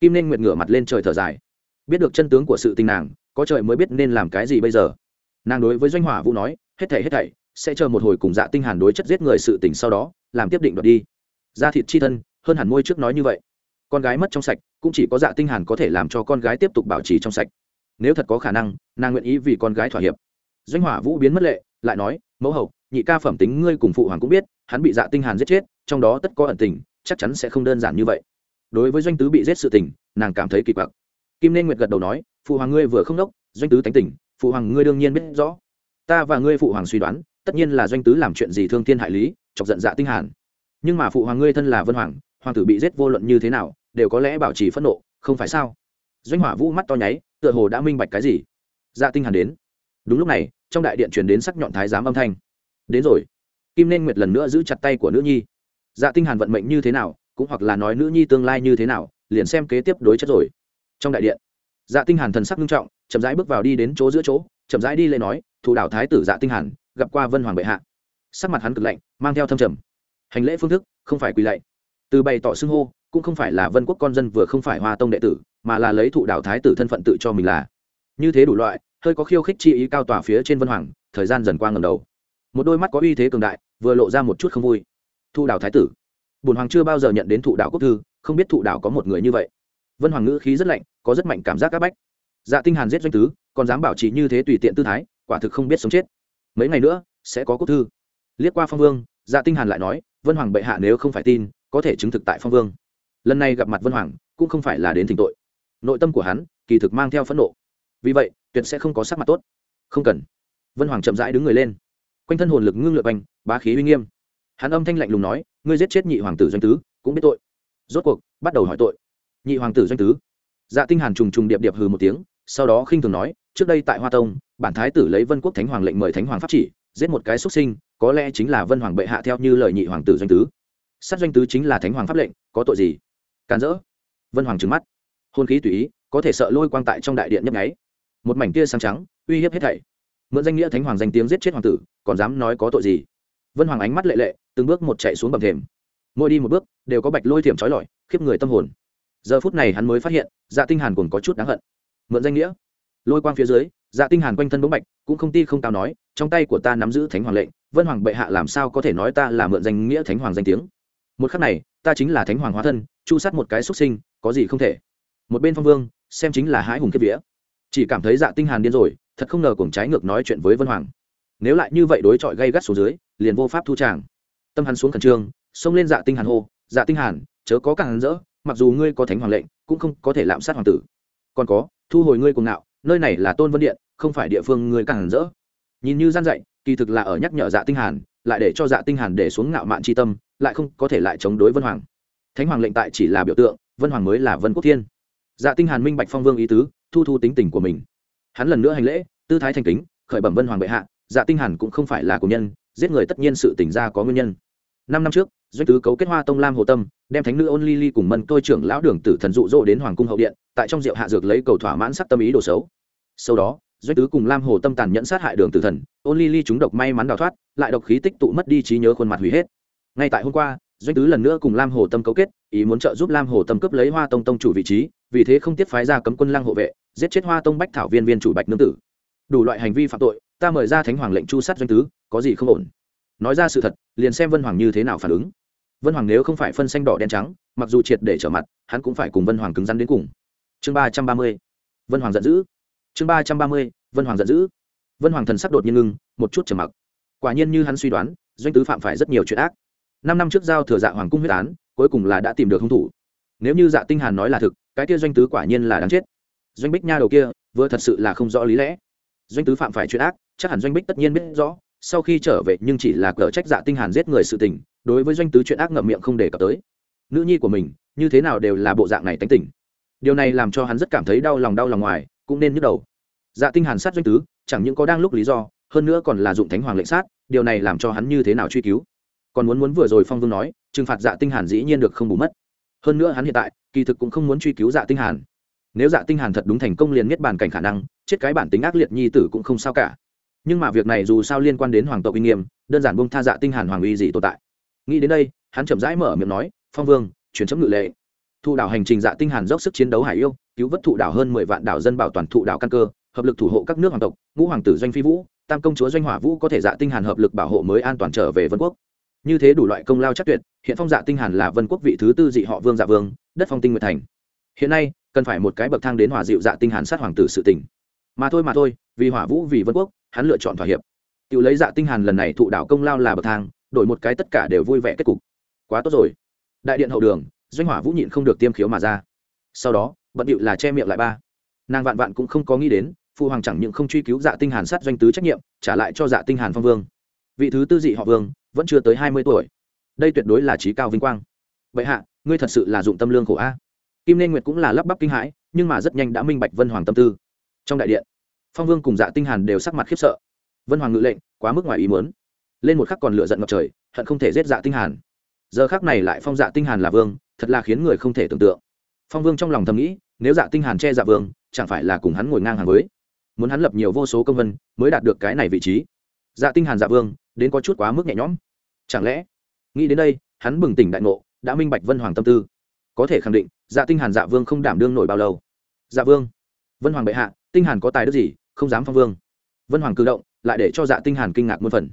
Kim nên nguyệt ngửa mặt lên trời thở dài. Biết được chân tướng của sự tình nàng, có trời mới biết nên làm cái gì bây giờ nàng đối với doanh hỏa vũ nói, hết thảy hết thảy, sẽ chờ một hồi cùng dạ tinh hàn đối chất giết người sự tình sau đó, làm tiếp định đoạt đi. Ra thịt chi thân, hơn hẳn môi trước nói như vậy. Con gái mất trong sạch, cũng chỉ có dạ tinh hàn có thể làm cho con gái tiếp tục bảo trì trong sạch. Nếu thật có khả năng, nàng nguyện ý vì con gái thỏa hiệp. Doanh hỏa vũ biến mất lệ, lại nói, mẫu hậu, nhị ca phẩm tính ngươi cùng phụ hoàng cũng biết, hắn bị dạ tinh hàn giết chết, trong đó tất có ẩn tình, chắc chắn sẽ không đơn giản như vậy. Đối với doanh tứ bị giết sự tình, nàng cảm thấy kỳ quặc. Kim nên nguyệt gật đầu nói, phụ hoàng ngươi vừa không đốc, doanh tứ tánh tình phụ hoàng ngươi đương nhiên biết rõ. Ta và ngươi phụ hoàng suy đoán, tất nhiên là doanh tứ làm chuyện gì thương thiên hại lý, chọc giận dạ tinh hàn. Nhưng mà phụ hoàng ngươi thân là vân hoàng hoàng tử bị giết vô luận như thế nào, đều có lẽ bảo trì phẫn nộ, không phải sao? Doanh hỏa vũ mắt to nháy, tựa hồ đã minh bạch cái gì. Dạ tinh hàn đến. Đúng lúc này, trong đại điện truyền đến sắc nhọn thái giám âm thanh. Đến rồi. Kim nên nguyệt lần nữa giữ chặt tay của nữ nhi. Dạ tinh hàn vận mệnh như thế nào, cũng hoặc là nói nữ nhi tương lai như thế nào, liền xem kế tiếp đối chất rồi. Trong đại điện dạ tinh hàn thần sắc nghiêm trọng, chậm rãi bước vào đi đến chỗ giữa chỗ, chậm rãi đi lên nói, thủ đảo thái tử dạ tinh hàn, gặp qua vân hoàng bệ hạ. Sắc mặt hắn cực lạnh, mang theo thâm trầm. Hành lễ phương thức, không phải quỳ lạy. Từ bày tỏ xưng hô, cũng không phải là vân quốc con dân vừa không phải hoa tông đệ tử, mà là lấy thụ đảo thái tử thân phận tự cho mình là. Như thế đủ loại, hơi có khiêu khích chi ý cao tòa phía trên vân hoàng, thời gian dần qua ngầm đầu. Một đôi mắt có uy thế cường đại, vừa lộ ra một chút không vui. Thụ đảo thái tử. Bùn hoàng chưa bao giờ nhận đến thụ đảo quốc thư, không biết thụ đảo có một người như vậy. Vân hoàng ngữ khí rất lạnh có rất mạnh cảm giác áp bách. Dạ tinh hàn giết doanh tứ, còn dám bảo trì như thế tùy tiện tư thái, quả thực không biết sống chết. Mấy ngày nữa, sẽ có quốc thư. Liếc qua phong vương dạ tinh hàn lại nói, vân hoàng bệ hạ nếu không phải tin, có thể chứng thực tại phong vương. Lần này gặp mặt vân hoàng, cũng không phải là đến thỉnh tội. Nội tâm của hắn, kỳ thực mang theo phẫn nộ. Vì vậy, tuyệt sẽ không có sắc mặt tốt. Không cần. Vân hoàng chậm rãi đứng người lên. Quanh thân hồn lực ngưng lượt quanh, bá khí uy nghiêm. Hắn âm thanh lạnh lùng nói, ngươi giết chết nhị hoàng tử doanh tứ, cũng biết tội. Rốt cuộc, bắt đầu hỏi tội. Nhị hoàng tử doanh tứ dạ tinh hàn trùng trùng điệp điệp hừ một tiếng, sau đó khinh thường nói, trước đây tại hoa tông, bản thái tử lấy vân quốc thánh hoàng lệnh mời thánh hoàng pháp chỉ, giết một cái xuất sinh, có lẽ chính là vân hoàng bệ hạ theo như lời nhị hoàng tử doanh tứ. Sát doanh tứ chính là thánh hoàng pháp lệnh, có tội gì? Càn rỡ. Vân hoàng trừng mắt. Hôn khí tùy ý, có thể sợ lôi quang tại trong đại điện nhấp nháy. Một mảnh tia sáng trắng, uy hiếp hết thảy. Mượn danh nghĩa thánh hoàng danh tiếng giết chết hoàng tử, còn dám nói có tội gì? Vân hoàng ánh mắt lệ lệ, từng bước một chạy xuống bầm thềm. Mỗi đi một bước, đều có bạch lôi thiểm trói lọi, khiếp người tâm hồn giờ phút này hắn mới phát hiện dạ tinh hàn còn có chút đáng hận. Mượn danh nghĩa. Lôi quang phía dưới dạ tinh hàn quanh thân bóng bạch, cũng không ti không cao nói, trong tay của ta nắm giữ thánh hoàng lệnh, vân hoàng bệ hạ làm sao có thể nói ta là mượn danh nghĩa thánh hoàng danh tiếng? Một khắc này, ta chính là thánh hoàng hóa thân, chu sát một cái xuất sinh, có gì không thể. Một bên phong vương, xem chính là hãi hùng kết vía. Chỉ cảm thấy dạ tinh hàn điên rồi, thật không ngờ cùng trái ngược nói chuyện với vân hoàng. Nếu lại như vậy đối chọi gây gắt xuống dưới, liền vô pháp thu tràng. Tâm hắn xuống khẩn trương, xông lên dạ tinh hàn hô dạ tinh hàn, chớ có càng rỡ mặc dù ngươi có thánh hoàng lệnh, cũng không có thể lạm sát hoàng tử. Còn có, thu hồi ngươi cùng ngạo, nơi này là tôn vân điện, không phải địa phương ngươi càng rỡ. Nhìn như gian dạy, kỳ thực là ở nhắc nhở dạ tinh hàn, lại để cho dạ tinh hàn để xuống ngạo mạn chi tâm, lại không có thể lại chống đối vân hoàng. Thánh hoàng lệnh tại chỉ là biểu tượng, vân hoàng mới là vân quốc thiên. Dạ tinh hàn minh bạch phong vương ý tứ, thu thu tính tình của mình. Hắn lần nữa hành lễ, tư thái thành kính, khởi bẩm vân hoàng bệ hạ dạ tinh hàn cũng không phải là cổ nhân, giết người tất nhiên sự tỉnh ra có nguyên nhân năm năm trước, doanh tứ cấu kết hoa tông lam hồ tâm, đem thánh nữ ôn ly ly cùng mân tôi trưởng lão đường tử thần dụ dỗ đến hoàng cung hậu điện, tại trong rượu hạ dược lấy cầu thỏa mãn sắc tâm ý đồ xấu. Sau đó, doanh tứ cùng lam hồ tâm tàn nhẫn sát hại đường tử thần, ôn ly ly chúng độc may mắn đào thoát, lại độc khí tích tụ mất đi trí nhớ khuôn mặt hủy hết. Ngay tại hôm qua, doanh tứ lần nữa cùng lam hồ tâm cấu kết, ý muốn trợ giúp lam hồ tâm cướp lấy hoa tông tông chủ vị trí, vì thế không tiếp phái ra cấm quân lang hộ vệ, giết chết hoa tông bách thảo viên viên chủ bạch nương tử. Đủ loại hành vi phạm tội, ta mời ra thánh hoàng lệnh chu sát doanh tứ, có gì không ổn? Nói ra sự thật, liền xem vân hoàng như thế nào phản ứng. Vân hoàng nếu không phải phân xanh đỏ đen trắng, mặc dù triệt để trở mặt, hắn cũng phải cùng vân hoàng cứng rắn đến cùng. Chương ba trăm ba mươi, vân hoàng giận dữ. Chương ba trăm ba mươi, vân hoàng giận dữ. Vân hoàng thần sắc đột nhiên ngưng, một chút trầm mặc. Quả nhiên như hắn suy đoán, doanh tứ phạm phải rất nhiều chuyện ác. Năm năm trước giao thừa dạ hoàng cung huyết án, cuối cùng là đã tìm được hung thủ. Nếu như dạ tinh hàn nói là thực, cái kia doanh tứ quả nhiên là đáng chết. Doanh bích nha đầu kia, vừa thật sự là không rõ lý lẽ. Doanh tứ phạm phải chuyện ác, chắc hẳn doanh bích tất nhiên biết rõ sau khi trở về nhưng chỉ là cờ trách dạ tinh hàn giết người sự tình, đối với doanh tứ chuyện ác ngậm miệng không để cập tới. Nữ nhi của mình, như thế nào đều là bộ dạng này tánh tỉnh điều này làm cho hắn rất cảm thấy đau lòng đau lòng ngoài, cũng nên nhức đầu. Dạ tinh hàn sát doanh tứ, chẳng những có đang lúc lý do, hơn nữa còn là dụng thánh hoàng lệnh sát, điều này làm cho hắn như thế nào truy cứu? Còn muốn muốn vừa rồi phong vương nói, trừng phạt dạ tinh hàn dĩ nhiên được không bù mất. Hơn nữa hắn hiện tại, kỳ thực cũng không muốn truy cứu dạ tinh hàn. Nếu dạ tinh hàn thật đúng thành công liền miết bản cảnh khả năng, chết cái bản tính ác liệt nhi tử cũng không sao cả nhưng mà việc này dù sao liên quan đến hoàng tộc uy nghiêm, đơn giản buông tha dạ tinh hàn hoàng uy gì tồn tại. Nghĩ đến đây, hắn chậm rãi mở miệng nói, phong vương chuyển chấm ngự lệ. Thụ đảo hành trình dạ tinh hàn dốc sức chiến đấu hải yêu, cứu vớt thụ đảo hơn mười vạn đảo dân bảo toàn thụ đảo căn cơ, hợp lực thủ hộ các nước hoàng tộc, ngũ hoàng tử doanh phi vũ, tam công chúa doanh hỏa vũ có thể dạ tinh hàn hợp lực bảo hộ mới an toàn trở về vân quốc. Như thế đủ loại công lao chắc tuyệt, hiện phong dạ tinh hàn là vân quốc vị thứ tư dị họ vương dạ vương, đất phong tinh nguyệt thành. Hiện nay, cần phải một cái bậc thang đến hòa dịu dạ tinh hàn sát hoàng tử sự tình mà thôi mà thôi, vì hỏa vũ, vì vân quốc, hắn lựa chọn thỏa hiệp. Tự lấy dạ tinh hàn lần này thụ đảo công lao là bậc thang, đổi một cái tất cả đều vui vẻ kết cục. Quá tốt rồi. Đại điện hậu đường, doanh hỏa vũ nhịn không được tiêm khiếu mà ra. Sau đó, bận điệu là che miệng lại ba. Nàng vạn vạn cũng không có nghĩ đến phụ hoàng chẳng những không truy cứu dạ tinh hàn sát doanh tứ trách nhiệm, trả lại cho dạ tinh hàn phong vương. Vị thứ tư dị họ vương, vẫn chưa tới hai mươi tuổi. Đây tuyệt đối là trí cao vinh quang. Vậy hạ, ngươi thật sự là dụng tâm lương khổ a. Kim nên nguyệt cũng là lắp bắp kinh hãi, nhưng mà rất nhanh đã minh bạch vân hoàng tâm tư trong đại điện, phong vương cùng dạ tinh hàn đều sắc mặt khiếp sợ. Vân hoàng ngự lệnh, quá mức ngoài ý muốn. Lên một khắc còn lửa giận ngập trời, hận không thể giết dạ tinh hàn. Giờ khắc này lại phong dạ tinh hàn là vương, thật là khiến người không thể tưởng tượng. Phong vương trong lòng thầm nghĩ, nếu dạ tinh hàn che dạ vương, chẳng phải là cùng hắn ngồi ngang hàng với. Muốn hắn lập nhiều vô số công vân, mới đạt được cái này vị trí. Dạ tinh hàn dạ vương, đến có chút quá mức nhẹ nhõm. Chẳng lẽ, nghĩ đến đây, hắn bừng tỉnh đại ngộ, đã minh bạch vân hoàng tâm tư. Có thể khẳng định dạ tinh hàn dạ vương không đảm đương nổi bao lâu. Dạ vương, vân hoàng bệ hạ tinh hàn có tài đức gì, không dám phong vương. Vân hoàng cử động, lại để cho dạ tinh hàn kinh ngạc muôn phần.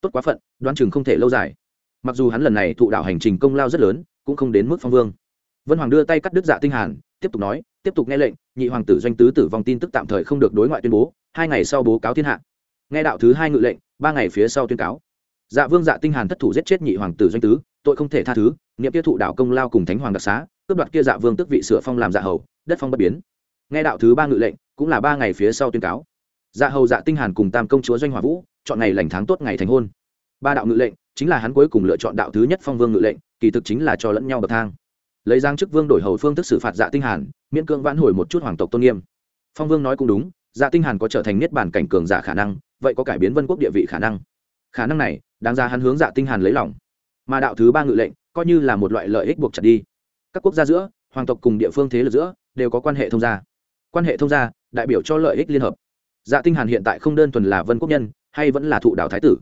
Tốt quá phận, đoán chừng không thể lâu dài. Mặc dù hắn lần này thụ đạo hành trình công lao rất lớn, cũng không đến mức phong vương. Vân hoàng đưa tay cắt đứt dạ tinh hàn, tiếp tục nói, tiếp tục nghe lệnh, nhị hoàng tử doanh tứ tử vong tin tức tạm thời không được đối ngoại tuyên bố, hai ngày sau bố cáo thiên hạ. Nghe đạo thứ hai ngự lệnh, ba ngày phía sau tuyên cáo. Dạ vương dạ tinh hàn thất thủ giết chết nhị hoàng tử doanh tứ, tội không thể tha thứ, niệm kia thụ đạo công lao cùng thánh hoàng đặc xá, cướp đoạt kia dạ vương tức vị sửa phong làm dạ hầu, đất phong bất biến nghe đạo thứ ba ngự lệnh, cũng là ba ngày phía sau tuyên cáo. Dạ hầu dạ tinh hàn cùng tam công chúa doanh hỏa vũ, chọn ngày lành tháng tốt ngày thành hôn. Ba đạo ngự lệnh, chính là hắn cuối cùng lựa chọn đạo thứ nhất phong vương ngự lệnh, kỳ thực chính là cho lẫn nhau bậc thang. Lấy giang chức vương đổi hầu phương thức xử phạt dạ tinh hàn, miễn cưỡng vãn hồi một chút hoàng tộc tôn nghiêm. Phong vương nói cũng đúng dạ tinh hàn có trở thành niết bàn cảnh cường giả khả năng, vậy có cải biến vân quốc địa vị khả năng. Khả năng này, đáng ra hắn hướng dạ tinh hàn lấy lòng. Mà đạo thứ ba ngự lệnh, coi như là một loại lợi ích buộc chặt đi. Các quốc gia giữa, hoàng tộc cùng địa phương thế lực giữa, đều có quan hệ thông gia quan hệ thông gia, đại biểu cho lợi ích liên hợp. Dạ tinh hàn hiện tại không đơn thuần là vân quốc nhân, hay vẫn là thụ đạo thái tử.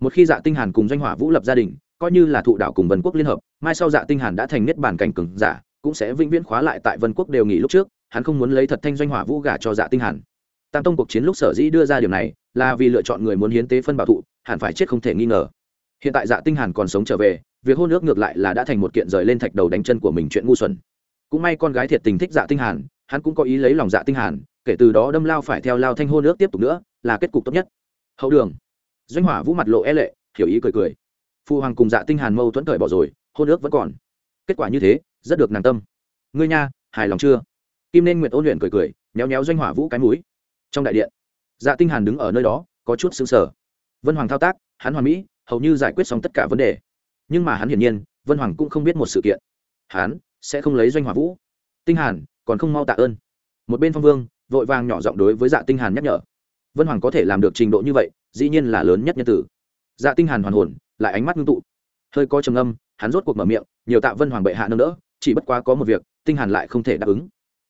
Một khi dạ tinh hàn cùng doanh hỏa vũ lập gia đình, coi như là thụ đạo cùng vân quốc liên hợp, mai sau dạ tinh hàn đã thành nhất bản cảnh cường giả, cũng sẽ vĩnh viễn khóa lại tại vân quốc đều nghỉ lúc trước, hắn không muốn lấy thật thanh doanh hỏa vũ gả cho dạ tinh hàn. Tam tông cuộc chiến lúc sở dĩ đưa ra điều này, là vì lựa chọn người muốn hiến tế phân bảo thụ, hẳn phải chết không thể nghi ngờ. Hiện tại dạ tinh hàn còn sống trở về, việc hôn ước ngược lại là đã thành một kiện rời lên thạch đầu đánh chân của mình chuyện ngu xuẩn. Cũng may con gái thiệt tình thích dạ tinh hàn hắn cũng có ý lấy lòng dạ tinh hàn, kể từ đó đâm lao phải theo lao thanh hô nước tiếp tục nữa, là kết cục tốt nhất. Hậu đường, doanh hỏa vũ mặt lộ e lệ, hiểu ý cười cười. Phu hoàng cùng dạ tinh hàn mâu thuẫn cởi bỏ rồi hô nước vẫn còn. Kết quả như thế, rất được nàng tâm. Ngươi nha, hài lòng chưa? Kim nên nguyệt ôn luyện cười cười nhéo nhéo doanh hỏa vũ cái mũi. Trong đại điện dạ tinh hàn đứng ở nơi đó, có chút sững sờ. Vân hoàng thao tác, hắn hoàn mỹ, hầu như giải quyết xong tất cả vấn đề. Nhưng mà hắn hiển nhiên, vân hoàng cũng không biết một sự kiện. Hắn sẽ không lấy doanh hỏa vũ. Tinh hàn còn không mau tạ ơn. Một bên phong vương, vội vàng nhỏ giọng đối với dạ tinh hàn nhắc nhở. Vân hoàng có thể làm được trình độ như vậy, dĩ nhiên là lớn nhất nhân tử. Dạ tinh hàn hoàn hồn, lại ánh mắt ngưng tụ. Hơi có trầm âm hắn rốt cuộc mở miệng, nhiều tạ vân hoàng bệ hạ nâng đỡ, chỉ bất quá có một việc, tinh hàn lại không thể đáp ứng.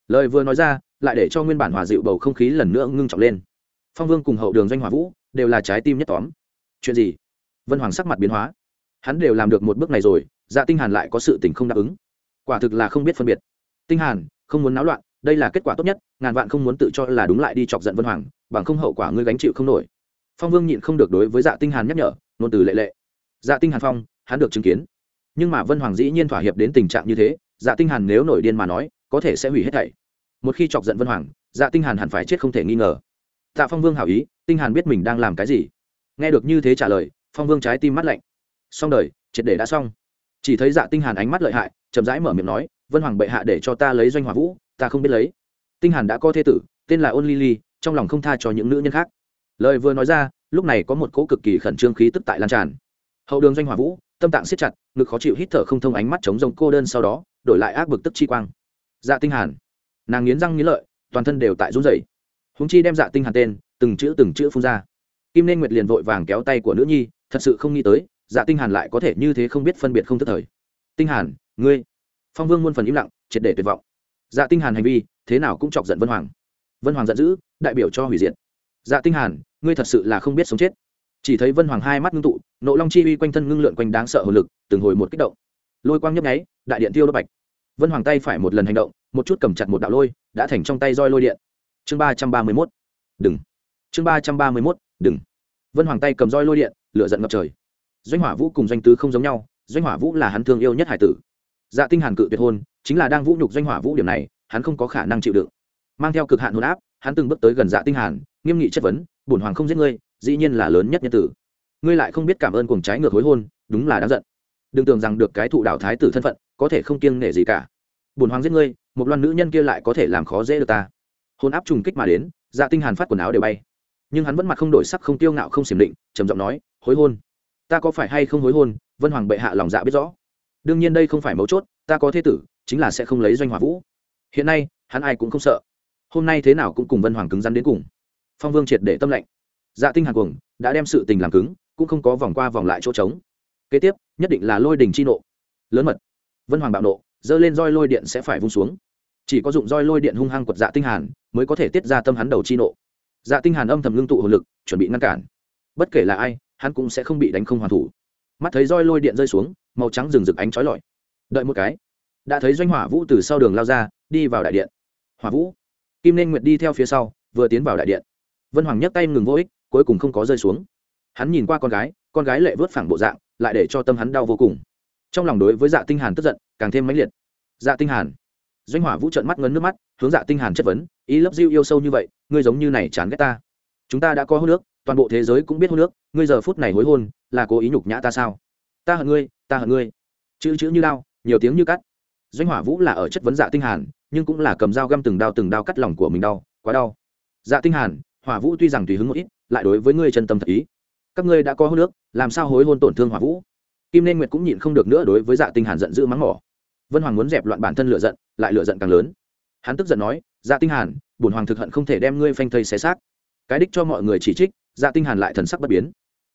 Lời vừa nói ra, lại để cho nguyên bản hòa dịu bầu không khí lần nữa ngưng trọng lên. Phong vương cùng hậu đường doanh hòa vũ, đều là trái tim nhất tóm. Chuyện gì? Vân hoàng sắc mặt biến hóa. Hắn đều làm được một bước này rồi dạ tinh hàn lại có sự tình không đáp ứng. Quả thực là không biết phân biệt. Tinh hàn không muốn náo loạn, đây là kết quả tốt nhất, ngàn vạn không muốn tự cho là đúng lại đi chọc giận vân hoàng, bằng không hậu quả ngươi gánh chịu không nổi. Phong vương nhịn không được đối với dạ tinh hàn nhắc nhở, ngôn từ lệ lệ. Dạ tinh hàn phong, hắn được chứng kiến. Nhưng mà vân hoàng dĩ nhiên thỏa hiệp đến tình trạng như thế dạ tinh hàn nếu nổi điên mà nói, có thể sẽ hủy hết thảy. Một khi chọc giận vân hoàng dạ tinh hàn hẳn phải chết không thể nghi ngờ. Tạ phong vương hảo ý, tinh hàn biết mình đang làm cái gì. Nghe được như thế trả lời, phong vương trái tim mắt lạnh. Xong đời, triệt để đã xong. Chỉ thấy dạ tinh hàn ánh mắt lợi hại, chậm rãi mở miệng nói vân hoàng bệ hạ để cho ta lấy doanh hỏa vũ, ta không biết lấy. Tinh hàn đã có thế tử, tên là ôn ly trong lòng không tha cho những nữ nhân khác. Lời vừa nói ra, lúc này có một cỗ cực kỳ khẩn trương khí tức tại lan tràn. Hậu đường doanh hỏa vũ, tâm tạng siết chặt, ngực khó chịu hít thở không thông ánh mắt chống rông cô đơn sau đó, đổi lại ác bực tức chi quang. Dạ tinh hàn, nàng nghiến răng nghiến lợi, toàn thân đều tại run rẩy. Huống chi đem dạ tinh hàn tên, từng chữ từng chữ phun ra. Kim nên nguyệt liền vội vàng kéo tay của nữ nhi, thật sự không nghĩ tới dạ tinh hàn lại có thể như thế không biết phân biệt không tức thời. Tinh hàn, ngươi phong vương muôn phần im lặng, triệt để tuyệt vọng. Dạ tinh hàn hành vi, thế nào cũng chọc giận vân hoàng. Vân hoàng giận dữ, đại biểu cho hủy diệt. Dạ tinh hàn, ngươi thật sự là không biết sống chết. Chỉ thấy vân hoàng hai mắt ngưng tụ, nộ long chi uy quanh thân ngưng lượn quanh đáng sợ hồn lực, từng hồi một kích động. Lôi quang nhấp nháy, đại điện tiêu đốt bạch. Vân hoàng tay phải một lần hành động, một chút cầm chặt một đạo lôi, đã thành trong tay roi lôi điện. Chương ba trăm ba mươi mốt. Đừng. Chương ba trăm ba mươi mốt. Đừng. Vân hoàng tay cầm roi lôi điện, lửa giận ngập trời. Doanh hỏa vũ cùng doanh tứ không giống nhau, doanh hỏa vũ là hắn thương yêu nhất hải tử dạ tinh hàn cự tuyệt hôn, chính là đang vũ nhục doanh hỏa vũ điểm này, hắn không có khả năng chịu đựng. Mang theo cực hạn hôn áp, hắn từng bước tới gần dạ tinh hàn, nghiêm nghị chất vấn, bổn hoàng không giết ngươi, dĩ nhiên là lớn nhất nhân tử. Ngươi lại không biết cảm ơn cuồng trái ngược hối hôn, đúng là đáng giận. Đừng tưởng rằng được cái thụ đạo thái tử thân phận, có thể không kiêng nể gì cả. Bổn hoàng giết ngươi, một loan nữ nhân kia lại có thể làm khó dễ được ta. Hôn áp trùng kích mà đến dạ tinh hàn phát quần áo đều bay. Nhưng hắn vẫn mặt không đổi sắc không tiêu ngạo không xiểm định, trầm giọng nói, hối hôn. Ta có phải hay không hối hôn, vân hoàng bệ hạ lòng dạ biết rõ đương nhiên đây không phải mấu chốt, ta có thế tử, chính là sẽ không lấy doanh hỏa vũ. Hiện nay, hắn ai cũng không sợ. Hôm nay thế nào cũng cùng vân hoàng cứng rắn đến cùng. Phong vương triệt để tâm lệnh. Dạ tinh hàn cuồng đã đem sự tình làm cứng, cũng không có vòng qua vòng lại chỗ trống. Kế tiếp, nhất định là lôi đình chi nộ. Lớn mật. Vân hoàng bạo nộ, dơ lên roi lôi điện sẽ phải vung xuống. Chỉ có dụng roi lôi điện hung hăng quật dạ tinh hàn mới có thể tiết ra tâm hắn đầu chi nộ. Dạ tinh hàn âm thầm ngưng tụ hồn lực, chuẩn bị ngăn cản. Bất kể là ai, hắn cũng sẽ không bị đánh không hoàn thủ. Mắt thấy roi lôi điện rơi xuống màu trắng rừng rực ánh chói lọi. Đợi một cái, đã thấy doanh hỏa vũ từ sau đường lao ra, đi vào đại điện. Hỏa vũ, kim nên nguyệt đi theo phía sau, vừa tiến vào đại điện. Vân hoàng nhấc tay ngừng vô ích, cuối cùng không có rơi xuống. Hắn nhìn qua con gái con gái lệ vớt phẳng bộ dạng, lại để cho tâm hắn đau vô cùng. Trong lòng đối với dạ tinh hàn tức giận, càng thêm mãnh liệt. Dạ tinh hàn, doanh hỏa vũ trợn mắt ngấn nước mắt, hướng dạ tinh hàn chất vấn, ý lấp diêu yêu sâu như vậy, ngươi giống như này chán ghét ta. Chúng ta đã có hôn nước toàn bộ thế giới cũng biết hôn nước ngươi giờ phút này hối hôn, là cố ý nhục nhã ta sao? Ta hận ngươi ta hận ngươi. Chữ chữ như lao, nhiều tiếng như cắt. Doanh hỏa vũ là ở chất vấn dạ tinh hàn nhưng cũng là cầm dao găm từng đao từng đao cắt lòng của mình đau quá đau. Dạ tinh hàn hỏa vũ tuy rằng tùy hứng một ít lại đối với ngươi chân tâm thật ý. Các ngươi đã có hôn nước làm sao hối hôn tổn thương hỏa vũ? Kim nên nguyệt cũng nhịn không được nữa đối với dạ tinh hàn giận dữ mắng mỏ. Vân hoàng muốn dẹp loạn bản thân lửa giận lại lửa giận càng lớn. Hắn tức giận nói dạ tinh hàn bổn hoàng thực hận không thể đem ngươi phanh thây xé xác. Cái đích cho mọi người chỉ trích dạ tinh hàn lại thần sắc bất biến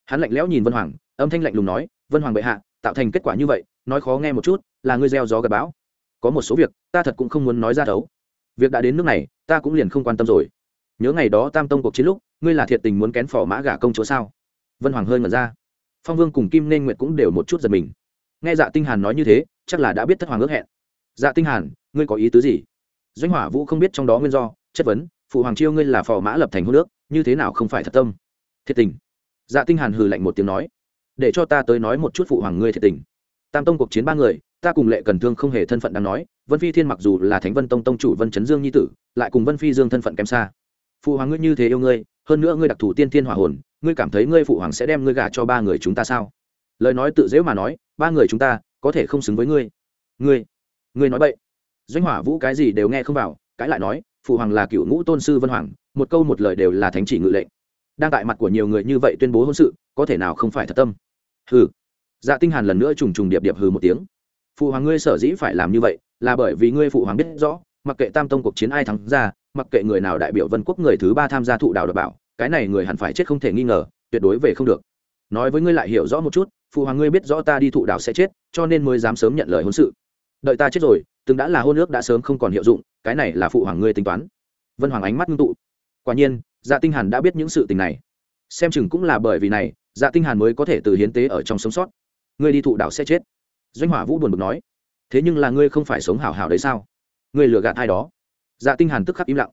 hắn lạnh lẽo nhìn vân hoàng, âm thanh lạnh lùng nói, vân hoàng bệ hạ, tạo thành kết quả như vậy, nói khó nghe một chút, là ngươi gieo gió gặt bão. Có một số việc, ta thật cũng không muốn nói ra đấu việc đã đến nước này, ta cũng liền không quan tâm rồi. Nhớ ngày đó tam tông cuộc chiến lúc, ngươi là thiệt tình muốn kén phò mã gả công chúa sao? Vân hoàng hơi ngẩn ra. Phong vương cùng kim nên nguyệt cũng đều một chút giật mình. Nghe dạ tinh hàn nói như thế, chắc là đã biết thất hoàng ước hẹn. Dạ tinh hàn, ngươi có ý tứ gì? Doanh hỏa vũ không biết trong đó nguyên do, chất vấn, phụ hoàng chiêu ngươi là phò mã lập thành hôn nước như thế nào không phải thật tâm? Thiệt tình dạ tinh hàn hừ lạnh một tiếng nói, để cho ta tới nói một chút phụ hoàng ngươi thiệt tình. Tam tông cuộc chiến ba người, ta cùng lệ cần thương không hề thân phận đang nói, vân phi thiên mặc dù là thánh vân tông tông chủ vân chấn dương nhi tử, lại cùng vân phi dương thân phận kém xa. Phụ hoàng ngươi như thế yêu ngươi, hơn nữa ngươi đặc thù tiên thiên hỏa hồn, ngươi cảm thấy ngươi phụ hoàng sẽ đem ngươi gả cho ba người chúng ta sao? Lời nói tự dễ mà nói, ba người chúng ta có thể không xứng với ngươi. Ngươi ngươi nói bậy. doanh hỏa vũ cái gì đều nghe không vào, cãi lại nói, phụ hoàng là cựu ngũ tôn sư vân hoàng, một câu một lời đều là thánh chỉ ngự lệnh đang tại mặt của nhiều người như vậy tuyên bố hôn sự, có thể nào không phải thật tâm? Hừ. Dạ tinh hàn lần nữa trùng trùng điệp điệp hừ một tiếng. Phụ hoàng ngươi sở dĩ phải làm như vậy, là bởi vì ngươi phụ hoàng biết rõ, mặc kệ tam tông cuộc chiến ai thắng ra, mặc kệ người nào đại biểu vân quốc người thứ ba tham gia thụ đảo đập bảo, cái này người hẳn phải chết không thể nghi ngờ, tuyệt đối về không được. Nói với ngươi lại hiểu rõ một chút, phụ hoàng ngươi biết rõ ta đi thụ đảo sẽ chết, cho nên mới dám sớm nhận lời hôn sự. Đợi ta chết rồi, từng đã là hôn ước đã sớm không còn hiệu dụng, cái này là phụ hoàng ngươi tính toán. Vân hoàng ánh mắt ngưng tụ. Quả nhiên dạ tinh hàn đã biết những sự tình này. Xem chừng cũng là bởi vì này dạ tinh hàn mới có thể từ hiến tế ở trong sống sót. Ngươi đi thụ đảo sẽ chết. Doanh hỏa vũ buồn bực nói. Thế nhưng là ngươi không phải sống hảo hảo đấy sao? Ngươi lừa gạt ai đó? Dạ tinh hàn tức khắc im lặng.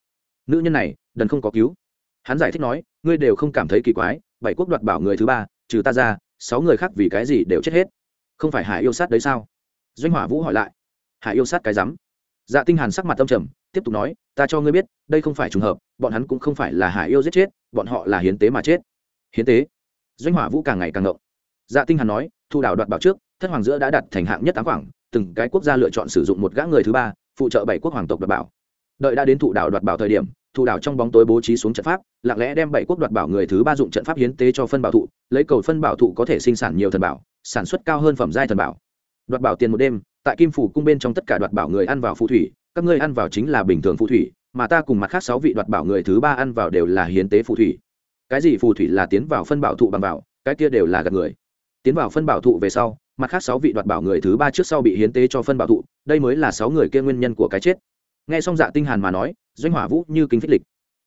Nữ nhân này, đần không có cứu. Hắn giải thích nói, ngươi đều không cảm thấy kỳ quái, bảy quốc đoạt bảo người thứ ba, trừ ta ra, sáu người khác vì cái gì đều chết hết. Không phải hải yêu sát đấy sao? Doanh hỏa vũ hỏi lại. Hải yêu sát cái rắm dạ tinh hàn sắc mặt tâm trầm, tiếp tục nói, ta cho ngươi biết, đây không phải trùng hợp, bọn hắn cũng không phải là hải yêu giết chết, bọn họ là hiến tế mà chết. Hiến tế? Doanh hỏa vũ càng ngày càng ngộng. Dạ tinh hàn nói, thu đảo đoạt bảo trước, thất hoàng giữa đã đặt thành hạng nhất tám khoảng từng cái quốc gia lựa chọn sử dụng một gã người thứ ba, phụ trợ bảy quốc hoàng tộc đoạt bảo. Đợi đã đến thụ đảo đoạt bảo thời điểm thụ đảo trong bóng tối bố trí xuống trận pháp, lặng lẽ đem bảy quốc đoạt bảo người thứ ba dụng trận pháp hiến tế cho phân bảo thụ, lấy cầu phân bảo thụ có thể sinh sản nhiều thần bảo, sản xuất cao hơn phẩm giai thần bảo. Đoạt bảo tiền một đêm tại kim phủ cung bên trong tất cả đoạt bảo người ăn vào phù thủy, các ngươi ăn vào chính là bình thường phù thủy, mà ta cùng mặt khác sáu vị đoạt bảo người thứ ba ăn vào đều là hiến tế phù thủy. Cái gì phù thủy là tiến vào phân bảo thụ bằng vào cái kia đều là gạt người. Tiến vào phân bảo thụ về sau, mặt khác sáu vị đoạt bảo người thứ ba trước sau bị hiến tế cho phân bảo thụ, đây mới là sáu người kia nguyên nhân của cái chết. Nghe xong dạ tinh hàn mà nói, doanh hỏa vũ như kính phích lịch.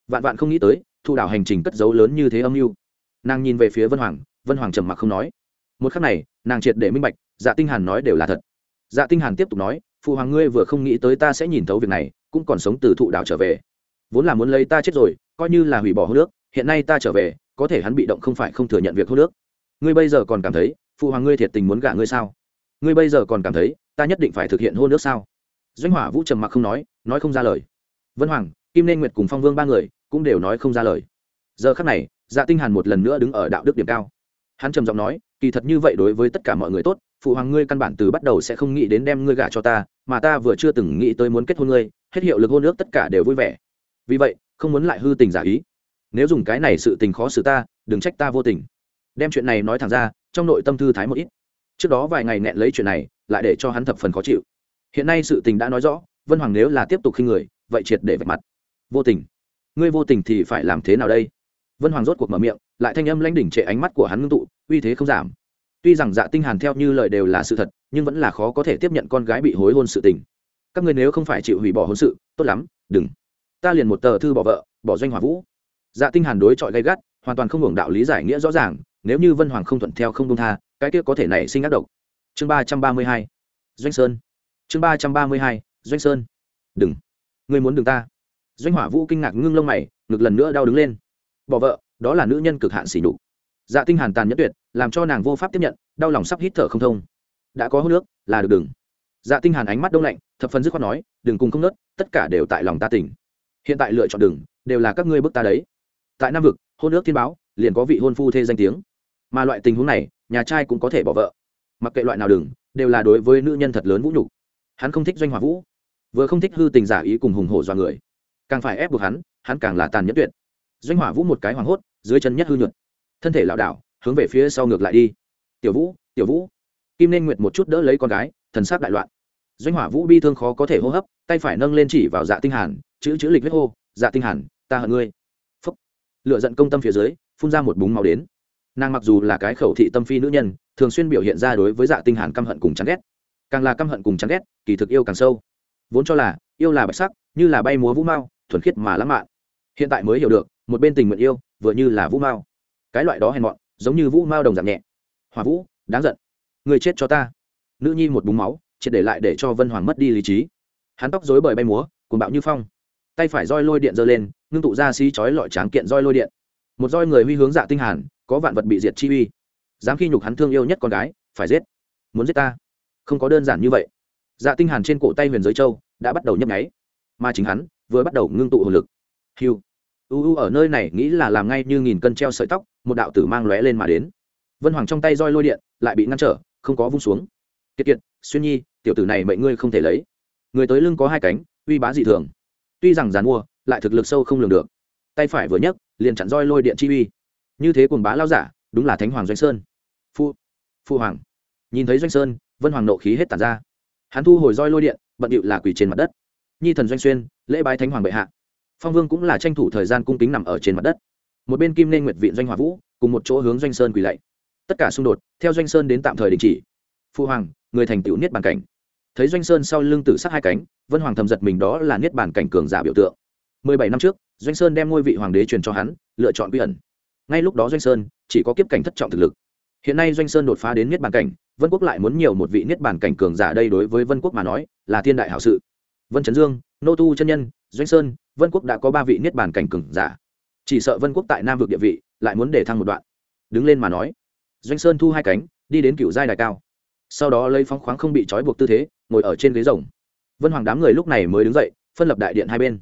Vạn vạn không nghĩ tới, thụ đảo hành trình cất dấu lớn như thế âm mưu. Nàng nhìn về phía vân hoàng vân hoàng trầm mặc không nói. Một khắc này, nàng triệt để minh bạch dạ tinh hàn nói đều là thật dạ tinh hàn tiếp tục nói, phụ hoàng ngươi vừa không nghĩ tới ta sẽ nhìn thấu việc này, cũng còn sống từ thụ đảo trở về. Vốn là muốn lấy ta chết rồi, coi như là hủy bỏ hôn nước, hiện nay ta trở về, có thể hắn bị động không phải không thừa nhận việc hôn nước. Ngươi bây giờ còn cảm thấy, phụ hoàng ngươi thiệt tình muốn gả ngươi sao? Ngươi bây giờ còn cảm thấy, ta nhất định phải thực hiện hôn nước sao? Doanh hỏa vũ trầm mặc không nói nói không ra lời. Vân hoàng, kim nên nguyệt cùng phong vương ba người cũng đều nói không ra lời. Giờ khắc này dạ tinh hàn một lần nữa đứng ở đạo đức điểm cao. Hắn trầm giọng nói, kỳ thật như vậy đối với tất cả mọi người tốt phụ hoàng ngươi căn bản từ bắt đầu sẽ không nghĩ đến đem ngươi gả cho ta, mà ta vừa chưa từng nghĩ tới muốn kết hôn ngươi, hết hiệu lực hôn ước tất cả đều vui vẻ. Vì vậy, không muốn lại hư tình giả ý. Nếu dùng cái này sự tình khó xử ta, đừng trách ta vô tình. Đem chuyện này nói thẳng ra, trong nội tâm thư thái một ít. Trước đó vài ngày nẹn lấy chuyện này, lại để cho hắn thập phần khó chịu. Hiện nay sự tình đã nói rõ, vân hoàng nếu là tiếp tục khi người, vậy triệt để vạch mặt. Vô tình. Ngươi vô tình thì phải làm thế nào đây? Vân hoàng rốt cuộc mở miệng, lại thanh âm lãnh đỉnh trệ ánh mắt của hắn ngưng tụ, uy thế không giảm tuy rằng dạ tinh hàn theo như lời đều là sự thật, nhưng vẫn là khó có thể tiếp nhận con gái bị hối hôn sự tình. Các ngươi nếu không phải chịu hủy bỏ hôn sự, tốt lắm, đừng. Ta liền một tờ thư bỏ vợ, bỏ doanh hỏa vũ. Dạ tinh hàn đối chọi gay gắt, hoàn toàn không hưởng đạo lý giải nghĩa rõ ràng, nếu như vân hoàng không thuận theo không công tha, cái kia có thể nảy sinh ác độc. Chương ba trăm ba mươi hai, doanh sơn. Chương ba trăm ba mươi hai, doanh sơn. Đừng. Ngươi muốn đừng ta. Doanh hỏa vũ kinh ngạc ngưng lông mày, ngực lần nữa đau đứng lên. Bỏ vợ, đó là nữ nhân cực hạn xỉ nhục. Dạ tinh hàn tàn nhất tuyệt làm cho nàng vô pháp tiếp nhận, đau lòng sắp hít thở không thông. Đã có hô nước là được đừng. Dạ tinh hàn ánh mắt đông lạnh, thập phần dứt khoát nói, đừng cùng không nớt, tất cả đều tại lòng ta tỉnh. Hiện tại lựa chọn đừng, đều là các ngươi bức ta đấy. Tại nam vực, hôn nước thiên báo, liền có vị hôn phu thê danh tiếng. Mà loại tình huống này, nhà trai cũng có thể bỏ vợ. Mặc kệ loại nào đừng, đều là đối với nữ nhân thật lớn vũ nhục. Hắn không thích doanh hòa vũ, vừa không thích hư tình giả ý cùng hùng hổ do người. Càng phải ép buộc hắn hắn càng là tàn nhẫn tuyệt. Doanh hỏa vũ một cái hoảng hốt, dưới chân nhất hư nhuận thân thể lảo đảo hướng về phía sau ngược lại đi. Tiểu vũ tiểu vũ. Kim nên nguyệt một chút đỡ lấy con gái, thần sắc đại loạn. Doanh hỏa vũ bi thương khó có thể hô hấp, tay phải nâng lên chỉ vào dạ tinh hàn, chữ chữ lịch huyết hô dạ tinh hàn, ta hận ngươi. Phúc. Lựa giận công tâm phía dưới, phun ra một búng máu đến. Nàng mặc dù là cái khẩu thị tâm phi nữ nhân, thường xuyên biểu hiện ra đối với dạ tinh hàn căm hận cùng chán ghét. Càng là căm hận cùng chán ghét, kỳ thực yêu càng sâu. Vốn cho là, yêu là bạch sắc, như là bay múa vũ mao, thuần khiết mà lãng mạn. Hiện tại mới hiểu được, một bên tình nguyện yêu, vừa như là vũ mao. Cái loại đó hèn mọn giống như vũ mao đồng dạng nhẹ. Hòa vũ, đáng giận. Người chết cho ta. Nữ nhi một búng máu, triệt để lại để cho vân hoàng mất đi lý trí. Hắn tóc rối bời bay múa, cuồng bạo như phong. Tay phải roi lôi điện giơ lên, ngưng tụ ra xí chói lọi tráng kiện roi lôi điện. Một roi người huy hướng dạ tinh hàn, có vạn vật bị diệt chi uy. Dám khi nhục hắn thương yêu nhất con gái, phải giết. Muốn giết ta? Không có đơn giản như vậy. Dạ tinh hàn trên cổ tay huyền giới châu đã bắt đầu nhấp nháy. Mà chính hắn, vừa bắt đầu ngưng tụ hồn lực. Hiu u u ở nơi này nghĩ là làm ngay như nghìn cân treo sợi tóc, một đạo tử mang lóe lên mà đến. Vân hoàng trong tay roi lôi điện, lại bị ngăn trở, không có vung xuống. Kiệt kiệt, xuyên nhi, tiểu tử này mệnh ngươi không thể lấy. Người tới lưng có hai cánh, uy bá dị thường. Tuy rằng dàn mua, lại thực lực sâu không lường được. Tay phải vừa nhấc, liền chặn roi lôi điện chi uy. Như thế cùng bá lao giả, đúng là thánh hoàng doanh sơn. Phu phu hoàng. Nhìn thấy doanh sơn, vân hoàng nộ khí hết tàn ra. Hắn thu hồi roi lôi điện, bận điệu là quỳ trên mặt đất. Nhi thần doanh xuyên, lễ bái thánh hoàng bệ hạ phong vương cũng là tranh thủ thời gian cung kính nằm ở trên mặt đất. Một bên kim nên nguyệt viện doanh hòa vũ, cùng một chỗ hướng doanh sơn quỳ lạy. Tất cả xung đột, theo doanh sơn đến tạm thời đình chỉ. Phu hoàng, người thành tựu niết bàn cảnh. Thấy doanh sơn sau lưng tử sát hai cánh, vân hoàng thầm giật mình đó là niết bàn cảnh cường giả biểu tượng. Mười bảy năm trước, doanh sơn đem ngôi vị hoàng đế truyền cho hắn, lựa chọn quy ẩn. Ngay lúc đó doanh sơn chỉ có kiếp cảnh thất trọng thực lực. Hiện nay doanh sơn đột phá đến niết bàn cảnh, vân quốc lại muốn nhiều một vị niết bàn cảnh cường giả đây đối với vân quốc mà nói là thiên đại hảo sự. Vân trấn dương, nô tu chân nhân doanh sơn, vân quốc đã có ba vị niết bàn cảnh cường giả. Chỉ sợ vân quốc tại nam vực địa vị lại muốn để thăng một đoạn. Đứng lên mà nói. Doanh sơn thu hai cánh, đi đến cựu giai đài cao. Sau đó lấy phóng khoáng không bị trói buộc tư thế, ngồi ở trên ghế rồng. Vân hoàng đám người lúc này mới đứng dậy, phân lập đại điện hai bên.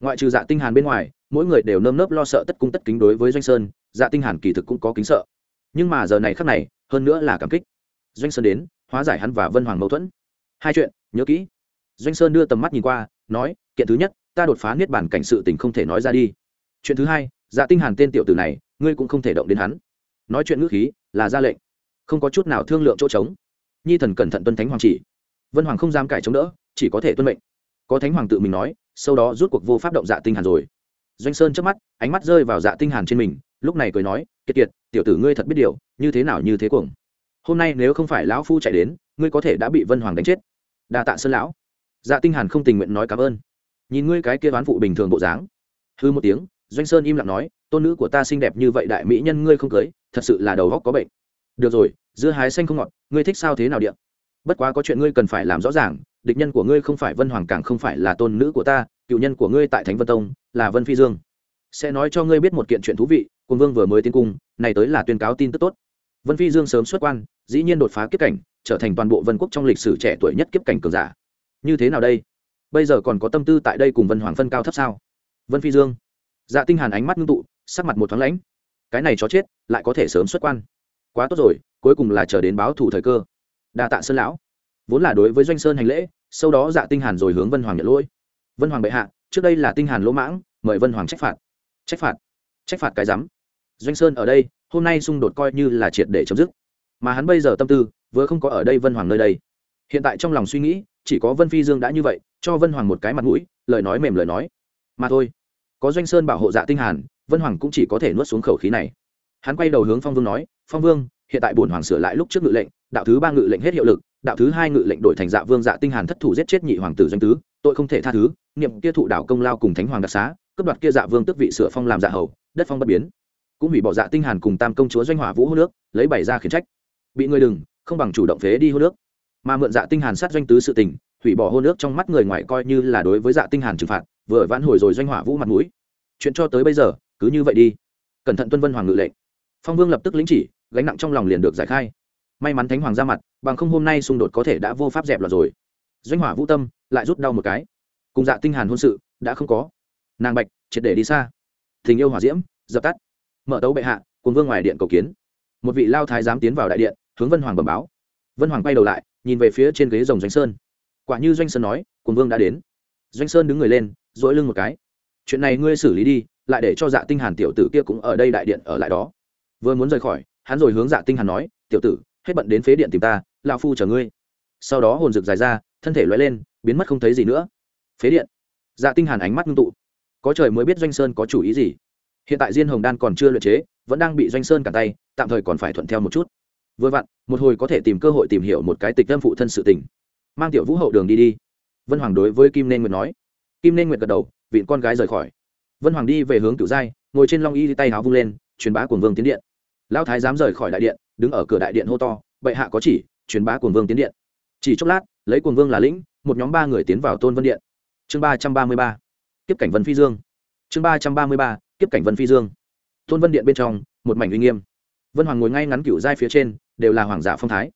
Ngoại trừ dạ tinh hàn bên ngoài, mỗi người đều nơm nớp lo sợ tất cung tất kính đối với doanh sơn dạ tinh hàn kỳ thực cũng có kính sợ. Nhưng mà giờ này khắc này, hơn nữa là cảm kích. Doanh sơn đến, hóa giải hắn và vân hoàng mâu thuẫn. Hai chuyện, nhớ kỹ. Doanh sơn đưa tầm mắt nhìn qua, nói, kiện thứ nhất ta đột phá niết bản cảnh sự tình không thể nói ra đi. Chuyện thứ hai dạ tinh hàn tên tiểu tử này, ngươi cũng không thể động đến hắn. Nói chuyện ngữ khí là ra lệnh. Không có chút nào thương lượng chỗ trống. Nhi thần cẩn thận tuân thánh hoàng chỉ. Vân hoàng không dám cải chống đỡ, chỉ có thể tuân mệnh. Có thánh hoàng tự mình nói, sau đó rút cuộc vô pháp động dạ tinh hàn rồi. Doanh sơn trước mắt, ánh mắt rơi vào dạ tinh hàn trên mình, lúc này cười nói, kiệt kiệt, tiểu tử ngươi thật biết điều, như thế nào như thế cuồng. Hôm nay nếu không phải lão phu chạy đến, ngươi có thể đã bị vân hoàng đánh chết. Đa tạ sơn lão. Dạ tinh hàn không tình nguyện nói cảm ơn nhìn ngươi cái kia đoán phụ bình thường bộ dáng. Hư một tiếng, doanh sơn im lặng nói, tôn nữ của ta xinh đẹp như vậy đại mỹ nhân ngươi không cưới, thật sự là đầu góc có bệnh. Được rồi, dưa hái xanh không ngọt, ngươi thích sao thế nào điện bất quá có chuyện ngươi cần phải làm rõ ràng, địch nhân của ngươi không phải vân hoàng càng không phải là tôn nữ của ta, cựu nhân của ngươi tại thánh vân tông, là vân phi dương. Sẽ nói cho ngươi biết một kiện chuyện thú vị quân vương vừa mới tiến cung, này tới là tuyên cáo tin tức tốt. Vân phi dương sớm xuất quan, dĩ nhiên đột phá kiếp cảnh, trở thành toàn bộ vân quốc trong lịch sử trẻ tuổi nhất kiếp cảnh cường giả. Như thế nào đây? Bây giờ còn có tâm tư tại đây cùng vân hoàng phân cao thấp sao? Vân phi dương. Dạ tinh hàn ánh mắt ngưng tụ, sắc mặt một thoáng lãnh. Cái này chó chết, lại có thể sớm xuất quan. Quá tốt rồi, cuối cùng là chờ đến báo thủ thời cơ. Đa tạ sơn lão. Vốn là đối với doanh sơn hành lễ, sau đó dạ tinh hàn rồi hướng vân hoàng nhận lỗi. Vân hoàng bệ hạ, trước đây là tinh hàn lỗ mãng, mời vân hoàng trách phạt. Trách phạt? Trách phạt cái rắm. Doanh sơn ở đây, hôm nay xung đột coi như là triệt để chấm dứt. Mà hắn bây giờ tâm tư, vừa không có ở đây vân hoàng nơi đây. Hiện tại trong lòng suy nghĩ chỉ có vân phi dương đã như vậy, cho vân hoàng một cái mặt mũi, lời nói mềm lời nói. Mà thôi, có doanh sơn bảo hộ dạ tinh hàn, vân hoàng cũng chỉ có thể nuốt xuống khẩu khí này. Hắn quay đầu hướng phong vương nói, phong vương, hiện tại bổn hoàng sửa lại lúc trước ngự lệnh, đạo thứ ba ngự lệnh hết hiệu lực, đạo thứ hai ngự lệnh đổi thành dạ vương dạ tinh hàn thất thủ giết chết nhị hoàng tử doanh tứ, tội không thể tha thứ, niệm kia thụ đạo công lao cùng thánh hoàng đặc xá, cướp đoạt kia dạ vương tước vị sửa phong làm dạ hầu, đất phong bất biến. Cũng hủy bỏ dạ tinh hàn cùng tam công chúa doanh hỏa vũ hô nước, lấy bảy ra khiển trách. Bị người đừng, không bằng chủ động phế đi hô nước mà mượn dạ tinh hàn sát doanh tứ sự tình, hủy bỏ hôn nước trong mắt người ngoài coi như là đối với dạ tinh hàn trừng phạt, vừa vãn hồi rồi doanh hỏa vũ mặt mũi. Chuyện cho tới bây giờ, cứ như vậy đi. Cẩn thận tuân vân hoàng ngự lệnh. Phong vương lập tức lĩnh chỉ, gánh nặng trong lòng liền được giải khai. May mắn thánh hoàng ra mặt, bằng không hôm nay xung đột có thể đã vô pháp dẹp loạt rồi. Doanh hỏa vũ tâm, lại rút đau một cái. Cùng dạ tinh hàn hôn sự, đã không có. Nàng bạch, triệt để đi xa. Tình yêu hỏa diễm, dập tắt. Mở tấu bệ hạ, cùng vương ngoài điện cầu kiến. Một vị lao thái giám tiến vào đại điện, hướng vân hoàng bẩm báo. Vân hoàng quay đầu lại nhìn về phía trên ghế rồng doanh sơn. Quả như doanh sơn nói cùng vương đã đến. Doanh sơn đứng người lên dỗi lưng một cái. Chuyện này ngươi xử lý đi, lại để cho dạ tinh hàn tiểu tử kia cũng ở đây đại điện ở lại đó. Vừa muốn rời khỏi, hắn rồi hướng dạ tinh hàn nói, tiểu tử, hết bận đến phế điện tìm ta, lão phu chờ ngươi. Sau đó hồn rực dài ra, thân thể lóe lên, biến mất không thấy gì nữa. Phế điện. Dạ tinh hàn ánh mắt ngưng tụ. Có trời mới biết doanh sơn có chủ ý gì. Hiện tại diên hồng đan còn chưa luyện chế, vẫn đang bị doanh sơn cản tay, tạm thời còn phải thuận theo một chút vừa vặn, một hồi có thể tìm cơ hội tìm hiểu một cái tịch tâm phụ thân sự tình. Mang tiểu vũ hậu đường đi đi. Vân hoàng đối với kim nên nguyệt nói. Kim nên nguyệt gật đầu, vịn con gái rời khỏi. Vân hoàng đi về hướng cửu giai, ngồi trên long y tay háo vung lên, truyền bá cuồng vương tiến điện. Lão thái dám rời khỏi đại điện, đứng ở cửa đại điện hô to, bệ hạ có chỉ, truyền bá cuồng vương tiến điện. Chỉ chốc lát, lấy cuồng vương là lĩnh, một nhóm ba người tiến vào tôn vân điện. Chương ba trăm ba mươi ba tiếp cảnh vân phi dương. Chương ba trăm ba mươi ba tiếp cảnh vân phi dương. Tôn vân điện bên trong, một mảnh uy nghiêm vân hoàng ngồi ngay ngắn cựu giai phía trên, đều là hoàng giả phong thái.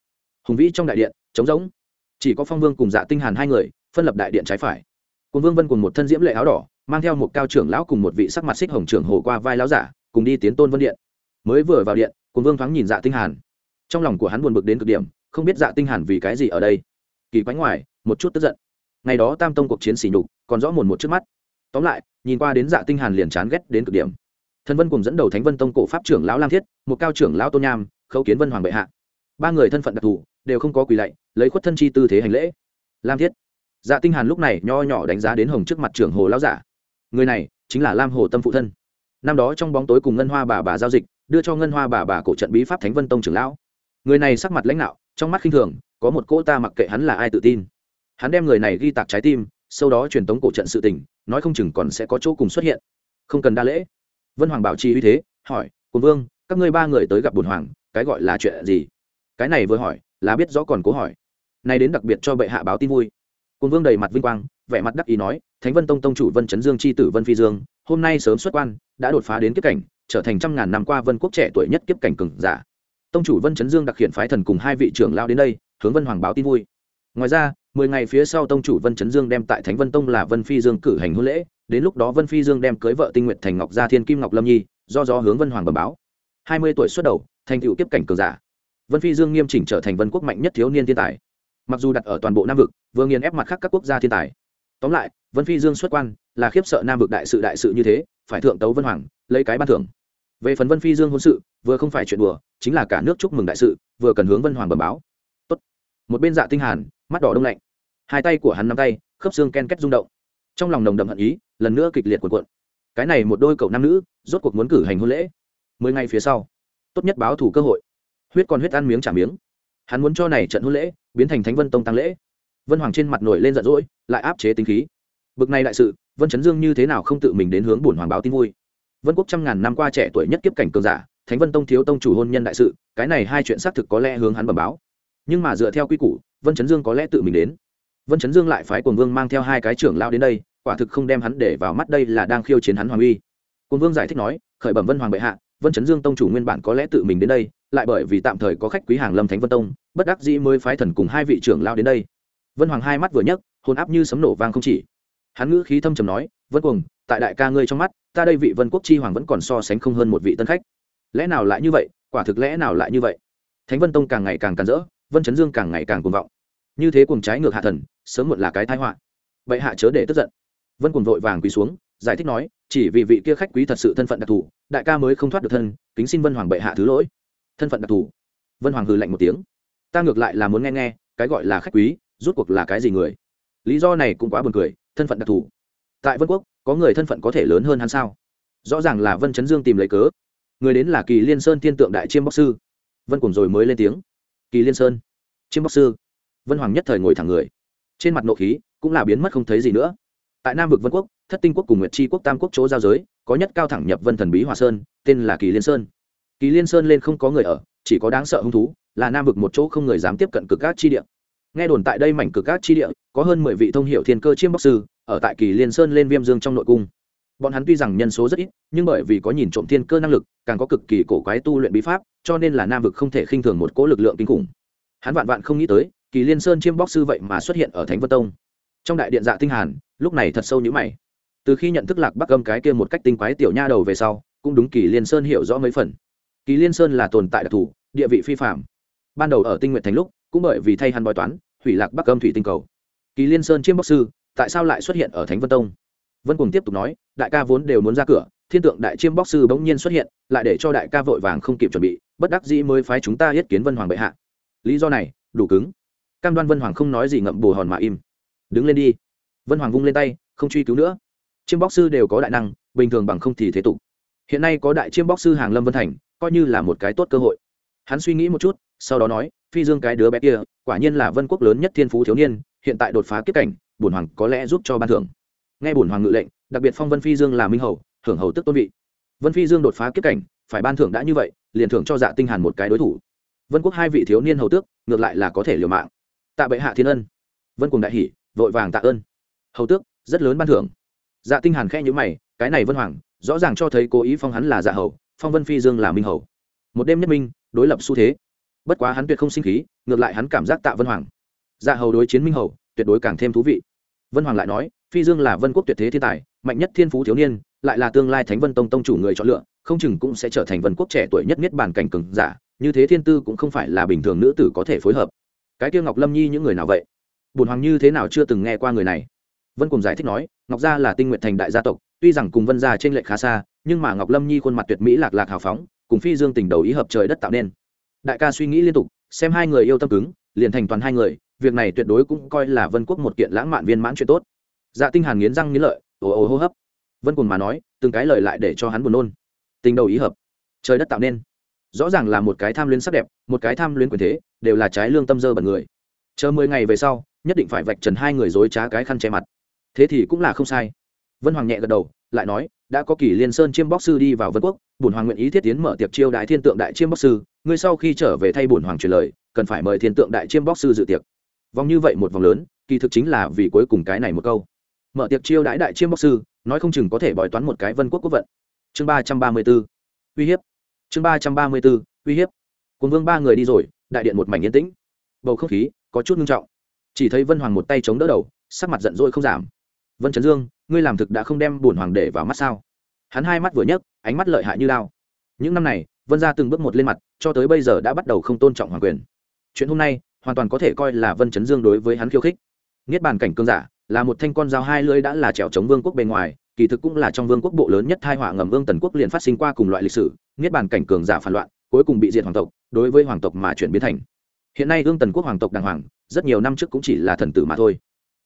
Hùng vĩ trong đại điện, trống rỗng. Chỉ có phong vương cùng dạ tinh hàn hai người, phân lập đại điện trái phải. Cùng vương vân cùng một thân diễm lệ áo đỏ, mang theo một cao trưởng lão cùng một vị sắc mặt xích hồng trưởng hồ qua vai lão giả, cùng đi tiến tôn vân điện. Mới vừa vào điện, cùng vương thoáng nhìn dạ tinh hàn. Trong lòng của hắn buồn bực đến cực điểm, không biết dạ tinh hàn vì cái gì ở đây. Kỳ quái ngoài, một chút tức giận. Ngày đó tam tông cuộc chiến xỉ nhục, còn rõ mồn một trước mắt. Tóm lại, nhìn qua đến dạ tinh hàn liền chán ghét đến cực điểm thần vân cùng dẫn đầu thánh vân tông cổ pháp trưởng lão lam thiết, một cao trưởng lão tôn nham, khấu kiến vân hoàng bệ hạ. Ba người thân phận đặc thù, đều không có quỳ lạy, lấy khuất thân chi tư thế hành lễ. Lam thiết. Dạ tinh hàn lúc này nho nhỏ đánh giá đến hồng trước mặt trưởng hồ lão giả. Người này, chính là lam hồ tâm phụ thân. Năm đó trong bóng tối cùng ngân hoa bà bà giao dịch, đưa cho ngân hoa bà bà cổ trận bí pháp thánh vân tông trưởng lão. Người này sắc mặt lãnh đạo, trong mắt khinh thường, có một cô ta mặc kệ hắn là ai tự tin. Hắn đem người này ghi tạc trái tim, sau đó truyền tống cổ trận sự tình, nói không chừng còn sẽ có chỗ cùng xuất hiện. Không cần đa lễ vân hoàng bảo trì uy thế, hỏi cồn vương, các ngươi ba người tới gặp bùn hoàng, cái gọi là chuyện gì? Cái này vừa hỏi, là biết rõ còn cố hỏi. Nay đến đặc biệt cho bệ hạ báo tin vui. Cồn vương đầy mặt vinh quang, vẻ mặt đắc ý nói, thánh vân tông tông chủ vân chấn dương c h i tử vân phi dương, hôm nay sớm xuất quan, đã đột phá đến kiếp cảnh, trở thành trăm ngàn năm qua vân quốc trẻ tuổi nhất kiếp cảnh cừng giả. Tông chủ vân chấn dương đặc hiện phái thần cùng hai vị trưởng lao đến đây, hướng vân hoàng báo tin vui. Ngoài ra mười ngày phía sau tông chủ vân chấn dương đem tại thánh vân tông là vân phi dương cử hành hôn lễ, đến lúc đó vân phi dương đem cưới vợ tinh nguyện thành ngọc gia thiên kim ngọc lâm nhi, do gió hướng vân hoàng bẩm báo. Hai mươi tuổi xuất đầu, thành tựu kiếp cảnh cường giả. Vân phi dương nghiêm chỉnh trở thành vân quốc mạnh nhất thiếu niên thiên tài. Mặc dù đặt ở toàn bộ nam vực, vừa nghiền ép mặt khác các quốc gia thiên tài. Tóm lại, vân phi dương xuất quan là khiếp sợ nam vực đại sự đại sự như thế, phải thượng tấu vân hoàng, lấy cái ban thưởng. Về phần vân phi dương hôn sự, vừa không phải chuyện đùa, chính là cả nước chúc mừng đại sự, vừa cần hướng vân hoàng bẩm báo. Tốt. một bên dạ tinh hàn mắt đỏ đông lạnh. Hai tay của hắn nắm tay, khớp xương ken kết rung động. Trong lòng nồng đậm hận ý, lần nữa kịch liệt cuộn cuộn. Cái này một đôi cậu nam nữ, rốt cuộc muốn cử hành hôn lễ. Mười ngày phía sau, tốt nhất báo thủ cơ hội. Huyết còn huyết ăn miếng trả miếng. Hắn muốn cho này trận hôn lễ biến thành thánh vân tông tăng lễ. Vân hoàng trên mặt nổi lên giận dỗi, lại áp chế tính khí. Bực này đại sự, vân chấn dương như thế nào không tự mình đến hướng bổn hoàng báo tin vui. Vân quốc trăm ngàn năm qua trẻ tuổi nhất kiếp cảnh cường giả, thánh vân tông thiếu tông chủ hôn nhân đại sự, cái này hai chuyện xác thực có lẽ hướng hắn bẩm báo. Nhưng mà dựa theo quy củ vân chấn dương có lẽ tự mình đến. Vân chấn dương lại phái quần vương mang theo hai cái trưởng lao đến đây, quả thực không đem hắn để vào mắt đây là đang khiêu chiến hắn hoàng uy. Quần vương giải thích nói, khởi bẩm vân hoàng bệ hạ, vân chấn dương tông chủ nguyên bản có lẽ tự mình đến đây, lại bởi vì tạm thời có khách quý hàng lâm thánh vân tông, bất đắc dĩ mới phái thần cùng hai vị trưởng lao đến đây. Vân hoàng hai mắt vừa nhấc, hồn áp như sấm nổ vang không chỉ. Hắn ngữ khí thâm trầm nói, vân cuồng, tại đại ca ngươi trong mắt, ta đây vị vân quốc chi hoàng vẫn còn so sánh không hơn một vị tân khách. Lẽ nào lại như vậy? Quả thực lẽ nào lại như vậy? Thánh vân tông càng ngày càng càn rỡ vân chấn dương càng ngày càng cuồng vọng. Như thế cùng trái ngược hạ thần, sớm muộn là cái thái họa. Vậy hạ chớ để tức giận. Vân cuồng vội vàng quỳ xuống, giải thích nói, chỉ vì vị kia khách quý thật sự thân phận đặc thù, đại ca mới không thoát được thân, kính xin vân hoàng bệ hạ thứ lỗi. Thân phận đặc thù. Vân hoàng hừ lạnh một tiếng. Ta ngược lại là muốn nghe nghe, cái gọi là khách quý, rút cuộc là cái gì người? Lý do này cũng quá buồn cười, thân phận đặc thù. Tại vân quốc, có người thân phận có thể lớn hơn hắn sao? Rõ ràng là vân chấn dương tìm lấy cớ. Người đến là kỳ liên sơn thiên tượng đại chiêm bóc sư. Vân cùng rồi mới lên tiếng kỳ liên sơn chiêm bóc sư vân hoàng nhất thời ngồi thẳng người trên mặt nộ khí cũng là biến mất không thấy gì nữa tại nam vực vân quốc thất tinh quốc cùng nguyệt tri quốc tam quốc chỗ giao giới có nhất cao thẳng nhập vân thần bí hòa sơn tên là kỳ liên sơn kỳ liên sơn lên không có người ở chỉ có đáng sợ hứng thú là nam vực một chỗ không người dám tiếp cận cực các chi địa nghe đồn tại đây mảnh cực các chi địa có hơn mười vị thông hiệu thiên cơ chiêm bóc sư ở tại kỳ liên sơn lên viêm dương trong nội cung bọn hắn tuy rằng nhân số rất ít, nhưng bởi vì có nhìn trộm thiên cơ năng lực, càng có cực kỳ cổ quái tu luyện bí pháp, cho nên là nam vực không thể khinh thường một cỗ lực lượng kinh khủng. Hắn vạn vạn không nghĩ tới, kỳ liên sơn chiêm bóc sư vậy mà xuất hiện ở thánh vân tông. Trong đại điện dạ tinh hàn, lúc này thật sâu như mày. Từ khi nhận thức lạc bắc âm cái kia một cách tinh quái tiểu nha đầu về sau, cũng đúng kỳ liên sơn hiểu rõ mấy phần. Kỳ liên sơn là tồn tại đặc thù, địa vị phi phạm ban đầu ở tinh nguyện thành lúc, cũng bởi vì thay hắn bói toán, hủy lạc bắc âm thủy tinh cầu. Kỳ liên sơn chiêm bóc sư, tại sao lại xuất hiện ở thánh vân tông? Vân cùng tiếp tục nói, đại ca vốn đều muốn ra cửa, thiên tượng đại chiêm bóc sư bỗng nhiên xuất hiện, lại để cho đại ca vội vàng không kịp chuẩn bị, bất đắc dĩ mới phái chúng ta yết kiến vân hoàng bệ hạ. Lý do này, đủ cứng. Cam đoan vân hoàng không nói gì ngậm bù hòn mà im. Đứng lên đi. Vân hoàng vung lên tay, không truy cứu nữa. Chiêm bóc sư đều có đại năng, bình thường bằng không thì thế tục. Hiện nay có đại chiêm bóc sư hàng lâm vân thành, coi như là một cái tốt cơ hội. Hắn suy nghĩ một chút, sau đó nói, phi dương cái đứa bé kia, quả nhiên là vân quốc lớn nhất thiên phú thiếu niên, hiện tại đột phá kiếp cảnh, bổn hoàng có lẽ giúp cho ban thưởng nghe bổn hoàng ngự lệnh đặc biệt phong vân phi dương là minh hầu thưởng hầu tức tôn vị. Vân phi dương đột phá kiếp cảnh phải ban thưởng đã như vậy liền thưởng cho dạ tinh hàn một cái đối thủ. Vân quốc hai vị thiếu niên hầu tước ngược lại là có thể liều mạng. Tạ bệ hạ thiên ân. Vân cùng đại hỉ, vội vàng tạ ơn. Hầu tước rất lớn ban thưởng. Dạ tinh hàn khẽ nhíu mày cái này vân hoàng rõ ràng cho thấy cố ý phong hắn là dạ hầu phong vân phi dương là minh hầu. Một đêm nhất minh đối lập xu thế. Bất quá hắn tuyệt không sinh khí ngược lại hắn cảm giác tạ vân hoàng. Dạ hầu đối chiến minh hầu tuyệt đối càng thêm thú vị vân hoàng lại nói, phi dương là vân quốc tuyệt thế thiên tài, mạnh nhất thiên phú thiếu niên, lại là tương lai thánh vân tông tông chủ người chọn lựa, không chừng cũng sẽ trở thành vân quốc trẻ tuổi nhất nhất bản cảnh cường giả, như thế thiên tư cũng không phải là bình thường nữ tử có thể phối hợp. Cái kia ngọc lâm nhi những người nào vậy? Bùn hoàng như thế nào chưa từng nghe qua người này? Vân cùng giải thích nói, ngọc gia là tinh nguyện thành đại gia tộc, tuy rằng cùng vân gia trên lệch khá xa, nhưng mà ngọc lâm nhi khuôn mặt tuyệt mỹ lạc lạc hào phóng, cùng phi dương tình đầu ý hợp trời đất tạo nên. Đại ca suy nghĩ liên tục, xem hai người yêu tâm cứng, liền thành toàn hai người việc này tuyệt đối cũng coi là vân quốc một kiện lãng mạn viên mãn chuyện tốt. Dạ tinh hàn nghiến răng nghiến lợi, ồ ồ hô hấp. Vân cùng mà nói, từng cái lời lại để cho hắn buồn nôn. Tình đầu ý hợp. Trời đất tạo nên. Rõ ràng là một cái tham luyến sắc đẹp, một cái tham luyến quyền thế, đều là trái lương tâm dơ bẩn người. Chờ mười ngày về sau, nhất định phải vạch trần hai người dối trá cái khăn che mặt. Thế thì cũng là không sai. Vân hoàng nhẹ gật đầu, lại nói, đã có kỷ liên sơn chiêm bóc sư đi vào vân quốc bùn hoàng nguyện ý thiết tiến mở tiệc chiêu đại thiên tượng đại chiêm bóc sư, ngươi sau khi trở về thay bùn hoàng truyền lời, cần phải mời thiên tượng đại chiêm bóc sư dự tiệc vòng như vậy một vòng lớn, kỳ thực chính là vì cuối cùng cái này một câu. Mở tiệc chiêu đãi đại chiêm bóc sư, nói không chừng có thể bói toán một cái vân quốc quốc vận. Chương ba trăm ba mươi b ố uy hiếp. Chương ba trăm ba mươi b ố uy hiếp. Cùng vương ba người đi rồi, đại điện một mảnh yên tĩnh. Bầu không khí có chút nghiêm trọng. Chỉ thấy vân hoàng một tay chống đỡ đầu, sắc mặt giận dỗi không giảm. Vân trấn dương, ngươi làm thực đã không đem bổn hoàng để vào mắt sao? Hắn hai mắt vừa nhấc, ánh mắt lợi hại như lao những năm này, vân gia từng bước một lên mặt, cho tới bây giờ đã bắt đầu không tôn trọng hoàng quyền. Chuyện hôm nay hoàn toàn có thể coi là vân chấn dương đối với hắn khiêu khích. Niết bàn cảnh cương giả, là một thanh con dao hai lưỡi đã là trèo chống vương quốc bề ngoài, kỳ thực cũng là trong vương quốc bộ lớn nhất thai họa ngầm vương tần quốc liền phát sinh qua cùng loại lịch sử, niết bàn cảnh cường giả phản loạn, cuối cùng bị diệt hoàng tộc, đối với hoàng tộc mà chuyển biến thành. Hiện nay vương tần quốc hoàng tộc đàng hoàng, rất nhiều năm trước cũng chỉ là thần tử mà thôi.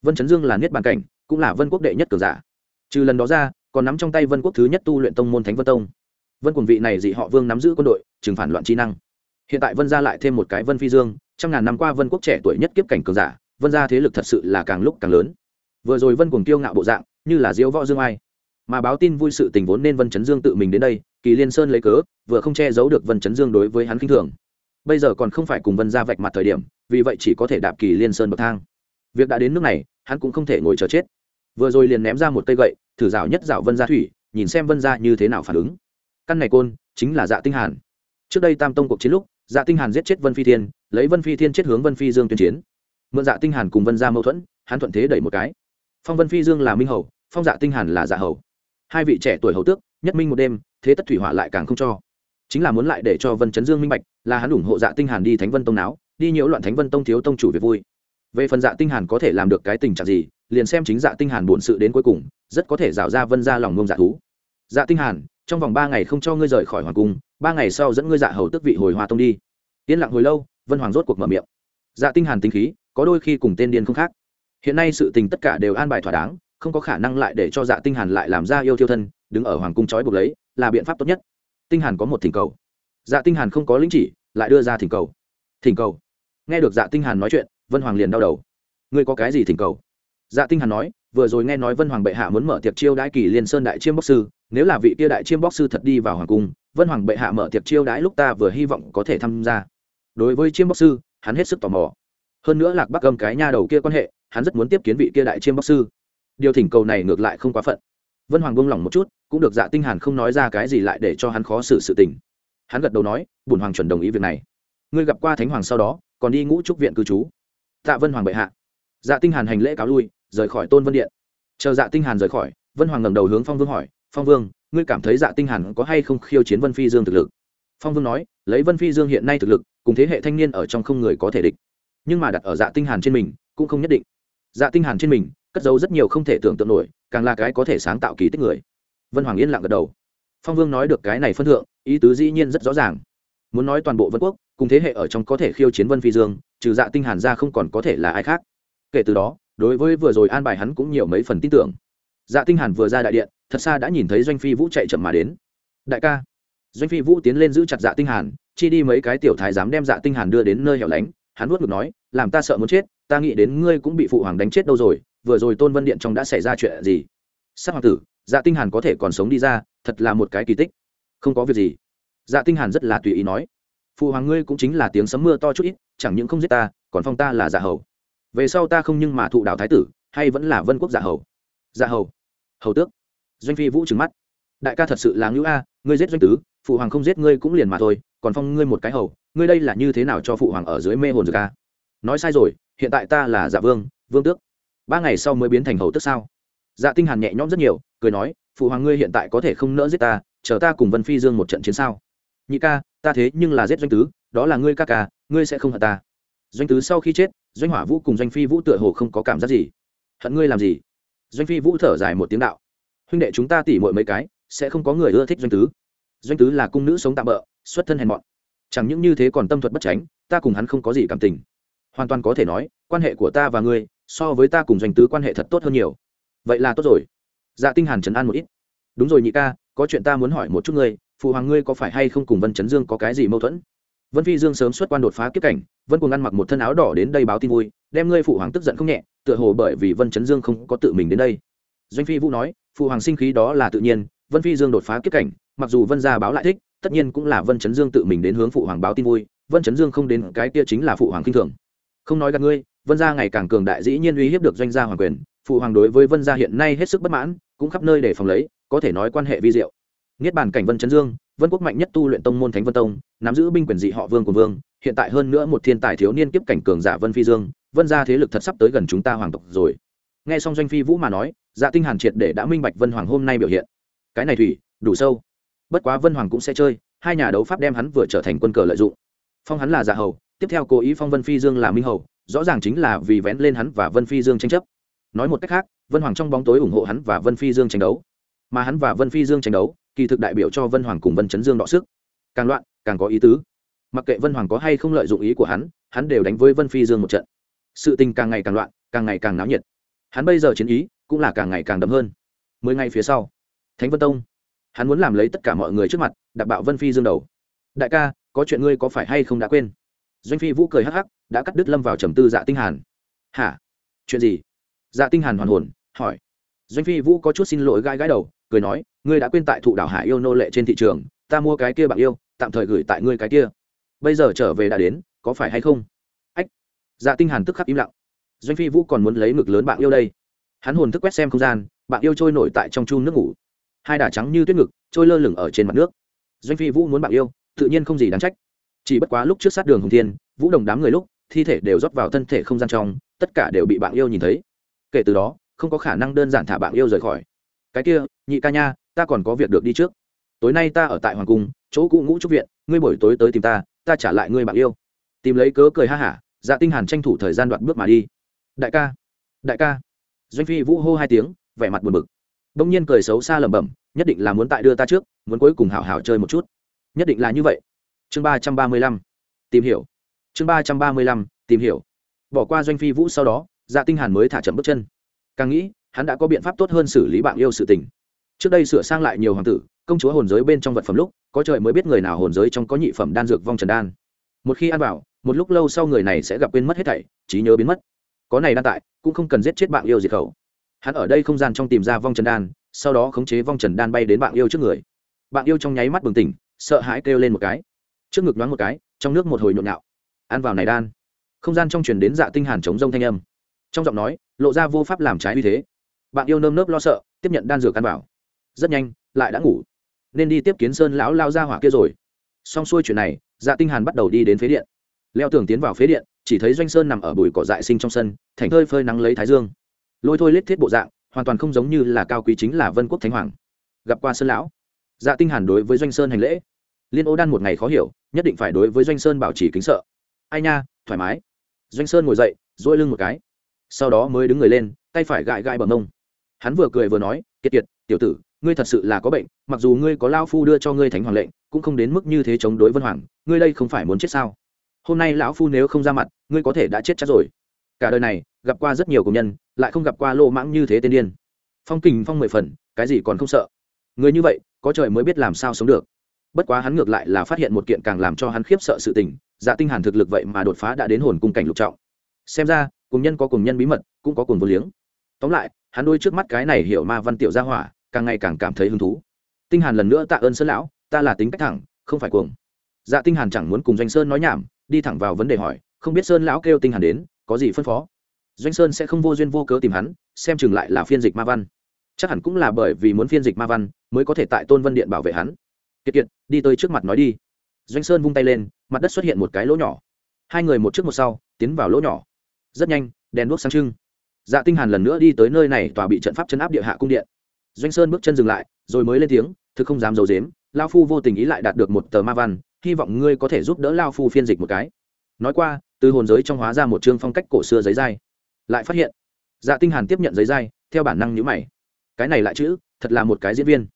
Vân chấn dương là niết bàn cảnh, cũng là vân quốc đệ nhất cường giả. Trừ lần đó ra, còn nắm trong tay vân quốc thứ nhất tu luyện tông môn thánh vân tông. Vân quần vị này dị họ vương nắm giữ quân đội, trừng phản loạn trí năng. Hiện tại vân gia lại thêm một cái vân phi dương trăm ngàn năm qua vân quốc trẻ tuổi nhất kiếp cảnh cường giả, vân gia thế lực thật sự là càng lúc càng lớn. Vừa rồi vân cùng kiêu ngạo bộ dạng, như là diễu võ dương ai. Mà báo tin vui sự tình vốn nên vân chấn dương tự mình đến đây, kỳ liên sơn lấy cớ, vừa không che giấu được vân chấn dương đối với hắn khinh thường. Bây giờ còn không phải cùng vân gia vạch mặt thời điểm, vì vậy chỉ có thể đạp kỳ liên sơn bậc thang. Việc đã đến nước này, hắn cũng không thể ngồi chờ chết. Vừa rồi liền ném ra một cây gậy, thử rào nhất rào vân gia thủy, nhìn xem vân gia như thế nào phản ứng. Căn này côn, chính là dạ tinh hàn. Trước đây tam tông cuộc chiến lúc dạ tinh hàn giết chết vân phi thiên, lấy vân phi thiên chết hướng vân phi dương tuyên chiến. Mượn dạ tinh hàn cùng vân gia mâu thuẫn, hắn thuận thế đẩy một cái. Phong vân phi dương là minh hầu, phong dạ tinh hàn là dạ hầu. Hai vị trẻ tuổi hầu tước, nhất minh một đêm, thế tất thủy hỏa lại càng không cho. Chính là muốn lại để cho vân chấn dương minh bạch, là hắn ủng hộ dạ tinh hàn đi thánh vân tông náo, đi nhiễu loạn thánh vân tông thiếu tông chủ việc vui. Về phần dạ tinh hàn có thể làm được cái tình trạng gì, liền xem chính dạ tinh hàn buồn sự đến cuối cùng, rất có thể rào ra vân ra lòng ngông dạ thú. Dạ tinh hàn trong vòng ba ngày không cho ngươi rời khỏi hoàng cung, ba ngày sau dẫn ngươi dạ hầu tức vị hồi hoa tông đi. Yên lặng hồi lâu, vân hoàng rốt cuộc mở miệng. Dạ tinh hàn tính khí, có đôi khi cùng tên điên không khác. Hiện nay sự tình tất cả đều an bài thỏa đáng, không có khả năng lại để cho dạ tinh hàn lại làm ra yêu thiêu thân, đứng ở hoàng cung chói buộc lấy, là biện pháp tốt nhất. Tinh hàn có một thỉnh cầu. Dạ tinh hàn không có lĩnh chỉ, lại đưa ra thỉnh cầu. Thỉnh cầu. Nghe được dạ tinh hàn nói chuyện, vân hoàng liền đau đầu. Ngươi có cái gì thỉnh cầu? Dạ tinh hàn nói vừa rồi nghe nói vân hoàng bệ hạ muốn mở tiệc chiêu đãi kỳ liên sơn đại chiêm bóc sư, nếu là vị kia đại chiêm bóc sư thật đi vào hoàng cung, vân hoàng bệ hạ mở tiệc chiêu đãi lúc ta vừa hy vọng có thể tham gia. Đối với chiêm bóc sư, hắn hết sức tò mò. Hơn nữa lạc bắc gầm cái nha đầu kia quan hệ, hắn rất muốn tiếp kiến vị kia đại chiêm bóc sư. Điều thỉnh cầu này ngược lại không quá phận. Vân hoàng buông lỏng một chút, cũng được dạ tinh hàn không nói ra cái gì lại để cho hắn khó xử sự tình. Hắn gật đầu nói bùn hoàng chuẩn đồng ý việc này. Ngươi gặp qua thánh hoàng sau đó, còn đi ngũ trúc viện cư trú. Tạ vân hoàng bệ hạ. Dạ tinh hàn hành lễ cáo lui rời khỏi tôn vân điện. Chờ dạ tinh hàn rời khỏi, vân hoàng ngẩng đầu hướng phong vương hỏi, phong vương, ngươi cảm thấy dạ tinh hàn có hay không khiêu chiến vân phi dương thực lực? Phong vương nói, lấy vân phi dương hiện nay thực lực, cùng thế hệ thanh niên ở trong không người có thể địch. Nhưng mà đặt ở dạ tinh hàn trên mình, cũng không nhất định. Dạ tinh hàn trên mình, cất giấu rất nhiều không thể tưởng tượng nổi, càng là cái có thể sáng tạo kỳ tích người. Vân hoàng yên lặng gật đầu. Phong vương nói được cái này phân thượng, ý tứ dĩ nhiên rất rõ ràng. Muốn nói toàn bộ vân quốc, cùng thế hệ ở trong có thể khiêu chiến vân phi dương, trừ dạ tinh hàn ra không còn có thể là ai khác. Kể từ đó đối với vừa rồi an bài hắn cũng nhiều mấy phần tin tưởng. Dạ tinh hàn vừa ra đại điện, thật xa đã nhìn thấy doanh phi vũ chạy chậm mà đến. Đại ca. Doanh phi vũ tiến lên giữ chặt dạ tinh hàn, chi đi mấy cái tiểu thái dám đem dạ tinh hàn đưa đến nơi hẻo lánh. Hắn nuốt ngược nói, làm ta sợ muốn chết, ta nghĩ đến ngươi cũng bị phụ hoàng đánh chết đâu rồi, vừa rồi tôn vân điện trong đã xảy ra chuyện gì? Sát hoàng tử dạ tinh hàn có thể còn sống đi ra, thật là một cái kỳ tích. Không có việc gì. Dạ tinh hàn rất là tùy ý nói, phụ hoàng ngươi cũng chính là tiếng sấm mưa to chút ít, chẳng những không giết ta, còn phong ta là dạ hầu về sau ta không nhưng mà thụ đạo thái tử, hay vẫn là vân quốc giả hầu. Giả hầu. Hầu tước. Doanh phi vũ trừng mắt. Đại ca thật sự là ngữ a, ngươi giết doanh tứ, phụ hoàng không giết ngươi cũng liền mà thôi, còn phong ngươi một cái hầu, ngươi đây là như thế nào cho phụ hoàng ở dưới mê hồn dược a? Nói sai rồi, hiện tại ta là dạ vương vương tước. Ba ngày sau mới biến thành hầu tước sao? Dạ tinh hàn nhẹ nhõm rất nhiều, cười nói, phụ hoàng ngươi hiện tại có thể không nỡ giết ta, chờ ta cùng vân phi dương một trận chiến sao? Nhị ca, ta thế nhưng là giết doanh tứ, đó là ngươi ca ca, ngươi sẽ không hận ta. Doanh tứ sau khi chết doanh hỏa vũ cùng doanh phi vũ tựa hồ không có cảm giác gì. Hận ngươi làm gì? Doanh phi vũ thở dài một tiếng đạo. Huynh đệ chúng ta tỉ mội mấy cái, sẽ không có người ưa thích doanh tứ. Doanh tứ là cung nữ sống tạm bỡ xuất thân hèn mọn. Chẳng những như thế còn tâm thuật bất tránh ta cùng hắn không có gì cảm tình. Hoàn toàn có thể nói, quan hệ của ta và ngươi, so với ta cùng doanh tứ quan hệ thật tốt hơn nhiều. Vậy là tốt rồi. Dạ tinh hàn trấn an một ít. Đúng rồi nhị ca, có chuyện ta muốn hỏi một chút ngươi, phụ hoàng ngươi có phải hay không cùng vân chấn dương có cái gì mâu thuẫn? Vân phi dương sớm xuất quan đột phá kiếp cảnh, vân cùng ăn mặc một thân áo đỏ đến đây báo tin vui, đem ngươi phụ hoàng tức giận không nhẹ, tựa hồ bởi vì vân chấn dương không có tự mình đến đây. Doanh phi vũ nói, phụ hoàng sinh khí đó là tự nhiên, vân phi dương đột phá kiếp cảnh, mặc dù vân gia báo lại thích, tất nhiên cũng là vân chấn dương tự mình đến hướng phụ hoàng báo tin vui, vân chấn dương không đến cái kia chính là phụ hoàng kinh thường. Không nói gặp ngươi, vân gia ngày càng cường đại dĩ nhiên uy hiếp được doanh gia hoàng quyền, phụ hoàng đối với vân gia hiện nay hết sức bất mãn, cũng khắp nơi để phòng lấy, có thể nói quan hệ vi diệu. Niết bàn cảnh vân chấn dương vân quốc mạnh nhất tu luyện tông môn thánh vân tông, nắm giữ binh quyền dị họ vương của vương, hiện tại hơn nữa một thiên tài thiếu niên kiếp cảnh cường giả vân phi dương, vân gia thế lực thật sắp tới gần chúng ta hoàng tộc rồi. Nghe xong doanh phi vũ mà nói dạ tinh hàn triệt để đã minh bạch vân hoàng hôm nay biểu hiện. Cái này thủy, đủ sâu. Bất quá vân hoàng cũng sẽ chơi, hai nhà đấu pháp đem hắn vừa trở thành quân cờ lợi dụng. Phong hắn là dạ hầu, tiếp theo cố ý phong vân phi dương là minh hầu, rõ ràng chính là vì vén lên hắn và vân phi dương tranh chấp. Nói một cách khác, vân hoàng trong bóng tối ủng hộ hắn và vân phi dương tranh đấu. Mà hắn và vân phi dương tranh đấu kỳ thực đại biểu cho vân hoàng cùng vân chấn dương đọ sức. Càng loạn, càng có ý tứ. Mặc kệ vân hoàng có hay không lợi dụng ý của hắn hắn đều đánh với vân phi dương một trận. Sự tình càng ngày càng loạn, càng ngày càng náo nhiệt. Hắn bây giờ chiến ý cũng là càng ngày càng đậm hơn. Mười ngày phía sau, thánh vân tông, hắn muốn làm lấy tất cả mọi người trước mặt, đạp bạo vân phi dương đầu. Đại ca, có chuyện ngươi có phải hay không đã quên? Doanh phi vũ cười hắc hắc, đã cắt đứt lâm vào trầm tư dạ tinh hàn. Hả? Chuyện gì? Dạ tinh hàn hoàn hồn, hỏi. Doanh phi vũ có chút xin lỗi gãi gãi đầu cười nói, ngươi đã quên tại thụ đảo hải yêu nô lệ trên thị trường, ta mua cái kia bạn yêu, tạm thời gửi tại ngươi cái kia. Bây giờ trở về đã đến, có phải hay không? Ách. Dạ tinh hàn tức khắc im lặng. Doanh phi vũ còn muốn lấy ngực lớn bạn yêu đây. Hắn hồn thức quét xem không gian, bạn yêu trôi nổi tại trong chun nước ngủ. Hai đà trắng như tuyết ngực, trôi lơ lửng ở trên mặt nước. Doanh phi vũ muốn bạn yêu, tự nhiên không gì đáng trách. Chỉ bất quá lúc trước sát đường hồng thiên, vũ đồng đám người lúc, thi thể đều rót vào thân thể không gian trong, tất cả đều bị bạn yêu nhìn thấy. Kể từ đó, không có khả năng đơn giản thả bạn yêu rời khỏi cái kia, nhị ca nha, ta còn có việc được đi trước. Tối nay ta ở tại hoàng cung, chỗ cũ ngũ trúc viện, ngươi buổi tối tới tìm ta ta trả lại ngươi bạn yêu. Tìm lấy cớ cười ha hả dạ tinh hàn tranh thủ thời gian đoạn bước mà đi. Đại ca đại ca. Doanh phi vũ hô hai tiếng, vẻ mặt buồn bực. Đông nhiên cười xấu xa lẩm bẩm, nhất định là muốn tại đưa ta trước, muốn cuối cùng hảo hảo chơi một chút. Nhất định là như vậy. Chương ba trăm ba mươi lăm. Tìm hiểu. Chương ba trăm ba mươi lăm, tìm hiểu. Bỏ qua doanh phi vũ sau đó dạ tinh hàn mới thả chậm bước chân. Càng nghĩ hắn đã có biện pháp tốt hơn xử lý bạn yêu sự tình. Trước đây sửa sang lại nhiều hoàng tử, công chúa hồn giới bên trong vật phẩm lúc, có trời mới biết người nào hồn giới trong có nhị phẩm đan dược vong trần đan. Một khi ăn vào, một lúc lâu sau người này sẽ gặp quên mất hết thảy, trí nhớ biến mất. Có này đan tại, cũng không cần giết chết bạn yêu diệt khẩu. Hắn ở đây không gian trong tìm ra vong trần đan, sau đó khống chế vong trần đan bay đến bạn yêu trước người. Bạn yêu trong nháy mắt bừng tỉnh, sợ hãi kêu lên một cái. Trước ngực đoán một cái, trong nước một hồi nhộn nhạo. Ăn vào này đan. Không gian trong truyền đến dạ tinh hàn chống rông thanh âm. Trong giọng nói, lộ ra vô pháp làm trái uy thế bạn yêu nơm nớp lo sợ, tiếp nhận đan dược ăn vào. Rất nhanh, lại đã ngủ. Nên đi tiếp kiến sơn lão lao ra hỏa kia rồi. Xong xuôi chuyện này dạ tinh hàn bắt đầu đi đến phế điện. Leo tường tiến vào phế điện, chỉ thấy doanh sơn nằm ở bụi cỏ dại sinh trong sân, thành thơi phơi nắng lấy thái dương. Lôi thôi lết thiết bộ dạng, hoàn toàn không giống như là cao quý chính là vân quốc thánh hoàng. Gặp qua sơn lão dạ tinh hàn đối với doanh sơn hành lễ. Liên ô đan một ngày khó hiểu, nhất định phải đối với doanh sơn bảo trì kính sợ. Ai nha, thoải mái. Doanh sơn ngồi dậy, duỗi lưng một cái. Sau đó mới đứng người lên, tay phải gãi gãi bờ mông hắn vừa cười vừa nói, kiệt kiệt, tiểu tử, ngươi thật sự là có bệnh, mặc dù ngươi có lao phu đưa cho ngươi thánh hoàng lệnh, cũng không đến mức như thế chống đối vân hoàng, ngươi đây không phải muốn chết sao? Hôm nay lão phu nếu không ra mặt, ngươi có thể đã chết chắc rồi. Cả đời này, gặp qua rất nhiều công nhân, lại không gặp qua lô mãng như thế tên điên. Phong kình phong mười phần, cái gì còn không sợ? Người như vậy, có trời mới biết làm sao sống được. Bất quá hắn ngược lại là phát hiện một kiện càng làm cho hắn khiếp sợ sự tình dạ tinh hàn thực lực vậy mà đột phá đã đến hồn cung cảnh lục trọng. Xem ra, cùng nhân có cùng nhân bí mật, cũng có cùng vô liếng. Tóm lại hắn đôi trước mắt cái này hiểu ma văn tiểu gia hỏa, càng ngày càng cảm thấy hứng thú. Tinh hàn lần nữa tạ ơn sơn lão, ta là tính cách thẳng, không phải cuồng. Dạ tinh hàn chẳng muốn cùng doanh sơn nói nhảm, đi thẳng vào vấn đề hỏi, không biết sơn lão kêu tinh hàn đến, có gì phân phó? Doanh sơn sẽ không vô duyên vô cớ tìm hắn, xem chừng lại là phiên dịch ma văn. Chắc hẳn cũng là bởi vì muốn phiên dịch ma văn, mới có thể tại tôn vân điện bảo vệ hắn. Kiệt kiệt, đi tới trước mặt nói đi. Doanh sơn vung tay lên, mặt đất xuất hiện một cái lỗ nhỏ. Hai người một trước một sau, tiến vào lỗ nhỏ. Rất nhanh, đèn đuốc sáng trưng dạ tinh hàn lần nữa đi tới nơi này tòa bị trận pháp chấn áp địa hạ cung điện. Doanh sơn bước chân dừng lại, rồi mới lên tiếng, thực không dám giấu dếm lao phu vô tình ý lại đạt được một tờ ma văn, hy vọng ngươi có thể giúp đỡ lao phu phiên dịch một cái. Nói qua, từ hồn giới trong hóa ra một chương phong cách cổ xưa giấy dai. Lại phát hiện dạ tinh hàn tiếp nhận giấy dai, theo bản năng nhữ mày. Cái này lại chữ, thật là một cái diễn viên.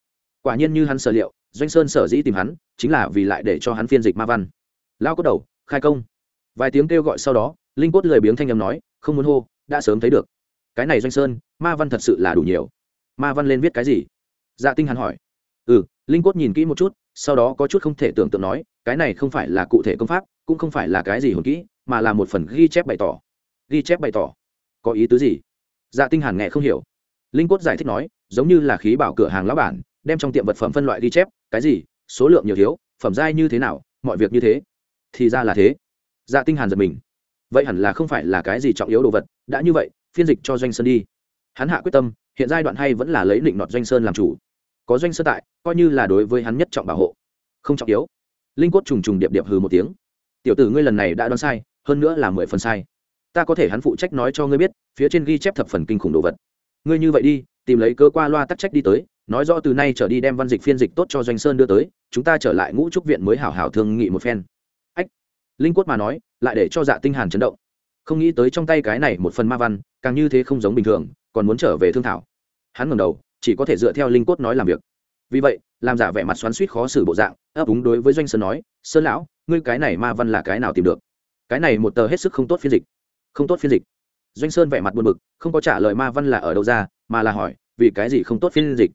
Quả nhiên như hắn sở liệu, doanh sơn sở dĩ tìm hắn, chính là vì lại để cho hắn phiên dịch ma văn. Lao cốt đầu, khai công. Vài tiếng kêu gọi sau đó, linh cốt lười biếng thanh âm nói, không muốn hô, đã sớm thấy được cái này doanh sơn, ma văn thật sự là đủ nhiều. Ma văn lên viết cái gì? Dạ tinh hàn hỏi. Ừ linh cốt nhìn kỹ một chút, sau đó có chút không thể tưởng tượng nói, cái này không phải là cụ thể công pháp, cũng không phải là cái gì hồn kỹ, mà là một phần ghi chép bày tỏ. Ghi chép bày tỏ. Có ý tứ gì? Dạ tinh hàn nghe không hiểu. Linh cốt giải thích nói, giống như là khí bảo cửa hàng lão bản, đem trong tiệm vật phẩm phân loại ghi chép, cái gì, số lượng nhiều thiếu, phẩm giai như thế nào, mọi việc như thế. Thì ra là thế. Dạ tinh hàn giật mình. Vậy hẳn là không phải là cái gì trọng yếu đồ vật, đã như vậy phiên dịch cho doanh sơn đi. Hắn hạ quyết tâm, hiện giai đoạn hay vẫn là lấy định nọt doanh sơn làm chủ. Có doanh sơn tại, coi như là đối với hắn nhất trọng bảo hộ. Không trọng yếu. Linh cốt trùng trùng điệp điệp hừ một tiếng. Tiểu tử ngươi lần này đã đoán sai, hơn nữa là mười phần sai. Ta có thể hắn phụ trách nói cho ngươi biết, phía trên ghi chép thập phần kinh khủng đồ vật. Ngươi như vậy đi, tìm lấy cơ qua loa tắc trách đi tới, nói rõ từ nay trở đi đem văn dịch phiên dịch tốt cho doanh sơn đưa tới, chúng ta trở lại ngũ trúc viện mới hảo hảo thương nghị một phen. Ách. Linh quất mà nói, lại để cho dạ tinh hàn chấn động không nghĩ tới trong tay cái này một phần ma văn, càng như thế không giống bình thường, còn muốn trở về thương thảo. Hắn ngầm đầu, chỉ có thể dựa theo linh cốt nói làm việc. Vì vậy, làm giả vẻ mặt xoắn suýt khó xử bộ dạng, ấp úng đối với doanh sơn nói, sơn lão, ngươi cái này ma văn là cái nào tìm được? Cái này một tờ hết sức không tốt phiên dịch. Không tốt phiên dịch. Doanh sơn vẻ mặt buồn bực, không có trả lời ma văn là ở đâu ra, mà là hỏi, vì cái gì không tốt phiên dịch?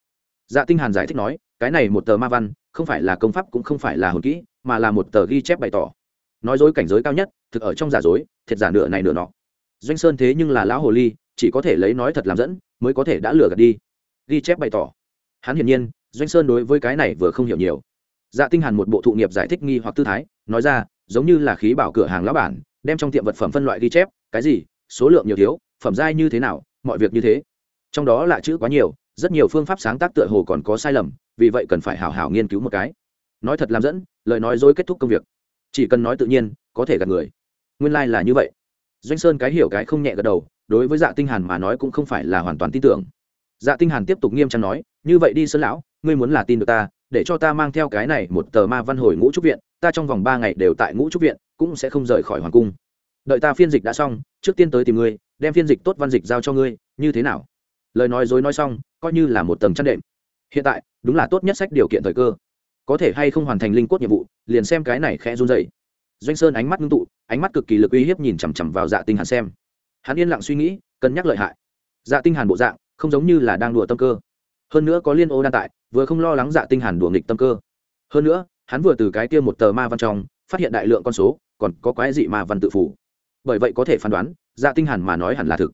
Dạ tinh hàn giải thích nói, cái này một tờ ma văn, không phải là công pháp cũng không phải là hồn kỹ, mà là một tờ ghi chép bày tỏ nói dối cảnh giới cao nhất, thực ở trong giả dối, thiệt giả nửa này nửa nọ. Doanh sơn thế nhưng là lão hồ ly, chỉ có thể lấy nói thật làm dẫn, mới có thể đã lừa gạt đi. Ghi chép bày tỏ. Hắn hiển nhiên, doanh sơn đối với cái này vừa không hiểu nhiều. Dạ tinh hàn một bộ thụ nghiệp giải thích nghi hoặc tư thái, nói ra, giống như là khí bảo cửa hàng lão bản, đem trong tiệm vật phẩm phân loại ghi chép, cái gì, số lượng nhiều thiếu, phẩm giai như thế nào, mọi việc như thế. Trong đó là chữ quá nhiều, rất nhiều phương pháp sáng tác tựa hồ còn có sai lầm, vì vậy cần phải hảo hảo nghiên cứu một cái. Nói thật làm dẫn, lời nói dối kết thúc công việc chỉ cần nói tự nhiên, có thể gạt người. Nguyên lai、like、là như vậy. Doanh sơn cái hiểu cái không nhẹ gật đầu, đối với dạ tinh hàn mà nói cũng không phải là hoàn toàn tin tưởng. Dạ tinh hàn tiếp tục nghiêm trang nói, như vậy đi sơn lão, ngươi muốn là tin được ta, để cho ta mang theo cái này một tờ ma văn hồi ngũ trúc viện, ta trong vòng ba ngày đều tại ngũ trúc viện, cũng sẽ không rời khỏi hoàng cung. Đợi ta phiên dịch đã xong, trước tiên tới tìm ngươi, đem phiên dịch tốt văn dịch giao cho ngươi, như thế nào? Lời nói dối nói xong, coi như là một tầng chăn đệm. Hiện tại, đúng là tốt nhất sách điều kiện thời cơ có thể hay không hoàn thành linh cốt nhiệm vụ, liền xem cái này khẽ run dậy doanh sơn ánh mắt ngưng tụ, ánh mắt cực kỳ lực uy hiếp nhìn chằm chằm vào dạ tinh hàn xem. Hắn yên lặng suy nghĩ, cân nhắc lợi hại. Dạ tinh hàn bộ dạng, không giống như là đang đùa tâm cơ. Hơn nữa có liên ô đan tại, vừa không lo lắng dạ tinh hàn đùa nghịch tâm cơ. Hơn nữa, hắn vừa từ cái kia một tờ ma văn trong, phát hiện đại lượng con số, còn có quái dị ma văn tự phủ bởi vậy có thể phán đoán dạ tinh hàn mà nói hẳn là thực.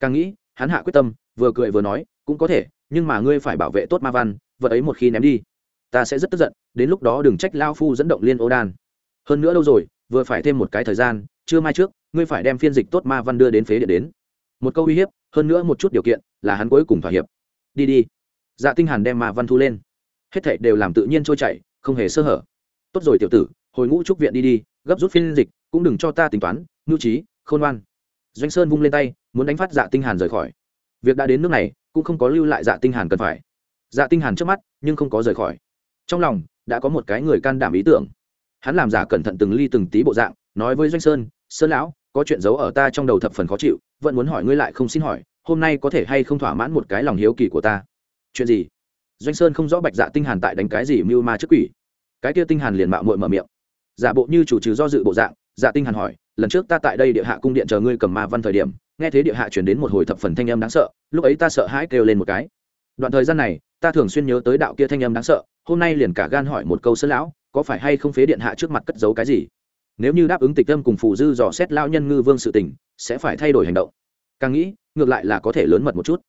Càng nghĩ, hắn hạ quyết tâm, vừa cười vừa nói, cũng có thể, nhưng mà ngươi phải bảo vệ tốt ma văn, vật ấy một khi ném đi ta sẽ rất tức giận, đến lúc đó đừng trách lao phu dẫn động liên ô đan. Hơn nữa đâu rồi, vừa phải thêm một cái thời gian chưa mai trước, ngươi phải đem phiên dịch tốt ma văn đưa đến phế điện đến. Một câu uy hiếp, hơn nữa một chút điều kiện, là hắn cuối cùng thỏa hiệp. Đi đi. Dạ tinh hàn đem ma văn thu lên. Hết thảy đều làm tự nhiên trôi chảy, không hề sơ hở. Tốt rồi tiểu tử, hồi ngũ trúc viện đi đi, gấp rút phiên dịch, cũng đừng cho ta tính toán, nhu trí, khôn ngoan. Doanh sơn vung lên tay, muốn đánh phát dạ tinh hàn rời khỏi. Việc đã đến nước này, cũng không có lưu lại dạ tinh hàn cần phải. Dạ tinh hàn trước mắt, nhưng không có rời khỏi trong lòng, đã có một cái người can đảm ý tưởng. Hắn làm giả cẩn thận từng ly từng tí bộ dạng, nói với doanh sơn sơn lão, có chuyện giấu ở ta trong đầu thập phần khó chịu, vẫn muốn hỏi ngươi lại không xin hỏi, hôm nay có thể hay không thỏa mãn một cái lòng hiếu kỳ của ta? Chuyện gì? Doanh sơn không rõ bạch dạ tinh hàn tại đánh cái gì mưu ma trước quỷ. Cái kia tinh hàn liền mạo muội mở miệng. Giả bộ như chủ trừ do dự bộ dạng dạ tinh hàn hỏi, lần trước ta tại đây địa hạ cung điện chờ ngươi cầm ma văn thời điểm, nghe thấy địa hạ truyền đến một hồi thập phần thanh âm đáng sợ, lúc ấy ta sợ hãi kêu lên một cái. Đoạn thời gian này ta thường xuyên nhớ tới đạo kia thanh âm đáng sợ, hôm nay liền cả gan hỏi một câu sơn lão, có phải hay không phế điện hạ trước mặt cất giấu cái gì? Nếu như đáp ứng tịch tâm cùng phù dư dò xét lão nhân ngư vương sự tình, sẽ phải thay đổi hành động. Càng nghĩ, ngược lại là có thể lớn mật một chút.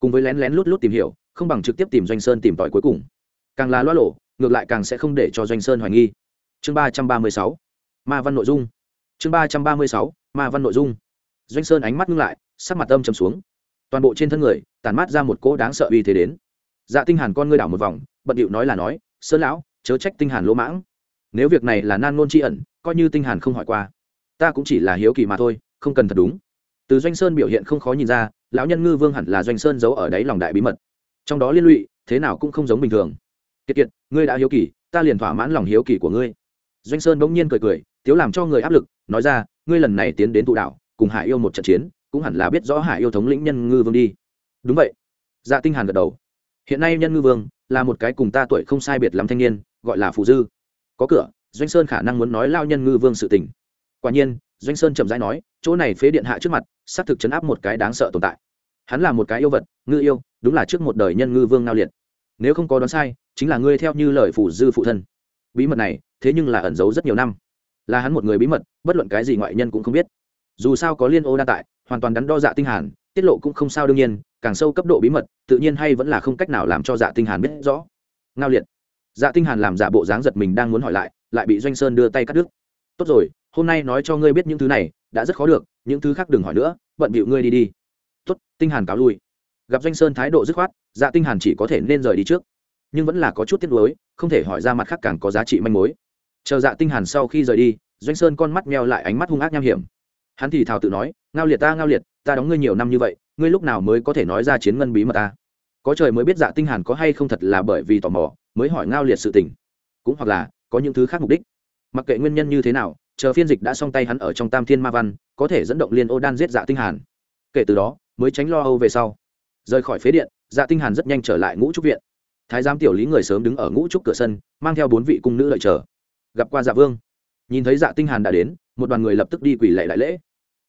Cùng với lén lén lút lút tìm hiểu, không bằng trực tiếp tìm doanh sơn tìm tòi cuối cùng. Càng là loa lộ, ngược lại càng sẽ không để cho doanh sơn hoài nghi. Chương ba trăm ba mươi sáu, ma văn nội dung. Chương ba trăm ba mươi sáu, ma văn nội dung. Doanh sơn ánh mắt ngưng lại, sắc mặt âm chầm xuống. Toàn bộ trên thân người tàn mát ra một cỗ đáng sợ uy thế đến dạ tinh hàn con ngươi đảo một vòng, bận điệu nói là nói, sơn lão, chớ trách tinh hàn lỗ mãng. Nếu việc này là nan ngôn tri ẩn, coi như tinh hàn không hỏi qua, ta cũng chỉ là hiếu kỳ mà thôi, không cần thật đúng. Từ doanh sơn biểu hiện không khó nhìn ra, lão nhân ngư vương hẳn là doanh sơn giấu ở đáy lòng đại bí mật. Trong đó liên lụy, thế nào cũng không giống bình thường. Kiệt kiệt, ngươi đã hiếu kỳ, ta liền thỏa mãn lòng hiếu kỳ của ngươi. Doanh sơn bỗng nhiên cười cười, tiếu làm cho người áp lực, nói ra, ngươi lần này tiến đến tụ đạo, cùng hải yêu một trận chiến, cũng hẳn là biết rõ hải yêu thống lĩnh nhân ngư vương đi. Đúng vậy. Dạ tinh hàn gật đầu hiện nay nhân ngư vương là một cái cùng ta tuổi không sai biệt lắm thanh niên, gọi là phù dư. Có cửa, doanh sơn khả năng muốn nói lao nhân ngư vương sự tình. Quả nhiên, doanh sơn chậm rãi nói, chỗ này phế điện hạ trước mặt, xác thực chấn áp một cái đáng sợ tồn tại. Hắn là một cái yêu vật, ngư yêu, đúng là trước một đời nhân ngư vương nao liệt. Nếu không có đoán sai, chính là ngươi theo như lời phủ dư phụ thân. Bí mật này, thế nhưng là ẩn giấu rất nhiều năm. Là hắn một người bí mật, bất luận cái gì ngoại nhân cũng không biết. Dù sao có liên ô đa tại, hoàn toàn đắn đo dạ tinh hàn tiết lộ cũng không sao đương nhiên, càng sâu cấp độ bí mật, tự nhiên hay vẫn là không cách nào làm cho dạ tinh hàn biết rõ. Ngao liệt. Dạ tinh hàn làm giả bộ dáng giật mình đang muốn hỏi lại lại bị doanh sơn đưa tay cắt đứt. Tốt rồi, hôm nay nói cho ngươi biết những thứ này, đã rất khó được, những thứ khác đừng hỏi nữa, bận bịu ngươi đi đi. Tốt, tinh hàn cáo lui. Gặp doanh sơn thái độ dứt khoát dạ tinh hàn chỉ có thể nên rời đi trước, nhưng vẫn là có chút tiếc nuối, không thể hỏi ra mặt khác càng có giá trị manh mối. Chờ dạ tinh hàn sau khi rời đi, doanh sơn con mắt meo lại ánh mắt hung ác nham hiểm. Hắn thì thào tự nói, ngao liệt ta, ngao liệt ta đóng ngươi nhiều năm như vậy, ngươi lúc nào mới có thể nói ra chiến ngân bí mật ta? Có trời mới biết dạ tinh hàn có hay không thật là bởi vì tò mò, mới hỏi ngao liệt sự tình. Cũng hoặc là, có những thứ khác mục đích. Mặc kệ nguyên nhân như thế nào, chờ phiên dịch đã xong tay hắn ở trong tam thiên ma văn, có thể dẫn động liên ô đan giết dạ tinh hàn. Kể từ đó, mới tránh lo âu về sau. Rời khỏi phế điện dạ tinh hàn rất nhanh trở lại ngũ trúc viện. Thái giám tiểu lý người sớm đứng ở ngũ trúc cửa sân, mang theo bốn vị cung nữ đợi chờ. Gặp qua dạ vương. Nhìn thấy dạ tinh hàn đã đến, một đoàn người lập tức đi quỳ lạy đại lễ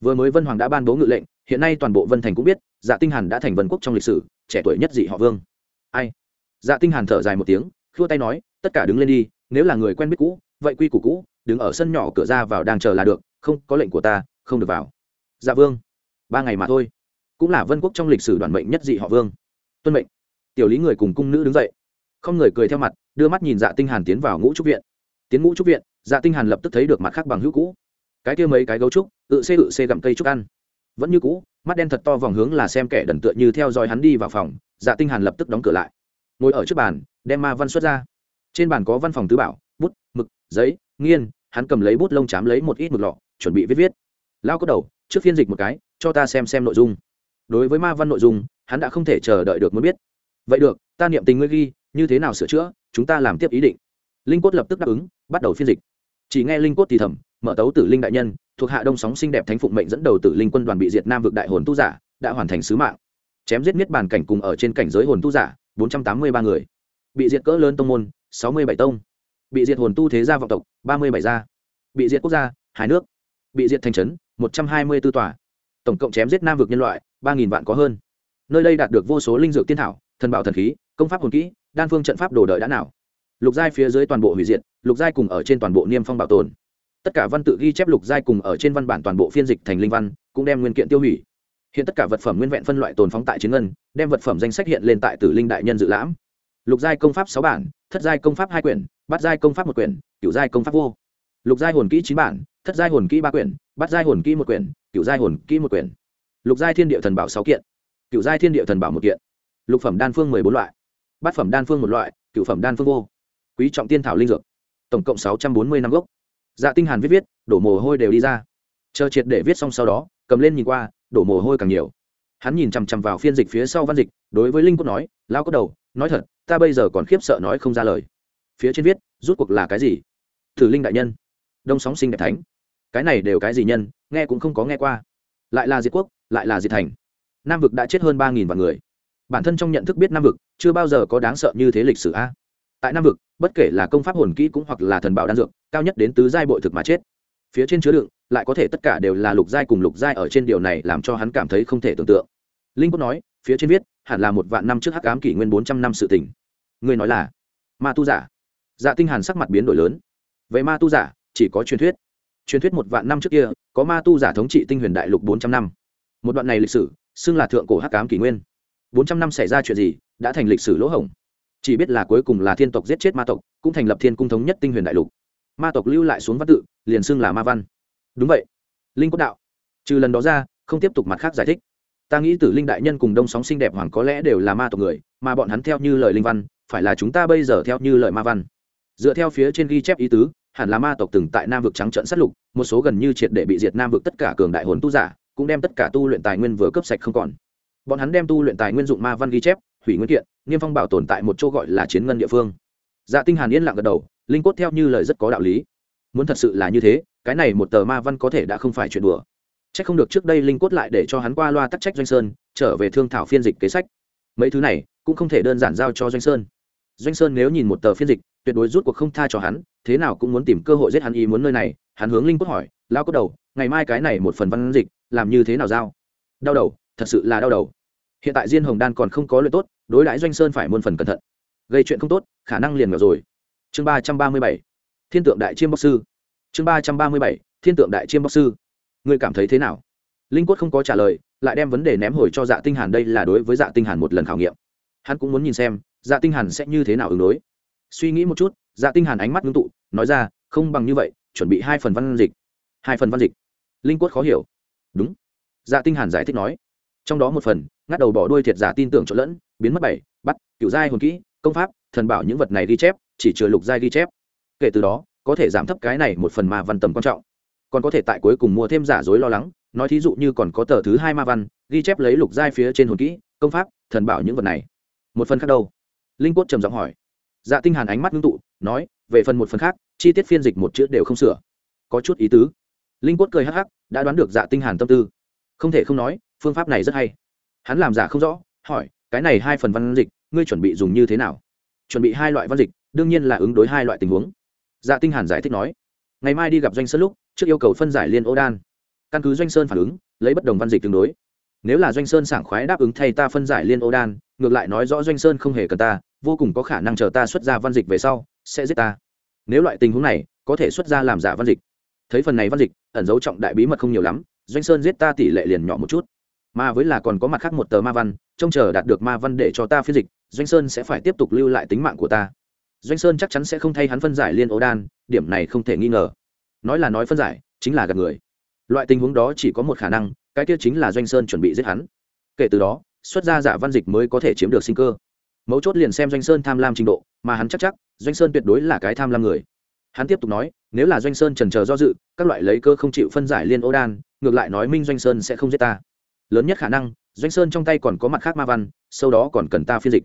vừa mới vân hoàng đã ban bố ngự lệnh, hiện nay toàn bộ vân thành cũng biết dạ tinh hàn đã thành vân quốc trong lịch sử, trẻ tuổi nhất dị họ vương. Ai? Dạ tinh hàn thở dài một tiếng, khua tay nói, tất cả đứng lên đi, nếu là người quen biết cũ, vậy quy củ cũ, đứng ở sân nhỏ cửa ra vào đang chờ là được, không, có lệnh của ta, không được vào. Dạ vương. Ba ngày mà thôi. Cũng là vân quốc trong lịch sử đoàn mệnh nhất dị họ vương. Tuân mệnh. Tiểu lý người cùng cung nữ đứng dậy. Không người cười theo mặt, đưa mắt nhìn dạ tinh hàn tiến vào ngũ trúc viện. Tiến ngũ trúc viện dạ tinh hàn lập tức thấy được mặt khác bằng hữu cũ. Cái kia mấy cái gấu trúc tự xê tự xê gặm cây trúc ăn. Vẫn như cũ, mắt đen thật to vòng hướng là xem kẻ đần tựa như theo dõi hắn đi vào phòng dạ tinh hàn lập tức đóng cửa lại. Ngồi ở trước bàn, đem ma văn xuất ra. Trên bàn có văn phòng tứ bảo, bút, mực, giấy, nghiên, hắn cầm lấy bút lông chám lấy một ít mực lọ, chuẩn bị viết viết. Lao cất đầu, trước phiên dịch một cái, cho ta xem xem nội dung. Đối với ma văn nội dung, hắn đã không thể chờ đợi được muốn biết. Vậy được, ta niệm tình ngươi ghi, như thế nào sửa chữa, chúng ta làm tiếp ý định. Linh cốt lập tức đáp ứng, bắt đầu phiên dịch. Chỉ nghe linh cốt thì thầm, mở tấu tử linh đại nhân thuộc hạ đông sóng xinh đẹp thánh phụng mệnh dẫn đầu tử linh quân đoàn bị diệt nam vực đại hồn tu giả, đã hoàn thành sứ mạng. Chém giết miết bàn cảnh cùng ở trên cảnh giới hồn tu giả, bốn trăm tám mươi ba người. Bị diệt cỡ lớn tông môn, sáu mươi bảy tông. Bị diệt hồn tu thế gia vọng tộc, ba mươi bảy gia. Bị diệt quốc gia, hai nước. Bị diệt thành trấn, một trăm hai mươi b ố tòa. Tổng cộng chém giết nam vực nhân loại, ba nghìn vạn có hơn. Nơi đây đạt được vô số linh dược tiên thảo, thần bảo thần khí, công pháp hồn kỹ, đan phương trận pháp đồ đợi đã nào. Lục giai phía dưới toàn bộ hủy diệt, lục giai cùng ở trên toàn bộ niêm phong bảo tồn tất cả văn tự ghi chép lục giai cùng ở trên văn bản toàn bộ phiên dịch thành linh văn, cũng đem nguyên kiện tiêu hủy. Hiện tất cả vật phẩm nguyên vẹn phân loại tồn phóng tại chiến ngân, đem vật phẩm danh sách hiện lên tại tử linh đại nhân dự lãm. Lục giai công pháp sáu bản, thất giai công pháp hai quyển, bát giai công pháp một quyển cựu giai công pháp vô. Lục giai hồn kỹ chín bản, thất giai hồn kỹ ba quyển, bát giai hồn kỹ một quyển cựu giai hồn kỹ một quyển. Lục giai thiên địa thần bảo sáu kiện cựu giai thiên địa thần bảo một kiện. Lục phẩm đan phương mười bốn loại, bát phẩm đan phương một loại cựu phẩm đan phương vô. Quý trọng tiên thảo linh dược, tổng cộng sáu trăm bốn mươi năm gốc dạ tinh hàn viết viết, đổ mồ hôi đều đi ra. Chờ triệt để viết xong sau đó, cầm lên nhìn qua, đổ mồ hôi càng nhiều. Hắn nhìn chằm chằm vào phiên dịch phía sau văn dịch, đối với linh cốt nói lao có đầu, nói thật, ta bây giờ còn khiếp sợ nói không ra lời. Phía trên viết, rút cuộc là cái gì? Thử linh đại nhân. Đông sóng sinh đại thánh. Cái này đều cái gì nhân, nghe cũng không có nghe qua. Lại là diệt quốc, lại là diệt thành. Nam vực đã chết hơn ba nghìn vạn người. Bản thân trong nhận thức biết nam vực, chưa bao giờ có đáng sợ như thế lịch sử a tại nam vực, bất kể là công pháp hồn kỹ cũng hoặc là thần bảo đan dược, cao nhất đến tứ giai bội thực mà chết. Phía trên chứa đựng, lại có thể tất cả đều là lục giai cùng lục giai ở trên điều này làm cho hắn cảm thấy không thể tưởng tượng. Linh quốc nói, phía trên viết, hẳn là một vạn năm trước hắc ám kỷ nguyên bốn trăm năm sự tỉnh người nói là, ma tu giả. Dạ tinh hàn sắc mặt biến đổi lớn. Về ma tu giả, chỉ có truyền thuyết. Truyền thuyết một vạn năm trước kia, có ma tu giả thống trị tinh huyền đại lục bốn trăm năm. Một đoạn này lịch sử, xưng là thượng cổ hắc ám kỷ nguyên. Bốn trăm năm xảy ra chuyện gì, đã thành lịch sử lỗ hổng chỉ biết là cuối cùng là thiên tộc giết chết ma tộc, cũng thành lập thiên cung thống nhất tinh huyền đại lục. Ma tộc lưu lại xuống văn tự, liền xưng là ma văn. Đúng vậy. Linh quốc đạo. Trừ lần đó ra, không tiếp tục mặt khác giải thích. Ta nghĩ tử linh đại nhân cùng đông sóng xinh đẹp hoàng có lẽ đều là ma tộc người, mà bọn hắn theo như lời linh văn, phải là chúng ta bây giờ theo như lời ma văn. Dựa theo phía trên ghi chép ý tứ, hẳn là ma tộc từng tại nam vực trắng trận sát lục, một số gần như triệt để bị diệt nam vực tất cả cường đại hồn tu giả, cũng đem tất cả tu luyện tài nguyên vừa cấp sạch không còn. Bọn hắn đem tu luyện tài nguyên dụng ma văn ghi chép hủy nguyên kiện, niêm phong bảo tồn tại một chỗ gọi là chiến ngân địa phương. Dạ tinh hàn yên lặng gật đầu, linh cốt theo như lời rất có đạo lý. Muốn thật sự là như thế, cái này một tờ ma văn có thể đã không phải chuyện đùa. Chắc không được trước đây linh cốt lại để cho hắn qua loa tắc trách doanh sơn, trở về thương thảo phiên dịch kế sách. Mấy thứ này cũng không thể đơn giản giao cho doanh sơn. Doanh sơn nếu nhìn một tờ phiên dịch, tuyệt đối rút cuộc không tha cho hắn, thế nào cũng muốn tìm cơ hội giết hắn ý muốn nơi này. Hắn hướng linh cốt hỏi lao cốt đầu, ngày mai cái này một phần văn dịch, làm như thế nào giao? Đau đầu, thật sự là đau đầu hiện tại diên hồng đan còn không có luyện tốt, đối đãi doanh sơn phải muôn phần cẩn thận. Gây chuyện không tốt, khả năng liền ngờ rồi. Chương ba trăm ba mươi bảy, thiên tượng đại chiêm bóc sư. Chương ba trăm ba mươi bảy, thiên tượng đại chiêm bóc sư. Ngươi cảm thấy thế nào? Linh quất không có trả lời, lại đem vấn đề ném hồi cho dạ tinh hàn đây là đối với dạ tinh hàn một lần khảo nghiệm. Hắn cũng muốn nhìn xem dạ tinh hàn sẽ như thế nào ứng đối. Suy nghĩ một chút dạ tinh hàn ánh mắt ngưng tụ, nói ra, không bằng như vậy, chuẩn bị hai phần văn dịch. Hai phần văn dịch. Linh quất khó hiểu. Đúng. Dạ tinh hàn giải thích nói trong đó một phần, ngắt đầu bỏ đuôi thiệt giả tin tưởng trộn lẫn, biến mất bảy, bắt cựu giai hồn kỹ, công pháp, thần bảo những vật này ghi chép, chỉ chừa lục giai ghi chép. Kể từ đó, có thể giảm thấp cái này một phần ma văn tầm quan trọng. Còn có thể tại cuối cùng mua thêm giả dối lo lắng, nói thí dụ như còn có tờ thứ hai ma văn, ghi chép lấy lục giai phía trên hồn kỹ, công pháp, thần bảo những vật này. Một phần khác đâu? Linh quất trầm giọng hỏi. Dạ tinh hàn ánh mắt ngưng tụ, nói, về phần một phần khác, chi tiết phiên dịch một chữ đều không sửa. Có chút ý tứ. Linh quất cười hắc hắc, đã đoán được dạ tinh hàn tâm tư. Không thể không nói phương pháp này rất hay. Hắn làm giả không rõ, hỏi, cái này hai phần văn dịch, ngươi chuẩn bị dùng như thế nào? Chuẩn bị hai loại văn dịch, đương nhiên là ứng đối hai loại tình huống. Dạ tinh hàn giải thích nói, ngày mai đi gặp doanh sơn lúc, trước yêu cầu phân giải liên ô đan. Căn cứ doanh sơn phản ứng, lấy bất đồng văn dịch tương đối. Nếu là doanh sơn sảng khoái đáp ứng thay ta phân giải liên ô đan, ngược lại nói rõ doanh sơn không hề cần ta, vô cùng có khả năng chờ ta xuất ra văn dịch về sau, sẽ giết ta. Nếu loại tình huống này, có thể xuất ra làm giả văn dịch. Thấy phần này văn dịch, ẩn dấu trọng đại bí mật không nhiều lắm, doanh sơn giết ta tỷ lệ liền nhỏ một chút mà với là còn có mặt khác một tờ ma văn, trông chờ đạt được ma văn để cho ta phiên dịch, doanh sơn sẽ phải tiếp tục lưu lại tính mạng của ta. Doanh sơn chắc chắn sẽ không thay hắn phân giải liên ố đan, điểm này không thể nghi ngờ. Nói là nói phân giải, chính là gạt người. Loại tình huống đó chỉ có một khả năng, cái kia chính là doanh sơn chuẩn bị giết hắn. Kể từ đó, xuất ra giả văn dịch mới có thể chiếm được sinh cơ. Mấu chốt liền xem doanh sơn tham lam trình độ, mà hắn chắc chắc, doanh sơn tuyệt đối là cái tham lam người. Hắn tiếp tục nói, nếu là doanh sơn trần trờ do dự, các loại lấy cơ không chịu phân giải liên ô đan, ngược lại nói minh doanh sơn sẽ không giết ta lớn nhất khả năng, doanh sơn trong tay còn có mặt khác ma văn, sau đó còn cần ta phiên dịch.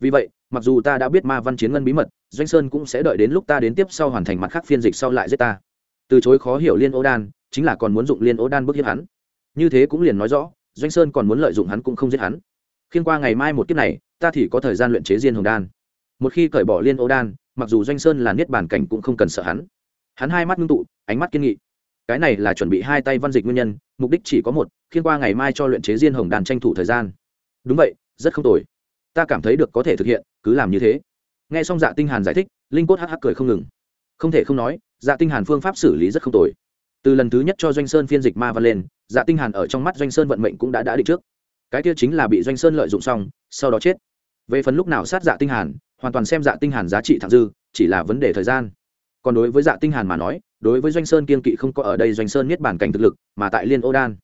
Vì vậy, mặc dù ta đã biết ma văn chiến ngân bí mật, doanh sơn cũng sẽ đợi đến lúc ta đến tiếp sau hoàn thành mặt khác phiên dịch sau lại giết ta. Từ chối khó hiểu liên ô đan, chính là còn muốn dụng liên ô đan bức hiếp hắn. Như thế cũng liền nói rõ, doanh sơn còn muốn lợi dụng hắn cũng không giết hắn. Khiên qua ngày mai một kiếp này, ta thì có thời gian luyện chế diên hồng đan. Một khi cởi bỏ liên ô đan, mặc dù doanh sơn là niết bản cảnh cũng không cần sợ hắn. Hắn hai mắt ngưng tụ, ánh mắt kiên nghị. Cái này là chuẩn bị hai tay văn dịch nguyên nhân mục đích chỉ có một khiên qua ngày mai cho luyện chế diên hồng đàn tranh thủ thời gian. Đúng vậy, rất không tồi. Ta cảm thấy được có thể thực hiện, cứ làm như thế. Nghe xong dạ tinh hàn giải thích, linh cốt hắc hắc cười không ngừng. Không thể không nói dạ tinh hàn phương pháp xử lý rất không tồi. Từ lần thứ nhất cho doanh sơn phiên dịch ma văn lên dạ tinh hàn ở trong mắt doanh sơn vận mệnh cũng đã đã định trước. Cái kia chính là bị doanh sơn lợi dụng xong, sau đó chết. Về phần lúc nào sát dạ tinh hàn, hoàn toàn xem dạ tinh hàn giá trị thẳng dư, chỉ là vấn đề thời gian. Còn đối với dạ tinh hàn mà nói đối với doanh sơn kiên kỵ không có ở đây doanh sơn niết bản cảnh thực lực, mà tại liên ô đan.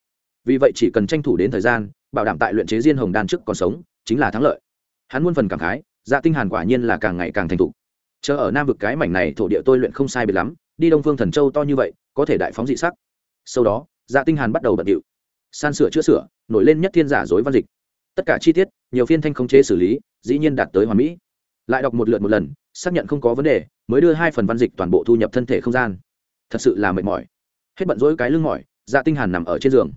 Vì vậy chỉ cần tranh thủ đến thời gian, bảo đảm tại luyện chế diên hồng đan trước còn sống, chính là thắng lợi. Hắn muôn phần cảm khái dạ tinh hàn quả nhiên là càng ngày càng thành thục. Chờ ở nam vực cái mảnh này thổ địa tôi luyện không sai biệt lắm, đi đông phương thần châu to như vậy, có thể đại phóng dị sắc. Sau đó dạ tinh hàn bắt đầu bận điệu. San sửa chữa sửa, nổi lên nhất thiên giả dối văn dịch. Tất cả chi tiết, nhiều phiên thanh không chế xử lý, dĩ nhiên đạt tới hoàn mỹ. Lại đọc một lượt một lần, xác nhận không có vấn đề, mới đưa hai phần văn dịch toàn bộ thu nhập thân thể không gian thật sự là mệt mỏi. Hết bận rỗi cái lưng mỏi dạ tinh hàn nằm ở trên giường.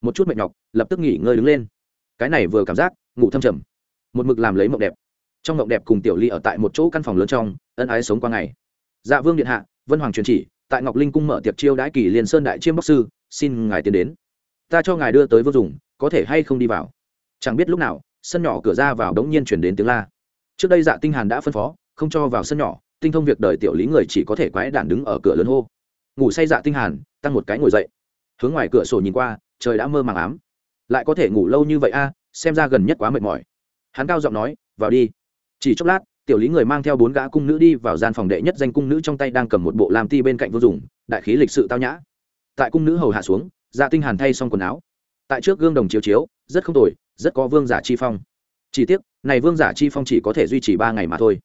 Một chút mệt nhọc, lập tức nghỉ ngơi đứng lên. Cái này vừa cảm giác, ngủ thâm trầm. Một mực làm lấy mộng đẹp. Trong mộng đẹp cùng tiểu ly ở tại một chỗ căn phòng lớn trong, ân ái sống qua ngày. Dạ vương điện hạ, vân hoàng truyền chỉ, tại ngọc linh cung mở tiệc chiêu đãi kỳ liên sơn đại chiêm bắc sư, xin ngài tiến đến. Ta cho ngài đưa tới vương dùng có thể hay không đi vào? Chẳng biết lúc nào, sân nhỏ cửa ra vào đống nhiên chuyển đến tiếng la. Trước đây dạ tinh hàn đã phân phó, không cho vào sân nhỏ, tinh thông việc đời tiểu lý người chỉ có thể quái đản đứng ở cửa lớn hô ngủ say dạ tinh hàn, tăng một cái ngồi dậy. Hướng ngoài cửa sổ nhìn qua, trời đã mơ màng ám. Lại có thể ngủ lâu như vậy a, xem ra gần nhất quá mệt mỏi. Hắn cao giọng nói, vào đi. Chỉ chốc lát, tiểu lý người mang theo bốn gã cung nữ đi vào gian phòng đệ nhất danh cung nữ trong tay đang cầm một bộ làm ti bên cạnh vô dụng, đại khí lịch sự tao nhã. Tại cung nữ hầu hạ xuống dạ tinh hàn thay xong quần áo. Tại trước gương đồng chiếu chiếu, rất không tồi, rất có vương giả chi phong. Chỉ tiếc, này vương giả chi phong chỉ có thể duy trì ba ngày mà thôi.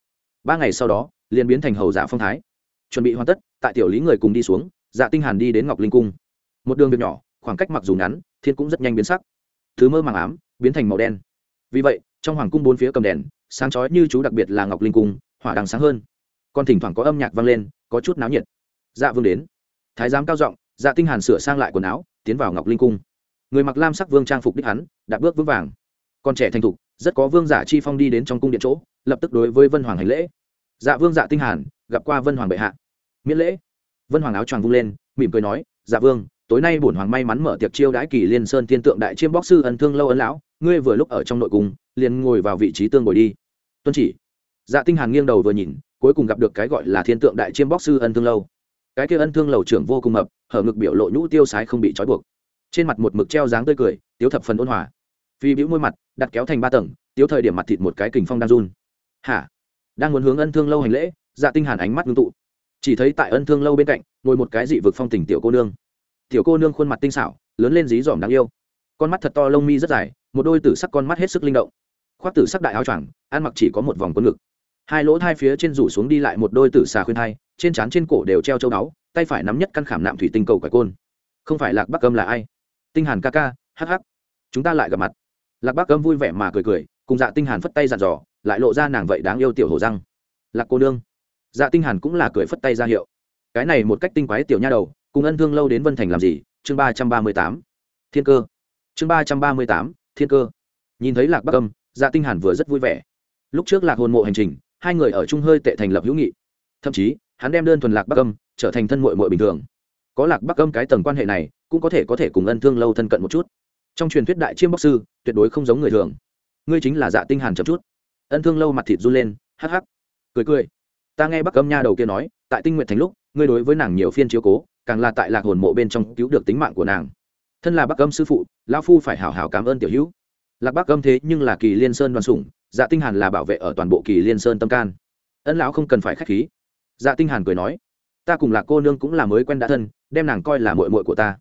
Ba ngày sau đó, liền biến thành hầu giả phong thái chuẩn bị hoàn tất, tại tiểu lý người cùng đi xuống dạ tinh hàn đi đến ngọc linh cung. Một đường việc nhỏ, khoảng cách mặc dù ngắn, thiên cũng rất nhanh biến sắc. Thứ mơ màng ám, biến thành màu đen. Vì vậy, trong hoàng cung bốn phía cầm đèn, sáng chói như chú đặc biệt là ngọc linh cung, hỏa đằng sáng hơn. Còn thỉnh thoảng có âm nhạc vang lên, có chút náo nhiệt. Dạ vương đến. Thái giám cao giọng dạ tinh hàn sửa sang lại quần áo, tiến vào ngọc linh cung. Người mặc lam sắc vương trang phục đích hắn đạp bước vững vàng. Còn trẻ thành thục, rất có vương giả chi phong đi đến trong cung điện chỗ, lập tức đối với vân hoàng hành lễ dạ vương dạ tinh hàn, gặp qua vân hoàng bệ hạ. Miễn lễ. Vân hoàng áo choàng vung lên, mỉm cười nói dạ vương, tối nay bổn hoàng may mắn mở tiệc chiêu đãi kỳ liên sơn thiên tượng đại chiêm bóc sư ân thương lâu ân lão, ngươi vừa lúc ở trong nội cung, liền ngồi vào vị trí tương ngồi đi. Tuân chỉ. Dạ tinh hàn nghiêng đầu vừa nhìn, cuối cùng gặp được cái gọi là thiên tượng đại chiêm bóc sư ân thương lâu. Cái kia ân thương lầu trưởng vô cùng mập, hở ngực biểu lộ nhũ tiêu sái không bị trói buộc. Trên mặt một mực treo dáng tươi cười, tiếu thập phần ôn hòa. Phi bĩu môi mặt, đặt kéo thành ba tầng, tiếu thời điểm mặt thịt một cái kình phong đang run. Hả? Đang muốn hướng ân thương lâu hành lễ dạ tinh hàn ánh mắt ngưng tụ. Chỉ thấy tại ân thương lâu bên cạnh, ngồi một cái dị vực phong tình tiểu cô nương. Tiểu cô nương khuôn mặt tinh xảo, lớn lên dí dỏm đáng yêu. Con mắt thật to, lông mi rất dài, một đôi tử sắc con mắt hết sức linh động. Khoác tử sắc đại áo choàng, ăn mặc chỉ có một vòng quân ngực. Hai lỗ thai phía trên rủ xuống đi lại một đôi tử xà khuyên thai, trên trán trên cổ đều treo châu đáo tay phải nắm nhất căn khảm nạm thủy tinh cầu quải côn. Không phải lạc bắc âm là ai? Tinh hàn ca ca, hắc hắc. Chúng ta lại gặp mặt. Lạc bắc âm vui vẻ mà cười cười, cùng dạ tinh hàn phất tay dặn dò lại lộ ra nàng vậy đáng yêu tiểu hổ răng. Lạc cô nương. Dạ tinh hàn cũng là cười phất tay ra hiệu. Cái này một cách tinh quái tiểu nha đầu, cùng ân thương lâu đến vân thành làm gì? Chương ba trăm ba mươi tám. Thiên cơ. Chương ba trăm ba mươi tám, thiên cơ. Nhìn thấy lạc bắc âm dạ tinh hàn vừa rất vui vẻ. Lúc trước lạc hồn mộ hành trình, hai người ở chung hơi tệ thành lập hữu nghị. Thậm chí, hắn đem đơn thuần lạc bắc âm trở thành thân muội muội bình thường. Có lạc bắc âm cái tầng quan hệ này, cũng có thể có thể cùng ân thương lâu thân cận một chút. Trong truyền thuyết đại chiêm bóc sư, tuyệt đối không giống người thường. Ngươi chính là dạ tinh hàn chậm chút ân thương lâu mặt thịt run lên, hắc hắc. Cười cười. Ta nghe bắc âm nha đầu kia nói, tại tinh nguyện thành lúc, ngươi đối với nàng nhiều phiên chiếu cố, càng là tại lạc hồn mộ bên trong cứu được tính mạng của nàng. Thân là bắc âm sư phụ, lão phu phải hảo hảo cảm ơn tiểu hữu. Lạc bắc âm thế nhưng là kỳ liên sơn đoàn sủng dạ tinh hàn là bảo vệ ở toàn bộ kỳ liên sơn tâm can. Ân lão không cần phải khách khí. Dạ tinh hàn cười nói, ta cùng lạc cô nương cũng là mới quen đã thân, đem nàng coi là muội muội của ta.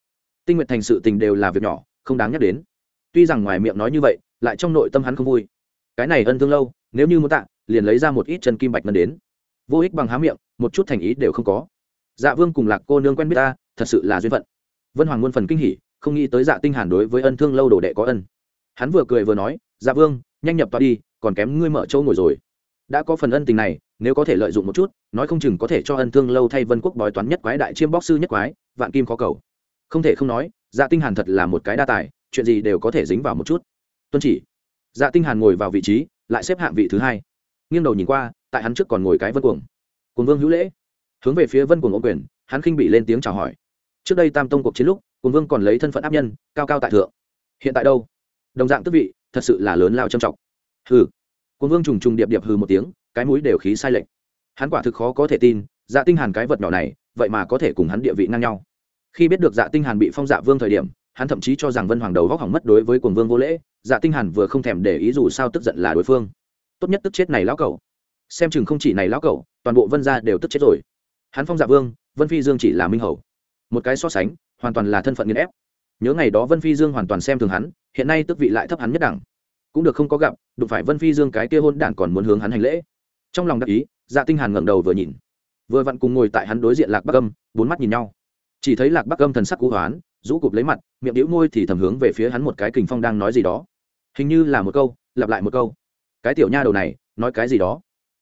Tinh nguyện thành sự tình đều là việc nhỏ, không đáng nhắc đến. Tuy rằng ngoài miệng nói như vậy, lại trong nội tâm hắn không vui cái này ân thương lâu, nếu như muốn tạ, liền lấy ra một ít chân kim bạch ngân đến. Vô ích bằng há miệng, một chút thành ý đều không có. Dạ vương cùng lạc cô nương quen biết ta, thật sự là duyên phận. Vân hoàng muôn phần kinh hỉ, không nghĩ tới dạ tinh hàn đối với ân thương lâu đồ đệ có ân. Hắn vừa cười vừa nói dạ vương, nhanh nhập tòa đi, còn kém ngươi mở châu ngồi rồi. Đã có phần ân tình này, nếu có thể lợi dụng một chút, nói không chừng có thể cho ân thương lâu thay vân quốc bói toán nhất quái đại chiêm bóc sư nhất quái, vạn kim khó cầu. Không thể không nói dạ tinh hàn thật là một cái đa tài, chuyện gì đều có thể dính vào một chút. Tuân chỉ dạ tinh hàn ngồi vào vị trí, lại xếp hạng vị thứ hai. Nghiêng đầu nhìn qua, tại hắn trước còn ngồi cái vân cuồng. Cuồng vương hữu lễ. Hướng về phía vân cuồng ô quyền, hắn khinh bị lên tiếng chào hỏi. Trước đây tam tông cuộc chiến lúc, cuồng vương còn lấy thân phận áp nhân, cao cao tại thượng. Hiện tại đâu? Đồng dạng tước vị, thật sự là lớn lao trầm trọng. Hừ. Cuồng vương trùng trùng điệp điệp hừ một tiếng, cái mũi đều khí sai lệch. Hắn quả thực khó có thể tin dạ tinh hàn cái vật nhỏ này, vậy mà có thể cùng hắn địa vị ngang nhau. Khi biết được dạ tinh hàn bị phong dạ vương thời điểm hắn thậm chí cho rằng vân hoàng đầu góc hỏng mất đối với cuồng vương vô lễ dạ tinh hàn vừa không thèm để ý dù sao tức giận là đối phương. Tốt nhất tức chết này lão cẩu. Xem chừng không chỉ này lão cẩu, toàn bộ vân gia đều tức chết rồi. Hắn phong dạ vương, vân phi dương chỉ là minh hầu. Một cái so sánh, hoàn toàn là thân phận nghiền ép. Nhớ ngày đó vân phi dương hoàn toàn xem thường hắn, hiện nay tức vị lại thấp hắn nhất đẳng. Cũng được không có gặp, đụng phải vân phi dương cái kia hôn đản còn muốn hướng hắn hành lễ. Trong lòng đắc ý dạ tinh hàn ngẩng đầu vừa nhìn. Vừa vặn cùng ngồi tại hắn đối diện lạc bắc âm, bốn mắt nhìn nhau. Chỉ thấy lạc bắc âm thần sắc cú hoán rũ cụp lấy mặt, miệng đĩu môi thì thầm hướng về phía hắn một cái kình phong đang nói gì đó. Hình như là một câu, lặp lại một câu. Cái tiểu nha đầu này, nói cái gì đó?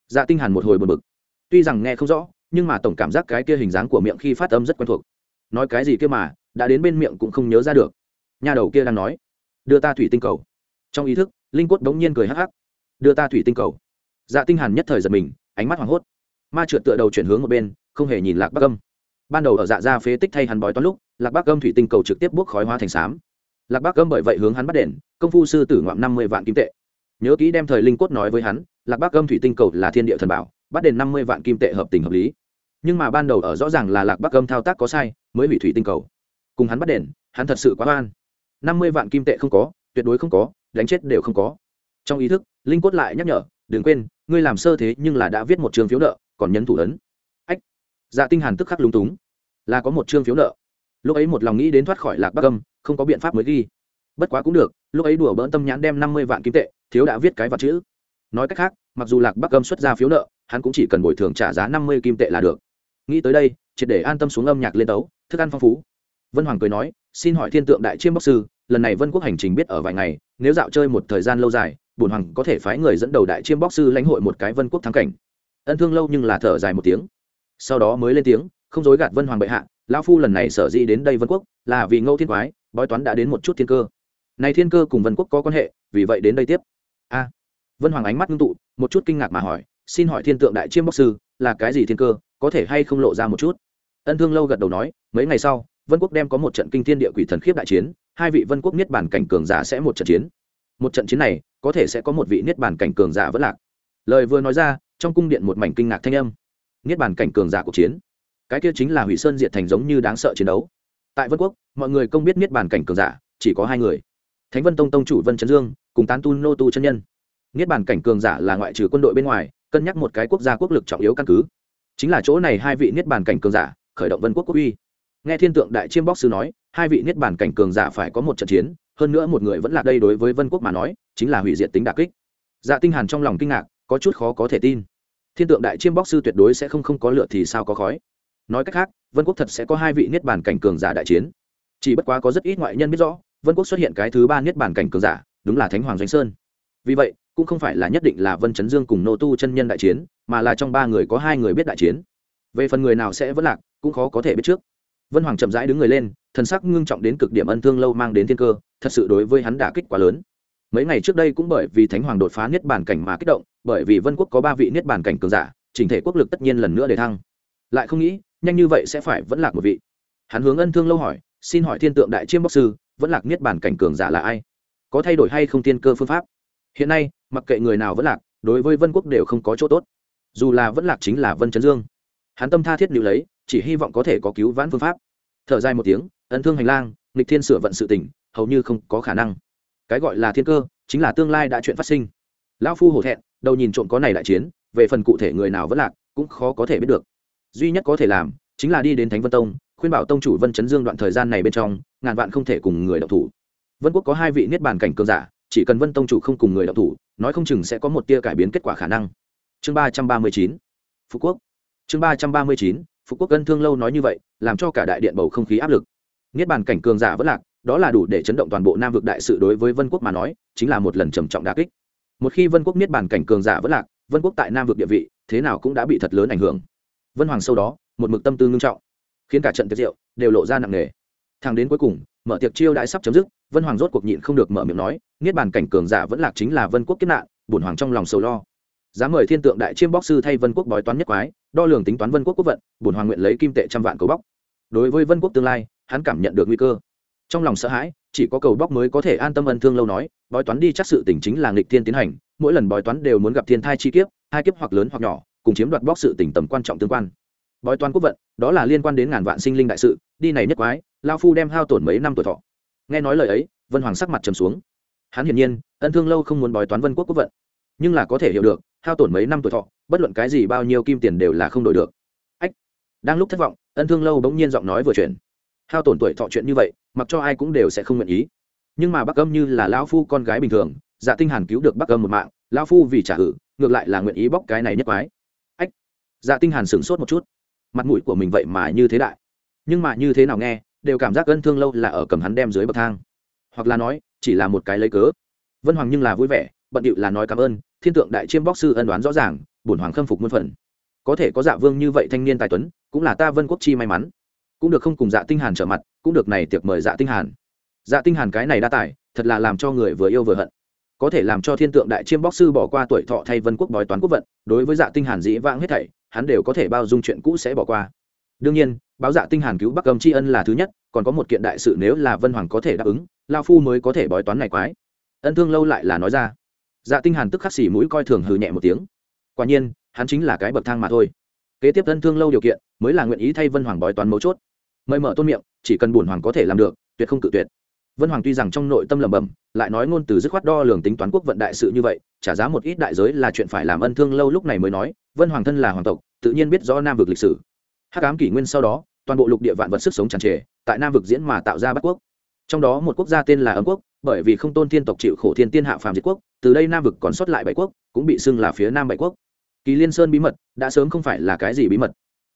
Dạ tinh hàn một hồi buồn bực. Tuy rằng nghe không rõ, nhưng mà tổng cảm giác cái kia hình dáng của miệng khi phát âm rất quen thuộc. Nói cái gì kia mà, đã đến bên miệng cũng không nhớ ra được. Nha đầu kia đang nói. Đưa ta thủy tinh cầu. Trong ý thức, linh quất đống nhiên cười hắc hắc. Đưa ta thủy tinh cầu. Dạ tinh hàn nhất thời giật mình, ánh mắt hoảng hốt. Ma trượt tựa đầu chuyển hướng một bên, không hề nhìn lạc bắc âm. Ban đầu ở dạ gia phế tích thay hắn bói toán lúc lạc Bác âm thủy tinh cầu trực tiếp bốc khói hóa thành xám lạc Bác âm bởi vậy hướng hắn bắt đền, công phu sư tử ngoạm năm mươi vạn kim tệ. Nhớ kỹ đem thời linh cốt nói với hắn, lạc Bác âm thủy tinh cầu là thiên địa thần bảo, bắt đền năm mươi vạn kim tệ hợp tình hợp lý. Nhưng mà ban đầu ở rõ ràng là lạc Bác âm thao tác có sai, mới hủy thủy tinh cầu. Cùng hắn bắt đền, hắn thật sự quá oan. Năm mươi vạn kim tệ không có, tuyệt đối không có, đánh chết đều không có. Trong ý thức, linh cốt lại nhắc nhở, đừng quên, ngươi làm sơ thế nhưng là đã viết một chương phiếu nợ, còn nhấn thủ ấn. Ách dạ tinh hàn tức khắc lúng túng. Là có một chương phiếu nợ lúc ấy một lòng nghĩ đến thoát khỏi lạc bắc âm, không có biện pháp mới ghi. Bất quá cũng được, lúc ấy đùa bỡn tâm nhãn đem năm mươi vạn kim tệ, thiếu đã viết cái vật chữ. Nói cách khác, mặc dù lạc bắc âm xuất ra phiếu nợ, hắn cũng chỉ cần bồi thường trả giá năm mươi kim tệ là được. Nghĩ tới đây, triệt để an tâm xuống âm nhạc lên tấu, thức ăn phong phú. Vân hoàng cười nói, xin hỏi thiên tượng đại chiêm bốc sư, lần này vân quốc hành trình biết ở vài ngày, nếu dạo chơi một thời gian lâu dài bùn hoàng có thể phái người dẫn đầu đại chiêm bóc sư lãnh hội một cái vân quốc thắng cảnh. Ân thương lâu nhưng là thở dài một tiếng. Sau đó mới lên tiếng, không dối gạt vân hoàng bệ hạ lão phu lần này sở dĩ đến đây vân quốc, là vì ngẫu thiên quái, bói toán đã đến một chút thiên cơ. Này thiên cơ cùng vân quốc có quan hệ, vì vậy đến đây tiếp. A. Vân hoàng ánh mắt ngưng tụ, một chút kinh ngạc mà hỏi, xin hỏi thiên tượng đại chiêm bóc sư, là cái gì thiên cơ, có thể hay không lộ ra một chút? Ân thương lâu gật đầu nói, mấy ngày sau, vân quốc đem có một trận kinh thiên địa quỷ thần khiếp đại chiến, hai vị vân quốc niết bản cảnh cường giả sẽ một trận chiến. Một trận chiến này, có thể sẽ có một vị niết bản cảnh cường giả vẫn lạc. Lời vừa nói ra, trong cung điện một mảnh kinh ngạc thanh âm. Niết bản cảnh cường giả cuộc chiến cái kia chính là hủy sơn diệt thành giống như đáng sợ chiến đấu. Tại vân quốc, mọi người không biết niết bản cảnh cường giả, chỉ có hai người. Thánh vân tông tông chủ vân trấn dương, cùng tán tu nô tu chân nhân. Niết bản cảnh cường giả là ngoại trừ quân đội bên ngoài, cân nhắc một cái quốc gia quốc lực trọng yếu căn cứ. Chính là chỗ này hai vị niết bản cảnh cường giả, khởi động vân quốc quốc uy. Nghe thiên tượng đại chiêm bóc sư nói, hai vị niết bản cảnh cường giả phải có một trận chiến, hơn nữa một người vẫn là đây đối với vân quốc mà nói, chính là hủy diệt tính đà kích. Dạ tinh hàn trong lòng kinh ngạc, có chút khó có thể tin. Thiên tượng đại chiêm bóc sư tuyệt đối sẽ không không có lửa thì sao có khói nói cách khác, vân quốc thật sẽ có hai vị niết bản cảnh cường giả đại chiến. Chỉ bất quá có rất ít ngoại nhân biết rõ, vân quốc xuất hiện cái thứ ba niết bản cảnh cường giả, đúng là thánh hoàng doanh sơn. Vì vậy, cũng không phải là nhất định là vân chấn dương cùng nô tu chân nhân đại chiến, mà là trong ba người có hai người biết đại chiến. Về phần người nào sẽ vẫn lạc, cũng khó có thể biết trước. Vân hoàng chậm rãi đứng người lên, thần sắc ngưng trọng đến cực điểm ân thương lâu mang đến thiên cơ, thật sự đối với hắn đả kích quá lớn. Mấy ngày trước đây cũng bởi vì thánh hoàng đột phá niết bàn cảnh mà kích động, bởi vì vân quốc có ba vị niết bàn cảnh cường giả, chỉnh thể quốc lực tất nhiên lần nữa để thăng. Lại không nghĩ nhanh như vậy sẽ phải vẫn lạc một vị. Hắn hướng ân thương lâu hỏi, xin hỏi thiên tượng đại chiêm bóc sư, vẫn lạc niết bản cảnh cường giả là ai? Có thay đổi hay không tiên cơ phương pháp? Hiện nay, mặc kệ người nào vẫn lạc, đối với vân quốc đều không có chỗ tốt. Dù là vẫn lạc chính là vân chấn dương. Hắn tâm tha thiết liệu lấy, chỉ hy vọng có thể có cứu vãn phương pháp. Thở dài một tiếng, ân thương hành lang, nghịch thiên sửa vận sự tỉnh hầu như không có khả năng. Cái gọi là thiên cơ, chính là tương lai đã chuyện phát sinh. Lão phu hổ thẹn, đầu nhìn trộm có này đại chiến, về phần cụ thể người nào vẫn lạc, cũng khó có thể biết được duy nhất có thể làm chính là đi đến thánh vân tông, khuyên bảo tông chủ vân chấn dương đoạn thời gian này bên trong, ngàn vạn không thể cùng người đọc thủ. Vân quốc có hai vị niết bàn cảnh cường giả, chỉ cần vân tông chủ không cùng người đọc thủ, nói không chừng sẽ có một tia cải biến kết quả khả năng. Chương ba trăm ba mươi chín, phú quốc. Chương ba trăm ba mươi chín, phú quốc gân thương lâu nói như vậy, làm cho cả đại điện bầu không khí áp lực. Niết bàn cảnh cường giả vẫn lạc, đó là đủ để chấn động toàn bộ nam vực đại sự đối với vân quốc mà nói, chính là một lần trầm trọng đà kích. Một khi vân quốc niết bàn cảnh cường giả vẫn lạc, vân quốc tại nam vực địa vị, thế nào cũng đã bị thật lớn ảnh hưởng vân hoàng sâu đó, một mực tâm tư ngưng trọng, khiến cả trận tiệc rượu đều lộ ra nặng nề. Thang đến cuối cùng, mở tiệc chiêu đãi sắp chấm dứt, vân hoàng rốt cuộc nhịn không được mở miệng nói, niết bàn cảnh cường giả vẫn lạc chính là vân quốc kiếp nạn, bổn hoàng trong lòng sầu lo. Dám mời thiên tượng đại chiêm bóc sư thay vân quốc bói toán nhất quái, đo lường tính toán vân quốc quốc vận, bổn hoàng nguyện lấy kim tệ trăm vạn cầu bóc. Đối với vân quốc tương lai, hắn cảm nhận được nguy cơ. Trong lòng sợ hãi, chỉ có cầu bóc mới có thể an tâm ân thương lâu nói, bói toán đi chắc sự tình chính là nghịch thiên tiến hành, mỗi lần bói toán đều muốn gặp thiên thai chi kiếp, hai kiếp hoặc lớn hoặc nhỏ cùng chiếm đoạt bóc sự tình tầm quan trọng tương quan. Bói toán quốc vận, đó là liên quan đến ngàn vạn sinh linh đại sự, đi này nhất quái, lao phu đem hao tổn mấy năm tuổi thọ. Nghe nói lời ấy, vân hoàng sắc mặt trầm xuống. Hắn hiển nhiên, ân thương lâu không muốn bói toán vân quốc quốc vận. Nhưng là có thể hiểu được, hao tổn mấy năm tuổi thọ, bất luận cái gì bao nhiêu kim tiền đều là không đổi được. Ách! Đang lúc thất vọng, ân thương lâu bỗng nhiên giọng nói vừa chuyển. Hao tổn tuổi thọ chuyện như vậy, mặc cho ai cũng đều sẽ không nguyện ý. Nhưng mà bắc âm như là lão phu con gái bình thường dạ tinh hàn cứu được bắc âm một mạng lão phu vì trả hử, ngược lại là nguyện ý bóc cái này nhất quái dạ tinh hàn sửng sốt một chút. Mặt mũi của mình vậy mà như thế đại. Nhưng mà như thế nào nghe, đều cảm giác ân thương lâu là ở cầm hắn đem dưới bậc thang. Hoặc là nói, chỉ là một cái lấy cớ. Vân hoàng nhưng là vui vẻ, bận điệu là nói cảm ơn, thiên tượng đại chiêm bóc sư ân đoán rõ ràng, bổn hoàng khâm phục muôn phần. Có thể có dạ vương như vậy thanh niên tài tuấn, cũng là ta vân quốc chi may mắn. Cũng được không cùng dạ tinh hàn trở mặt, cũng được này tiệc mời dạ tinh hàn. Dạ tinh hàn cái này đa tài, thật là làm cho người vừa yêu vừa hận. Có thể làm cho thiên tượng đại chiêm bóc sư bỏ qua tuổi thọ thay vân quốc bói toán quốc vận, đối với dạ tinh hàn dĩ vãng hết thảy hắn đều có thể bao dung chuyện cũ sẽ bỏ qua. Đương nhiên, báo dạ tinh hàn cứu bắc âm tri ân là thứ nhất, còn có một kiện đại sự nếu là vân hoàng có thể đáp ứng, lao phu mới có thể bói toán này quái. Ân thương lâu lại là nói ra. Dạ tinh hàn tức khắc xỉ mũi coi thường hừ nhẹ một tiếng. Quả nhiên, hắn chính là cái bậc thang mà thôi. Kế tiếp ân thương lâu điều kiện, mới là nguyện ý thay vân hoàng bói toán mấu chốt. Mời mở tôn miệng, chỉ cần bổn hoàng có thể làm được, tuyệt không cự tuyệt vân hoàng tuy rằng trong nội tâm lẩm bẩm, lại nói ngôn từ dứt khoát đo lường tính toán quốc vận đại sự như vậy, trả giá một ít đại giới là chuyện phải làm ân thương lâu lúc này mới nói, vân hoàng thân là hoàng tộc, tự nhiên biết rõ nam vực lịch sử. Hắc ám kỷ nguyên sau đó, toàn bộ lục địa vạn vật sức sống tràn trề, tại nam vực diễn mà tạo ra bắc quốc. Trong đó một quốc gia tên là âm quốc, bởi vì không tôn thiên tộc chịu khổ thiên tiên hạ phàm diệt quốc, từ đây nam vực còn sót lại bảy quốc, cũng bị xưng là phía nam bảy quốc. Kỳ liên sơn bí mật, đã sớm không phải là cái gì bí mật.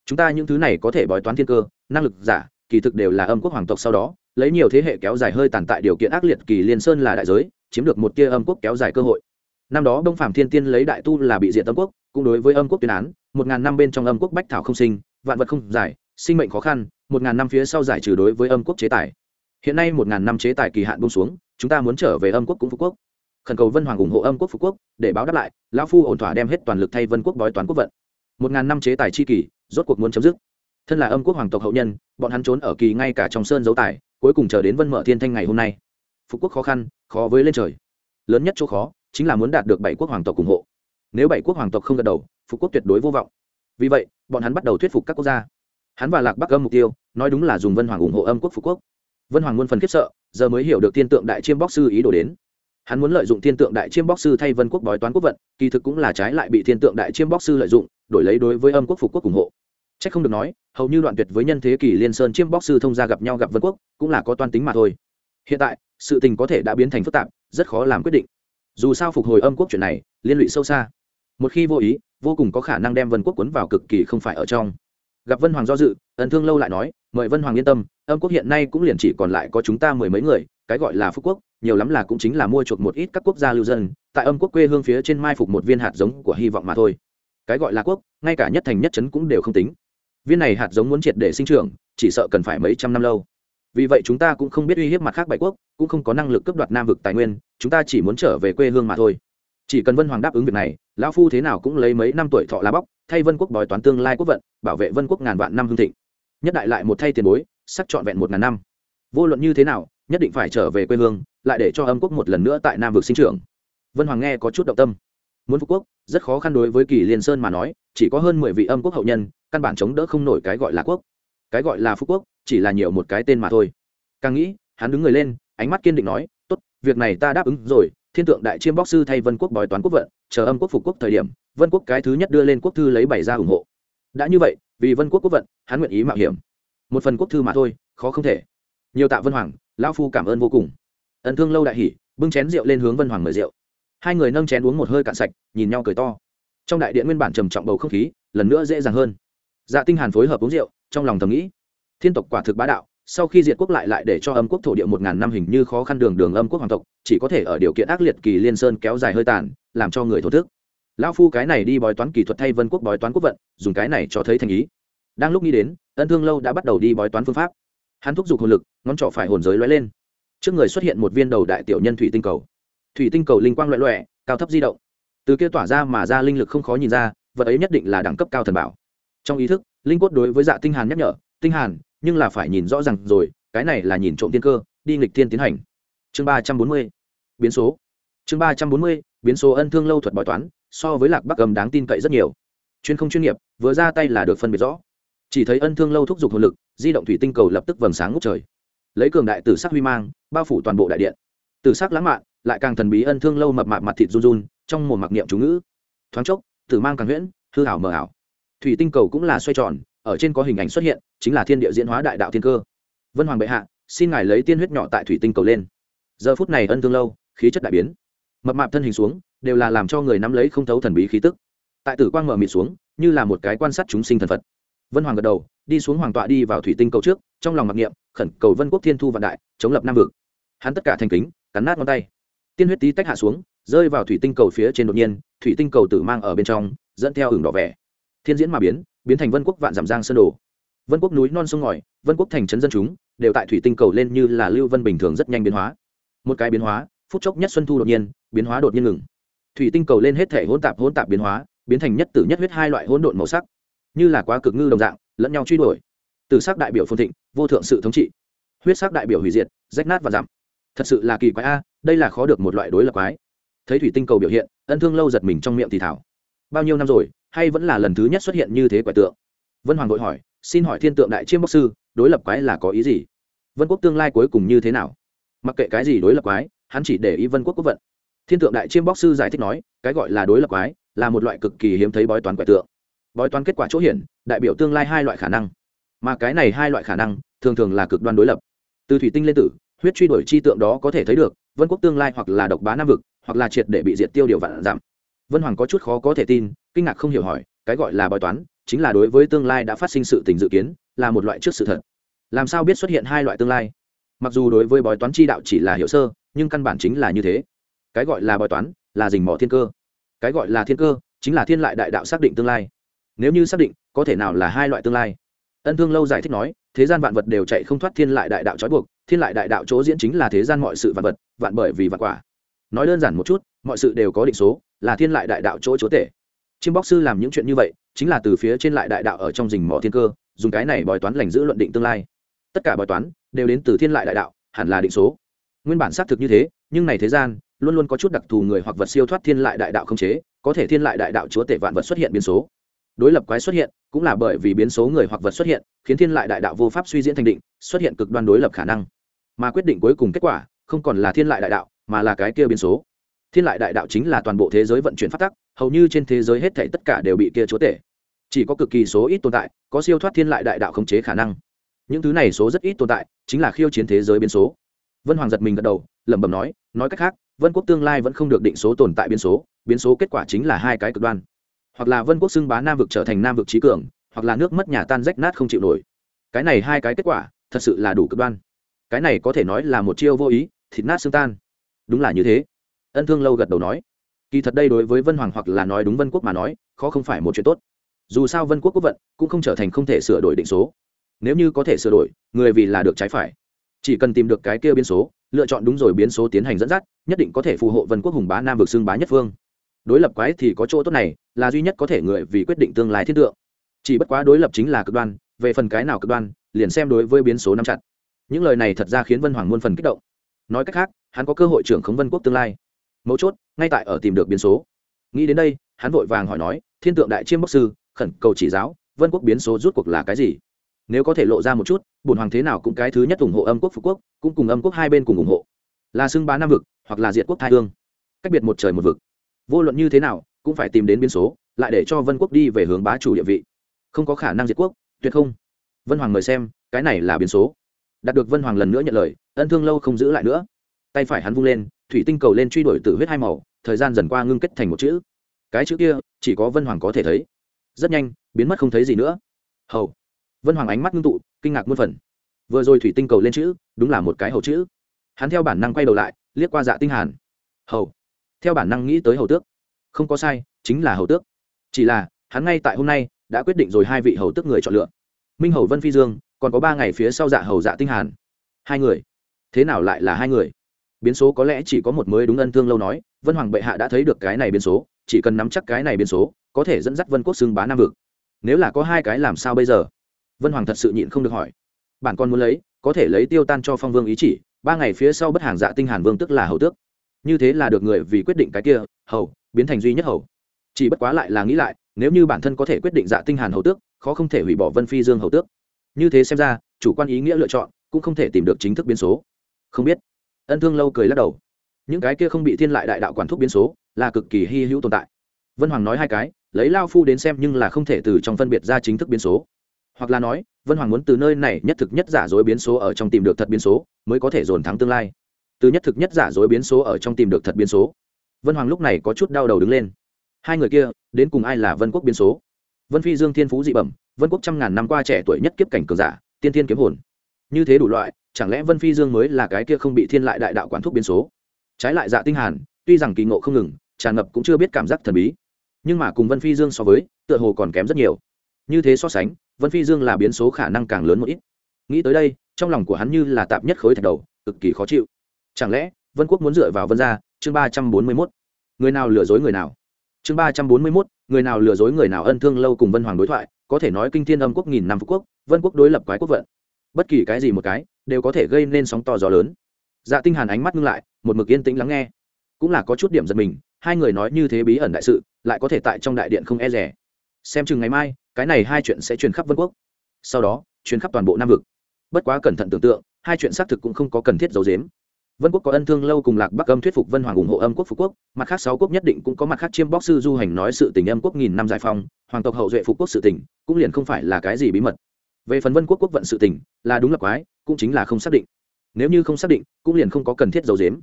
Chúng ta những thứ này có thể bói toán thiên cơ, năng lực giả, kỳ thực đều là âm quốc hoàng tộc sau đó lấy nhiều thế hệ kéo dài hơi tàn tại điều kiện ác liệt kỳ liên sơn là đại giới, chiếm được một tia âm quốc kéo dài cơ hội. Năm đó đông phạm thiên tiên lấy đại tu là bị diện âm quốc, cũng đối với âm quốc tuyên án, một ngàn năm bên trong âm quốc bách thảo không sinh, vạn vật không giải, sinh mệnh khó khăn, một ngàn năm phía sau giải trừ đối với âm quốc chế tài. Hiện nay một ngàn năm chế tài kỳ hạn bông xuống, chúng ta muốn trở về âm quốc cũng phú quốc. Khẩn cầu vân hoàng ủng hộ âm quốc phú quốc, để báo đáp lại, lão phu ổn thỏa đem hết toàn lực thay vân quốc bói toán quốc vận. Một ngàn năm chế tài chi kỳ, rốt cuộc muốn chấm dứt. Thân là âm quốc hoàng tộc hậu nhân, bọn hắn trốn ở kỳ ngay cả trong sơn dấu tài cuối cùng chờ đến vân mở thiên thanh ngày hôm nay. Phục quốc khó khăn, khó với lên trời. Lớn nhất chỗ khó, chính là muốn đạt được bảy quốc hoàng tộc ủng hộ. Nếu bảy quốc hoàng tộc không gật đầu, phục quốc tuyệt đối vô vọng. Vì vậy, bọn hắn bắt đầu thuyết phục các quốc gia. Hắn và lạc bắc âm mục tiêu, nói đúng là dùng vân hoàng ủng hộ âm quốc phục quốc. Vân hoàng muôn phần khiếp sợ, giờ mới hiểu được thiên tượng đại chiêm bóc sư ý đồ đến. Hắn muốn lợi dụng thiên tượng đại chiêm bóc sư thay vân quốc bói toán quốc vận, kỳ thực cũng là trái lại bị thiên tượng đại chiêm bóc sư lợi dụng, đổi lấy đối với âm quốc phục quốc ủng hộ. Chắc không được nói, hầu như đoạn tuyệt với nhân thế kỷ liên sơn chiêm bóc sư thông gia gặp nhau gặp vân quốc, cũng là có toan tính mà thôi. Hiện tại, sự tình có thể đã biến thành phức tạp, rất khó làm quyết định. Dù sao phục hồi âm quốc chuyện này, liên lụy sâu xa. Một khi vô ý, vô cùng có khả năng đem vân quốc cuốn vào cực kỳ không phải ở trong. Gặp vân hoàng do dự, ân thương lâu lại nói, mời vân hoàng yên tâm, âm quốc hiện nay cũng liền chỉ còn lại có chúng ta mười mấy người, cái gọi là phúc quốc, nhiều lắm là cũng chính là mua chuộc một ít các quốc gia lưu dân, tại âm quốc quê hương phía trên mai phục một viên hạt giống của hy vọng mà thôi. Cái gọi là quốc, ngay cả nhất thành nhất trấn cũng đều không tính viên này hạt giống muốn triệt để sinh trưởng, chỉ sợ cần phải mấy trăm năm lâu. Vì vậy chúng ta cũng không biết uy hiếp mặt khác bảy quốc, cũng không có năng lực cướp đoạt nam vực tài nguyên, chúng ta chỉ muốn trở về quê hương mà thôi. Chỉ cần vân hoàng đáp ứng việc này, lão phu thế nào cũng lấy mấy năm tuổi thọ lá bóc, thay vân quốc bói toán tương lai quốc vận, bảo vệ vân quốc ngàn vạn năm hương thịnh. Nhất đại lại một thay tiền bối, sắc trọn vẹn một ngàn năm. Vô luận như thế nào, nhất định phải trở về quê hương, lại để cho âm quốc một lần nữa tại nam vực sinh trưởng. Vân hoàng nghe có chút động tâm. Muốn phú quốc rất khó khăn đối với kỳ liên sơn mà nói, chỉ có hơn mười vị âm quốc hậu nhân, căn bản chống đỡ không nổi cái gọi là quốc. Cái gọi là phú quốc, chỉ là nhiều một cái tên mà thôi. Càng nghĩ, hắn đứng người lên, ánh mắt kiên định nói, tốt, việc này ta đáp ứng rồi, thiên tượng đại chiêm bóc sư thay vân quốc bói toán quốc vận, chờ âm quốc phục quốc thời điểm, vân quốc cái thứ nhất đưa lên quốc thư lấy bày ra ủng hộ. Đã như vậy, vì vân quốc quốc vận, hắn nguyện ý mạo hiểm. Một phần quốc thư mà thôi, khó không thể. Nhiều tạ vân hoàng, lão phu cảm ơn vô cùng. Ẩn thương lâu đại hỉ, bưng chén rượu lên hướng vân hoàng mời rượu hai người nâng chén uống một hơi cạn sạch, nhìn nhau cười to. Trong đại điện nguyên bản trầm trọng bầu không khí, lần nữa dễ dàng hơn. Dạ tinh hàn phối hợp uống rượu, trong lòng thầm nghĩ, thiên tộc quả thực bá đạo, sau khi diệt quốc lại lại để cho âm quốc thổ địa một ngàn năm hình như khó khăn đường đường âm quốc hoàng tộc, chỉ có thể ở điều kiện ác liệt kỳ liên sơn kéo dài hơi tàn, làm cho người thổ thức. Lão phu cái này đi bói toán kỹ thuật thay vân quốc bói toán quốc vận, dùng cái này cho thấy thành ý. Đang lúc nghĩ đến, ân thương lâu đã bắt đầu đi bói toán phương pháp. Hắn thúc giục hồn lực, ngón trỏ phải hồn giới lóe lên. Trước người xuất hiện một viên đầu đại tiểu nhân thủy tinh cầu thủy tinh cầu linh quang loẹ loẹ, cao thấp di động. Từ kia tỏa ra mà ra linh lực không khó nhìn ra, vật ấy nhất định là đẳng cấp cao thần bảo. Trong ý thức, linh cốt đối với dạ tinh hàn nhắc nhở, tinh hàn, nhưng là phải nhìn rõ ràng rồi, cái này là nhìn trộm tiên cơ, đi nghịch tiên tiến hành. Chương ba trăm bốn mươi, biến số. Chương ba trăm bốn mươi, biến số ân thương lâu thuật bói toán, so với lạc bắc cầm đáng tin cậy rất nhiều. Chuyên không chuyên nghiệp, vừa ra tay là được phân biệt rõ. Chỉ thấy ân thương lâu thúc giục hồn lực, di động thủy tinh cầu lập tức vầng sáng ngút trời. Lấy cường đại tử sắc huy mang, bao phủ toàn bộ đại điện. Tử sắc lãng mạn lại càng thần bí ân thương lâu mập mạp mặt thịt run run, trong một mặc niệm chú ngữ. Thoáng chốc, tử mang càng huyễn, hư ảo mờ ảo. Thủy tinh cầu cũng là xoay tròn, ở trên có hình ảnh xuất hiện, chính là thiên địa diễn hóa đại đạo thiên cơ. Vân hoàng bệ hạ, xin ngài lấy tiên huyết nhỏ tại thủy tinh cầu lên. Giờ phút này ân thương lâu, khí chất đại biến. Mập mạp thân hình xuống, đều là làm cho người nắm lấy không thấu thần bí khí tức. Tại tử quang mở mịt xuống, như là một cái quan sát chúng sinh thần phật. Vân hoàng gật đầu, đi xuống hoàng tọa đi vào thủy tinh cầu trước, trong lòng mặc niệm, khẩn cầu vân quốc thiên thu vạn đại, chống lập nam vực. Hắn tất cả thành kính, cắn nát ngón tay tiên huyết tí tách hạ xuống, rơi vào thủy tinh cầu phía trên đột nhiên, thủy tinh cầu tử mang ở bên trong, dẫn theo hưởng đỏ vẻ. Thiên diễn mà biến biến thành vân quốc vạn giảm giang sơn đồ. Vân quốc núi non sông ngòi, vân quốc thành trấn dân chúng, đều tại thủy tinh cầu lên như là lưu vân bình thường rất nhanh biến hóa. Một cái biến hóa, phút chốc nhất xuân thu đột nhiên, biến hóa đột nhiên ngừng. Thủy tinh cầu lên hết thể hỗn tạp hỗn tạp biến hóa, biến thành nhất tử nhất huyết hai loại hỗn độn màu sắc. Như là quá cực ngư đồng dạng, lẫn nhau truy đuổi. Từ sắc đại biểu phồn thịnh, vô thượng sự thống trị. Huyết sắc đại biểu hủy diệt, rách nát và giảm. Thật sự là kỳ quái a đây là khó được một loại đối lập quái. Thấy thủy tinh cầu biểu hiện, ân thương lâu giật mình trong miệng thì thảo. Bao nhiêu năm rồi, hay vẫn là lần thứ nhất xuất hiện như thế quái tượng? Vân hoàng vội hỏi, xin hỏi thiên tượng đại chiêm bốc sư, đối lập quái là có ý gì? Vân quốc tương lai cuối cùng như thế nào? Mặc kệ cái gì đối lập quái, hắn chỉ để ý vân quốc quốc vận. Thiên tượng đại chiêm bóc sư giải thích nói, cái gọi là đối lập quái, là một loại cực kỳ hiếm thấy bói toán quẻ tượng. Bói toán kết quả chỗ hiển, đại biểu tương lai hai loại khả năng. Mà cái này hai loại khả năng, thường thường là cực đoan đối lập. Từ thủy tinh lên tử, huyết truy đuổi chi tượng đó có thể thấy được vân quốc tương lai hoặc là độc bá nam vực, hoặc là triệt để bị diệt tiêu điều vạn giảm. Vân hoàng có chút khó có thể tin, kinh ngạc không hiểu hỏi, cái gọi là bói toán, chính là đối với tương lai đã phát sinh sự tình dự kiến, là một loại trước sự thật. Làm sao biết xuất hiện hai loại tương lai? Mặc dù đối với bói toán chi đạo chỉ là hiệu sơ, nhưng căn bản chính là như thế. Cái gọi là bói toán, là dình mỏ thiên cơ. Cái gọi là thiên cơ, chính là thiên lại đại đạo xác định tương lai. Nếu như xác định, có thể nào là hai loại tương lai? Ân thương lâu giải thích nói, thế gian vạn vật đều chạy không thoát thiên lại đại đạo trói buộc, thiên lại đại đạo chỗ diễn chính là thế gian mọi sự vạn vật vạn bởi vì vạn quả. Nói đơn giản một chút, mọi sự đều có định số, là thiên lại đại đạo chỗ chúa tể. Chiêm bóc sư làm những chuyện như vậy, chính là từ phía trên lại đại đạo ở trong rình mỏ thiên cơ, dùng cái này bói toán lành giữ luận định tương lai. Tất cả bói toán đều đến từ thiên lại đại đạo, hẳn là định số. Nguyên bản xác thực như thế, nhưng này thế gian luôn luôn có chút đặc thù người hoặc vật siêu thoát thiên lại đại đạo không chế, có thể thiên lại đại đạo chúa tể vạn vật xuất hiện biến số. Đối lập quái xuất hiện, cũng là bởi vì biến số người hoặc vật xuất hiện, khiến thiên lại đại đạo vô pháp suy diễn thành định, xuất hiện cực đoan đối lập khả năng. Mà quyết định cuối cùng kết quả không còn là thiên lại đại đạo, mà là cái kia biến số. Thiên lại đại đạo chính là toàn bộ thế giới vận chuyển phát tắc, hầu như trên thế giới hết thảy tất cả đều bị kia chúa tể. Chỉ có cực kỳ số ít tồn tại, có siêu thoát thiên lại đại đạo khống chế khả năng. Những thứ này số rất ít tồn tại, chính là khiêu chiến thế giới biến số. Vân hoàng giật mình gật đầu, lẩm bẩm nói nói cách khác, vân quốc tương lai vẫn không được định số tồn tại biến số biến số kết quả chính là hai cái cực đoan. Hoặc là vân quốc xưng bá nam vực trở thành nam vực trí cường, hoặc là nước mất nhà tan rách nát không chịu nổi. Cái này hai cái kết quả, thật sự là đủ cực đoan. Cái này có thể nói là một chiêu vô ý thịt nát xương tan. Đúng là như thế. Ân thương lâu gật đầu nói. Kỳ thật đây đối với vân hoàng hoặc là nói đúng vân quốc mà nói, khó không phải một chuyện tốt. Dù sao vân quốc quốc vận cũng không trở thành không thể sửa đổi định số. Nếu như có thể sửa đổi, người vì là được trái phải. Chỉ cần tìm được cái kia biến số, lựa chọn đúng rồi biến số tiến hành dẫn dắt, nhất định có thể phù hộ vân quốc hùng bá nam vực xưng bá nhất phương. Đối lập quái thì có chỗ tốt này, là duy nhất có thể người vì quyết định tương lai thiên tượng. Chỉ bất quá đối lập chính là cực đoan, về phần cái nào cực đoan, liền xem đối với biến số nắm chặt. Những lời này thật ra khiến vân hoàng muôn phần kích động nói cách khác, hắn có cơ hội trưởng khống vân quốc tương lai. Mấu chốt, ngay tại ở tìm được biến số. Nghĩ đến đây, hắn vội vàng hỏi nói, thiên tượng đại chiêm bốc sư, khẩn cầu chỉ giáo, vân quốc biến số rút cuộc là cái gì? Nếu có thể lộ ra một chút bùn hoàng thế nào cũng cái thứ nhất ủng hộ âm quốc phú quốc, cũng cùng âm quốc hai bên cùng ủng hộ. Là xưng bá nam vực, hoặc là diệt quốc thái hương. Cách biệt một trời một vực. Vô luận như thế nào, cũng phải tìm đến biến số, lại để cho vân quốc đi về hướng bá chủ địa vị. Không có khả năng diệt quốc, tuyệt không. Vân hoàng mời xem, cái này là biến số đạt được vân hoàng lần nữa nhận lời, ân thương lâu không giữ lại nữa. Tay phải hắn vung lên, thủy tinh cầu lên truy đuổi từ huyết hai màu, thời gian dần qua ngưng kết thành một chữ. Cái chữ kia, chỉ có vân hoàng có thể thấy. Rất nhanh, biến mất không thấy gì nữa. Hầu. Vân hoàng ánh mắt ngưng tụ, kinh ngạc muôn phần. Vừa rồi thủy tinh cầu lên chữ, đúng là một cái hầu chữ. Hắn theo bản năng quay đầu lại, liếc qua dạ tinh hàn. Hầu. Theo bản năng nghĩ tới hầu tước. Không có sai, chính là hầu tước. Chỉ là, hắn ngay tại hôm nay, đã quyết định rồi hai vị hầu tước người chọn lựa. Minh hầu vân phi dương còn có ba ngày phía sau dạ hầu dạ tinh hàn. Hai người. Thế nào lại là hai người? Biến số có lẽ chỉ có một mới đúng ân thương lâu nói, vân hoàng bệ hạ đã thấy được cái này biến số, chỉ cần nắm chắc cái này biến số, có thể dẫn dắt vân quốc xưng bá nam vực. Nếu là có hai cái làm sao bây giờ? Vân hoàng thật sự nhịn không được hỏi. Bản con muốn lấy, có thể lấy tiêu tan cho phong vương ý chỉ, ba ngày phía sau bất hàng dạ tinh hàn vương tức là hầu tước. Như thế là được người vì quyết định cái kia, hầu, biến thành duy nhất hầu. Chỉ bất quá lại là nghĩ lại, nếu như bản thân có thể quyết định dạ tinh hàn hầu tước, khó không thể hủy bỏ vân phi dương hầu tước như thế xem ra, chủ quan ý nghĩa lựa chọn cũng không thể tìm được chính thức biến số. Không biết. Ân thương lâu cười lắc đầu. Những cái kia không bị thiên lại đại đạo quản thúc biến số là cực kỳ hy hữu tồn tại. Vân hoàng nói hai cái, lấy lao phu đến xem nhưng là không thể từ trong phân biệt ra chính thức biến số. Hoặc là nói, vân hoàng muốn từ nơi này nhất thực nhất giả dối biến số ở trong tìm được thật biến số mới có thể dồn thắng tương lai. Từ nhất thực nhất giả dối biến số ở trong tìm được thật biến số. Vân hoàng lúc này có chút đau đầu đứng lên. Hai người kia, đến cùng ai là vân quốc biến số? Vân phi dương thiên phú dị bẩm vân quốc trăm ngàn năm qua trẻ tuổi nhất kiếp cảnh cường giả, tiên thiên kiếm hồn. Như thế đủ loại, chẳng lẽ vân phi dương mới là cái kia không bị thiên lại đại đạo quản thúc biến số? Trái lại dạ tinh hàn, tuy rằng kỳ ngộ không ngừng, tràn ngập cũng chưa biết cảm giác thần bí. Nhưng mà cùng vân phi dương so với, tựa hồ còn kém rất nhiều. Như thế so sánh, vân phi dương là biến số khả năng càng lớn một ít. Nghĩ tới đây, trong lòng của hắn như là tạm nhất khối thạch đầu, cực kỳ khó chịu. Chẳng lẽ, vân quốc muốn dựa vào vân gia? Chương ba trăm bốn mươi mốt. Người nào lừa dối người nào? Chương ba trăm bốn mươi mốt, người nào lừa dối người nào ân thương lâu cùng vân hoàng đối thoại, có thể nói kinh thiên âm quốc nghìn năm phú quốc, vân quốc đối lập quái quốc vận. Bất kỳ cái gì một cái, đều có thể gây nên sóng to gió lớn. Dạ tinh hàn ánh mắt ngưng lại, một mực yên tĩnh lắng nghe. Cũng là có chút điểm giật mình, hai người nói như thế bí ẩn đại sự, lại có thể tại trong đại điện không e rẻ xem chừng ngày mai, cái này hai chuyện sẽ truyền khắp vân quốc. Sau đó, truyền khắp toàn bộ nam vực. Bất quá cẩn thận tưởng tượng, hai chuyện xác thực cũng không có cần thiết giấu giếm vân quốc có ân thương lâu cùng lạc bắc âm thuyết phục vân hoàng ủng hộ âm quốc phục quốc, mặt khác sáu quốc nhất định cũng có mặt khác chiêm bóc sư du hành nói sự tình âm quốc nghìn năm giải phong hoàng tộc hậu duệ phục quốc sự tình, cũng liền không phải là cái gì bí mật. Về phần vân quốc quốc vận sự tình, là đúng là quái, cũng chính là không xác định. Nếu như không xác định, cũng liền không có cần thiết giấu giếm.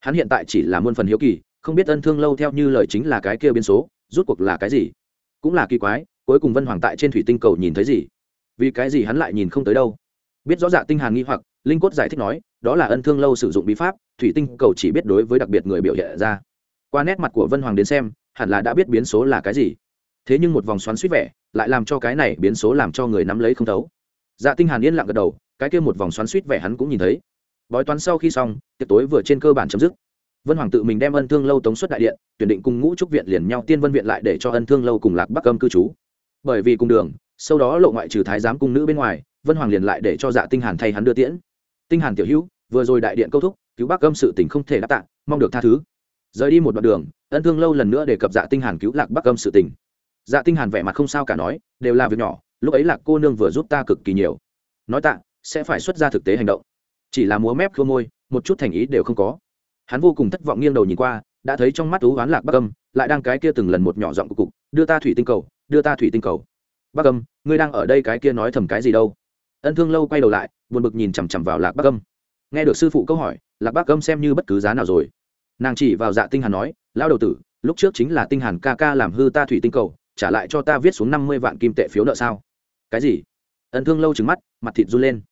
Hắn hiện tại chỉ là muôn phần hiếu kỳ, không biết ân thương lâu theo như lời chính là cái kia biến số, rút cuộc là cái gì. Cũng là kỳ quái, cuối cùng vân hoàng tại trên thủy tinh cầu nhìn thấy gì? Vì cái gì hắn lại nhìn không tới đâu? Biết rõ dạ tinh hàn nghi hoặc linh cốt giải thích nói, đó là ân thương lâu sử dụng bí pháp, thủy tinh cầu chỉ biết đối với đặc biệt người biểu hiện ra. Qua nét mặt của vân hoàng đến xem, hẳn là đã biết biến số là cái gì. Thế nhưng một vòng xoắn suýt vẻ, lại làm cho cái này biến số làm cho người nắm lấy không thấu. Dạ tinh hàn yên lặng gật đầu, cái kia một vòng xoắn suýt vẻ hắn cũng nhìn thấy. Bói toán sau khi xong, tiệc tối vừa trên cơ bản chấm dứt. Vân hoàng tự mình đem ân thương lâu tống xuất đại điện, tuyển định cùng ngũ trúc viện liền nhau tiên vân viện lại để cho ân thương lâu cùng lạc bắc âm cư trú. Bởi vì cùng đường, sau đó lộ ngoại trừ thái giám cung nữ bên ngoài, vân hoàng liền lại để cho dạ tinh hàn thay hắn đưa tiễn tinh hàn tiểu hữu, vừa rồi đại điện câu thúc, cứu bác âm sự tình không thể đáp tạ, mong được tha thứ. Rời đi một đoạn đường, ân thương lâu lần nữa đề cập dạ tinh hàn cứu lạc bắc âm sự tình. Dạ tinh hàn vẻ mặt không sao cả nói, đều là việc nhỏ, lúc ấy lạc cô nương vừa giúp ta cực kỳ nhiều. Nói tạ, sẽ phải xuất ra thực tế hành động. Chỉ là múa mép khua môi, một chút thành ý đều không có. Hắn vô cùng thất vọng nghiêng đầu nhìn qua, đã thấy trong mắt tú hoán lạc bắc âm lại đang cái kia từng lần một nhỏ giọng cục cục, đưa ta thủy tinh cầu, đưa ta thủy tinh cầu. Bắc âm ngươi đang ở đây cái kia nói thầm cái gì đâu? Ân thương lâu quay đầu lại, buồn bực nhìn chằm chằm vào lạc bắc âm. Nghe được sư phụ câu hỏi, lạc bắc âm xem như bất cứ giá nào rồi. Nàng chỉ vào dạ tinh hàn nói lao đầu tử, lúc trước chính là tinh hàn ca ca làm hư ta thủy tinh cầu, trả lại cho ta viết xuống năm mươi vạn kim tệ phiếu nợ sao? Cái gì? Ân thương lâu trừng mắt, mặt thịt run lên.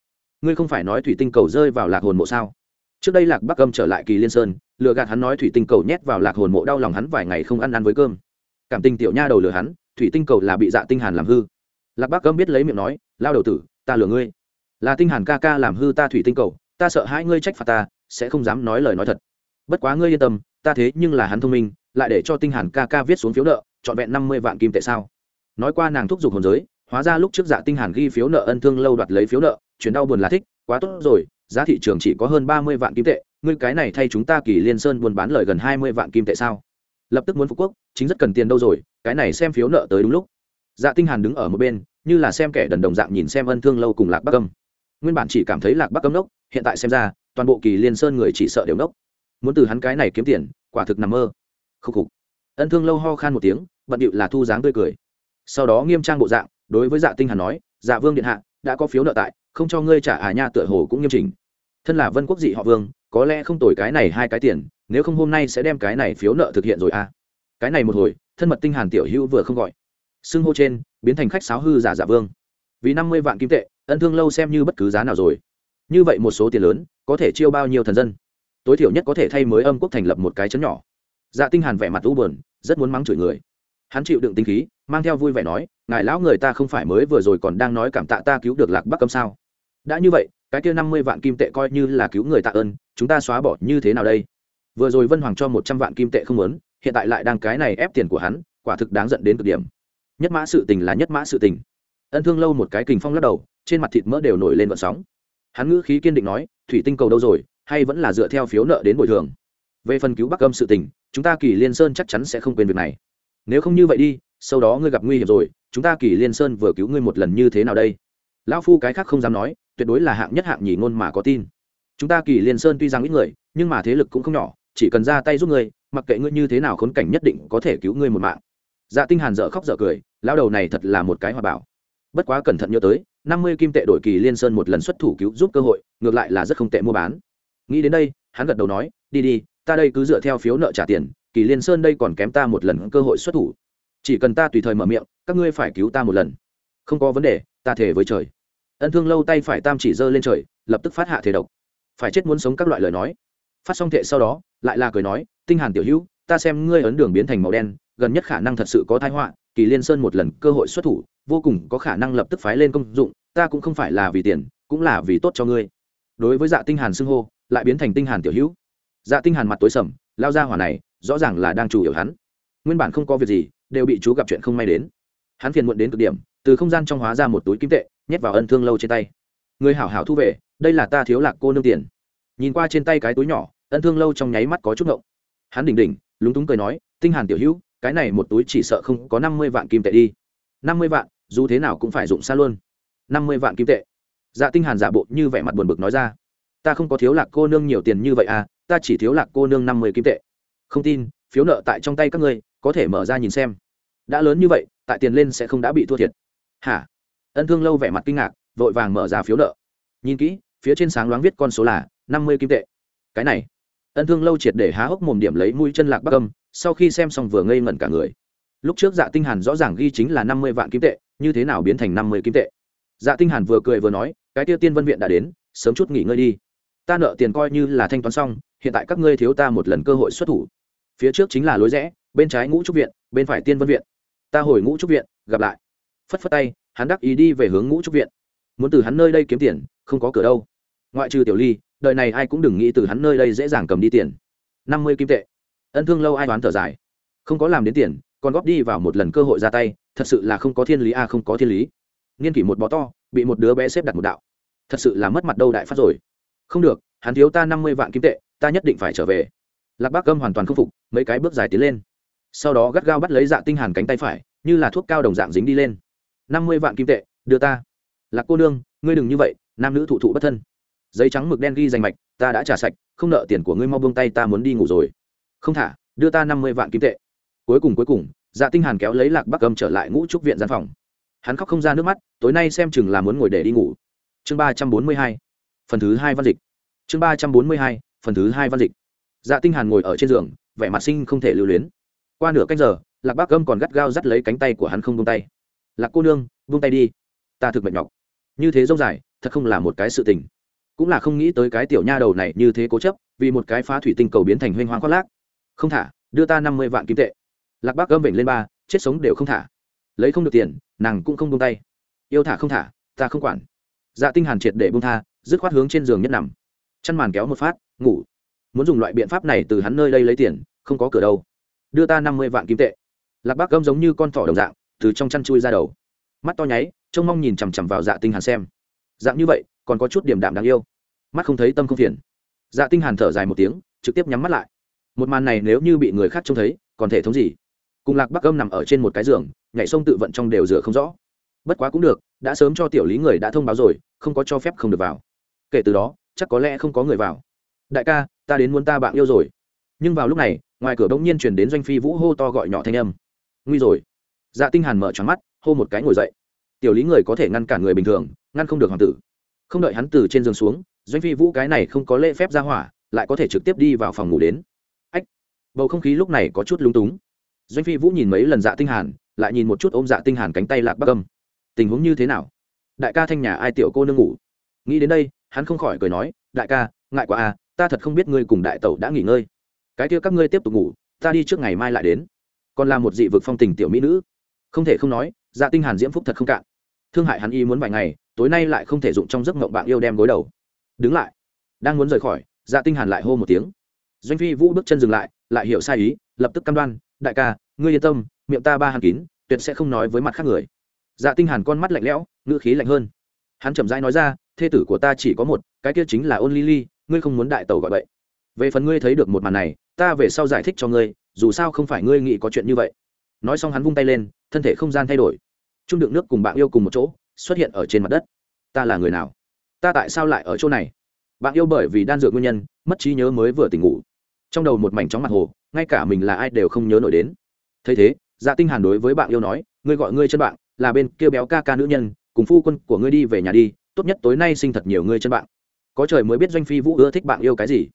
Ngươi không phải nói thủy tinh cầu rơi vào lạc hồn mộ sao? Trước đây lạc bắc âm trở lại kỳ liên sơn, lừa gạt hắn nói thủy tinh cầu nhét vào lạc hồn mộ đau lòng hắn vài ngày không ăn ăn với cơm. Cảm tình tiểu nha đầu lừa hắn, thủy tinh cầu là bị dạ tinh hàn làm hư. Lạc bắc âm biết lấy miệng nói lao đầu tử ta lừa ngươi. Là tinh hàn ca ca làm hư ta thủy tinh cầu, ta sợ hai ngươi trách phạt ta, sẽ không dám nói lời nói thật. Bất quá ngươi yên tâm, ta thế nhưng là hắn thông minh, lại để cho tinh hàn ca ca viết xuống phiếu nợ, trọn vẹn năm mươi vạn kim tệ sao? Nói qua nàng thúc giục hồn giới, hóa ra lúc trước dạ tinh hàn ghi phiếu nợ ân thương lâu đoạt lấy phiếu nợ, chuyển đau buồn là thích, quá tốt rồi, giá thị trường chỉ có hơn ba mươi vạn kim tệ, ngươi cái này thay chúng ta kỳ liên sơn buôn bán lời gần hai mươi vạn kim tệ sao? Lập tức muốn phục quốc, chính rất cần tiền đâu rồi, cái này xem phiếu nợ tới đúng lúc. Dạ tinh hàn đứng ở một bên như là xem kẻ đần đồng dạng nhìn xem ân thương lâu cùng lạc bắc âm. Nguyên bản chỉ cảm thấy lạc bắc âm đốc, hiện tại xem ra, toàn bộ kỳ liên sơn người chỉ sợ đều đốc. Muốn từ hắn cái này kiếm tiền, quả thực nằm mơ. Khúc khục. Ân thương lâu ho khan một tiếng, bận điệu là thu dáng tươi cười. Sau đó nghiêm trang bộ dạng, đối với dạ tinh hàn nói dạ vương điện hạ, đã có phiếu nợ tại, không cho ngươi trả à nha tựa hồ cũng nghiêm chỉnh. Thân là vân quốc dị họ vương, có lẽ không tồi cái này hai cái tiền, nếu không hôm nay sẽ đem cái này phiếu nợ thực hiện rồi à. Cái này một hồi, thân mật tinh hàn tiểu hữu vừa không gọi xưng hô trên, biến thành khách sáo hư giả giả vương. Vì năm mươi vạn kim tệ, ân thương lâu xem như bất cứ giá nào rồi. Như vậy một số tiền lớn, có thể chiêu bao nhiêu thần dân? Tối thiểu nhất có thể thay mới âm quốc thành lập một cái chấn nhỏ. Dạ tinh hàn vẻ mặt u buồn, rất muốn mắng chửi người. Hắn chịu đựng tinh khí, mang theo vui vẻ nói, ngài lão người ta không phải mới vừa rồi còn đang nói cảm tạ ta cứu được lạc bắc câm sao? Đã như vậy, cái kia năm mươi vạn kim tệ coi như là cứu người tạ ơn, chúng ta xóa bỏ như thế nào đây? Vừa rồi vân hoàng cho một trăm vạn kim tệ không muốn, hiện tại lại đang cái này ép tiền của hắn, quả thực đáng giận đến cực điểm nhất mã sự tình là nhất mã sự tình. Ân thương lâu một cái kình phong lắc đầu, trên mặt thịt mỡ đều nổi lên vận sóng. Hắn ngữ khí kiên định nói, thủy tinh cầu đâu rồi, hay vẫn là dựa theo phiếu nợ đến bồi thường? Về phần cứu bắc âm sự tình, chúng ta kỳ liên sơn chắc chắn sẽ không quên việc này. Nếu không như vậy đi, sau đó ngươi gặp nguy hiểm rồi, chúng ta kỳ liên sơn vừa cứu ngươi một lần như thế nào đây? Lão phu cái khác không dám nói, tuyệt đối là hạng nhất hạng nhì ngôn mà có tin. Chúng ta kỳ liên sơn tuy rằng ít người, nhưng mà thế lực cũng không nhỏ, chỉ cần ra tay giúp ngươi, mặc kệ ngươi như thế nào khốn cảnh nhất định có thể cứu ngươi một mạng dạ tinh hàn dở khóc dở cười, lão đầu này thật là một cái hòa bảo. Bất quá cẩn thận nhớ tới, năm mươi kim tệ đổi kỳ liên sơn một lần xuất thủ cứu giúp cơ hội, ngược lại là rất không tệ mua bán. Nghĩ đến đây, hắn gật đầu nói, đi đi, ta đây cứ dựa theo phiếu nợ trả tiền, kỳ liên sơn đây còn kém ta một lần cơ hội xuất thủ. Chỉ cần ta tùy thời mở miệng, các ngươi phải cứu ta một lần. Không có vấn đề, ta thể với trời. Ân thương lâu tay phải tam chỉ giơ lên trời, lập tức phát hạ thể độc. Phải chết muốn sống các loại lời nói. Phát xong thệ sau đó, lại là cười nói, tinh hàn tiểu hữu, ta xem ngươi ấn đường biến thành màu đen gần nhất khả năng thật sự có tai họa, kỳ liên sơn một lần cơ hội xuất thủ, vô cùng có khả năng lập tức phái lên công dụng, ta cũng không phải là vì tiền, cũng là vì tốt cho ngươi. Đối với dạ tinh hàn xưng hô, lại biến thành tinh hàn tiểu hữu. Dạ tinh hàn mặt tối sầm, lao ra hỏa này, rõ ràng là đang chủ yếu hắn. Nguyên bản không có việc gì, đều bị chú gặp chuyện không may đến. Hắn phiền muộn đến cực điểm, từ không gian trong hóa ra một túi kim tệ, nhét vào ân thương lâu trên tay. Người hảo hảo thu về, đây là ta thiếu lạc cô nương tiền. Nhìn qua trên tay cái túi nhỏ, ân thương lâu trong nháy mắt có chút ngộng. Hắn đỉnh đỉnh, lúng túng cười nói, tinh hàn tiểu hữu cái này một túi chỉ sợ không có năm mươi vạn kim tệ đi. năm mươi vạn, dù thế nào cũng phải dụng xa luôn. năm mươi vạn kim tệ. Dạ tinh hàn giả bộ như vẻ mặt buồn bực nói ra. Ta không có thiếu lạc cô nương nhiều tiền như vậy à ta chỉ thiếu lạc cô nương năm mươi kim tệ. Không tin, phiếu nợ tại trong tay các ngươi, có thể mở ra nhìn xem. Đã lớn như vậy, tại tiền lên sẽ không đã bị thua thiệt. Hả? Ân thương lâu vẻ mặt kinh ngạc, vội vàng mở ra phiếu nợ. Nhìn kỹ, phía trên sáng loáng viết con số là năm mươi kim tệ. Cái này ân thương lâu triệt để há hốc mồm điểm lấy mũi chân lạc bắc âm, sau khi xem xong vừa ngây ngẩn cả người. Lúc trước dạ tinh hàn rõ ràng ghi chính là năm mươi vạn kim tệ, như thế nào biến thành năm mươi kim tệ? Dạ tinh hàn vừa cười vừa nói, cái tiêu tiên vân viện đã đến, sớm chút nghỉ ngơi đi. Ta nợ tiền coi như là thanh toán xong, hiện tại các ngươi thiếu ta một lần cơ hội xuất thủ. Phía trước chính là lối rẽ, bên trái ngũ trúc viện, bên phải tiên vân viện. Ta hồi ngũ trúc viện, gặp lại. Phất phất tay, hắn đắc ý đi về hướng ngũ trúc viện. Muốn từ hắn nơi đây kiếm tiền, không có cửa đâu ngoại trừ tiểu ly, đời này ai cũng đừng nghĩ từ hắn nơi đây dễ dàng cầm đi tiền. Năm mươi kim tệ. Ân thương lâu ai đoán thở dài. Không có làm đến tiền, còn góp đi vào một lần cơ hội ra tay, thật sự là không có thiên lý a, không có thiên lý. Nghiên kỷ một bó to, bị một đứa bé xếp đặt một đạo. Thật sự là mất mặt đâu đại phát rồi. Không được, hắn thiếu ta năm mươi vạn kim tệ, ta nhất định phải trở về. Lạc bác gâm hoàn toàn khâm phục, mấy cái bước dài tiến lên. Sau đó gắt gao bắt lấy dạ tinh hàn cánh tay phải, như là thuốc cao đồng dạng dính đi lên. Năm mươi vạn kim tệ, đưa ta. Lạc cô nương, ngươi đừng như vậy, nam nữ thụ thụ bất thân giấy trắng mực đen ghi danh mạch, ta đã trả sạch, không nợ tiền của ngươi mau buông tay ta muốn đi ngủ rồi. Không thả, đưa ta năm mươi vạn kim tệ. Cuối cùng cuối cùng dạ tinh hàn kéo lấy lạc bắc cầm trở lại ngũ trúc viện gian phòng. Hắn khóc không ra nước mắt, tối nay xem chừng là muốn ngồi để đi ngủ. Chương ba trăm bốn mươi hai, phần thứ hai văn dịch. Chương ba trăm bốn mươi hai, phần thứ hai văn dịch. Dạ tinh hàn ngồi ở trên giường, vẻ mặt sinh không thể lưu luyến. Qua nửa canh giờ, lạc bác âm còn gắt gao dắt lấy cánh tay của hắn không buông tay. Lạc cô nương, buông tay đi. Ta thực mệt nhọc. Như thế dông dài, thật không là một cái sự tình cũng là không nghĩ tới cái tiểu nha đầu này như thế cố chấp, vì một cái phá thủy tinh cầu biến thành huênh hoang khoác lác. Không thả, đưa ta năm mươi vạn kim tệ. Lạc bác gâm vểnh lên ba, chết sống đều không thả. Lấy không được tiền, nàng cũng không buông tay. Yêu thả không thả, ta không quản. Dạ tinh hàn triệt để buông tha, dứt khoát hướng trên giường nhất nằm. Chăn màn kéo một phát, ngủ. Muốn dùng loại biện pháp này từ hắn nơi đây lấy tiền, không có cửa đâu. Đưa ta năm mươi vạn kim tệ. Lạc bác gâm giống như con thỏ đồng dạng, từ trong chăn chui ra đầu. Mắt to nháy, trông mong nhìn chằm chằm vào dạ tinh hàn xem. Dạng như vậy còn có chút điểm đạm đáng yêu. Mắt không thấy tâm không phiền. Dạ tinh hàn thở dài một tiếng, trực tiếp nhắm mắt lại. Một màn này nếu như bị người khác trông thấy, còn thể thống gì? Cùng lạc bắc âm nằm ở trên một cái giường, nhảy sông tự vận trong đều rửa không rõ. Bất quá cũng được, đã sớm cho tiểu lý người đã thông báo rồi, không có cho phép không được vào. Kể từ đó, chắc có lẽ không có người vào. Đại ca, ta đến muốn ta bạn yêu rồi. Nhưng vào lúc này, ngoài cửa bỗng nhiên chuyển đến doanh phi vũ hô to gọi nhỏ thanh âm. Nguy rồi. Dạ tinh hàn mở tròn mắt, hô một cái ngồi dậy. Tiểu lý người có thể ngăn cản người bình thường, ngăn không được hoàng tử không đợi hắn từ trên giường xuống, doanh phi vũ cái này không có lễ phép ra hỏa, lại có thể trực tiếp đi vào phòng ngủ đến. Ách, bầu không khí lúc này có chút lúng túng. Doanh phi vũ nhìn mấy lần dạ tinh hàn, lại nhìn một chút ôm dạ tinh hàn cánh tay lạc bắc âm. Tình huống như thế nào? Đại ca thanh nhà ai tiểu cô nương ngủ? Nghĩ đến đây, hắn không khỏi cười nói, đại ca, ngại quá à ta thật không biết ngươi cùng đại tẩu đã nghỉ ngơi. Cái kia các ngươi tiếp tục ngủ, ta đi trước ngày mai lại đến. Còn là một dị vực phong tình tiểu mỹ nữ. Không thể không nói dạ tinh hàn diễm phúc thật không cạn. Thương hại hắn y muốn vài ngày tối nay lại không thể dụng trong giấc mộng bạn yêu đem gối đầu. Đứng lại. Đang muốn rời khỏi dạ tinh hàn lại hô một tiếng. Doanh phi vũ bước chân dừng lại lại hiểu sai ý, lập tức cam đoan, đại ca, ngươi yên tâm, miệng ta ba hàn kín, tuyệt sẽ không nói với mặt khác người. Dạ tinh hàn con mắt lạnh lẽo, ngữ khí lạnh hơn. Hắn chậm rãi nói ra, thê tử của ta chỉ có một, cái kia chính là ôn ly ly, ngươi không muốn đại tẩu gọi vậy về phần ngươi thấy được một màn này, ta về sau giải thích cho ngươi, dù sao không phải ngươi nghĩ có chuyện như vậy. Nói xong hắn vung tay lên, thân thể không gian thay đổi. Trung đựng nước cùng bạn yêu cùng một chỗ xuất hiện ở trên mặt đất. Ta là người nào? Ta tại sao lại ở chỗ này? Bạn yêu bởi vì đan dược nguyên nhân, mất trí nhớ mới vừa tỉnh ngủ. Trong đầu một mảnh chóng mặt hồ, ngay cả mình là ai đều không nhớ nổi đến. Thấy thế dạ tinh hàn đối với bạn yêu nói, ngươi gọi ngươi chân bạn, là bên kia béo ca ca nữ nhân, cùng phu quân của ngươi đi về nhà đi, tốt nhất tối nay sinh thật nhiều ngươi chân bạn. Có trời mới biết doanh phi vũ ưa thích bạn yêu cái gì.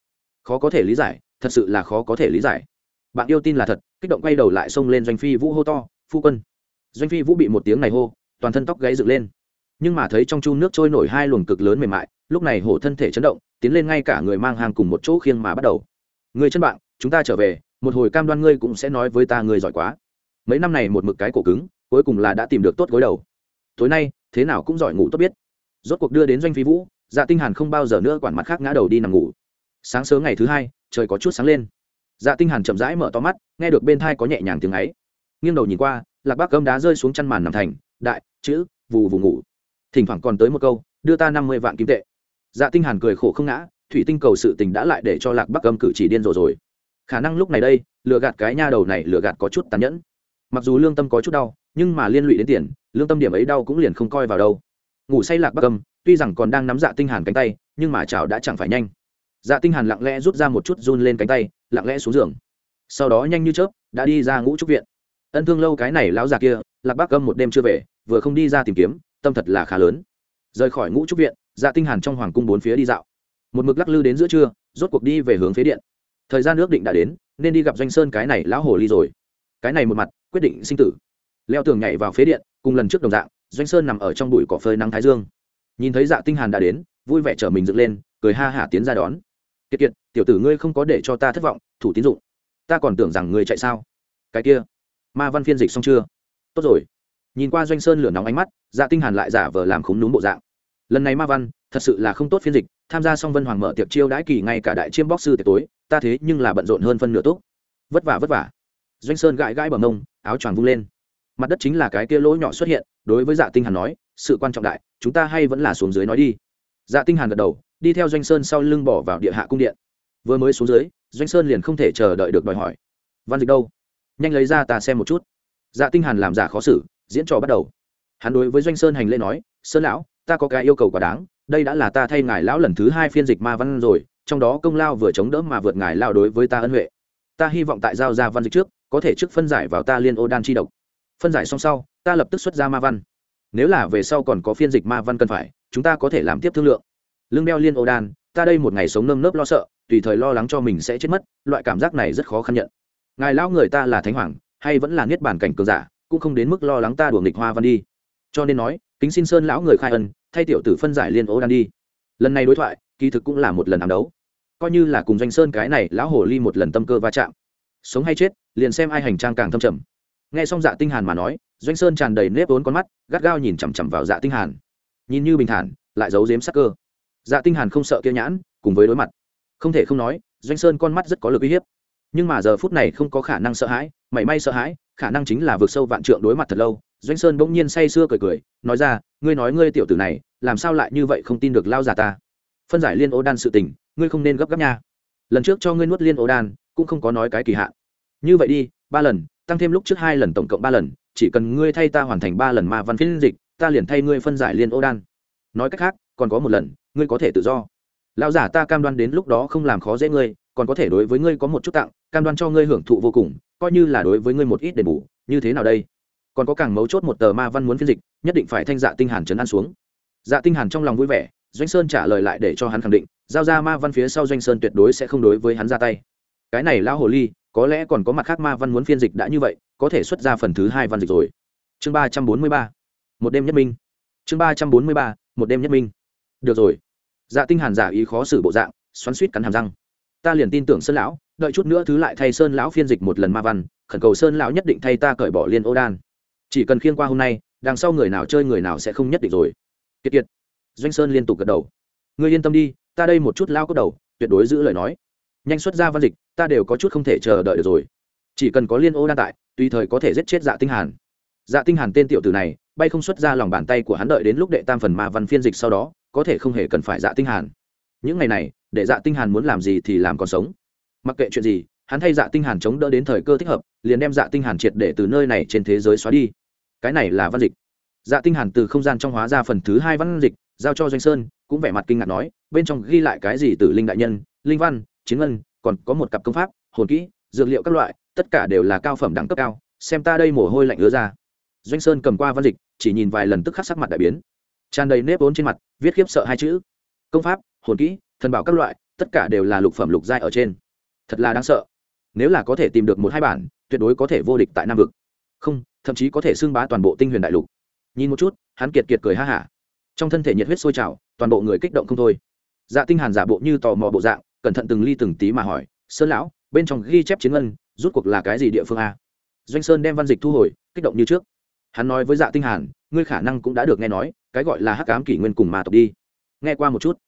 Khó có thể lý giải, thật sự là khó có thể lý giải. Bạn yêu tin là thật, kích động quay đầu lại xông lên doanh phi vũ hô to, phu quân. Doanh phi vũ bị một tiếng này hô toàn thân tóc gáy dựng lên. Nhưng mà thấy trong chu nước trôi nổi hai luồng cực lớn mềm mại, lúc này hổ thân thể chấn động, tiến lên ngay cả người mang hàng cùng một chỗ khiêng mà bắt đầu. Người chân bạn, chúng ta trở về, một hồi cam đoan ngươi cũng sẽ nói với ta người giỏi quá. Mấy năm này một mực cái cổ cứng, cuối cùng là đã tìm được tốt gối đầu. Tối nay, thế nào cũng giỏi ngủ tốt biết. Rốt cuộc đưa đến doanh phi vũ dạ tinh hàn không bao giờ nữa quản mặt khác ngã đầu đi nằm ngủ. Sáng sớm ngày thứ hai, trời có chút sáng lên. Dạ tinh hàn chậm rãi mở to mắt, nghe được bên thai có nhẹ nhàng tiếng ấy. Nghiêng đầu nhìn qua, lạc bác gấm đá rơi xuống chăn màn nằm thành đại, chữ, vù vù ngủ. Thỉnh thoảng còn tới một câu, đưa ta năm mươi vạn kim tệ. Dạ tinh hàn cười khổ không ngã, thủy tinh cầu sự tình đã lại để cho lạc bắc âm cử chỉ điên rồ rồi. Khả năng lúc này đây, lừa gạt cái nha đầu này, lừa gạt có chút tàn nhẫn. Mặc dù lương tâm có chút đau, nhưng mà liên lụy đến tiền, lương tâm điểm ấy đau cũng liền không coi vào đâu. Ngủ say lạc bắc âm, tuy rằng còn đang nắm dạ tinh hàn cánh tay, nhưng mà chảo đã chẳng phải nhanh. Dạ tinh hàn lặng lẽ rút ra một chút run lên cánh tay, lặng lẽ xuống giường. Sau đó nhanh như chớp, đã đi ra ngũ trúc viện ân thương lâu cái này lão già kia, lạc bắc gâm một đêm chưa về, vừa không đi ra tìm kiếm, tâm thật là khá lớn. Rời khỏi ngũ trúc viện dạ tinh hàn trong hoàng cung bốn phía đi dạo. Một mực lắc lư đến giữa trưa, rốt cuộc đi về hướng phía điện. Thời gian nước định đã đến, nên đi gặp doanh sơn cái này lão hồ ly rồi. Cái này một mặt, quyết định sinh tử. Leo tường nhảy vào phế điện, cùng lần trước đồng dạng, doanh sơn nằm ở trong bụi cỏ phơi nắng thái dương. Nhìn thấy dạ tinh hàn đã đến, vui vẻ trở mình dựng lên, cười ha hả tiến ra đón. Kiệt kiệt, tiểu tử ngươi không có để cho ta thất vọng, thủ tín dụng. Ta còn tưởng rằng ngươi chạy sao. Cái kia ma văn phiên dịch xong chưa? Tốt rồi. Nhìn qua doanh sơn lửa nóng ánh mắt dạ tinh hàn lại giả vờ làm khúng núm bộ dạng. Lần này ma văn, thật sự là không tốt phiên dịch, tham gia song vân hoàng mở tiệc chiêu đãi kỳ ngay cả đại chiêm bóc sư tiệc tối, ta thế nhưng là bận rộn hơn phân nửa tốt vất vả vất vả. Doanh sơn gãi gãi bờ mông, áo choàng vung lên. Mặt đất chính là cái kia lỗ nhỏ xuất hiện, đối với dạ tinh hàn nói, sự quan trọng đại, chúng ta hay vẫn là xuống dưới nói đi. Dạ tinh hàn gật đầu, đi theo doanh sơn sau lưng bỏ vào địa hạ cung điện. Vừa mới xuống dưới, doanh sơn liền không thể chờ đợi được đòi hỏi. Văn dịch đâu? Nhanh lấy ra ta xem một chút. Dạ tinh hàn làm giả khó xử, diễn trò bắt đầu. Hắn đối với doanh sơn hành lễ nói, sơn lão, ta có cái yêu cầu quá đáng, đây đã là ta thay ngài lão lần thứ hai phiên dịch ma văn rồi, trong đó công lao vừa chống đỡ mà vượt ngài lao đối với ta ân huệ. Ta hy vọng tại giao ra văn dịch trước, có thể trước phân giải vào ta liên ô đan chi độc. Phân giải xong sau, ta lập tức xuất ra ma văn. Nếu là về sau còn có phiên dịch ma văn cần phải, chúng ta có thể làm tiếp thương lượng. Lương đeo liên ô đan, ta đây một ngày sống nơm nớp lo sợ, tùy thời lo lắng cho mình sẽ chết mất, loại cảm giác này rất khó khăn nhận ngài lão người ta là thánh hoàng, hay vẫn là niết bản cảnh cường giả, cũng không đến mức lo lắng ta đuổi nghịch hoa văn đi. Cho nên nói, kính xin sơn lão người khai ân, thay tiểu tử phân giải liên ô đan đi. Lần này đối thoại, kỳ thực cũng là một lần ám đấu. Coi như là cùng doanh sơn cái này lão hồ ly một lần tâm cơ va chạm. Sống hay chết, liền xem ai hành trang càng thâm trầm. Nghe xong dạ tinh hàn mà nói, doanh sơn tràn đầy nếp vốn con mắt, gắt gao nhìn chằm chằm vào dạ tinh hàn. Nhìn như bình thản, lại giấu giếm sắc cơ. Dạ tinh hàn không sợ kia nhãn, cùng với đối mặt. Không thể không nói, doanh sơn con mắt rất có lực uy hiếp nhưng mà giờ phút này không có khả năng sợ hãi, mảy may sợ hãi, khả năng chính là vượt sâu vạn trượng đối mặt thật lâu. Doanh sơn bỗng nhiên say sưa cười cười, nói ra, ngươi nói ngươi tiểu tử này, làm sao lại như vậy không tin được lao già ta? Phân giải liên ô đan sự tình, ngươi không nên gấp gáp nha. Lần trước cho ngươi nuốt liên ô đan, cũng không có nói cái kỳ hạn. Như vậy đi, ba lần, tăng thêm lúc trước hai lần tổng cộng ba lần, chỉ cần ngươi thay ta hoàn thành ba lần ma văn phiên dịch, ta liền thay ngươi phân giải liên ô đan. Nói cách khác, còn có một lần, ngươi có thể tự do. Lão giả ta cam đoan đến lúc đó không làm khó dễ ngươi còn có thể đối với ngươi có một chút tặng, cam đoan cho ngươi hưởng thụ vô cùng, coi như là đối với ngươi một ít đền bù, như thế nào đây? Còn có càng mấu chốt một tờ ma văn muốn phiên dịch, nhất định phải thanh dạ tinh hàn chấn an xuống. Dạ tinh hàn trong lòng vui vẻ, doanh sơn trả lời lại để cho hắn khẳng định, giao ra ma văn phía sau doanh sơn tuyệt đối sẽ không đối với hắn ra tay. Cái này lão hồ ly, có lẽ còn có mặt khác ma văn muốn phiên dịch đã như vậy, có thể xuất ra phần thứ hai văn dịch rồi. Chương ba trăm bốn mươi ba, một đêm nhất minh. Chương ba trăm bốn mươi ba, một đêm nhất minh. Được rồi. Dạ tinh hàn giả ý khó xử bộ dạng, xoắn suýt cắn hàm răng ta liền tin tưởng sơn lão, đợi chút nữa thứ lại thay sơn lão phiên dịch một lần ma văn, khẩn cầu sơn lão nhất định thay ta cởi bỏ liên ô đan. Chỉ cần khiên qua hôm nay, đằng sau người nào chơi người nào sẽ không nhất định rồi. Kiệt kiệt. Doanh sơn liên tục gật đầu. Ngươi yên tâm đi, ta đây một chút lao cốt đầu, tuyệt đối giữ lời nói. Nhanh xuất ra văn dịch, ta đều có chút không thể chờ đợi được rồi. Chỉ cần có liên ô đan tại, tùy thời có thể giết chết dạ tinh hàn. Dạ tinh hàn tên tiểu tử này, bay không xuất ra lòng bàn tay của hắn đợi đến lúc đệ tam phần ma văn phiên dịch sau đó, có thể không hề cần phải dạ tinh hàn những ngày này, để dạ tinh hàn muốn làm gì thì làm còn sống. Mặc kệ chuyện gì, hắn thay dạ tinh hàn chống đỡ đến thời cơ thích hợp, liền đem dạ tinh hàn triệt để từ nơi này trên thế giới xóa đi. Cái này là văn dịch. Dạ tinh hàn từ không gian trong hóa ra phần thứ hai văn dịch, giao cho doanh sơn, cũng vẻ mặt kinh ngạc nói, bên trong ghi lại cái gì từ linh đại nhân, linh văn, chiến ngân, còn có một cặp công pháp, hồn kỹ, dược liệu các loại, tất cả đều là cao phẩm đẳng cấp cao, xem ta đây mồ hôi lạnh ứa ra. Doanh sơn cầm qua văn dịch, chỉ nhìn vài lần tức khắc sắc mặt đại biến. Tràn đầy nếp vốn trên mặt, viết khiếp sợ hai chữ. Công pháp hồn kỹ, thần bảo các loại, tất cả đều là lục phẩm lục giai ở trên. Thật là đáng sợ. Nếu là có thể tìm được một hai bản, tuyệt đối có thể vô địch tại nam vực. Không, thậm chí có thể xưng bá toàn bộ tinh huyền đại lục. Nhìn một chút, hắn kiệt kiệt cười ha hả. Trong thân thể nhiệt huyết sôi trào, toàn bộ người kích động không thôi. Dạ tinh hàn giả bộ như tò mò bộ dạng, cẩn thận từng ly từng tí mà hỏi, sơn lão, bên trong ghi chép chiến ngân, rút cuộc là cái gì địa phương a? Doanh sơn đem văn dịch thu hồi, kích động như trước. Hắn nói với dạ tinh hàn, ngươi khả năng cũng đã được nghe nói, cái gọi là hắc ám kỷ nguyên cùng ma tộc đi. Nghe qua một chút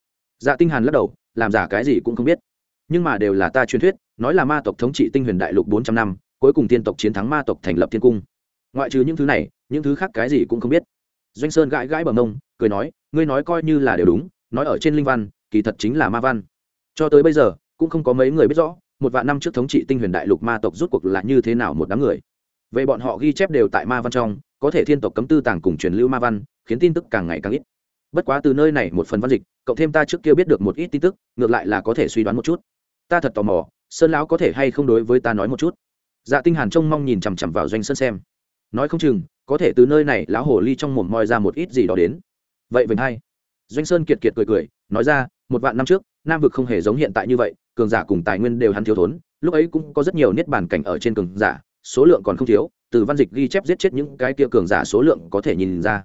dạ tinh hàn lắc đầu, làm giả cái gì cũng không biết. Nhưng mà đều là ta truyền thuyết, nói là ma tộc thống trị tinh huyền đại lục 400 năm, cuối cùng tiên tộc chiến thắng ma tộc thành lập thiên cung. Ngoại trừ những thứ này, những thứ khác cái gì cũng không biết. Doanh sơn gãi gãi bờ mông, cười nói, ngươi nói coi như là đều đúng, nói ở trên linh văn, kỳ thật chính là ma văn. Cho tới bây giờ, cũng không có mấy người biết rõ, một vạn năm trước thống trị tinh huyền đại lục ma tộc rút cuộc là như thế nào một đám người. Về bọn họ ghi chép đều tại ma văn trong, có thể thiên tộc cấm tư tàng cùng truyền lưu ma văn, khiến tin tức càng ngày càng ít bất quá từ nơi này một phần văn dịch cộng thêm ta trước kia biết được một ít tin tức, ngược lại là có thể suy đoán một chút. Ta thật tò mò, sơn lão có thể hay không đối với ta nói một chút? Dạ tinh hàn trông mong nhìn chằm chằm vào doanh sơn xem. Nói không chừng, có thể từ nơi này lão hồ ly trong mồm moi ra một ít gì đó đến. Vậy vinh hay doanh sơn kiệt kiệt cười cười, nói ra, một vạn năm trước, nam vực không hề giống hiện tại như vậy, cường giả cùng tài nguyên đều hắn thiếu thốn, lúc ấy cũng có rất nhiều niết bàn cảnh ở trên cường giả, số lượng còn không thiếu, từ văn dịch ghi chép giết chết những cái kia cường giả số lượng có thể nhìn ra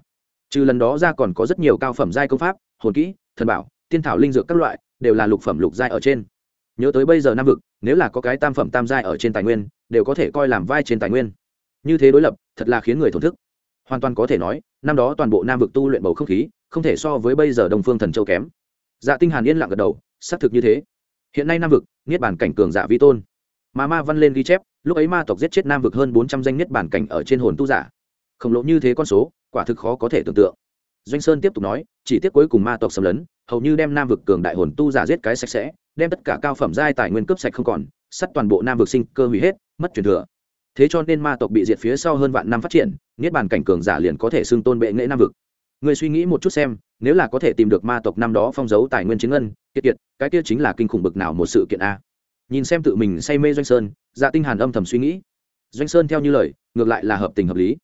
trừ lần đó ra còn có rất nhiều cao phẩm giai công pháp, hồn kỹ, thần bảo, tiên thảo linh dược các loại, đều là lục phẩm lục giai ở trên. Nhớ tới bây giờ nam vực, nếu là có cái tam phẩm tam giai ở trên tài nguyên, đều có thể coi làm vai trên tài nguyên. Như thế đối lập, thật là khiến người thổn thức. Hoàn toàn có thể nói, năm đó toàn bộ nam vực tu luyện bầu không khí, không thể so với bây giờ đồng phương thần châu kém. Dạ tinh hàn yên lặng gật đầu, xác thực như thế. Hiện nay nam vực, niết bản cảnh cường giả vi tôn. Mà ma văn lên ghi chép, lúc ấy ma tộc giết chết nam vực hơn 400 danh niết bản cảnh ở trên hồn tu giả. Khổng lồ như thế con số quả thực khó có thể tưởng tượng. Doanh sơn tiếp tục nói, chỉ tiếc cuối cùng ma tộc xâm lấn, hầu như đem nam vực cường đại hồn tu giả giết cái sạch sẽ, đem tất cả cao phẩm giai tài nguyên cướp sạch không còn, sắt toàn bộ nam vực sinh cơ hủy hết, mất truyền thừa. Thế cho nên ma tộc bị diệt phía sau hơn vạn năm phát triển, niết bàn cảnh cường giả liền có thể xưng tôn bệ nghệ nam vực. Người suy nghĩ một chút xem, nếu là có thể tìm được ma tộc năm đó phong giấu tài nguyên chiến ngân, kiệt kiệt, cái kia chính là kinh khủng bực nào một sự kiện a. Nhìn xem tự mình say mê doanh sơn dạ tinh hàn âm thầm suy nghĩ. Doanh sơn theo như lời, ngược lại là hợp tình hợp lý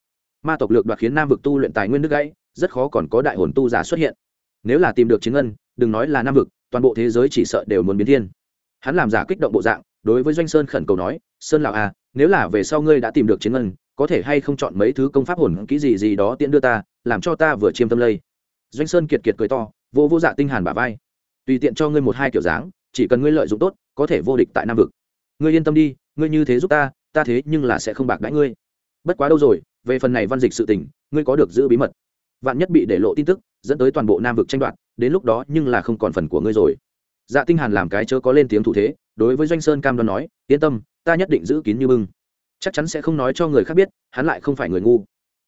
ma tộc lược đoạt khiến nam vực tu luyện tài nguyên nước gãy rất khó còn có đại hồn tu giả xuất hiện. Nếu là tìm được chiến ngân đừng nói là nam vực toàn bộ thế giới chỉ sợ đều muốn biến thiên. Hắn làm giả kích động bộ dạng đối với doanh sơn khẩn cầu nói sơn lão à, nếu là về sau ngươi đã tìm được chiến ngân có thể hay không chọn mấy thứ công pháp hồn kỹ gì gì đó tiễn đưa ta làm cho ta vừa chiêm tâm lây. Doanh sơn kiệt kiệt cười to vô vô dạ tinh hàn bả vai. Tùy tiện cho ngươi một hai kiểu dáng chỉ cần ngươi lợi dụng tốt có thể vô địch tại nam vực. Ngươi yên tâm đi ngươi như thế giúp ta ta thế nhưng là sẽ không bạc đãi ngươi. Bất quá đâu rồi về phần này văn dịch sự tình, ngươi có được giữ bí mật. Vạn nhất bị để lộ tin tức, dẫn tới toàn bộ nam vực tranh đoạt, đến lúc đó nhưng là không còn phần của ngươi rồi. Dạ tinh hàn làm cái chớ có lên tiếng thủ thế, đối với doanh sơn cam đoan nói, yên tâm, ta nhất định giữ kín như bưng. Chắc chắn sẽ không nói cho người khác biết, hắn lại không phải người ngu.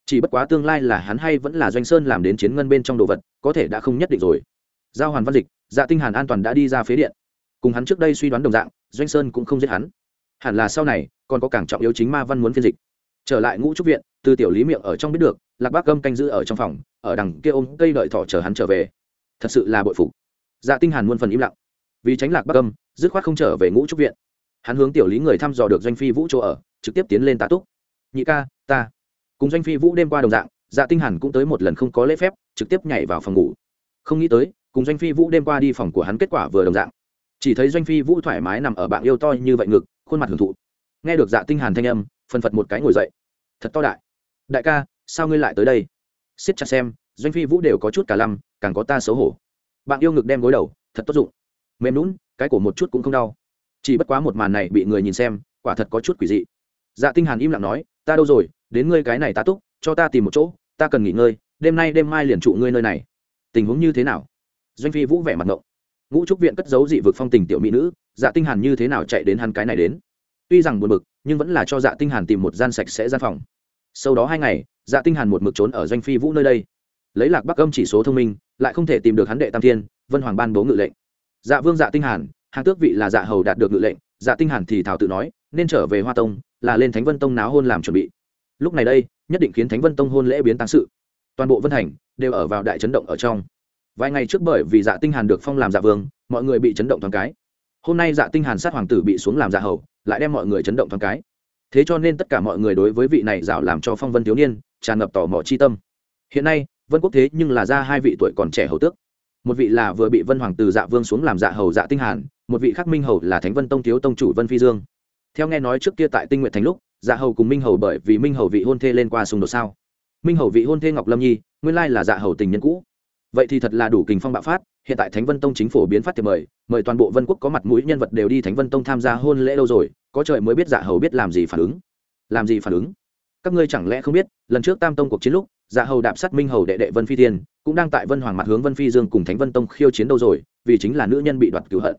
Chỉ bất quá tương lai là hắn hay vẫn là doanh sơn làm đến chiến ngân bên trong đồ vật, có thể đã không nhất định rồi. Giao hoàn văn dịch dạ tinh hàn an toàn đã đi ra phế điện. Cùng hắn trước đây suy đoán đồng dạng, doanh sơn cũng không giết hắn. Hẳn là sau này, còn có càng trọng yếu chính ma văn muốn phiên dịch. Trở lại ngũ trúc viện từ tiểu lý miệng ở trong biết được, lạc bác gâm canh giữ ở trong phòng, ở đằng kia ôm cây đợi thỏ chờ hắn trở về. Thật sự là bội phục. Dạ tinh hàn muôn phần im lặng. Vì tránh lạc bác gâm, dứt khoát không trở về ngũ trúc viện. Hắn hướng tiểu lý người thăm dò được doanh phi vũ chỗ ở, trực tiếp tiến lên tá túc. Nhị ca, ta. Cùng doanh phi vũ đêm qua đồng dạng dạ tinh hàn cũng tới một lần không có lễ phép, trực tiếp nhảy vào phòng ngủ. Không nghĩ tới, cùng doanh phi vũ đêm qua đi phòng của hắn kết quả vừa đồng dạng. Chỉ thấy doanh phi vũ thoải mái nằm ở bạn yêu to như vậy ngực, khuôn mặt hưởng thụ. Nghe được dạ tinh hàn thanh âm phần phật một cái ngồi dậy. Thật to đại đại ca, sao ngươi lại tới đây? Siết chặt xem, doanh phi vũ đều có chút cả lăm, càng có ta xấu hổ. Bạn yêu ngực đem gối đầu, thật tốt dụng. Mềm lún cái cổ một chút cũng không đau. Chỉ bất quá một màn này bị người nhìn xem, quả thật có chút quỷ dị. Dạ tinh hàn im lặng nói, ta đâu rồi, đến ngươi cái này ta túc, cho ta tìm một chỗ, ta cần nghỉ ngơi, đêm nay đêm mai liền trụ ngươi nơi này. Tình huống như thế nào? Doanh phi vũ vẻ mặt ngộng. Ngũ trúc viện cất giấu dị vực phong tình tiểu mỹ nữ dạ tinh hàn như thế nào chạy đến hắn cái này đến? Tuy rằng buồn bực, nhưng vẫn là cho dạ tinh hàn tìm một gian sạch sẽ gian phòng sau đó hai ngày dạ tinh hàn một mực trốn ở doanh phi vũ nơi đây. Lấy lạc bắc âm chỉ số thông minh, lại không thể tìm được hắn đệ tam thiên, vân hoàng ban bố ngự lệnh. Dạ vương dạ tinh hàn, hàng tước vị là dạ hầu đạt được ngự lệnh dạ tinh hàn thì thảo tự nói, nên trở về hoa tông, là lên thánh vân tông náo hôn làm chuẩn bị. Lúc này đây, nhất định khiến thánh vân tông hôn lễ biến tăng sự. Toàn bộ vân thành đều ở vào đại chấn động ở trong. Vài ngày trước bởi vì dạ tinh hàn được phong làm dạ vương, mọi người bị chấn động thoáng cái. Hôm nay dạ tinh hàn sát hoàng tử bị xuống làm dạ hầu, lại đem mọi người chấn động thoáng cái thế cho nên tất cả mọi người đối với vị này dạo làm cho phong vân thiếu niên, tràn ngập tò mò chi tâm. Hiện nay, vân quốc thế nhưng là ra hai vị tuổi còn trẻ hầu tước. Một vị là vừa bị vân hoàng từ dạ vương xuống làm dạ hầu dạ tinh hàn, một vị khác minh hầu là thánh vân tông thiếu tông chủ vân phi dương. Theo nghe nói trước kia tại tinh nguyện thành lúc dạ hầu cùng minh hầu bởi vì minh hầu vị hôn thê lên qua xung đột sao? Minh hầu vị hôn thê ngọc lâm nhi, nguyên lai là dạ hầu tình nhân cũ. Vậy thì thật là đủ kình phong bạo phát, hiện tại thánh vân tông chính phủ biến phát thiệp mời mời toàn bộ vân quốc có mặt mũi nhân vật đều đi thánh vân tông tham gia hôn lễ lâu rồi có trời mới biết dạ hầu biết làm gì phản ứng. Làm gì phản ứng? Các ngươi chẳng lẽ không biết, lần trước tam tông cuộc chiến lúc dạ hầu đạp sát minh hầu đệ đệ vân phi tiên cũng đang tại vân hoàng mặt hướng vân phi dương cùng thánh vân tông khiêu chiến đâu rồi, vì chính là nữ nhân bị đoạt cứu hận.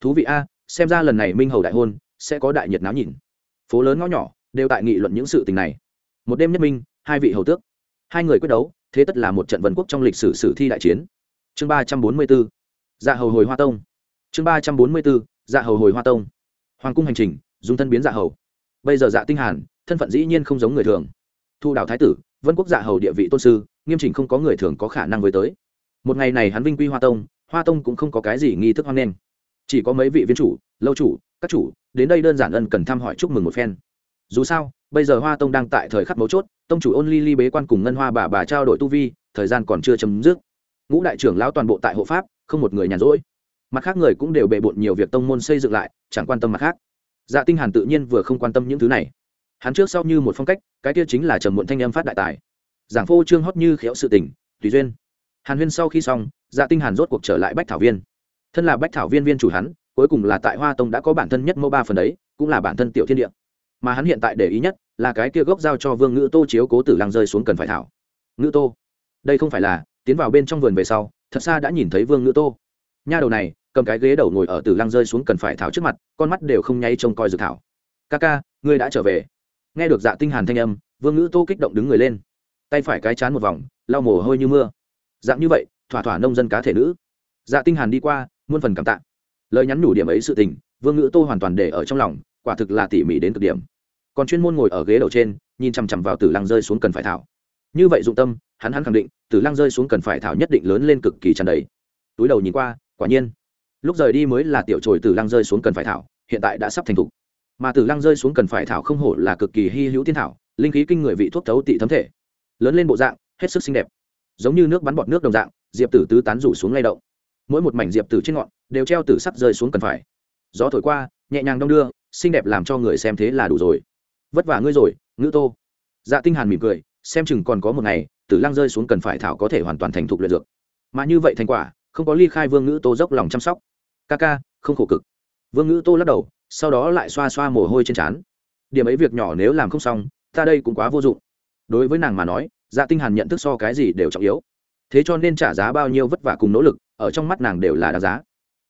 Thú vị a, xem ra lần này minh hầu đại hôn, sẽ có đại nhiệt náo nhìn. Phố lớn ngõ nhỏ, đều tại nghị luận những sự tình này. Một đêm nhất minh, hai vị hầu tước. Hai người quyết đấu, thế tất là một trận vân quốc trong lịch sử sử thi đại chiến. Chương ba trăm bốn mươi b ố dạ hầu hồi hoa tông. Chương ba trăm bốn mươi b ố dạ hầu hồi hoa tông. Hoàng cung hành trình dùng thân biến dạ hầu. Bây giờ dạ tinh hàn, thân phận dĩ nhiên không giống người thường. Thu đảo thái tử, vân quốc dạ hầu địa vị tôn sư, nghiêm chỉnh không có người thường có khả năng với tới. Một ngày này hắn vinh quy hoa tông hoa tông cũng không có cái gì nghi thức hoan nghênh. Chỉ có mấy vị viên chủ, lâu chủ, các chủ, đến đây đơn giản ân cần thăm hỏi chúc mừng một phen. Dù sao, bây giờ hoa tông đang tại thời khắc mấu chốt, tông chủ ôn ly ly bế quan cùng ngân hoa bà bà trao đổi tu vi, thời gian còn chưa chấm dứt. Ngũ đại trưởng lão toàn bộ tại hộ pháp, không một người nhàn rỗi. Mặt khác người cũng đều bề bộn nhiều việc tông môn xây dựng lại, chẳng quan tâm mặt khác dạ tinh hàn tự nhiên vừa không quan tâm những thứ này. Hắn trước sau như một phong cách, cái kia chính là trầm muộn thanh âm phát đại tài. Giảng phô trương hót như khéo sự tình, tùy duyên. Hàn huyên sau khi xong dạ tinh hàn rốt cuộc trở lại bách thảo viên. Thân là bách thảo viên viên chủ hắn, cuối cùng là tại hoa tông đã có bản thân nhất mẫu ba phần đấy, cũng là bản thân tiểu thiên địa. Mà hắn hiện tại để ý nhất là cái kia gốc giao cho vương ngữ tô chiếu cố tử lăng rơi xuống cần phải thảo. Ngữ tô, đây không phải là, tiến vào bên trong vườn về sau, thật xa đã nhìn thấy vương ngữ tô. Nha đầu này cầm cái ghế đầu ngồi ở tử lăng rơi xuống cần phải thảo trước mặt, con mắt đều không nháy trông coi dược thảo. Ca ca, ngươi đã trở về. Nghe được dạ tinh hàn thanh âm, vương ngữ tô kích động đứng người lên. Tay phải cái chán một vòng, lau mồ hôi như mưa. Dạng như vậy, thỏa thỏa nông dân cá thể nữ. Dạ tinh hàn đi qua, muôn phần cảm tạ. Lời nhắn nhủ điểm ấy sự tình, vương ngữ tô hoàn toàn để ở trong lòng, quả thực là tỉ mỉ đến cực điểm. Còn chuyên môn ngồi ở ghế đầu trên, nhìn chằm chằm vào tử lăng rơi xuống cần phải thảo. Như vậy dụng tâm, hắn hắn khẳng định, tử lăng rơi xuống cần phải thảo nhất định lớn lên cực kỳ tràn đầy. Túi đầu nhìn qua, quả nhiên lúc rời đi mới là tiểu trồi tử lăng rơi xuống cần phải thảo, hiện tại đã sắp thành thục. Mà tử lăng rơi xuống cần phải thảo không hổ là cực kỳ hy hữu tiên thảo, linh khí kinh người vị thuốc thấu tị thấm thể. Lớn lên bộ dạng, hết sức xinh đẹp. Giống như nước bắn bọt nước đồng dạng, diệp tử tứ tán rủ xuống lay động. Mỗi một mảnh diệp tử trên ngọn, đều treo tử sắp rơi xuống cần phải. Gió thổi qua, nhẹ nhàng đong đưa, xinh đẹp làm cho người xem thế là đủ rồi. Vất vả ngươi rồi, ngữ tô. Dạ tinh hàn mỉm cười, xem chừng còn có một ngày, tử lăng rơi xuống cần phải thảo có thể hoàn toàn thành thục luyện dược. Mà như vậy thành quả, không có ly khai vương ngữ tô dốc lòng chăm sóc ca ca, không khổ cực. Vương ngữ tô lắc đầu, sau đó lại xoa xoa mồ hôi trên trán. Điểm ấy việc nhỏ nếu làm không xong, ta đây cũng quá vô dụng. Đối với nàng mà nói dạ tinh hàn nhận thức so cái gì đều trọng yếu. Thế cho nên trả giá bao nhiêu vất vả cùng nỗ lực, ở trong mắt nàng đều là đáng giá.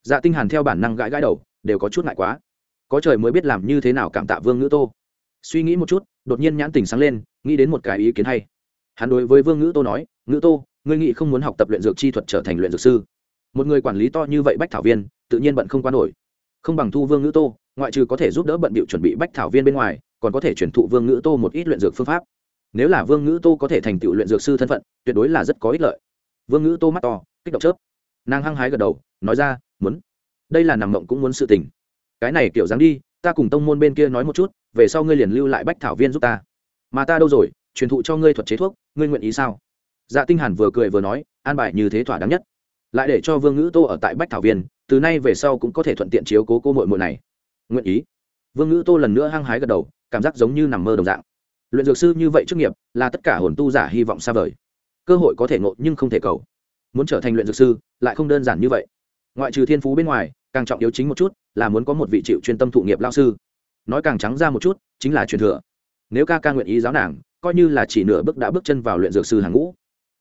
Dạ tinh hàn theo bản năng gãi gãi đầu, đều có chút ngại quá. Có trời mới biết làm như thế nào cảm tạ vương ngữ tô. Suy nghĩ một chút, đột nhiên nhãn tình sáng lên, nghĩ đến một cái ý kiến hay. Hắn đối với vương ngữ tô nói, ngữ tô, ngươi nghĩ không muốn học tập luyện dược chi thuật trở thành luyện dược sư? Một người quản lý to như vậy bách thảo viên tự nhiên bận không qua nổi. Không bằng thu vương ngữ tô, ngoại trừ có thể giúp đỡ bận bịu chuẩn bị bách thảo viên bên ngoài, còn có thể chuyển thụ vương ngữ tô một ít luyện dược phương pháp. Nếu là vương ngữ tô có thể thành tựu luyện dược sư thân phận, tuyệt đối là rất có ích lợi. Vương ngữ tô mắt to, kích động chớp. Nàng hăng hái gật đầu, nói ra, muốn. Đây là nằm mộng cũng muốn sự tình. Cái này kiểu dáng đi, ta cùng tông môn bên kia nói một chút, về sau ngươi liền lưu lại bách thảo viên giúp ta. Mà ta đâu rồi, truyền thụ cho ngươi thuật chế thuốc, ngươi nguyện ý sao? Dạ tinh hàn vừa cười vừa nói, an bài như thế thỏa đáng nhất. Lại để cho vương ngữ tô ở tại bách thảo viên từ nay về sau cũng có thể thuận tiện chiếu cố cô muội muội này. Nguyện ý. Vương ngữ tô lần nữa hăng hái gật đầu, cảm giác giống như nằm mơ đồng dạng. Luyện dược sư như vậy trước nghiệp, là tất cả hồn tu giả hy vọng xa vời. Cơ hội có thể ngộ nhưng không thể cầu. Muốn trở thành luyện dược sư, lại không đơn giản như vậy. Ngoại trừ thiên phú bên ngoài, càng trọng yếu chính một chút, là muốn có một vị chịu chuyên tâm thụ nghiệp lao sư. Nói càng trắng ra một chút, chính là truyền thừa. Nếu ca ca nguyện ý giáo nàng, coi như là chỉ nửa bước đã bước chân vào luyện dược sư hàng ngũ.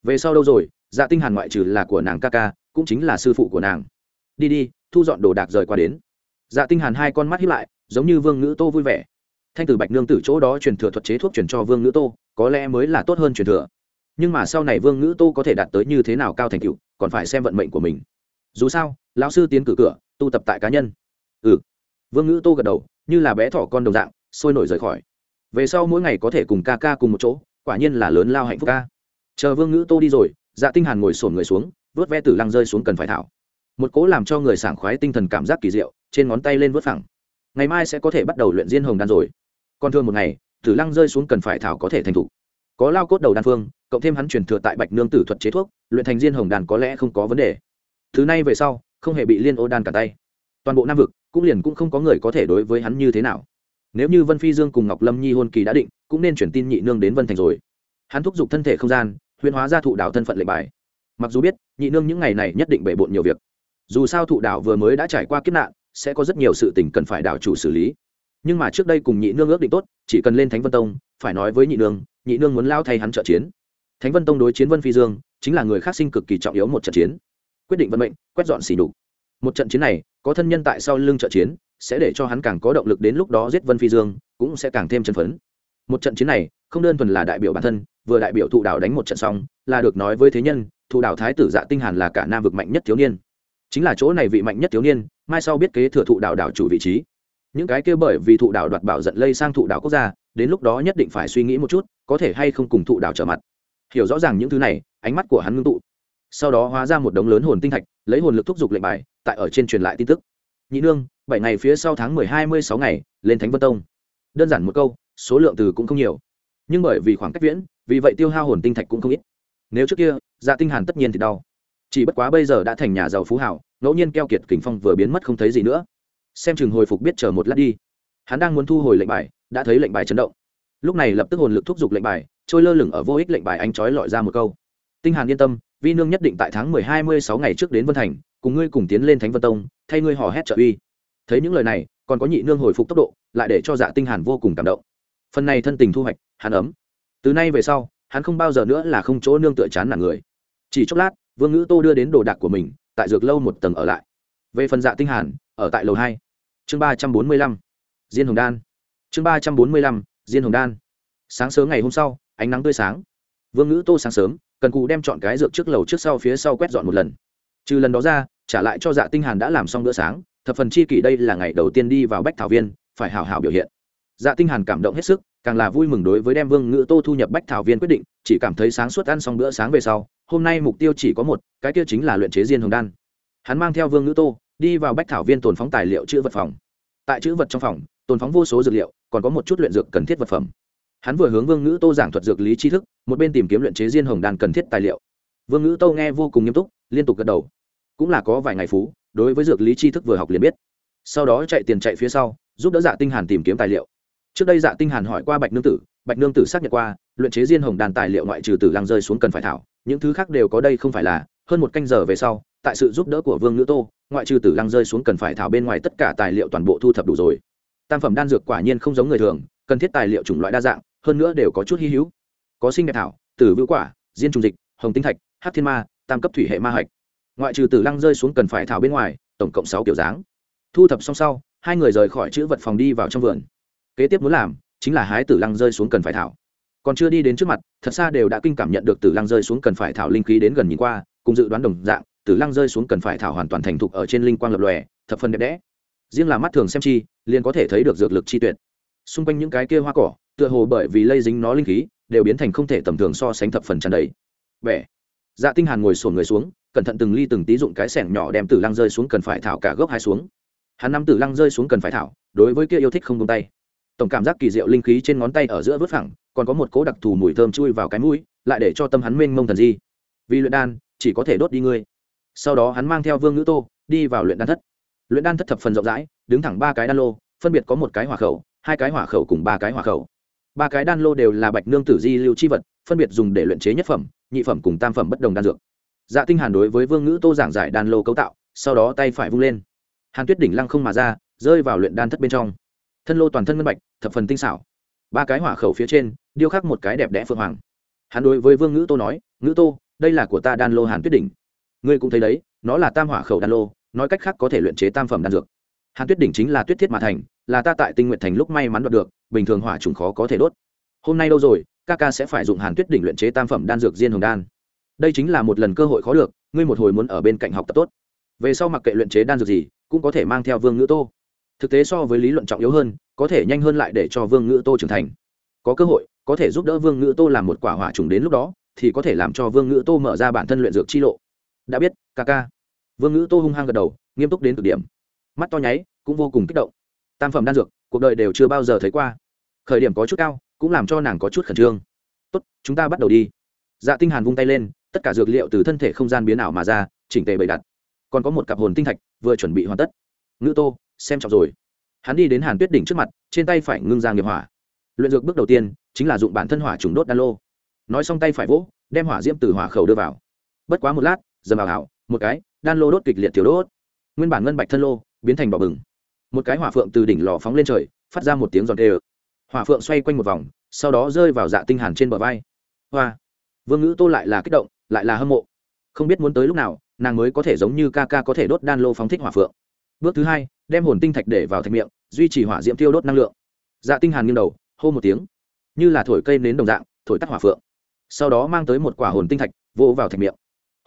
Về sau đâu rồi dạ tinh hàn ngoại trừ là của nàng ca ca, cũng chính là sư phụ của nàng đi đi, thu dọn đồ đạc rời qua đến. Dạ tinh hàn hai con mắt hiếp lại, giống như vương ngữ tô vui vẻ. Thanh tử bạch nương tử chỗ đó truyền thừa thuật chế thuốc truyền cho vương ngữ tô, có lẽ mới là tốt hơn truyền thừa. Nhưng mà sau này vương ngữ tô có thể đạt tới như thế nào cao thành tựu, còn phải xem vận mệnh của mình. Dù sao, lão sư tiến cử cửa, tu tập tại cá nhân. Ừ. Vương ngữ tô gật đầu, như là bé thỏ con đồng dạng, sôi nổi rời khỏi. Về sau mỗi ngày có thể cùng ca ca cùng một chỗ, quả nhiên là lớn lao hạnh phúc ca. Chờ vương ngữ tô đi rồi dạ tinh hàn ngồi sổn người xuống, vớt ve tử lăng rơi xuống cần phải thảo một cố làm cho người sảng khoái tinh thần cảm giác kỳ diệu, trên ngón tay lên vớt phẳng. Ngày mai sẽ có thể bắt đầu luyện diên hồng đan rồi. Còn thường một ngày, tử lăng rơi xuống cần phải thảo có thể thành thủ. Có lao cốt đầu đan phương, cộng thêm hắn truyền thừa tại bạch nương tử thuật chế thuốc, luyện thành diên hồng đan có lẽ không có vấn đề. Thứ này về sau, không hề bị liên ô đan cả tay. Toàn bộ nam vực, cũng liền cũng không có người có thể đối với hắn như thế nào. Nếu như vân phi dương cùng ngọc lâm nhi hôn kỳ đã định, cũng nên chuyển tin nhị nương đến vân thành rồi. Hắn thúc giục thân thể không gian, huyền hóa ra thụ đạo thân phận lệnh bài. Mặc dù biết, nhị nương những ngày này nhất định bể bộn nhiều việc dù sao thụ đạo vừa mới đã trải qua kiếp nạn, sẽ có rất nhiều sự tình cần phải đảo chủ xử lý. Nhưng mà trước đây cùng nhị nương ước định tốt, chỉ cần lên thánh vân tông, phải nói với nhị nương nhị nương muốn lao thay hắn trợ chiến. Thánh vân tông đối chiến vân phi dương, chính là người khác sinh cực kỳ trọng yếu một trận chiến. Quyết định vận mệnh, quét dọn xỉ đục một trận chiến này, có thân nhân tại sau lưng trợ chiến, sẽ để cho hắn càng có động lực đến lúc đó giết vân phi dương, cũng sẽ càng thêm chân phấn. Một trận chiến này, không đơn thuần là đại biểu bản thân, vừa đại biểu thụ đảo đánh một trận xong, là được nói với thế nhân, thụ đảo thái tử dạ tinh hàn là cả nam vực mạnh nhất thiếu niên chính là chỗ này vị mạnh nhất thiếu niên, mai sau biết kế thừa thụ đạo đảo chủ vị trí. Những cái kia bởi vì thụ đạo đoạt bảo giận lây sang thụ đạo quốc gia, đến lúc đó nhất định phải suy nghĩ một chút, có thể hay không cùng thụ đạo trở mặt. Hiểu rõ ràng những thứ này, ánh mắt của hắn ngưng tụ. Sau đó hóa ra một đống lớn hồn tinh thạch, lấy hồn lực thúc giục lệnh bài, tại ở trên truyền lại tin tức. Nhị nương, bảy ngày phía sau tháng mười hai mươi sáu ngày, lên thánh vân tông. Đơn giản một câu, số lượng từ cũng không nhiều. Nhưng bởi vì khoảng cách viễn, vì vậy tiêu hao hồn tinh thạch cũng không ít. Nếu trước kia dạ tinh hàn tất nhiên thì đau chỉ bất quá bây giờ đã thành nhà giàu phú hảo, ngẫu nhiên keo kiệt kình phong vừa biến mất không thấy gì nữa. Xem chừng hồi phục biết chờ một lát đi. Hắn đang muốn thu hồi lệnh bài, đã thấy lệnh bài chấn động. Lúc này lập tức hồn lực thúc giục lệnh bài, trôi lơ lửng ở vô ích lệnh bài anh chói lọi ra một câu. Tinh hàn yên tâm, vi nương nhất định tại tháng mười hai mươi sáu ngày trước đến vân thành, cùng ngươi cùng tiến lên thánh vân tông, thay ngươi hò hét trợ uy. Thấy những lời này, còn có nhị nương hồi phục tốc độ, lại để cho dạ tinh hàn vô cùng cảm động. Phần này thân tình thu hoạch, hắn ấm. Từ nay về sau, hắn không bao giờ nữa là không chỗ nương tựa chán nản người. Chỉ chốc lát vương ngữ tô đưa đến đồ đạc của mình, tại dược lâu một tầng ở lại. Về phần dạ tinh hàn, ở tại lầu hai. Chương ba trăm bốn mươi lăm. Diên hồng đan. Chương ba trăm bốn mươi lăm, diên hồng đan. Sáng sớm ngày hôm sau, ánh nắng tươi sáng. Vương ngữ tô sáng sớm, cần cù đem chọn cái dược trước lầu trước sau phía sau quét dọn một lần. Trừ lần đó ra, trả lại cho dạ tinh hàn đã làm xong bữa sáng, thập phần chi kỷ đây là ngày đầu tiên đi vào bách thảo viên, phải hảo hảo biểu hiện. Dạ tinh hàn cảm động hết sức càng là vui mừng đối với đem vương ngữ tô thu nhập bách thảo viên quyết định, chỉ cảm thấy sáng suốt ăn xong bữa sáng về sau, hôm nay mục tiêu chỉ có một, cái kia chính là luyện chế diên hồng đan. Hắn mang theo vương ngữ tô, đi vào bách thảo viên tồn phóng tài liệu chữ vật phòng. Tại chữ vật trong phòng, tồn phóng vô số dược liệu, còn có một chút luyện dược cần thiết vật phẩm. Hắn vừa hướng vương ngữ tô giảng thuật dược lý tri thức, một bên tìm kiếm luyện chế diên hồng đan cần thiết tài liệu. Vương ngữ tô nghe vô cùng nghiêm túc, liên tục gật đầu. Cũng là có vài ngày phú, đối với dược lý tri thức vừa học liền biết. Sau đó chạy tiền chạy phía sau, giúp đỡ dạ tinh hàn tìm kiếm tài liệu trước đây dạ tinh hàn hỏi qua bạch nương tử, bạch nương tử xác nhận qua, luyện chế diên hồng đàn tài liệu ngoại trừ tử lăng rơi xuống cần phải thảo, những thứ khác đều có đây không phải là, hơn một canh giờ về sau, tại sự giúp đỡ của vương nữ tô, ngoại trừ tử lăng rơi xuống cần phải thảo bên ngoài tất cả tài liệu toàn bộ thu thập đủ rồi. Tam phẩm đan dược quả nhiên không giống người thường, cần thiết tài liệu chủng loại đa dạng, hơn nữa đều có chút hy hữu. Có sinh đẹp thảo, tử vữ quả, diên trùng dịch, hồng tinh thạch hát thiên ma, tam cấp thủy hệ ma hạch. Ngoại trừ tử lăng rơi xuống cần phải thảo bên ngoài, tổng cộng sáu kiểu dáng. Thu thập xong sau, hai người rời khỏi chữ vật phòng đi vào trong vườn kế tiếp muốn làm chính là hái tử lăng rơi xuống cần phải thảo. Còn chưa đi đến trước mặt, thật xa đều đã kinh cảm nhận được tử lăng rơi xuống cần phải thảo linh khí đến gần nhìn qua, cùng dự đoán đồng dạng, tử lăng rơi xuống cần phải thảo hoàn toàn thành thục ở trên linh quang lập lòe, thập phần đẹp đẽ. Riêng là mắt thường xem chi, liền có thể thấy được dược lực chi tuyệt. Xung quanh những cái kia hoa cỏ, tựa hồ bởi vì lây dính nó linh khí, đều biến thành không thể tầm thường so sánh thập phần tràn đầy. Vẻ dạ tinh hàn ngồi sồn người xuống, cẩn thận từng ly từng tí dụng cái sẻng nhỏ đem tử lăng rơi xuống cần phải thảo cả gốc hai xuống. Hắn năm tử lăng rơi xuống cần phải thảo, đối với kia yêu thích không buông tay tổng cảm giác kỳ diệu linh khí trên ngón tay ở giữa vớt phẳng, còn có một cố đặc thù mùi thơm chui vào cái mũi, lại để cho tâm hắn mênh mông thần di. Vì luyện đan, chỉ có thể đốt đi ngươi. Sau đó hắn mang theo vương ngữ tô đi vào luyện đan thất. Luyện đan thất thập phần rộng rãi, đứng thẳng ba cái đan lô, phân biệt có một cái hỏa khẩu, hai cái hỏa khẩu cùng ba cái hỏa khẩu. Ba cái đan lô đều là bạch nương tử di lưu chi vật, phân biệt dùng để luyện chế nhất phẩm, nhị phẩm cùng tam phẩm bất đồng đan dược. Dạ tinh hàn đối với vương ngữ tô giảng giải đan lô cấu tạo, sau đó tay phải vung lên. Hàn tuyết đỉnh lăng không mà ra, rơi vào luyện đan thất bên trong thân lô toàn thân ngân bạch, thập phần tinh xảo. Ba cái hỏa khẩu phía trên, điêu khắc một cái đẹp đẽ phượng hoàng. Hắn đối với vương ngữ tô nói, ngữ tô, đây là của ta đan lô hàn tuyết đỉnh. Ngươi cũng thấy đấy, nó là tam hỏa khẩu đan lô, nói cách khác có thể luyện chế tam phẩm đan dược. Hàn tuyết đỉnh chính là tuyết thiết mà thành, là ta tại tinh nguyện thành lúc may mắn đoạt được, bình thường hỏa trùng khó có thể đốt. Hôm nay đâu rồi, ca ca sẽ phải dùng hàn tuyết đỉnh luyện chế tam phẩm đan dược diên hồng đan. Đây chính là một lần cơ hội khó được, ngươi một hồi muốn ở bên cạnh học tập tốt. Về sau mặc kệ luyện chế đan dược gì, cũng có thể mang theo vương ngữ tô thực tế so với lý luận trọng yếu hơn, có thể nhanh hơn lại để cho vương ngữ tô trưởng thành. Có cơ hội, có thể giúp đỡ vương ngữ tô làm một quả hỏa trùng đến lúc đó, thì có thể làm cho vương ngữ tô mở ra bản thân luyện dược chi lộ. Đã biết, ca ca. Vương ngữ tô hung hăng gật đầu, nghiêm túc đến cực điểm. Mắt to nháy, cũng vô cùng kích động. Tam phẩm đan dược, cuộc đời đều chưa bao giờ thấy qua. Khởi điểm có chút cao, cũng làm cho nàng có chút khẩn trương. Tốt, chúng ta bắt đầu đi. Dạ tinh hàn vung tay lên, tất cả dược liệu từ thân thể không gian biến ảo mà ra, chỉnh tề bày đặt. Còn có một cặp hồn tinh thạch, vừa chuẩn bị hoàn tất. Ngữ tô xem trọng rồi. Hắn đi đến hàn tuyết đỉnh trước mặt, trên tay phải ngưng ra nghiệp hỏa. Luyện dược bước đầu tiên, chính là dụng bản thân hỏa trùng đốt đan lô. Nói xong tay phải vỗ, đem hỏa diễm từ hỏa khẩu đưa vào. Bất quá một lát, dầm vào hảo một cái, đan lô đốt kịch liệt thiếu đốt. Nguyên bản ngân bạch thân lô, biến thành bỏ bừng. Một cái hỏa phượng từ đỉnh lò phóng lên trời, phát ra một tiếng giòn tê ơ hỏa phượng xoay quanh một vòng, sau đó rơi vào dạ tinh hàn trên bờ vai. Hoa! Vương ngữ tô lại là kích động, lại là hâm mộ. Không biết muốn tới lúc nào, nàng mới có thể giống như ca ca có thể đốt đan lô phóng thích hỏa phượng. Bước thứ hai đem hồn tinh thạch để vào thạch miệng, duy trì hỏa diễm tiêu đốt năng lượng. Dạ tinh hàn nghiêng đầu, hô một tiếng. Như là thổi cây nến đồng dạng, thổi tắt hỏa phượng. Sau đó mang tới một quả hồn tinh thạch, vỗ vào thạch miệng.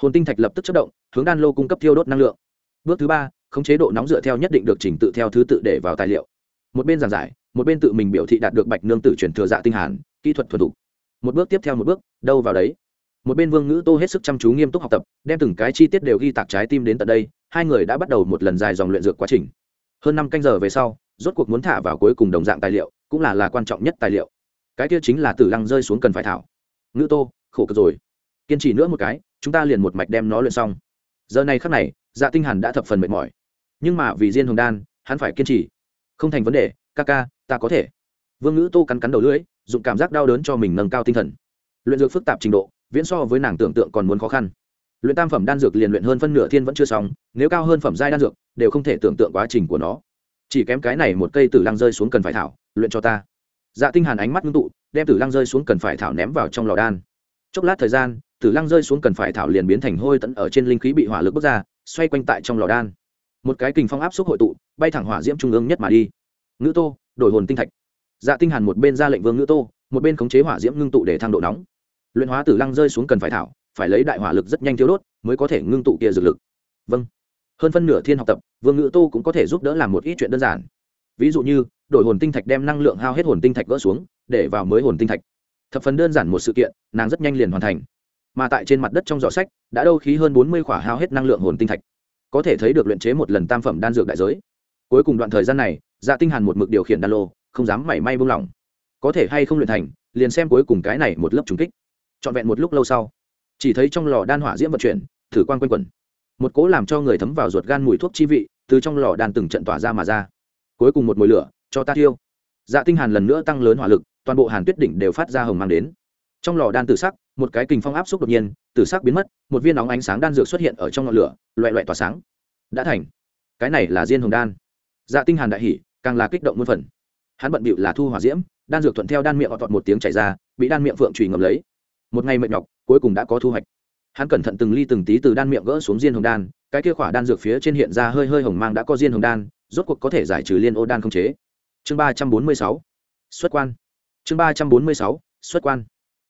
Hồn tinh thạch lập tức chất động, hướng đan lô cung cấp tiêu đốt năng lượng. Bước thứ ba, khống chế độ nóng dựa theo nhất định được chỉnh tự theo thứ tự để vào tài liệu. Một bên giảng giải, một bên tự mình biểu thị đạt được bạch nương tử truyền thừa dạ tinh hàn, kỹ thuật thuần thục. Một bước tiếp theo một bước, đâu vào đấy. Một bên vương ngữ tô hết sức chăm chú nghiêm túc học tập, đem từng cái chi tiết đều ghi tạc trái tim đến tận đây, hai người đã bắt đầu một lần dài dòng luyện dược quá trình hơn năm canh giờ về sau, rốt cuộc muốn thả vào cuối cùng đồng dạng tài liệu, cũng là là quan trọng nhất tài liệu. Cái kia chính là tử lăng rơi xuống cần phải thảo. Ngữ tô, khổ cực rồi. Kiên trì nữa một cái, chúng ta liền một mạch đem nó luyện xong. Giờ này khắc này dạ tinh hàn đã thập phần mệt mỏi. Nhưng mà vì diên hồng đan, hắn phải kiên trì. Không thành vấn đề, ca ca, ta có thể. Vương ngữ tô cắn cắn đầu lưỡi, dùng cảm giác đau đớn cho mình nâng cao tinh thần. Luyện dược phức tạp trình độ, viễn so với nàng tưởng tượng còn muốn khó khăn luyện tam phẩm đan dược liền luyện hơn phân nửa thiên vẫn chưa xong, nếu cao hơn phẩm giai đan dược, đều không thể tưởng tượng quá trình của nó. Chỉ kém cái này một cây tử lăng rơi xuống cần phải thảo, luyện cho ta. Dạ tinh hàn ánh mắt ngưng tụ, đem tử lăng rơi xuống cần phải thảo ném vào trong lò đan. Chốc lát thời gian, tử lăng rơi xuống cần phải thảo liền biến thành hôi tận ở trên linh khí bị hỏa lực bốc ra, xoay quanh tại trong lò đan. Một cái kình phong áp xúc hội tụ, bay thẳng hỏa diễm trung ương nhất mà đi. Ngữ tô, đổi hồn tinh thạch. Dạ tinh hàn một bên ra lệnh vương ngữ tô, một bên khống chế hỏa diễm ngưng tụ để thăng độ nóng. Luyện hóa tử lăng rơi xuống cần phải thảo phải lấy đại hỏa lực rất nhanh thiếu đốt, mới có thể ngưng tụ kia dược lực. Vâng. Hơn phân nửa thiên học tập, vương ngữ tô cũng có thể giúp đỡ làm một ít chuyện đơn giản. Ví dụ như, đổi hồn tinh thạch đem năng lượng hao hết hồn tinh thạch gỡ xuống, để vào mới hồn tinh thạch. Thập phần đơn giản một sự kiện, nàng rất nhanh liền hoàn thành. Mà tại trên mặt đất trong giỏ sách, đã đâu khí hơn bốn mươi khỏa hao hết năng lượng hồn tinh thạch. Có thể thấy được luyện chế một lần tam phẩm đan dược đại giới. Cuối cùng đoạn thời gian này dạ tinh hàn một mực điều khiển đan lô, không dám mảy may buông lỏng. Có thể hay không luyện thành, liền xem cuối cùng cái này một lớp trùng kích. Trọn vẹn một lúc lâu sau chỉ thấy trong lò đan hỏa diễm vận chuyển, thử quan quanh quẩn. Một cố làm cho người thấm vào ruột gan mùi thuốc chi vị, từ trong lò đan từng trận tỏa ra mà ra. Cuối cùng một mùi lửa, cho ta thiêu. Dạ tinh hàn lần nữa tăng lớn hỏa lực, toàn bộ hàn tuyết đỉnh đều phát ra hồng mang đến. Trong lò đan tử sắc, một cái kình phong áp xúc đột nhiên, tử sắc biến mất, một viên nóng ánh sáng đan dược xuất hiện ở trong ngọn lửa, loẹ loẹ tỏa sáng. Đã thành. Cái này là diên hồng đan. Dạ tinh hàn đại hỉ, càng là kích động muôn phần. Hắn bận bịu là thu hỏa diễm, đan dược thuận theo đan miệng họ tọt một tiếng chảy ra, bị đan miệng phượng chùy ngầm lấy. Một ngày mệt nhọc cuối cùng đã có thu hoạch. Hắn cẩn thận từng ly từng tí từ đan miệng gỡ xuống diên hồng đan, cái kia khỏa đan dược phía trên hiện ra hơi hơi hồng mang đã có diên hồng đan, rốt cuộc có thể giải trừ liên ô đan không chế. Chương ba trăm bốn mươi sáu, xuất quan. Chương ba trăm bốn mươi sáu, xuất quan.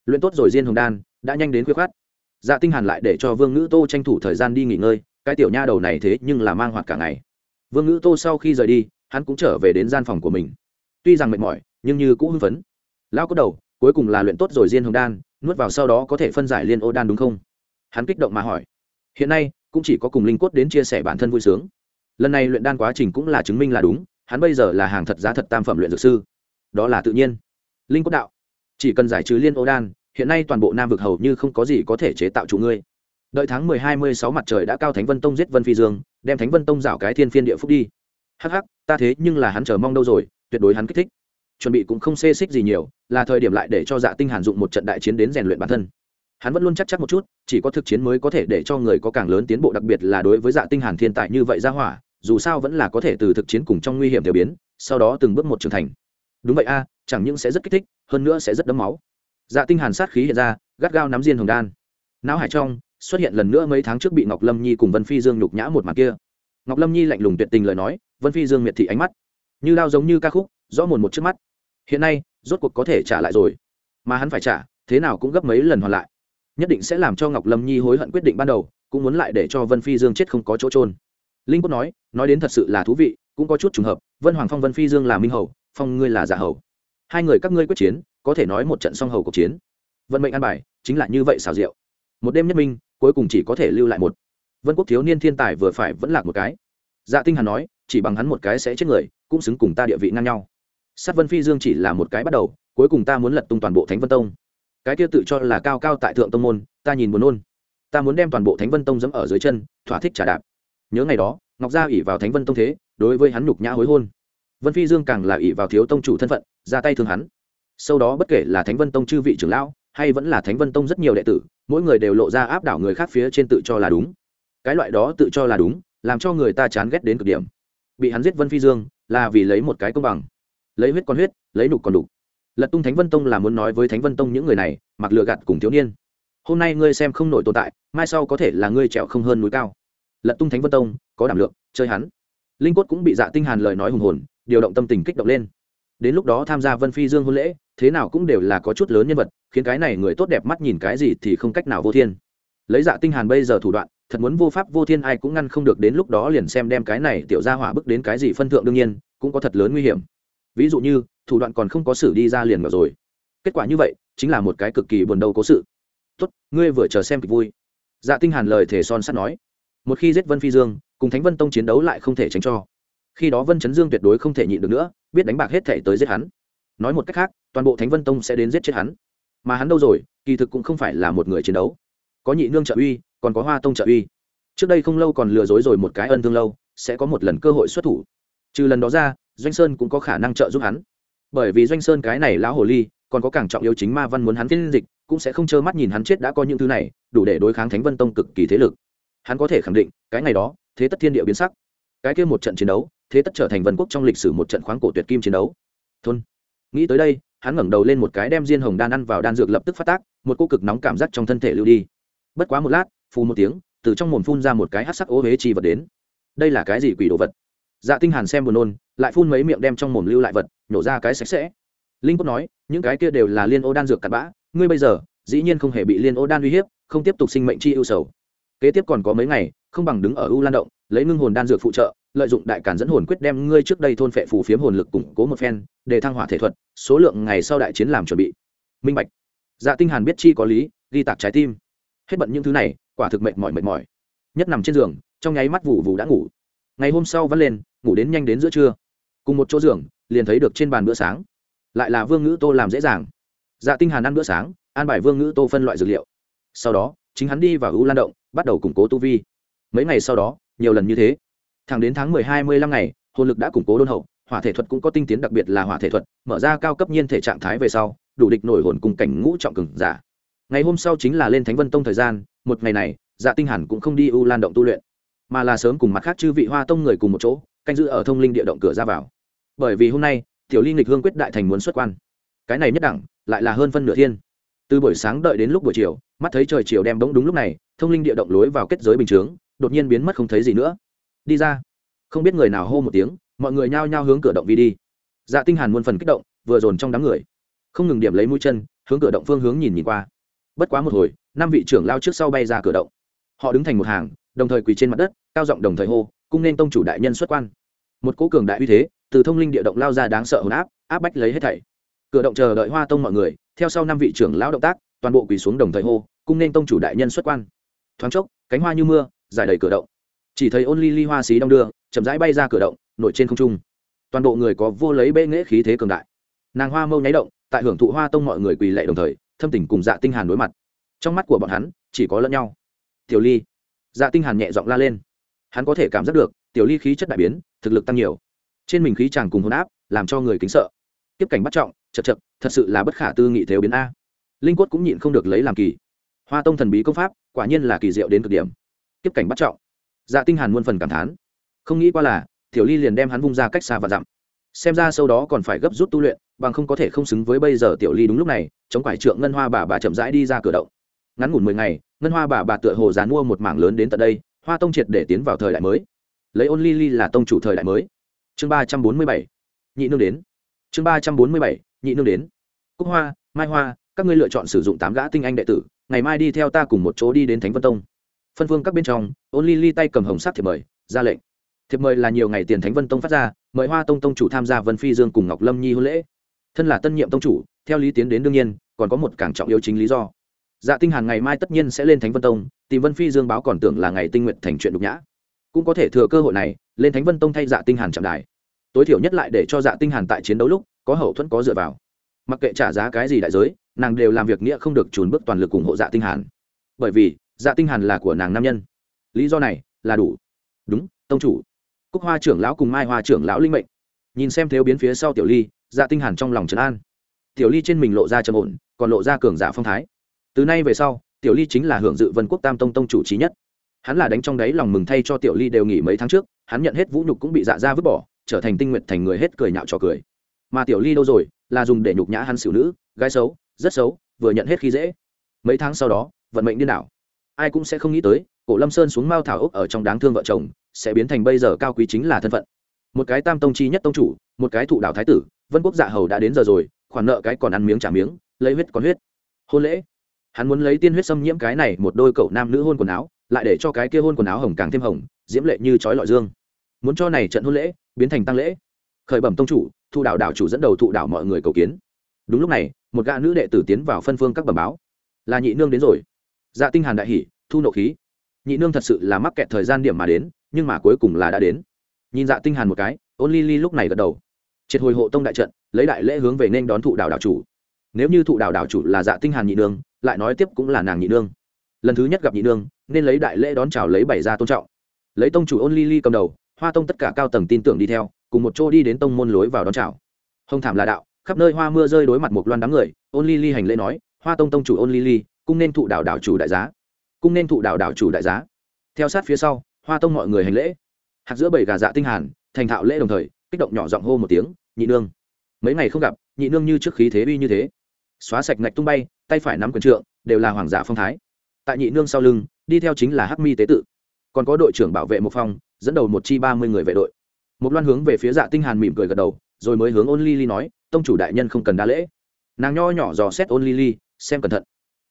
Luyện tốt rồi diên hồng đan, đã nhanh đến khuya khát dạ tinh hàn lại để cho vương ngữ tô tranh thủ thời gian đi nghỉ ngơi, cái tiểu nha đầu này thế nhưng là mang hoạt cả ngày. Vương ngữ tô sau khi rời đi, hắn cũng trở về đến gian phòng của mình. Tuy rằng mệt mỏi, nhưng như cũng hưng phấn. Lão có đầu, cuối cùng là luyện tốt rồi diên hồng đan nuốt vào sau đó có thể phân giải liên ô đan đúng không? Hắn kích động mà hỏi. Hiện nay, cũng chỉ có cùng linh cốt đến chia sẻ bản thân vui sướng. Lần này luyện đan quá trình cũng là chứng minh là đúng, hắn bây giờ là hàng thật giá thật tam phẩm luyện dược sư. Đó là tự nhiên. Linh cốt đạo, chỉ cần giải trừ liên ô đan, hiện nay toàn bộ nam vực hầu như không có gì có thể chế tạo chủ ngươi. Đợi tháng mười hai mươi sáu mặt trời đã cao thánh vân tông giết vân phi dương, đem thánh vân tông rảo cái thiên phiên địa phúc đi. Hắc hắc, ta thế nhưng là hắn chờ mong đâu rồi, tuyệt đối hắn kích thích chuẩn bị cũng không xê xích gì nhiều, là thời điểm lại để cho dạ tinh hàn dụng một trận đại chiến đến rèn luyện bản thân. Hắn vẫn luôn chắc chắc một chút, chỉ có thực chiến mới có thể để cho người có càng lớn tiến bộ, đặc biệt là đối với dạ tinh hàn thiên tài như vậy ra hỏa, dù sao vẫn là có thể từ thực chiến cùng trong nguy hiểm tiểu biến, sau đó từng bước một trưởng thành. Đúng vậy a, chẳng những sẽ rất kích thích, hơn nữa sẽ rất đấm máu. Dạ tinh hàn sát khí hiện ra, gắt gao nắm diên hồng đan. Não hải trong, xuất hiện lần nữa mấy tháng trước bị ngọc lâm nhi cùng vân phi dương nhục nhã một màn kia. Ngọc lâm nhi lạnh lùng tuyệt tình lời nói, vân phi dương miệt thị ánh mắt. Như lao giống như ca khúc, rõ mồn một trước mắt hiện nay, rốt cuộc có thể trả lại rồi. Mà hắn phải trả, thế nào cũng gấp mấy lần hoàn lại. Nhất định sẽ làm cho ngọc lâm nhi hối hận quyết định ban đầu, cũng muốn lại để cho vân phi dương chết không có chỗ trôn linh cốt nói nói đến thật sự là thú vị, cũng có chút trùng hợp, vân hoàng phong, vân phi dương là minh hầu, phong ngươi là giả hầu. Hai người các ngươi quyết chiến, có thể nói một trận song hầu cuộc chiến. Vận mệnh an bài, chính là như vậy xào rượu một đêm nhất minh, cuối cùng chỉ có thể lưu lại một. Vân quốc thiếu niên thiên tài vừa phải vẫn lạc một cái. Dạ tinh hàn nói, chỉ bằng hắn một cái sẽ chết người, cũng xứng cùng ta địa vị ngang nhau sát vân phi dương chỉ là một cái bắt đầu, cuối cùng ta muốn lật tung toàn bộ thánh vân tông. Cái kia tự cho là cao cao tại thượng tông môn, ta nhìn muốn ôn ta muốn đem toàn bộ thánh vân tông dẫm ở dưới chân, thỏa thích trả đạp. Nhớ ngày đó, ngọc gia ỉ vào thánh vân tông thế, đối với hắn nhục nhã hối hôn. Vân phi dương càng là ỉ vào thiếu tông chủ thân phận, ra tay thương hắn. Sau đó bất kể là thánh vân tông chư vị trưởng lão, hay vẫn là thánh vân tông rất nhiều đệ tử, mỗi người đều lộ ra áp đảo người khác phía trên tự cho là đúng. Cái loại đó tự cho là đúng, làm cho người ta chán ghét đến cực điểm. Bị hắn giết vân phi dương, là vì lấy một cái công bằng lấy huyết con huyết, lấy nục còn đục lật tung thánh vân tông là muốn nói với thánh vân tông những người này, mặc lừa gạt cùng thiếu niên. Hôm nay ngươi xem không nổi tồn tại, mai sau có thể là ngươi trèo không hơn núi cao. Lật tung thánh vân tông, có đảm lượng, chơi hắn. Linh cốt cũng bị dạ tinh hàn lời nói hùng hồn, điều động tâm tình kích động lên. Đến lúc đó tham gia vân phi dương hôn lễ, thế nào cũng đều là có chút lớn nhân vật, khiến cái này người tốt đẹp mắt nhìn cái gì thì không cách nào vô thiên. Lấy dạ tinh hàn bây giờ thủ đoạn, thật muốn vô pháp vô thiên ai cũng ngăn không được đến lúc đó liền xem đem cái này tiểu gia hỏa bức đến cái gì phân thượng đương nhiên, cũng có thật lớn nguy hiểm ví dụ như, thủ đoạn còn không có xử đi ra liền vào rồi. Kết quả như vậy, chính là một cái cực kỳ buồn đầu cố sự. Tốt, ngươi vừa chờ xem kịch vui. Dạ tinh hàn lời thể son sắt nói. Một khi giết vân phi dương, cùng thánh vân tông chiến đấu lại không thể tránh cho. Khi đó vân chấn dương tuyệt đối không thể nhịn được nữa, biết đánh bạc hết thể tới giết hắn. Nói một cách khác, toàn bộ thánh vân tông sẽ đến giết chết hắn. Mà hắn đâu rồi, kỳ thực cũng không phải là một người chiến đấu. Có nhị nương trợ uy, còn có hoa tông trợ uy. Trước đây không lâu còn lừa dối rồi một cái ân thương lâu, sẽ có một lần cơ hội xuất thủ. Trừ lần đó ra doanh sơn cũng có khả năng trợ giúp hắn. Bởi vì doanh sơn cái này lão hồ ly, còn có càng trọng yếu chính ma văn muốn hắn phiên dịch, cũng sẽ không trơ mắt nhìn hắn chết đã có những thứ này, đủ để đối kháng thánh vân tông cực kỳ thế lực. Hắn có thể khẳng định, cái ngày đó, thế tất thiên địa biến sắc. Cái kia một trận chiến đấu, thế tất trở thành vân quốc trong lịch sử một trận khoáng cổ tuyệt kim chiến đấu. Thôn. Nghĩ tới đây, hắn ngẩng đầu lên một cái đem diên hồng đan ăn vào đan dược lập tức phát tác, một cô cực nóng cảm giác trong thân thể lưu đi. Bất quá một lát, phù một tiếng, từ trong mồm phun ra một cái hát sắc ố huế chi vật đến. Đây là cái gì quỷ đồ vật? Dạ tinh hàn xem buồn nôn, lại phun mấy miệng đem trong mồm lưu lại vật, nhổ ra cái sạch sẽ. Linh cốt nói, những cái kia đều là liên ô đan dược cặn bã, ngươi bây giờ, dĩ nhiên không hề bị liên ô đan uy hiếp, không tiếp tục sinh mệnh chi ưu sầu. Kế tiếp còn có mấy ngày, không bằng đứng ở u lan động, lấy ngưng hồn đan dược phụ trợ, lợi dụng đại cản dẫn hồn quyết đem ngươi trước đây thôn phệ phù phiếm hồn lực củng cố một phen, để thăng hỏa thể thuật, số lượng ngày sau đại chiến làm chuẩn bị. Minh bạch. Dạ tinh hàn biết chi có lý, ghi tạc trái tim. Hết bận những thứ này, quả thực mệt mỏi mệt mỏi. Nhất nằm trên giường, trong nháy mắt vụ vụ đã ngủ. Ngày hôm sau vẫn lên ngủ đến nhanh đến giữa trưa. Cùng một chỗ giường, liền thấy được trên bàn bữa sáng. Lại là vương ngữ tô làm dễ dàng. Dạ tinh hàn ăn bữa sáng, an bài vương ngữ tô phân loại dược liệu. Sau đó, chính hắn đi vào u lan động, bắt đầu củng cố tu vi. Mấy ngày sau đó, nhiều lần như thế. Thẳng đến tháng mười hai mươi lăm ngày, hồn lực đã củng cố đôn hậu, hỏa thể thuật cũng có tinh tiến đặc biệt là hỏa thể thuật, mở ra cao cấp nhiên thể trạng thái về sau, đủ địch nổi hồn cùng cảnh ngũ trọng cừng giả. Ngày hôm sau chính là lên thánh vân tông thời gian, một ngày này dạ tinh hàn cũng không đi u lan động tu luyện, mà là sớm cùng mặt khác chư vị hoa tông người cùng một chỗ canh giữ ở thông linh địa động cửa ra vào. Bởi vì hôm nay, tiểu ly nghịch hương quyết đại thành muốn xuất quan. Cái này nhất đẳng, lại là hơn phân nửa thiên. Từ buổi sáng đợi đến lúc buổi chiều, mắt thấy trời chiều đem bỗng đúng lúc này, thông linh địa động lối vào kết giới bình chướng, đột nhiên biến mất không thấy gì nữa. Đi ra. Không biết người nào hô một tiếng, mọi người nhao nhao hướng cửa động vi đi. Dạ tinh hàn muôn phần kích động, vừa dồn trong đám người. Không ngừng điểm lấy mũi chân, hướng cửa động phương hướng nhìn nhìn qua. Bất quá một hồi, năm vị trưởng lao trước sau bay ra cửa động. Họ đứng thành một hàng, đồng thời quỳ trên mặt đất, cao giọng đồng thời hô cung nên tông chủ đại nhân xuất quan. Một cỗ cường đại uy thế, từ thông linh địa động lao ra đáng sợ hồn áp áp bách lấy hết thảy. Cửa động chờ đợi hoa tông mọi người, theo sau năm vị trưởng lão động tác, toàn bộ quỳ xuống đồng thời hô, cung nên tông chủ đại nhân xuất quan. Thoáng chốc, cánh hoa như mưa, giải đầy cửa động. Chỉ thấy ôn ly ly hoa xí đong đưa, chậm rãi bay ra cửa động, nổi trên không trung. Toàn bộ người có vô lấy bệ nghễ khí thế cường đại. Nàng hoa mâu nháy động, tại hưởng thụ hoa tông mọi người quỳ lệ đồng thời, thâm tình cùng dạ tinh hàn đối mặt. Trong mắt của bọn hắn, chỉ có lẫn nhau. Tiểu ly. Dạ tinh hàn nhẹ giọng la lên hắn có thể cảm giác được, tiểu ly khí chất đại biến, thực lực tăng nhiều. Trên mình khí chàng cùng hồn áp, làm cho người kính sợ. Tiếp cảnh bắt trọng, chật chật, thật sự là bất khả tư nghị thiếu biến a. Linh quất cũng nhịn không được lấy làm kỳ. Hoa tông thần bí công pháp, quả nhiên là kỳ diệu đến cực điểm. Tiếp cảnh bắt trọng. Dạ tinh hàn muôn phần cảm thán. Không nghĩ qua là, tiểu ly liền đem hắn vung ra cách xa và dặm. Xem ra sau đó còn phải gấp rút tu luyện, bằng không có thể không xứng với bây giờ tiểu ly đúng lúc này, chống quải trượng ngân hoa bà bà chậm rãi đi ra cửa động. Ngắn ngủn mười ngày, ngân hoa bà bà tựa hồ dán mua một mảng lớn đến tận đây hoa tông triệt để tiến vào thời đại mới. Lấy ôn ly ly là tông chủ thời đại mới. Chương ba trăm bốn mươi bảy, nhị nương đến. Chương ba trăm bốn mươi bảy, nhị nương đến. Cúc hoa, mai hoa, các ngươi lựa chọn sử dụng tám gã tinh anh đệ tử, ngày mai đi theo ta cùng một chỗ đi đến thánh vân tông. Phân phương các bên trong, ôn ly ly tay cầm hồng sắc thiệp mời, ra lệnh. Thiệp mời là nhiều ngày tiền thánh vân tông phát ra, mời hoa tông tông chủ tham gia vân phi dương cùng ngọc lâm nhi hôn lễ. Thân là tân nhiệm tông chủ, theo lý tiến đến đương nhiên, còn có một càng trọng yếu chính lý do dạ tinh hàn ngày mai tất nhiên sẽ lên thánh vân tông, tìm vân phi dương báo còn tưởng là ngày tinh nguyện thành chuyện đục nhã. Cũng có thể thừa cơ hội này, lên thánh vân tông thay dạ tinh hàn chạm đài. Tối thiểu nhất lại để cho dạ tinh hàn tại chiến đấu lúc, có hậu thuẫn có dựa vào. Mặc kệ trả giá cái gì đại giới, nàng đều làm việc nghĩa không được trùn bước toàn lực ủng hộ dạ tinh hàn. Bởi vì dạ tinh hàn là của nàng nam nhân. Lý do này, là đủ. Đúng, tông chủ. Cúc hoa trưởng lão cùng mai hoa trưởng lão linh mệnh. Nhìn xem thiếu biến phía sau tiểu ly dạ tinh hàn trong lòng trấn an. Tiểu ly trên mình lộ ra trầm ổn, còn lộ ra cường giả phong thái từ nay về sau, tiểu ly chính là hưởng dự vân quốc tam tông tông chủ trí nhất. Hắn là đánh trong đáy lòng mừng thay cho tiểu ly đều nghỉ mấy tháng trước, hắn nhận hết vũ nhục cũng bị dạ ra vứt bỏ, trở thành tinh nguyện thành người hết cười nhạo trò cười. Mà tiểu ly đâu rồi, là dùng để nhục nhã hắn xỉu nữ, gái xấu, rất xấu, vừa nhận hết khi dễ. Mấy tháng sau đó, vận mệnh điên đảo. Ai cũng sẽ không nghĩ tới, cổ lâm sơn xuống mao thảo ốc ở trong đáng thương vợ chồng, sẽ biến thành bây giờ cao quý chính là thân phận. Một cái tam tông chi nhất tông chủ, một cái thụ đạo thái tử, vân quốc dạ hầu đã đến giờ rồi, khoản nợ cái còn ăn miếng trả miếng, lấy huyết còn huyết. Hôn lễ hắn muốn lấy tiên huyết xâm nhiễm cái này một đôi cậu nam nữ hôn quần áo, lại để cho cái kia hôn quần áo hồng càng thêm hồng, diễm lệ như trói lọi dương. Muốn cho này trận hôn lễ biến thành tăng lễ. Khởi bẩm tông chủ thụ đạo đạo chủ dẫn đầu thụ đạo mọi người cầu kiến. Đúng lúc này, một gã nữ đệ tử tiến vào phân phương các bẩm báo. Là nhị nương đến rồi. Dạ tinh hàn đại hỉ, thu nộ khí. Nhị nương thật sự là mắc kẹt thời gian điểm mà đến, nhưng mà cuối cùng là đã đến. Nhìn dạ tinh hàn một cái, ôn ly ly lúc này gật đầu. Triệt hồi hộ tông đại trận, lấy đại lễ hướng về nên đón thụ đạo đạo chủ. Nếu như thụ đạo đạo chủ là dạ tinh hàn nhị nương lại nói tiếp cũng là nàng nhị nương. Lần thứ nhất gặp nhị nương, nên lấy đại lễ đón chào lấy bày ra tôn trọng. Lấy tông chủ ôn ly ly cầm đầu, hoa tông tất cả cao tầng tin tưởng đi theo, cùng một chỗ đi đến tông môn lối vào đón chào. Hồng thảm là đạo, khắp nơi hoa mưa rơi đối mặt một loan đám người, ôn ly ly hành lễ nói, hoa tông tông chủ ôn ly ly, cung nên thụ đạo đạo chủ đại giá. Cung nên thụ đạo đạo chủ đại giá. Theo sát phía sau, hoa tông mọi người hành lễ. Hạt giữa bảy gà dạ tinh hàn, thành thạo lễ đồng thời, kích động nhỏ giọng hô một tiếng, nhị nương. Mấy ngày không gặp, nhị nương như trước khí thế uy như thế xóa sạch ngạch tung bay, tay phải nắm quyền trượng, đều là hoàng giả phong thái. Tại nhị nương sau lưng, đi theo chính là hắc mi tế tự. Còn có đội trưởng bảo vệ một phong dẫn đầu một chi ba mươi người vệ đội. Một loan hướng về phía dạ tinh hàn mỉm cười gật đầu, rồi mới hướng ôn ly ly nói, tông chủ đại nhân không cần đa lễ. Nàng nho nhỏ dò xét ôn ly ly, xem cẩn thận.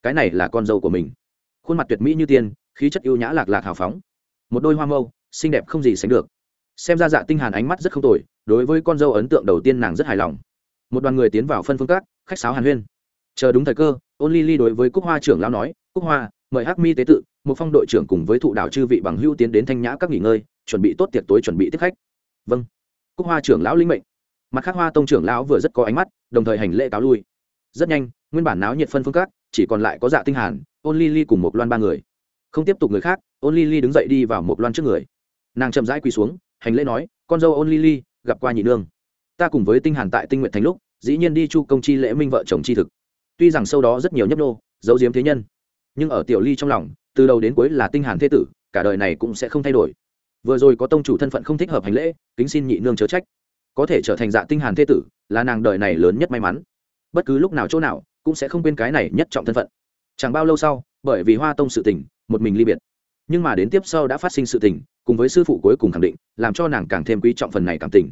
Cái này là con dâu của mình. Khuôn mặt tuyệt mỹ như tiên, khí chất ưu nhã lạc lạc hào phóng. Một đôi hoa mâu, xinh đẹp không gì sánh được. Xem ra dạ tinh hàn ánh mắt rất không tồi, đối với con dâu ấn tượng đầu tiên nàng rất hài lòng. Một đoàn người tiến vào phân phương các, khách sáo hàn huyên chờ đúng thời cơ, ôn ly ly đối với cúc hoa trưởng lão nói, cúc hoa, mời hắc mi tế tự, một phong đội trưởng cùng với thụ đảo chư vị bằng hưu tiến đến thanh nhã các nghỉ ngơi, chuẩn bị tốt tiệc tối chuẩn bị tiếp khách. Vâng. Cúc hoa trưởng lão linh mệnh. Mặt khác hoa tông trưởng lão vừa rất có ánh mắt, đồng thời hành lễ cáo lui. Rất nhanh, nguyên bản náo nhiệt phân phương các, chỉ còn lại có dạ tinh hàn, ôn ly ly cùng một loan ba người. Không tiếp tục người khác, ôn ly ly đứng dậy đi vào một loan trước người. Nàng chậm rãi quỳ xuống, hành lễ nói, con dâu ôn ly ly, gặp qua nhị nương. Ta cùng với tinh hàn tại tinh nguyện thành lúc, dĩ nhiên đi chu công chi lễ minh vợ chồng chi thực tuy rằng sâu đó rất nhiều nhấp nô, giấu diếm thế nhân, nhưng ở tiểu ly trong lòng, từ đầu đến cuối là tinh hàn thế tử, cả đời này cũng sẽ không thay đổi. Vừa rồi có tông chủ thân phận không thích hợp hành lễ, kính xin nhị nương chớ trách. Có thể trở thành dạ tinh hàn thế tử, là nàng đời này lớn nhất may mắn. Bất cứ lúc nào chỗ nào, cũng sẽ không quên cái này nhất trọng thân phận. Chẳng bao lâu sau, bởi vì hoa tông sự tình, một mình ly biệt. Nhưng mà đến tiếp sau đã phát sinh sự tình, cùng với sư phụ cuối cùng khẳng định, làm cho nàng càng thêm quý trọng phần này cảm tình.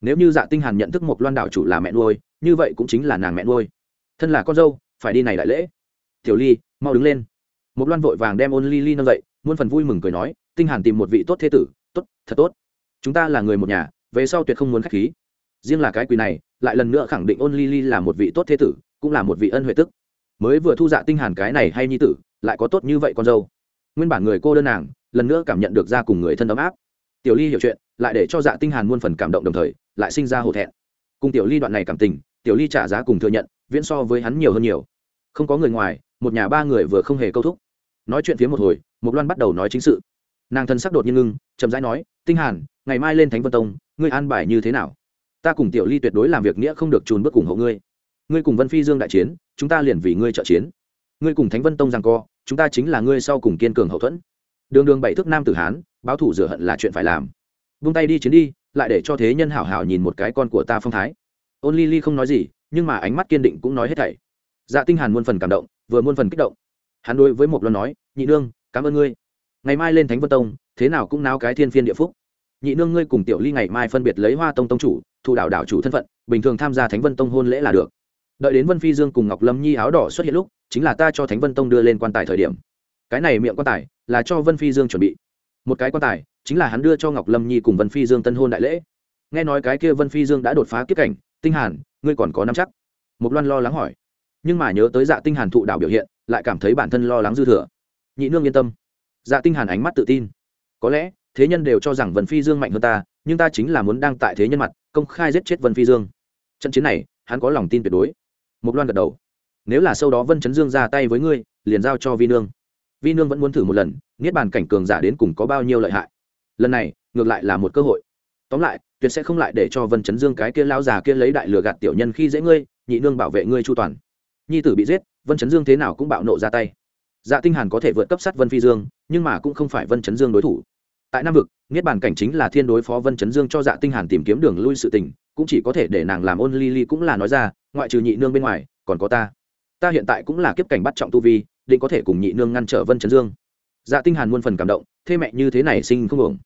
Nếu như dạ tinh hàn nhận thức một loan đạo chủ là mẹ nuôi, như vậy cũng chính là nàng mẹ nuôi thân là con dâu, phải đi này đại lễ. Tiểu ly, mau đứng lên. Một loan vội vàng đem ôn ly ly nâng dậy, muôn phần vui mừng cười nói, tinh hàn tìm một vị tốt thế tử, tốt, thật tốt. Chúng ta là người một nhà, về sau tuyệt không muốn khách khí. Riêng là cái quỳ này, lại lần nữa khẳng định ôn ly ly là một vị tốt thế tử, cũng là một vị ân huệ tức. Mới vừa thu dạ tinh hàn cái này hay nhi tử, lại có tốt như vậy con dâu. Nguyên bản người cô đơn nàng, lần nữa cảm nhận được ra cùng người thân ấm áp. Tiểu ly hiểu chuyện, lại để cho dạ tinh hàn muôn phần cảm động đồng thời, lại sinh ra hổ thẹn. Cùng tiểu ly đoạn này cảm tình tiểu ly trả giá cùng thừa nhận, viễn so với hắn nhiều hơn nhiều. Không có người ngoài, một nhà ba người vừa không hề câu thúc. Nói chuyện phía một hồi mục loan bắt đầu nói chính sự. Nàng thân sắc đột nhiên ngưng, chậm rãi nói, tinh hàn, ngày mai lên thánh vân tông, ngươi an bài như thế nào? Ta cùng tiểu ly tuyệt đối làm việc nghĩa không được trùn bước cùng hộ ngươi. Ngươi cùng vân phi dương đại chiến, chúng ta liền vì ngươi trợ chiến. Ngươi cùng thánh vân tông rằng co, chúng ta chính là ngươi sau cùng kiên cường hậu thuẫn. Đường đường bảy thước nam tử hán, báo thủ rửa hận là chuyện phải làm. Vung tay đi chiến đi, lại để cho thế nhân hảo hảo nhìn một cái con của ta phong thái ôn ly ly không nói gì, nhưng mà ánh mắt kiên định cũng nói hết thảy. Dạ tinh hàn muôn phần cảm động, vừa muôn phần kích động. Hắn đối với một lần nói, nhị nương, cảm ơn ngươi. Ngày mai lên thánh vân tông, thế nào cũng náo cái thiên phiên địa phúc. Nhị nương ngươi cùng tiểu ly ngày mai phân biệt lấy hoa tông tông chủ thủ đạo đạo chủ thân phận, bình thường tham gia thánh vân tông hôn lễ là được. Đợi đến vân phi dương cùng ngọc lâm nhi áo đỏ xuất hiện lúc, chính là ta cho thánh vân tông đưa lên quan tài thời điểm. Cái này miệng quan tài là cho vân phi dương chuẩn bị. Một cái quan tài chính là hắn đưa cho ngọc lâm nhi cùng vân phi dương tân hôn đại lễ. Nghe nói cái kia vân phi dương đã đột phá kiếp cảnh tinh hàn, ngươi còn có năm chắc? Một loan lo lắng hỏi. Nhưng mà nhớ tới dạ tinh hàn thụ đạo biểu hiện, lại cảm thấy bản thân lo lắng dư thừa. Nhị nương yên tâm. Dạ tinh hàn ánh mắt tự tin. Có lẽ, thế nhân đều cho rằng vân phi dương mạnh hơn ta, nhưng ta chính là muốn đang tại thế nhân mặt, công khai giết chết vân phi dương. Trận chiến này, hắn có lòng tin tuyệt đối. Một loan gật đầu. Nếu là sau đó vân chấn dương ra tay với ngươi, liền giao cho vi nương. Vi nương vẫn muốn thử một lần, niết bàn cảnh cường giả đến cùng có bao nhiêu lợi hại. Lần này, ngược lại là một cơ hội. Tóm lại tuyệt sẽ không lại để cho vân chấn dương cái kia lao già kia lấy đại lừa gạt tiểu nhân khi dễ ngươi, nhị nương bảo vệ ngươi chu toàn. Nhi tử bị giết, vân chấn dương thế nào cũng bạo nộ ra tay. Dạ tinh hàn có thể vượt cấp sát vân phi dương, nhưng mà cũng không phải vân chấn dương đối thủ. Tại nam vực, niết bàn cảnh chính là thiên đối phó vân chấn dương cho dạ tinh hàn tìm kiếm đường lui sự tình, cũng chỉ có thể để nàng làm ôn ly ly cũng là nói ra, ngoại trừ nhị nương bên ngoài, còn có ta. Ta hiện tại cũng là kiếp cảnh bắt trọng tu vi, định có thể cùng nhị nương ngăn trở vân chấn dương. Dạ tinh hàn muôn phần cảm động, thế mẹ như thế này sinh không hưởng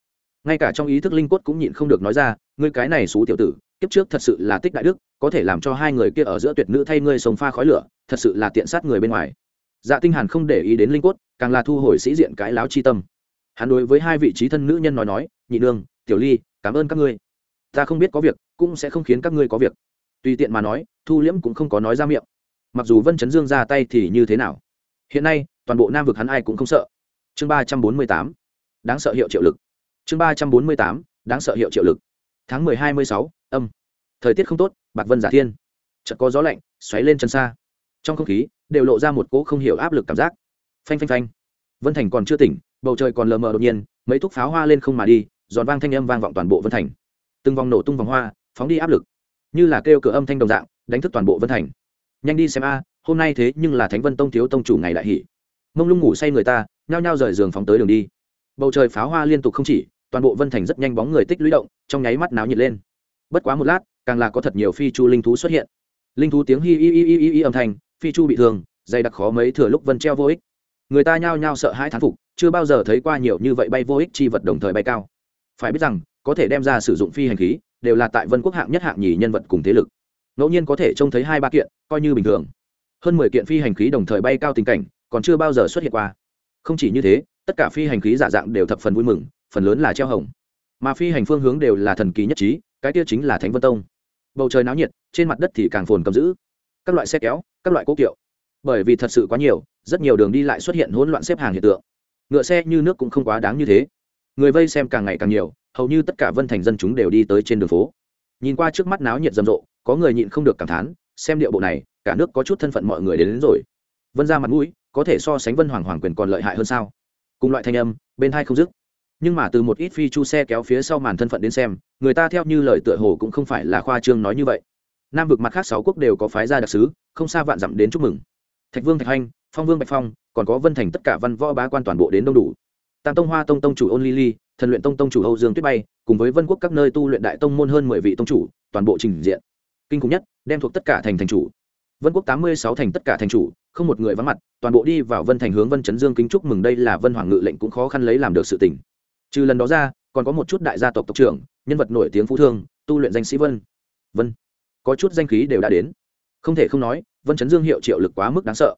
ngay cả trong ý thức linh cốt cũng nhịn không được nói ra ngươi cái này xú tiểu tử, kiếp trước thật sự là tích đại đức, có thể làm cho hai người kia ở giữa tuyệt nữ thay ngươi sống pha khói lửa, thật sự là tiện sát người bên ngoài. Dạ tinh hàn không để ý đến linh cốt, càng là thu hồi sĩ diện cái láo chi tâm. Hắn đối với hai vị trí thân nữ nhân nói nói, nhị nương, tiểu ly, cảm ơn các ngươi. Ta không biết có việc, cũng sẽ không khiến các ngươi có việc. Tùy tiện mà nói, thu liễm cũng không có nói ra miệng. Mặc dù vân chấn dương ra tay thì như thế nào? Hiện nay, toàn bộ nam vực hắn ai cũng không sợ. Chương ba trăm bốn mươi tám, đáng sợ hiệu triệu lực. Chương ba trăm bốn mươi tám, đáng sợ hiệu triệu lực tháng mười hai mươi sáu, âm. Thời tiết không tốt bạc vân giả thiên. Chợt có gió lạnh, xoáy lên chân xa. Trong không khí, đều lộ ra một cỗ không hiểu áp lực cảm giác. Phanh phanh phanh. Vân thành còn chưa tỉnh, bầu trời còn lờ mờ đột nhiên, mấy thúc pháo hoa lên không mà đi, giòn vang thanh âm vang vọng toàn bộ vân thành. Từng vòng nổ tung vòng hoa, phóng đi áp lực. Như là kêu cửa âm thanh đồng dạng, đánh thức toàn bộ vân thành. Nhanh đi xem a, hôm nay thế nhưng là thánh vân tông thiếu tông chủ ngày đại hỷ. Mông lung ngủ say người ta, nhao nhao rời giường phóng tới đường đi. Bầu trời pháo hoa liên tục không chỉ toàn bộ vân thành rất nhanh bóng người tích lũy động, trong nháy mắt náo nhiệt lên. Bất quá một lát, càng là có thật nhiều phi chu linh thú xuất hiện. Linh thú tiếng hi hi hi hi hi âm thanh, phi chu bị thương, dày đặc khó mấy thừa lúc vân treo vô ích. Người ta nhao nhao sợ hãi thán phục, chưa bao giờ thấy qua nhiều như vậy bay vô ích chi vật đồng thời bay cao. Phải biết rằng, có thể đem ra sử dụng phi hành khí, đều là tại vân quốc hạng nhất hạng nhì nhân vật cùng thế lực. Ngẫu nhiên có thể trông thấy hai ba kiện, coi như bình thường. Hơn mười kiện phi hành khí đồng thời bay cao tình cảnh, còn chưa bao giờ xuất hiện qua. Không chỉ như thế, tất cả phi hành khí giả dạng đều thập phần vui mừng phần lớn là treo hồng. Mà phi hành phương hướng đều là thần kỳ nhất trí cái tiêu chính là thánh vân tông. Bầu trời náo nhiệt trên mặt đất thì càng phồn cầm giữ các loại xe kéo các loại cố kiệu. Bởi vì thật sự quá nhiều rất nhiều đường đi lại xuất hiện hỗn loạn xếp hàng hiện tượng. Ngựa xe như nước cũng không quá đáng như thế. Người vây xem càng ngày càng nhiều hầu như tất cả vân thành dân chúng đều đi tới trên đường phố. Nhìn qua trước mắt náo nhiệt rầm rộ có người nhịn không được cảm thán xem điệu bộ này cả nước có chút thân phận mọi người đến, đến rồi. Vân ra mặt mũi có thể so sánh vân hoàng hoàng quyền còn lợi hại hơn sao? Cùng loại thanh âm bên hai không dứt nhưng mà từ một ít phi chu xe kéo phía sau màn thân phận đến xem, người ta theo như lời tựa hồ cũng không phải là khoa trương nói như vậy. Nam vực mặt khác sáu quốc đều có phái gia đặc sứ, không xa vạn dặm đến chúc mừng. Thạch vương, thạch hanh, phong vương, bạch phong, còn có vân thành tất cả văn võ bá quan toàn bộ đến đông đủ. Tam tông hoa tông tông chủ ôn ly ly, thần luyện tông tông chủ âu dương tuyết bay, cùng với vân quốc các nơi tu luyện đại tông môn hơn mười vị tông chủ, toàn bộ trình diện. Kinh khủng nhất, đem thuộc tất cả thành thành chủ. Vân quốc tám mươi sáu thành tất cả thành chủ, không một người vắng mặt, toàn bộ đi vào vân thành hướng vân chấn dương kính chúc mừng đây là vân hoàng ngự lệnh cũng khó khăn lấy làm được sự tỉnh trừ lần đó ra, còn có một chút đại gia tộc tộc trưởng, nhân vật nổi tiếng phú thương, tu luyện danh sĩ vân. Vân. Có chút danh khí đều đã đến. Không thể không nói, vân chấn dương hiệu triệu lực quá mức đáng sợ.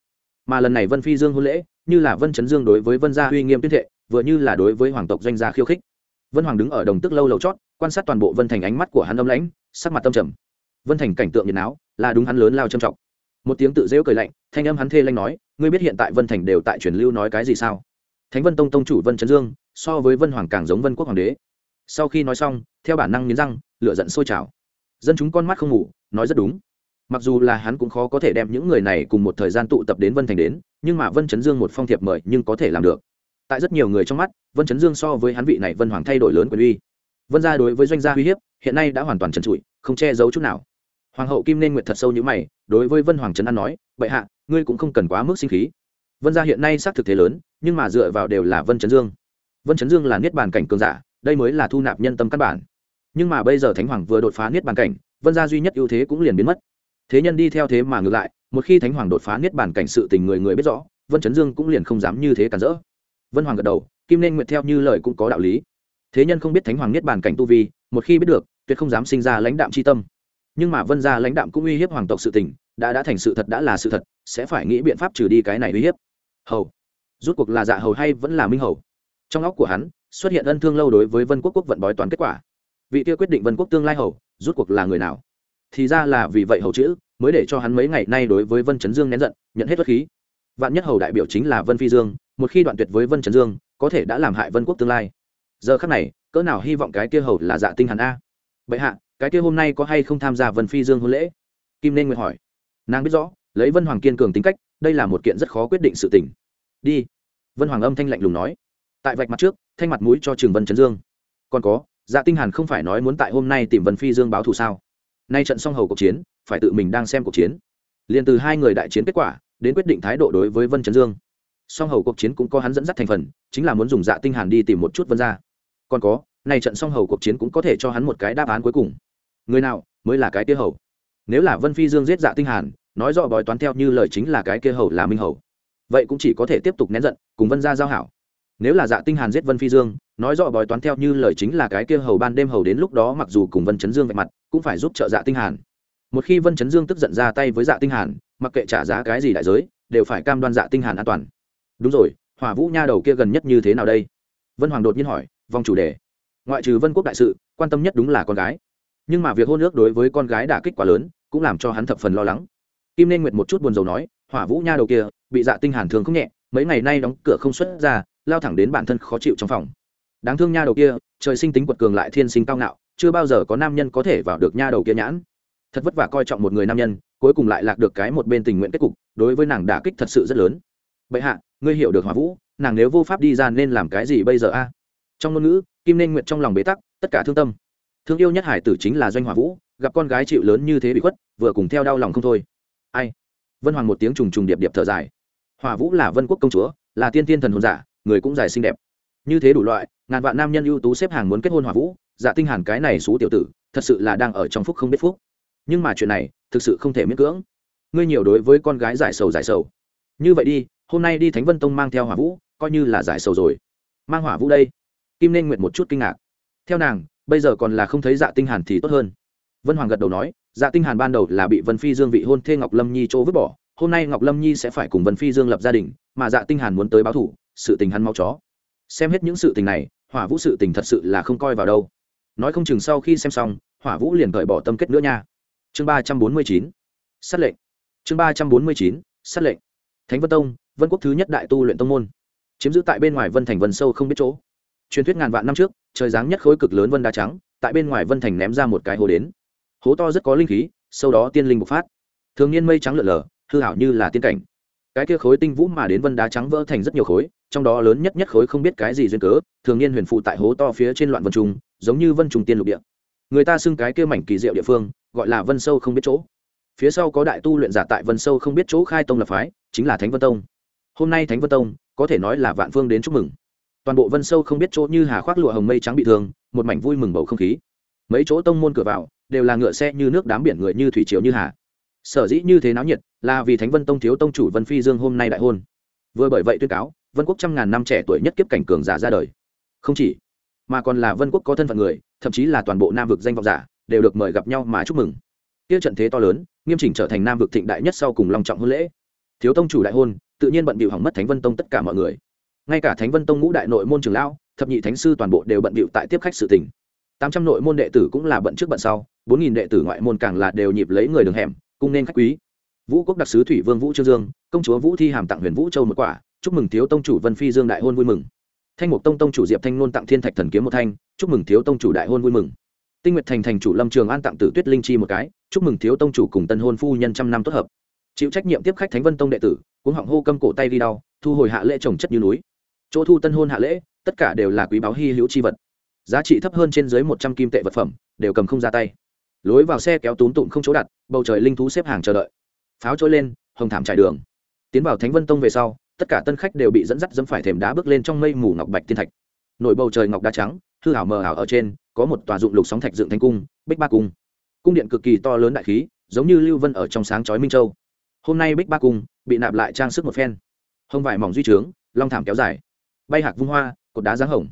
Mà lần này vân phi dương hôn lễ, như là vân chấn dương đối với vân gia uy nghiêm tuyên thệ, vừa như là đối với hoàng tộc doanh gia khiêu khích. Vân hoàng đứng ở đồng tức lâu lầu chót, quan sát toàn bộ vân thành ánh mắt của hắn âm lãnh, sắc mặt tâm trầm. Vân thành cảnh tượng nhiệt áo là đúng hắn lớn lao trầm trọng. Một tiếng tự dễu cười lạnh, thanh âm hắn thê lanh nói, ngươi biết hiện tại vân thành đều tại truyền lưu nói cái gì sao? Thánh vân tông tông chủ vân trấn dương so với vân hoàng càng giống vân quốc hoàng đế. Sau khi nói xong, theo bản năng nghiến răng lựa giận sôi trào. Dân chúng con mắt không ngủ, nói rất đúng. Mặc dù là hắn cũng khó có thể đem những người này cùng một thời gian tụ tập đến vân thành đến, nhưng mà vân chấn dương một phong thiệp mời nhưng có thể làm được. Tại rất nhiều người trong mắt, vân chấn dương so với hắn vị này vân hoàng thay đổi lớn quyền uy. Vân gia đối với doanh gia uy hiếp, hiện nay đã hoàn toàn trần trụi, không che giấu chút nào. Hoàng hậu kim nên nguyệt thật sâu như mày, đối với vân hoàng trấn an nói, bệ hạ, ngươi cũng không cần quá mức sinh khí. Vân gia hiện nay xác thực thế lớn, nhưng mà dựa vào đều là vân chấn dương vân chấn dương là niết bàn cảnh cường giả, đây mới là thu nạp nhân tâm căn bản. Nhưng mà bây giờ thánh hoàng vừa đột phá niết bàn cảnh, vân gia duy nhất ưu thế cũng liền biến mất. Thế nhân đi theo thế mà ngược lại, một khi thánh hoàng đột phá niết bàn cảnh sự tình người người biết rõ, vân chấn dương cũng liền không dám như thế cản rỡ. Vân hoàng gật đầu, kim nên nguyện theo như lời cũng có đạo lý. Thế nhân không biết thánh hoàng niết bàn cảnh tu vi, một khi biết được, tuyệt không dám sinh ra lãnh đạm c h i tâm. Nhưng mà vân gia lãnh đạm cũng uy hiếp hoàng tộc sự tình, đã đã thành sự thật đã là sự thật, sẽ phải nghĩ biện pháp trừ đi cái này uy hiếp. Hầu. Rút cuộc là dạ hầu hay vẫn là minh hầu? Trong óc của hắn xuất hiện ân thương lâu đối với vân quốc quốc vận bói toán kết quả vị kia quyết định vân quốc tương lai hầu rút cuộc là người nào thì ra là vì vậy hầu chữ mới để cho hắn mấy ngày nay đối với vân chấn dương nén giận nhận hết bất khí vạn nhất hầu đại biểu chính là vân phi dương một khi đoạn tuyệt với vân chấn dương có thể đã làm hại vân quốc tương lai giờ khắc này cỡ nào hy vọng cái kia hầu là dạ tinh hắn a bệ hạ cái kia hôm nay có hay không tham gia vân phi dương hôn lễ kim nên nguyện hỏi nàng biết rõ lấy vân hoàng kiên cường tính cách đây là một kiện rất khó quyết định sự tình đi vân hoàng âm thanh lạnh lùng nói tại vạch mặt trước, thanh mặt mũi cho trường vân trấn dương. Còn có dạ tinh hàn không phải nói muốn tại hôm nay tìm vân phi dương báo thù sao? Nay trận song hầu cuộc chiến, phải tự mình đang xem cuộc chiến. Liền từ hai người đại chiến kết quả, đến quyết định thái độ đối với vân trấn dương. Song hầu cuộc chiến cũng có hắn dẫn dắt thành phần, chính là muốn dùng dạ tinh hàn đi tìm một chút vân gia. Còn có này trận song hầu cuộc chiến cũng có thể cho hắn một cái đáp án cuối cùng. Người nào mới là cái kia hầu? Nếu là vân phi dương giết dạ tinh hàn, nói rõ bói toán theo như lời chính là cái kia hầu là minh hầu. Vậy cũng chỉ có thể tiếp tục nén giận, cùng vân gia giao hảo nếu là dạ tinh hàn giết vân phi dương, nói rõ bói toán theo như lời chính là cái kia hầu ban đêm hầu đến lúc đó mặc dù cùng vân chấn dương vạch mặt, cũng phải giúp trợ dạ tinh hàn. Một khi vân chấn dương tức giận ra tay với dạ tinh hàn, mặc kệ trả giá cái gì đại giới, đều phải cam đoan dạ tinh hàn an toàn. Đúng rồi, hỏa vũ nha đầu kia gần nhất như thế nào đây? Vân hoàng đột nhiên hỏi, vòng chủ đề. Ngoại trừ vân quốc đại sự, quan tâm nhất đúng là con gái. Nhưng mà việc hôn ước đối với con gái đả kích quá lớn, cũng làm cho hắn thập phần lo lắng. Kim nên nguyệt một chút buồn rầu nói, hỏa vũ nha đầu kia, bị dạ tinh hàn thường không nhẹ, mấy ngày nay đóng cửa không xuất ra lao thẳng đến bản thân khó chịu trong phòng. Đáng thương nha đầu kia, trời sinh tính quật cường lại thiên sinh cao ngạo, chưa bao giờ có nam nhân có thể vào được nha đầu kia nhãn. Thật vất vả coi trọng một người nam nhân, cuối cùng lại lạc được cái một bên tình nguyện kết cục, đối với nàng đả kích thật sự rất lớn. Bệ hạ, ngươi hiểu được hỏa vũ, nàng nếu vô pháp đi ra nên làm cái gì bây giờ a? Trong ngôn ngữ, kim nên nguyện trong lòng bế tắc, tất cả thương tâm. Thương yêu nhất hải tử chính là doanh hỏa vũ, gặp con gái chịu lớn như thế bị khuất, vừa cùng theo đau lòng không thôi. Ai? Vân hoàng một tiếng trùng trùng điệp điệp thở dài. Hỏa vũ là vân quốc công chúa, là tiên tiên thần hồn giả người cũng dài xinh đẹp. Như thế đủ loại, ngàn vạn nam nhân ưu tú xếp hàng muốn kết hôn hòa vũ dạ tinh hàn cái này xú tiểu tử, thật sự là đang ở trong phúc không biết phúc. Nhưng mà chuyện này, thực sự không thể miễn cưỡng. Ngươi nhiều đối với con gái giải sầu giải sầu. Như vậy đi, hôm nay đi thánh vân tông mang theo hỏa vũ, coi như là giải sầu rồi. Mang hỏa vũ đây. Kim nên Nguyệt một chút kinh ngạc. Theo nàng, bây giờ còn là không thấy dạ tinh hàn thì tốt hơn. Vân hoàng gật đầu nói dạ tinh hàn ban đầu là bị vân phi dương vị hôn thê ngọc lâm nhi chỗ vứt bỏ, hôm nay ngọc lâm nhi sẽ phải cùng vân phi dương lập gia đình, mà dạ tinh hàn muốn tới báo thủ sự tình hắn mau chó. Xem hết những sự tình này, hỏa vũ sự tình thật sự là không coi vào đâu. Nói không chừng sau khi xem xong, hỏa vũ liền cởi bỏ tâm kết nữa nha. Chương ba trăm bốn mươi chín, sát lệnh. Chương ba trăm bốn mươi chín, sát lệnh. Thánh vân tông, vân quốc thứ nhất đại tu luyện tông môn. Chiếm giữ tại bên ngoài vân thành vân sâu không biết chỗ. Truyền thuyết ngàn vạn năm trước, trời giáng nhất khối cực lớn vân đá trắng, tại bên ngoài vân thành ném ra một cái hố đến. Hố to rất có linh khí, sau đó tiên linh bộc phát. Thường niên mây trắng lượn lờ hư hảo như là tiên cảnh cái kia khối tinh vũ mà đến vân đá trắng vỡ thành rất nhiều khối, trong đó lớn nhất nhất khối không biết cái gì duyên cớ, thường niên huyền phụ tại hố to phía trên loạn vân trung, giống như vân trùng tiên lục địa. Người ta xưng cái kia mảnh kỳ diệu địa phương, gọi là vân sâu không biết chỗ. Phía sau có đại tu luyện giả tại vân sâu không biết chỗ khai tông lập phái, chính là thánh vân tông. Hôm nay thánh vân tông, có thể nói là vạn phương đến chúc mừng. Toàn bộ vân sâu không biết chỗ như hà khoác lụa hồng mây trắng bị thương, một mảnh vui mừng bầu không khí. Mấy chỗ tông môn cửa vào, đều là ngựa xe như nước đám biển người như thủy triều như hà. Sở dĩ như thế náo nhiệt là vì thánh vân tông thiếu tông chủ vân phi dương hôm nay đại hôn. Vừa bởi vậy tuyên cáo, vân quốc trăm ngàn năm trẻ tuổi nhất kiếp cảnh cường giả ra đời. Không chỉ, mà còn là vân quốc có thân phận người, thậm chí là toàn bộ nam vực danh vọng giả, đều được mời gặp nhau mà chúc mừng. Tiêu trận thế to lớn, nghiêm chỉnh trở thành nam vực thịnh đại nhất sau cùng long trọng hôn lễ. Thiếu tông chủ đại hôn, tự nhiên bận bịu hỏng mất thánh vân tông tất cả mọi người. Ngay cả thánh vân tông ngũ đại nội môn trường lão, thập nhị thánh sư toàn bộ đều bận bịu tại tiếp khách sự tình. Tám trăm nội môn đệ tử cũng là bận trước bận sau, bốn nghìn đệ tử ngoại môn càng là đều nhịp lấy người đường hẻm, cung nên khách quý vũ quốc đặc sứ thủy vương vũ trương dương, công chúa vũ thi hàm tặng huyền vũ châu một quả, chúc mừng thiếu tông chủ vân phi dương đại hôn vui mừng. Thanh mục tông tông chủ diệp thanh nôn tặng thiên thạch thần kiếm một thanh, chúc mừng thiếu tông chủ đại hôn vui mừng. Tinh nguyệt thành thành chủ lâm trường an tặng tử tuyết linh chi một cái, chúc mừng thiếu tông chủ cùng tân hôn phu nhân trăm năm tốt hợp. Chịu trách nhiệm tiếp khách thánh vân tông đệ tử, cuống họng hô câm cổ tay đi đau, thu hồi hạ lễ trồng chất như núi. Chỗ thu tân hôn hạ lễ, tất cả đều là quý báu hy hữu chi vật. Giá trị thấp hơn trên dưới một trăm kim tệ vật phẩm, đều cầm không ra tay. Lối vào xe kéo túm tụm không chỗ đặt, bầu trời linh thú xếp hàng chờ đợi pháo trôi lên, hồng thảm trải đường. Tiến vào thánh vân tông về sau, tất cả tân khách đều bị dẫn dắt dẫm phải thềm đá bước lên trong mây mù ngọc bạch tiên thạch. Nổi bầu trời ngọc đá trắng, hư hảo mờ hảo ở trên, có một tòa dụng lục sóng thạch dựng thành cung, bích ba cung. Cung điện cực kỳ to lớn đại khí, giống như lưu vân ở trong sáng chói minh châu. Hôm nay bích ba cung bị nạp lại trang sức một phen. Hông vải mỏng duy trướng, long thảm kéo dài. Bay hạc vung hoa, cột đá giáng hồng.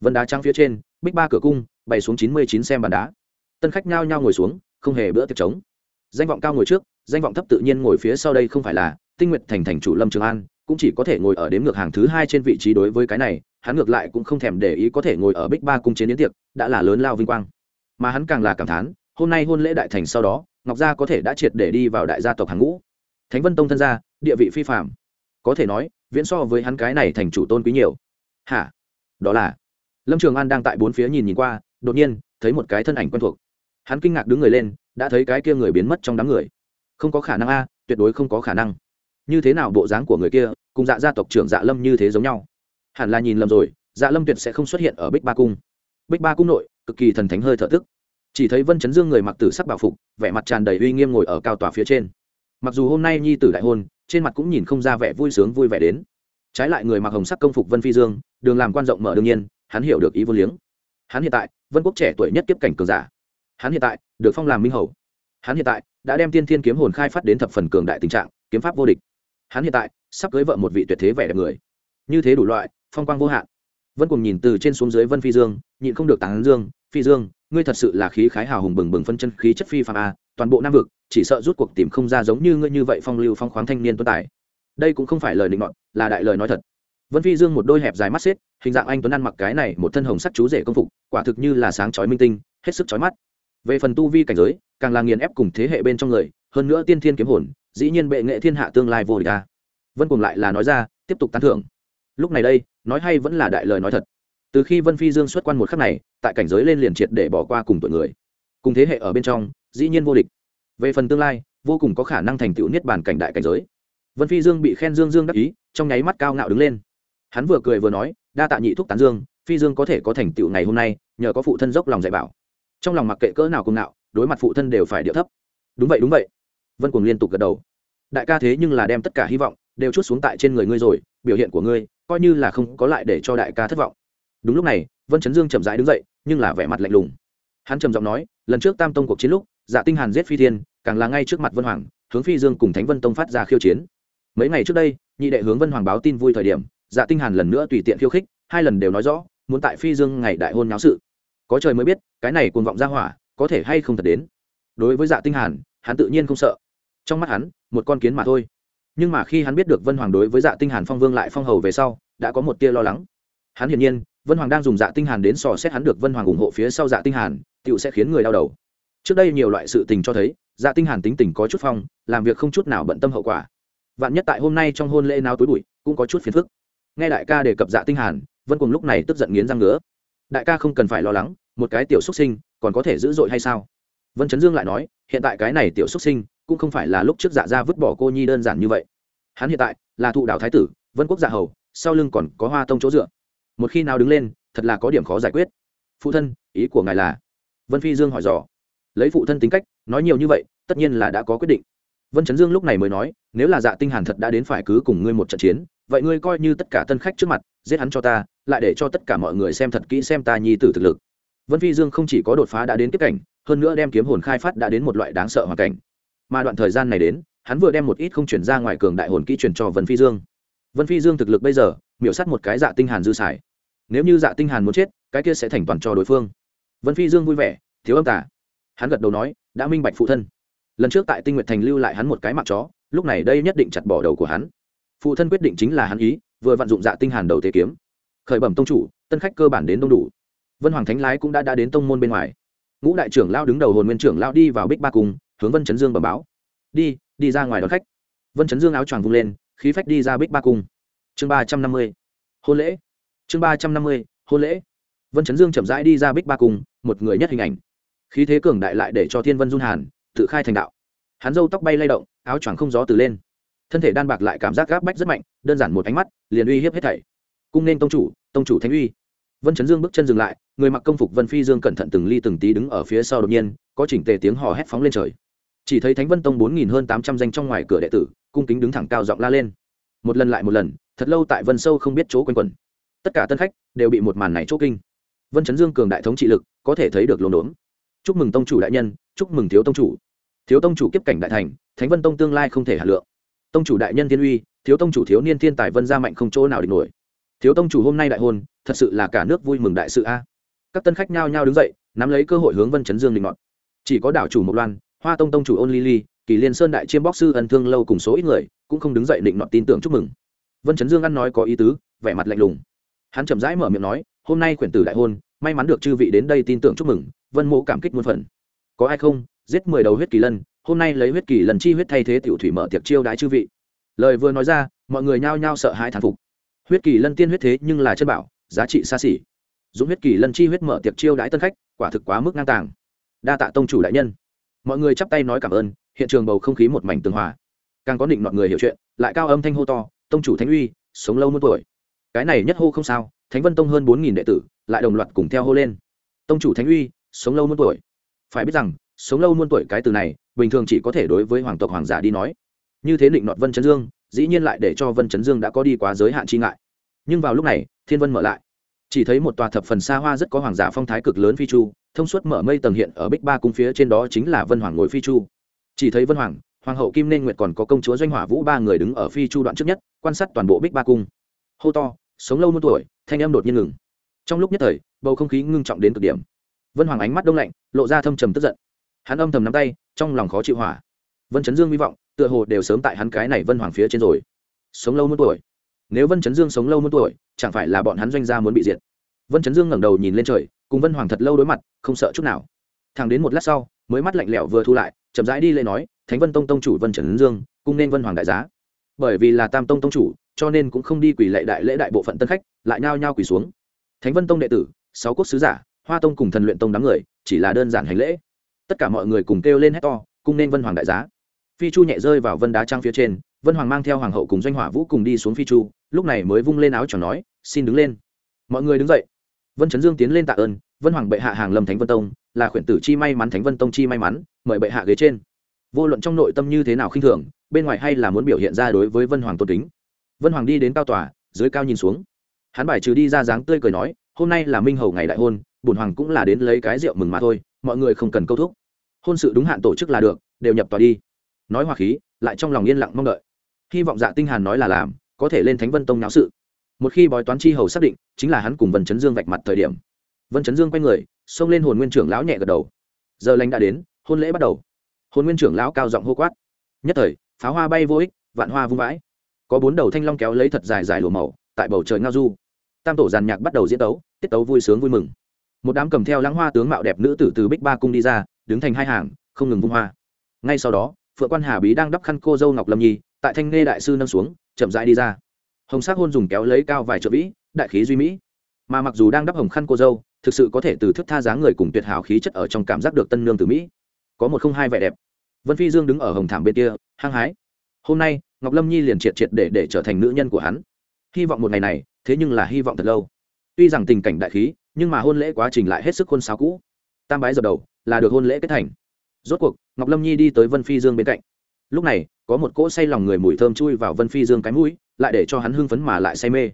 Vân đá trắng phía trên, bích ba cửa cung, bày xuống chín mươi chín xem bàn đá. Tân khách nhao nhao ngồi xuống, không hề bữa tiệc trống. Danh vọng cao ngồi trước danh vọng thấp tự nhiên ngồi phía sau đây không phải là tinh nguyện thành thành chủ lâm trường an, cũng chỉ có thể ngồi ở đếm ngược hàng thứ hai trên vị trí đối với cái này, hắn ngược lại cũng không thèm để ý có thể ngồi ở bích ba cung chiến yến tiệc, đã là lớn lao vinh quang. Mà hắn càng là cảm thán, hôm nay hôn lễ đại thành sau đó, ngọc gia có thể đã triệt để đi vào đại gia tộc hàng ngũ. Thánh vân tông thân gia, địa vị phi phạm có thể nói, viễn so với hắn cái này thành chủ tôn quý nhiều. Hả? Đó là. Lâm trường an đang tại bốn phía nhìn nhìn qua, đột nhiên, thấy một cái thân ảnh quen thuộc. Hắn kinh ngạc đứng người lên, đã thấy cái kia người biến mất trong đám người không có khả năng a, tuyệt đối không có khả năng. Như thế nào bộ dáng của người kia, cùng dạ gia tộc trưởng dạ lâm như thế giống nhau? Hẳn là nhìn lầm rồi dạ lâm tuyệt sẽ không xuất hiện ở bích ba cung. Bích ba cung nội, cực kỳ thần thánh hơi thở tức. Chỉ thấy vân chấn dương người mặc tử sắc bảo phục, vẻ mặt tràn đầy uy nghiêm ngồi ở cao tòa phía trên. Mặc dù hôm nay nhi tử đại hôn, trên mặt cũng nhìn không ra vẻ vui sướng vui vẻ đến. Trái lại người mặc hồng sắc công phục vân phi dương, đường làm quan rộng mở đương nhiên, hắn hiểu được ý vô liếng. Hắn hiện tại, vân quốc trẻ tuổi nhất kiếp cảnh cường giả. Hắn hiện tại, được phong làm minh hầu hắn hiện tại đã đem tiên thiên kiếm hồn khai phát đến thập phần cường đại tình trạng kiếm pháp vô địch. Hắn hiện tại sắp cưới vợ một vị tuyệt thế vẻ đẹp người. Như thế đủ loại phong quang vô hạn. Vân cùng nhìn từ trên xuống dưới vân phi dương nhịn không được tán dương phi dương ngươi thật sự là khí khái hào hùng bừng bừng phân chân khí chất phi phạm a toàn bộ nam vực chỉ sợ rút cuộc tìm không ra giống như ngươi như vậy phong lưu phong khoáng thanh niên tồn tài. Đây cũng không phải lời định ngọn, là đại lời nói thật. Vân phi dương một đôi hẹp dài mắt xếp hình dạng anh tuấn ăn mặc cái này một thân hồng sắc chú rể công phục quả thực như là sáng chói minh tinh hết sức chói mắt về phần tu vi cảnh giới, càng là nghiền ép cùng thế hệ bên trong người, hơn nữa tiên thiên kiếm hồn, dĩ nhiên bệ nghệ thiên hạ tương lai vô địch ta vân cùng lại là nói ra, tiếp tục tán thưởng. Lúc này đây, nói hay vẫn là đại lời nói thật. Từ khi vân phi dương xuất quan một khắc này, tại cảnh giới lên liền triệt để bỏ qua cùng tuổi người. Cùng thế hệ ở bên trong, dĩ nhiên vô địch. Về phần tương lai, vô cùng có khả năng thành tựu niết bàn cảnh đại cảnh giới. Vân phi dương bị khen dương dương đắc ý, trong nháy mắt cao ngạo đứng lên. Hắn vừa cười vừa nói, đa tạ nhị thúc tán dương, phi dương có thể có thành tựu ngày hôm nay, nhờ có phụ thân dốc lòng dạy bảo trong lòng mặc kệ cỡ nào cùng nạo, đối mặt phụ thân đều phải điệu thấp. Đúng vậy đúng vậy. Vân cùng liên tục gật đầu. Đại ca thế nhưng là đem tất cả hy vọng đều chút xuống tại trên người ngươi rồi, biểu hiện của ngươi coi như là không có lại để cho đại ca thất vọng. Đúng lúc này, vân chấn dương chậm rãi đứng dậy, nhưng là vẻ mặt lạnh lùng. Hắn trầm giọng nói, lần trước tam tông cuộc chiến lúc dạ tinh hàn giết phi thiên, càng là ngay trước mặt vân hoàng, hướng phi dương cùng thánh vân tông phát ra khiêu chiến. Mấy ngày trước đây, nhị đệ hướng vân hoàng báo tin vui thời điểm dạ tinh hàn lần nữa tùy tiện khiêu khích, hai lần đều nói rõ, muốn tại phi dương ngày đại hôn náo sự có trời mới biết, cái này cuồng vọng ra hỏa, có thể hay không thật đến. Đối với dạ tinh hàn, hắn tự nhiên không sợ. Trong mắt hắn, một con kiến mà thôi. Nhưng mà khi hắn biết được vân hoàng đối với dạ tinh hàn phong vương lại phong hầu về sau, đã có một tia lo lắng. Hắn hiển nhiên, vân hoàng đang dùng dạ tinh hàn đến sò xét hắn được vân hoàng ủng hộ phía sau dạ tinh hàn, tựu sẽ khiến người đau đầu. Trước đây nhiều loại sự tình cho thấy dạ tinh hàn tính tình có chút phong, làm việc không chút nào bận tâm hậu quả. Vạn nhất tại hôm nay trong hôn lễ nào tối bụi, cũng có chút phiền phức. Nghe đại ca đề cập dạ tinh hàn, vân cùng lúc này tức giận nghiến răng ngứa đại ca không cần phải lo lắng, một cái tiểu xuất sinh, còn có thể dữ dội hay sao? Vân chấn dương lại nói, hiện tại cái này tiểu xuất sinh, cũng không phải là lúc trước dạ gia vứt bỏ cô nhi đơn giản như vậy. Hắn hiện tại là thụ đạo thái tử, vân quốc dạ hầu, sau lưng còn có hoa tông chỗ dựa. Một khi nào đứng lên, thật là có điểm khó giải quyết. Phụ thân, ý của ngài là? Vân phi dương hỏi dò. Lấy phụ thân tính cách, nói nhiều như vậy, tất nhiên là đã có quyết định. Vân chấn dương lúc này mới nói, nếu là dạ tinh hàn thật đã đến phải cứ cùng ngươi một trận chiến, vậy ngươi coi như tất cả tân khách trước mặt, giết hắn cho ta lại để cho tất cả mọi người xem thật kỹ xem ta nhi tử thực lực. Vân phi dương không chỉ có đột phá đã đến tiếp cảnh, hơn nữa đem kiếm hồn khai phát đã đến một loại đáng sợ hoàn cảnh. Mà đoạn thời gian này đến, hắn vừa đem một ít không chuyển ra ngoài cường đại hồn kỹ truyền cho vân phi dương. Vân phi dương thực lực bây giờ, miểu sát một cái dạ tinh hàn dư xài. Nếu như dạ tinh hàn muốn chết, cái kia sẽ thành toàn cho đối phương. Vân phi dương vui vẻ, thiếu âm tả hắn gật đầu nói, đã minh bạch phụ thân. Lần trước tại tinh nguyệt thành lưu lại hắn một cái mạng chó, lúc này đây nhất định chặt bỏ đầu của hắn. Phụ thân quyết định chính là hắn ý, vừa vận dụng dạ tinh hàn đầu tế kiếm khởi bẩm tông chủ, tân khách cơ bản đến đông đủ. Vân hoàng thánh lái cũng đã đã đến tông môn bên ngoài. Ngũ đại trưởng lao đứng đầu hồn nguyên trưởng lao đi vào bích ba cung, hướng vân chấn dương bẩm báo. Đi đi ra ngoài đón khách. Vân chấn dương áo choàng vung lên, khí phách đi ra bích ba cung. Chương ba trăm năm mươi. Hôn lễ. Chương ba trăm năm mươi, hôn lễ. Vân chấn dương chậm rãi đi ra bích ba cung, một người nhất hình ảnh. Khí thế cường đại lại để cho thiên vân dung hàn, tự khai thành đạo. Hắn râu tóc bay lay động, áo choàng không gió từ lên. Thân thể đan bạc lại cảm giác gáp bách rất mạnh, đơn giản một ánh mắt, liền uy hiếp hết thảy cung nên tông chủ tông chủ thánh uy. Vân chấn dương bước chân dừng lại, người mặc công phục vân phi dương cẩn thận từng ly từng tí đứng ở phía sau đột nhiên, có chỉnh tề tiếng hò hét phóng lên trời. Chỉ thấy thánh vân tông bốn nghìn hơn tám trăm danh trong ngoài cửa đệ tử, cung kính đứng thẳng cao giọng la lên. Một lần lại một lần, thật lâu tại vân sâu không biết chỗ quanh quẩn. Tất cả tân khách đều bị một màn này chỗ kinh. Vân chấn dương cường đại thống trị lực, có thể thấy được lồn đốn. Chúc mừng tông chủ đại nhân, chúc mừng thiếu tông chủ. Thiếu tông chủ kiếp cảnh đại thành, thánh vân tông tương lai không thể hà lượng. Tông chủ đại nhân thiên uy, thiếu tông chủ thiếu niên thiên tài vân gia mạnh không chỗ nào địch nổi thiếu tông chủ hôm nay đại hôn, thật sự là cả nước vui mừng đại sự a. Các tân khách nhao nhao đứng dậy, nắm lấy cơ hội hướng vân chấn dương định ngọn chỉ có đảo chủ mộc loan, hoa tông tông chủ ôn ly ly, kỳ liên sơn đại chiêm bóc sư ân thương lâu cùng số ít người, cũng không đứng dậy định ngọn tin tưởng chúc mừng. Vân chấn dương ăn nói có ý tứ, vẻ mặt lạnh lùng. Hắn chậm rãi mở miệng nói, hôm nay quyển tử đại hôn, may mắn được chư vị đến đây tin tưởng chúc mừng, vân mộ cảm kích muôn phần. Có ai không? Giết mười đầu huyết kỳ lân, hôm nay lấy huyết kỳ lần chi huyết thay thế tiểu thủy mở tiệc chiêu đãi chư vị. Lời vừa nói ra, mọi người nhao nhao sợ hãi thán phục huyết kỳ lân tiên huyết thế nhưng là chân bảo, giá trị xa xỉ. Dũng huyết kỳ lân chi huyết mở tiệc chiêu đãi tân khách, quả thực quá mức ngang tàng. Đa tạ tông chủ đại nhân. Mọi người chắp tay nói cảm ơn, hiện trường bầu không khí một mảnh tường hòa. Càng có định mọi người hiểu chuyện, lại cao âm thanh hô to, tông chủ thánh uy, sống lâu muôn tuổi. Cái này nhất hô không sao, thánh vân tông hơn bốn nghìn đệ tử, lại đồng loạt cùng theo hô lên. Tông chủ thánh uy, sống lâu muôn tuổi. Phải biết rằng, sống lâu muôn tuổi cái từ này, bình thường chỉ có thể đối với hoàng tộc hoàng giả đi nói. Như thế định nọt vân chấn dương dĩ nhiên lại để cho vân chấn dương đã có đi quá giới hạn chi ngại. Nhưng vào lúc này, thiên vân mở lại. Chỉ thấy một tòa thập phần xa hoa rất có hoàng giả phong thái cực lớn phi chu, thông suốt mở mây tầng hiện ở bích ba cung phía trên đó chính là vân hoàng ngồi phi chu. Chỉ thấy vân hoàng hoàng hậu kim nên nguyệt còn có công chúa doanh hỏa vũ ba người đứng ở phi chu đoạn trước nhất, quan sát toàn bộ bích ba cung. Hô to, sống lâu muôn tuổi, thanh em đột nhiên ngừng. Trong lúc nhất thời, bầu không khí ngưng trọng đến cực điểm. Vân hoàng ánh mắt đông lạnh, lộ ra thâm trầm tức giận. Hắn âm thầm nắm tay, trong lòng khó chịu hỏa. Vân chấn dương hy vọng tựa hồ đều sớm tại hắn cái này vân hoàng phía trên rồi. Sống lâu muôn tuổi. Nếu vân chấn dương sống lâu muôn tuổi, chẳng phải là bọn hắn doanh gia muốn bị diệt? Vân chấn dương ngẩng đầu nhìn lên trời, cùng vân hoàng thật lâu đối mặt, không sợ chút nào. Thằng đến một lát sau, mới mắt lạnh lẽo vừa thu lại, chậm rãi đi lên nói, thánh vân tông tông chủ vân trấn dương, cung nên vân hoàng đại giá. Bởi vì là tam tông tông chủ, cho nên cũng không đi quỳ lệ đại lễ đại bộ phận tân khách, lại nhao nhao quỳ xuống. Thánh vân tông đệ tử, sáu quốc sứ giả, hoa tông cùng thần luyện tông đám người, chỉ là đơn giản hành lễ. Tất cả mọi người cùng kêu lên hét to, cung nên vân hoàng đại giá phi chu nhẹ rơi vào vân đá trang phía trên, vân hoàng mang theo hoàng hậu cùng doanh hỏa vũ cùng đi xuống phi chu, lúc này mới vung lên áo tròn nói, xin đứng lên. Mọi người đứng dậy. Vân chấn dương tiến lên tạ ơn, vân hoàng bệ hạ hàng lâm thánh vân tông, là khuyển tử chi may mắn thánh vân tông chi may mắn, mời bệ hạ ghế trên. Vô luận trong nội tâm như thế nào khinh thường, bên ngoài hay là muốn biểu hiện ra đối với vân hoàng tôn kính. Vân hoàng đi đến cao tòa, dưới cao nhìn xuống. Hắn bài trừ đi ra dáng tươi cười nói, hôm nay là minh hầu ngày đại hôn bùn hoàng cũng là đến lấy cái rượu mừng mà thôi, mọi người không cần câu thúc. Hôn sự đúng hạn tổ chức là được, đều nhập tòa đi nói hòa khí, lại trong lòng yên lặng mong đợi. Hy vọng dạ tinh hàn nói là làm, có thể lên thánh vân tông náo sự. Một khi bói toán chi hầu xác định, chính là hắn cùng vân chấn dương vạch mặt thời điểm. Vân chấn dương quay người, xông lên hồn nguyên trưởng lão nhẹ gật đầu. Giờ lành đã đến, hôn lễ bắt đầu. Hồn nguyên trưởng lão cao giọng hô quát. Nhất thời pháo hoa bay vô ích, vạn hoa vung vãi. Có bốn đầu thanh long kéo lấy thật dài dài lùa màu, tại bầu trời ngao du. Tam tổ giàn nhạc bắt đầu diễn tấu, tiết tấu vui sướng vui mừng. Một đám cầm theo lãng hoa tướng mạo đẹp nữ tử từ bích ba cung đi ra, đứng thành hai hàng, không ngừng vung hoa. Ngay sau đó phượng quan hà bí đang đắp khăn cô dâu ngọc lâm nhi, tại thanh nghe đại sư nâng xuống, chậm rãi đi ra. Hồng sắc hôn dùng kéo lấy cao vài trợ vĩ, đại khí duy mỹ. Mà mặc dù đang đắp hồng khăn cô dâu, thực sự có thể từ thức tha dáng người cùng tuyệt hảo khí chất ở trong cảm giác được tân nương từ mỹ. Có một không hai vẻ đẹp. Vân phi dương đứng ở hồng thảm bên kia, hăng hái. Hôm nay, ngọc lâm nhi liền triệt triệt để để trở thành nữ nhân của hắn. Hy vọng một ngày này, thế nhưng là hy vọng thật lâu. Tuy rằng tình cảnh đại khí, nhưng mà hôn lễ quá trình lại hết sức hôn sáo cũ. Tam bái dập đầu, là được hôn lễ kết thành rốt cuộc, ngọc lâm nhi đi tới vân phi dương bên cạnh. Lúc này, có một cỗ say lòng người mùi thơm chui vào vân phi dương cái mũi, lại để cho hắn hưng phấn mà lại say mê.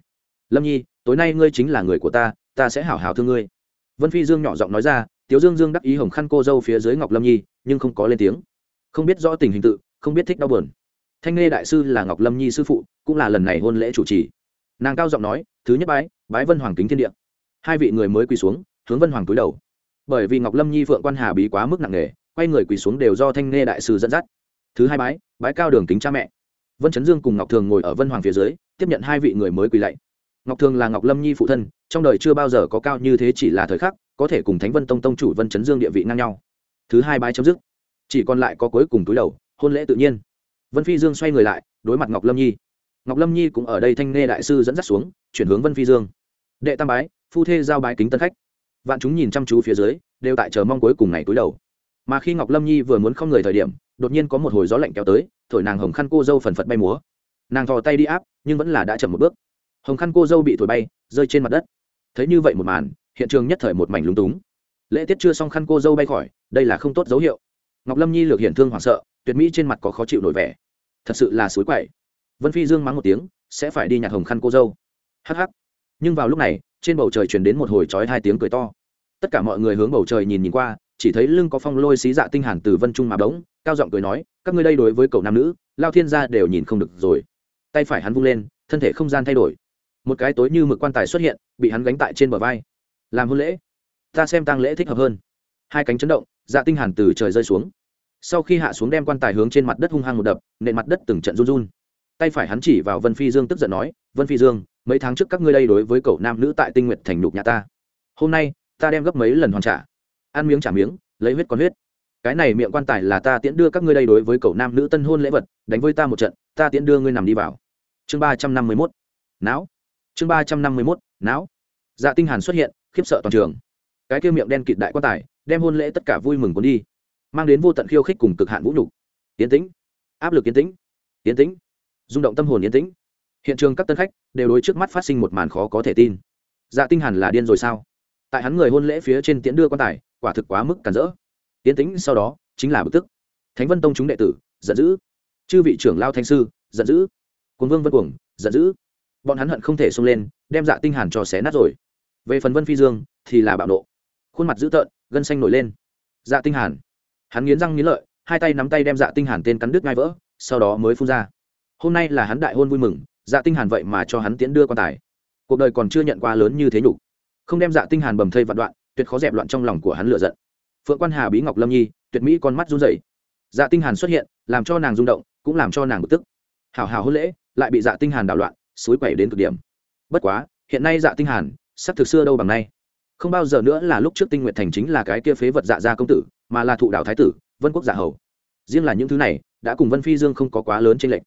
Lâm nhi, tối nay ngươi chính là người của ta ta sẽ hảo hảo thương ngươi. Vân phi dương nhỏ giọng nói ra tiếu dương dương đắc ý hồng khăn cô dâu phía dưới ngọc lâm nhi, nhưng không có lên tiếng. Không biết rõ tình hình tự, không biết thích đau buồn. Thanh nghe đại sư là ngọc lâm nhi sư phụ, cũng là lần này hôn lễ chủ trì. Nàng cao giọng nói, thứ nhất bái bái vân hoàng kính thiên địa. Hai vị người mới quỳ xuống, hướng vân hoàng túi đầu. Bởi vì ngọc lâm nhi phượng quan hà bí quá mức nặng nề quay người quỳ xuống đều do thanh nghe đại sư dẫn dắt. Thứ hai bái bái cao đường kính cha mẹ. Vân chấn dương cùng ngọc thường ngồi ở vân hoàng phía dưới, tiếp nhận hai vị người mới quỳ lạy. Ngọc thường là ngọc lâm nhi phụ thân, trong đời chưa bao giờ có cao như thế chỉ là thời khắc, có thể cùng thánh vân tông tông chủ vân chấn dương địa vị ngang nhau. Thứ hai bái chấm dứt. Chỉ còn lại có cuối cùng túi đầu, hôn lễ tự nhiên. Vân phi dương xoay người lại, đối mặt ngọc lâm nhi. Ngọc lâm nhi cũng ở đây thanh nghe đại sư dẫn dắt xuống, chuyển hướng vân phi dương. Đệ tam bái, phu thê giao bái kính tân khách. Vạn chúng nhìn chăm chú phía dưới, đều tại chờ mong cuối cùng ngày túi đầu mà khi ngọc lâm nhi vừa muốn không người thời điểm, đột nhiên có một hồi gió lạnh kéo tới, thổi nàng hồng khăn cô dâu phần phật bay múa. Nàng thò tay đi áp, nhưng vẫn là đã chậm một bước. Hồng khăn cô dâu bị thổi bay, rơi trên mặt đất. Thấy như vậy một màn, hiện trường nhất thời một mảnh lúng túng. Lễ tiết chưa xong khăn cô dâu bay khỏi, đây là không tốt dấu hiệu. Ngọc lâm nhi lược hiện thương hoảng sợ, tuyệt mỹ trên mặt có khó chịu nổi vẻ. Thật sự là suối quậy. Vân phi dương mắng một tiếng, sẽ phải đi nhặt hồng khăn cô dâu. Hắc hắc. nhưng vào lúc này, trên bầu trời truyền đến một hồi trói hai tiếng cười to. Tất cả mọi người hướng bầu trời nhìn nhìn qua chỉ thấy lưng có phong lôi xí dạ tinh hàn từ vân trung mà đống cao giọng cười nói, các ngươi đây đối với cậu nam nữ, lao thiên gia đều nhìn không được rồi. Tay phải hắn vung lên, thân thể không gian thay đổi. Một cái tối như mực quan tài xuất hiện, bị hắn gánh tại trên bờ vai. Làm hôn lễ. Ta xem tang lễ thích hợp hơn. Hai cánh chấn động dạ tinh hàn từ trời rơi xuống. Sau khi hạ xuống đem quan tài hướng trên mặt đất hung hăng một đập, nện mặt đất từng trận run run. Tay phải hắn chỉ vào vân phi dương tức giận nói, vân phi dương, mấy tháng trước các ngươi đây đối với cậu nam nữ tại tinh nguyệt thành nhục nhà ta. Hôm nay, ta đem gấp mấy lần hoàn trả ăn miếng trả miếng, lấy huyết con huyết. Cái này miệng quan tài là ta tiễn đưa các ngươi đây đối với cậu nam nữ tân hôn lễ vật, đánh với ta một trận, ta tiễn đưa ngươi nằm đi vào. Chương ba trăm năm mươi mốt. Não. Chương ba trăm năm mươi mốt, não. Dạ tinh hàn xuất hiện, khiếp sợ toàn trường. Cái kia miệng đen kịt đại quan tài, đem hôn lễ tất cả vui mừng cuốn đi. Mang đến vô tận khiêu khích cùng cực hạn vũ nhục. Yên tĩnh. Áp lực yên tĩnh. Yên tĩnh. Rung động tâm hồn yên tĩnh. Hiện trường các tân khách đều đối trước mắt phát sinh một màn khó có thể tin. Dạ tinh hàn là điên rồi sao? Tại hắn người hôn lễ phía trên tiễn đưa quan tài quả thực quá mức cản rỡ. Tiến tĩnh sau đó chính là bực tức. Thánh vân tông chúng đệ tử, giận dữ. Chư vị trưởng lao thanh sư, giận dữ. Quân vương vân cuồng, giận dữ. Bọn hắn hận không thể xông lên, đem dạ tinh hàn cho xé nát rồi. Về phần vân phi dương thì là bạo nộ. Khuôn mặt dữ tợn, gân xanh nổi lên. Dạ tinh hàn. Hắn nghiến răng nghiến lợi, hai tay nắm tay đem dạ tinh hàn tên cắn đứt ngay vỡ, sau đó mới phun ra. Hôm nay là hắn đại hôn vui mừng dạ tinh hàn vậy mà cho hắn tiễn đưa quan tài. Cuộc đời còn chưa nhận qua lớn như thế nhục. Không đem dạ tinh hàn bầm thây vạn đoạn tuyệt khó dẹp loạn trong lòng của hắn lửa giận. Phượng quan hà bí ngọc lâm nhi, tuyệt mỹ con mắt run rẩy. Dạ tinh hàn xuất hiện, làm cho nàng rung động, cũng làm cho nàng bực tức. Hào hào hôn lễ, lại bị dạ tinh hàn đảo loạn, suối quẩy đến cực điểm. Bất quá, hiện nay dạ tinh hàn, sắp thực xưa đâu bằng nay. Không bao giờ nữa là lúc trước tinh nguyện thành chính là cái kia phế vật dạ gia công tử, mà là thụ đạo thái tử, vân quốc giả hầu. Riêng là những thứ này, đã cùng vân phi dương không có quá lớn tranh lệch.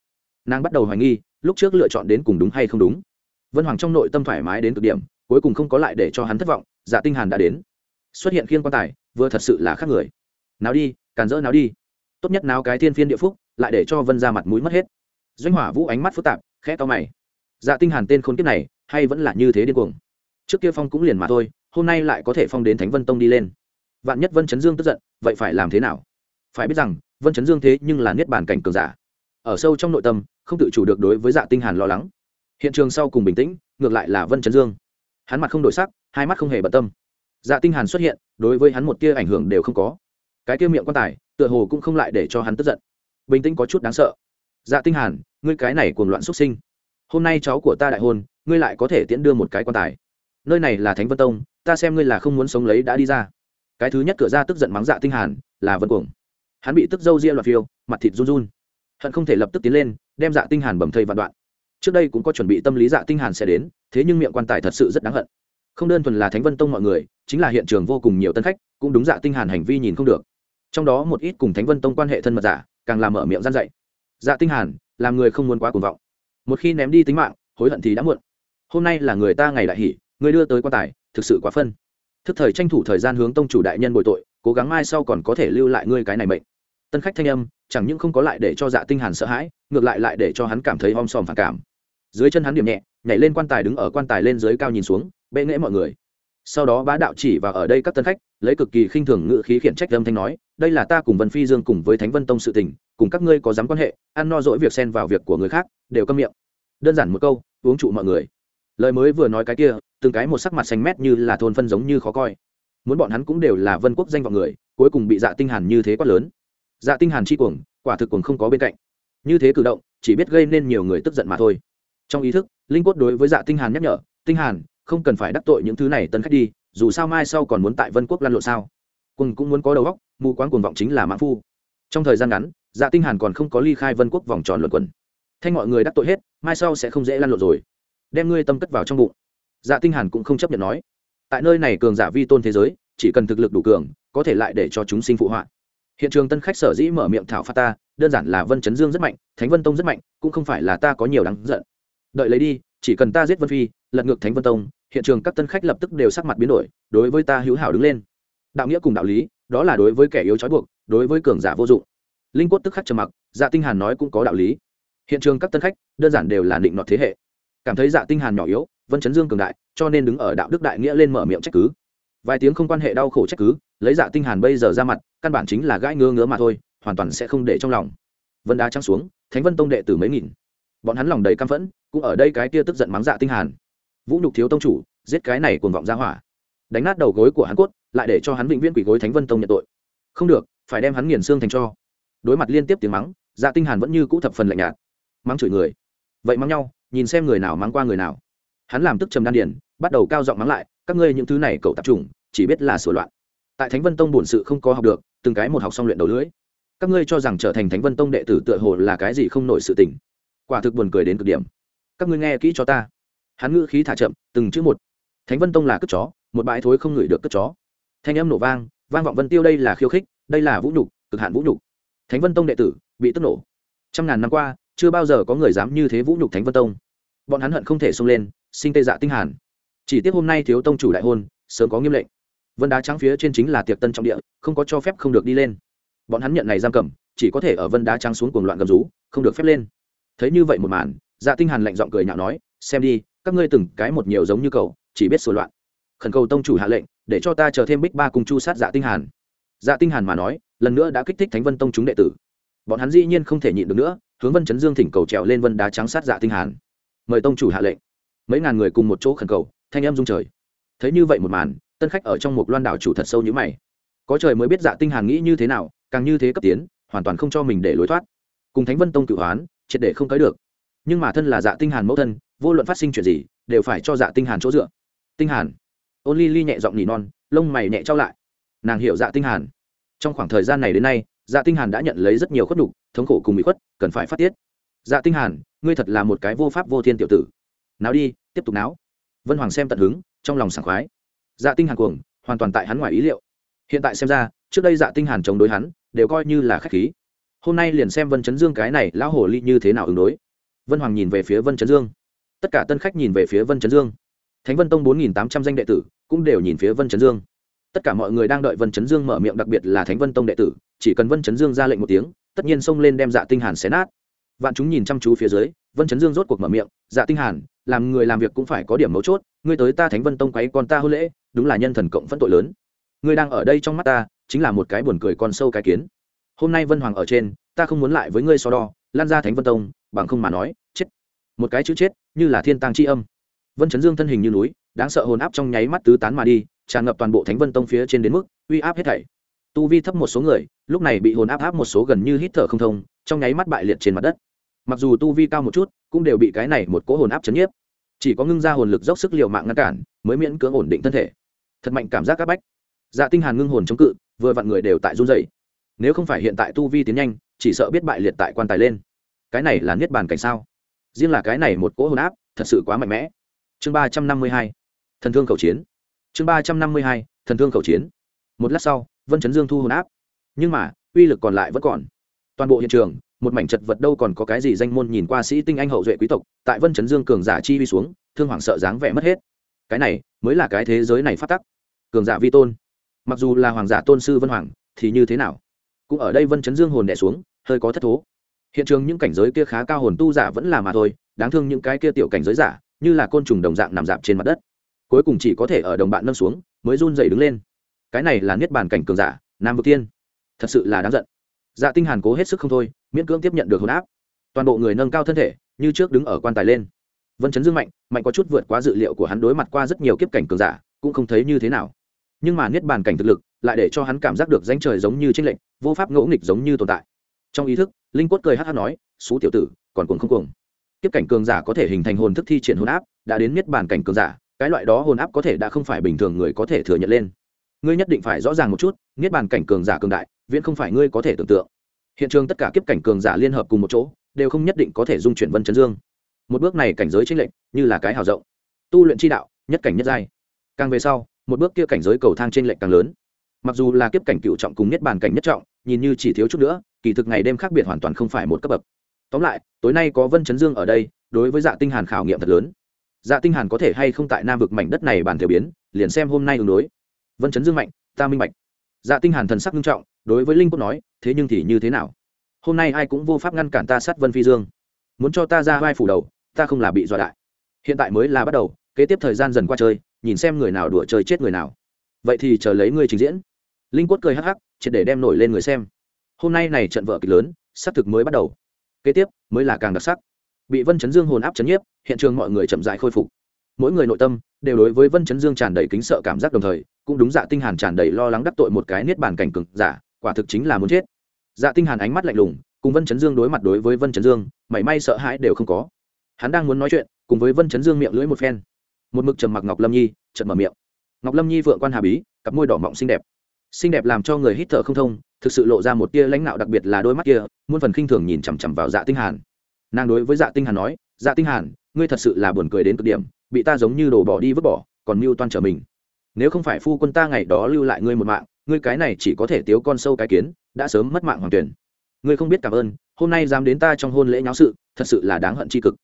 nàng bắt đầu hoài nghi, lúc trước lựa chọn đến cùng đúng hay không đúng. Vân hoàng trong nội tâm thoải mái đến cực điểm, cuối cùng không có lại để cho hắn thất vọng dạ tinh hàn đã đến. Xuất hiện khiên quan tài, vừa thật sự là khác người. Nào đi, càn rỡ nào đi. Tốt nhất nào cái thiên phiên địa phúc, lại để cho vân ra mặt mũi mất hết. Doanh hỏa vũ ánh mắt phức tạp, khẽ to mày. Dạ tinh hàn tên khốn kiếp này, hay vẫn là như thế điên cuồng? Trước kia phong cũng liền mà thôi, hôm nay lại có thể phong đến thánh vân tông đi lên. Vạn nhất vân chấn dương tức giận, vậy phải làm thế nào? Phải biết rằng, vân chấn dương thế nhưng là niết bàn cảnh cường giả. Ở sâu trong nội tâm, không tự chủ được đối với dạ tinh hàn lo lắng. Hiện trường sau cùng bình tĩnh, ngược lại là vân chấn dương. Hắn mặt không đổi sắc hai mắt không hề bận tâm. Dạ tinh hàn xuất hiện, đối với hắn một tia ảnh hưởng đều không có. Cái tia miệng quan tài, tựa hồ cũng không lại để cho hắn tức giận. Bình tĩnh có chút đáng sợ. Dạ tinh hàn, ngươi cái này cuồng loạn xuất sinh. Hôm nay cháu của ta đại hôn, ngươi lại có thể tiễn đưa một cái quan tài. Nơi này là thánh vân tông, ta xem ngươi là không muốn sống lấy đã đi ra. Cái thứ nhất cửa ra tức giận mắng dạ tinh hàn, là vân cuồng. Hắn bị tức dâu ria loạt phiêu, mặt thịt run run. Hận không thể lập tức tiến lên, đem dạ tinh hàn bầm thây vạn đoạn. Trước đây cũng có chuẩn bị tâm lý dạ tinh hàn sẽ đến, thế nhưng miệng quan tài thật sự rất đáng hận không đơn thuần là thánh vân tông mọi người chính là hiện trường vô cùng nhiều tân khách cũng đúng dạ tinh hàn hành vi nhìn không được. Trong đó một ít cùng thánh vân tông quan hệ thân mật giả càng làm mở miệng gian dạy. Dạ tinh hàn làm người không muốn quá cuồng vọng. Một khi ném đi tính mạng hối hận thì đã muộn. Hôm nay là người ta ngày đại hỉ, người đưa tới quan tài thực sự quá phân. Thức thời tranh thủ thời gian hướng tông chủ đại nhân bồi tội cố gắng mai sau còn có thể lưu lại ngươi cái này mệnh. Tân khách thanh âm chẳng những không có lại để cho dạ tinh hàn sợ hãi ngược lại lại để cho hắn cảm thấy om sòm phản cảm. Dưới chân hắn điểm nhẹ nhảy lên quan tài đứng ở quan tài lên dưới cao nhìn xuống bệ nghễ mọi người. Sau đó bá đạo chỉ vào ở đây các tân khách, lấy cực kỳ khinh thường ngự khí khiển trách âm thanh nói, đây là ta cùng vân phi dương cùng với thánh vân tông sự tình, cùng các ngươi có dám quan hệ, ăn no dỗi việc xen vào việc của người khác, đều câm miệng. Đơn giản một câu, uống trụ mọi người. Lời mới vừa nói cái kia, từng cái một sắc mặt xanh mét như là thôn phân giống như khó coi. Muốn bọn hắn cũng đều là vân quốc danh vọng người, cuối cùng bị dạ tinh hàn như thế quá lớn. Dạ tinh hàn chi cuồng, quả thực cuồng không có bên cạnh. Như thế cử động, chỉ biết gây nên nhiều người tức giận mà thôi. Trong ý thức, linh quất đối với dạ tinh hàn nhắc nhở, tinh hàn không cần phải đắc tội những thứ này, tân khách đi, dù sao mai sau còn muốn tại vân quốc lăn lộn sao? Quân cũng muốn có đầu óc, mù quáng cuồng vọng chính là mãn phu. Trong thời gian ngắn dạ tinh hàn còn không có ly khai vân quốc vòng tròn luận quần. Thanh mọi người đắc tội hết, mai sau sẽ không dễ lăn lộn rồi. Đem ngươi tâm cất vào trong bụng. Dạ tinh hàn cũng không chấp nhận nói. Tại nơi này cường giả vi tôn thế giới, chỉ cần thực lực đủ cường, có thể lại để cho chúng sinh phụ hoạn hiện trường tân khách sở dĩ mở miệng thảo phạt ta, đơn giản là vân chấn dương rất mạnh, thánh vân tông rất mạnh, cũng không phải là ta có nhiều đáng giận. Đợi lấy đi chỉ cần ta giết vân phi, lật ngược thánh vân tông, hiện trường các tân khách lập tức đều sắc mặt biến đổi, đối với ta hữu hảo đứng lên. Đạo nghĩa cùng đạo lý, đó là đối với kẻ yếu trói buộc, đối với cường giả vô dụng. Linh quất tức khắc trầm mặc dạ tinh hàn nói cũng có đạo lý. Hiện trường các tân khách, đơn giản đều là định nọt thế hệ. Cảm thấy dạ tinh hàn nhỏ yếu, vân chấn dương cường đại, cho nên đứng ở đạo đức đại nghĩa lên mở miệng trách cứ. Vài tiếng không quan hệ đau khổ trách cứ, lấy dạ tinh hàn bây giờ ra mặt, căn bản chính là gãi ngứa ngứa mà thôi, hoàn toàn sẽ không để trong lòng. Vân đá trăng xuống, thánh vân tông đệ tử mấy nghìn. Bọn hắn lòng đầy căm phẫn cũng ở đây cái kia tức giận mắng dạ tinh hàn. Vũ nhục thiếu tông chủ, giết cái này cuồng vọng ra hỏa. Đánh nát đầu gối của hắn cốt, lại để cho hắn vĩnh viễn quỷ gối thánh vân tông nhận tội. Không được, phải đem hắn nghiền xương thành cho. Đối mặt liên tiếp tiếng mắng dạ tinh hàn vẫn như cũ thập phần lạnh nhạt. Mắng chửi người. Vậy mắng nhau, nhìn xem người nào mắng qua người nào. Hắn làm tức trầm đan điền, bắt đầu cao giọng mắng lại, các ngươi những thứ này cậu tập trung chỉ biết là sửa loạn. Tại thánh vân tông bổn sự không có học được, từng cái một học xong luyện đầu lưỡi. Các ngươi cho rằng trở thành thánh vân tông đệ tử tựa hồ là cái gì không nổi sự tình. Quả thực buồn cười đến cực điểm các ngươi nghe kỹ cho ta. Hắn ngữ khí thả chậm, từng chữ một. Thánh vân tông là cất chó, một bãi thối không ngửi được cất chó. Thanh âm nổ vang vang vọng vân tiêu, đây là khiêu khích, đây là vũ nhục, cực hạn vũ nhục. Thánh vân tông đệ tử bị tức nổ. Trăm ngàn năm qua, chưa bao giờ có người dám như thế vũ nhục thánh vân tông. Bọn hắn hận không thể xông lên, sinh tê dạ tinh hàn. Chỉ tiếc hôm nay thiếu tông chủ đại hôn, sớm có nghiêm lệnh. Vân đá trắng phía trên chính là tiệc tân trọng địa, không có cho phép không được đi lên. Bọn hắn nhận này giam cầm, chỉ có thể ở vân đá trắng xuống cuồng loạn gầm rú, không được phép lên. Thấy như vậy một màn dạ tinh hàn lạnh giọng cười nhạo nói xem đi các ngươi từng cái một nhiều giống như cầu, chỉ biết sửa loạn. Khẩn cầu tông chủ hạ lệnh để cho ta chờ thêm bích ba cùng chu sát dạ tinh hàn. Dạ tinh hàn mà nói lần nữa đã kích thích thánh vân tông chúng đệ tử. Bọn hắn dĩ nhiên không thể nhịn được nữa hướng vân chấn dương thỉnh cầu trèo lên vân đá trắng sát dạ tinh hàn. Mời tông chủ hạ lệnh. Mấy ngàn người cùng một chỗ khẩn cầu thanh âm rung trời. Thấy như vậy một màn tân khách ở trong một loan đảo chủ thật sâu như mày. Có trời mới biết dạ tinh hàn nghĩ như thế nào càng như thế cấp tiến hoàn toàn không cho mình để lối thoát. Cùng thánh vân tông cửu hoán triệt để không tới được nhưng mà thân là dạ tinh hàn mẫu thân, vô luận phát sinh chuyện gì, đều phải cho dạ tinh hàn chỗ dựa. Tinh hàn. Ôn ly ly nhẹ giọng nỉ non, lông mày nhẹ trao lại. Nàng hiểu dạ tinh hàn. Trong khoảng thời gian này đến nay dạ tinh hàn đã nhận lấy rất nhiều khuất đủ thống khổ cùng bị khuất, cần phải phát tiết. Dạ tinh hàn, ngươi thật là một cái vô pháp vô thiên tiểu tử. Náo đi, tiếp tục náo. Vân hoàng xem tận hứng, trong lòng sảng khoái. Dạ tinh hàn cuồng, hoàn toàn tại hắn ngoài ý liệu. Hiện tại xem ra, trước đây dạ tinh hàn chống đối hắn, đều coi như là khách khí. Hôm nay liền xem vân chấn dương cái này, lão hồ ly như thế nào ứng đối vân hoàng nhìn về phía vân chấn dương. Tất cả tân khách nhìn về phía vân chấn dương. Thánh vân tông bốn nghìn tám trăm danh đệ tử cũng đều nhìn phía vân chấn dương. Tất cả mọi người đang đợi vân chấn dương mở miệng, đặc biệt là thánh vân tông đệ tử, chỉ cần vân chấn dương ra lệnh một tiếng, tất nhiên xông lên đem dạ tinh hàn xé nát. Vạn chúng nhìn chăm chú phía dưới, vân chấn dương rốt cuộc mở miệng dạ tinh hàn, làm người làm việc cũng phải có điểm mấu chốt, ngươi tới ta thánh vân tông quấy con ta hôn lễ, đúng là nhân thần cộng phân tội lớn. Ngươi đang ở đây trong mắt ta, chính là một cái buồn cười con sâu cái kiến. Hôm nay vân hoàng ở trên, ta không muốn lại với ngươi so đo, lan ra thánh vân tông bằng không mà nói, chết. Một cái chữ chết, như là thiên tang chi âm. Vân chấn dương thân hình như núi, đáng sợ hồn áp trong nháy mắt tứ tán mà đi, tràn ngập toàn bộ thánh vân tông phía trên đến mức uy áp hết thảy. Tu vi thấp một số người, lúc này bị hồn áp áp một số gần như hít thở không thông, trong nháy mắt bại liệt trên mặt đất. Mặc dù tu vi cao một chút, cũng đều bị cái này một cỗ hồn áp chấn nhiếp. Chỉ có ngưng ra hồn lực dốc sức liều mạng ngăn cản, mới miễn cưỡng ổn định thân thể. Thật mạnh cảm giác các bách. Dạ tinh hàn ngưng hồn chống cự, vừa vặn người đều tại run rẩy. Nếu không phải hiện tại tu vi tiến nhanh, chỉ sợ biết bại liệt tại quan tài lên cái này là niết bàn cảnh sao? Riêng là cái này một cỗ hồn áp, thật sự quá mạnh mẽ. Chương ba trăm năm mươi hai, thần thương khẩu chiến. Chương ba trăm năm mươi hai, thần thương khẩu chiến. Một lát sau, vân chấn dương thu hồn áp. Nhưng mà, uy lực còn lại vẫn còn. Toàn bộ hiện trường, một mảnh chật vật đâu còn có cái gì danh môn nhìn qua sĩ tinh anh hậu duệ quý tộc, tại vân chấn dương cường giả chi vi xuống, thương hoàng sợ dáng vẻ mất hết. Cái này, mới là cái thế giới này phát tắc. Cường giả vi tôn. Mặc dù là hoàng giả tôn sư vân hoàng, thì như thế nào? Cũng ở đây vân chấn dương hồn đẻ xuống, hơi có thất thố hiện trường những cảnh giới kia khá cao hồn tu giả vẫn là mà thôi, đáng thương những cái kia tiểu cảnh giới giả, như là côn trùng đồng dạng nằm dạp trên mặt đất. Cuối cùng chỉ có thể ở đồng bạn nâng xuống, mới run dậy đứng lên. Cái này là niết bàn cảnh cường giả, nam vực tiên thật sự là đáng giận. Dạ tinh hàn cố hết sức không thôi, miễn cưỡng tiếp nhận được hồn áp. Toàn bộ người nâng cao thân thể, như trước đứng ở quan tài lên. Vân chấn dương mạnh mạnh có chút vượt quá dự liệu của hắn đối mặt qua rất nhiều kiếp cảnh cường giả, cũng không thấy như thế nào. Nhưng mà niết bàn cảnh thực lực, lại để cho hắn cảm giác được danh trời giống như tranh lệnh vô pháp ngẫu nghịch giống như tồn tại. Trong ý thức linh quất cười hát hát nói, xú tiểu tử, còn cuồng không cuồng. Kiếp cảnh cường giả có thể hình thành hồn thức thi triển hồn áp, đã đến niết bàn cảnh cường giả, cái loại đó hồn áp có thể đã không phải bình thường người có thể thừa nhận lên. Ngươi nhất định phải rõ ràng một chút, niết bàn cảnh cường giả cường đại, viễn không phải ngươi có thể tưởng tượng. Hiện trường tất cả kiếp cảnh cường giả liên hợp cùng một chỗ, đều không nhất định có thể dung chuyển vân chấn dương. Một bước này cảnh giới chênh lệnh như là cái hào rộng. Tu luyện chi đạo, nhất cảnh nhất giai. Càng về sau, một bước kia cảnh giới cầu thang trên lệnh càng lớn. Mặc dù là kiếp cảnh cựu trọng cùng niết bàn cảnh nhất trọng, nhìn như chỉ thiếu chút nữa kỳ thực ngày đêm khác biệt hoàn toàn không phải một cấp bậc. Tóm lại, tối nay có vân chấn dương ở đây, đối với dạ tinh hàn khảo nghiệm thật lớn. Dạ tinh hàn có thể hay không tại nam vực mảnh đất này bàn tiểu biến, liền xem hôm nay ứng đối. Vân chấn dương mạnh, ta minh bạch. Dạ tinh hàn thần sắc nghiêm trọng, đối với linh cốt nói, thế nhưng thì như thế nào? Hôm nay ai cũng vô pháp ngăn cản ta sát vân phi dương. Muốn cho ta ra vai phủ đầu, ta không là bị dọa đại. Hiện tại mới là bắt đầu, kế tiếp thời gian dần qua chơi, nhìn xem người nào đùa chơi chết người nào. Vậy thì chờ lấy ngươi trình diễn. Linh quất cười hắc hắc, triệt để đem nổi lên người xem hôm nay này trận vợ kịch lớn sắp thực mới bắt đầu. Kế tiếp, mới là càng đặc sắc. Bị vân chấn dương hồn áp chấn nhiếp, hiện trường mọi người chậm dại khôi phục. Mỗi người nội tâm đều đối với vân chấn dương tràn đầy kính sợ cảm giác đồng thời, cũng đúng dạ tinh hàn tràn đầy lo lắng đắc tội một cái niết bàn cảnh cực giả, quả thực chính là muốn chết. Dạ tinh hàn ánh mắt lạnh lùng, cùng vân chấn dương đối mặt đối với vân chấn dương, mảy may sợ hãi đều không có. Hắn đang muốn nói chuyện, cùng với vân chấn dương miệng lưỡi một phen. Một mực trầm mặc ngọc lâm nhi, chợt mở miệng. Ngọc lâm nhi vượng quan hà bí, cặp môi đỏ mọng xinh đẹp xinh đẹp làm cho người hít thở không thông, thực sự lộ ra một tia lãnh nạo đặc biệt là đôi mắt kia, muôn phần khinh thường nhìn chằm chằm vào dạ tinh hàn. Nàng đối với dạ tinh hàn nói dạ tinh hàn, ngươi thật sự là buồn cười đến cực điểm, bị ta giống như đồ bỏ đi vứt bỏ, còn mưu toan trở mình. Nếu không phải phu quân ta ngày đó lưu lại ngươi một mạng, ngươi cái này chỉ có thể tiếu con sâu cái kiến, đã sớm mất mạng hoàng tuyển. Ngươi không biết cảm ơn, hôm nay dám đến ta trong hôn lễ nháo sự, thật sự là đáng hận tri cực.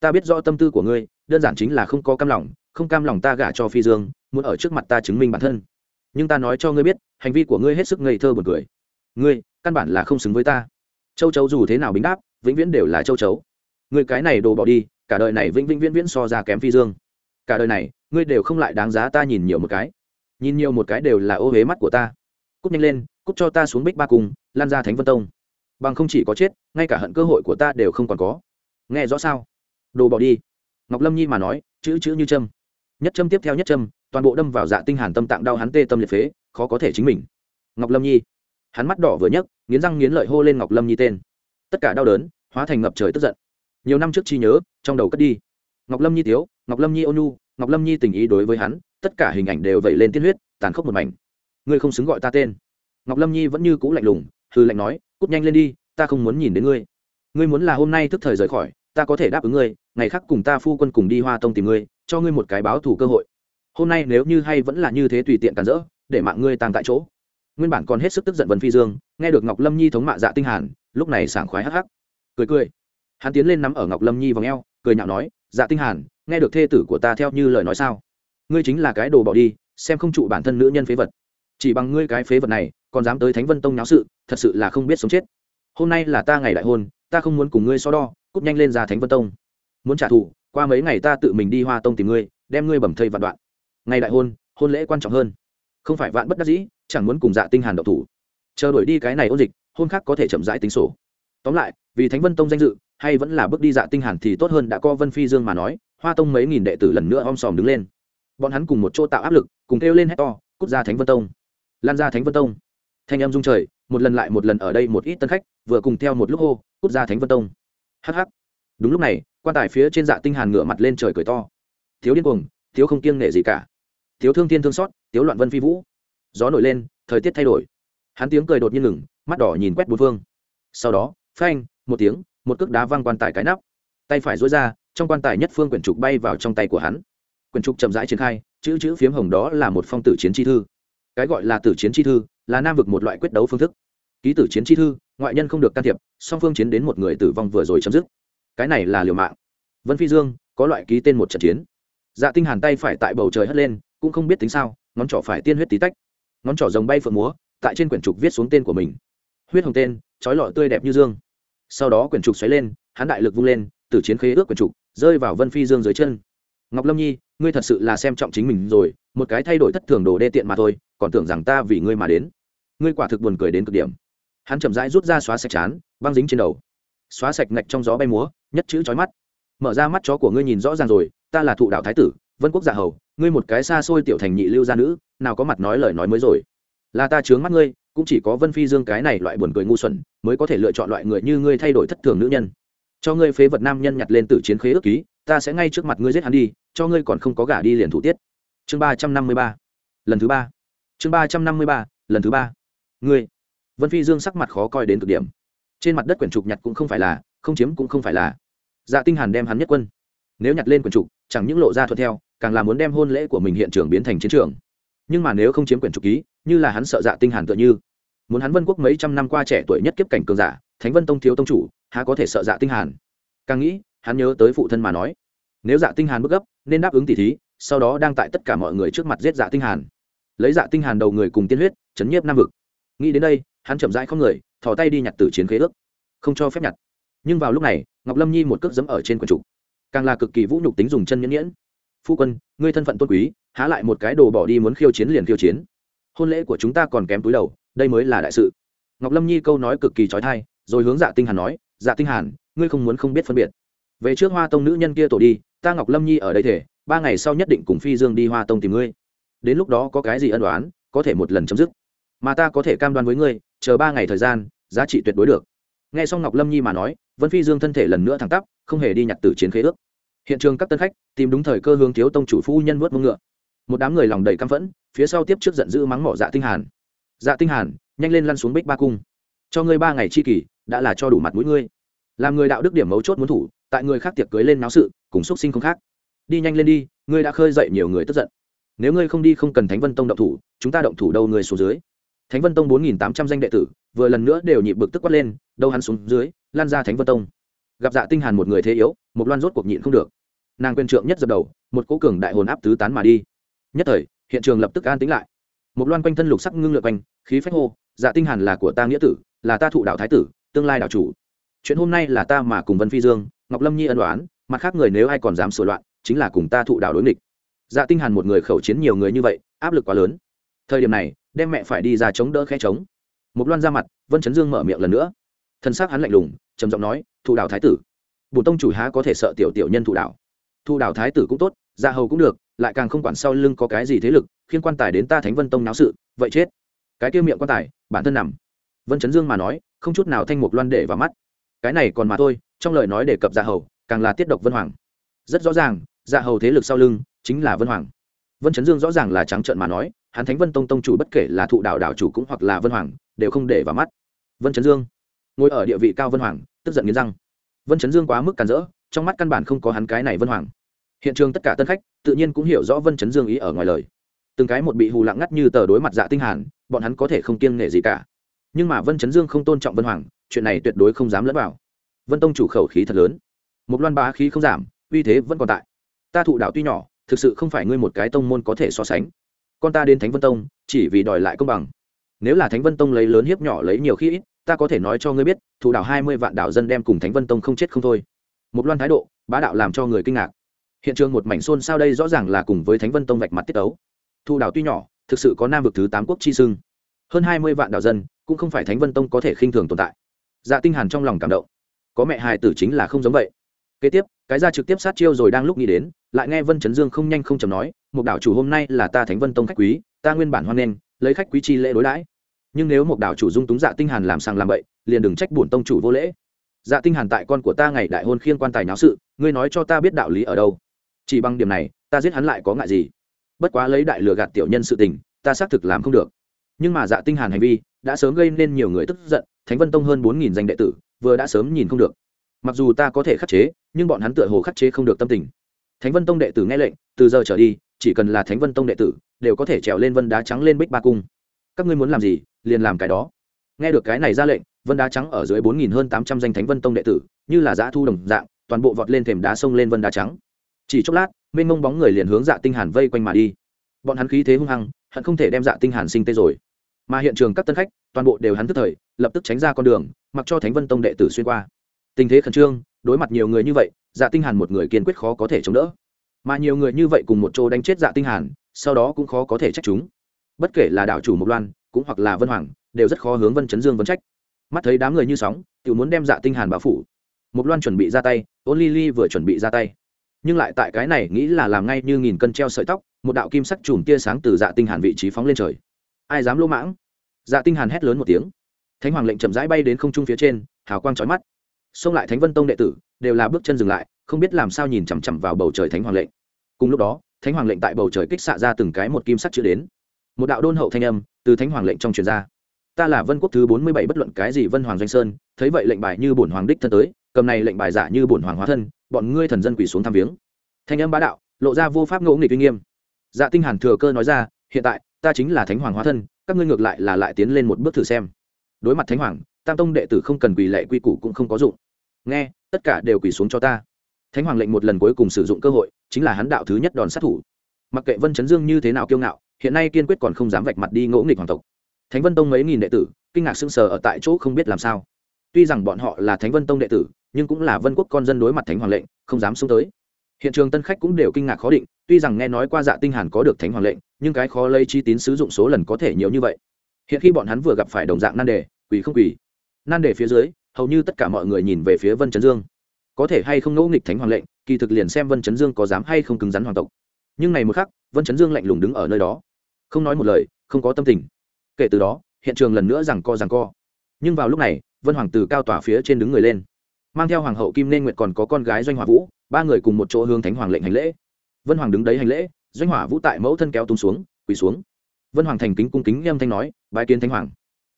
Ta biết rõ tâm tư của ngươi, đơn giản chính là không có cam lòng, không cam lòng ta gả cho phi dương, muốn ở trước mặt ta chứng minh bản thân nhưng ta nói cho ngươi biết, hành vi của ngươi hết sức ngây thơ buồn cười. Ngươi, căn bản là không xứng với ta. Châu chấu dù thế nào bính đáp, vĩnh viễn đều là châu chấu. Ngươi cái này đồ bỏ đi, cả đời này vĩnh vĩnh viễn viễn so ra kém phi dương. Cả đời này, ngươi đều không lại đáng giá ta nhìn nhiều một cái. Nhìn nhiều một cái đều là ô huế mắt của ta. Cút nhanh lên, cút cho ta xuống bích ba cùng lan ra thánh vân tông. Bằng không chỉ có chết, ngay cả hận cơ hội của ta đều không còn có. Nghe rõ sao? Đồ bỏ đi. Ngọc lâm nhi mà nói, chữ chữ như trâm nhất trâm tiếp theo nhất trâm toàn bộ đâm vào dạ tinh hàn tâm tạng đau hắn tê tâm liệt phế, khó có thể chính mình. Ngọc lâm nhi, hắn mắt đỏ vừa nhấc, nghiến răng nghiến lợi hô lên ngọc lâm nhi tên. Tất cả đau đớn, hóa thành ngập trời tức giận. Nhiều năm trước chi nhớ, trong đầu cất đi. Ngọc lâm nhi tiếu, ngọc lâm nhi ônu ngọc lâm nhi tình ý đối với hắn, tất cả hình ảnh đều vẩy lên tiên huyết, tàn khốc một mảnh. Ngươi không xứng gọi ta tên. Ngọc lâm nhi vẫn như cũ lạnh lùng hư lạnh nói, cút nhanh lên đi, ta không muốn nhìn đến ngươi. Ngươi muốn là hôm nay thức thời rời khỏi, ta có thể đáp ứng ngươi, ngày khác cùng ta phu quân cùng đi hoa tông tìm ngươi, cho ngươi một cái báo thủ cơ hội hôm nay nếu như hay vẫn là như thế tùy tiện cản rỡ, để mạng ngươi tàng tại chỗ. Nguyên bản còn hết sức tức giận vân phi dương, nghe được ngọc lâm nhi thống mạ dạ tinh hàn, lúc này sảng khoái hắc hắc. Cười cười. Hắn tiến lên nắm ở ngọc lâm nhi vòng eo, cười nhạo nói dạ tinh hàn, nghe được thê tử của ta theo như lời nói sao? Ngươi chính là cái đồ bỏ đi, xem không trụ bản thân nữ nhân phế vật. Chỉ bằng ngươi cái phế vật này, còn dám tới thánh vân tông náo sự, thật sự là không biết sống chết. Hôm nay là ta ngày đại hôn, ta không muốn cùng ngươi so đo cúp nhanh lên ra thánh vân tông. Muốn trả thù, qua mấy ngày ta tự mình đi hoa tông tìm ngươi, đem ngươi bẩm thây vạn đoạn ngày đại hôn hôn lễ quan trọng hơn. Không phải vạn bất đắc dĩ, chẳng muốn cùng dạ tinh hàn độc thủ. Chờ đuổi đi cái này ôn dịch, hôn khác có thể chậm rãi tính sổ. Tóm lại, vì thánh vân tông danh dự, hay vẫn là bước đi dạ tinh hàn thì tốt hơn đã co vân phi dương mà nói, hoa tông mấy nghìn đệ tử lần nữa om sòm đứng lên. Bọn hắn cùng một chỗ tạo áp lực, cùng kêu lên hét to, cút ra thánh vân tông. Lan ra thánh vân tông. Thanh âm rung trời, một lần lại một lần ở đây một ít tân khách, vừa cùng theo một lúc hô, cút ra thánh vân tông. Hắc hắc. Đúng lúc này, quan tài phía trên dạ tinh hàn ngửa mặt lên trời cười to. Thiếu điên cuồng, thiếu không kiêng nể gì cả thiếu thương thiên thương xót, tiếu loạn vân phi vũ. Gió nổi lên, thời tiết thay đổi. Hắn tiếng cười đột nhiên ngừng, mắt đỏ nhìn quét bốn phương. Sau đó, phanh, một tiếng, một cước đá văng quan tài cái nắp. Tay phải dối ra, trong quan tài nhất phương quyển trục bay vào trong tay của hắn. Quyển trục chậm rãi triển khai, chữ chữ phiếm hồng đó là một phong tử chiến chi thư. Cái gọi là tử chiến chi thư, là nam vực một loại quyết đấu phương thức. Ký tử chiến chi thư, ngoại nhân không được can thiệp, song phương chiến đến một người tử vong vừa rồi chấm dứt. Cái này là liều mạng. Vân phi dương, có loại ký tên một trận chiến. Dạ tinh hàn tay phải tại bầu trời hất lên cũng không biết tính sao, ngón trỏ phải tiên huyết tí tách. Ngón trỏ rồng bay phượng múa, tại trên quyển trục viết xuống tên của mình. Huyết hồng tên, trói lọi tươi đẹp như dương. Sau đó quyển trục xoáy lên, hắn đại lực vung lên tử chiến khế ước quyển trục, rơi vào vân phi dương dưới chân. Ngọc lâm nhi, ngươi thật sự là xem trọng chính mình rồi, một cái thay đổi thất thường đồ đê tiện mà thôi, còn tưởng rằng ta vì ngươi mà đến. Ngươi quả thực buồn cười đến cực điểm. Hắn chậm rãi rút ra xóa sạch chán, băng dính trên đầu. Xóa sạch ngạch trong gió bay múa, nhất chữ chói mắt. Mở ra mắt chó của ngươi nhìn rõ ràng rồi, ta là thụ đạo thái tử vân quốc giả hầu, ngươi một cái xa xôi tiểu thành nhị lưu gia nữ, nào có mặt nói lời nói mới rồi. Là ta chướng mắt ngươi, cũng chỉ có vân phi dương cái này loại buồn cười ngu xuẩn, mới có thể lựa chọn loại người như ngươi thay đổi thất thường nữ nhân. Cho ngươi phế vật nam nhân nhặt lên từ chiến khế ước ký, ta sẽ ngay trước mặt ngươi giết hắn đi, cho ngươi còn không có gả đi liền thủ tiết. Chương ba trăm năm mươi ba. Lần thứ ba. Chương ba trăm năm mươi ba, lần thứ ba. Ngươi. Vân phi dương sắc mặt khó coi đến cực điểm. Trên mặt đất quyển trục nhặt cũng không phải là, không chiếm cũng không phải là. Dạ tinh hàn đem hắn nhất quân. Nếu nhặt lên quyển trục, chẳng những lộ ra thuận theo càng là muốn đem hôn lễ của mình hiện trường biến thành chiến trường. Nhưng mà nếu không chiếm quyền trục ký, như là hắn sợ dạ tinh hàn tựa như, muốn hắn vân quốc mấy trăm năm qua trẻ tuổi nhất kiếp cảnh cường giả, thánh vân tông thiếu tông chủ, há có thể sợ dạ tinh hàn? Càng nghĩ, hắn nhớ tới phụ thân mà nói, nếu dạ tinh hàn bước gấp, nên đáp ứng tỷ thí, sau đó đang tại tất cả mọi người trước mặt giết dạ tinh hàn. Lấy dạ tinh hàn đầu người cùng tiên huyết, chấn nhiếp nam vực. Nghĩ đến đây, hắn chậm rãi không người, thò tay đi nhặt tử chiến khế ước. Không cho phép nhặt. Nhưng vào lúc này, ngọc lâm nhi một cước dẫm ở trên quần trụ. Càng là cực kỳ vũ nhục tính dùng chân nhẫn nhẫn phu quân, ngươi thân phận tôn quý, há lại một cái đồ bỏ đi muốn khiêu chiến liền khiêu chiến. Hôn lễ của chúng ta còn kém túi đầu, đây mới là đại sự. Ngọc lâm nhi câu nói cực kỳ trói thai, rồi hướng dạ tinh hàn nói dạ tinh hàn, ngươi không muốn không biết phân biệt. Về trước hoa tông nữ nhân kia tổ đi, ta ngọc lâm nhi ở đây thể, ba ngày sau nhất định cùng phi dương đi hoa tông tìm ngươi. Đến lúc đó có cái gì ân đoán có thể một lần chấm dứt. Mà ta có thể cam đoan với ngươi, chờ ba ngày thời gian, giá trị tuyệt đối được. Nghe xong ngọc lâm nhi mà nói, vân phi dương thân thể lần nữa thẳng tắp, không hề đi nhặt tử chiến khế ước hiện trường các tân khách tìm đúng thời cơ hướng thiếu tông chủ phu nhân vớt mông ngựa. Một đám người lòng đầy căm phẫn phía sau tiếp trước giận dữ mắng mỏ dạ tinh hàn. Dạ tinh hàn nhanh lên lăn xuống bích ba cung. Cho ngươi ba ngày chi kỳ, đã là cho đủ mặt mũi ngươi. Làm người đạo đức điểm mấu chốt muốn thủ tại người khác tiệc cưới lên náo sự cùng xuất sinh không khác. Đi nhanh lên đi ngươi đã khơi dậy nhiều người tức giận. Nếu ngươi không đi không cần thánh vân tông động thủ chúng ta động thủ đâu người xuống dưới. Thánh vân tông bốn nghìn tám trăm danh đệ tử vừa lần nữa đều nhịp bực tức quát lên đâu hắn xuống dưới lan ra thánh vân tông. Gặp dạ tinh hàn một người thế yếu một loan rốt cuộc nhịn không được nàng quyền trượng nhất dập đầu, một cố cường đại hồn áp tứ tán mà đi. Nhất thời, hiện trường lập tức an tĩnh lại. Một loan quanh thân lục sắc ngưng lượt quanh, khí phách hô dạ tinh hàn là của ta nghĩa tử, là ta thụ đạo thái tử, tương lai đạo chủ. Chuyện hôm nay là ta mà cùng vân phi dương, ngọc lâm nhi ân đoán mặt khác người nếu ai còn dám sửa loạn, chính là cùng ta thụ đạo đối nghịch. Dạ tinh hàn một người khẩu chiến nhiều người như vậy, áp lực quá lớn. Thời điểm này, đem mẹ phải đi ra chống đỡ khẽ chống một loan ra mặt, vân chấn dương mở miệng lần nữa. Thân xác hắn lạnh lùng, trầm giọng nói, thụ đạo thái tử bùn tông chủ há có thể sợ tiểu tiểu nhân thụ đạo? Thu đảo thái tử cũng tốt, gia hầu cũng được, lại càng không quản sau lưng có cái gì thế lực khiến quan tài đến ta thánh vân tông náo sự, vậy chết. Cái kia miệng quan tài, bản thân nằm. Vân chấn dương mà nói, không chút nào thanh mục loan để vào mắt. Cái này còn mà thôi, trong lời nói đề cập gia hầu, càng là tiết độc vân hoàng. Rất rõ ràng, gia hầu thế lực sau lưng chính là vân hoàng. Vân chấn dương rõ ràng là trắng trợn mà nói, hắn thánh vân tông tông chủ bất kể là thụ đạo đạo chủ cũng hoặc là vân hoàng, đều không để vào mắt. Vân chấn dương, ngồi ở địa vị cao vân hoàng, tức giận nghiến răng. Vân chấn dương quá mức càn rỡ trong mắt căn bản không có hắn cái này vân hoàng. Hiện trường tất cả tân khách tự nhiên cũng hiểu rõ vân chấn dương ý ở ngoài lời. Từng cái một bị hù lặng ngắt như tờ đối mặt dạ tinh hàn, bọn hắn có thể không kiêng nể gì cả. Nhưng mà vân chấn dương không tôn trọng vân hoàng, chuyện này tuyệt đối không dám lẫn vào. Vân tông chủ khẩu khí thật lớn. Một loan bá khí không giảm, uy thế vẫn còn tại. Ta thụ đạo tuy nhỏ, thực sự không phải ngươi một cái tông môn có thể so sánh. Con ta đến thánh vân tông, chỉ vì đòi lại công bằng. Nếu là thánh vân tông lấy lớn hiếp nhỏ lấy nhiều khi ít, ta có thể nói cho ngươi biết thủ đạo hai mươi vạn đạo dân đem cùng thánh vân tông không chết không thôi một loan thái độ, bá đạo làm cho người kinh ngạc. Hiện trường một mảnh xôn sao đây rõ ràng là cùng với thánh vân tông vạch mặt tiết tấu. Thu đạo tuy nhỏ, thực sự có nam vực thứ tám quốc chi sưng hơn hai mươi vạn đạo dân, cũng không phải thánh vân tông có thể khinh thường tồn tại. Dạ tinh hàn trong lòng cảm động. Có mẹ hài tử chính là không giống vậy. Kế tiếp, cái ra trực tiếp sát chiêu rồi đang lúc nghĩ đến, lại nghe vân chấn dương không nhanh không chậm nói một đạo chủ hôm nay là ta thánh vân tông khách quý, ta nguyên bản hoan nghênh, lấy khách quý chi lễ đối đãi. Nhưng nếu một đạo chủ dung túng dạ tinh hàn làm sang làm bậy, liền đừng trách bổn tông chủ vô lễ dạ tinh hàn tại con của ta ngày đại hôn khiên quan tài náo sự, ngươi nói cho ta biết đạo lý ở đâu. Chỉ bằng điểm này, ta giết hắn lại có ngại gì? Bất quá lấy đại lừa gạt tiểu nhân sự tình, ta xác thực làm không được. Nhưng mà dạ tinh hàn hành vi, đã sớm gây nên nhiều người tức giận, thánh vân tông hơn bốn nghìn danh đệ tử, vừa đã sớm nhìn không được. Mặc dù ta có thể khắc chế, nhưng bọn hắn tựa hồ khắc chế không được tâm tình. Thánh vân tông đệ tử nghe lệnh, từ giờ trở đi, chỉ cần là thánh vân tông đệ tử, đều có thể trèo lên vân đá trắng lên bích ba cung. Các ngươi muốn làm gì, liền làm cái đó. Nghe được cái này ra lệnh vân đá trắng ở dưới bốn nghìn hơn tám trăm danh thánh vân tông đệ tử, như là giã thu đồng dạng, toàn bộ vọt lên thềm đá sông lên vân đá trắng. Chỉ chốc lát, mênh mông bóng người liền hướng dạ tinh hàn vây quanh mà đi. Bọn hắn khí thế hung hăng, hận không thể đem dạ tinh hàn sinh tê rồi. Mà hiện trường các tân khách, toàn bộ đều hắn tức thời, lập tức tránh ra con đường, mặc cho thánh vân tông đệ tử xuyên qua. Tình thế khẩn trương, đối mặt nhiều người như vậy dạ tinh hàn một người kiên quyết khó có thể chống đỡ. Mà nhiều người như vậy cùng một chỗ đánh chết dạ tinh hàn, sau đó cũng khó có thể trách chúng. Bất kể là đạo chủ mộc loan, cũng hoặc là vân hoàng, đều rất khó hướng vân chấn dương vấn trách mắt thấy đám người như sóng tự muốn đem dạ tinh hàn bao phủ. Mộc loan chuẩn bị ra tay ôn ly ly vừa chuẩn bị ra tay. Nhưng lại tại cái này nghĩ là làm ngay như nghìn cân treo sợi tóc, một đạo kim sắc chùm tia sáng từ dạ tinh hàn vị trí phóng lên trời. Ai dám lỗ mãng? Dạ tinh hàn hét lớn một tiếng. Thánh hoàng lệnh chậm rãi bay đến không trung phía trên, hào quang chói mắt. Xông lại thánh vân tông đệ tử, đều là bước chân dừng lại, không biết làm sao nhìn chằm chằm vào bầu trời thánh hoàng lệnh. Cùng lúc đó, thánh hoàng lệnh tại bầu trời kích xạ ra từng cái một kim sắc chữ đến. Một đạo đôn hậu thanh âm từ thánh hoàng lệnh trong truyền ra ta là vân quốc thứ bốn mươi bảy bất luận cái gì vân hoàng doanh sơn, thấy vậy lệnh bài như bổn hoàng đích thân tới, cầm này lệnh bài giả như bổn hoàng hóa thân, bọn ngươi thần dân quỳ xuống thăm viếng. Thanh âm bá đạo, lộ ra vô pháp ngỗ nghịch uy nghiêm. Dạ tinh hàn thừa cơ nói ra, hiện tại, ta chính là thánh hoàng hóa thân, các ngươi ngược lại là lại tiến lên một bước thử xem. Đối mặt thánh hoàng, tam tông đệ tử không cần quỳ lệ quy củ cũng không có dụng. Nghe, tất cả đều quỳ xuống cho ta. Thánh hoàng lệnh một lần cuối cùng sử dụng cơ hội, chính là hắn đạo thứ nhất đòn sát thủ. Mặc kệ vân chấn dương như thế nào kiêu ngạo, hiện nay kiên quyết còn không dám vạch mặt đi ngỗ nghịch hoàng tộc thánh vân tông mấy nghìn đệ tử, kinh ngạc sưng sờ ở tại chỗ không biết làm sao. Tuy rằng bọn họ là thánh vân tông đệ tử, nhưng cũng là vân quốc con dân đối mặt thánh hoàng lệnh, không dám xuống tới. Hiện trường tân khách cũng đều kinh ngạc khó định, tuy rằng nghe nói qua dạ tinh hàn có được thánh hoàng lệnh, nhưng cái khó lấy chi tín sử dụng số lần có thể nhiều như vậy. Hiện khi bọn hắn vừa gặp phải đồng dạng nan đề quỷ không quỷ nan đề phía dưới, hầu như tất cả mọi người nhìn về phía vân chấn dương. Có thể hay không ngẫu nghịch thánh hoàng lệnh, kỳ thực liền xem vân chấn dương có dám hay không cứng rắn hoàng tộc. Nhưng này một khắc, vân chấn dương lạnh lùng đứng ở nơi đó. Không nói một lời, không có tâm tình kể từ đó, hiện trường lần nữa rằng co rằng co. Nhưng vào lúc này, vân hoàng từ cao tòa phía trên đứng người lên. Mang theo hoàng hậu kim nên nguyệt còn có con gái doanh hỏa vũ, ba người cùng một chỗ hướng thánh hoàng lệnh hành lễ. Vân hoàng đứng đấy hành lễ, doanh hỏa vũ tại mẫu thân kéo tung xuống, quỳ xuống. Vân hoàng thành kính cung kính nghiêm thanh nói, bái kiến thánh hoàng.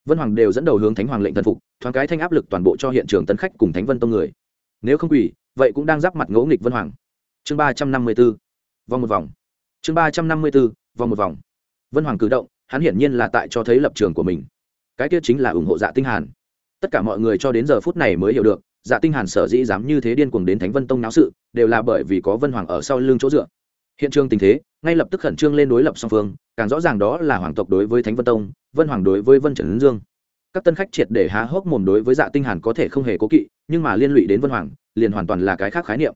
Vân hoàng đều dẫn đầu hướng thánh hoàng lệnh thần phục, thoáng cái thanh áp lực toàn bộ cho hiện trường tân khách cùng thánh vân tông người. Nếu không quỳ, vậy cũng đang giáp mặt ngỗ nghịch vân hoàng. Chương ba trăm năm mươi b ố vòng một vòng. Chương ba trăm năm mươi b ố vòng một vòng. Vân hoàng cử động hắn hiển nhiên là tại cho thấy lập trường của mình. Cái kia chính là ủng hộ dạ tinh hàn. Tất cả mọi người cho đến giờ phút này mới hiểu được dạ tinh hàn sở dĩ dám như thế điên cuồng đến thánh vân tông náo sự, đều là bởi vì có vân hoàng ở sau lưng chỗ dựa. Hiện trường tình thế, ngay lập tức khẩn trương lên đối lập song phương, càng rõ ràng đó là hoàng tộc đối với thánh vân tông, vân hoàng đối với vân trần dương. Các tân khách triệt để há hốc mồm đối với dạ tinh hàn có thể không hề cố kỵ, nhưng mà liên lụy đến vân hoàng, liền hoàn toàn là cái khác khái niệm.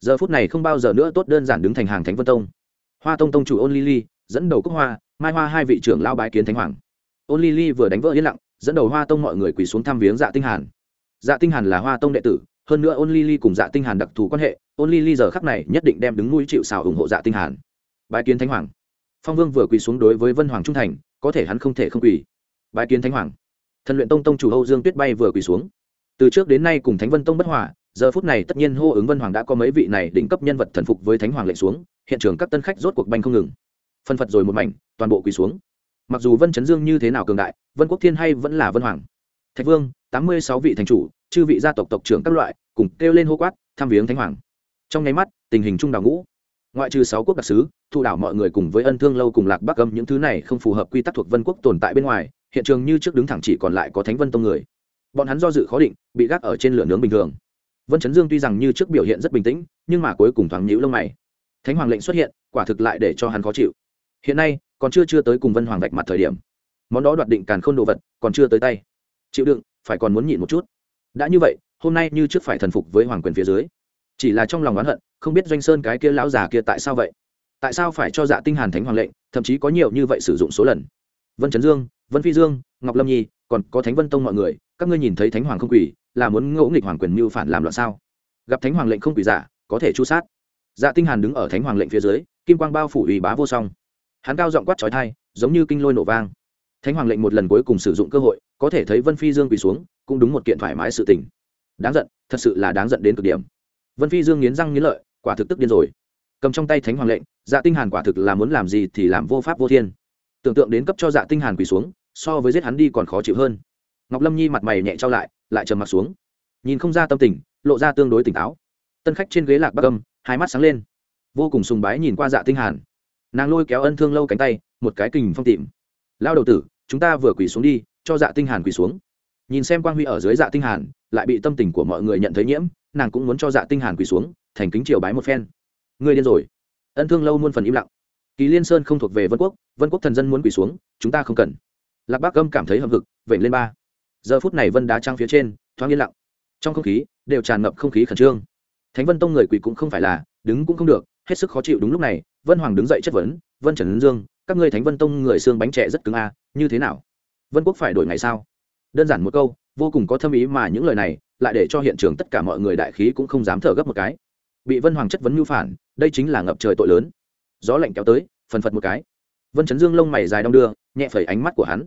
Giờ phút này không bao giờ nữa tốt đơn giản đứng thành hàng thánh vân tông. Hoa tông tông chủ ôn ly ly dẫn đầu cúc hoa, mai hoa hai vị trưởng lao bái kiến thánh hoàng. Ôn ly ly vừa đánh vỡ yên lặng, dẫn đầu hoa tông mọi người quỳ xuống thăm viếng dạ tinh hàn. Dạ tinh hàn là hoa tông đệ tử, hơn nữa ôn ly ly cùng dạ tinh hàn đặc thù quan hệ, ôn ly ly giờ khắc này nhất định đem đứng mũi chịu xào ủng hộ dạ tinh hàn. Bái kiến thánh hoàng. Phong vương vừa quỳ xuống đối với vân hoàng trung thành, có thể hắn không thể không quỳ. Bái kiến thánh hoàng. Thần luyện tông tông chủ âu dương tuyết bay vừa quỳ xuống. Từ trước đến nay cùng thánh vân tông bất hòa, giờ phút này tất nhiên hô ứng vân hoàng đã có mấy vị này đỉnh cấp nhân vật thần phục với thánh hoàng lệnh xuống, hiện trường các tân khách rốt cuộc banh không ngừng phân phật rồi một mảnh, toàn bộ quỳ xuống. Mặc dù vân chấn dương như thế nào cường đại, vân quốc thiên hay vẫn là vân hoàng. Thạch vương, tám mươi sáu vị thành chủ, chư vị gia tộc tộc trưởng các loại, cùng kêu lên hô quát thăm viếng thánh hoàng. Trong nháy mắt, tình hình trung đảo ngũ. Ngoại trừ sáu quốc đặc sứ thu đảo mọi người cùng với ân thương lâu cùng lạc bắc âm, những thứ này không phù hợp quy tắc thuộc vân quốc tồn tại bên ngoài, hiện trường như trước đứng thẳng chỉ còn lại có thánh vân tông người. Bọn hắn do dự khó định, bị gác ở trên lửa nướng bình thường. Vân chấn dương tuy rằng như trước biểu hiện rất bình tĩnh, nhưng mà cuối cùng thoáng nhíu lông mày. Thánh hoàng lệnh xuất hiện, quả thực lại để cho hắn khó chịu hiện nay, còn chưa chưa tới cùng vân hoàng vạch mặt thời điểm. Món đó đoạt định càn khôn đồ vật, còn chưa tới tay. Chịu đựng, phải còn muốn nhịn một chút. Đã như vậy, hôm nay như trước phải thần phục với hoàng quyền phía dưới. Chỉ là trong lòng oán hận, không biết doanh sơn cái kia lão già kia tại sao vậy? Tại sao phải cho dạ tinh hàn thánh hoàng lệnh, thậm chí có nhiều như vậy sử dụng số lần? Vân trấn dương, vân phi dương, ngọc lâm nhi, còn có thánh vân tông mọi người, các ngươi nhìn thấy thánh hoàng không quỷ là muốn ngỗ nghịch hoàng quyền mưu phản làm loạn sao? Gặp thánh hoàng lệnh không quỷ giả, có thể chu sát. Dạ tinh hàn đứng ở thánh hoàng lệnh phía dưới, kim quang bao phủ ủy bá vô song hắn cao giọng quát chói thai, giống như kinh lôi nổ vang. Thánh hoàng lệnh một lần cuối cùng sử dụng cơ hội, có thể thấy vân phi dương quỳ xuống, cũng đúng một kiện thoải mái sự tình. Đáng giận, thật sự là đáng giận đến cực điểm. Vân phi dương nghiến răng nghiến lợi, quả thực tức điên rồi. Cầm trong tay thánh hoàng lệnh dạ tinh hàn quả thực là muốn làm gì thì làm vô pháp vô thiên. Tưởng tượng đến cấp cho dạ tinh hàn quỳ xuống, so với giết hắn đi còn khó chịu hơn. Ngọc lâm nhi mặt mày nhẹ trao lại lại trầm mặt xuống. Nhìn không ra tâm tình, lộ ra tương đối tỉnh táo. Tân khách trên ghế lạc bắc âm, hai mắt sáng lên. Vô cùng sùng bái nhìn qua dạ tinh hàn nàng lôi kéo ân thương lâu cánh tay, một cái kình phong tìm. Lao đầu tử, chúng ta vừa quỳ xuống đi, cho dạ tinh hàn quỳ xuống. Nhìn xem quang huy ở dưới dạ tinh hàn, lại bị tâm tình của mọi người nhận thấy nhiễm, nàng cũng muốn cho dạ tinh hàn quỳ xuống, thành kính triều bái một phen. Người điên rồi. Ân thương lâu muôn phần im lặng. Kỳ liên sơn không thuộc về vân quốc vân quốc thần dân muốn quỳ xuống, chúng ta không cần. Lạc bác âm cảm thấy hậm hực, vểnh lên ba. Giờ phút này vân đá trang phía trên, thoáng yên lặng. Trong không khí, đều tràn ngập không khí khẩn trương. Thánh vân tông người quỳ cũng không phải là, đứng cũng không được, hết sức khó chịu đúng lúc này vân hoàng đứng dậy chất vấn, vân trần dương, các ngươi thánh vân tông người xương bánh trẻ rất cứng a, như thế nào? Vân quốc phải đổi ngày sao? Đơn giản một câu, vô cùng có thâm ý mà những lời này lại để cho hiện trường tất cả mọi người đại khí cũng không dám thở gấp một cái. Bị vân hoàng chất vấn mưu phản, đây chính là ngập trời tội lớn. Gió lạnh kéo tới, phần phật một cái. Vân chấn dương lông mày dài đong đưa, nhẹ phẩy ánh mắt của hắn.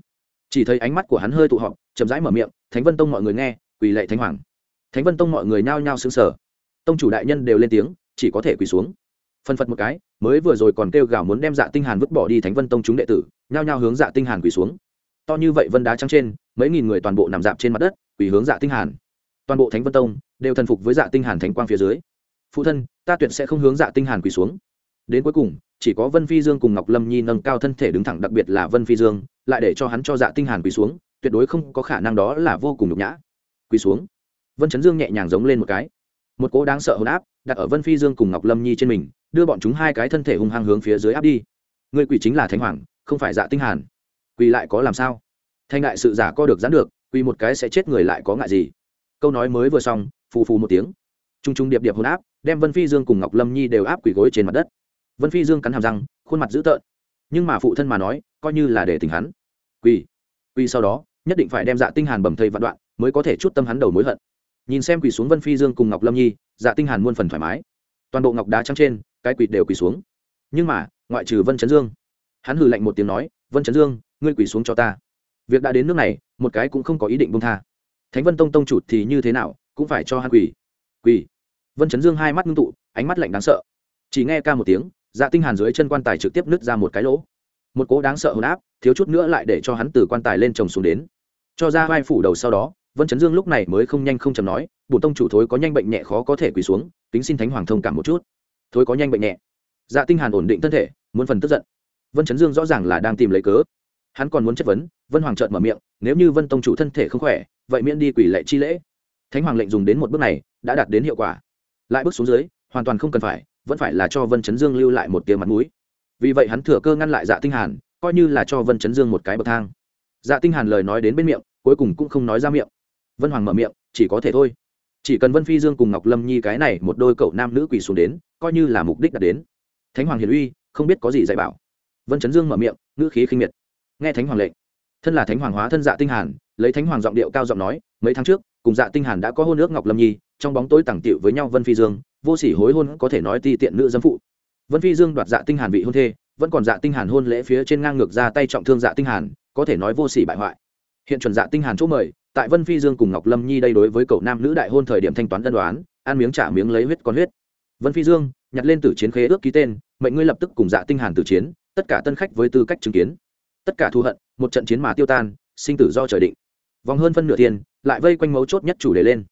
Chỉ thấy ánh mắt của hắn hơi tụ họp, chậm rãi mở miệng, thánh vân tông mọi người nghe, quỳ lệ thánh hoàng. Thánh vân tông mọi người nhao nhao xứng sở tông chủ đại nhân đều lên tiếng, chỉ có thể quỳ xuống. Phân phật một cái mới vừa rồi còn kêu gào muốn đem dạ tinh hàn vứt bỏ đi thánh vân tông chúng đệ tử, nhao nhao hướng dạ tinh hàn quỳ xuống. To như vậy vân đá trắng trên, mấy nghìn người toàn bộ nằm dạp trên mặt đất, quỳ hướng dạ tinh hàn. Toàn bộ thánh vân tông đều thần phục với dạ tinh hàn thánh quang phía dưới. Phụ thân, ta tuyệt sẽ không hướng dạ tinh hàn quỳ xuống. Đến cuối cùng, chỉ có vân phi dương cùng ngọc lâm nhi nâng cao thân thể đứng thẳng đặc biệt là vân phi dương, lại để cho hắn cho dạ tinh hàn quỳ xuống, tuyệt đối không có khả năng đó là vô cùng nhục nhã. Quỳ xuống. Vân chấn dương nhẹ nhàng giống lên một cái. Một cỗ đáng sợ hồn áp đặt ở vân phi dương cùng ngọc lâm nhi trên mình đưa bọn chúng hai cái thân thể hung hăng hướng phía dưới áp đi. Người quỷ chính là thánh hoàng, không phải dạ tinh hàn. Quỳ lại có làm sao? Thanh đại sự giả co được giãn được quỳ một cái sẽ chết người lại có ngại gì? Câu nói mới vừa xong, phù phù một tiếng. Trung trung điệp điệp hồn áp, đem vân phi dương cùng ngọc lâm nhi đều áp quỳ gối trên mặt đất. Vân phi dương cắn hàm răng, khuôn mặt dữ tợn. Nhưng mà phụ thân mà nói, coi như là để tình hắn. Quỳ quỳ sau đó, nhất định phải đem dạ tinh hàn bầm thây vạn đoạn, mới có thể chút tâm hắn đầu mối hận. Nhìn xem quỳ xuống vân phi dương cùng ngọc lâm nhi dạ tinh hàn muôn phần thoải mái. Toàn bộ ngọc đá trắng trên cái quỳ đều quỳ xuống. Nhưng mà, ngoại trừ vân chấn dương, hắn hừ lạnh một tiếng nói, vân chấn dương, ngươi quỳ xuống cho ta. Việc đã đến nước này, một cái cũng không có ý định buông tha. Thánh vân tông tông chủ thì như thế nào, cũng phải cho hắn quỳ. Quỳ. Vân chấn dương hai mắt ngưng tụ, ánh mắt lạnh đáng sợ. Chỉ nghe ca một tiếng dạ tinh hàn dưới chân quan tài trực tiếp nứt ra một cái lỗ. Một cố đáng sợ hồn áp, thiếu chút nữa lại để cho hắn từ quan tài lên trồng xuống đến. Cho ra vai phủ đầu sau đó, vân chấn dương lúc này mới không nhanh không chậm nói, bổn tông chủ thối có nhanh bệnh nhẹ khó có thể quỳ xuống tính xin thánh hoàng thông cảm một chút thối có nhanh bệnh nhẹ. Dạ tinh hàn ổn định thân thể, muốn phần tức giận. Vân chấn dương rõ ràng là đang tìm lấy cớ. Hắn còn muốn chất vấn, vân hoàng trợn mở miệng, nếu như vân tông chủ thân thể không khỏe, vậy miễn đi quỷ lệ chi lễ. Thánh hoàng lệnh dùng đến một bước này, đã đạt đến hiệu quả. Lại bước xuống dưới, hoàn toàn không cần phải, vẫn phải là cho vân chấn dương lưu lại một tia mặt mũi. Vì vậy hắn thừa cơ ngăn lại dạ tinh hàn, coi như là cho vân chấn dương một cái bậc thang. Dạ tinh hàn lời nói đến bên miệng, cuối cùng cũng không nói ra miệng. Vân hoàng mở miệng, chỉ có thể thôi. Chỉ cần vân phi dương cùng ngọc lâm nhi cái này một đôi cậu nam nữ quỳ xuống đến coi như là mục đích đạt đến. Thánh hoàng hiền uy, không biết có gì dạy bảo. Vân chấn dương mở miệng, ngữ khí khinh miệt. Nghe thánh hoàng lệnh, thân là thánh hoàng hóa thân dạ tinh hàn, lấy thánh hoàng giọng điệu cao giọng nói, mấy tháng trước, cùng dạ tinh hàn đã có hôn ước ngọc lâm nhi, trong bóng tối tàng tiệu với nhau vân phi dương, vô sỉ hối hôn có thể nói ti tiện nữ dâm phụ. Vân phi dương đoạt dạ tinh hàn vị hôn thê, vẫn còn dạ tinh hàn hôn lễ phía trên ngang ngược ra tay trọng thương dạ tinh hàn, có thể nói vô sỉ bại hoại. Hiện chuẩn dạ tinh hàn chỗ mời, tại vân phi dương cùng ngọc lâm nhi đây đối với cậu nam nữ đại hôn thời điểm thanh toán đơn đoán ăn miếng trả miếng lấy huyết con huyết vân phi dương, nhặt lên tử chiến khế ước ký tên, mệnh ngươi lập tức cùng dạ tinh hàn tử chiến, tất cả tân khách với tư cách chứng kiến. Tất cả thù hận, một trận chiến mà tiêu tan, sinh tử do trời định. Vòng hơn phân nửa tiền, lại vây quanh mấu chốt nhất chủ đề lên.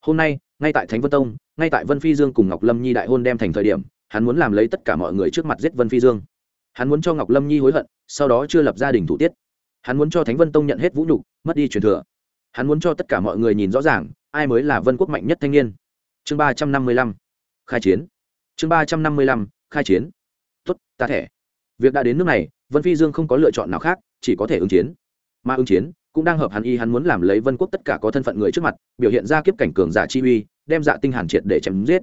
Hôm nay, ngay tại thánh vân tông, ngay tại vân phi dương cùng ngọc lâm nhi đại hôn đem thành thời điểm, hắn muốn làm lấy tất cả mọi người trước mặt giết vân phi dương. Hắn muốn cho ngọc lâm nhi hối hận, sau đó chưa lập gia đình thủ tiết. Hắn muốn cho thánh vân tông nhận hết vũ nhục, mất đi truyền thừa. Hắn muốn cho tất cả mọi người nhìn rõ ràng, ai mới là vân quốc mạnh nhất thanh niên. Chương ba trăm năm mươi lăm khai chiến. Chương ba trăm năm mươi lăm, khai chiến. Tuất ta thẻ. Việc đã đến nước này, vân phi dương không có lựa chọn nào khác, chỉ có thể ứng chiến. Mà ứng chiến, cũng đang hợp hắn y hắn muốn làm lấy vân quốc tất cả có thân phận người trước mặt, biểu hiện ra kiếp cảnh cường giả chi uy, đem dạ tinh hàn triệt để chém giết.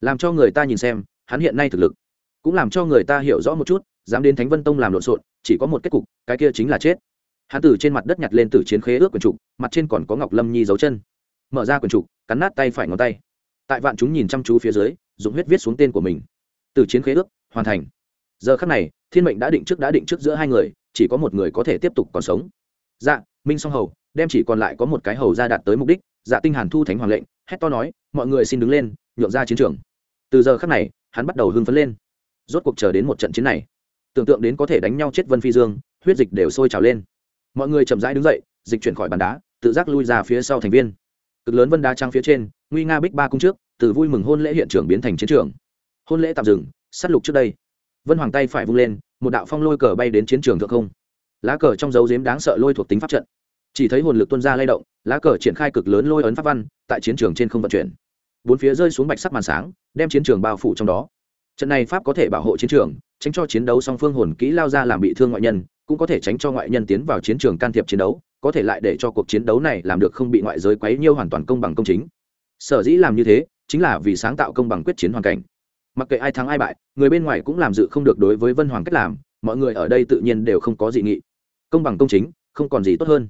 Làm cho người ta nhìn xem, hắn hiện nay thực lực. Cũng làm cho người ta hiểu rõ một chút, dám đến thánh vân tông làm lộn xộn, chỉ có một kết cục, cái kia chính là chết. Hắn từ trên mặt đất nhặt lên từ chiến khế ước quyển trục, mặt trên còn có ngọc lâm nhi dấu chân. Mở ra quyển trục, cắn nát tay phải ngón tay. Tại vạn chúng nhìn chăm chú phía dưới dùng huyết viết xuống tên của mình. Từ chiến khế ước, hoàn thành. Giờ khắc này, thiên mệnh đã định trước đã định trước giữa hai người, chỉ có một người có thể tiếp tục còn sống. Dạ minh song hầu, đem chỉ còn lại có một cái hầu ra đạt tới mục đích. Dạ tinh hàn thu thánh hoàng lệnh, hét to nói, mọi người xin đứng lên, nhượng ra chiến trường. Từ giờ khắc này, hắn bắt đầu hưng phấn lên. Rốt cuộc chờ đến một trận chiến này, tưởng tượng đến có thể đánh nhau chết vân phi dương, huyết dịch đều sôi trào lên. Mọi người chậm rãi đứng dậy, dịch chuyển khỏi bàn đá, tự giác lui ra phía sau thành viên. Cực lớn vân đá trăng phía trên, nguy nga bích ba cung trước từ vui mừng hôn lễ hiện trường biến thành chiến trường. Hôn lễ tạm dừng, sát lục trước đây. Vân hoàng tay phải vung lên, một đạo phong lôi cờ bay đến chiến trường thượng không. Lá cờ trong dấu dếm đáng sợ lôi thuộc tính pháp trận. Chỉ thấy hồn lực tuân ra lay động, lá cờ triển khai cực lớn lôi ấn pháp văn, tại chiến trường trên không vận chuyển. Bốn phía rơi xuống bạch sắc màn sáng, đem chiến trường bao phủ trong đó. Trận này pháp có thể bảo hộ chiến trường, tránh cho chiến đấu song phương hồn kỹ lao ra làm bị thương ngoại nhân, cũng có thể tránh cho ngoại nhân tiến vào chiến trường can thiệp chiến đấu, có thể lại để cho cuộc chiến đấu này làm được không bị ngoại giới quấy nhiêu hoàn toàn công bằng công chính. Sở dĩ làm như thế chính là vì sáng tạo công bằng quyết chiến hoàn cảnh. Mặc kệ ai thắng ai bại, người bên ngoài cũng làm dự không được đối với vân hoàng cách làm, mọi người ở đây tự nhiên đều không có dị nghị. Công bằng công chính, không còn gì tốt hơn.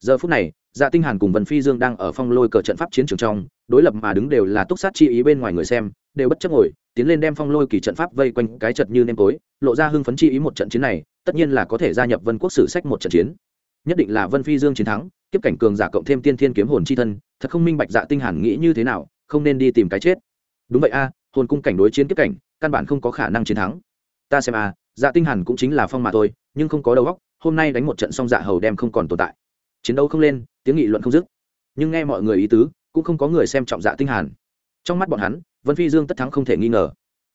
Giờ phút này dạ tinh hàn cùng vân phi dương đang ở phong lôi cờ trận pháp chiến trường trong, đối lập mà đứng đều là túc sát chi ý bên ngoài người xem, đều bất chấp ngồi, tiến lên đem phong lôi kỳ trận pháp vây quanh cái trận như nêm tối, lộ ra hưng phấn chi ý một trận chiến này, tất nhiên là có thể gia nhập vân quốc sử sách một trận chiến. Nhất định là vân phi dương chiến thắng, kiếp cảnh cường giả cộng thêm tiên thiên kiếm hồn chi thân, thật không minh bạch dạ tinh hàn nghĩ như thế nào không nên đi tìm cái chết. Đúng vậy a, hồn cung cảnh đối chiến kiếp cảnh, căn bản không có khả năng chiến thắng. Ta xem a dạ tinh hàn cũng chính là phong mà thôi, nhưng không có đầu óc, hôm nay đánh một trận xong dạ hầu đem không còn tồn tại. Chiến đấu không lên, tiếng nghị luận không dứt. Nhưng nghe mọi người ý tứ, cũng không có người xem trọng dạ tinh hàn. Trong mắt bọn hắn, vân phi dương tất thắng không thể nghi ngờ.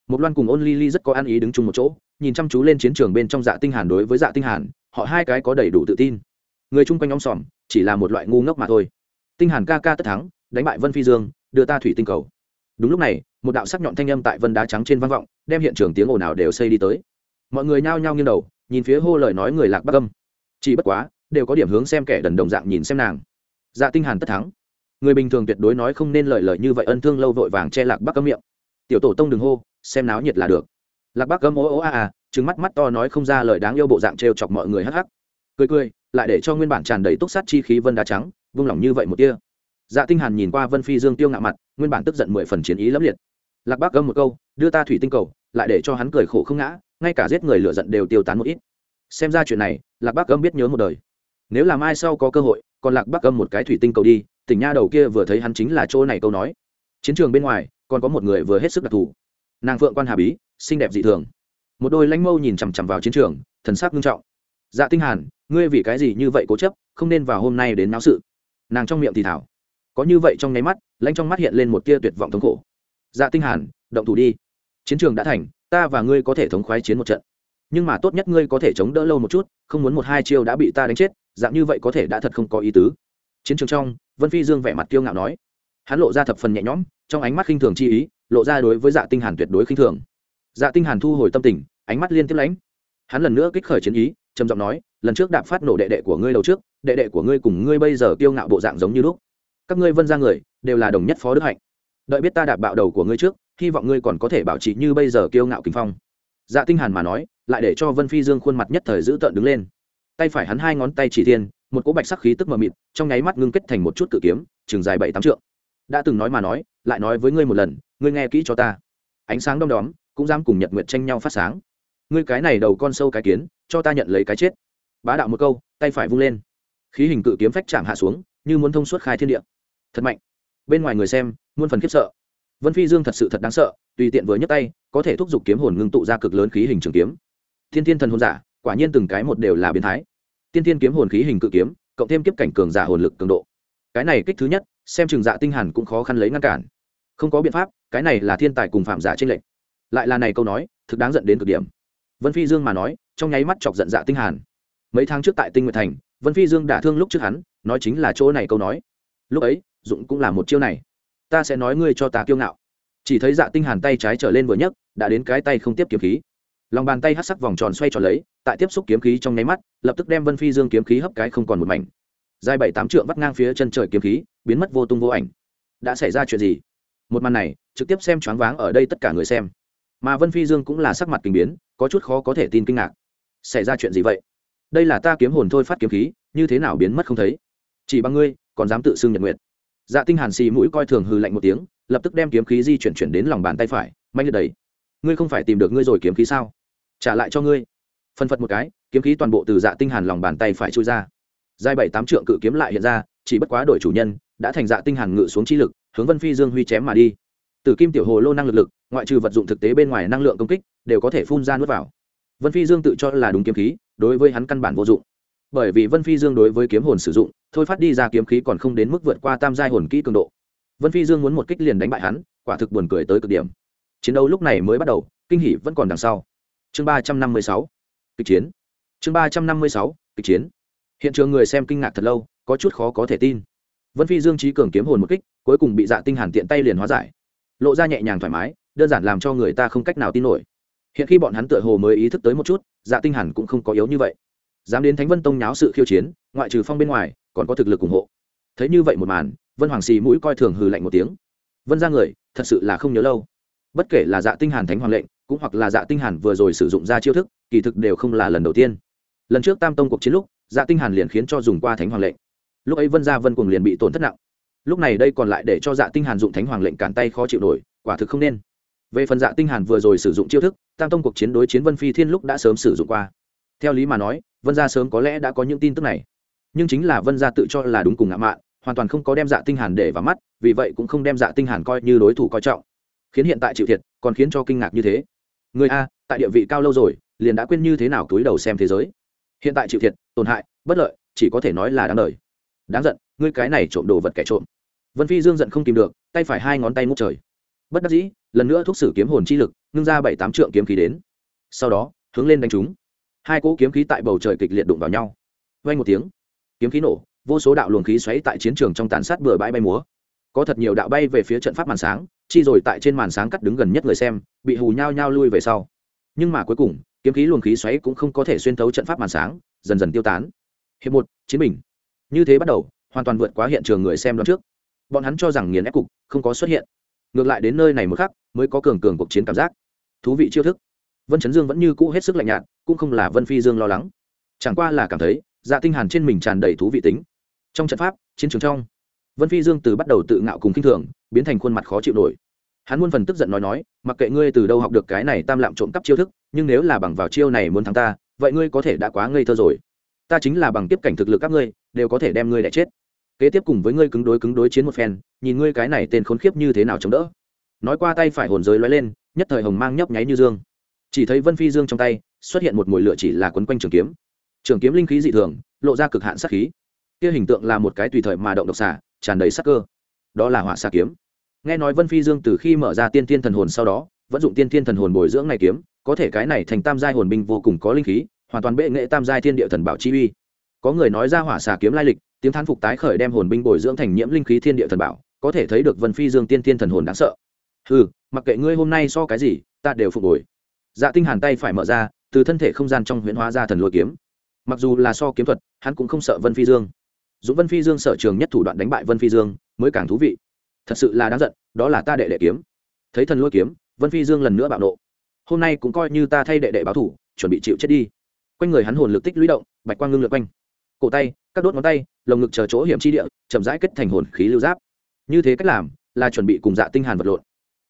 Một loan cùng ôn ly ly rất có ăn ý đứng chung một chỗ, nhìn chăm chú lên chiến trường bên trong dạ tinh hàn đối với dạ tinh hàn, họ hai cái có đầy đủ tự tin. Người chung quanh ông sòm, chỉ là một loại ngu ngốc mà thôi. Tinh hàn ca ca tất thắng, đánh bại vân phi dương đưa ta thủy tinh cầu. Đúng lúc này, một đạo sắc nhọn thanh âm tại vân đá trắng trên vang vọng, đem hiện trường tiếng ồn ào đều xây đi tới. Mọi người nhao nhao nghiêng đầu, nhìn phía hô lời nói người lạc bắc âm. Chỉ bất quá, đều có điểm hướng xem kẻ đần đồng dạng nhìn xem nàng. Dạ tinh hàn tất thắng. Người bình thường tuyệt đối nói không nên lời lời như vậy ân thương lâu vội vàng che lạc bắc âm miệng. Tiểu tổ tông đừng hô, xem náo nhiệt là được. Lạc bắc âm ố ố a a, trừng mắt mắt to nói không ra lời đáng yêu bộ dạng trêu chọc mọi người hắc hắc. Cười cười, lại để cho nguyên bản tràn đầy túc sát chi khí vân đá trắng, vung lòng như vậy một tia dạ tinh hàn nhìn qua vân phi dương tiêu ngạo mặt, nguyên bản tức giận mười phần chiến ý lẫm liệt. Lạc Bác âm một câu, đưa ta thủy tinh cầu, lại để cho hắn cười khổ không ngã, ngay cả giết người lựa giận đều tiêu tán một ít. Xem ra chuyện này, lạc Bác âm biết nhớ một đời. Nếu làm ai sau có cơ hội, còn lạc Bác âm một cái thủy tinh cầu đi, tỉnh nha đầu kia vừa thấy hắn chính là chỗ này câu nói. Chiến trường bên ngoài, còn có một người vừa hết sức đặc thù. Nàng phượng quan hà bí, xinh đẹp dị thường. Một đôi lãnh mâu nhìn chằm chằm vào chiến trường, thần sắc nghiêm trọng. Dạ tinh hàn, ngươi vì cái gì như vậy cố chấp, không nên vào hôm nay đến náo sự. Nàng trong miệng thì thảo có như vậy trong nháy mắt lanh trong mắt hiện lên một tia tuyệt vọng thống khổ. Dạ tinh hàn, động thủ đi. Chiến trường đã thành, ta và ngươi có thể thống khoái chiến một trận. Nhưng mà tốt nhất ngươi có thể chống đỡ lâu một chút, không muốn một hai chiêu đã bị ta đánh chết, dạng như vậy có thể đã thật không có ý tứ. Chiến trường trong, vân phi dương vẻ mặt kiêu ngạo nói. Hắn lộ ra thập phần nhẹ nhõm, trong ánh mắt khinh thường chi ý, lộ ra đối với dạ tinh hàn tuyệt đối khinh thường. Dạ tinh hàn thu hồi tâm tình, ánh mắt liên tiếp lánh. hắn lần nữa kích khởi chiến ý, trầm giọng nói, lần trước đạp phát nổ đệ đệ của ngươi đầu trước, đệ đệ của ngươi cùng ngươi bây giờ kiêu ngạo bộ dạng giống như lúc các ngươi vân ra người, đều là đồng nhất phó đức hạnh. Đợi biết ta đạp bạo đầu của ngươi trước, hy vọng ngươi còn có thể bảo trì như bây giờ kiêu ngạo kinh phong. Dạ tinh hàn mà nói, lại để cho vân phi dương khuôn mặt nhất thời giữ tợn đứng lên. Tay phải hắn hai ngón tay chỉ thiên, một cỗ bạch sắc khí tức mờ mịt, trong nháy mắt ngưng kết thành một chút cự kiếm trường dài bảy tám trượng. Đã từng nói mà nói, lại nói với ngươi một lần, ngươi nghe kỹ cho ta. Ánh sáng đom đóm, cũng dám cùng nhật nguyệt tranh nhau phát sáng. Ngươi cái này đầu con sâu cái kiến, cho ta nhận lấy cái chết. Bá đạo một câu, tay phải vung lên. Khí hình cự kiếm phách chạm hạ xuống, như muốn thông suốt khai thiên địa thật mạnh. Bên ngoài người xem, muôn phần khiếp sợ. Vân phi dương thật sự thật đáng sợ, tùy tiện với nhấc tay, có thể thúc giục kiếm hồn ngưng tụ ra cực lớn khí hình trường kiếm. Thiên thiên thần hồn giả, quả nhiên từng cái một đều là biến thái. Tiên thiên kiếm hồn khí hình cự kiếm, cộng thêm kiếp cảnh cường giả hồn lực cường độ. Cái này kích thứ nhất, xem trường dạ tinh hàn cũng khó khăn lấy ngăn cản. Không có biện pháp, cái này là thiên tài cùng phạm giả trên lệnh lại là này câu nói, thực đáng giận đến cực điểm. Vân phi dương mà nói, trong nháy mắt chọc giận dạ tinh hàn. Mấy tháng trước tại tinh nguyệt thành, vân phi dương đả thương lúc trước hắn, nói chính là chỗ này câu nói. Lúc ấy dụng cũng là một chiêu này. Ta sẽ nói ngươi cho ta kiêu ngạo. Chỉ thấy dạ tinh hàn tay trái trở lên vừa nhấc, đã đến cái tay không tiếp kiếm khí. Lòng bàn tay hất sắc vòng tròn xoay tròn lấy, tại tiếp xúc kiếm khí trong nháy mắt, lập tức đem vân phi dương kiếm khí hấp cái không còn một mảnh. Dài bảy tám trượng vắt ngang phía chân trời kiếm khí, biến mất vô tung vô ảnh. Đã xảy ra chuyện gì? Một màn này, trực tiếp xem choáng váng ở đây tất cả người xem. Mà vân phi dương cũng là sắc mặt kinh biến, có chút khó có thể tin kinh ngạc. Xảy ra chuyện gì vậy? Đây là ta kiếm hồn thôi phát kiếm khí, như thế nào biến mất không thấy? Chỉ bằng ngươi, còn dám tự xưng nhật nguyện dạ tinh hàn xì mũi coi thường hừ lạnh một tiếng, lập tức đem kiếm khí di chuyển chuyển đến lòng bàn tay phải, mạnh liệt đẩy ngươi không phải tìm được ngươi rồi kiếm khí sao? Trả lại cho ngươi. Phân phật một cái, kiếm khí toàn bộ từ dạ tinh hàn lòng bàn tay phải chui ra. Dài bảy tám trượng cự kiếm lại hiện ra, chỉ bất quá đổi chủ nhân, đã thành dạ tinh hàn ngự xuống chi lực, hướng vân phi dương huy chém mà đi. Từ kim tiểu hồ lô năng lực lực, ngoại trừ vật dụng thực tế bên ngoài năng lượng công kích, đều có thể phun ra nuốt vào. Vân phi dương tự cho là đúng kiếm khí, đối với hắn căn bản vô dụng bởi vì vân phi dương đối với kiếm hồn sử dụng, thôi phát đi ra kiếm khí còn không đến mức vượt qua tam giai hồn kỹ cường độ. Vân phi dương muốn một kích liền đánh bại hắn, quả thực buồn cười tới cực điểm. Chiến đấu lúc này mới bắt đầu, kinh hỉ vẫn còn đằng sau. Chương ba trăm năm mươi sáu, kịch chiến. Chương ba trăm năm mươi sáu, kịch chiến. Hiện trường người xem kinh ngạc thật lâu, có chút khó có thể tin. Vân phi dương trí cường kiếm hồn một kích, cuối cùng bị dạ tinh hàn tiện tay liền hóa giải. Lộ ra nhẹ nhàng thoải mái, đơn giản làm cho người ta không cách nào tin nổi. Hiện khi bọn hắn tựa hồ mới ý thức tới một chút dạ tinh hàn cũng không có yếu như vậy dám đến thánh vân tông nháo sự khiêu chiến, ngoại trừ phong bên ngoài, còn có thực lực ủng hộ. Thấy như vậy một màn, vân hoàng xì mũi coi thường hừ lạnh một tiếng. Vân ra người, thật sự là không nhớ lâu. Bất kể là dạ tinh hàn thánh hoàng lệnh, cũng hoặc là dạ tinh hàn vừa rồi sử dụng ra chiêu thức, kỳ thực đều không là lần đầu tiên. Lần trước tam tông cuộc chiến lúc dạ tinh hàn liền khiến cho dùng qua thánh hoàng lệnh. Lúc ấy vân gia vân cùng liền bị tổn thất nặng. Lúc này đây còn lại để cho dạ tinh hàn dụng thánh hoàng lệnh cản tay khó chịu nổi, quả thực không nên. Về phần dạ tinh hàn vừa rồi sử dụng chiêu thức, tam tông cuộc chiến đối chiến vân phi thiên lúc đã sớm sử dụng qua. Theo lý mà nói vân gia sớm có lẽ đã có những tin tức này. Nhưng chính là vân gia tự cho là đúng cùng ngạo mạn, hoàn toàn không có đem dạ tinh hàn để vào mắt, vì vậy cũng không đem dạ tinh hàn coi như đối thủ coi trọng. Khiến hiện tại chịu thiệt, còn khiến cho kinh ngạc như thế. Người a, tại địa vị cao lâu rồi, liền đã quên như thế nào túi đầu xem thế giới. Hiện tại chịu thiệt, tổn hại, bất lợi, chỉ có thể nói là đáng đời. Đáng giận, ngươi cái này trộm đồ vật kẻ trộm. Vân phi dương giận không tìm được, tay phải hai ngón tay ngút trời. Bất đắc dĩ, lần nữa thúc sử kiếm hồn chi lực, ngưng ra bảy tám trượng kiếm khí đến. Sau đó, hướng lên đánh chúng hai cỗ kiếm khí tại bầu trời kịch liệt đụng vào nhau. Vang một tiếng, kiếm khí nổ, vô số đạo luồng khí xoáy tại chiến trường trong tàn sát bừa bãi bay múa. Có thật nhiều đạo bay về phía trận pháp màn sáng, chi rồi tại trên màn sáng cắt đứng gần nhất người xem, bị hù nhao nhao lui về sau. Nhưng mà cuối cùng, kiếm khí luồng khí xoáy cũng không có thể xuyên thấu trận pháp màn sáng, dần dần tiêu tán. Hiệp một, chiến bình. Như thế bắt đầu, hoàn toàn vượt quá hiện trường người xem đón trước. Bọn hắn cho rằng nghiền ép cục không có xuất hiện. Ngược lại đến nơi này một khắc, mới có cường cường cuộc chiến cảm giác. Thú vị chiêu thức. Vân chấn dương vẫn như cũ hết sức lạnh nhạt cũng không là vân phi dương lo lắng. Chẳng qua là cảm thấy dạ tinh hàn trên mình tràn đầy thú vị tính. Trong trận pháp, chiến trường trong, vân phi dương từ bắt đầu tự ngạo cùng kinh thường, biến thành khuôn mặt khó chịu nổi. Hắn muôn phần tức giận nói nói, mặc kệ ngươi từ đâu học được cái này tam lạm trộm cắp chiêu thức, nhưng nếu là bằng vào chiêu này muốn thắng ta, vậy ngươi có thể đã quá ngây thơ rồi. Ta chính là bằng tiếp cảnh thực lực các ngươi, đều có thể đem ngươi đẻ chết. Kế tiếp cùng với ngươi cứng đối cứng đối chiến một phen, nhìn ngươi cái này tên khốn khiếp như thế nào chống đỡ. Nói qua tay phải hồn giới lóe lên, nhất thời hồng mang nhấp nháy như dương. Chỉ thấy vân phi dương trong tay xuất hiện một mùi lửa chỉ là quấn quanh trường kiếm. Trường kiếm linh khí dị thường, lộ ra cực hạn sát khí. Kia hình tượng là một cái tùy thời mà động độc xả tràn đầy sắc cơ. Đó là hỏa xà kiếm. Nghe nói vân phi dương từ khi mở ra tiên thiên thần hồn sau đó vẫn dụng tiên thiên thần hồn bồi dưỡng này kiếm, có thể cái này thành tam giai hồn binh vô cùng có linh khí, hoàn toàn bệ nghệ tam giai thiên địa thần bảo chi uy. Có người nói ra hỏa xà kiếm lai lịch, tiếng thán phục tái khởi đem hồn binh bồi dưỡng thành nhiễm linh khí thiên địa thần bảo, có thể thấy được vân phi dương tiên thiên thần hồn đáng sợ. Ừ mặc kệ ngươi hôm nay so cái gì, ta đều phục hồi. Dạ tinh hàn tay phải mở ra từ thân thể không gian trong huyễn hóa ra thần lôi kiếm. Mặc dù là so kiếm thuật, hắn cũng không sợ vân phi dương. Dũng vân phi dương sở trường nhất thủ đoạn đánh bại vân phi dương mới càng thú vị. Thật sự là đáng giận, đó là ta đệ đệ kiếm. Thấy thần lôi kiếm, vân phi dương lần nữa bạo nộ. Hôm nay cũng coi như ta thay đệ đệ báo thủ, chuẩn bị chịu chết đi. Quanh người hắn hồn lực tích lũy động, bạch quang ngưng lượt quanh. Cổ tay, các đốt ngón tay, lồng ngực chờ chỗ hiểm chi địa, chậm rãi kết thành hồn khí lưu giáp. Như thế cách làm, là chuẩn bị cùng dạ tinh hàn vật lộn.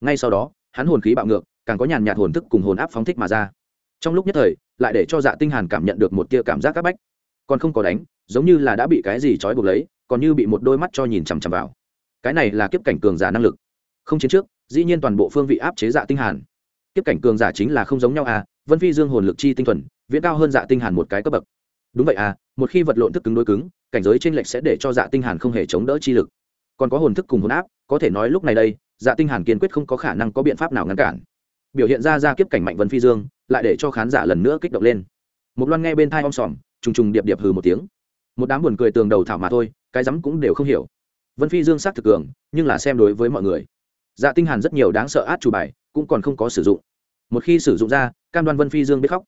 Ngay sau đó, hắn hồn khí bạo ngược, càng có nhàn nhạt hồn thức cùng hồn áp phóng thích mà ra trong lúc nhất thời, lại để cho dạ tinh hàn cảm nhận được một tia cảm giác các bách. Còn không có đánh, giống như là đã bị cái gì trói buộc lấy, còn như bị một đôi mắt cho nhìn chằm chằm vào. Cái này là kiếp cảnh cường giả năng lực. Không chiến trước, dĩ nhiên toàn bộ phương vị áp chế dạ tinh hàn. Kiếp cảnh cường giả chính là không giống nhau à vân phi dương hồn lực chi tinh thuần, viễn cao hơn dạ tinh hàn một cái cấp bậc. Đúng vậy à một khi vật lộn thức cứng đối cứng, cảnh giới trên lệch sẽ để cho dạ tinh hàn không hề chống đỡ chi lực. Còn có hồn thức cùng hồn áp, có thể nói lúc này đây dạ tinh hàn kiên quyết không có khả năng có biện pháp nào ngăn cản biểu hiện ra ra kiếp cảnh mạnh vân phi dương, lại để cho khán giả lần nữa kích động lên. Một loan nghe bên thai om sòm, trùng trùng điệp điệp hừ một tiếng. Một đám buồn cười tường đầu thảo mà thôi, cái rắm cũng đều không hiểu. Vân phi dương sắc thực cường, nhưng là xem đối với mọi người. Dạ tinh hàn rất nhiều đáng sợ át chủ bài, cũng còn không có sử dụng. Một khi sử dụng ra, cam đoan vân phi dương biết khóc.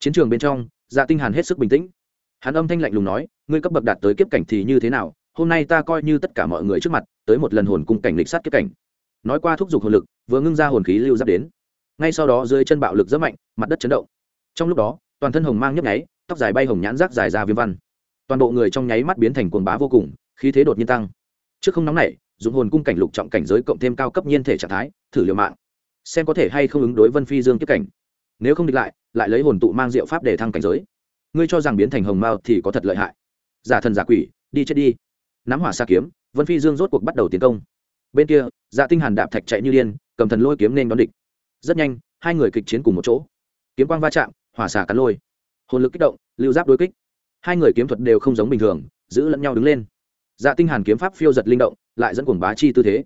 Chiến trường bên trong dạ tinh hàn hết sức bình tĩnh. Hắn âm thanh lạnh lùng nói, ngươi cấp bậc đạt tới kiếp cảnh thì như thế nào? Hôm nay ta coi như tất cả mọi người trước mặt, tới một lần hồn cung cảnh lịch sát kiếp cảnh. Nói qua thúc giục hồn lực, vừa ngưng ra hồn khí lưu giáp đến ngay sau đó dưới chân bạo lực rất mạnh, mặt đất chấn động. Trong lúc đó, toàn thân hồng mang nhấp nháy, tóc dài bay hồng nhãn rác dài ra viêm văn. Toàn bộ người trong nháy mắt biến thành cuồng bá vô cùng, khí thế đột nhiên tăng. Trước không nóng nảy dùng hồn cung cảnh lục trọng cảnh giới cộng thêm cao cấp nhiên thể trạng thái, thử liều mạng. Xem có thể hay không ứng đối vân phi dương tiếp cảnh. Nếu không địch lại lại lấy hồn tụ mang diệu pháp để thăng cảnh giới. Ngươi cho rằng biến thành hồng mao thì có thật lợi hại. Giả thần giả quỷ, đi chết đi. Nắm hỏa xa kiếm, vân phi dương rốt cuộc bắt đầu tiến công. Bên kia dạ tinh hàn đạp thạch chạy như điên, cầm thần lôi kiếm nên đón địch rất nhanh, hai người kịch chiến cùng một chỗ. Kiếm quang va chạm, hỏa xả cắn lôi. Hồn lực kích động, lưu giáp đối kích. Hai người kiếm thuật đều không giống bình thường, giữ lẫn nhau đứng lên. Dạ tinh hàn kiếm pháp phiêu giật linh động, lại dẫn cuồng bá chi tư thế.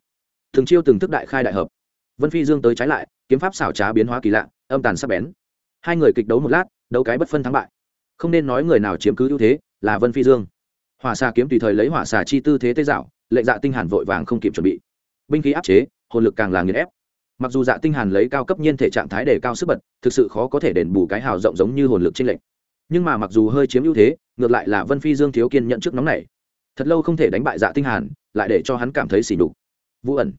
Thường chiêu từng thức đại khai đại hợp. Vân phi dương tới trái lại, kiếm pháp xảo trá biến hóa kỳ lạ, âm tàn sắc bén. Hai người kịch đấu một lát, đấu cái bất phân thắng bại. Không nên nói người nào chiếm cứ ưu thế, là vân phi dương. Hỏa xà kiếm tùy thời lấy hỏa xà chi tư thế tê dạo lệnh dạ tinh hàn vội vàng không kịp chuẩn bị. Binh khí áp chế, hồn lực càng là nghiền ép mặc dù dạ tinh hàn lấy cao cấp nhiên thể trạng thái để cao sức bật, thực sự khó có thể đền bù cái hào rộng giống như hồn lực trên lệnh nhưng mà mặc dù hơi chiếm ưu thế, ngược lại là vân phi dương thiếu kiên nhận trước nóng này. Thật lâu không thể đánh bại dạ tinh hàn, lại để cho hắn cảm thấy xỉ nhục. Vũ ẩn,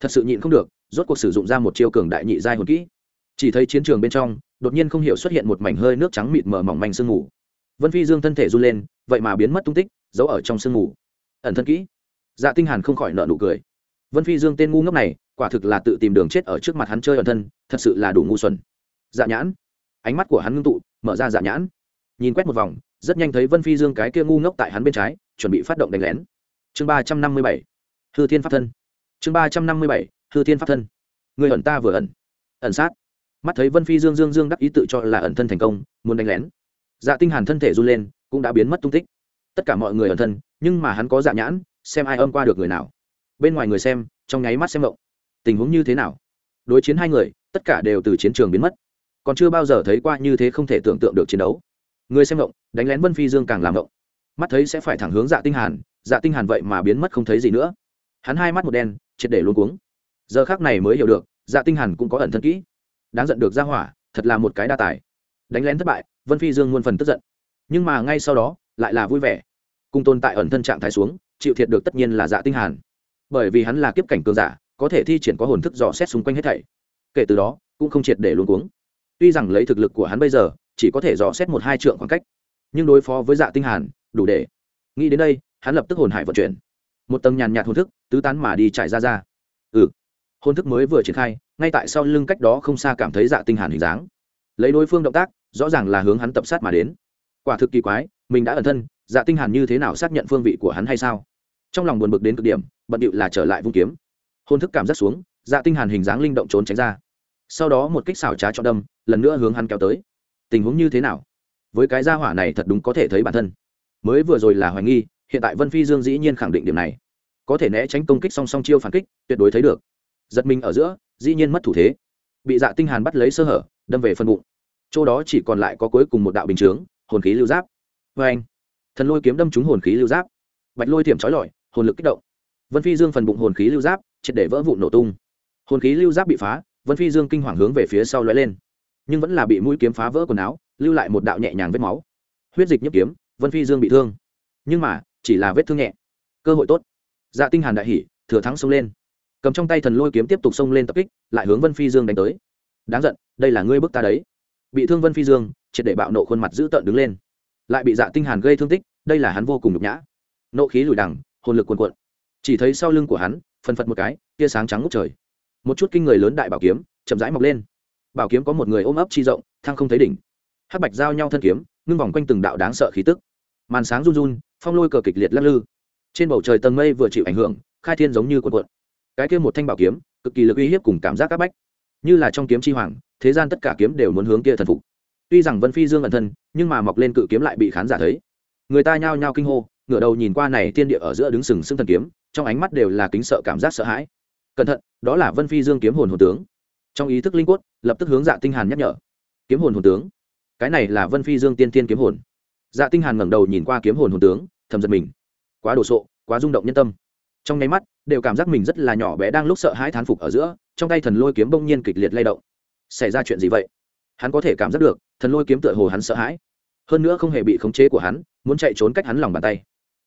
thật sự nhịn không được, rốt cuộc sử dụng ra một chiêu cường đại nhị giai hồn kỹ. Chỉ thấy chiến trường bên trong, đột nhiên không hiểu xuất hiện một mảnh hơi nước trắng mịt mờ mỏng manh sương mù. Vân phi dương thân thể run lên, vậy mà biến mất tung tích, giấu ở trong sương mù. Ẩn thân kỹ. Dạ tinh hàn không khỏi nở nụ cười. Vân phi dương tên ngu ngốc này quả thực là tự tìm đường chết ở trước mặt hắn chơi ẩn thân, thật sự là đủ ngu xuẩn. Dạ nhãn. Ánh mắt của hắn ngưng tụ, mở ra dạ nhãn. Nhìn quét một vòng, rất nhanh thấy vân phi dương cái kia ngu ngốc tại hắn bên trái, chuẩn bị phát động đánh lén. Chương ba trăm năm mươi bảy. Hư thiên pháp thân. Chương ba trăm năm mươi bảy. Hư thiên pháp thân. Người ẩn ta vừa ẩn. Ẩn sát. Mắt thấy vân phi dương dương dương đắc ý tự cho là ẩn thân thành công, muốn đánh lén. Dạ tinh hàn thân thể run lên, cũng đã biến mất tung tích. Tất cả mọi người ẩn thân, nhưng mà hắn có dạ nhãn, xem ai âm qua được người nào. Bên ngoài người xem, trong nháy mắt xem mộng tình huống như thế nào? Đối chiến hai người tất cả đều từ chiến trường biến mất. Còn chưa bao giờ thấy qua như thế không thể tưởng tượng được chiến đấu. Người xem động, đánh lén vân phi dương càng làm động. mắt thấy sẽ phải thẳng hướng dạ tinh hàn dạ tinh hàn vậy mà biến mất không thấy gì nữa. Hắn hai mắt một đen triệt để luôn cuống. Giờ khắc này mới hiểu được dạ tinh hàn cũng có ẩn thân kỹ. Đáng giận được ra hỏa thật là một cái đa tài. Đánh lén thất bại vân phi dương muôn phần tức giận. Nhưng mà ngay sau đó lại là vui vẻ. Cùng tồn tại ẩn thân trạng thái xuống chịu thiệt được tất nhiên là dạ tinh hàn. Bởi vì hắn là kiếp cảnh cường giả có thể thi triển có hồn thức dò xét xung quanh hết thảy. Kể từ đó, cũng không triệt để luôn cuống. Tuy rằng lấy thực lực của hắn bây giờ, chỉ có thể dò xét một hai trượng khoảng cách, nhưng đối phó với dạ tinh hàn, đủ để. Nghĩ đến đây, hắn lập tức hồn hải vận chuyển. Một tầng nhàn nhạt hồn thức, tứ tán mà đi chạy ra ra. Ừ. Hồn thức mới vừa triển khai, ngay tại sau lưng cách đó không xa cảm thấy dạ tinh hàn hình dáng. Lấy đối phương động tác, rõ ràng là hướng hắn tập sát mà đến. Quả thực kỳ quái, mình đã ẩn thân dạ tinh hàn như thế nào xác nhận phương vị của hắn hay sao? Trong lòng buồn bực đến cực điểm, bận điệu là trở lại vung kiếm hôn thức cảm giác xuống dạ tinh hàn hình dáng linh động trốn tránh ra. Sau đó một kích xảo trá cho đâm, lần nữa hướng hắn kéo tới. Tình huống như thế nào? Với cái gia hỏa này thật đúng có thể thấy bản thân. Mới vừa rồi là hoài nghi, hiện tại vân phi dương dĩ nhiên khẳng định điểm này. Có thể né tránh công kích song song chiêu phản kích, tuyệt đối thấy được. Giật mình ở giữa, dĩ nhiên mất thủ thế. Bị dạ tinh hàn bắt lấy sơ hở, đâm về phân bụng. Chỗ đó chỉ còn lại có cuối cùng một đạo bình chướng, hồn khí lưu giáp. Với anh, thần lôi kiếm đâm trúng hồn khí lưu giáp. Bạch lôi thiểm trói lọi, hồn lực kích động. Vân phi dương phần bụng hồn khí lưu giáp triệt để vỡ vụn nổ tung. Hồn khí lưu giáp bị phá, vân phi dương kinh hoàng hướng về phía sau lóe lên. Nhưng vẫn là bị mũi kiếm phá vỡ quần áo, lưu lại một đạo nhẹ nhàng vết máu. Huyết dịch nhấp kiếm, vân phi dương bị thương. Nhưng mà, chỉ là vết thương nhẹ. Cơ hội tốt. Dạ tinh hàn đại hỉ, thừa thắng xông lên. Cầm trong tay thần lôi kiếm tiếp tục xông lên tập kích, lại hướng vân phi dương đánh tới. Đáng giận, đây là ngươi bức ta đấy. Bị thương vân phi dương, triệt để bạo nộ khuôn mặt dữ tợn đứng lên. Lại bị dạ tinh hàn gây thương tích, đây là hắn vô cùng nhục nhã. Nộ khí lùi đằng, hồn lực cuồn cuộn. Chỉ thấy sau lưng của hắn Phần phật một cái, tia sáng trắng ngút trời. Một chút kinh người lớn đại bảo kiếm, chậm rãi mọc lên. Bảo kiếm có một người ôm ấp chi rộng thang không thấy đỉnh. Hát bạch giao nhau thân kiếm, ngưng vòng quanh từng đạo đáng sợ khí tức. Màn sáng run run, phong lôi cờ kịch liệt lắc lư. Trên bầu trời tầng mây vừa chịu ảnh hưởng, khai thiên giống như cuộn cuộn. Cái kia một thanh bảo kiếm, cực kỳ lực uy hiếp cùng cảm giác các bách. Như là trong kiếm chi hoàng, thế gian tất cả kiếm đều muốn hướng kia thần phục. Tuy rằng vân phi dương ẩn thân, nhưng mà mọc lên cự kiếm lại bị khán giả thấy. Người ta nhao nhao kinh hô, ngửa đầu nhìn qua này tiên địa ở giữa đứng sừng sững thần kiếm trong ánh mắt đều là kính sợ cảm giác sợ hãi. Cẩn thận, đó là vân phi dương kiếm hồn hồn tướng. Trong ý thức linh quất lập tức hướng dạ tinh hàn nhắc nhở. Kiếm hồn hồn tướng. Cái này là vân phi dương tiên tiên kiếm hồn. Dạ tinh hàn ngẩng đầu nhìn qua kiếm hồn hồn tướng, thầm giật mình. Quá đồ sộ, quá rung động nhân tâm. Trong nháy mắt, đều cảm giác mình rất là nhỏ bé đang lúc sợ hãi thán phục ở giữa, trong tay thần lôi kiếm bỗng nhiên kịch liệt lay động. Xảy ra chuyện gì vậy? Hắn có thể cảm giác được, thần lôi kiếm tựa hồ hắn sợ hãi. Hơn nữa không hề bị khống chế của hắn, muốn chạy trốn cách hắn lòng bàn tay.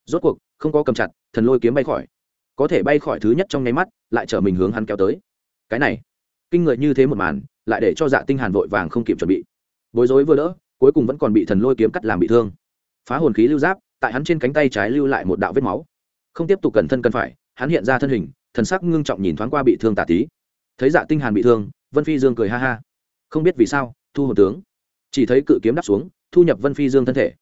Rốt cuộc, không có cầm chặt, thần lôi kiếm bay khỏi có thể bay khỏi thứ nhất trong nháy mắt, lại chở mình hướng hắn kéo tới. Cái này, kinh người như thế một màn, lại để cho dạ tinh hàn vội vàng không kịp chuẩn bị. Bối rối vừa đỡ, cuối cùng vẫn còn bị thần lôi kiếm cắt làm bị thương. Phá hồn khí lưu giáp, tại hắn trên cánh tay trái lưu lại một đạo vết máu. Không tiếp tục cẩn thân cần phải, hắn hiện ra thân hình, thần sắc ngưng trọng nhìn thoáng qua bị thương tả tí thấy dạ tinh hàn bị thương, vân phi dương cười ha ha. Không biết vì sao, thu hồn tướng. Chỉ thấy cự kiếm đáp xuống, thu nhập vân phi dương thân thể.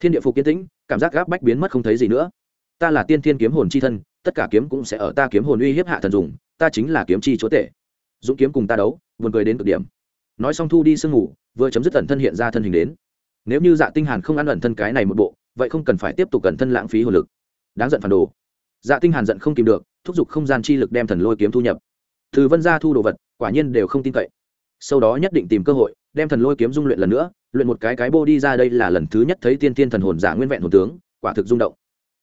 Thiên địa phục kiến tĩnh, cảm giác gáp bách biến mất không thấy gì nữa. Ta là tiên thiên kiếm hồn chi thân tất cả kiếm cũng sẽ ở ta kiếm hồn uy hiếp hạ thần dùng, ta chính là kiếm chi chúa tể. Dũng kiếm cùng ta đấu, buồn cười đến cực điểm. Nói xong thu đi sương ngủ, vừa chấm dứt ẩn thân hiện ra thân hình đến. Nếu như dạ tinh hàn không ăn ẩn thân cái này một bộ, vậy không cần phải tiếp tục ẩn thân lãng phí hồn lực. Đáng giận phản đồ. Dạ tinh hàn giận không kìm được, thúc giục không gian chi lực đem thần lôi kiếm thu nhập. Từ vân gia thu đồ vật, quả nhiên đều không tin cậy. Sau đó nhất định tìm cơ hội, đem thần lôi kiếm dung luyện lần nữa, luyện một cái cái bô đi ra đây là lần thứ nhất thấy tiên tiên thần hồn giả nguyên vẹn hồn tướng, quả thực rung động.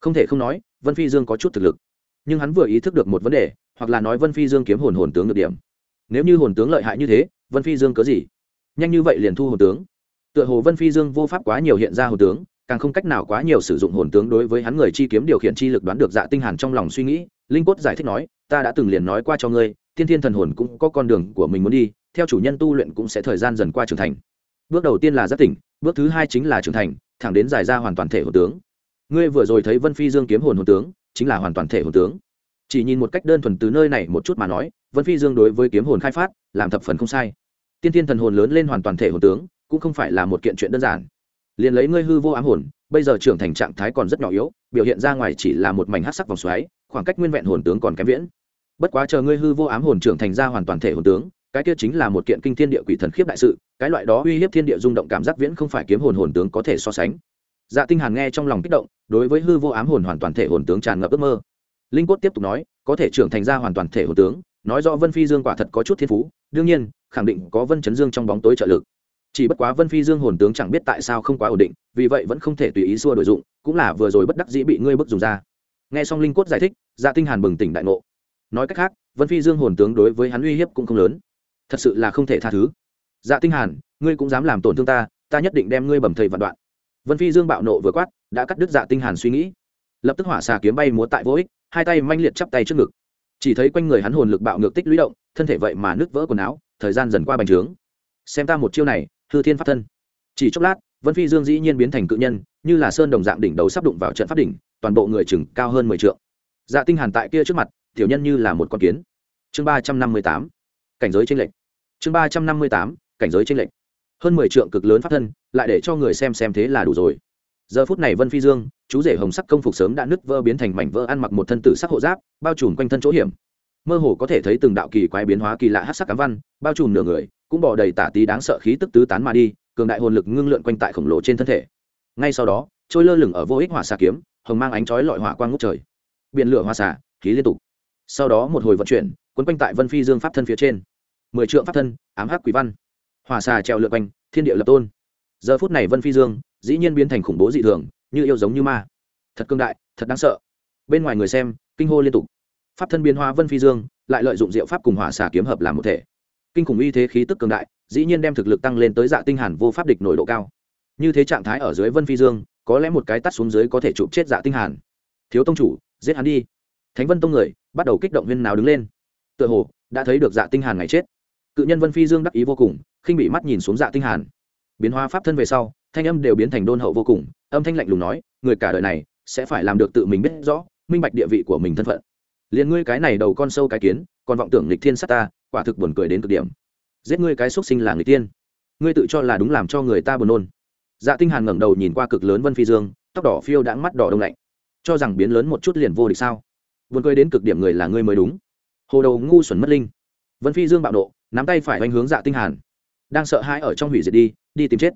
Không thể không nói, vân phi dương có chút thực lực nhưng hắn vừa ý thức được một vấn đề, hoặc là nói vân phi dương kiếm hồn hồn tướng được điểm. Nếu như hồn tướng lợi hại như thế, vân phi dương có gì? Nhanh như vậy liền thu hồn tướng. Tựa hồ vân phi dương vô pháp quá nhiều hiện ra hồn tướng, càng không cách nào quá nhiều sử dụng hồn tướng đối với hắn người chi kiếm điều khiển chi lực đoán được dạ tinh hàn trong lòng suy nghĩ, linh cốt giải thích nói, ta đã từng liền nói qua cho ngươi thiên thiên thần hồn cũng có con đường của mình muốn đi, theo chủ nhân tu luyện cũng sẽ thời gian dần qua trưởng thành. Bước đầu tiên là giác tỉnh, bước thứ hai chính là trưởng thành, thẳng đến giải ra hoàn toàn thể hồn tướng. Ngươi vừa rồi thấy vân phi dương kiếm hồn hồn tướng chính là hoàn toàn thể hồn tướng. Chỉ nhìn một cách đơn thuần từ nơi này một chút mà nói, vân phi dương đối với kiếm hồn khai phát, làm thập phần không sai. Tiên thiên thần hồn lớn lên hoàn toàn thể hồn tướng, cũng không phải là một kiện chuyện đơn giản. Liền lấy ngươi hư vô ám hồn, bây giờ trưởng thành trạng thái còn rất nhỏ yếu, biểu hiện ra ngoài chỉ là một mảnh hát sắc vòng xoáy, khoảng cách nguyên vẹn hồn tướng còn kém viễn. Bất quá chờ ngươi hư vô ám hồn trưởng thành ra hoàn toàn thể hồn tướng, cái kia chính là một kiện kinh thiên địa quỷ thần khiếp đại sự, cái loại đó uy hiếp thiên địa rung động cảm giác viễn không phải kiếm hồn hồn tướng có thể so sánh. Dạ tinh hàn nghe trong lòng kích động đối với hư vô ám hồn hoàn toàn thể hồn tướng tràn ngập ước mơ. Linh cốt tiếp tục nói, có thể trưởng thành ra hoàn toàn thể hồn tướng, nói rõ vân phi dương quả thật có chút thiên phú, đương nhiên, khẳng định có vân chấn dương trong bóng tối trợ lực. Chỉ bất quá vân phi dương hồn tướng chẳng biết tại sao không quá ổn định, vì vậy vẫn không thể tùy ý xua đổi dụng, cũng là vừa rồi bất đắc dĩ bị ngươi bức dùng ra. Nghe xong linh cốt giải thích dạ tinh hàn bừng tỉnh đại ngộ. Nói cách khác, vân phi dương hồn tướng đối với hắn uy hiếp cũng không lớn. Thật sự là không thể tha thứ. Dạ tinh hàn, ngươi cũng dám làm tổn thương ta ta nhất định đem ngươi bầm thây vạn đoạn. Vân phi dương bạo nộ vừa quát đã cắt đứt dạ tinh hàn suy nghĩ. Lập tức hỏa xà kiếm bay múa tại vô ích, hai tay manh liệt chắp tay trước ngực. Chỉ thấy quanh người hắn hồn lực bạo ngược tích lũy động, thân thể vậy mà nứt vỡ quần áo, thời gian dần qua bành trướng. Xem ta một chiêu này, hư thiên pháp thân. Chỉ chốc lát, vân phi dương dĩ nhiên biến thành cự nhân, như là sơn đồng dạng đỉnh đầu sắp đụng vào trận pháp đỉnh, toàn bộ người chừng cao hơn mười trượng. Dạ tinh hàn tại kia trước mặt, tiểu nhân như là một con kiến. Chương ba trăm năm mươi tám, cảnh giới tranh lệch. Chương ba trăm năm mươi tám, cảnh giới tranh lệch. Hơn mười trượng cực lớn pháp thân, lại để cho người xem xem thế là đủ rồi giờ phút này vân phi dương, chú rể hồng sắc công phục sớm đã nứt vỡ biến thành mảnh vỡ ăn mặc một thân tử sắc hộ giáp, bao trùm quanh thân chỗ hiểm. Mơ hồ có thể thấy từng đạo kỳ quái biến hóa kỳ lạ hát sắc cám văn, bao trùm nửa người, cũng bỏ đầy tả tí đáng sợ khí tức tứ tán mà đi, cường đại hồn lực ngưng lượn quanh tại khổng lồ trên thân thể. Ngay sau đó, trôi lơ lửng ở vô ích hỏa xà kiếm, hồng mang ánh chói lọi hỏa quang ngút trời. Biển lửa hoa xà, khí liên tục. Sau đó một hồi vận chuyển quấn quanh tại vân phi dương pháp thân phía trên. Mười trượng pháp thân, ám hắc quỷ văn. Hỏa xà treo lượn quanh, thiên địa lập tôn giờ phút này vân phi dương, dĩ nhiên biến thành khủng bố dị thường, như yêu giống như ma. Thật cương đại, thật đáng sợ. Bên ngoài người xem, kinh hô liên tục. Pháp thân biến hóa vân phi dương, lại lợi dụng diệu pháp cùng hỏa xà kiếm hợp làm một thể. Kinh khủng uy thế khí tức cường đại, dĩ nhiên đem thực lực tăng lên tới dạ tinh hàn vô pháp địch nổi độ cao. Như thế trạng thái ở dưới vân phi dương, có lẽ một cái tắt xuống dưới có thể chụp chết dạ tinh hàn. Thiếu tông chủ, giết hắn đi. Thánh vân tông người, bắt đầu kích động viên nào đứng lên. Tựa hồ, đã thấy được dạ tinh hàn ngày chết. Cự nhân vân phi dương đắc ý vô cùng, khinh bị mắt nhìn xuống dạ tinh hàn biến hóa pháp thân về sau, thanh âm đều biến thành đôn hậu vô cùng, âm thanh lạnh lùng nói, người cả đời này sẽ phải làm được tự mình biết rõ, minh bạch địa vị của mình thân phận. Liền ngươi cái này đầu con sâu cái kiến, còn vọng tưởng lịch thiên sát ta, quả thực buồn cười đến cực điểm. Giết ngươi cái xuất sinh là người tiên ngươi tự cho là đúng làm cho người ta buồn nôn. Dạ tinh hàn ngẩng đầu nhìn qua cực lớn vân phi dương, tóc đỏ phiêu đãng mắt đỏ đông lạnh. Cho rằng biến lớn một chút liền vô địch sao? Buồn cười đến cực điểm người là ngươi mới đúng. Hồ đầu ngu xuẩn mất linh. Vân phi dương bạo nộ, nắm tay phải hoành hướng dạ tinh hàn đang sợ hãi ở trong hủy diệt đi đi tìm chết.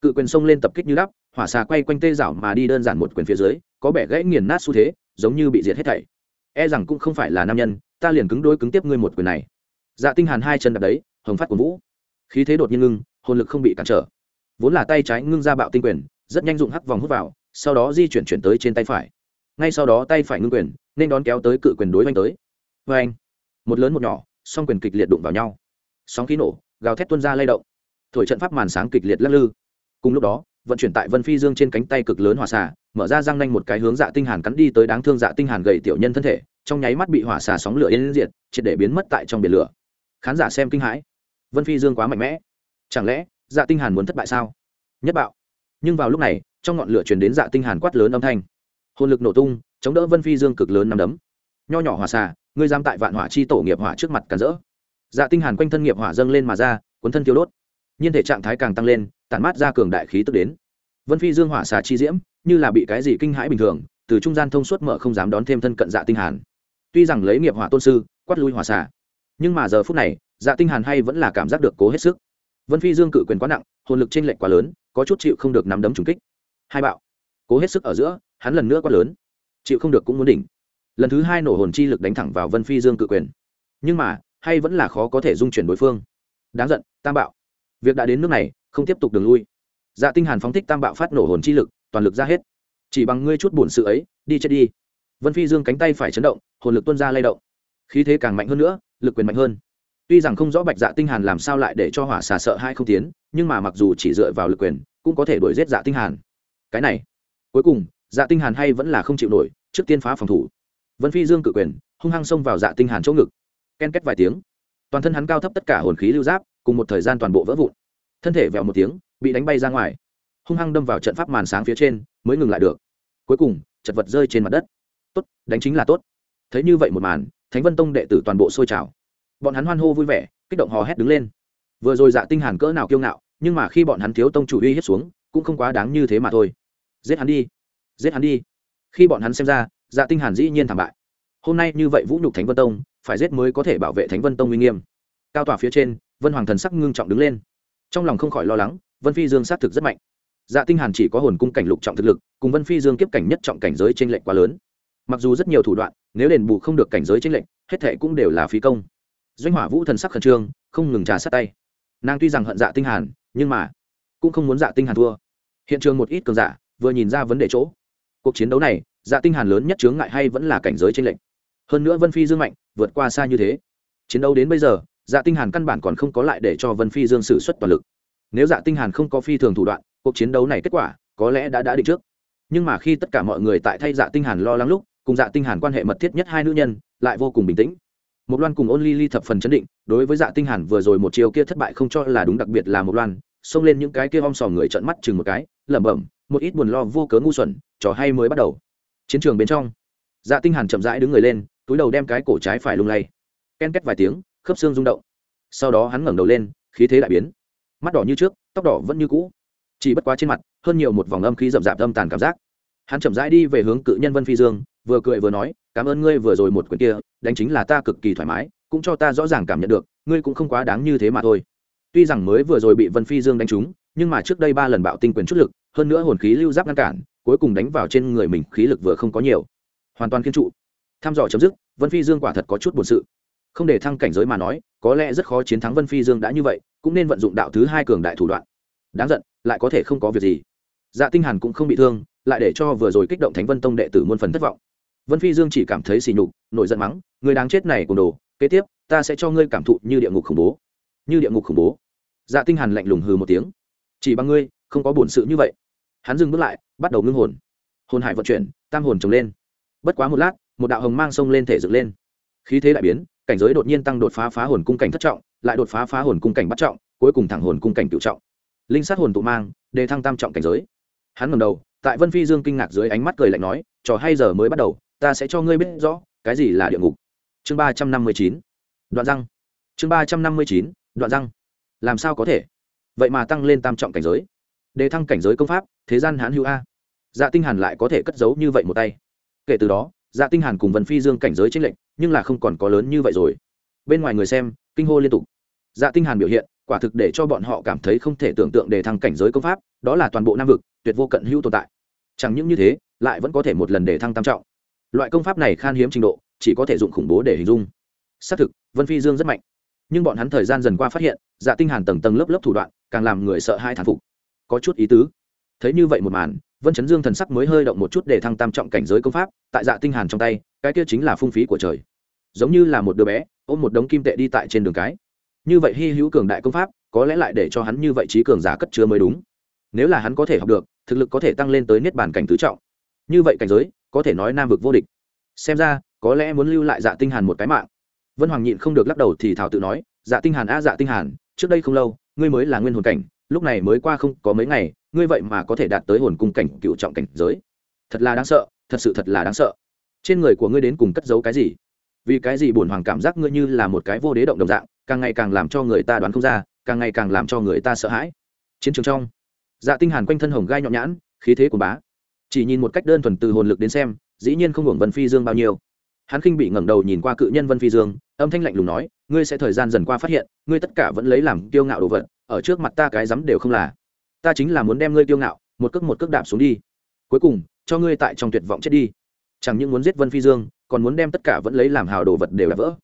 Cự quyền sông lên tập kích như đắp, hỏa xà quay quanh tê rảo mà đi đơn giản một quyền phía dưới, có bẻ gãy nghiền nát xu thế, giống như bị diệt hết thảy. E rằng cũng không phải là nam nhân, ta liền cứng đôi cứng tiếp ngươi một quyền này. Dạ tinh hàn hai chân đạp đấy, hồng phát của vũ. Khí thế đột nhiên ngưng, hồn lực không bị cản trở. Vốn là tay trái ngưng ra bạo tinh quyền, rất nhanh dụng hắc vòng hút vào, sau đó di chuyển chuyển tới trên tay phải. Ngay sau đó tay phải ngưng quyền, nên đón kéo tới cự quyền đối oanh tới. Vê anh một lớn một nhỏ, song quyền kịch liệt đụng vào nhau. Sóng khí nổ gào thét tuôn ra lay động. Thổi trận pháp màn sáng kịch liệt lắc lư. Cùng lúc đó, vận chuyển tại vân phi dương trên cánh tay cực lớn hỏa xà, mở ra răng nanh một cái hướng dạ tinh hàn cắn đi tới đáng thương dạ tinh hàn gầy tiểu nhân thân thể, trong nháy mắt bị hỏa xà sóng lửa yên diệt, triệt để biến mất tại trong biển lửa. Khán giả xem kinh hãi. Vân phi dương quá mạnh mẽ. Chẳng lẽ dạ tinh hàn muốn thất bại sao? Nhất bạo. Nhưng vào lúc này, trong ngọn lửa truyền đến dạ tinh hàn quát lớn âm thanh. Hồn lực nổ tung, chống đỡ vân phi dương cực lớn nắm đấm. Nho nhỏ hỏa xà, ngươi giam tại vạn hỏa chi tổ nghiệp hỏa trước mặt cản rỡ dạ tinh hàn quanh thân nghiệp hỏa dâng lên mà ra cuốn thân tiêu đốt. Nhiên thể trạng thái càng tăng lên, tản mát ra cường đại khí tức đến. Vân phi dương hỏa xà chi diễm, như là bị cái gì kinh hãi bình thường, từ trung gian thông suốt mở không dám đón thêm thân cận dạ tinh hàn. Tuy rằng lấy nghiệp hỏa tôn sư, quát lui hỏa xà, nhưng mà giờ phút này dạ tinh hàn hay vẫn là cảm giác được cố hết sức. Vân phi dương cự quyền quá nặng, hồn lực trên lệnh quá lớn, có chút chịu không được nắm đấm trúng kích. Hai bạo. Cố hết sức ở giữa, hắn lần nữa quá lớn. Chịu không được cũng muốn đỉnh. Lần thứ hai nổ hồn chi lực đánh thẳng vào vân phi dương cự quyền. Nhưng mà hay vẫn là khó có thể dung chuyển đối phương. Đáng giận, tam bạo. Việc đã đến nước này, không tiếp tục đường lui. Dạ tinh hàn phóng thích tam bạo phát nổ hồn chi lực, toàn lực ra hết. Chỉ bằng ngươi chút buồn sự ấy, đi chết đi. Vân phi dương cánh tay phải chấn động, hồn lực tuôn ra lay động. Khí thế càng mạnh hơn nữa, lực quyền mạnh hơn. Tuy rằng không rõ bạch dạ tinh hàn làm sao lại để cho hỏa xà sợ hai không tiến, nhưng mà mặc dù chỉ dựa vào lực quyền, cũng có thể đuổi giết dạ tinh hàn. Cái này, cuối cùng dạ tinh hàn hay vẫn là không chịu nổi, trước tiên phá phòng thủ. Vân phi dương cự quyền, hung hăng xông vào dạ tinh hàn chỗ ngực ken két vài tiếng. Toàn thân hắn cao thấp tất cả hồn khí lưu giáp, cùng một thời gian toàn bộ vỡ vụn. Thân thể vẹo một tiếng, bị đánh bay ra ngoài. Hung hăng đâm vào trận pháp màn sáng phía trên, mới ngừng lại được. Cuối cùng, chật vật rơi trên mặt đất. Tốt, đánh chính là tốt. Thấy như vậy một màn, thánh vân tông đệ tử toàn bộ sôi trào. Bọn hắn hoan hô vui vẻ, kích động hò hét đứng lên. Vừa rồi dạ tinh hàn cỡ nào kiêu ngạo, nhưng mà khi bọn hắn thiếu tông chủ uy hiếp xuống, cũng không quá đáng như thế mà thôi. Giết hắn đi. Giết hắn đi. Khi bọn hắn xem ra dạ tinh hàn dĩ nhiên thảm bại. Hôm nay như vậy vũ nhục thánh vân tông phải giết mới có thể bảo vệ thánh vân tông uy nghiêm. Cao tòa phía trên, vân hoàng thần sắc ngưng trọng đứng lên. Trong lòng không khỏi lo lắng, vân phi dương sát thực rất mạnh. Dạ tinh hàn chỉ có hồn cung cảnh lục trọng thực lực, cùng vân phi dương kiếp cảnh nhất trọng cảnh giới trên lệnh quá lớn. Mặc dù rất nhiều thủ đoạn, nếu đền bù không được cảnh giới trên lệnh hết thệ cũng đều là phí công. Doanh hỏa vũ thần sắc khẩn trương, không ngừng trà sát tay. Nàng tuy rằng hận dạ tinh hàn, nhưng mà cũng không muốn dạ tinh hàn thua. Hiện trường một ít cường giả vừa nhìn ra vấn đề chỗ. Cuộc chiến đấu này dạ tinh hàn lớn nhất chướng ngại hay vẫn là cảnh giới trên lệnh hơn nữa vân phi dương mạnh, vượt qua xa như thế. Chiến đấu đến bây giờ dạ tinh hàn căn bản còn không có lại để cho vân phi dương sử xuất toàn lực. Nếu dạ tinh hàn không có phi thường thủ đoạn, cuộc chiến đấu này kết quả, có lẽ đã đã định trước. Nhưng mà khi tất cả mọi người tại thay dạ tinh hàn lo lắng lúc, cùng dạ tinh hàn quan hệ mật thiết nhất hai nữ nhân, lại vô cùng bình tĩnh. Một loan cùng ôn ly ly thập phần chấn định, đối với dạ tinh hàn vừa rồi một chiều kia thất bại không cho là đúng đặc biệt là một loan, xông lên những cái kia om sò người trợn mắt chừng một cái, lẩm bẩm, một ít buồn lo vô cớ ngu xuẩn, trò hay mới bắt đầu. Chiến trường bên trong dạ tinh hàn chậm rãi đứng người lên túi đầu đem cái cổ trái phải lung lay. Ken két vài tiếng, khớp xương rung động. Sau đó hắn ngẩng đầu lên, khí thế đại biến. Mắt đỏ như trước, tóc đỏ vẫn như cũ. Chỉ bất quá trên mặt, hơn nhiều một vòng âm khí rậm rạp âm tàn cảm giác. Hắn chậm rãi đi về hướng cự nhân vân phi dương, vừa cười vừa nói, cảm ơn ngươi vừa rồi một quyền kia, đánh chính là ta cực kỳ thoải mái, cũng cho ta rõ ràng cảm nhận được, ngươi cũng không quá đáng như thế mà thôi. Tuy rằng mới vừa rồi bị vân phi dương đánh trúng, nhưng mà trước đây ba lần bạo tinh quyền chút lực, hơn nữa hồn khí lưu giáp ngăn cản, cuối cùng đánh vào trên người mình, khí lực vừa không có nhiều. Hoàn toàn kiên trụ tham dò chấm dứt, vân phi dương quả thật có chút buồn sự. Không để thăng cảnh giới mà nói, có lẽ rất khó chiến thắng vân phi dương đã như vậy, cũng nên vận dụng đạo thứ hai cường đại thủ đoạn. Đáng giận, lại có thể không có việc gì. Dạ tinh hàn cũng không bị thương, lại để cho vừa rồi kích động thánh vân tông đệ tử muôn phần thất vọng. Vân phi dương chỉ cảm thấy xì nhục, nổi giận mắng, người đáng chết này cùng đồ, kế tiếp, ta sẽ cho ngươi cảm thụ như địa ngục khủng bố. Như địa ngục khủng bố. Dạ tinh hàn lạnh lùng hừ một tiếng. Chỉ bằng ngươi, không có buồn sự như vậy. Hắn dừng bước lại, bắt đầu ngưng hồn. Hồn hải vận chuyển, tam hồn trồng lên. Bất quá một lát một đạo hồng mang sông lên thể dựng lên. Khí thế đại biến, cảnh giới đột nhiên tăng đột phá phá hồn cung cảnh thất trọng, lại đột phá phá hồn cung cảnh bắt trọng, cuối cùng thẳng hồn cung cảnh cựu trọng. Linh sát hồn tụ mang, đề thăng tam trọng cảnh giới. Hắn ngầm đầu, tại vân phi dương kinh ngạc dưới ánh mắt cười lạnh nói, trò hay giờ mới bắt đầu, ta sẽ cho ngươi biết rõ, cái gì là địa ngục. Chương ba trăm năm mươi chín, đoạn răng. Chương ba trăm năm mươi chín, đoạn răng. Làm sao có thể? Vậy mà tăng lên tam trọng cảnh giới. Đề thăng cảnh giới công pháp, thế gian hãn hữu a. Dạ tinh hàn lại có thể cất giấu như vậy một tay. Kể từ đó dạ tinh hàn cùng vân phi dương cảnh giới chênh lệnh nhưng là không còn có lớn như vậy rồi. Bên ngoài người xem, kinh hô liên tục. Dạ tinh hàn biểu hiện, quả thực để cho bọn họ cảm thấy không thể tưởng tượng đề thăng cảnh giới công pháp, đó là toàn bộ nam vực, tuyệt vô cận hữu tồn tại. Chẳng những như thế, lại vẫn có thể một lần đề thăng tam trọng. Loại công pháp này khan hiếm trình độ, chỉ có thể dụng khủng bố để hình dung. Xác thực, vân phi dương rất mạnh. Nhưng bọn hắn thời gian dần qua phát hiện dạ tinh hàn tầng tầng lớp lớp thủ đoạn, càng làm người sợ hai thán phục. Có chút ý tứ. Thấy như vậy một màn vân chấn dương thần sắc mới hơi động một chút để thăng tam trọng cảnh giới công pháp, tại dạ tinh hàn trong tay, cái kia chính là phung phí của trời. Giống như là một đứa bé, ôm một đống kim tệ đi tại trên đường cái. Như vậy hy hữu cường đại công pháp, có lẽ lại để cho hắn như vậy trí cường giả cất chứa mới đúng. Nếu là hắn có thể học được, thực lực có thể tăng lên tới niết bàn cảnh tứ trọng. Như vậy cảnh giới, có thể nói nam vực vô địch. Xem ra, có lẽ muốn lưu lại dạ tinh hàn một cái mạng. Vân hoàng nhịn không được lắc đầu thì thảo tự nói dạ tinh hàn a dạ tinh hàn, trước đây không lâu, ngươi mới là nguyên hồn cảnh, lúc này mới qua không có mấy ngày ngươi vậy mà có thể đạt tới hồn cung cảnh cựu trọng cảnh giới. Thật là đáng sợ, thật sự thật là đáng sợ. Trên người của ngươi đến cùng cất giấu cái gì? Vì cái gì bổn hoàng cảm giác ngươi như là một cái vô đế động đồng dạng, càng ngày càng làm cho người ta đoán không ra, càng ngày càng làm cho người ta sợ hãi. Chiến trường trong dạ tinh hàn quanh thân hồng gai nhọn nhãn, khí thế của bá. Chỉ nhìn một cách đơn thuần từ hồn lực đến xem, dĩ nhiên không hưởng vân phi dương bao nhiêu. Hắn khinh bị ngẩng đầu nhìn qua cự nhân vân phi dương, âm thanh lạnh lùng nói, ngươi sẽ thời gian dần qua phát hiện, ngươi tất cả vẫn lấy làm kiêu ngạo đồ vật, ở trước mặt ta cái dám đều không là ta chính là muốn đem ngươi kiêu ngạo, một cước một cước đạp xuống đi. Cuối cùng, cho ngươi tại trong tuyệt vọng chết đi. Chẳng những muốn giết vân phi dương, còn muốn đem tất cả vẫn lấy làm hào đồ vật đều đã vỡ.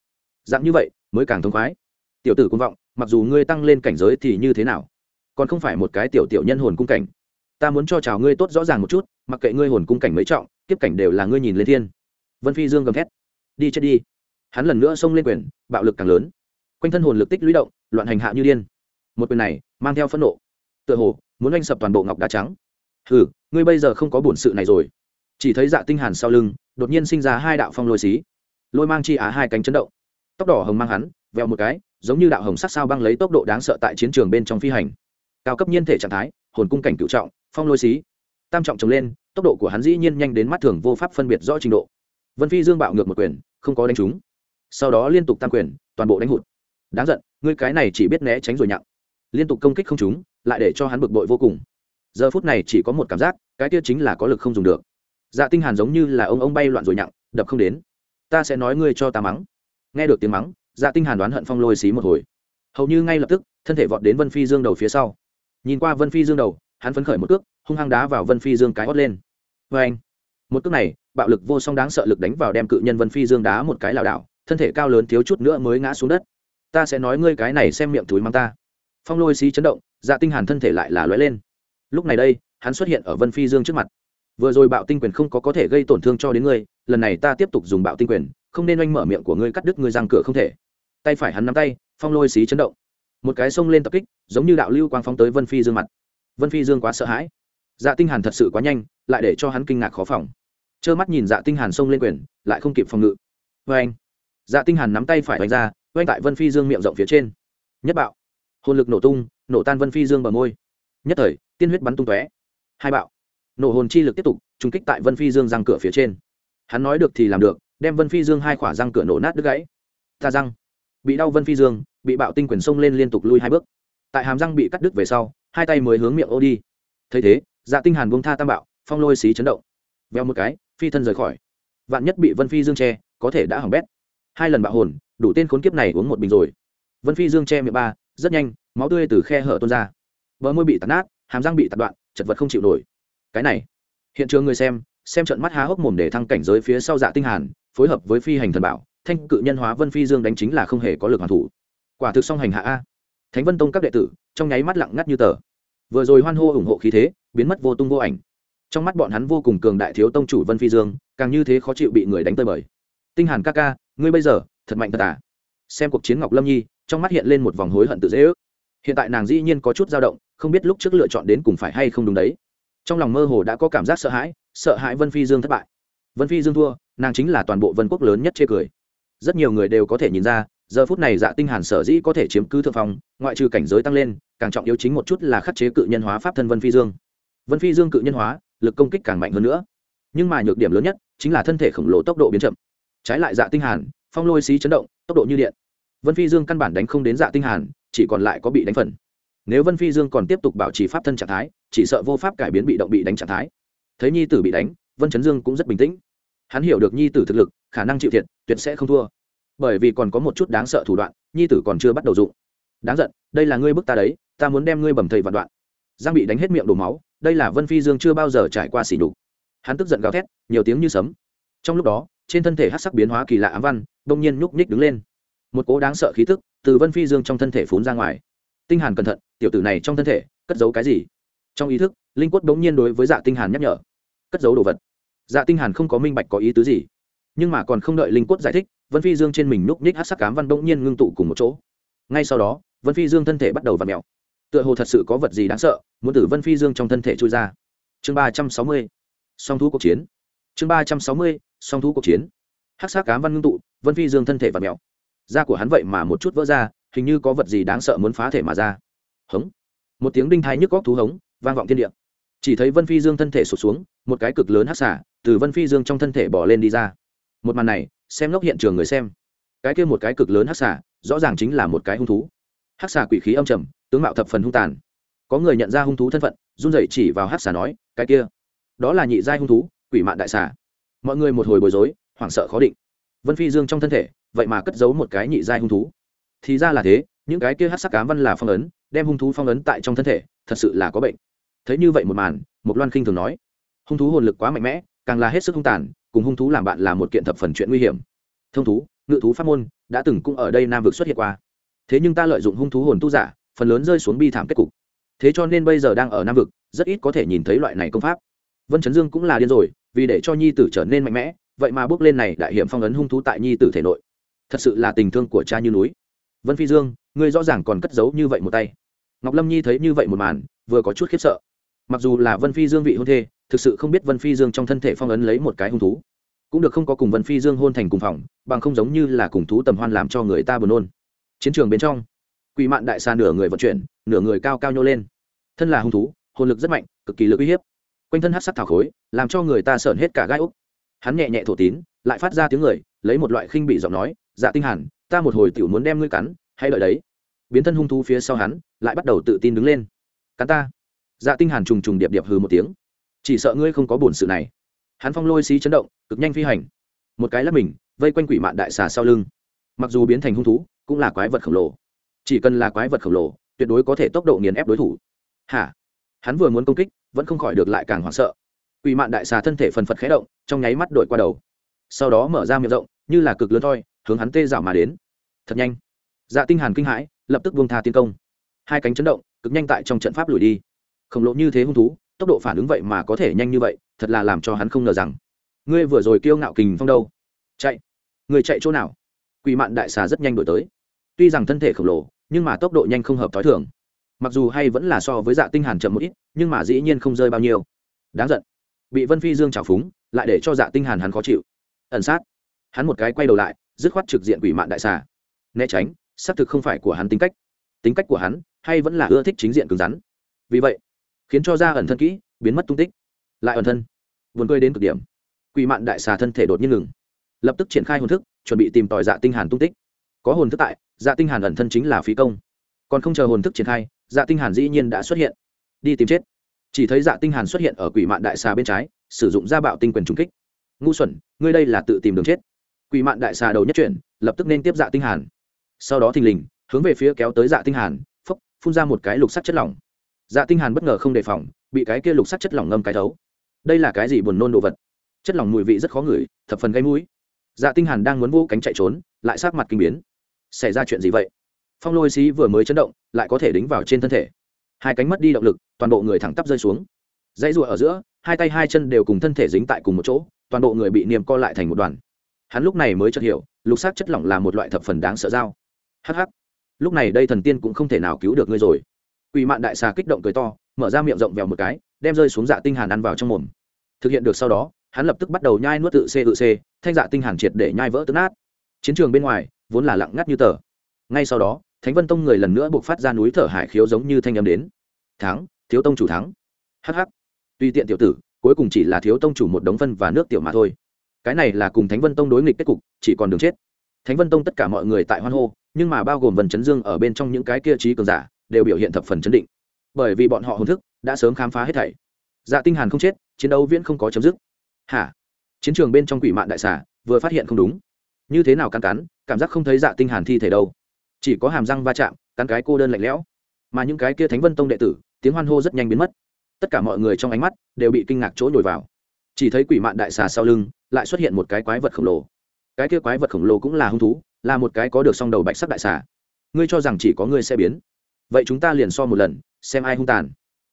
Dạng như vậy, mới càng thông khoái. Tiểu tử cung vọng, mặc dù ngươi tăng lên cảnh giới thì như thế nào? Còn không phải một cái tiểu tiểu nhân hồn cung cảnh. Ta muốn cho chào ngươi tốt rõ ràng một chút, mặc kệ ngươi hồn cung cảnh mấy trọng, kiếp cảnh đều là ngươi nhìn lên thiên. Vân phi dương gầm thét. Đi chết đi. Hắn lần nữa xông lên quyền, bạo lực càng lớn. Quanh thân hồn lực tích lũy động, loạn hành hạ như điên. Một quyền này, mang theo phẫn nộ tựa hồ, muốn anh sập toàn bộ ngọc đá trắng. Ừ ngươi bây giờ không có bổn sự này rồi. Chỉ thấy dạ tinh hàn sau lưng, đột nhiên sinh ra hai đạo phong lôi xí. Lôi mang chi á hai cánh chấn động. Tóc đỏ hồng mang hắn veo một cái, giống như đạo hồng sắc sao băng lấy tốc độ đáng sợ tại chiến trường bên trong phi hành. Cao cấp nhiên thể trạng thái, hồn cung cảnh cựu trọng, phong lôi xí. Tam trọng trồng lên, tốc độ của hắn dĩ nhiên nhanh đến mắt thường vô pháp phân biệt rõ trình độ. Vân phi dương bạo ngược một quyền, không có đánh trúng. Sau đó liên tục tam quyền, toàn bộ đánh hụt. Đáng giận, ngươi cái này chỉ biết né tránh rồi nhặng. Liên tục công kích không trúng lại để cho hắn bực bội vô cùng. Giờ phút này chỉ có một cảm giác, cái kia chính là có lực không dùng được. Dạ tinh hàn giống như là ông ông bay loạn rồi nhặng, đập không đến. Ta sẽ nói ngươi cho ta mắng. Nghe được tiếng mắng dạ tinh hàn đoán hận phong lôi xí một hồi. Hầu như ngay lập tức, thân thể vọt đến vân phi dương đầu phía sau. Nhìn qua vân phi dương đầu, hắn phấn khởi một cước, hung hăng đá vào vân phi dương cái hót lên. Với anh, một cước này, bạo lực vô song đáng sợ lực đánh vào đem cự nhân vân phi dương đá một cái lảo đảo, thân thể cao lớn thiếu chút nữa mới ngã xuống đất. Ta sẽ nói ngươi cái này xem miệng túi mang ta. Phong lôi xí chấn động dạ tinh hàn thân thể lại là lóe lên. Lúc này đây, hắn xuất hiện ở vân phi dương trước mặt. Vừa rồi bạo tinh quyền không có có thể gây tổn thương cho đến ngươi, lần này ta tiếp tục dùng bạo tinh quyền, không nên oanh mở miệng của ngươi cắt đứt ngươi răng cửa không thể. Tay phải hắn nắm tay, phong lôi xí chấn động. Một cái xông lên tập kích, giống như đạo lưu quang phóng tới vân phi dương mặt. Vân phi dương quá sợ hãi. Dạ tinh hàn thật sự quá nhanh, lại để cho hắn kinh ngạc khó phòng. Trơ mắt nhìn dạ tinh hàn xông lên quyền, lại không kịp phòng ngự. Với anh dạ tinh hàn nắm tay phải đánh ra oanh tại vân phi dương miệng rộng phía trên. Nhất bạo. Hồn lực nổ tung nổ tan vân phi dương bờ môi. Nhất thời, tiên huyết bắn tung tóe. Hai bạo. Nổ hồn chi lực tiếp tục trúng kích tại vân phi dương răng cửa phía trên. Hắn nói được thì làm được, đem vân phi dương hai khỏa răng cửa nổ nát đứt gãy. Ta răng. Bị đau vân phi dương, bị bạo tinh quyền sông lên liên tục lui hai bước. Tại hàm răng bị cắt đứt về sau, hai tay mới hướng miệng ô đi. Thấy thế dạ tinh hàn buông tha tam bạo, phong lôi xí chấn động. Veo một cái, phi thân rời khỏi. Vạn nhất bị vân phi dương che, có thể đã hỏng bét. Hai lần bạo hồn, đủ tên khốn kiếp này uống một bình rồi. Vân phi dương che miệng ba, rất nhanh máu tươi từ khe hở tuôn ra. Bờ môi bị tạt nát, hàm răng bị tạt đoạn, chật vật không chịu nổi. Cái này, hiện trường người xem xem trận mắt há hốc mồm để thăng cảnh giới phía sau dạ tinh hàn, phối hợp với phi hành thần bảo, thanh cự nhân hóa vân phi dương đánh chính là không hề có lực hoàn thủ. Quả thực song hành hạ a. Thánh vân tông các đệ tử, trong nháy mắt lặng ngắt như tờ. Vừa rồi hoan hô ủng hộ khí thế, biến mất vô tung vô ảnh. Trong mắt bọn hắn vô cùng cường đại thiếu tông chủ vân phi dương, càng như thế khó chịu bị người đánh tơi bời. Tinh hàn ca ca, ngươi bây giờ, thật mạnh thật à? Xem cuộc chiến ngọc lâm nhi, trong mắt hiện lên một vòng hối hận tự dễ ước hiện tại nàng dĩ nhiên có chút dao động, không biết lúc trước lựa chọn đến cùng phải hay không đúng đấy. Trong lòng mơ hồ đã có cảm giác sợ hãi sợ hãi vân phi dương thất bại. Vân phi dương thua, nàng chính là toàn bộ vân quốc lớn nhất chê cười. Rất nhiều người đều có thể nhìn ra, giờ phút này dạ tinh hàn sở dĩ có thể chiếm cứ thượng phong, ngoại trừ cảnh giới tăng lên, càng trọng yếu chính một chút là khắc chế cự nhân hóa pháp thân vân phi dương. Vân phi dương cự nhân hóa, lực công kích càng mạnh hơn nữa. Nhưng mà nhược điểm lớn nhất chính là thân thể khổng lồ tốc độ biến chậm. Trái lại dạ tinh hàn, phong lôi xí chấn động, tốc độ như điện. Vân phi dương căn bản đánh không đến dạ tinh hàn chỉ còn lại có bị đánh phần. Nếu vân phi dương còn tiếp tục bảo trì pháp thân trạng thái, chỉ sợ vô pháp cải biến bị động bị đánh trạng thái. Thấy nhi tử bị đánh, vân chấn dương cũng rất bình tĩnh. Hắn hiểu được nhi tử thực lực, khả năng chịu thiệt, tuyệt sẽ không thua. Bởi vì còn có một chút đáng sợ thủ đoạn, nhi tử còn chưa bắt đầu dụng. Đáng giận, đây là ngươi bức ta đấy, ta muốn đem ngươi bầm thầy vạn đoạn. Giang bị đánh hết miệng đổ máu, đây là vân phi dương chưa bao giờ trải qua xỉ đục hắn tức giận gào thét, nhiều tiếng như sấm. Trong lúc đó, trên thân thể hát sắc biến hóa kỳ lạ ám văn, đông nhiên nhúc nhích đứng lên. Một cố đáng sợ khí tức từ vân phi dương trong thân thể phún ra ngoài tinh hàn cẩn thận tiểu tử này trong thân thể cất giấu cái gì trong ý thức linh quất bỗng nhiên đối với dạ tinh hàn nhắc nhở cất giấu đồ vật dạ tinh hàn không có minh bạch có ý tứ gì nhưng mà còn không đợi linh quất giải thích vân phi dương trên mình núp ních hát sắc cám văn bỗng nhiên ngưng tụ cùng một chỗ ngay sau đó vân phi dương thân thể bắt đầu vặn mèo tựa hồ thật sự có vật gì đáng sợ muốn từ vân phi dương trong thân thể chui ra chương ba trăm sáu mươi song thú cuộc chiến chương ba trăm sáu mươi song thú cuộc chiến hát sắc cám văn ngưng tụ vân phi dương thân thể vặn mèo da của hắn vậy mà một chút vỡ ra, hình như có vật gì đáng sợ muốn phá thể mà ra. Hống. Một tiếng đinh thai nhức góc thú hống, vang vọng thiên địa. Chỉ thấy vân phi dương thân thể sụt xuống, một cái cực lớn hát xả từ vân phi dương trong thân thể bỏ lên đi ra. Một màn này, xem lốc hiện trường người xem. Cái kia một cái cực lớn hát xả rõ ràng chính là một cái hung thú. Hát xả quỷ khí âm trầm, tướng mạo thập phần hung tàn. Có người nhận ra hung thú thân phận, run rẩy chỉ vào hát xả nói, cái kia, đó là nhị giai hung thú, quỷ mạn đại xả mọi người một hồi bối rối, hoảng sợ khó định. Vân phi dương trong thân thể vậy mà cất giấu một cái nhị giai hung thú. Thì ra là thế, những cái kia hát sắc cám văn là phong ấn, đem hung thú phong ấn tại trong thân thể, thật sự là có bệnh. Thấy như vậy một màn một loan khinh thường nói, hung thú hồn lực quá mạnh mẽ, càng là hết sức hung tàn, cùng hung thú làm bạn là một kiện thập phần chuyện nguy hiểm. Thông thú, ngự thú pháp môn, đã từng cũng ở đây nam vực xuất hiện qua. Thế nhưng ta lợi dụng hung thú hồn tu giả, phần lớn rơi xuống bi thảm kết cục. Thế cho nên bây giờ đang ở nam vực, rất ít có thể nhìn thấy loại này công pháp. Vân chấn dương cũng là điên rồi, vì để cho nhi tử trở nên mạnh mẽ, vậy mà bước lên này đại hiểm phong ấn hung thú tại nhi tử thể nội thật sự là tình thương của cha như núi. Vân phi dương, ngươi rõ ràng còn cất giấu như vậy một tay. Ngọc lâm nhi thấy như vậy một màn, vừa có chút khiếp sợ. Mặc dù là vân phi dương vị hôn thê, thực sự không biết vân phi dương trong thân thể phong ấn lấy một cái hung thú. Cũng được không có cùng vân phi dương hôn thành cùng phòng, bằng không giống như là cùng thú tầm hoan làm cho người ta buồn nôn. Chiến trường bên trong, quỷ mạn đại xa nửa người vận chuyển, nửa người cao cao nhô lên. Thân là hung thú, hồn lực rất mạnh, cực kỳ lực uy hiếp. Quanh thân hát sắc thảo khối, làm cho người ta sởn hết cả gai úc. Hắn nhẹ nhẹ thổ tín, lại phát ra tiếng người, lấy một loại khinh bị giọng nói dạ tinh hàn, ta một hồi tiểu muốn đem ngươi cắn hay đợi đấy. Biến thân hung thú phía sau hắn, lại bắt đầu tự tin đứng lên. Cắn ta. Dạ tinh hàn trùng trùng điệp điệp hừ một tiếng. Chỉ sợ ngươi không có buồn sự này. Hắn phong lôi xí chấn động, cực nhanh phi hành. Một cái lắp mình, vây quanh quỷ mạn đại xà sau lưng. Mặc dù biến thành hung thú, cũng là quái vật khổng lồ. Chỉ cần là quái vật khổng lồ, tuyệt đối có thể tốc độ nghiền ép đối thủ. Hả? Hắn vừa muốn công kích, vẫn không khỏi được lại càng hoảng sợ. Quỷ mạn đại xà thân thể phần phật khẽ động, trong nháy mắt đổi qua đầu. Sau đó mở ra miệng rộng, như là cực lớn thôi hướng hắn tê dạo mà đến. Thật nhanh. Dạ tinh hàn kinh hãi, lập tức buông tha tiến công. Hai cánh chấn động, cực nhanh tại trong trận pháp lùi đi. Khổng lồ như thế hung thú, tốc độ phản ứng vậy mà có thể nhanh như vậy, thật là làm cho hắn không ngờ rằng, ngươi vừa rồi kiêu ngạo kình phong đâu? Chạy. Người chạy chỗ nào? Quỷ mạn đại xà rất nhanh đổi tới. Tuy rằng thân thể khổng lồ, nhưng mà tốc độ nhanh không hợp t h ó i thường. Mặc dù hay vẫn là so với dạ tinh hàn chậm một ít, nhưng mà dĩ nhiên không rơi bao nhiêu. Đáng giận. Bị vân phi dương trào phúng, lại để cho dạ tinh hàn hắn khó chịu. Ẩn sát. Hắn một cái quay đầu lại dứt khoát trực diện quỷ mạn đại xà. Né tránh, xác thực không phải của hắn tính cách. Tính cách của hắn, hay vẫn là ưa thích chính diện cứng rắn. Vì vậy, khiến cho ra ẩn thân kỹ, biến mất tung tích. Lại ẩn thân. Vườn cười đến cực điểm. Quỷ mạn đại xà thân thể đột nhiên ngừng. Lập tức triển khai hồn thức, chuẩn bị tìm tòi dạ tinh hàn tung tích. Có hồn thức tại dạ tinh hàn ẩn thân chính là phí công. Còn không chờ hồn thức triển khai dạ tinh hàn dĩ nhiên đã xuất hiện. Đi tìm chết. Chỉ thấy dạ tinh hàn xuất hiện ở quỷ mạn đại xà bên trái, sử dụng ra bạo tinh quyền trùng kích. Ngu xuẩn, ngươi đây là tự tìm đường chết quỷ mạn đại xà đầu nhất chuyển, lập tức nên tiếp dạ tinh hàn. Sau đó thình lình, hướng về phía kéo tới dạ tinh hàn, phốc, phun ra một cái lục sắt chất lỏng. Dạ tinh hàn bất ngờ không đề phòng, bị cái kia lục sắt chất lỏng ngâm cái thấu. Đây là cái gì buồn nôn đồ vật? Chất lỏng mùi vị rất khó ngửi, thập phần gây mũi. Dạ tinh hàn đang muốn vô cánh chạy trốn, lại sát mặt kinh biến. Xảy ra chuyện gì vậy? Phong lôi xí vừa mới chấn động, lại có thể đính vào trên thân thể. Hai cánh mất đi động lực, toàn bộ người thẳng tắp rơi xuống. Dãy rùa ở giữa, hai tay hai chân đều cùng thân thể dính tại cùng một chỗ, toàn bộ người bị niềm co lại thành một đoàn hắn lúc này mới chợt hiểu lục sắc chất lỏng là một loại thập phần đáng sợ dao. Hắc hắc. Lúc này đây thần tiên cũng không thể nào cứu được ngươi rồi. Quỷ mạn đại xà kích động cười to, mở ra miệng rộng vèo một cái, đem rơi xuống dạ tinh hàn ăn vào trong mồm. Thực hiện được sau đó, hắn lập tức bắt đầu nhai nuốt tự c tự c, thanh dạ tinh hàn triệt để nhai vỡ tức nát. Chiến trường bên ngoài, vốn là lặng ngắt như tờ. Ngay sau đó thánh vân tông người lần nữa buộc phát ra núi thở hải khiếu giống như thanh âm đến. Thắng thiếu tông chủ thắng. Hh tuy tiện tiểu tử cuối cùng chỉ là thiếu tông chủ một đống phân và nước tiểu mà thôi cái này là cùng thánh vân tông đối nghịch kết cục, chỉ còn đường chết. Thánh vân tông tất cả mọi người tại hoan hô, nhưng mà bao gồm vần chấn dương ở bên trong những cái kia trí cường giả, đều biểu hiện thập phần chấn định. Bởi vì bọn họ hồn thức đã sớm khám phá hết thảy. Dạ tinh hàn không chết, chiến đấu viễn không có chấm dứt. Hả? Chiến trường bên trong quỷ mạn đại xà vừa phát hiện không đúng. Như thế nào cắn cắn, cảm giác không thấy dạ tinh hàn thi thể đâu. Chỉ có hàm răng va chạm, cắn cái cô đơn lạnh lẽo. Mà những cái kia thánh vân tông đệ tử, tiếng hoan hô rất nhanh biến mất. Tất cả mọi người trong ánh mắt đều bị kinh ngạc chỗ nhồi vào chỉ thấy quỷ mạn đại xà sau lưng, lại xuất hiện một cái quái vật khổng lồ. Cái kia quái vật khổng lồ cũng là hung thú, là một cái có được song đầu bạch sắc đại xà. Ngươi cho rằng chỉ có ngươi sẽ biến? Vậy chúng ta liền so một lần, xem ai hung tàn.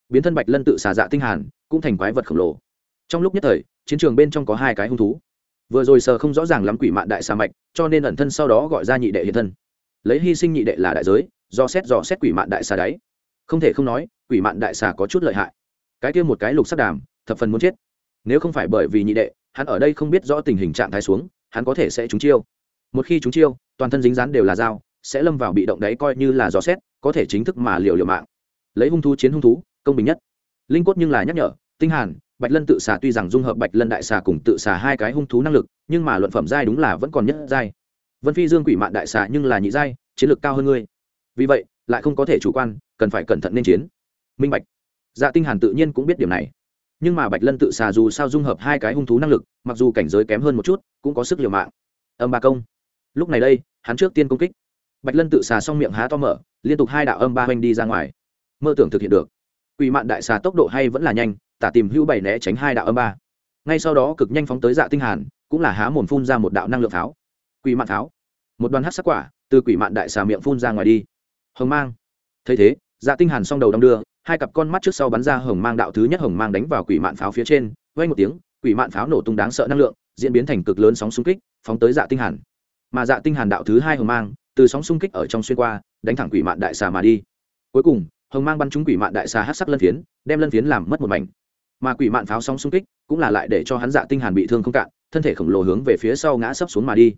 Biến thân bạch lân tự xà dạ tinh hàn, cũng thành quái vật khổng lồ. Trong lúc nhất thời, chiến trường bên trong có hai cái hung thú. Vừa rồi sờ không rõ ràng lắm quỷ mạn đại xà mạch, cho nên ẩn thân sau đó gọi ra nhị đệ hiện thân. Lấy hy sinh nhị đệ là đại giới, do xét dò xét quỷ mạn đại xà đáy. Không thể không nói, quỷ mạn đại xà có chút lợi hại. Cái kia một cái lục sắc đàm, thập phần muốn chết nếu không phải bởi vì nhị đệ, hắn ở đây không biết rõ tình hình trạng thái xuống, hắn có thể sẽ trúng chiêu. Một khi trúng chiêu, toàn thân dính rán đều là dao, sẽ lâm vào bị động đấy coi như là gió xét có thể chính thức mà liều liều mạng. Lấy hung thú chiến hung thú, công bình nhất. Linh cốt nhưng là nhắc nhở, tinh hàn, bạch lân tự xà tuy rằng dung hợp bạch lân đại xà cùng tự xà hai cái hung thú năng lực, nhưng mà luận phẩm giai đúng là vẫn còn nhất giai. Vân phi dương quỷ mạn đại xà nhưng là nhị giai, chiến lược cao hơn ngươi. Vì vậy, lại không có thể chủ quan, cần phải cẩn thận nên chiến. Minh bạch. Dạ tinh hàn tự nhiên cũng biết điểm này nhưng mà bạch lân tự xà dù sao dung hợp hai cái hung thú năng lực, mặc dù cảnh giới kém hơn một chút, cũng có sức liều mạng. Âm ba công. Lúc này đây, hắn trước tiên công kích. Bạch lân tự xà xong miệng há to mở, liên tục hai đạo âm ba hoành đi ra ngoài. Mơ tưởng thực hiện được. Quỷ mạn đại xà tốc độ hay vẫn là nhanh, tả tìm hữu bảy né tránh hai đạo âm ba. Ngay sau đó cực nhanh phóng tới dạ tinh hàn, cũng là há mồm phun ra một đạo năng lượng pháo. Quỷ mạn pháo. Một đoàn hắc sắc quả, từ quỷ mạn đại xà miệng phun ra ngoài đi. Hồng mang. Thấy thế dạ tinh hàn song đầu đong đưa hai cặp con mắt trước sau bắn ra hồng mang đạo thứ nhất hồng mang đánh vào quỷ mạn pháo phía trên, vang một tiếng, quỷ mạn pháo nổ tung đáng sợ năng lượng, diễn biến thành cực lớn sóng xung kích, phóng tới dạ tinh hàn. Mà dạ tinh hàn đạo thứ hai hồng mang, từ sóng xung kích ở trong xuyên qua, đánh thẳng quỷ mạn đại xà mà đi. Cuối cùng, hồng mang bắn trúng quỷ mạn đại xà hắc sắc lân phiến, đem lân phiến làm mất một mảnh. Mà quỷ mạn pháo sóng xung kích cũng là lại để cho hắn dạ tinh hàn bị thương không cạn, thân thể khổng lồ hướng về phía sau ngã sấp xuống mà đi.